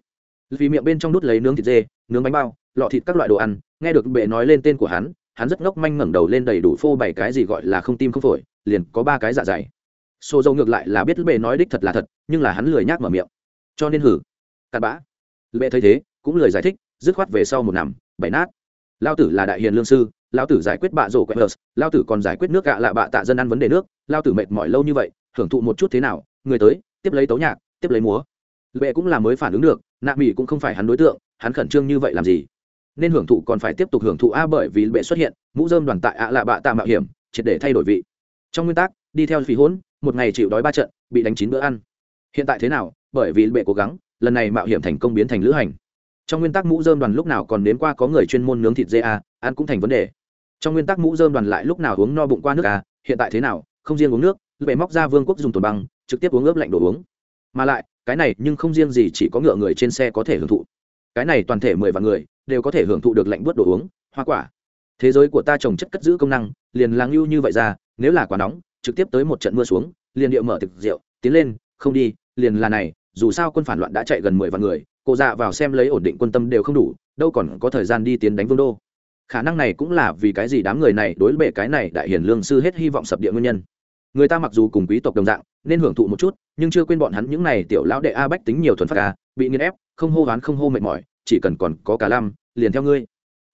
Vì miệng bên trong đút lấy nướng thịt dê, nướng bánh bao, lọ thịt các loại đồ ăn, nghe được bệ nói lên tên của hắn hắn rất ngốc manh ngẩng đầu lên đầy đủ phô bảy cái gì gọi là không tim không phổi, liền có ba cái dạ dày. Xô dâu ngược lại là biết bệ nói đích thật là thật, nhưng là hắn lười nhác mở miệng. Cho nên hử. Cặn bã. Bệ thấy thế, cũng lười giải thích, dứt khoát về sau một nằm bảy nát. Lao tử là đại hiền lương sư lao tử giải quyết bạ rổ quẹt lao tử còn giải quyết nước gạ lạ bạ tạ dân ăn vấn đề nước lao tử mệt mỏi lâu như vậy, hưởng thụ một chút thế nào, người tới, tiếp lấy tấu nhạc, tiếp lấy múa. Lệ cũng là mới phản ứng được, nạ mỹ cũng không phải hắn đối tượng, hắn khẩn trương như vậy làm gì? Nên hưởng thụ còn phải tiếp tục hưởng thụ a bởi vì bệ xuất hiện, mũ dơm đoàn tại ạ lạ bạ tạ mạo hiểm, triệt để thay đổi vị. Trong nguyên tắc, đi theo phí hỗn một ngày chịu đói ba trận, bị đánh chín bữa ăn. Hiện tại thế nào? Bởi vì bệ cố gắng, lần này mạo hiểm thành công biến thành lữ hành. Trong nguyên tắc mũ dơm đoàn lúc nào còn đến qua có người chuyên môn nướng thịt dê a, ăn cũng thành vấn đề trong nguyên tắc mũ dơm đoàn lại lúc nào uống no bụng qua nước à hiện tại thế nào, không riêng uống nước bệ móc ra vương quốc dùng tồn băng, trực tiếp uống ướp lạnh đồ uống. Mà lại, cái này nhưng không riêng gì chỉ có ngựa người trên xe có thể hưởng thụ. Cái này toàn thể mười vạn người đều có thể hưởng thụ được lạnh bớt đồ uống, hoa quả. Thế giới của ta trồng chất cất giữ công năng, liền làng lưu như vậy ra, nếu là quá nóng, trực tiếp tới một trận mưa xuống, liền điệu mở thực rượu, tiến lên, không đi, liền là này, dù sao quân phản loạn đã chạy gần mười vạn người cụ dạ vào xem lấy ổn định quân tâm đều không đủ, đâu còn có thời gian đi tiến đánh vương đô khả năng này cũng là vì cái gì đám người này đối bệ cái này đại hiền lương sư hết hy vọng sập địa nguyên nhân. Người ta mặc dù cùng quý tộc đồng dạng, nên hưởng thụ một chút, nhưng chưa quên bọn hắn những này tiểu lão đệ a bách tính nhiều thuần phát ca bị nghiên ép, không hô hoán, không hô mệt mỏi, chỉ cần còn có cả lam liền theo ngươi.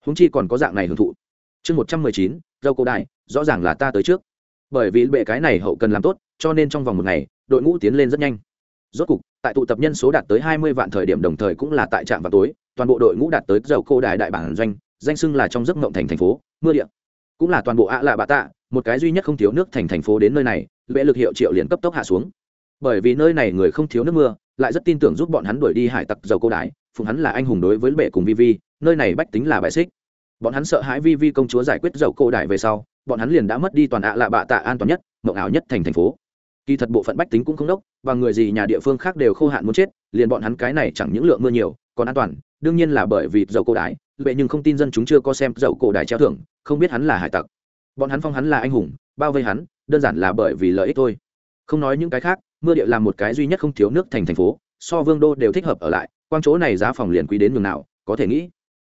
Húng chi còn có dạng này hưởng thụ. Chương một trăm mười chín, dâu cổ đại rõ ràng là ta tới trước. Bởi vì bệ cái này hậu cần làm tốt, cho nên trong vòng một ngày, đội ngũ tiến lên rất nhanh. Rốt cục, tại tụ tập nhân số đạt tới hai mươi vạn thời điểm đồng thời cũng là tại trạm vào tối, toàn bộ đội ngũ đạt tới dầu cô đài đại bản doanh danh xưng là trong giấc mộng thành thành phố, mưa điện cũng là toàn bộ ạ lạ bạ tạ, một cái duy nhất không thiếu nước thành thành phố đến nơi này lệ lực hiệu triệu liền cấp tốc hạ xuống. Bởi vì nơi này người không thiếu nước mưa, lại rất tin tưởng giúp bọn hắn đuổi đi hải tặc dầu cô đái phụng hắn là anh hùng đối với bệ cùng vi vi, nơi này bách tính là bại xích. Bọn hắn sợ hãi vi vi công chúa giải quyết dầu cô đài về sau, bọn hắn liền đã mất đi toàn ạ lạ bạ tạ an toàn nhất, mộng ảo nhất thành thành phố. Kỳ thật bộ phận bách tính cũng không đốc, và người gì nhà địa phương khác đều khô hạn muốn chết, liền bọn hắn cái này chẳng những lượng mưa nhiều, còn an toàn, đương nhiên là bởi vì dầu cô đái vậy nhưng không tin dân chúng chưa có xem dậu cổ đài treo thưởng, không biết hắn là hải tặc. Bọn hắn phong hắn là anh hùng, bao vây hắn, đơn giản là bởi vì lợi ích thôi. Không nói những cái khác, mưa địa là một cái duy nhất không thiếu nước thành thành phố, so vương đô đều thích hợp ở lại, quang chỗ này giá phòng liền quý đến nhường nào, có thể nghĩ.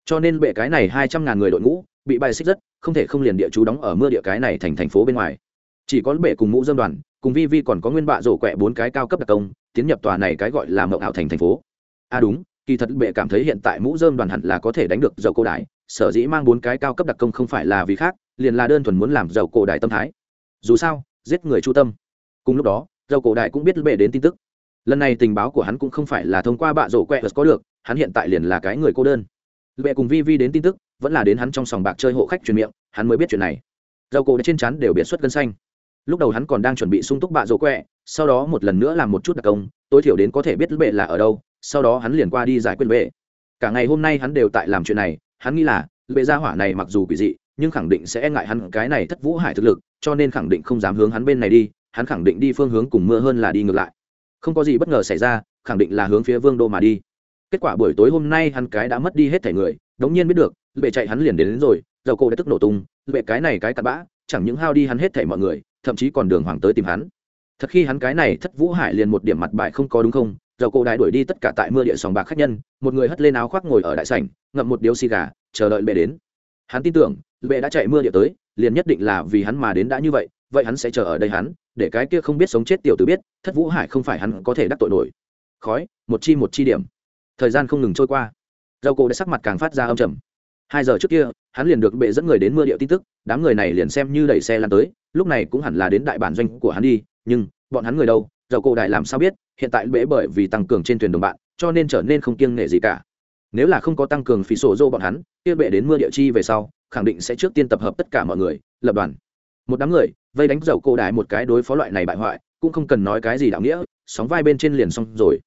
Cho nên bệ cái này hai trăm ngàn người đội ngũ, bị bài xích rất, không thể không liền địa chú đóng ở mưa địa cái này thành thành phố bên ngoài. Chỉ có bệ cùng mũ dân đoàn, cùng vi vi còn có nguyên bạ rổ quẹ bốn cái cao cấp đặc công, tiến nhập tòa này cái gọi là mậu ảo thành thành phố. À đúng kỳ thật bệ cảm thấy hiện tại mũ dơm đoàn hẳn là có thể đánh được dầu cổ đại, sở dĩ mang bốn cái cao cấp đặc công không phải là vì khác, liền là đơn thuần muốn làm dầu cổ đại tâm thái. Dù sao, giết người chu tâm. Cùng lúc đó, dầu cổ đại cũng biết bệ đến tin tức. Lần này tình báo của hắn cũng không phải là thông qua bạ rổ quẹ có được, hắn hiện tại liền là cái người cô đơn. Bệ cùng vi vi đến tin tức, vẫn là đến hắn trong sòng bạc chơi hộ khách truyền miệng, hắn mới biết chuyện này. Dầu cổ trên chắn đều biệt xuất gân xanh. Lúc đầu hắn còn đang chuẩn bị sung túc bạ rổ quẹ, sau đó một lần nữa làm một chút đặc công, tối thiểu đến có thể biết bệ là ở đâu sau đó hắn liền qua đi giải quyết về. cả ngày hôm nay hắn đều tại làm chuyện này hắn nghĩ là bệ gia hỏa này mặc dù quỷ dị nhưng khẳng định sẽ e ngại hắn cái này thất vũ hải thực lực cho nên khẳng định không dám hướng hắn bên này đi hắn khẳng định đi phương hướng cùng mưa hơn là đi ngược lại. Không có gì bất ngờ xảy ra khẳng định là hướng phía vương đô mà đi. Kết quả buổi tối hôm nay hắn cái đã mất đi hết thẻ người đống nhiên biết được bệ chạy hắn liền đến, đến rồi dầu cô đã tức nổ tung bệ cái này cái cặn bã chẳng những hao đi hắn hết thẻ mọi người thậm chí còn đường hoàng tới tìm hắn. Thật khi hắn cái này thất vũ hải liền một điểm mặt bài không có đúng không dầu cổ đại đuổi đi tất cả tại mưa địa sòng bạc khách nhân, một người hất lên áo khoác ngồi ở đại sảnh, ngậm một điếu xì gà, chờ đợi bệ đến. Hắn tin tưởng, bệ đã chạy mưa địa tới, liền nhất định là vì hắn mà đến đã như vậy vậy hắn sẽ chờ ở đây hắn, để cái kia không biết sống chết tiểu tử biết, thất vũ hải không phải hắn có thể đắc tội nổi. Khói, một chi một chi điểm. Thời gian không ngừng trôi qua. Dầu cổ đã sắc mặt càng phát ra âm trầm. Hai giờ trước kia, hắn liền được bệ dẫn người đến mưa địa tin tức, đám người này liền xem như đẩy xe lan tới, lúc này cũng hẳn là đến đại bản doanh của hắn đi, nhưng, bọn hắn người đâu? Dầu cổ đại làm sao biết, hiện tại bệ bởi vì tăng cường trên thuyền đồng bạn, cho nên trở nên không kiêng nể gì cả. Nếu là không có tăng cường phí sổ dô bọn hắn, kia bệ đến mưa địa chi về sau, khẳng định sẽ trước tiên tập hợp tất cả mọi người, lập đoàn. Một đám người, vây đánh dầu cổ đại một cái đối phó loại này bại hoại, cũng không cần nói cái gì đạo nghĩa, sóng vai bên trên liền xong rồi.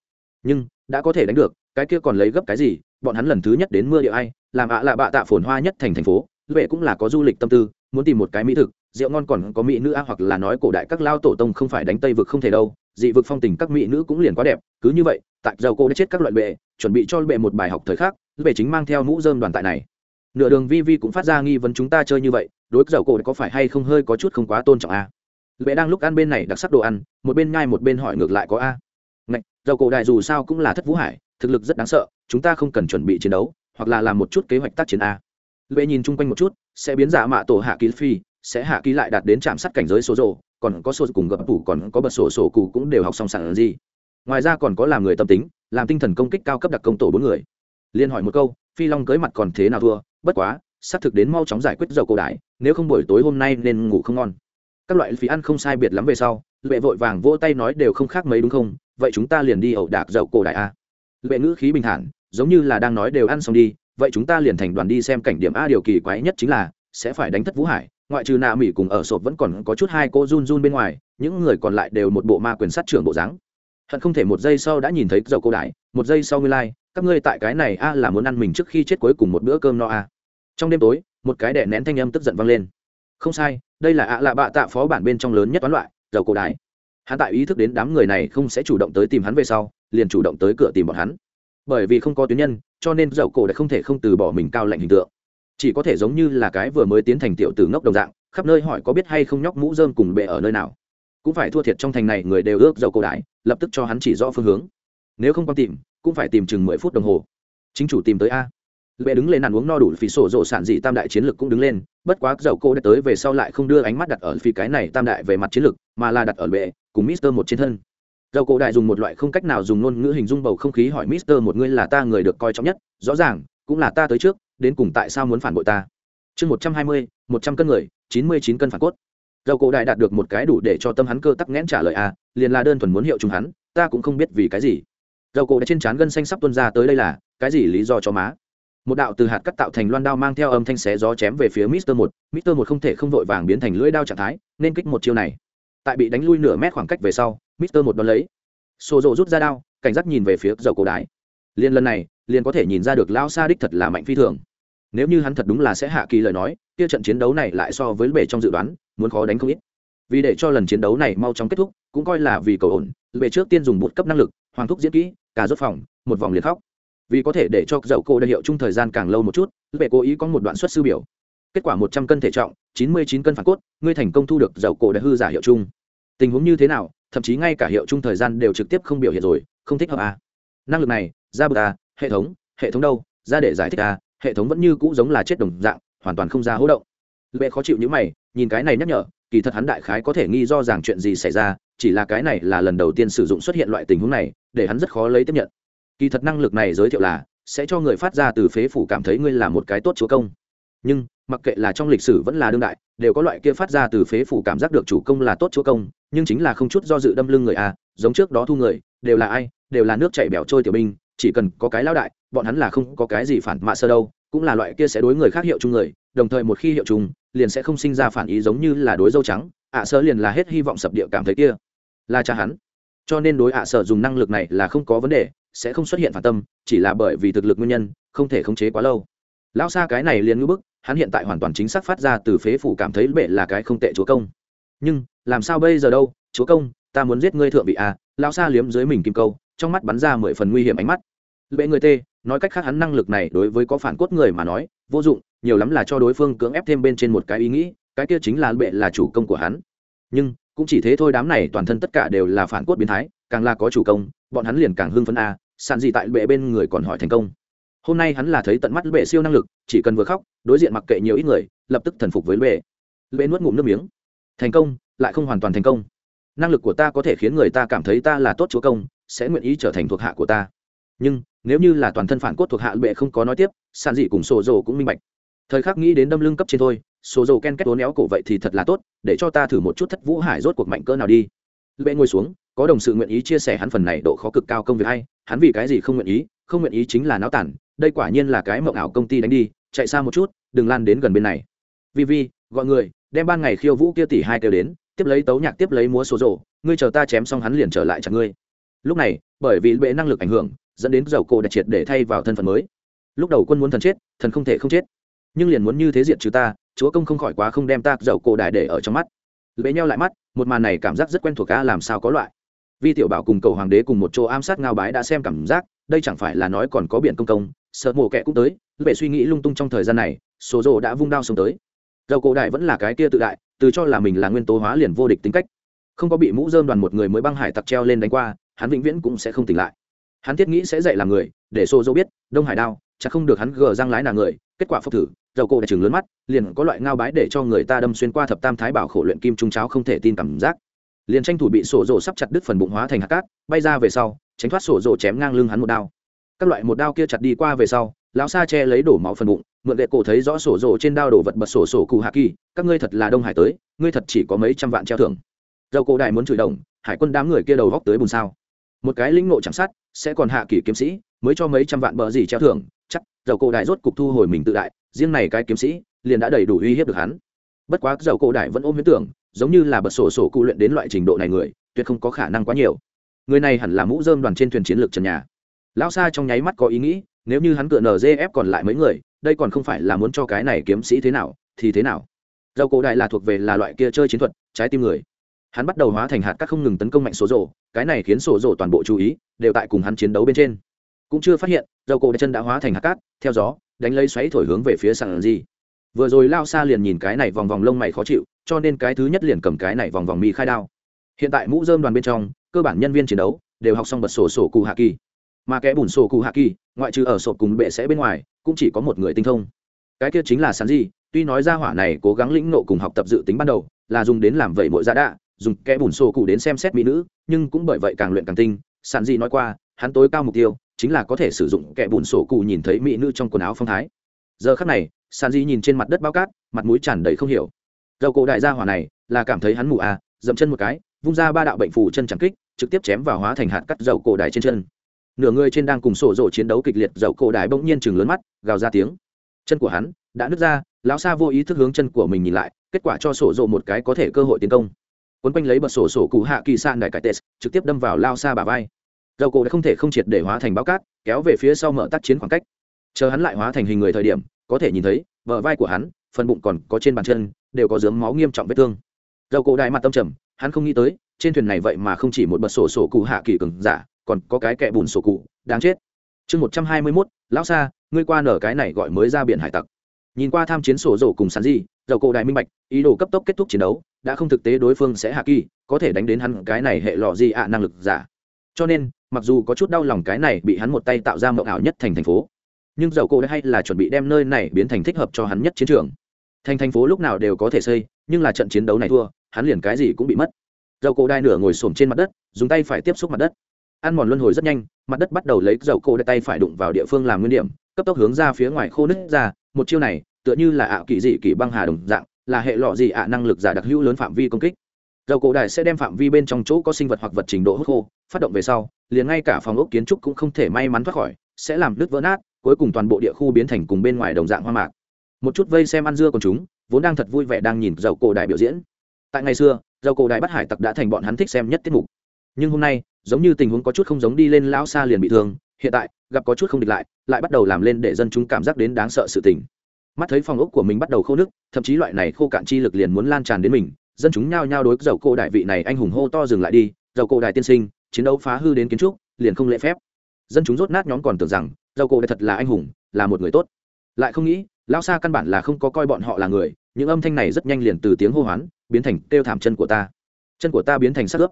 Nhưng, đã có thể đánh được, cái kia còn lấy gấp cái gì, bọn hắn lần thứ nhất đến mưa địa ai, làm ạ à bạ tạ phồn hoa nhất thành thành phố bệ cũng là có du lịch tâm tư, muốn tìm một cái mỹ thực rượu ngon còn có mỹ nữ a hoặc là nói cổ đại các lao tổ tông không phải đánh tây vực không thể đâu, dị vực phong tình các mỹ nữ cũng liền quá đẹp, cứ như vậy, tại dầu cô đã chết các loại bệ, chuẩn bị cho bệ một bài học thời khắc, bệ chính mang theo mũ dơm đoàn tại này. Nửa đường vi vi cũng phát ra nghi vấn chúng ta chơi như vậy, đối với dầu cô có phải hay không hơi có chút không quá tôn trọng a? Bệ đang lúc ăn bên này đặc sắc đồ ăn, một bên nhai một bên hỏi ngược lại có a? Ngạch, dầu cổ đại dù sao cũng là thất vũ hải, thực lực rất đáng sợ, chúng ta không cần chuẩn bị chiến đấu, hoặc là làm một chút kế hoạch tác chiến a. Bệ nhìn chung quanh một chút, sẽ biến giả mạ tổ hạ ký phi sẽ hạ ký lại đạt đến trạm sắt cảnh giới số rộ còn có số cùng gập tủ còn có bật sổ sổ cụ cũng đều học xong sẵn gì. Ngoài ra còn có làm người tâm tính, làm tinh thần công kích cao cấp đặc công tổ bốn người. Liên hỏi một câu, phi long cưới mặt còn thế nào thua? Bất quá, xác thực đến mau chóng giải quyết dầu cổ đại, nếu không buổi tối hôm nay nên ngủ không ngon. Các loại phí ăn không sai biệt lắm về sau, lệ vội vàng vỗ tay nói đều không khác mấy đúng không? Vậy chúng ta liền đi ẩu đạc dầu cổ đại a. Lệ ngữ khí bình thản, giống như là đang nói đều ăn xong đi, vậy chúng ta liền thành đoàn đi xem cảnh điểm a, điều kỳ quái nhất chính là sẽ phải đánh thất vũ hải ngoại trừ nạ mỹ cùng ở sộp vẫn còn có chút hai cô run run bên ngoài những người còn lại đều một bộ ma quyền sát trưởng bộ dáng. Hận không thể một giây sau đã nhìn thấy dầu cô đại một giây sau ngươi lai、like, các ngươi tại cái này a là muốn ăn mình trước khi chết cuối cùng một bữa cơm no a. Trong đêm tối một cái đẻ nén thanh âm tức giận vang lên. Không sai đây là ạ lạ bạ tạ phó bản bên trong lớn nhất toán loại dầu cổ đại hắn tại ý thức đến đám người này không sẽ chủ động tới tìm hắn về sau liền chủ động tới cửa tìm bọn hắn. Bởi vì không có tuyến nhân cho nên dầu cổ đã không thể không từ bỏ mình cao lạnh hình tượng chỉ có thể giống như là cái vừa mới tiến thành tiểu tử ngốc đồng dạng, khắp nơi hỏi có biết hay không nhóc mũ dơm cùng bệ ở nơi nào. Cũng phải thua thiệt trong thành này người đều ước dầu cổ đại, lập tức cho hắn chỉ rõ phương hướng. Nếu không quan tìm, cũng phải tìm chừng mười phút đồng hồ. Chính chủ tìm tới a. Bệ đứng lên nằm uống no đủ phí sổ rộ sản dị tam đại chiến lực cũng đứng lên, bất quá dầu cô đã tới về sau lại không đưa ánh mắt đặt ở phi cái này tam đại về mặt chiến lực mà là đặt ở bệ, cùng mister một trên thân. Dầu cổ đại dùng một loại không cách nào dùng ngôn ngữ hình dung bầu không khí hỏi mister một ngươi là ta người được coi trọng nhất, rõ ràng, cũng là ta tới trước đến cùng tại sao muốn phản bội ta? Chương một trăm hai mươi, một trăm cân người, chín mươi chín cân phản cốt. Dầu cổ đại đạt được một cái đủ để cho tâm hắn cơ tắc nghẽn trả lời à liền là đơn thuần muốn hiệu chúng hắn, ta cũng không biết vì cái gì. Dầu cổ đã trên trán gân xanh sắp tuôn ra tới đây là, cái gì lý do cho má? Một đạo từ hạt cắt tạo thành loan đao mang theo âm thanh xé gió chém về phía mister một mister một không thể không vội vàng biến thành lưỡi đao trạng thái, nên kích một chiêu này. Tại bị đánh lui nửa mét khoảng cách về sau, mister một đón lấy. Xô rộ rút ra đao, cảnh giác nhìn về phía dầu cổ đại liên lần này, liền có thể nhìn ra được lao sa đích thật là mạnh phi thường. Nếu như hắn thật đúng là sẽ hạ kỳ lời nói, kia trận chiến đấu này lại so với bể trong dự đoán, muốn khó đánh không ít. Vì để cho lần chiến đấu này mau chóng kết thúc, cũng coi là vì cầu ổn, bể trước tiên dùng bột cấp năng lực, hoàng thúc diễn kỹ, cả rốt phòng, một vòng liền khóc. Vì có thể để cho dậu cô đại hiệu chung thời gian càng lâu một chút, bể cố ý có một đoạn xuất sư biểu. Kết quả một trăm cân thể trọng, chín mươi chín cân phản cốt, ngươi thành công thu được dậu cổ đã hư giả hiệu chung. Tình huống như thế nào, thậm chí ngay cả hiệu chung thời gian đều trực tiếp không biểu hiện rồi, không thích hợp à. năng lực này ra bờ à, hệ thống hệ thống đâu? Ra để giải thích à, hệ thống vẫn như cũ giống là chết đồng dạng hoàn toàn không ra hỗ động. Lệ khó chịu những mày nhìn cái này nhắc nhở kỳ thật hắn đại khái có thể nghi do rằng chuyện gì xảy ra chỉ là cái này là lần đầu tiên sử dụng xuất hiện loại tình huống này để hắn rất khó lấy tiếp nhận. Kỳ thật năng lực này giới thiệu là sẽ cho người phát ra từ phế phủ cảm thấy ngươi là một cái tốt chúa công. Nhưng mặc kệ là trong lịch sử vẫn là đương đại đều có loại kia phát ra từ phế phủ cảm giác được chủ công là tốt chúa công nhưng chính là không chút do dự đâm lưng người a giống trước đó thu người đều là ai đều là nước chảy bẻo trôi tiểu binh chỉ cần có cái lao đại, bọn hắn là không có cái gì phản mạ sơ đâu, cũng là loại kia sẽ đối người khác hiệu chung người, đồng thời một khi hiệu chung, liền sẽ không sinh ra phản ý giống như là đối dâu trắng, ạ sơ liền là hết hy vọng sập địa cảm thấy kia. Là cha hắn. Cho nên đối ạ sơ dùng năng lực này là không có vấn đề, sẽ không xuất hiện phản tâm, chỉ là bởi vì thực lực nguyên nhân, không thể khống chế quá lâu. Lão xa cái này liền ngưỡng bức, hắn hiện tại hoàn toàn chính xác phát ra từ phế phủ cảm thấy bệ là cái không tệ chúa công. Nhưng, làm sao bây giờ đâu? Chúa công, ta muốn giết ngươi thượng vị à? Lão xa liếm dưới mình kim câu trong mắt bắn ra mười phần nguy hiểm ánh mắt. Bệ người tê nói cách khác hắn năng lực này đối với có phản cốt người mà nói vô dụng nhiều lắm là cho đối phương cưỡng ép thêm bên trên một cái ý nghĩ cái kia chính là bệ là chủ công của hắn. Nhưng cũng chỉ thế thôi đám này toàn thân tất cả đều là phản cốt biến thái càng là có chủ công bọn hắn liền càng hưng phấn a à, sàn gì tại bệ bên người còn hỏi thành công. Hôm nay hắn là thấy tận mắt bệ siêu năng lực chỉ cần vừa khóc đối diện mặc kệ nhiều ít người lập tức thần phục với bệ bệ nuốt ngụm nước miếng. Thành công lại không hoàn toàn thành công. Năng lực của ta có thể khiến người ta cảm thấy ta là tốt chúa công sẽ nguyện ý trở thành thuộc hạ của ta. Nhưng, nếu như là toàn thân phản cốt thuộc hạ bệ không có nói tiếp sàn dị cùng sổ dồ cũng minh bạch. Thời khắc nghĩ đến đâm lưng cấp trên thôi sổ dồ ken kết tốn néo cổ vậy thì thật là tốt, để cho ta thử một chút thất vũ hải rốt cuộc mạnh cỡ nào đi. Bệ ngồi xuống, có đồng sự nguyện ý chia sẻ hắn phần này độ khó cực cao công việc hay, hắn vì cái gì không nguyện ý, không nguyện ý chính là náo tản, đây quả nhiên là cái mộng ảo công ty đánh đi, chạy xa một chút, đừng lan đến gần bên này. Vi vi, gọi người, đem ban ngày khiêu vũ kia tỷ hai kêu đến, tiếp lấy tấu nhạc tiếp lấy múa số rộ ngươi chờ ta chém xong hắn liền trở lại chặt ngươi lúc này, bởi vì bệ năng lực ảnh hưởng, dẫn đến dầu cổ đặc triệt để thay vào thân phận mới. Lúc đầu quân muốn thần chết, thần không thể không chết. Nhưng liền muốn như thế diện trừ ta, chúa công không khỏi quá không đem ta dầu cổ đại để ở trong mắt. Bệ nhau lại mắt, một màn này cảm giác rất quen thuộc ca làm sao có loại. Vi tiểu bảo cùng cầu hoàng đế cùng một chỗ ám sát ngao bái đã xem cảm giác, đây chẳng phải là nói còn có biển công công, sợ mổ kẹ cũng tới, bệ suy nghĩ lung tung trong thời gian này, số rồ đã vung đao xuống tới. Dầu cổ đại vẫn là cái kia tự đại, từ cho là mình là nguyên tố hóa liền vô địch tính cách. Không có bị mũ dơm đoàn một người mới băng hải tặc treo lên đánh qua hắn vĩnh viễn cũng sẽ không tỉnh lại. Hắn thiết nghĩ sẽ dạy làm người, để xô dâu biết, đông hải đao, chắc không được hắn gờ răng lái là người. Kết quả phốc thử, dầu cổ đã chừng lớn mắt, liền có loại ngao bái để cho người ta đâm xuyên qua thập tam thái bảo khổ luyện kim trung cháo không thể tin cảm giác. Liền tranh thủ bị sổ rộ sắp chặt đứt phần bụng hóa thành hạt cát, bay ra về sau, tránh thoát sổ rộ chém ngang lưng hắn một đao. Các loại một đao kia chặt đi qua về sau, lão sa che lấy đổ máu phần bụng, mượn đệ cổ thấy rõ sổ rồ trên đao đổ vật bật sổ sổ cụ hạ kỳ, các ngươi thật là đông hải tới, ngươi thật chỉ có mấy trăm vạn treo thưởng. Dầu cổ đại muốn chửi đồng, hải quân đám người kia đầu góc tới bùn sao một cái lĩnh ngộ chẳng sát, sẽ còn hạ kỷ kiếm sĩ, mới cho mấy trăm vạn bờ gì treo thưởng, chắc, dầu cổ đại rốt cục thu hồi mình tự đại, riêng này cái kiếm sĩ, liền đã đầy đủ uy hiếp được hắn. Bất quá dầu cổ đại vẫn ôm huyết tưởng, giống như là bật sổ sổ cụ luyện đến loại trình độ này người, tuyệt không có khả năng quá nhiều. Người này hẳn là mũ dơm đoàn trên thuyền chiến lược trần nhà. Lão sa trong nháy mắt có ý nghĩ, nếu như hắn cựa nzf còn lại mấy người, đây còn không phải là muốn cho cái này kiếm sĩ thế nào, thì thế nào? Dầu cổ đại là thuộc về là loại kia chơi chiến thuật, trái tim người hắn bắt đầu hóa thành hạt cát không ngừng tấn công mạnh số rổ cái này khiến sổ rổ toàn bộ chú ý đều tại cùng hắn chiến đấu bên trên. Cũng chưa phát hiện, dầu cổ đại chân đã hóa thành hạt cát, theo gió, đánh lấy xoáy thổi hướng về phía sàn gì vừa rồi lao xa liền nhìn cái này vòng vòng lông mày khó chịu, cho nên cái thứ nhất liền cầm cái này vòng vòng mi khai đao. Hiện tại mũ dơm đoàn bên trong, cơ bản nhân viên chiến đấu đều học xong bật sổ sổ cụ hạ kỳ. Mà kẻ bùn sổ cụ hạ kỳ, ngoại trừ ở sổ cùng bệ sẽ bên ngoài, cũng chỉ có một người tinh thông. Cái kia chính là sàn gì tuy nói ra hỏa này cố gắng lĩnh nộ cùng học tập dự tính ban đầu, là dùng đến làm vậy mỗi giá dạ đạ dùng kẽ bùn sổ cụ đến xem xét mỹ nữ, nhưng cũng bởi vậy càng luyện càng tinh. Sản gì nói qua, hắn tối cao mục tiêu chính là có thể sử dụng kẽ bùn sổ cụ nhìn thấy mỹ nữ trong quần áo phong thái. Giờ khắc này sản gì nhìn trên mặt đất bao cát, mặt mũi tràn đầy không hiểu. Dầu cổ đại gia hỏa này là cảm thấy hắn mù à dậm chân một cái, vung ra ba đạo bệnh phù chân chẳng kích, trực tiếp chém vào hóa thành hạt cắt dầu cổ đại trên chân. Nửa người trên đang cùng sổ rộ chiến đấu kịch liệt, dầu cổ đại bỗng nhiên chừng lớn mắt, gào ra tiếng. Chân của hắn đã nứt ra, lão sa vô ý thức hướng chân của mình nhìn lại, kết quả cho sổ rộ một cái có thể cơ hội tiến công quấn quanh lấy bật sổ sổ cụ hạ kỳ san đại cải tes trực tiếp đâm vào lao xa bà vai. Dầu cổ đã không thể không triệt để hóa thành bao cát, kéo về phía sau mở tác chiến khoảng cách. Chờ hắn lại hóa thành hình người thời điểm, có thể nhìn thấy, bờ vai của hắn, phần bụng còn có trên bàn chân, đều có dướng máu nghiêm trọng vết thương. Dầu cổ đại mặt tâm trầm, hắn không nghĩ tới, trên thuyền này vậy mà không chỉ một bật sổ sổ cụ hạ kỳ cường giả, còn có cái kẹ bùn sổ cụ, đáng chết. Chương một trăm hai mươi mốt lão xa ngươi qua nở cái này gọi mới ra biển hải tặc. Nhìn qua tham chiến sổ rổ cùng sán gì, dầu cổ đại minh bạch, ý đồ cấp tốc kết thúc chiến đấu đã không thực tế đối phương sẽ hạ kỳ, có thể đánh đến hắn cái này hệ lọ gì ạ, năng lực giả. Cho nên, mặc dù có chút đau lòng cái này bị hắn một tay tạo ra mộng ảo nhất thành thành phố, nhưng dầu cổ hay là chuẩn bị đem nơi này biến thành thích hợp cho hắn nhất chiến trường. Thành thành phố lúc nào đều có thể xây, nhưng là trận chiến đấu này thua, hắn liền cái gì cũng bị mất. Dầu cổ đai nửa ngồi xổm trên mặt đất, dùng tay phải tiếp xúc mặt đất. Ăn mòn luân hồi rất nhanh, mặt đất bắt đầu lấy dầu cổ đai tay phải đụng vào địa phương làm nguyên điểm, cấp tốc hướng ra phía ngoài khô nứt ra, một chiêu này, tựa như là ảo kỳ dị kỳ băng hà đồng dạng là hệ lọ gì ạ? Năng lực giả đặc hữu lớn phạm vi công kích. Dầu cổ đài sẽ đem phạm vi bên trong chỗ có sinh vật hoặc vật trình độ hút khô, phát động về sau, liền ngay cả phòng ốc kiến trúc cũng không thể may mắn thoát khỏi, sẽ làm đứt vỡ nát, cuối cùng toàn bộ địa khu biến thành cùng bên ngoài đồng dạng hoa mạc. Một chút vây xem ăn dưa còn chúng, vốn đang thật vui vẻ đang nhìn dầu cổ đại biểu diễn. Tại ngày xưa, dầu cổ đại bắt hải tặc đã thành bọn hắn thích xem nhất tiết mục. Nhưng hôm nay, giống như tình huống có chút không giống đi lên lão xa liền bị thương, hiện tại, gặp có chút không địch lại lại bắt đầu làm lên để dân chúng cảm giác đến đáng sợ sự tình mắt thấy phòng ốc của mình bắt đầu khô nước, thậm chí loại này khô cạn chi lực liền muốn lan tràn đến mình. Dân chúng nhao nhao đối dầu cổ đại vị này anh hùng hô to dừng lại đi, dầu cổ đại tiên sinh, chiến đấu phá hư đến kiến trúc, liền không lễ phép. Dân chúng rốt nát nhóm còn tưởng rằng, dầu cổ đại thật là anh hùng, là một người tốt. Lại không nghĩ, lão xa căn bản là không có coi bọn họ là người, những âm thanh này rất nhanh liền từ tiếng hô hoán biến thành kêu thảm chân của ta. Chân của ta biến thành sắc ướp.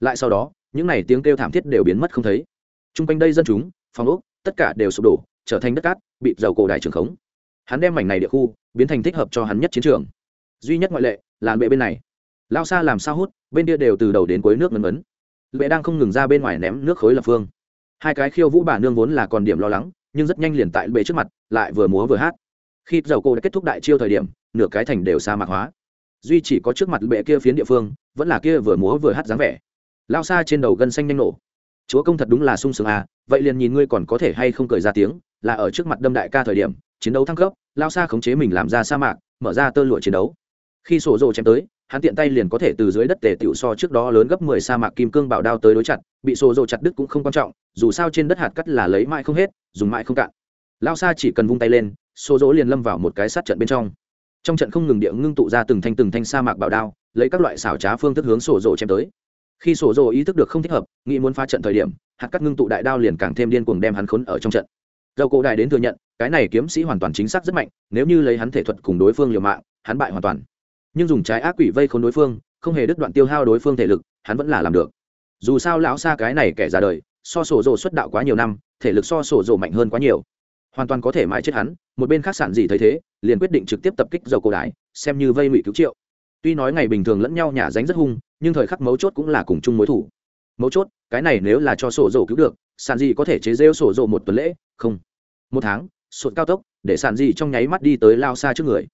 Lại sau đó, những n à y tiếng kêu thảm thiết đều biến mất không thấy. T r u n g quanh đây dân chúng, phòng ốc, tất cả đều sụp đổ, trở thành đất cát, bị dầu cổ đại trường khống hắn đem mảnh này địa khu biến thành thích hợp cho hắn nhất chiến trường. Duy nhất ngoại lệ là bệ bên này. Lao xa làm sao hút, bên kia đều từ đầu đến cuối nước ngấn ngấn. Bệ đang không ngừng ra bên ngoài ném nước khối lập phương. Hai cái khiêu vũ bà nương vốn là còn điểm lo lắng, nhưng rất nhanh liền tại bệ trước mặt, lại vừa múa vừa hát. Khi dầu cô đã kết thúc đại chiêu thời điểm, nửa cái thành đều sa mạc hóa. Duy chỉ có trước mặt bệ kia phiến địa phương, vẫn là kia vừa múa vừa hát dáng vẻ. Lao xa trên đầu gân xanh nhanh nổ. Chúa công thật đúng là sung sướng à vậy liền nhìn ngươi còn có thể hay không cười ra tiếng, là ở trước mặt đâm đại ca thời điểm chiến đấu thăng cấp, lao xa khống chế mình làm ra sa mạc, mở ra tơ lụa chiến đấu. Khi sổ rồ chém tới, hắn tiện tay liền có thể từ dưới đất tề tiểu so trước đó lớn gấp mười sa mạc kim cương bảo đao tới đối chặt, bị sổ rồ chặt đứt cũng không quan trọng, dù sao trên đất hạt cắt là lấy mãi không hết, dùng mãi không cạn. Lao xa chỉ cần vung tay lên, sổ rồ liền lâm vào một cái sát trận bên trong. Trong trận không ngừng địa ngưng tụ ra từng thanh từng thanh sa mạc bảo đao, lấy các loại xảo trá phương thức hướng sổ rồ chém tới. Khi sổ rồ ý thức được không thích hợp, nghĩ muốn phá trận thời điểm, hạt cắt ngưng tụ đại đao liền càng thêm điên cuồng đem hắn khốn ở trong trận dầu cổ đại đến thừa nhận, cái này kiếm sĩ hoàn toàn chính xác rất mạnh, nếu như lấy hắn thể thuật cùng đối phương liều mạng, hắn bại hoàn toàn. Nhưng dùng trái ác quỷ vây khốn đối phương, không hề đứt đoạn tiêu hao đối phương thể lực, hắn vẫn là làm được. Dù sao lão xa cái này kẻ già đời, so sổ rồ xuất đạo quá nhiều năm, thể lực so sổ rồ mạnh hơn quá nhiều. Hoàn toàn có thể mãi chết hắn, một bên khác sản gì thấy thế, liền quyết định trực tiếp tập kích dầu cổ đại, xem như vây ngụy cứu triệu. Tuy nói ngày bình thường lẫn nhau nhả dánh rất hung, nhưng thời khắc mấu chốt cũng là cùng chung mối thủ mấu chốt, cái này nếu là cho sổ dầu cứu được sản gì có thể chế rêu sổ dầu một tuần lễ, không, một tháng, sụt cao tốc, để sàn dị trong nháy mắt đi tới lao xa trước người.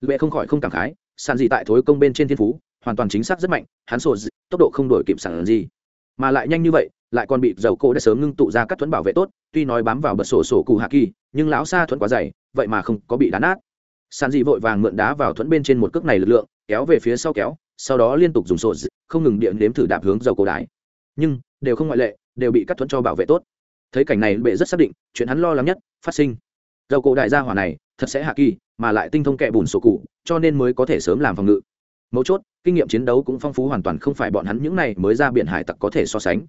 Lệ không khỏi không cảm khái, sàn dị tại thối công bên trên thiên phú, hoàn toàn chính xác rất mạnh, hắn sổ tốc độ không đổi kịp sàn dị mà lại nhanh như vậy, lại còn bị dầu cổ đã sớm ngưng tụ ra các thuẫn bảo vệ tốt, tuy nói bám vào bật sổ sổ cù hạ kỳ, nhưng lão xa thuẫn quá dày, vậy mà không có bị đá nát. Sàn dị vội vàng mượn đá vào thuẫn bên trên một cước này lực lượng, kéo về phía sau kéo, sau đó liên tục dùng sổ không ngừng điện đếm thử đạp hướng dầu cổ đái nhưng đều không ngoại lệ, đều bị cắt thuẫn cho bảo vệ tốt. Thấy cảnh này, bệ rất xác định, chuyện hắn lo lắng nhất phát sinh. Dầu cổ đại gia hỏa này thật sẽ hạ kỳ, mà lại tinh thông kẻ bùn sổ cụ, cho nên mới có thể sớm làm phòng ngự. Mấu chốt, kinh nghiệm chiến đấu cũng phong phú hoàn toàn không phải bọn hắn những này mới ra biển hải tặc có thể so sánh.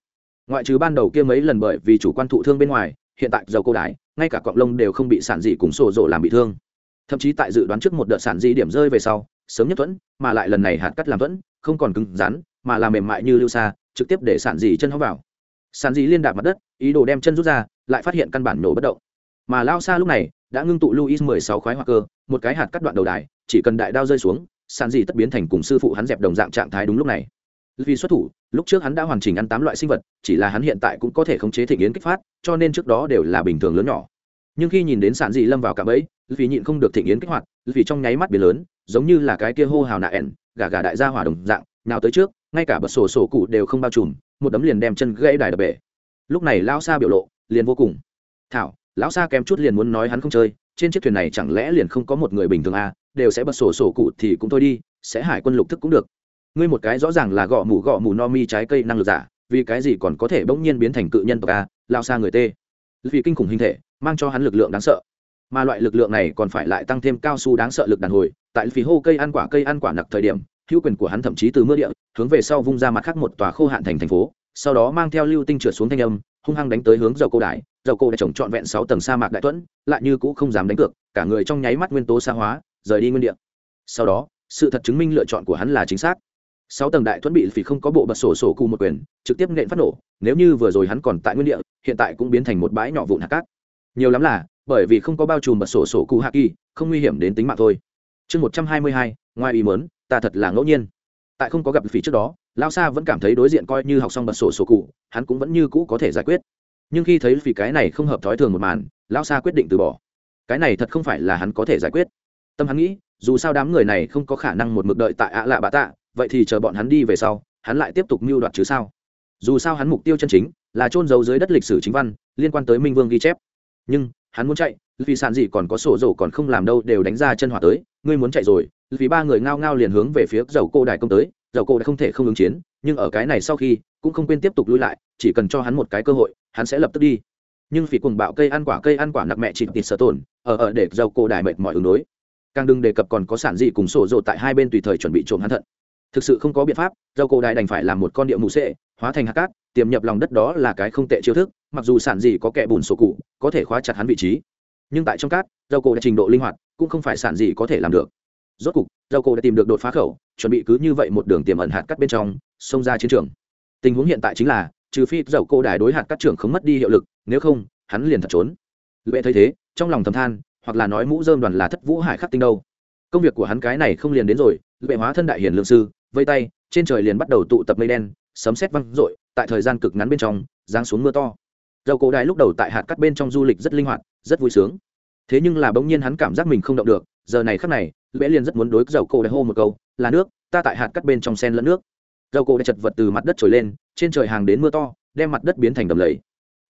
Ngoại trừ ban đầu kia mấy lần bởi vì chủ quan thụ thương bên ngoài, hiện tại dầu cổ đại, ngay cả cọng lông đều không bị sản dị cùng sổ rộ làm bị thương. Thậm chí tại dự đoán trước một đợt sản dị điểm rơi về sau, sớm nhất thuẫn, mà lại lần này hạt cắt làm thuẫn, không còn cứng rắn, mà làm mềm mại như lưu xa trực tiếp để sản dị chân hóc vào. Sản dị liên đạp mặt đất, ý đồ đem chân rút ra, lại phát hiện căn bản nổ bất động. Mà lao xa lúc này, đã ngưng tụ luis mười sáu khoái hoa cơ, một cái hạt cắt đoạn đầu đài, chỉ cần đại đao rơi xuống, sản dị tất biến thành cùng sư phụ hắn dẹp đồng dạng trạng thái đúng lúc này. Vì xuất thủ, lúc trước hắn đã hoàn chỉnh ăn tám loại sinh vật, chỉ là hắn hiện tại cũng có thể khống chế thịnh yến kích phát, cho nên trước đó đều là bình thường lớn nhỏ. Nhưng khi nhìn đến sản dị lâm vào cả ấy vì nhịn không được thịnh yến kích hoạt, vì trong nháy mắt biến lớn, giống như là cái kia hô hào nạ ẻn, gà gà đại gia hỏa đồng dạng, nào tới trước ngay cả bật sổ sổ cụ đều không bao trùm, một đấm liền đem chân gãy đài đập bể. Lúc này lão sa biểu lộ liền vô cùng. Thảo, lão sa kém chút liền muốn nói hắn không chơi, trên chiếc thuyền này chẳng lẽ liền không có một người bình thường à đều sẽ bật sổ sổ cụ thì cũng thôi đi, sẽ hải quân lục thức cũng được. Ngươi một cái rõ ràng là gõ mù gõ mù no mi trái cây năng lực giả, vì cái gì còn có thể bỗng nhiên biến thành cự nhân tộc a lao xa người t vì kinh khủng hình thể, mang cho hắn lực lượng đáng sợ. Mà loại lực lượng này còn phải lại tăng thêm cao su đáng sợ lực đàn hồi, tại phí hô cây ăn quả cây ăn quả nặc thời điểm hữu quyền của hắn thậm chí từ mưa địa, hướng về sau vung ra mặt khác một tòa khô hạn thành thành phố, sau đó mang theo lưu tinh trượt xuống thanh âm, hung hăng đánh tới hướng dầu cô đại dầu cô đã trồng trọn vẹn sáu tầng sa mạc đại tuẫn lại như cũ không dám đánh cược, cả người trong nháy mắt nguyên tố xa hóa, rời đi nguyên địa. Sau đó, sự thật chứng minh lựa chọn của hắn là chính xác. Sáu tầng đại thuẫn bị phỉ không có bộ bật sổ sổ cụ một quyền, trực tiếp nện phát nổ, nếu như vừa rồi hắn còn tại nguyên địa, hiện tại cũng biến thành một bãi nhỏ vụn hạt cát. Nhiều lắm là, bởi vì không có bao trùm bật sổ sổ cụ hạ kỳ, không nguy hiểm đến tính mạng thôi. Chương một trăm hai mươi hai, ngoài ý mớn ta thật là ngẫu nhiên. Tại không có gặp phỉ trước đó lao sa vẫn cảm thấy đối diện coi như học xong bật sổ sổ cụ, hắn cũng vẫn như cũ có thể giải quyết. Nhưng khi thấy phỉ cái này không hợp thói thường một màn lao sa quyết định từ bỏ. Cái này thật không phải là hắn có thể giải quyết. Tâm hắn nghĩ, dù sao đám người này không có khả năng một mực đợi tại ạ lạ bạ tạ, vậy thì chờ bọn hắn đi về sau, hắn lại tiếp tục mưu đoạt chứ sao? Dù sao hắn mục tiêu chân chính là trôn giấu dưới đất lịch sử chính văn, liên quan tới minh vương ghi chép. Nhưng, hắn muốn chạy vì sàn gì còn có sổ dầu còn không làm đâu đều đánh ra chân hỏa tới, ngươi muốn chạy rồi. Vì ba người ngao ngao liền hướng về phía dầu cô đài công tới, dầu cô đã không thể không ứng chiến, nhưng ở cái này sau khi, cũng không quên tiếp tục lui lại, chỉ cần cho hắn một cái cơ hội, hắn sẽ lập tức đi. Nhưng vì cùng bạo cây ăn quả cây ăn quả nặc mẹ chỉ tịt sở tổn ở ở để dầu cô đài mệt mỏi ứng đối. Càng đừng đề cập còn có sản dị cùng sổ dồ tại hai bên tùy thời chuẩn bị trộm hắn thận. Thực sự không có biện pháp, dầu cổ đại đành phải làm một con điệu mù sệ, hóa thành hạt cát, tiềm nhập lòng đất đó là cái không tệ chiêu thức, mặc dù sản gì có kẻ bùn sổ cụ, có thể khóa chặt hắn vị trí nhưng tại trong cát, dầu cổ đã trình độ linh hoạt, cũng không phải sản gì có thể làm được. Rốt cục, dầu cổ đã tìm được đột phá khẩu, chuẩn bị cứ như vậy một đường tiềm ẩn hạt cắt bên trong, xông ra chiến trường. Tình huống hiện tại chính là, trừ phi dầu cổ đài đối hạt cắt trưởng không mất đi hiệu lực, nếu không, hắn liền thật trốn. Lệ thấy thế, trong lòng thầm than, hoặc là nói mũ dơm đoàn là thất vũ hải khắc tinh đâu. Công việc của hắn cái này không liền đến rồi, lệ hóa thân đại hiền lương sư, vây tay, trên trời liền bắt đầu tụ tập mây đen, sấm sét văng rội tại thời gian cực ngắn bên trong, giáng xuống mưa to dầu cổ đại lúc đầu tại hạt cắt bên trong du lịch rất linh hoạt, rất vui sướng. Thế nhưng là bỗng nhiên hắn cảm giác mình không động được, giờ này khắc này lễ liền rất muốn đối dầu cổ đại hô một câu, là nước, ta tại hạt cắt bên trong sen lẫn nước. Dầu cổ đại chật vật từ mặt đất trồi lên, trên trời hàng đến mưa to, đem mặt đất biến thành đầm lầy.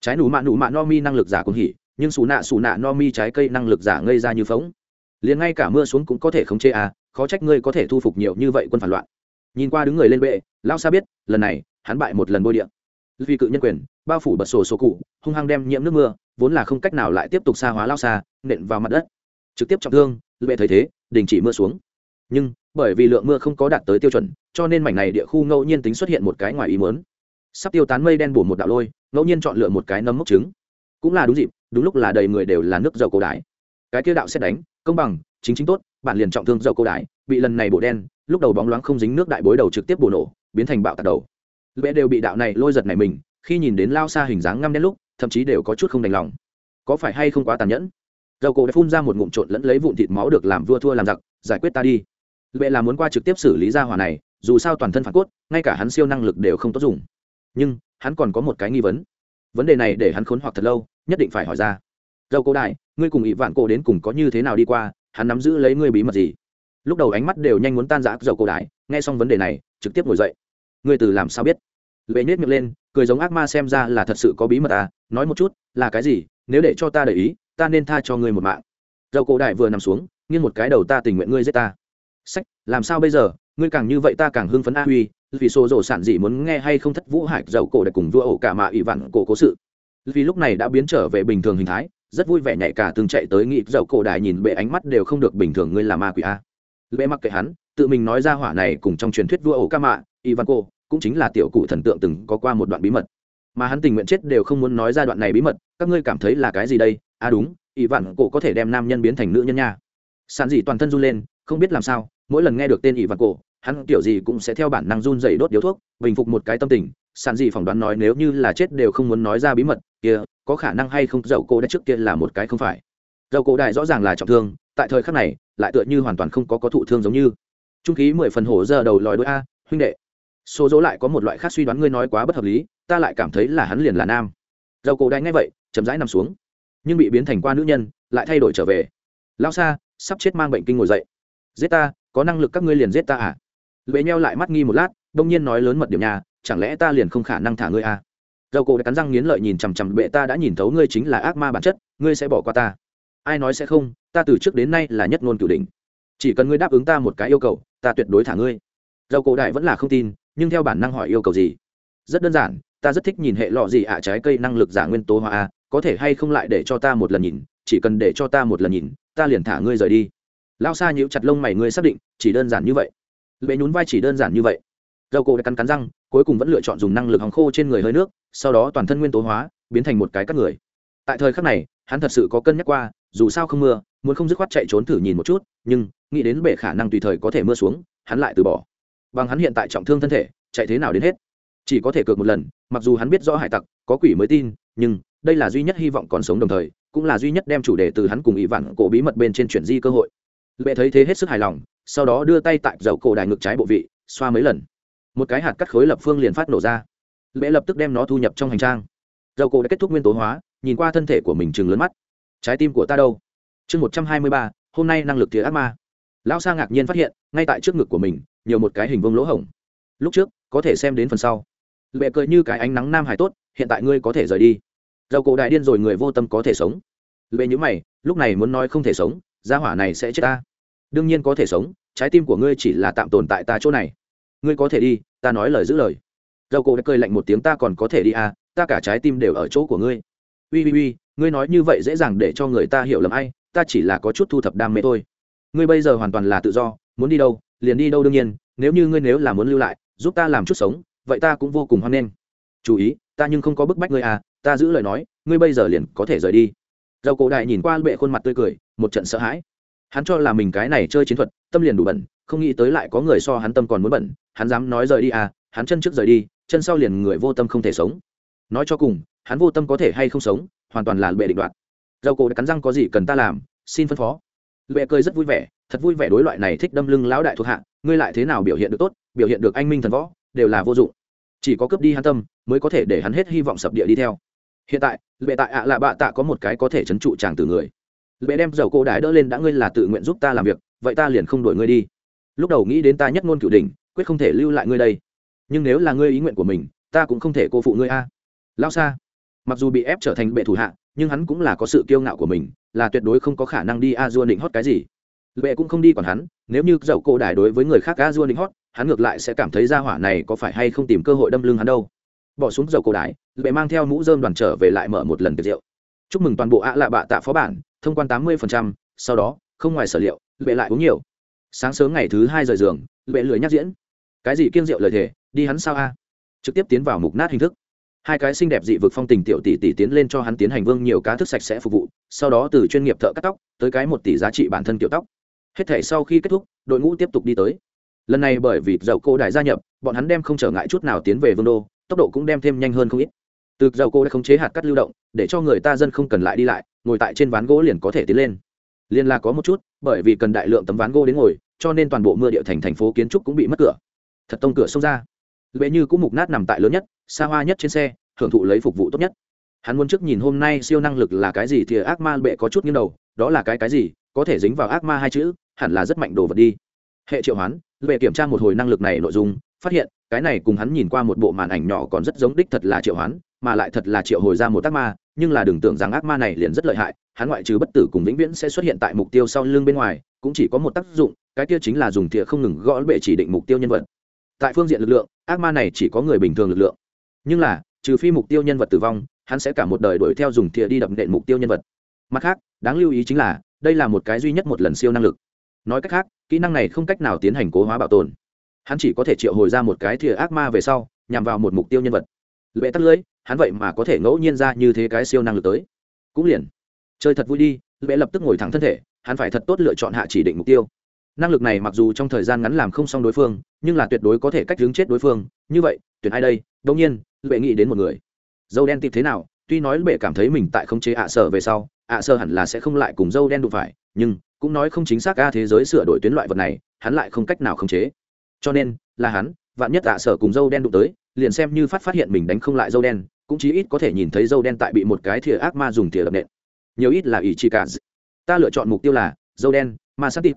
Trái nụ mạ nụ mạ no mi năng lực giả cũng hỉ, nhưng xù nạ xù nạ no mi trái cây năng lực giả ngây ra như phóng liền ngay cả mưa xuống cũng có thể khống chế à khó trách ngươi có thể thu phục nhiều như vậy quân phản loạn. Nhìn qua đứng người lên bệ lao xa biết, lần này, hắn bại một lần bôi điện vì cự nhân quyền, bao phủ bật sổ sổ cụ, hung hăng đem nhiễm nước mưa, vốn là không cách nào lại tiếp tục xa hóa lao xa, nện vào mặt đất. Trực tiếp trọng thương bệ thấy thế, đình chỉ mưa xuống. Nhưng, bởi vì lượng mưa không có đạt tới tiêu chuẩn, cho nên mảnh này địa khu ngẫu nhiên tính xuất hiện một cái ngoài ý mớn sắp tiêu tán mây đen bổ một đạo lôi, ngẫu nhiên chọn lựa một cái nấm mốc trứng. Cũng là đúng dịp, đúng lúc là đầy người đều là nước dầu cổ đái cái kia đạo xét đánh, công bằng, chính chính tốt, bạn liền trọng thương dầu cổ đái bị lần này bổ đen, lúc đầu bóng loáng không dính nước đại bối đầu trực tiếp bổ nổ, biến thành bạo tạc đầu lệ đều bị đạo này lôi giật này mình, khi nhìn đến lao xa hình dáng ngăm đen lúc, thậm chí đều có chút không đành lòng. Có phải hay không quá tàn nhẫn? Dầu cổ đã phun ra một ngụm trộn lẫn lấy vụn thịt máu được làm vua thua làm giặc, giải quyết ta đi. Lệ là muốn qua trực tiếp xử lý ra hỏa này, dù sao toàn thân phản cốt, ngay cả hắn siêu năng lực đều không tốt dùng. Nhưng, hắn còn có một cái nghi vấn. Vấn đề này để hắn khốn hoặc thật lâu, nhất định phải hỏi ra. Dầu cổ đại, ngươi cùng ỷ vạn cổ đến cùng có như thế nào đi qua, hắn nắm giữ lấy ngươi bí mật gì? Lúc đầu ánh mắt đều nhanh muốn tan rã, dầu cổ đại, nghe xong vấn đề này, trực tiếp ngồi dậy ngươi từ làm sao biết? Lệ nhét miệng lên, cười giống ác ma xem ra là thật sự có bí mật à nói một chút, là cái gì? Nếu để cho ta để ý, ta nên tha cho ngươi một mạng. Dầu cổ đại vừa nằm xuống, nghiêng một cái đầu ta tình nguyện ngươi giết ta. Sách, làm sao bây giờ? Ngươi càng như vậy ta càng hưng phấn a huy, vì xô rổ sản gì muốn nghe hay không thất vũ hải, dầu cổ để cùng vua ổ cả mạ ỵ vặn cổ cố sự. Vì lúc này đã biến trở về bình thường hình thái, rất vui vẻ nhảy cả từng chạy tới nghị dầu cổ đại nhìn bệ ánh mắt đều không được bình thường ngươi là ma quỷ a. Bệ mặc kệ hắn, tự mình nói ra hỏa này cùng trong truyền thuyết vua ổ ca mạ Ivanco cũng chính là tiểu cụ thần tượng từng có qua một đoạn bí mật. Mà hắn tình nguyện chết đều không muốn nói ra đoạn này bí mật các ngươi cảm thấy là cái gì đây? À đúng Ivanco có thể đem nam nhân biến thành nữ nhân nha. Sàn dị toàn thân run lên không biết làm sao mỗi lần nghe được tên Ivanco, hắn kiểu gì cũng sẽ theo bản năng run dày đốt điếu thuốc bình phục một cái tâm tình. Sàn dị phỏng đoán nói nếu như là chết đều không muốn nói ra bí mật kia có khả năng hay không? Dậu cô đã trước kia là một cái không phải. Dậu cổ đại rõ ràng là trọng thương tại thời khắc này lại tựa như hoàn toàn không có có thụ thương giống như. Trung khí mười phần hổ giờ đầu lòi đôi a huynh đệ số dỗ lại có một loại khác suy đoán, ngươi nói quá bất hợp lý, ta lại cảm thấy là hắn liền là nam. Dầu cổ đại ngay vậy, chậm rãi nằm xuống, nhưng bị biến thành qua nữ nhân, lại thay đổi trở về. Lao xa, sắp chết mang bệnh kinh ngồi dậy. Giết ta, có năng lực các ngươi liền giết ta à? Lệ nheo lại mắt nghi một lát, đông nhiên nói lớn mật điểm nhà, chẳng lẽ ta liền không khả năng thả ngươi à? Dầu cổ đã cắn răng nghiến lợi nhìn chằm chằm bệ ta đã nhìn thấu ngươi chính là ác ma bản chất, ngươi sẽ bỏ qua ta. Ai nói sẽ không, ta từ trước đến nay là nhất ngôn cửu đỉnh. Chỉ cần ngươi đáp ứng ta một cái yêu cầu, ta tuyệt đối thả ngươi. Dầu cổ đại vẫn là không tin nhưng theo bản năng hỏi yêu cầu gì? Rất đơn giản, ta rất thích nhìn hệ lọ gì ạ, trái cây năng lực giả nguyên tố hoa a, có thể hay không lại để cho ta một lần nhìn, chỉ cần để cho ta một lần nhìn, ta liền thả ngươi rời đi. Lao xa nhíu chặt lông mày ngươi xác định, chỉ đơn giản như vậy. Lệ nhún vai chỉ đơn giản như vậy. Dầu cổ đã cắn cắn răng, cuối cùng vẫn lựa chọn dùng năng lực hóng khô trên người hơi nước, sau đó toàn thân nguyên tố hóa, biến thành một cái cắt người. Tại thời khắc này, hắn thật sự có cân nhắc qua, dù sao không mưa, muốn không dứt khoát chạy trốn thử nhìn một chút, nhưng, nghĩ đến bể khả năng tùy thời có thể mưa xuống, hắn lại từ bỏ bằng hắn hiện tại trọng thương thân thể, chạy thế nào đến hết. Chỉ có thể cược một lần, mặc dù hắn biết rõ hải tặc có quỷ mới tin, nhưng đây là duy nhất hy vọng còn sống đồng thời, cũng là duy nhất đem chủ đề từ hắn cùng ỷ vạn cổ bí mật bên trên chuyển di cơ hội. Lệ thấy thế hết sức hài lòng, sau đó đưa tay tại dầu cổ đài ngực trái bộ vị, xoa mấy lần. Một cái hạt cắt khối lập phương liền phát nổ ra. Lệ lập tức đem nó thu nhập trong hành trang. Dầu cổ đã kết thúc nguyên tố hóa, nhìn qua thân thể của mình chừng lớn mắt. Trái tim của ta đâu? Chương một trăm hai mươi ba, hôm nay năng lực tía ác ma. Lão sa ngạc nhiên phát hiện, ngay tại trước ngực của mình nhiều một cái hình vương lỗ hổng. Lúc trước, có thể xem đến phần sau. Lệ cười như cái ánh nắng nam hải tốt, hiện tại ngươi có thể rời đi. Dầu cổ đại điên rồi người vô tâm có thể sống. Lệ nhữ mày, lúc này muốn nói không thể sống, gia hỏa này sẽ chết ta. Đương nhiên có thể sống, trái tim của ngươi chỉ là tạm tồn tại ta chỗ này. Ngươi có thể đi, ta nói lời giữ lời. Dầu cổ đã cười lạnh một tiếng, ta còn có thể đi à ta cả trái tim đều ở chỗ của ngươi. Ui ui ui ngươi nói như vậy dễ dàng để cho người ta hiểu lầm ai, ta chỉ là có chút thu thập đam mê thôi. Ngươi bây giờ hoàn toàn là tự do, muốn đi đâu liền đi đâu đương nhiên, nếu như ngươi nếu là muốn lưu lại, giúp ta làm chút sống, vậy ta cũng vô cùng hoan nghênh. Chú ý, ta nhưng không có bức bách ngươi à ta giữ lời nói, ngươi bây giờ liền có thể rời đi. Dầu cổ đại nhìn qua bệ khuôn mặt tươi cười, một trận sợ hãi. Hắn cho là mình cái này chơi chiến thuật, tâm liền đủ bẩn, không nghĩ tới lại có người so hắn tâm còn muốn bẩn, hắn dám nói rời đi à hắn chân trước rời đi, chân sau liền người vô tâm không thể sống. Nói cho cùng, hắn vô tâm có thể hay không sống, hoàn toàn là bệ định đoạt. Dầu cổ đã cắn răng có gì cần ta làm, xin phân phó. Bệ cười rất vui vẻ thật vui vẻ đối loại này thích đâm lưng lão đại thuộc hạ, ngươi lại thế nào biểu hiện được tốt, biểu hiện được anh minh thần võ, đều là vô dụng. Chỉ có cướp đi hắn tâm, mới có thể để hắn hết hy vọng sập địa đi theo. Hiện tại bệ tại ạ à là bạ tạ có một cái có thể chấn trụ chàng từ người. Bệ đem dầu cô đái đỡ lên đã ngươi là tự nguyện giúp ta làm việc, vậy ta liền không đuổi ngươi đi. Lúc đầu nghĩ đến ta nhất ngôn cửu đình quyết không thể lưu lại ngươi đây. Nhưng nếu là ngươi ý nguyện của mình, ta cũng không thể cô phụ ngươi a. Lao xa mặc dù bị ép trở thành bệ thủ hạ, nhưng hắn cũng là có sự kiêu ngạo của mình, là tuyệt đối không có khả năng đi a dua định hót cái gì. Lệ cũng không đi còn hắn, nếu như dậu cổ đài đối với người khác a dua định hót, hắn ngược lại sẽ cảm thấy ra hỏa này có phải hay không tìm cơ hội đâm lưng hắn đâu. Bỏ xuống dậu cổ đài lệ mang theo mũ dơm đoàn trở về lại mở một lần tiệc rượu. Chúc mừng toàn bộ ạ lạ bạ tạ phó bản, thông quan tám mươi sau đó, không ngoài sở liệu, lệ lại uống nhiều. Sáng sớm ngày thứ hai rời giường, lệ lười nhắc diễn. Cái gì kiêng rượu lời thề, đi hắn sao a? Trực tiếp tiến vào mục nát hình thức. Hai cái xinh đẹp dị vực phong tình tiểu tỷ tỷ tiến lên cho hắn tiến hành vương nhiều cá thức sạch sẽ phục vụ, sau đó từ chuyên nghiệp thợ cắt tóc, tới cái một tỷ giá trị bản thân kiểu tóc hết thể sau khi kết thúc, đội ngũ tiếp tục đi tới. Lần này bởi vì dầu cô đại gia nhập, bọn hắn đem không trở ngại chút nào tiến về vương đô, tốc độ cũng đem thêm nhanh hơn không ít. Từ dầu cô đã khống chế hạt cắt lưu động, để cho người ta dân không cần lại đi lại, ngồi tại trên ván gỗ liền có thể tiến lên. Liên là có một chút, bởi vì cần đại lượng tấm ván gỗ đến ngồi, cho nên toàn bộ mưa địa thành thành phố kiến trúc cũng bị mất cửa. Thật tông cửa xông ra. Lệ như cũng mục nát nằm tại lớn nhất, xa hoa nhất trên xe, hưởng thụ lấy phục vụ tốt nhất. Hắn muốn trước nhìn hôm nay siêu năng lực là cái gì thì ác ma bệ có chút nghiêng đầu, đó là cái cái gì, có thể dính vào ác ma hai chữ hẳn là rất mạnh đồ vật đi. Hệ triệu hoán, về kiểm tra một hồi năng lực này nội dung, phát hiện, cái này cùng hắn nhìn qua một bộ màn ảnh nhỏ còn rất giống đích thật là triệu hoán, mà lại thật là triệu hồi ra một ác ma, nhưng là đừng tưởng rằng ác ma này liền rất lợi hại, hắn ngoại trừ bất tử cùng vĩnh viễn sẽ xuất hiện tại mục tiêu sau lưng bên ngoài, cũng chỉ có một tác dụng, cái kia chính là dùng thìa không ngừng gõ bệ chỉ định mục tiêu nhân vật. Tại phương diện lực lượng, ác ma này chỉ có người bình thường lực lượng. Nhưng là, trừ phi mục tiêu nhân vật tử vong, hắn sẽ cả một đời đuổi theo dùng thìa đi đập nện mục tiêu nhân vật. Mặt khác, đáng lưu ý chính là, đây là một cái duy nhất một lần siêu năng lực nói cách khác, kỹ năng này không cách nào tiến hành cố hóa bảo tồn. Hắn chỉ có thể triệu hồi ra một cái thìa ác ma về sau, nhằm vào một mục tiêu nhân vật. Lệ tắt lưới, hắn vậy mà có thể ngẫu nhiên ra như thế cái siêu năng lực tới. Cũng liền. Chơi thật vui đi, lệ lập tức ngồi thẳng thân thể, hắn phải thật tốt lựa chọn hạ chỉ định mục tiêu. Năng lực này mặc dù trong thời gian ngắn làm không xong đối phương, nhưng là tuyệt đối có thể cách hướng chết đối phương. Như vậy, tuyển ai đây? Đông nhiên, lệ nghĩ đến một người. Dâu đen tìm thế nào? Tuy nói bệ cảm thấy mình tại không chế ạ sở về sau, ạ sở hẳn là sẽ không lại cùng dâu đen đụng phải, nhưng cũng nói không chính xác a thế giới sửa đổi tuyến loại vật này, hắn lại không cách nào khống chế. Cho nên, là hắn, vạn nhất ạ sở cùng dâu đen đụng tới, liền xem như phát phát hiện mình đánh không lại dâu đen, cũng chí ít có thể nhìn thấy dâu đen tại bị một cái thìa ác ma dùng thìa đập nện. Nhiều ít là ý chỉ cả ta lựa chọn mục tiêu là, dâu đen, ma sát tịp.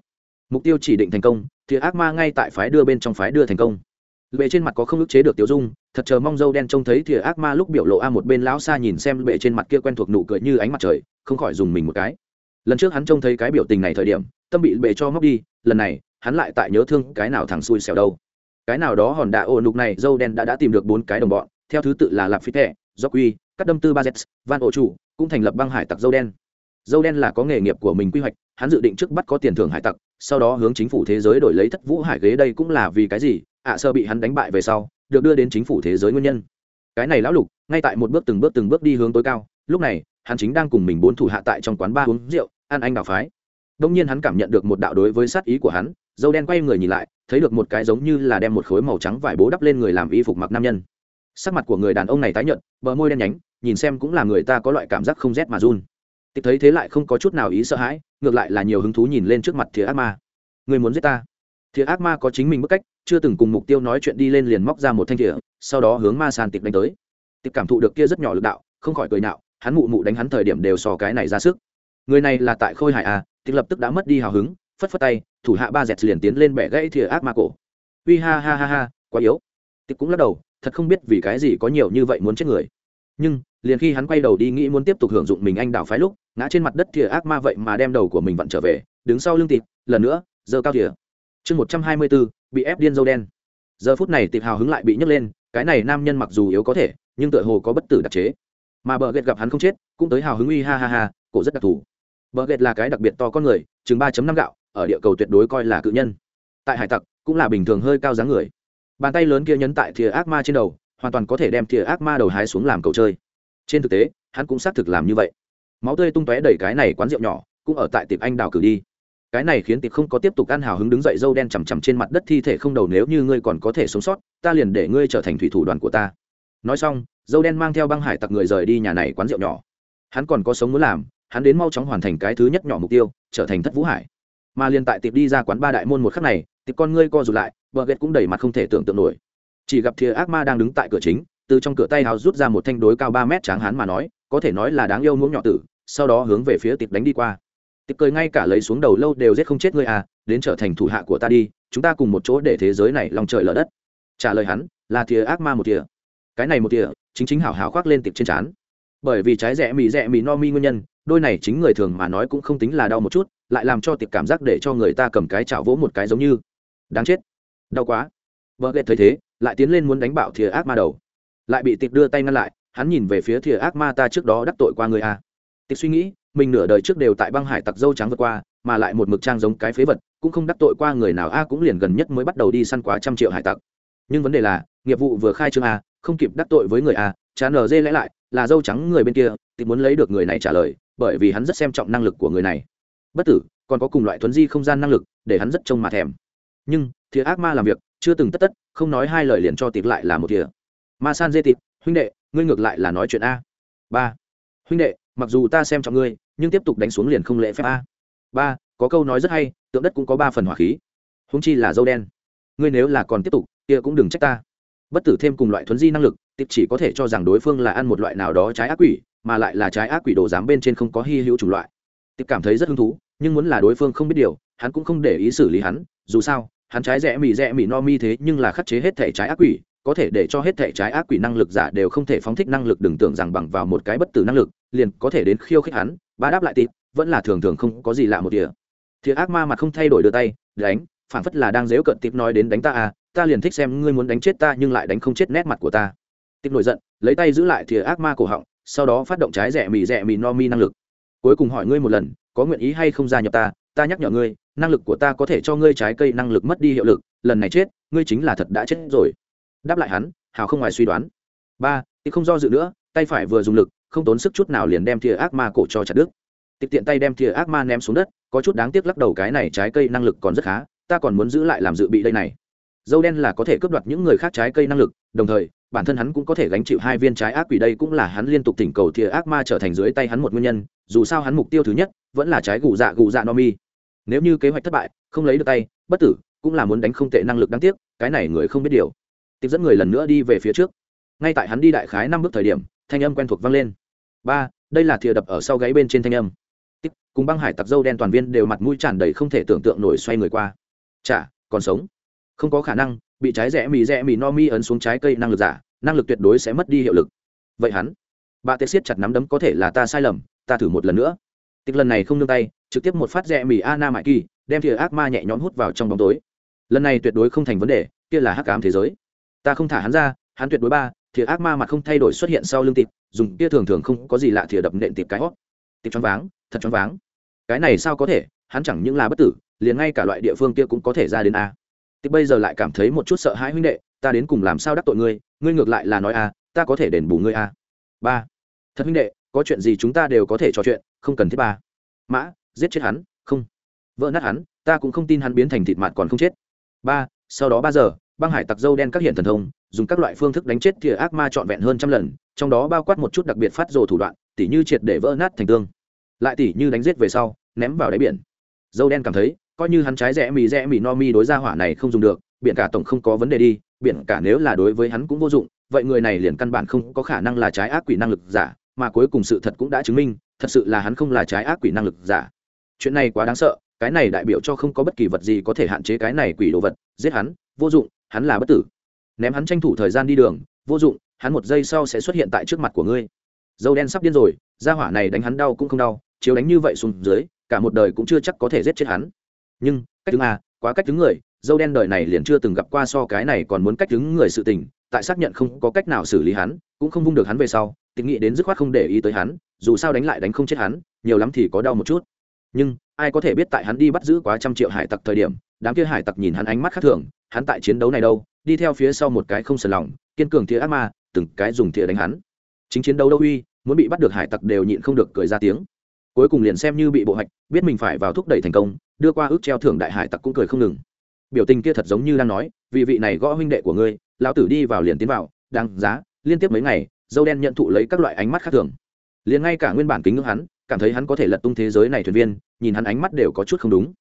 Mục tiêu chỉ định thành công, thìa ác ma ngay tại phái đưa bên trong phái đưa thành công. Lệ trên mặt có không ức chế được tiêu dung thật chờ mong dâu đen trông thấy thìa ác ma lúc biểu lộ a một bên lão xa nhìn xem bệ trên mặt kia quen thuộc nụ cười như ánh mặt trời, không khỏi dùng mình một cái. Lần trước hắn trông thấy cái biểu tình này thời điểm, tâm bị bệ cho móc đi, lần này, hắn lại tại nhớ thương cái nào thằng xui xẻo đâu. Cái nào đó hòn đạ ô nục này, dâu đen đã đã tìm được bốn cái đồng bọn, theo thứ tự là lạp phi thẻ do quy cắt đâm tư ba z van ổ chủ, cũng thành lập băng hải tặc dâu đen. Dâu đen là có nghề nghiệp của mình quy hoạch, hắn dự định trước bắt có tiền thưởng hải tặc, sau đó hướng chính phủ thế giới đổi lấy thất vũ hải ghế đây cũng là vì cái gì? À, Ạ sơ bị hắn đánh bại về sau được đưa đến chính phủ thế giới nguyên nhân. Cái này lão lục, ngay tại một bước từng bước từng bước đi hướng tối cao, lúc này, hắn chính đang cùng mình bốn thủ hạ tại trong quán ba uống rượu, ăn anh đào phái. Đông nhiên hắn cảm nhận được một đạo đối với sát ý của hắn, dâu đen quay người nhìn lại, thấy được một cái giống như là đem một khối màu trắng vải bố đắp lên người làm y phục mặc nam nhân. Sắc mặt của người đàn ông này tái nhợt, bờ môi đen nhánh, nhìn xem cũng là người ta có loại cảm giác không rét mà run. Tịch thấy thế lại không có chút nào ý sợ hãi, ngược lại là nhiều hứng thú nhìn lên trước mặt thìa ác ma. Người muốn giết ta? Thìa ác ma có chính mình bức cách chưa từng cùng mục tiêu nói chuyện đi lên liền móc ra một thanh thìa, sau đó hướng ma San Tịp đánh tới. Tịp cảm thụ được kia rất nhỏ lực đạo, không khỏi cười nạo hắn mụ mụ đánh hắn thời điểm đều sò cái này ra sức. Người này là tại khôi hải à Tịp lập tức đã mất đi hào hứng, phất phất tay, thủ hạ ba dẹt liền tiến lên bẻ gãy thìa ác ma cổ. Uy ha ha ha ha, quá yếu. Tịp cũng lắc đầu, thật không biết vì cái gì có nhiều như vậy muốn chết người. Nhưng, liền khi hắn quay đầu đi nghĩ muốn tiếp tục hưởng dụng mình anh đảo phái lúc, ngã trên mặt đất thìa ác ma vậy mà đem đầu của mình vặn trở về, đứng sau lưng tịp, lần nữa, giơ cao thìa chương một trăm hai mươi bốn, bị ép điên dâu đen. Giờ phút này tiệp hào hứng lại bị nhấc lên, cái này nam nhân mặc dù yếu có thể, nhưng tựa hồ có bất tử đặc chế. Mà bờ ghét gặp hắn không chết, cũng tới hào hứng uy ha ha ha, cổ rất đặc thù. Bờ ghét là cái đặc biệt to con người, chừng ba năm gạo, ở địa cầu tuyệt đối coi là cự nhân. Tại hải tặc, cũng là bình thường hơi cao dáng người. Bàn tay lớn kia nhấn tại thìa ác ma trên đầu, hoàn toàn có thể đem thìa ác ma đầu hái xuống làm cầu chơi. Trên thực tế, hắn cũng xác thực làm như vậy. Máu tươi tung tóe đẩy cái này quán rượu nhỏ, cũng ở tại tiệp anh đào cử đi cái này khiến tiệp không có tiếp tục ăn hào hứng đứng dậy dâu đen chằm chằm trên mặt đất thi thể không đầu nếu như ngươi còn có thể sống sót, ta liền để ngươi trở thành thủy thủ đoàn của ta. Nói xong, dâu đen mang theo băng hải tặc người rời đi nhà này quán rượu nhỏ. Hắn còn có sống muốn làm, hắn đến mau chóng hoàn thành cái thứ nhất nhỏ mục tiêu, trở thành thất vũ hải. Mà liền tại tiệp đi ra quán ba đại môn một khắc này tiệp con ngươi co rụt lại vợ ghét cũng đầy mặt không thể tưởng tượng nổi. Chỉ gặp thìa ác ma đang đứng tại cửa chính, từ trong cửa tay hào rút ra một thanh đối cao ba mét tráng hắn mà nói, có thể nói là đáng yêu muỗng nhỏ tử, sau đó hướng về phía tiệp đánh đi qua tiệp cười ngay cả lấy xuống đầu lâu đều giết không chết ngươi à đến trở thành thủ hạ của ta đi, chúng ta cùng một chỗ để thế giới này lòng trời lở đất. Trả lời hắn, là thìa ác ma một thìa. Cái này một thìa, chính chính hảo hảo khoác lên tiệp trên trán. Bởi vì trái rẻ mì rẻ mì no mi nguyên nhân, đôi này chính người thường mà nói cũng không tính là đau một chút, lại làm cho tiệp cảm giác để cho người ta cầm cái chảo vỗ một cái giống như. Đáng chết. Đau quá. Vợ ghét thấy thế, lại tiến lên muốn đánh bạo thìa ác ma đầu. Lại bị tiệp đưa tay ngăn lại, hắn nhìn về phía thìa ác ma ta trước đó đắc tội qua người a tiệp suy nghĩ mình nửa đời trước đều tại băng hải tặc dâu trắng vượt qua, mà lại một mực trang giống cái phế vật, cũng không đắc tội qua người nào, a cũng liền gần nhất mới bắt đầu đi săn quá trăm triệu hải tặc. Nhưng vấn đề là, nghiệp vụ vừa khai trương a, không kịp đắc tội với người a, chán nở dê lẽ lại, là dâu trắng người bên kia, thì muốn lấy được người này trả lời, bởi vì hắn rất xem trọng năng lực của người này. Bất tử, còn có cùng loại thuấn di không gian năng lực, để hắn rất trông mà thèm. Nhưng, thì ác ma làm việc, chưa từng tất tất, không nói hai lời liền cho tịp lại là một thìa. Ma san dê tịp huynh đệ, ngươi ngược lại là nói chuyện a. Ba. Huynh đệ mặc dù ta xem trọng ngươi, nhưng tiếp tục đánh xuống liền không lễ phép a. Ba, có câu nói rất hay, tượng đất cũng có ba phần hỏa khí. Húng chi là dâu đen. Ngươi nếu là còn tiếp tục, kia cũng đừng trách ta. Bất tử thêm cùng loại thuấn di năng lực tịp chỉ có thể cho rằng đối phương là ăn một loại nào đó trái ác quỷ, mà lại là trái ác quỷ đồ dám bên trên không có hy hữu chủng loại. Tiếp cảm thấy rất hứng thú, nhưng muốn là đối phương không biết điều, hắn cũng không để ý xử lý hắn. Dù sao, hắn trái rẽ mì rẽ mì no mi thế nhưng là khắc chế hết thể trái ác quỷ có thể để cho hết thể trái ác quỷ năng lực giả đều không thể phóng thích năng lực đừng tưởng rằng bằng vào một cái bất tử năng lực, liền có thể đến khiêu khích hắn, ba đáp lại tịp vẫn là thường thường không có gì lạ một địa. Thì ác ma mặt không thay đổi đưa tay, đánh, phản phất là đang dếu cận tịp nói đến đánh ta à ta liền thích xem ngươi muốn đánh chết ta nhưng lại đánh không chết nét mặt của ta. Tịp nổi giận, lấy tay giữ lại thì ác ma cổ họng, sau đó phát động trái rẻ mì rẻ mì no mi năng lực. Cuối cùng hỏi ngươi một lần, có nguyện ý hay không gia nhập ta ta nhắc nhở ngươi, năng lực của ta có thể cho ngươi trái cây năng lực mất đi hiệu lực, lần này chết, ngươi chính là thật đã chết rồi đáp lại hắn, hào không ngoài suy đoán. Ba, tịch không do dự nữa, tay phải vừa dùng lực, không tốn sức chút nào liền đem thìa ác ma cổ cho chặt đứt. Tịch tiện tay đem thìa ác ma ném xuống đất, có chút đáng tiếc lắc đầu cái này trái cây năng lực còn rất khá, ta còn muốn giữ lại làm dự bị đây này. Dâu đen là có thể cướp đoạt những người khác trái cây năng lực, đồng thời, bản thân hắn cũng có thể gánh chịu hai viên trái ác quỷ đây cũng là hắn liên tục thỉnh cầu thìa ác ma trở thành dưới tay hắn một nguyên nhân, dù sao hắn mục tiêu thứ nhất vẫn là trái gù dạ gù dạ no mi. Nếu như kế hoạch thất bại, không lấy được tay, bất tử, cũng là muốn đánh không tệ năng lực đáng tiếc, cái này người không biết điều tiếp dẫn người lần nữa đi về phía trước. Ngay tại hắn đi đại khái năm bước thời điểm, thanh âm quen thuộc vang lên. Ba, đây là thìa đập ở sau gáy bên trên thanh âm. Tiếp cùng băng hải tặc dâu đen toàn viên đều mặt mũi tràn đầy không thể tưởng tượng nổi xoay người qua. Chả còn sống. Không có khả năng, bị trái rẽ mì rẽ mì no mi ấn xuống trái cây năng lực giả, năng lực tuyệt đối sẽ mất đi hiệu lực. Vậy hắn? Bà tê siết chặt nắm đấm có thể là ta sai lầm, ta thử một lần nữa. Tích lần này không nương tay, trực tiếp một phát rẽ mì ana mại kỳ, đem thìa ác ma nhẹ nhõm hút vào trong bóng tối. Lần này tuyệt đối không thành vấn đề, kia là hắc ám thế giới ta không thả hắn ra, hắn tuyệt đối ba thìa ác ma mặt không thay đổi xuất hiện sau lưng tịp dùng kia thường thường không có gì lạ thìa đập nện tịp cái hót. Tịp choáng váng, thật choáng váng. Cái này sao có thể, hắn chẳng những là bất tử, liền ngay cả loại địa phương kia cũng có thể ra đến a. Tịp bây giờ lại cảm thấy một chút sợ hãi huynh đệ, ta đến cùng làm sao đắc tội ngươi ngươi ngược lại là nói a, ta có thể đền bù ngươi a. Ba. Thật huynh đệ, có chuyện gì chúng ta đều có thể trò chuyện, không cần thiết ba. Mã, giết chết hắn, không. Vỡ nát hắn, ta cũng không tin hắn biến thành thịt mặt còn không chết. Ba, sau đó ba giờ băng hải tặc dâu đen các hiện thần thông, dùng các loại phương thức đánh chết thìa ác ma trọn vẹn hơn trăm lần, trong đó bao quát một chút đặc biệt phát rồ thủ đoạn, tỉ như triệt để vỡ nát thành tương. Lại tỉ như đánh giết về sau, ném vào đáy biển. Dâu đen cảm thấy, coi như hắn trái rẽ mì rẽ mì no mi đối ra hỏa này không dùng được, biển cả tổng không có vấn đề đi, biển cả nếu là đối với hắn cũng vô dụng, vậy người này liền căn bản không có khả năng là trái ác quỷ năng lực giả, mà cuối cùng sự thật cũng đã chứng minh, thật sự là hắn không là trái ác quỷ năng lực giả. Chuyện này quá đáng sợ, cái này đại biểu cho không có bất kỳ vật gì có thể hạn chế cái này quỷ đồ vật, giết hắn, vô dụng hắn là bất tử. Ném hắn tranh thủ thời gian đi đường, vô dụng, hắn một giây sau sẽ xuất hiện tại trước mặt của ngươi. Dâu đen sắp điên rồi ra hỏa này đánh hắn đau cũng không đau, chiếu đánh như vậy xuống dưới, cả một đời cũng chưa chắc có thể giết chết hắn. Nhưng, cách đứng a quá cách đứng người, dâu đen đời này liền chưa từng gặp qua so cái này còn muốn cách đứng người sự tình, tại xác nhận không có cách nào xử lý hắn, cũng không vung được hắn về sau tình nghĩ đến dứt khoát không để ý tới hắn, dù sao đánh lại đánh không chết hắn, nhiều lắm thì có đau một chút nhưng, ai có thể biết tại hắn đi bắt giữ quá trăm triệu hải tặc thời điểm, đám kia hải tặc nhìn hắn ánh mắt khác thường, hắn tại chiến đấu này đâu, đi theo phía sau một cái không sờn lòng, kiên cường thìa ác ma, từng cái dùng thìa đánh hắn. Chính chiến đấu đâu uy, muốn bị bắt được hải tặc đều nhịn không được cười ra tiếng. Cuối cùng liền xem như bị bộ hạch, biết mình phải vào thúc đẩy thành công, đưa qua ước treo thưởng đại hải tặc cũng cười không ngừng. Biểu tình kia thật giống như đang nói vì vị này gõ huynh đệ của ngươi, lão tử đi vào liền tiến vào, đáng giá, liên tiếp mấy ngày, dâu đen nhận thụ lấy các loại ánh mắt khác thường. Liền ngay cả nguyên bản kính ngưỡng hắn cảm thấy hắn có thể lật tung thế giới này thuyền viên, nhìn hắn ánh mắt đều có chút không đúng.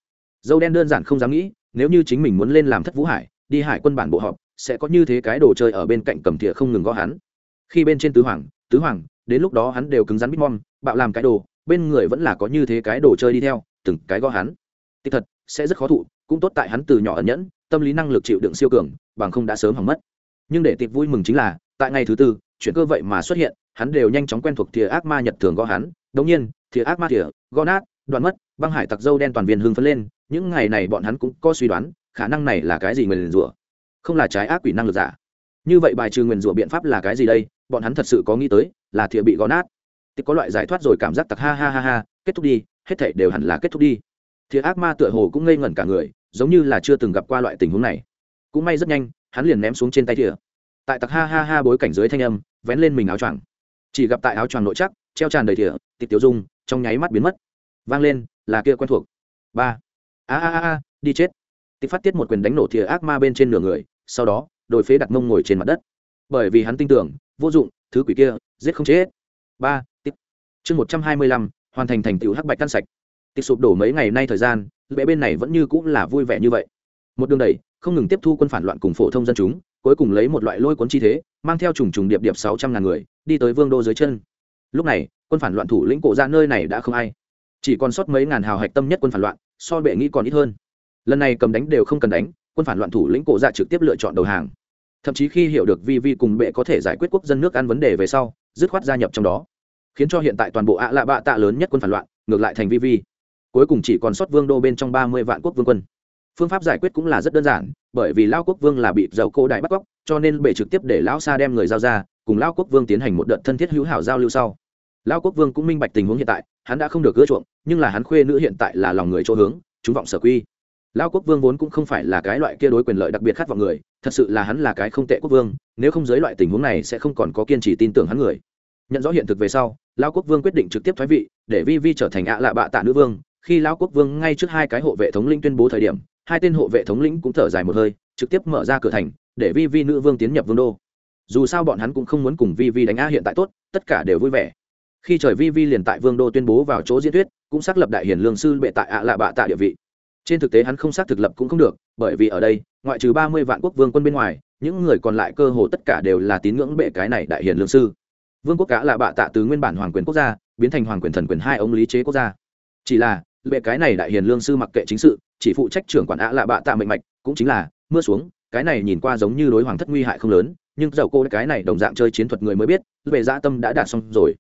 Dâu đen đơn giản không dám nghĩ, nếu như chính mình muốn lên làm thất vũ hải, đi hải quân bản bộ họp, sẽ có như thế cái đồ chơi ở bên cạnh cầm thìa không ngừng gõ hắn. Khi bên trên tứ hoàng tứ hoàng, đến lúc đó hắn đều cứng rắn bitmom bạo làm cái đồ, bên người vẫn là có như thế cái đồ chơi đi theo, từng cái gõ hắn. Tích thật, sẽ rất khó thụ, cũng tốt tại hắn từ nhỏ ẩn nhẫn, tâm lý năng lực chịu đựng siêu cường, bằng không đã sớm hỏng mất. Nhưng để tịp vui mừng chính là, tại ngày thứ tư, chuyện cơ vậy mà xuất hiện, hắn đều nhanh chóng quen thuộc thìa ác ma nhật thường gõ hắn đống nhiên, thìa ác ma thìa, gõ nát, đoạn mất, băng hải tặc dâu đen toàn viên hưng phấn lên, những ngày này bọn hắn cũng có suy đoán, khả năng này là cái gì nguyền rủa? Không là trái ác quỷ năng lực giả. Như vậy bài trừ nguyền rủa biện pháp là cái gì đây? Bọn hắn thật sự có nghĩ tới là thìa bị gõ nát. Thì có loại giải thoát rồi cảm giác tặc ha ha ha ha, kết thúc đi, hết thảy đều hẳn là kết thúc đi. Thìa ác ma tựa hồ cũng ngây ngẩn cả người, giống như là chưa từng gặp qua loại tình huống này. Cũng may rất nhanh, hắn liền ném xuống trên tay thìa. Tại tặc ha ha ha bối cảnh dưới thanh âm, vén lên mình áo choàng. Chỉ gặp tại áo choàng nội chắc, treo tràn đầy thìa tịch tiểu dung, trong nháy mắt biến mất. Vang lên, là kia quen thuộc. Ba. A a a đi chết. Tịch phát tiết một quyền đánh nổ thìa ác ma bên trên nửa người, sau đó, đội phế đặt mông ngồi trên mặt đất. Bởi vì hắn tin tưởng, vô dụng, thứ quỷ kia, giết không chết. Ba, tịch. Chương một trăm hai mươi lăm, hoàn thành thành tựu hắc bạch căn sạch. Tịch sụp đổ mấy ngày nay thời gian bệ bên này vẫn như cũng là vui vẻ như vậy. Một đường đẩy, không ngừng tiếp thu quân phản loạn cùng phổ thông dân chúng, cuối cùng lấy một loại lôi cuốn chi thế, mang theo trùng trùng điệp điệp sáu trăm ngàn người, đi tới vương đô dưới chân. Lúc này quân phản loạn thủ lĩnh cổ ra nơi này đã không ai. Chỉ còn sót mấy ngàn hào hạch tâm nhất quân phản loạn, so bệ nghĩ còn ít hơn. Lần này cầm đánh đều không cần đánh, quân phản loạn thủ lĩnh cổ ra trực tiếp lựa chọn đầu hàng. Thậm chí khi hiểu được vi vi cùng bệ có thể giải quyết quốc dân nước ăn vấn đề về sau, dứt khoát gia nhập trong đó. Khiến cho hiện tại toàn bộ ạ lạ bạ tạ lớn nhất quân phản loạn, ngược lại thành vi vi. Cuối cùng chỉ còn sót vương đô bên trong ba mươi vạn quốc vương quân. Phương pháp giải quyết cũng là rất đơn giản, bởi vì lao quốc vương là bị dầu cô đại bắt cóc, cho nên bệ trực tiếp để lão sa đem người giao ra, cùng lao quốc vương tiến hành một đợt thân thiết hữu hảo giao lưu sau lao quốc vương cũng minh bạch tình huống hiện tại, hắn đã không được gỡ chuộng, nhưng là hắn khuê nữ hiện tại là lòng người chỗ hướng, chúng vọng sở quy. Lao quốc vương vốn cũng không phải là cái loại kia đối quyền lợi đặc biệt khát vọng người, thật sự là hắn là cái không tệ quốc vương, nếu không giới loại tình huống này sẽ không còn có kiên trì tin tưởng hắn người. Nhận rõ hiện thực về sau lao quốc vương quyết định trực tiếp thoái vị, để vi vi trở thành ạ lạ bạ tạ nữ vương. Khi lao quốc vương ngay trước hai cái hộ vệ thống lĩnh tuyên bố thời điểm, hai tên hộ vệ thống lĩnh cũng thở dài một hơi, trực tiếp mở ra cửa thành, để vi vi nữ vương tiến nhập vương đô. Dù sao bọn hắn cũng không muốn cùng vi vi đánh a hiện tại tốt, tất cả đều vui vẻ khi trời vi vi liền tại vương đô tuyên bố vào chỗ diễn thuyết, cũng xác lập đại hiển lương sư bệ tại ạ lạ bạ tạ địa vị. Trên thực tế hắn không xác thực lập cũng không được, bởi vì ở đây, ngoại trừ ba mươi vạn quốc vương quân bên ngoài, những người còn lại cơ hồ tất cả đều là tín ngưỡng bệ cái này đại hiển lương sư. Vương quốc cả là bạ tạ từ nguyên bản hoàng quyền quốc gia, biến thành hoàng quyền thần quyền hai ông lý chế quốc gia. Chỉ là, bệ cái này đại hiền lương sư mặc kệ chính sự, chỉ phụ trách trưởng quản ạ lạ bạ tạ mệnh mạch, cũng chính là, mưa xuống, cái này nhìn qua giống như đối hoàng thất nguy hại không lớn, nhưng dầu cô cái này đồng dạng chơi chiến thuật người mới biết về dã dạ tâm đã đạt xong rồi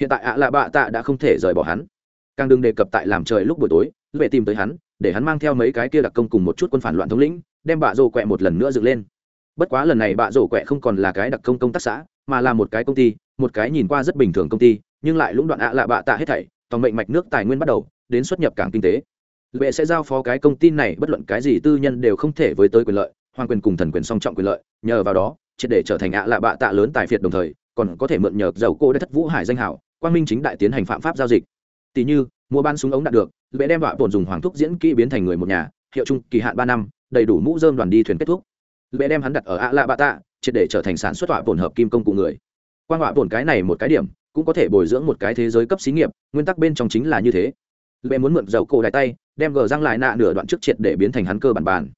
hiện tại ạ lạ bạ tạ đã không thể rời bỏ hắn. Càng đừng đề cập tại làm trời lúc buổi tối vệ tìm tới hắn, để hắn mang theo mấy cái kia đặc công cùng một chút quân phản loạn thống lĩnh, đem bạ rổ quẹ một lần nữa dựng lên. Bất quá lần này bạ rổ quẹ không còn là cái đặc công công tác xã, mà là một cái công ty, một cái nhìn qua rất bình thường công ty, nhưng lại lũng đoạn ạ lạ bạ tạ hết thảy toàn mệnh mạch nước tài nguyên bắt đầu, đến xuất nhập cảng kinh tế. Lệ sẽ giao phó cái công ty này, bất luận cái gì tư nhân đều không thể với tới quyền lợi, hoàng quyền cùng thần quyền song trọng quyền lợi, nhờ vào đó, triệt để trở thành ạ lạ bạ tạ lớn tài phiệt đồng thời, còn có thể mượn nhờ dầu cô đã thất vũ hải danh hảo quang minh chính đại tiến hành phạm pháp giao dịch. Tỷ như mua ban súng ống đạt được lệ đem vạ bổn dùng hoàng thúc diễn kỹ biến thành người một nhà, hiệu chung kỳ hạn ba năm, đầy đủ mũ dơm đoàn đi thuyền kết thúc. Lệ đem hắn đặt ở ạ lạ bạ tạ triệt để trở thành sản xuất vạ bổn hợp kim công cụ người. Quan vạ bổn cái này một cái điểm, cũng có thể bồi dưỡng một cái thế giới cấp xí nghiệp, nguyên tắc bên trong chính là như thế. Lệ muốn mượn dầu cổ đại tay, đem gờ răng lại nạ nửa đoạn trước triệt để biến thành hắn cơ bản bàn.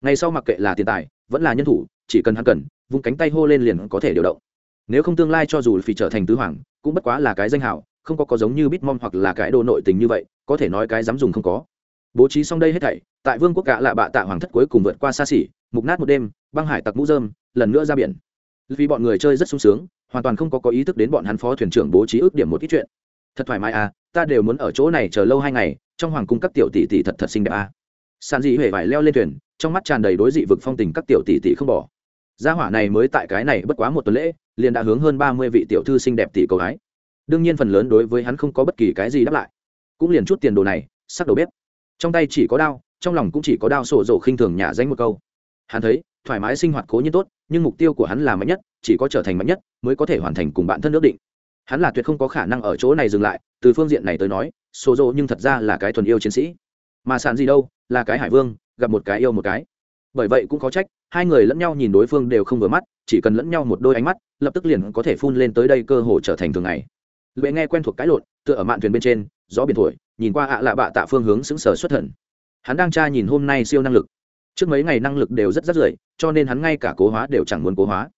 Ngay sau mặc kệ là tiền tài, vẫn là nhân thủ, chỉ cần hắn cần, vung cánh tay hô lên liền có thể điều động. Nếu không tương lai cho dù phi trở thành tứ hoàng cũng bất quá là cái danh hảo, không có có giống như bitmom hoặc là cái đồ nội tình như vậy, có thể nói cái dám dùng không có. Bố trí xong đây hết thảy, tại vương quốc cả lạ bạ tạ hoàng thất cuối cùng vượt qua xa xỉ, mục nát một đêm, băng hải tặc mũ dơm lần nữa ra biển. Vì bọn người chơi rất sung sướng, hoàn toàn không có có ý thức đến bọn hắn phó thuyền trưởng bố trí ước điểm một ít chuyện. Thật thoải mái à ta đều muốn ở chỗ này chờ lâu hai ngày, trong hoàng cung các tiểu tỷ tỷ thật thật xinh đẹp à. Sàn dị huệ vải leo lên thuyền, trong mắt tràn đầy đối dị vực phong tình các tiểu tỷ tỷ không bỏ gia hỏa này mới tại cái này bất quá một tuần lễ, liền đã hướng hơn ba mươi vị tiểu thư xinh đẹp tỷ cầu gái đương nhiên phần lớn đối với hắn không có bất kỳ cái gì đáp lại. Cũng liền chút tiền đồ này, sắc đầu bếp. Trong tay chỉ có đao, trong lòng cũng chỉ có đao sổ rộ khinh thường nhả danh một câu. Hắn thấy, thoải mái sinh hoạt cố nhiên tốt, nhưng mục tiêu của hắn là mạnh nhất, chỉ có trở thành mạnh nhất, mới có thể hoàn thành cùng bản thân ước định. Hắn là tuyệt không có khả năng ở chỗ này dừng lại, từ phương diện này tới nói, sổ rộ nhưng thật ra là cái thuần yêu chiến sĩ. Mà sàn gì đâu, là cái hải vương, gặp một cái yêu một cái. Bởi vậy cũng có trách hai người lẫn nhau nhìn đối phương đều không vừa mắt, chỉ cần lẫn nhau một đôi ánh mắt, lập tức liền có thể phun lên tới đây cơ hồ trở thành thường ngày. Lệ nghe quen thuộc cái lộn, tựa ở mạn thuyền bên trên, gió biển thổi, nhìn qua ạ lạ bạ tạ phương hướng sững sờ xuất thần. Hắn đang tra nhìn hôm nay siêu năng lực. Trước mấy ngày năng lực đều rất rất rưởi, cho nên hắn ngay cả cố hóa đều chẳng muốn cố hóa.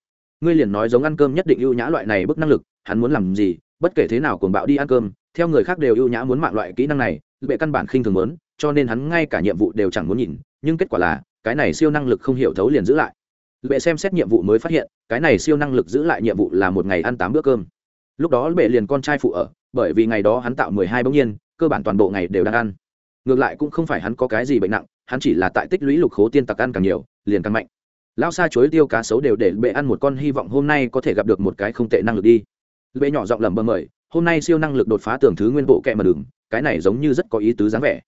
Ngươi liền nói giống ăn cơm nhất định ưu nhã loại này bức năng lực, hắn muốn làm gì, bất kể thế nào cuồng bạo đi ăn cơm, theo người khác đều ưu nhã muốn mạng loại kỹ năng này bệ căn bản khinh thường lớn cho nên hắn ngay cả nhiệm vụ đều chẳng muốn nhìn, nhưng kết quả là cái này siêu năng lực không hiểu thấu liền giữ lại. Bệ xem xét nhiệm vụ mới phát hiện, cái này siêu năng lực giữ lại nhiệm vụ là một ngày ăn tám bữa cơm. Lúc đó bệ liền con trai phụ ở, bởi vì ngày đó hắn tạo mười hai bỗng nhiên, cơ bản toàn bộ ngày đều đang ăn. Ngược lại cũng không phải hắn có cái gì bệnh nặng, hắn chỉ là tại tích lũy lục khố tiên tặc ăn càng nhiều, liền càng mạnh. Lao xa chuối tiêu cá sấu đều để bệ ăn một con hy vọng hôm nay có thể gặp được một cái không tệ năng lực đi. Bệ nhỏ giọng lẩm bẩm mời, hôm nay siêu năng lực đột phá tưởng thứ nguyên bộ kẹ mà đừng, cái này giống như rất có ý tứ dáng vẻ.